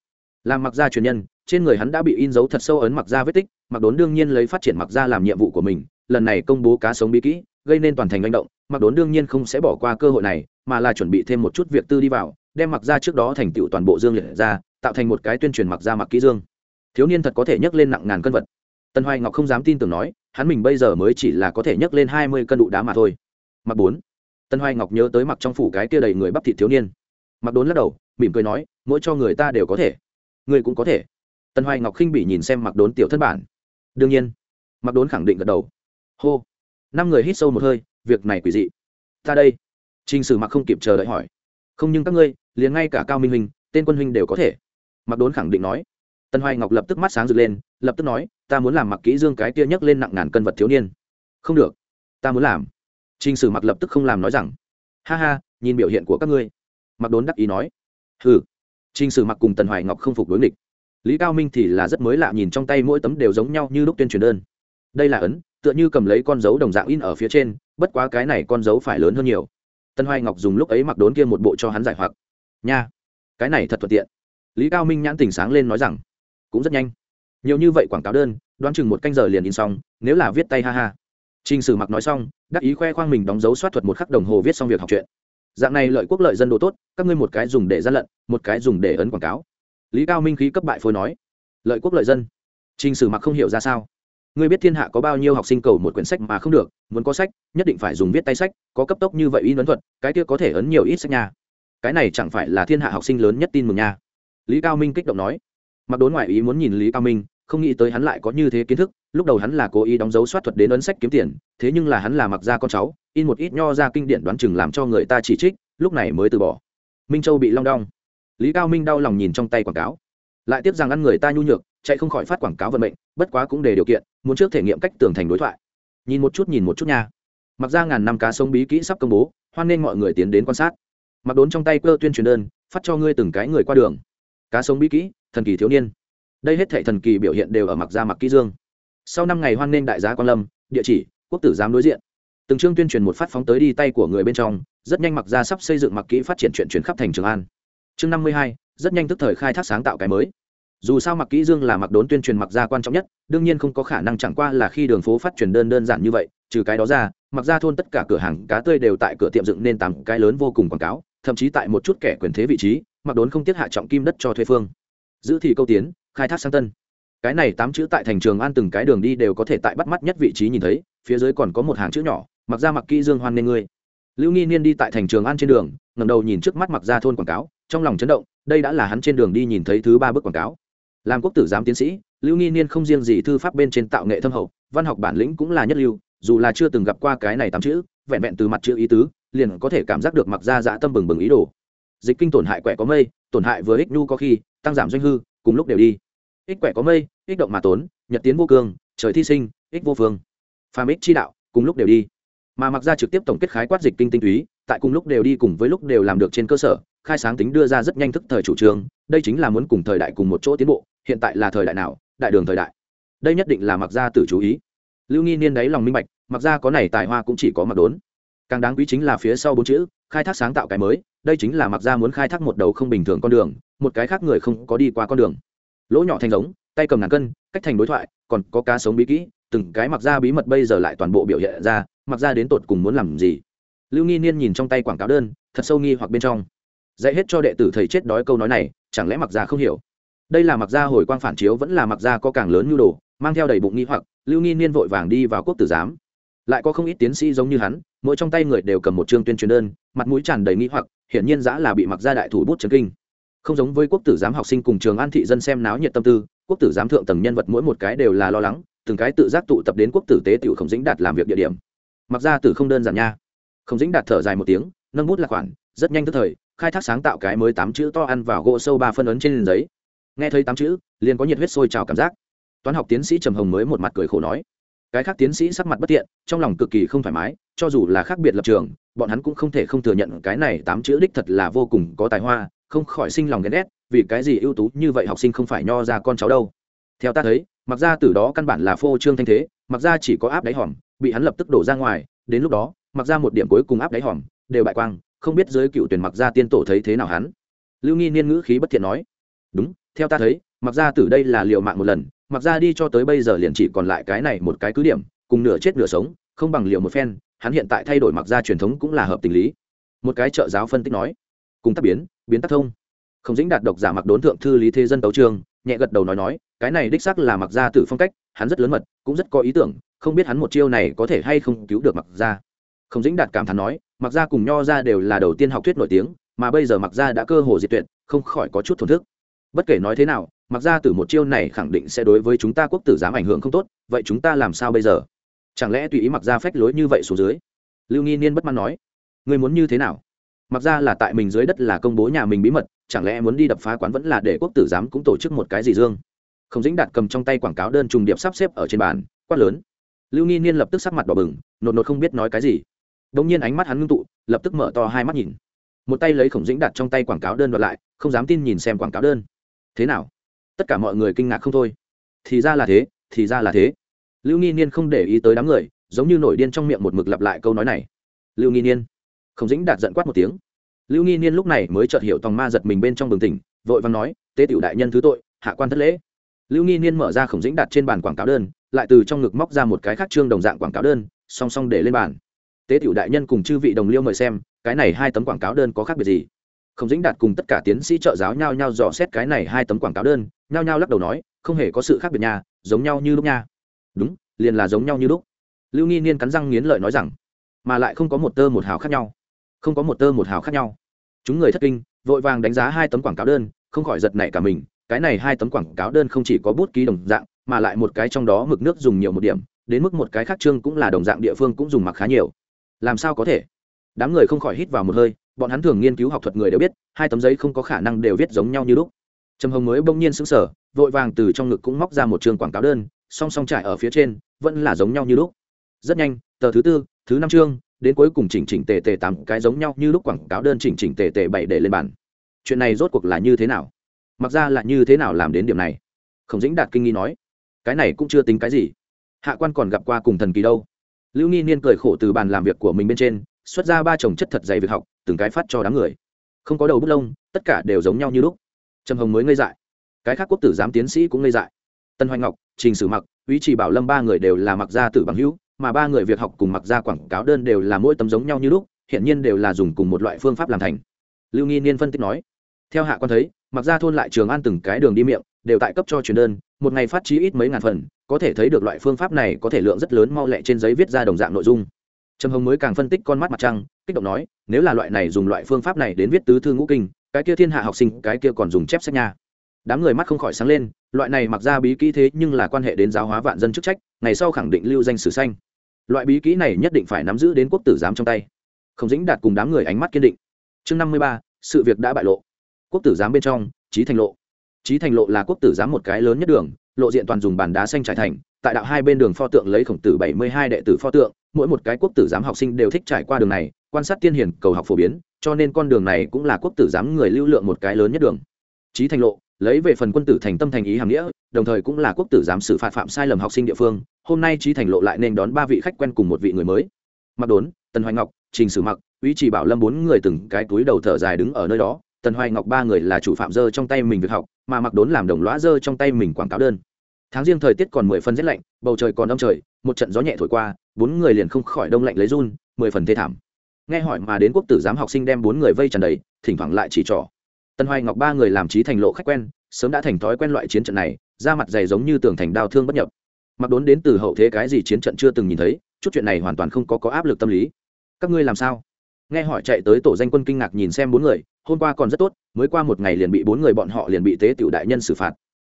Làm mặc gia truyền nhân trên người hắn đã bị in dấu thật sâu ấn mặc ra vết tích, mặc đốn đương nhiên lấy phát triển mặc ra làm nhiệm vụ của mình, lần này công bố cá sống bí kỹ, gây nên toàn thành manh động, mặc đốn đương nhiên không sẽ bỏ qua cơ hội này, mà là chuẩn bị thêm một chút việc tư đi vào, đem mặc ra trước đó thành tựu toàn bộ dương liệt ra, tạo thành một cái tuyên truyền mặc ra mặc kỹ dương. Thiếu niên thật có thể nhấc lên nặng ngàn cân vật. Tân hoài ngọc không dám tin tưởng nói, hắn mình bây giờ mới chỉ là có thể nhấc lên hai mươi cân đụ đá mà thôi. Mặc bốn. Tân hoài ngọc nhớ tới mặc trong phủ cái kia đầy người bắp thịt thiếu niên. Mặc đốn lắc đầu, mỉm cười nói, mỗi cho người ta đều có thể. Người cũng có thể tân hoài ngọc khinh bị nhìn xem mặc đốn tiểu thân bản. Đương nhiên mặc đốn khẳng định gật đầu. Hô. Năm người hít sâu một hơi, việc này quỷ dị. Ta đây. T r ì n h sử mặc không kịp chờ đợi hỏi. Không nhưng các ngươi, liền ngay cả cao minh huynh, tên quân huynh đều có thể. Mặc đốn khẳng định nói. Tân hoài ngọc lập tức mắt sáng rực lên, lập tức nói, ta muốn làm mặc kỹ dương cái tia nhấc lên nặng ngàn cân vật thiếu niên. Không được. Ta muốn làm. T r ì n h sử mặc lập tức không làm nói rằng. Ha ha, nhìn biểu hiện của các ngươi. Mặc đốn đắc ý nói. Ừ t r ì n h sử mặc cùng tần hoài ngọc không phục đối nghịch lý cao minh thì là rất mới lạ nhìn trong tay mỗi tấm đều giống nhau như lúc tuyên truyền đơn. Đây là ấn tựa như cầm lấy con dấu đồng dạng in ở phía trên bất quá cái này con dấu phải lớn hơn nhiều. Tân hoài ngọc dùng lúc ấy mặc đốn kia một bộ cho hắn giải hoặc. Nha cái này thật thuận tiện. Lý cao minh nhãn tình sáng lên nói rằng cũng rất nhanh. Nhiều như vậy quảng cáo đơn đoán chừng một canh giờ liền in xong nếu là viết tay ha ha. Trình Sử Mặc nói xong, đắc ý khoe khoang mình đóng dấu soát thuật một khắc đồng hồ viết xong việc học chuyện. Dạng này lợi quốc lợi dân đồ tốt, các ngươi một cái dùng để gian lận, một cái dùng để ấn quảng cáo. Lý Cao Minh khí cấp bại phôi nói, lợi quốc lợi dân. Trình Sử Mặc không hiểu ra sao. Ngươi biết thiên hạ có bao nhiêu học sinh cầu một quyển sách mà không được, muốn có sách, nhất định phải dùng viết tay sách, có cấp tốc như vậy in ấn thuật, cái kia có thể ấn nhiều ít sách nhà. Cái này chẳng phải là thiên hạ học sinh lớn nhất tin mừng nha. Lý Cao Minh kích động nói. Mặc Đốn ngoại ý muốn nhìn Lý Cao Minh, không nghĩ tới hắn lại có như thế kiến thức lúc đầu hắn là cố ý đóng dấu soát thuật đến ấn sách kiếm tiền thế nhưng là hắn là mặc ra con cháu in một ít nho ra kinh điển đoán chừng làm cho người ta chỉ trích lúc này mới từ bỏ minh châu bị long đong lý cao minh đau lòng nhìn trong tay quảng cáo lại tiếp rằng ăn người ta nhu nhược chạy không khỏi phát quảng cáo vận mệnh bất quá cũng để điều kiện muốn trước thể nghiệm cách tường thành đối thoại nhìn một chút nhìn một chút nha mặc ra ngàn năm cá sông bí kỹ sắp công bố hoan nên mọi người tiến đến quan sát mặc đốn trong tay cơ tuyên truyền đơn phát cho ngươi từng cái người qua đường cá sông bí kỹ thần kỳ thiếu niên đây hết thệ thần kỳ biểu hiện đều ở mặc gia mặc kỹ dương sau năm ngày hoan nên đại gia quan lâm địa chỉ quốc tử giám đối diện từng chương tuyên truyền một phát phóng tới đi tay của người bên trong rất nhanh mặc gia sắp xây dựng mặc kỹ phát triển chuyện chuyển khắp thành trường an chương năm mươi hai, rất nhanh tức thời khai thác sáng tạo cái mới. Dù sao mặc kỹ dương là mặc đốn tuyên truyền mặc gia quan trọng nhất, đương nhiên không có khả năng chẳng qua là khi đường phố phát truyền đơn đơn giản như vậy, trừ cái đó ra mặc gia thôn tất cả cửa hàng cá tươi đều tại cửa tiệm dựng nên tám cái lớn vô cùng quảng cáo, thậm chí tại một chút kẻ quyền thế vị trí mặc đốn không tiết hạ trọng kim đất cho thuê phương. Giữ thì câu tiến, khai thác sang tân. Cái này tám chữ tại thành trường an từng cái đường đi đều có thể tại bắt mắt nhất vị trí nhìn thấy, phía dưới còn có một hàng chữ nhỏ mặc ra mặc kỹ dương hoan nên ngươi. Lưu nghi niên đi tại thành trường an trên đường ngầm đầu nhìn trước mắt mặc ra thôn quảng cáo trong lòng chấn động, đây đã là hắn trên đường đi nhìn thấy thứ ba bức quảng cáo. Làm quốc tử giám tiến sĩ, lưu nghi niên không riêng gì thư pháp bên trên tạo nghệ thâm hậu, văn học bản lĩnh cũng là nhất lưu, dù là chưa từng gặp qua cái này tám chữ, vẹn vẹn từ mặt chữ ý tứ, liền có thể cảm giác được mặc ra dạ tâm bừng bừng ý đồ. Dịch kinh tổn hại quẻ có mây, tổn hại vừa ích nhu có khi, tăng giảm doanh hư, cùng lúc đều đi. Ích quẻ có mây, ích động mà tốn, nhật tiến vô cương, trời thi sinh, ích vô phương. Phàm ích chi đạo, cùng lúc đều đi. Mà mặc ra trực tiếp tổng kết khái quát dịch kinh tinh túy, tại cùng lúc đều đi cùng với lúc đều làm được trên cơ sở khai sáng tính đưa ra rất nhanh thức thời chủ trương, đây chính là muốn cùng thời đại cùng một chỗ tiến bộ, hiện tại là thời đại nào, đại đường thời đại. Đây nhất định là mặc Gia tự chú ý. Lưu nghi niên đáy lòng minh bạch mặc Gia có này tài hoa cũng chỉ có mặc đốn. Càng đáng quý chính là phía sau bốn chữ, khai thác sáng tạo cái mới, đây chính là mặc Gia muốn khai thác một đầu không bình thường con đường, một cái khác người không có đi qua con đường. Lỗ nhỏ thành giống, tay cầm ngàn cân, cách thành đối thoại, còn có cá sống bí kỹ, từng cái mặc ra bí mật bây giờ lại toàn bộ biểu hiện ra mặc ra đến tột cùng muốn làm gì? Lưu nghi niên nhìn trong tay quảng cáo đơn, thật sâu nghi hoặc bên trong dạy hết cho đệ tử thầy chết đói câu nói này, chẳng lẽ mặc gia không hiểu? Đây là mặc gia hồi quang phản chiếu, vẫn là mặc gia có càng lớn nhu đồ, mang theo đầy bụng nghi hoặc, lưu nghi niên vội vàng đi vào quốc tử giám. Lại có không ít tiến sĩ giống như hắn, mỗi trong tay người đều cầm một chương tuyên truyền đơn, mặt mũi tràn đầy nghi hoặc, hiển nhiên giã là bị mặc gia đại thủ bút trấn kinh. Không giống với quốc tử giám học sinh cùng trường an thị dân xem náo nhiệt tâm tư, quốc tử giám thượng tầng nhân vật mỗi một cái đều là lo lắng, từng cái tự giác tụ tập đến quốc tử tế tiểu khổng dĩnh đạt làm việc địa điểm. Mặc ra tử không đơn giản nha. Khổng dĩnh đạt thở dài một tiếng, nâng bút là khoản, rất nhanh tức thời khai thác sáng tạo cái mới tám chữ to ăn vào gỗ sâu ba phân ấn trên giấy. Nghe thấy tám chữ, liền có nhiệt huyết sôi trào cảm giác. Toán học tiến sĩ trầm hồng mới một mặt cười khổ nói, cái khác tiến sĩ sắc mặt bất tiện, trong lòng cực kỳ không thoải mái, cho dù là khác biệt lập trường, bọn hắn cũng không thể không thừa nhận cái này tám chữ đích thật là vô cùng có tài hoa, không khỏi sinh lòng ghen ghét, vì cái gì ưu tú như vậy học sinh không phải nho ra con cháu đâu. Theo ta thấy, mặc ra từ đó căn bản là phô trương thanh thế, mặc ra chỉ có áp đáy hòm, bị hắn lập tức đổ ra ngoài, đến lúc đó, mặc ra một điểm cuối cùng áp đáy hòm, đều bại quang không biết giới cựu tuyển mặc gia tiên tổ thấy thế nào hắn. Lưu nghi niên ngữ khí bất thiện nói, đúng, theo ta thấy, mặc gia từ đây là liệu mạng một lần, mặc gia đi cho tới bây giờ liền chỉ còn lại cái này một cái cứ điểm, cùng nửa chết nửa sống, không bằng liệu một phen, hắn hiện tại thay đổi mặc gia truyền thống cũng là hợp tình lý. Một cái trợ giáo phân tích nói, cùng tác biến biến tác thông. Không dính đạt độc giả mặc đốn thượng thư lý thế dân tấu trường, nhẹ gật đầu nói nói, cái này đích xác là mặc gia tử phong cách, hắn rất lớn mật, cũng rất có ý tưởng, không biết hắn một chiêu này có thể hay không cứu được mặc gia. không dính đạt cảm thán nói mặc gia cùng nho gia đều là đầu tiên học thuyết nổi tiếng, mà bây giờ mặc gia đã cơ hồ diệt tuyệt, không khỏi có chút thổn thức. Bất kể nói thế nào, mặc gia từ một chiêu này khẳng định sẽ đối với chúng ta quốc tử giám ảnh hưởng không tốt, vậy chúng ta làm sao bây giờ? Chẳng lẽ tùy ý mặc gia phách lối như vậy xuống dưới? Lưu nghi niên bất mãn nói. Người muốn như thế nào? Mặc ra là tại mình dưới đất là công bố nhà mình bí mật, chẳng lẽ muốn đi đập phá quán vẫn là để quốc tử giám cũng tổ chức một cái gì dương? Không dính đạt cầm trong tay quảng cáo đơn trùng điệp sắp xếp ở trên bàn, quát lớn. Lưu nghi niên lập tức sắc mặt đỏ bừng, nột nột không biết nói cái gì đ nhiên ánh mắt hắn ngưng tụ, lập tức mở to hai mắt nhìn. Một tay lấy khổng dĩnh đặt trong tay quảng cáo đơn đoạt lại, không dám tin nhìn xem quảng cáo đơn. Thế nào? Tất cả mọi người kinh ngạc không thôi. Thì ra là thế, thì ra là thế. Lưu nghi niên không để ý tới đám người, giống như nổi điên trong miệng một mực lặp lại câu nói này. Lưu nghi niên. Khổng dĩnh đạt giận quát một tiếng. Lưu nghi niên lúc này mới chợt hiểu tòng ma giật mình bên trong bừng tỉnh, vội vàng nói, tế tiểu đại nhân thứ tội, hạ quan thất lễ. Lưu nghi niên mở ra khổng dĩnh đặt trên bàn quảng cáo đơn, lại từ trong ngực móc ra một cái khác trương đồng dạng quảng cáo đơn, song song để lên bàn tế tiểu đại nhân cùng chư vị đồng liêu mời xem, cái này hai tấm quảng cáo đơn có khác biệt gì? Không dính đạt cùng tất cả tiến sĩ trợ giáo nhao nhao dò xét cái này hai tấm quảng cáo đơn, nhao nhao lắc đầu nói, không hề có sự khác biệt nha, giống nhau như lúc nha. Đúng, liền là giống nhau như lúc. Lưu nghi niên cắn răng nghiến lợi nói rằng, mà lại không có một tơ một hào khác nhau. Không có một tơ một hào khác nhau. Chúng người thất kinh, vội vàng đánh giá hai tấm quảng cáo đơn, không khỏi giật nảy cả mình, cái này hai tấm quảng cáo đơn không chỉ có bút ký đồng dạng, mà lại một cái trong đó mực nước dùng nhiều một điểm, đến mức một cái khác trương cũng là đồng dạng địa phương cũng dùng mặc khá nhiều làm sao có thể? Đám người không khỏi hít vào một hơi, bọn hắn thường nghiên cứu học thuật người đều biết, hai tấm giấy không có khả năng đều viết giống nhau như lúc. Trầm hồng mới bỗng nhiên sững sờ, vội vàng từ trong ngực cũng móc ra một trường quảng cáo đơn, song song trải ở phía trên, vẫn là giống nhau như lúc. Rất nhanh, tờ thứ tư, thứ năm chương, đến cuối cùng chỉnh chỉnh tề tề tám cái giống nhau như lúc quảng cáo đơn chỉnh chỉnh tề tề bảy để lên bàn. Chuyện này rốt cuộc là như thế nào? Mặc ra là như thế nào làm đến điểm này? Khổng dĩnh đạt kinh nghi nói, cái này cũng chưa tính cái gì. Hạ quan còn gặp qua cùng thần kỳ đâu lưu nghi niên cười khổ từ bàn làm việc của mình bên trên, xuất ra ba chồng chất thật dày việc học, từng cái phát cho đám người. Không có đầu bút lông, tất cả đều giống nhau như lúc. Trầm hồng mới ngây dại. Cái khác quốc tử giám tiến sĩ cũng ngây dại. Tân hoành ngọc, trình sử mặc ý chỉ bảo lâm ba người đều là mặc gia tử bằng hữu, mà ba người việc học cùng mặc ra quảng cáo đơn đều là mỗi tấm giống nhau như lúc hiện nhiên đều là dùng cùng một loại phương pháp làm thành. Lưu nghi niên phân tích nói, theo hạ quan thấy, mặc ra thôn lại trường an từng cái đường đi miệng, đều tại cấp cho truyền đơn một ngày phát chí ít mấy ngàn phần, có thể thấy được loại phương pháp này có thể lượng rất lớn mau lẹ trên giấy viết ra đồng dạng nội dung. Trầm hồng mới càng phân tích con mắt mặt trăng, kích động nói, nếu là loại này dùng loại phương pháp này đến viết tứ thư ngũ kinh, cái kia thiên hạ học sinh, cái kia còn dùng chép sách nha. Đám người mắt không khỏi sáng lên, loại này mặc ra bí kỹ thế nhưng là quan hệ đến giáo hóa vạn dân chức trách, ngày sau khẳng định lưu danh sử xanh loại bí kỹ này nhất định phải nắm giữ đến quốc tử giám trong tay. Không dính đạt cùng đám người ánh mắt kiên định. Chương năm mươi ba, sự việc đã bại lộ. Quốc tử giám bên trong trí thành lộ trí thành lộ là quốc tử giám một cái lớn nhất đường, lộ diện toàn dùng bàn đá xanh trải thành, tại đạo hai bên đường pho tượng lấy khổng tử bảy mươi hai đệ tử pho tượng, mỗi một cái quốc tử giám học sinh đều thích trải qua đường này, quan sát tiên hiển cầu học phổ biến, cho nên con đường này cũng là quốc tử giám người lưu lượng một cái lớn nhất đường. Trí thành lộ, lấy về phần quân tử thành tâm thành ý hàm nghĩa, đồng thời cũng là quốc tử giám xử phạt phạm sai lầm học sinh địa phương, hôm nay trí thành lộ lại nên đón ba vị khách quen cùng một vị người mới. Mặc đốn, tần hoài ngọc, trình sử mặc, uy trì bảo lâm bốn người từng cái túi đầu thở dài đứng ở nơi đó tần hoài ngọc ba người là chủ phạm dơ trong tay mình việc học, mà mặc đốn làm đồng lõa dơ trong tay mình quảng cáo đơn. Tháng riêng thời tiết còn mười phân rét lạnh, bầu trời còn đông trời, một trận gió nhẹ thổi qua, bốn người liền không khỏi đông lạnh lấy run, mười phần thê thảm. Nghe hỏi mà đến quốc tử giám học sinh đem bốn người vây tràn đầy, thỉnh thoảng lại chỉ trỏ. Tần hoài ngọc ba người làm trí thành lộ khách quen, sớm đã thành thói quen loại chiến trận này, da mặt dày giống như tường thành đao thương bất nhập. Mặc đốn đến từ hậu thế cái gì chiến trận chưa từng nhìn thấy, chút chuyện này hoàn toàn không có có áp lực tâm lý. Các ngươi làm sao? Nghe hỏi chạy tới tổ danh quân kinh ngạc nhìn xem bốn người hôm qua còn rất tốt, mới qua một ngày liền bị bốn người bọn họ liền bị tế tiểu đại nhân xử phạt.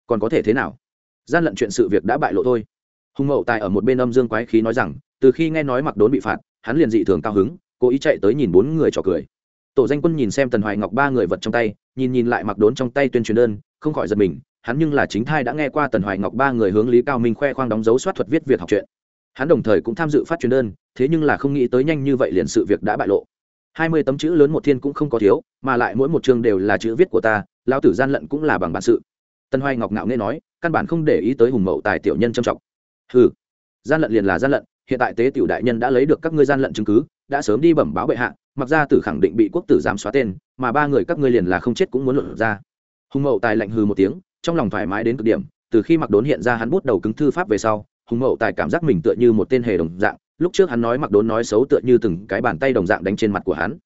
Còn có thể thế nào? Gian lận chuyện sự việc đã bại lộ thôi. Hùng mậu tài ở một bên âm dương quái khí nói rằng, từ khi nghe nói mặc đốn bị phạt, hắn liền dị thường cao hứng, cố ý chạy tới nhìn bốn người trò cười. Tổ danh quân nhìn xem tần hoài ngọc ba người vật trong tay, nhìn nhìn lại mặc đốn trong tay tuyên truyền đơn, không khỏi giật mình, hắn nhưng là chính thai đã nghe qua tần hoài ngọc ba người hướng lý cao minh khoe khoang đóng dấu soát thuật viết việc học chuyện. Hắn đồng thời cũng tham dự phát truyền đơn, thế nhưng là không nghĩ tới nhanh như vậy liền sự việc đã bại lộ hai mươi tấm chữ lớn một thiên cũng không có thiếu, mà lại mỗi một chương đều là chữ viết của ta lao tử gian lận cũng là bằng bản sự. Tân hoài ngọc ngạo nghe nói, căn bản không để ý tới hùng mậu tài tiểu nhân trầm trọng ừ gian lận liền là gian lận, hiện tại tế tiểu đại nhân đã lấy được các ngươi gian lận chứng cứ, đã sớm đi bẩm báo bệ hạ, mặc ra tử khẳng định bị quốc tử giám xóa tên, mà ba người các ngươi liền là không chết cũng muốn luận ra. Hùng mậu tài lạnh hừ một tiếng, trong lòng thoải mái đến cực điểm, từ khi mặc đốn hiện ra hắn bút đầu cứng thư pháp về sau, hùng mậu tài cảm giác mình tựa như một tên hề đồng dạng lúc trước hắn nói mặc đốn nói xấu tựa như từng cái bàn tay đồng dạng đánh trên mặt của hắn.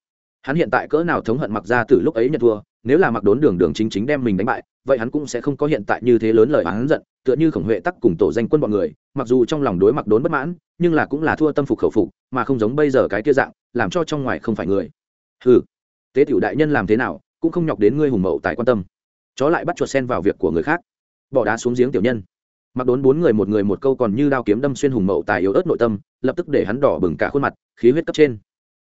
Hắn hiện tại cỡ nào thống hận mặc ra từ lúc ấy nhận thua, nếu là mặc đốn đường đường chính chính đem mình đánh bại, vậy hắn cũng sẽ không có hiện tại như thế lớn lời hắn giận, tựa như khổng huệ tắc cùng tổ danh quân bọn người, mặc dù trong lòng đối mặc đốn bất mãn, nhưng là cũng là thua tâm phục khẩu phục, mà không giống bây giờ cái kia dạng, làm cho trong ngoài không phải người. Ừ tế tiểu đại nhân làm thế nào, cũng không nhọc đến ngươi hùng mậu tại quan tâm. Chó lại bắt chuột sen vào việc của người khác. Bỏ đá xuống giếng tiểu nhân mặc đốn bốn người một người một câu còn như đao kiếm đâm xuyên hùng mậu tài yếu ớt nội tâm, lập tức để hắn đỏ bừng cả khuôn mặt, khí huyết cấp trên.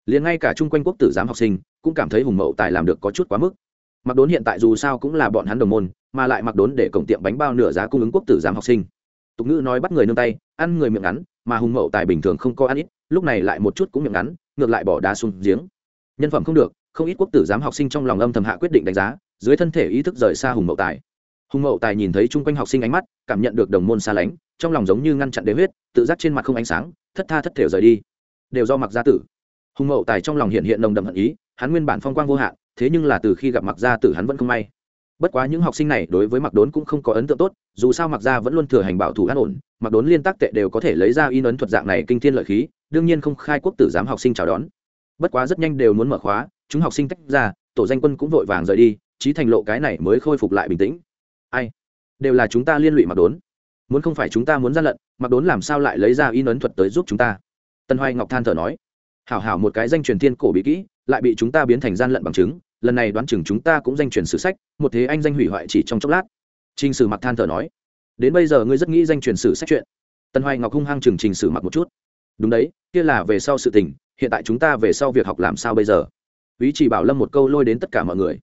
Liền ngay cả chung quanh quốc tử giám học sinh, cũng cảm thấy hùng mậu tài làm được có chút quá mức. Mặc đốn hiện tại dù sao cũng là bọn hắn đồng môn, mà lại mặc đốn để cổng tiệm bánh bao nửa giá cung ứng quốc tử giám học sinh. Tục ngữ nói bắt người nương tay, ăn người miệng ngắn, mà hùng mậu tài bình thường không có ăn ít, lúc này lại một chút cũng miệng ngắn, ngược lại bỏ đá xuống giếng. Nhân phẩm không được, không ít quốc tử giám học sinh trong lòng âm thầm hạ quyết định đánh giá, dưới thân thể ý thức rời xa hùng mậu tài hùng mậu tài nhìn thấy chung quanh học sinh ánh mắt, cảm nhận được đồng môn xa lánh, trong lòng giống như ngăn chặn đế huyết, tự giác trên mặt không ánh sáng, thất tha thất thể rời đi. Đều do mặc gia tử. Hùng mậu tài trong lòng hiện hiện nồng đậm hận ý, hắn nguyên bản phong quang vô hạn, thế nhưng là từ khi gặp mặc gia tử hắn vẫn không may. Bất quá những học sinh này đối với mặc đốn cũng không có ấn tượng tốt, dù sao mặc gia vẫn luôn thừa hành bảo thủ an ổn, mặc đốn liên tác tệ đều có thể lấy ra in ấn thuật dạng này kinh thiên lợi khí, đương nhiên không khai quốc tử giám học sinh chào đón. Bất quá rất nhanh đều muốn mở khóa, chúng học sinh tách ra, tổ danh quân cũng vội vàng rời đi trí thành lộ cái này mới khôi phục lại bình tĩnh ai? Đều là chúng ta liên lụy mặc đốn. Muốn không phải chúng ta muốn gian lận mặc đốn làm sao lại lấy ra in ấn thuật tới giúp chúng ta? Tân hoài ngọc than thở nói. Hảo hảo một cái danh truyền thiên cổ bí kỹ, lại bị chúng ta biến thành gian lận bằng chứng, lần này đoán chừng chúng ta cũng danh truyền sử sách, một thế anh danh hủy hoại chỉ trong chốc lát. Trình sử mặc than thở nói. Đến bây giờ ngươi rất nghĩ danh truyền sử sách chuyện. Tân hoài ngọc hung hăng chừng trình sử mặc một chút. Đúng đấy, kia là về sau sự tình, hiện tại chúng ta về sau việc học làm sao bây giờ? Ý chỉ bảo lâm một câu lôi đến tất cả mọi người.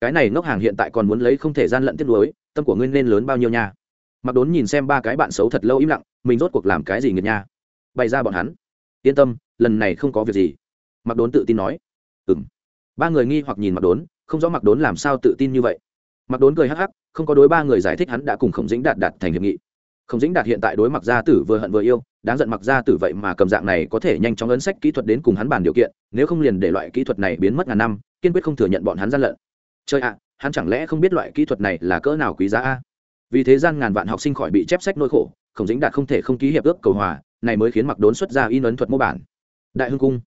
Cái này ngốc hàng hiện tại còn muốn lấy không thể gian lận tiếp nối tâm của ngươi nên lớn bao nhiêu nha? Mặc đốn nhìn xem ba cái bạn xấu thật lâu im lặng, mình rốt cuộc làm cái gì nghiệt nha? Bày ra bọn hắn. Yên tâm, lần này không có việc gì. Mặc đốn tự tin nói. Ừ m ba người nghi hoặc nhìn mặc đốn, không rõ mặc đốn làm sao tự tin như vậy. Mặc đốn cười hắc hắc, không có đối ba người giải thích hắn đã cùng khổng dĩnh đạt đạt thành hiệp nghị. Khổng dĩnh đạt hiện tại đối mặc gia tử vừa hận vừa yêu, đáng giận mặc gia tử vậy mà cầm dạng này có thể nhanh chóng ấn sách kỹ thuật đến cùng hắn bàn điều kiện, nếu không liền để loại kỹ thuật này biến mất ngàn năm, kiên quyết không thừa nhận bọn hắn gian lận. Chơi ạ hắn chẳng lẽ không biết loại kỹ thuật này là cỡ nào quý giá a? Vì thế gian ngàn vạn học sinh khỏi bị chép sách nỗi khổ, khổng dĩnh đạt không thể không ký hiệp ước cầu hòa, này mới khiến mặc đốn xuất ra in ấn thuật mô bản. Đại hưng cung.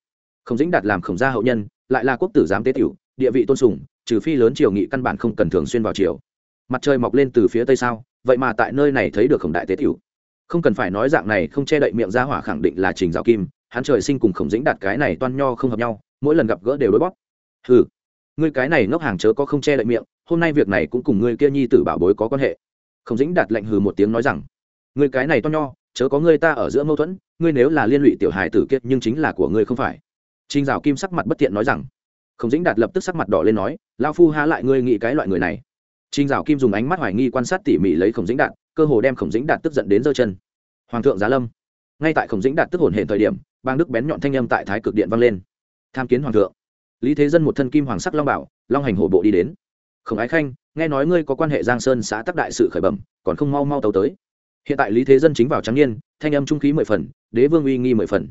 Khổng dĩnh đạt làm khổng gia hậu nhân, lại là quốc tử giám tế tiểu, địa vị tôn sùng, trừ phi lớn triều nghị căn bản không cần thường xuyên vào triều. Mặt trời mọc lên từ phía tây sao, vậy mà tại nơi này thấy được khổng đại tế tiểu. Không cần phải nói dạng này, không che đậy miệng ra hỏa khẳng định là trình giáo kim, hắn trời sinh cùng khổng dĩnh đạt cái này toan nho không hợp nhau, mỗi lần gặp gỡ đều đối bóp. Ừ ngươi cái này ngốc hàng chớ có không che đậy miệng hôm nay việc này cũng cùng ngươi kia nhi tử bảo bối có quan hệ khổng dĩnh đạt lệnh hừ một tiếng nói rằng ngươi cái này to nho chớ có ngươi ta ở giữa mâu thuẫn ngươi nếu là liên lụy tiểu hài tử kiệt nhưng chính là của ngươi không phải Trình Dạo Kim sắc mặt bất tiện nói rằng, Không Dĩnh Đạt lập tức sắc mặt đỏ lên nói, lão phu há lại ngươi nghĩ cái loại người này. Trình Dạo Kim dùng ánh mắt hoài nghi quan sát tỉ mỉ lấy Khổng Dĩnh Đạt, cơ hồ đem Khổng Dĩnh Đạt tức giận đến giơ chân. Hoàng thượng Giá Lâm. Ngay tại Khổng Dĩnh Đạt tức hồn hển thời điểm, bang đức bén nhọn thanh âm tại Thái Cực Điện vang lên. Tham kiến hoàng thượng. Lý Thế Dân một thân kim hoàng sắc long bảo, long hành hổ bộ đi đến. Khổng Ái Khanh, nghe nói ngươi có quan hệ Giang Sơn xã tắc đại sự khởi bẩm, còn không mau mau tấu tới. Hiện tại Lý Thế Dân chính vào trắng niên, thanh âm trung khí mười phần, đế vương uy nghi mười phần.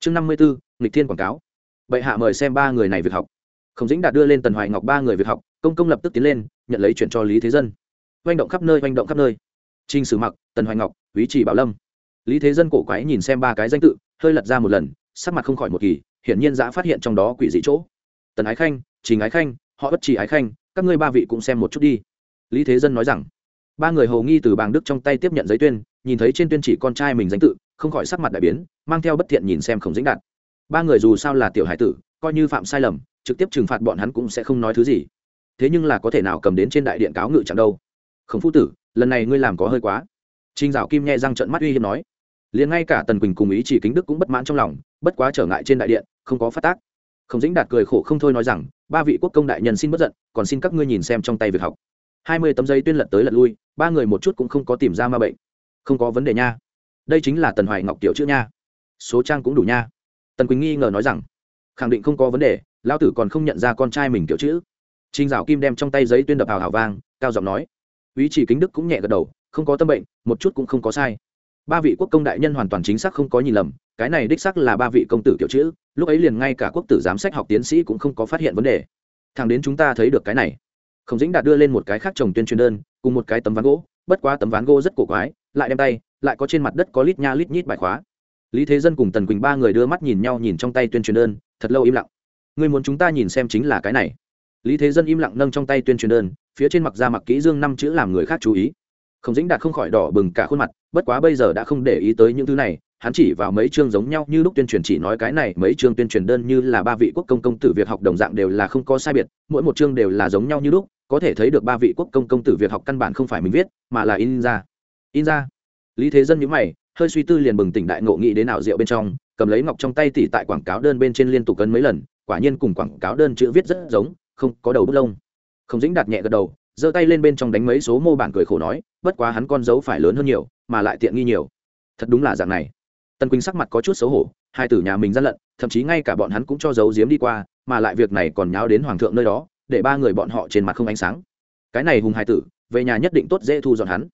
Chương năm mươi 54, nghịch thiên quảng cáo bệ hạ mời xem ba người này việc học khổng dĩnh đạt đưa lên tần hoài ngọc ba người việc học công công lập tức tiến lên nhận lấy chuyển cho lý thế dân oanh động khắp nơi oanh động khắp nơi trinh sử mặc tần hoài ngọc quý trì bảo lâm lý thế dân cổ quái nhìn xem ba cái danh tự hơi lật ra một lần sắc mặt không khỏi một kỳ hiển nhiên giã phát hiện trong đó quỷ dị chỗ tần ái khanh, trình ái khanh, họ bất chỉ ái khanh, các ngươi ba vị cũng xem một chút đi. Lý thế dân nói rằng, ba người hầu nghi từ bàng đức trong tay tiếp nhận giấy tuyên, nhìn thấy trên tuyên chỉ con trai mình danh tự, không khỏi sắc mặt đại biến, mang theo bất thiện nhìn xem khổng dĩnh đạt. Ba người dù sao là tiểu hải tử, coi như phạm sai lầm, trực tiếp trừng phạt bọn hắn cũng sẽ không nói thứ gì. Thế nhưng là có thể nào cầm đến trên đại điện cáo ngự chẳng đâu. Khổng phu tử, lần này ngươi làm có hơi quá. Trinh dạo kim nghe răng trận mắt uy hiếp nói. Liền ngay cả tần quỳnh cùng ý chỉ kính đức cũng bất mãn trong lòng, bất quá trở ngại trên đại điện, không có phát tác khổng dĩnh đạt cười khổ không thôi nói rằng, ba vị quốc công đại nhân xin bất giận, còn xin các ngươi nhìn xem trong tay việc học. Hai mươi tấm giấy tuyên lật tới lật lui, ba người một chút cũng không có tìm ra ma bệnh. Không có vấn đề nha. Đây chính là tần hoài ngọc tiểu chữ nha. Số trang cũng đủ nha. Tần quỳnh nghi ngờ nói rằng, khẳng định không có vấn đề, lão tử còn không nhận ra con trai mình tiểu chữ. Trinh dạo kim đem trong tay giấy tuyên đập hào hào vang, cao giọng nói. Ý chỉ kính đức cũng nhẹ gật đầu, không có tâm bệnh, một chút cũng không có sai. Ba vị quốc công đại nhân hoàn toàn chính xác không có nhìn lầm, cái này đích xác là ba vị công tử kiểu chữ lúc ấy liền ngay cả quốc tử giám sách học tiến sĩ cũng không có phát hiện vấn đề. Thằng đến chúng ta thấy được cái này. Khổng dĩnh đạt đưa lên một cái khác trồng tuyên truyền đơn, cùng một cái tấm ván gỗ. Bất quá tấm ván gỗ rất cổ quái, lại đem tay, lại có trên mặt đất có lít nha lít nhít bài khóa. Lý thế dân cùng tần quỳnh ba người đưa mắt nhìn nhau nhìn trong tay tuyên truyền đơn, thật lâu im lặng. Người muốn chúng ta nhìn xem chính là cái này. Lý thế dân im lặng nâng trong tay tuyên truyền đơn, phía trên mặc ra mặc kỹ dương năm chữ làm người khác chú ý. Khổng dĩnh đạt không khỏi đỏ bừng cả khuôn mặt, bất quá bây giờ đã không để ý tới những thứ này hắn chỉ vào mấy chương giống nhau như lúc tuyên truyền chỉ nói cái này, mấy chương tuyên truyền đơn như là ba vị quốc công công tử việc học đồng dạng đều là không có sai biệt, mỗi một chương đều là giống nhau như lúc, có thể thấy được ba vị quốc công công tử việc học căn bản không phải mình viết, mà là in ra. In ra. Lý thế dân nhữ mày, hơi suy tư liền bừng tỉnh đại ngộ nghĩ đến nào rượu bên trong, cầm lấy ngọc trong tay tỉ tại quảng cáo đơn bên trên liên tục cấn mấy lần, quả nhiên cùng quảng cáo đơn chữ viết rất giống, không có đầu bút lông. Không dính đạt nhẹ gật đầu, giơ tay lên bên trong đánh mấy số mô bản cười khổ nói, bất quá hắn con dấu phải lớn hơn nhiều, mà lại tiện nghi nhiều. Thật đúng là dạng này tân quỳnh sắc mặt có chút xấu hổ, hai tử nhà mình gian lận, thậm chí ngay cả bọn hắn cũng cho giấu giếm đi qua, mà lại việc này còn nháo đến hoàng thượng nơi đó, để ba người bọn họ trên mặt không ánh sáng. Cái này hùng hai tử, về nhà nhất định tốt dễ thu dọn hắn.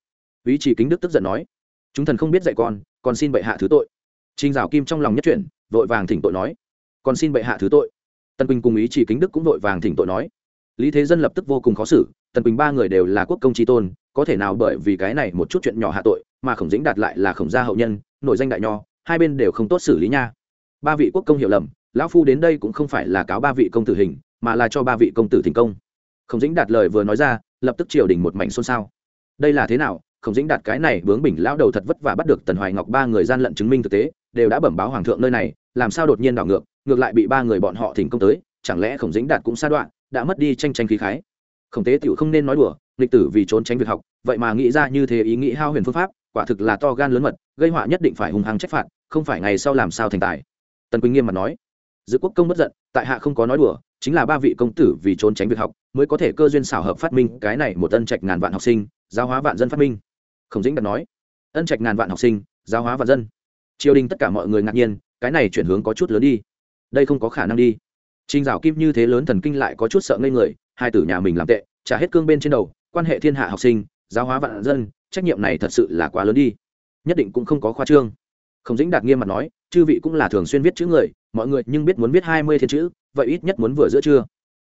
Ý chỉ kính đức tức giận nói, chúng thần không biết dạy con còn xin bệ hạ thứ tội. Trinh dạo kim trong lòng nhất chuyển, vội vàng thỉnh tội nói còn xin bệ hạ thứ tội. Tân quỳnh cùng ý chỉ kính đức cũng vội vàng thỉnh tội nói, lý thế dân lập tức vô cùng khó xử tần quỳnh ba người đều là quốc công tri tôn, có thể nào bởi vì cái này một chút chuyện nhỏ hạ tội, mà khổng dĩnh đạt lại là khổng gia hậu nhân nội danh đại nho hai bên đều không tốt xử lý nha. Ba vị quốc công hiểu lầm, lão phu đến đây cũng không phải là cáo ba vị công tử hình, mà là cho ba vị công tử thành công. Khổng dĩnh đạt lời vừa nói ra, lập tức triều đình một mảnh xôn xao. Đây là thế nào? Khổng dĩnh đạt cái này bướng bỉnh lão đầu thật vất vả bắt được tần hoài ngọc ba người gian lận chứng minh thực tế, đều đã bẩm báo hoàng thượng nơi này, làm sao đột nhiên đảo ngược ngược lại bị ba người bọn họ thỉnh công tới, chẳng lẽ khổng dĩnh đạt cũng sa đoạn, đã mất đi tranh tranh khí khái? Khổng tế tiểu không nên nói đùa lịch tử vì trốn tránh việc học, vậy mà nghĩ ra như thế ý nghĩ hao huyền phương pháp, quả thực là to gan lớn mật, gây họa nhất định phải hung hăng trách phạt không phải ngày sau làm sao thành tài. Tần quỳnh nghiêm mặt nói. Dự quốc công bất giận tại hạ không có nói đùa chính là ba vị công tử vì trốn tránh việc học mới có thể cơ duyên xảo hợp phát minh cái này một ân trạch ngàn vạn học sinh giáo hóa vạn dân phát minh. Khổng dĩnh đặt nói. Ân trạch ngàn vạn học sinh giáo hóa vạn dân. Triều đình tất cả mọi người ngạc nhiên cái này chuyển hướng có chút lớn đi. Đây không có khả năng đi. Trình Dạo Kim như thế lớn thần kinh lại có chút sợ ngây người, hai tử nhà mình làm tệ, trả hết cương bên trên đầu, quan hệ thiên hạ học sinh, giáo hóa vạn dân, trách nhiệm này thật sự là quá lớn đi. Nhất định cũng không có khoa trương. Không Dĩnh Đạt nghiêm mặt nói, chư vị cũng là thường xuyên viết chữ người, mọi người nhưng biết muốn viết hai mươi thiên chữ, vậy ít nhất muốn vừa giữa trưa.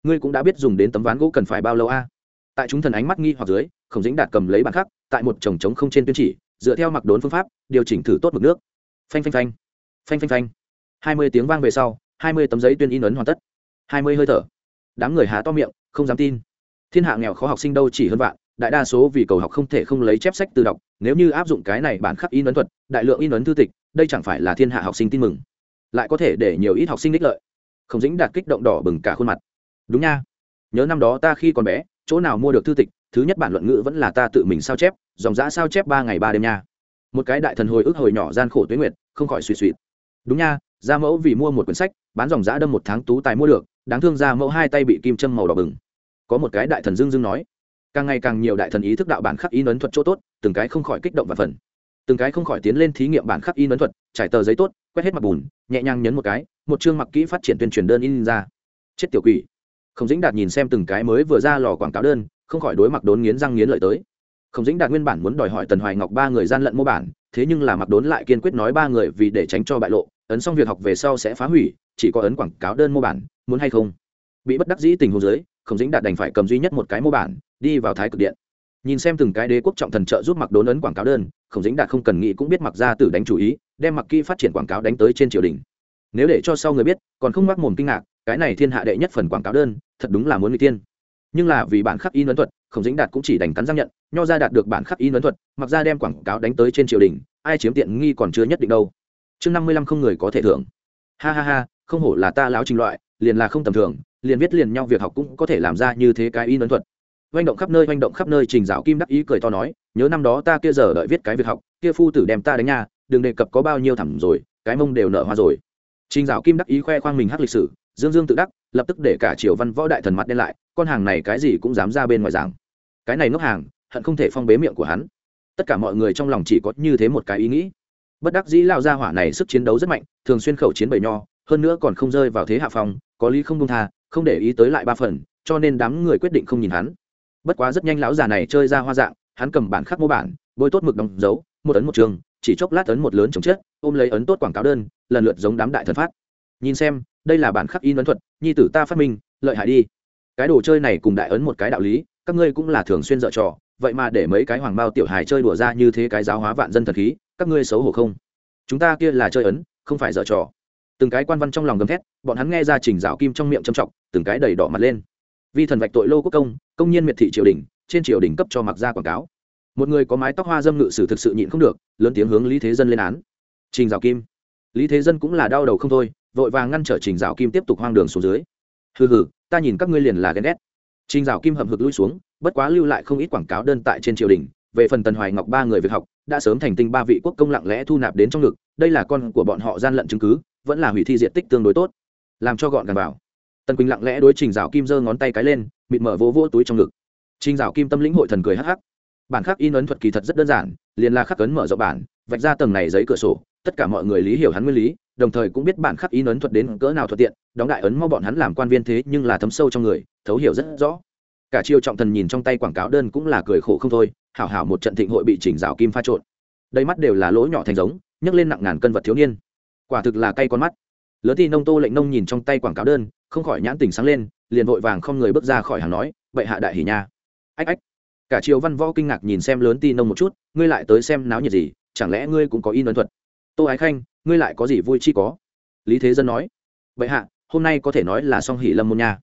Ngươi cũng đã biết dùng đến tấm ván gỗ cần phải bao lâu a? Tại chúng thần ánh mắt nghi hoặc dưới, Không Dĩnh Đạt cầm lấy bản khắc, tại một chồng trống không trên tuyên chỉ, dựa theo mặc đốn phương pháp, điều chỉnh thử tốt mực nước. Phanh phanh phanh. Phanh phanh phanh. hai mươi tiếng vang về sau, hai mươi tấm giấy tuyên in ấn hoàn tất hai mươi hơi thở đám người há to miệng không dám tin thiên hạ nghèo khó học sinh đâu chỉ hơn vạn đại đa số vì cầu học không thể không lấy chép sách từ đọc nếu như áp dụng cái này bản khắc in ấn thuật đại lượng in ấn thư tịch đây chẳng phải là thiên hạ học sinh tin mừng, lại có thể để nhiều ít học sinh ích lợi. Không dính đạt kích động đỏ bừng cả khuôn mặt. Đúng nha. Nhớ năm đó ta khi còn bé, chỗ nào mua được thư tịch, thứ nhất bản luận ngữ vẫn là ta tự mình sao chép, dòng giã sao chép ba ngày ba đêm nha. Một cái đại thần hồi ức hồi nhỏ gian khổ tuyến nguyệt, không khỏi suy suy đúng nha, gia mẫu vì mua một quyển sách, bán dòng giã đâm một tháng tú tài mua được, đáng thương gia mẫu hai tay bị kim châm màu đỏ bừng. Có một cái đại thần dưng dưng nói, càng ngày càng nhiều đại thần ý thức đạo bản khắc ý ấn thuật chỗ tốt, từng cái không khỏi kích động và phần từng cái không khỏi tiến lên thí nghiệm bản khắc in ấn thuật, trải tờ giấy tốt, quét hết mặt bùn, nhẹ nhàng nhấn một cái, một chương mặc kỹ phát triển tuyên truyền đơn in ra. Chết tiểu quỷ. Không dĩnh đạt nhìn xem từng cái mới vừa ra lò quảng cáo đơn, không khỏi đối mặt đốn nghiến răng nghiến lợi tới. Không dĩnh đạt nguyên bản muốn đòi hỏi tần hoài ngọc ba người gian lận mô bản, thế nhưng là mặc đốn lại kiên quyết nói ba người vì để tránh cho bại lộ, ấn xong việc học về sau sẽ phá hủy, chỉ có ấn quảng cáo đơn mô bản, muốn hay không? Bị bất đắc dĩ tình huống dưới không dĩnh đạt đành phải cầm duy nhất một cái mô bản, đi vào thái cực điện nhìn xem từng cái đế quốc trọng thần trợ giúp mặc đốn ấn quảng cáo đơn không dính đạt không cần nghĩ cũng biết mặc ra tử đánh chủ ý, đem mặc kỹ phát triển quảng cáo đánh tới trên triều đình. Nếu để cho sau người biết, còn không mắc mồm kinh ngạc, cái này thiên hạ đệ nhất phần quảng cáo đơn, thật đúng là muốn người tiên. Nhưng là vì bản khắc in ấn thuật không dính đạt cũng chỉ đành cắn răng nhận, nho ra đạt được bản khắc in ấn thuật mặc ra đem quảng cáo đánh tới trên triều đình, ai chiếm tiện nghi còn chưa nhất định đâu. Chương năm mươi lăm không người có thể thưởng. Ha ha ha, không hổ là ta láo trình loại, liền là không tầm thường, liền viết liền nhau việc học cũng có thể làm ra như thế cái in ấn thuật oanh động khắp nơi oanh động khắp nơi, trình dạo kim đắc ý cười to nói, nhớ năm đó ta kia giờ đợi viết cái việc học, kia phu tử đem ta đánh nha, đừng đề cập có bao nhiêu thẳm rồi, cái mông đều nở hoa rồi. Trình dạo kim đắc ý khoe khoang mình hát lịch sử, dương dương tự đắc, lập tức để cả triều văn võ đại thần mặt đen lại, con hàng này cái gì cũng dám ra bên ngoài giảng. Cái này ngốc hàng, hận không thể phong bế miệng của hắn. Tất cả mọi người trong lòng chỉ có như thế một cái ý nghĩ. Bất đắc dĩ lao ra hỏa này sức chiến đấu rất mạnh, thường xuyên khẩu chiến bầy nho, hơn nữa còn không rơi vào thế hạ phong, có lý không đông tha, không để ý tới lại ba phần, cho nên đám người quyết định không nhìn hắn bất quá rất nhanh lão già này chơi ra hoa dạng, hắn cầm bản khắc mô bản, bôi tốt mực đóng dấu, một ấn một trường, chỉ chốc lát ấn một lớn chống chết, ôm lấy ấn tốt quảng cáo đơn, lần lượt giống đám đại thần phát. Nhìn xem, đây là bản khắc in ấn thuật, nhi tử ta phát minh, lợi hại đi. Cái đồ chơi này cùng đại ấn một cái đạo lý, các ngươi cũng là thường xuyên dợ trò, vậy mà để mấy cái hoàng bao tiểu hài chơi đùa ra như thế cái giáo hóa vạn dân thần khí, các ngươi xấu hổ không? Chúng ta kia là chơi ấn, không phải dở trò. Từng cái quan văn trong lòng gầm thét, bọn hắn nghe ra trình rào kim trong miệng châm trọng, từng cái đầy đỏ mặt lên. Vi thần vạch tội lô quốc công công nhiên miệt thị triều đình, trên triều đình cấp cho mặc ra quảng cáo. Một người có mái tóc hoa dâm ngự sử thực sự nhịn không được, lớn tiếng hướng lý thế dân lên án. Trình dạo kim. Lý thế dân cũng là đau đầu không thôi, vội vàng ngăn trở trình dạo kim tiếp tục hoang đường xuống dưới. Hừ hừ, ta nhìn các ngươi liền là ghen ghét. Trình dạo kim hậm hực lui xuống, bất quá lưu lại không ít quảng cáo đơn tại trên triều đình. Về phần tần hoài ngọc ba người việc học, đã sớm thành tinh ba vị quốc công lặng lẽ thu nạp đến trong ngực, đây là con của bọn họ gian lận chứng cứ, vẫn là hủy thi diện tích tương đối tốt. Làm cho gọn gàng vào. Tần quỳnh lặng lẽ đối trình dạo kim giơ ngón tay cái lên mịt mở vỗ vỗ túi trong ngực. Trinh dạo kim tâm lĩnh hội thần cười hắc hắc. Bản khắc in ấn thuật kỳ thật rất đơn giản, liền là khắc ấn mở rộng bản, vạch ra tầng này giấy cửa sổ, tất cả mọi người lý hiểu hắn nguyên lý, đồng thời cũng biết bản khắc in ấn thuật đến cỡ nào thuận tiện, đóng đại ấn mau bọn hắn làm quan viên thế nhưng là thấm sâu trong người, thấu hiểu rất rõ. Cả chiêu trọng thần nhìn trong tay quảng cáo đơn cũng là cười khổ không thôi, hảo hảo một trận thịnh hội bị chỉnh rào kim pha trộn. Đầy mắt đều là lỗ nhỏ thành giống, nhấc lên nặng ngàn cân vật thiếu niên. Quả thực là cay con mắt. Lớn thì nông tô lệnh nông nhìn trong tay quảng cáo đơn, không khỏi nhãn tình sáng lên liền vội vàng không người bước ra khỏi hàng nói, bệ hạ đại hỉ nha. Ách ách. Cả triều văn võ kinh ngạc nhìn xem lớn ti nông một chút, ngươi lại tới xem náo nhiệt gì? Chẳng lẽ ngươi cũng có in ấn thuật? Tô ái khanh, ngươi lại có gì vui chi có? Lý thế dân nói, bệ hạ, hôm nay có thể nói là song hỷ lâm môn nha.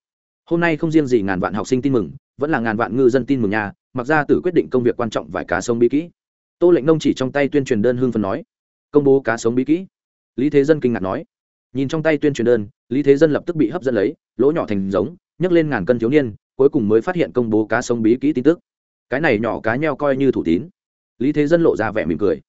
Hôm nay không riêng gì ngàn vạn học sinh tin mừng, vẫn là ngàn vạn ngư dân tin mừng nha, mặc ra tử quyết định công việc quan trọng vài cá sông bí kỹ. Tô lệnh nông chỉ trong tay tuyên truyền đơn hương phần nói, công bố cá sống bí kỹ. Lý thế dân kinh ngạc nói, nhìn trong tay tuyên truyền đơn, lý thế dân lập tức bị hấp dẫn lấy lỗ nhỏ thành giống, nhấc lên ngàn cân thiếu niên, cuối cùng mới phát hiện công bố cá sống bí kỹ tin tức. Cái này nhỏ cá nheo coi như thủ tín. Lý thế dân lộ ra vẻ mỉm cười.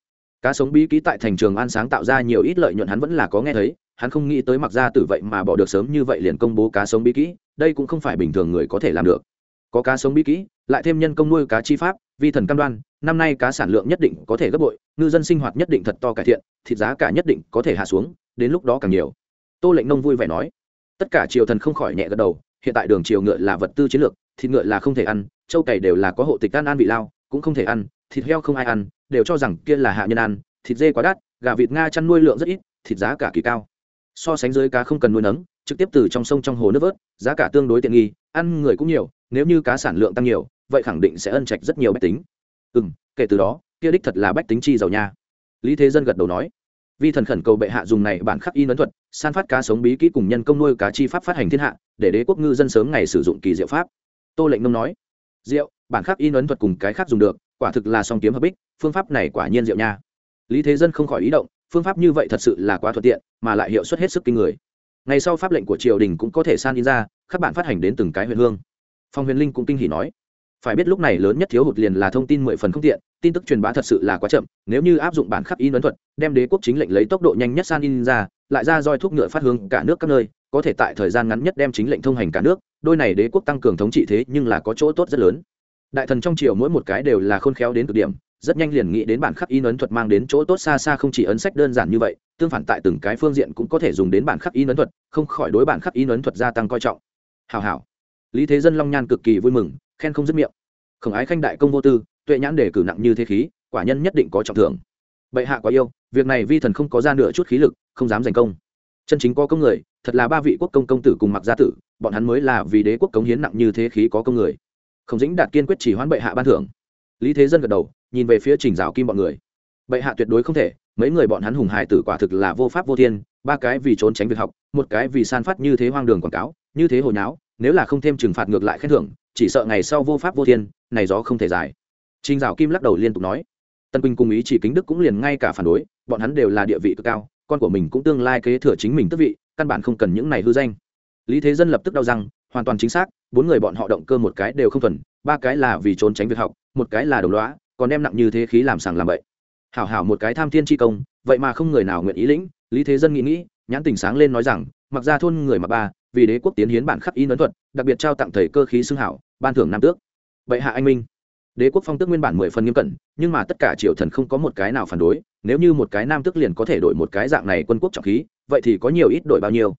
Cá sống bí kỹ tại thành trường an sáng tạo ra nhiều ít lợi nhuận hắn vẫn là có nghe thấy, hắn không nghĩ tới mặc ra từ vậy mà bỏ được sớm như vậy liền công bố cá sống bí kỹ, đây cũng không phải bình thường người có thể làm được. Có cá sống bí kỹ, lại thêm nhân công nuôi cá chi pháp, vi thần cam đoan, năm nay cá sản lượng nhất định có thể gấp bội, ngư dân sinh hoạt nhất định thật to cải thiện, thịt giá cả nhất định có thể hạ xuống, đến lúc đó càng nhiều. Tô lệnh nông vui vẻ nói tất cả triều thần không khỏi nhẹ gật đầu, hiện tại đường triều ngựa là vật tư chiến lược, thịt ngựa là không thể ăn, châu cày đều là có hộ tịch ăn ăn vị lao, cũng không thể ăn, thịt heo không ai ăn, đều cho rằng kia là hạ nhân ăn, thịt dê quá đắt, gà vịt nga chăn nuôi lượng rất ít, thịt giá cả kỳ cao. So sánh dưới cá không cần nuôi nấng, trực tiếp từ trong sông trong hồ nước vớt, giá cả tương đối tiện nghi, ăn người cũng nhiều, nếu như cá sản lượng tăng nhiều, vậy khẳng định sẽ ân trạch rất nhiều bách tính. Ừ kể từ đó, kia đích thật là bách tính chi giàu nha. Lý thế dân gật đầu nói vi thần khẩn cầu bệ hạ dùng này bản khắc in ấn thuật, san phát cá sống bí kỹ cùng nhân công nuôi cá chi pháp phát hành thiên hạ, để đế quốc ngư dân sớm ngày sử dụng kỳ diệu pháp. Tô lệnh nông nói. Diệu, bản khắc in ấn thuật cùng cái khác dùng được, quả thực là song kiếm hợp bích, phương pháp này quả nhiên diệu nha. Lý thế dân không khỏi ý động, phương pháp như vậy thật sự là quá thuận tiện, mà lại hiệu suất hết sức kinh người. Ngày sau pháp lệnh của triều đình cũng có thể san in ra các bạn phát hành đến từng cái huyện hương. Phong huyền linh cũng kinh hỉ nói phải biết lúc này lớn nhất thiếu hụt liền là thông tin mười phần không tiện, tin tức truyền bá thật sự là quá chậm, nếu như áp dụng bản khắc in ấn thuật, đem đế quốc chính lệnh lấy tốc độ nhanh nhất san in ra, lại ra roi thuốc ngựa phát hướng cả nước các nơi, có thể tại thời gian ngắn nhất đem chính lệnh thông hành cả nước, đôi này đế quốc tăng cường thống trị thế nhưng là có chỗ tốt rất lớn. Đại thần trong triều mỗi một cái đều là khôn khéo đến cực điểm, rất nhanh liền nghĩ đến bản khắc in ấn thuật mang đến chỗ tốt xa xa không chỉ ấn sách đơn giản như vậy, tương phản tại từng cái phương diện cũng có thể dùng đến bản khắc in ấn thuật, không khỏi đối bản khắc in ấn thuật gia tăng coi trọng. Hào hảo lý thế dân long nhan cực kỳ vui mừng khen không dứt miệng. Khổng ái khanh đại công vô tư, tuệ nhãn đề cử nặng như thế khí, quả nhân nhất định có trọng thưởng. Bệ hạ quá yêu, việc này vi thần không có ra nửa chút khí lực, không dám giành công. Chân chính có công người, thật là ba vị quốc công công tử cùng mặc gia tử, bọn hắn mới là vì đế quốc cống hiến nặng như thế khí có công người. Không dĩnh đạt kiên quyết chỉ hoãn bệ hạ ban thưởng. Lý thế dân gật đầu, nhìn về phía trình giáo kim bọn người. Bệ hạ tuyệt đối không thể, mấy người bọn hắn hùng hải tử quả thực là vô pháp vô thiên, ba cái vì trốn tránh việc học, một cái vì san phát như thế hoang đường quảng cáo, như thế hồi náo nếu là không thêm trừng phạt ngược lại khen thưởng chỉ sợ ngày sau vô pháp vô thiên, này gió không thể dài trình dạo kim lắc đầu liên tục nói. Tân quỳnh cùng ý chỉ kính đức cũng liền ngay cả phản đối, bọn hắn đều là địa vị cực cao, con của mình cũng tương lai kế thừa chính mình tức vị, căn bản không cần những này hư danh. Lý thế dân lập tức đau răng, hoàn toàn chính xác, bốn người bọn họ động cơ một cái đều không thuần, ba cái là vì trốn tránh việc học, một cái là đồng loá còn đem nặng như thế khí làm sàng làm bậy. Hảo hảo một cái tham thiên tri công, vậy mà không người nào nguyện ý lĩnh, lý thế dân nghĩ nghĩ, nhãn tình sáng lên nói rằng, mặc ra thôn người mà ba vì đế quốc tiến hiến bản khắc in ấn thuật, đặc biệt trao tặng thầy cơ khí xưng hảo, ban thưởng nam tước. Bệ hạ anh minh. Đế quốc phong tước nguyên bản mười phần nghiêm cẩn, nhưng mà tất cả triều thần không có một cái nào phản đối, nếu như một cái nam tước liền có thể đổi một cái dạng này quân quốc trọng khí, vậy thì có nhiều ít đổi bao nhiêu.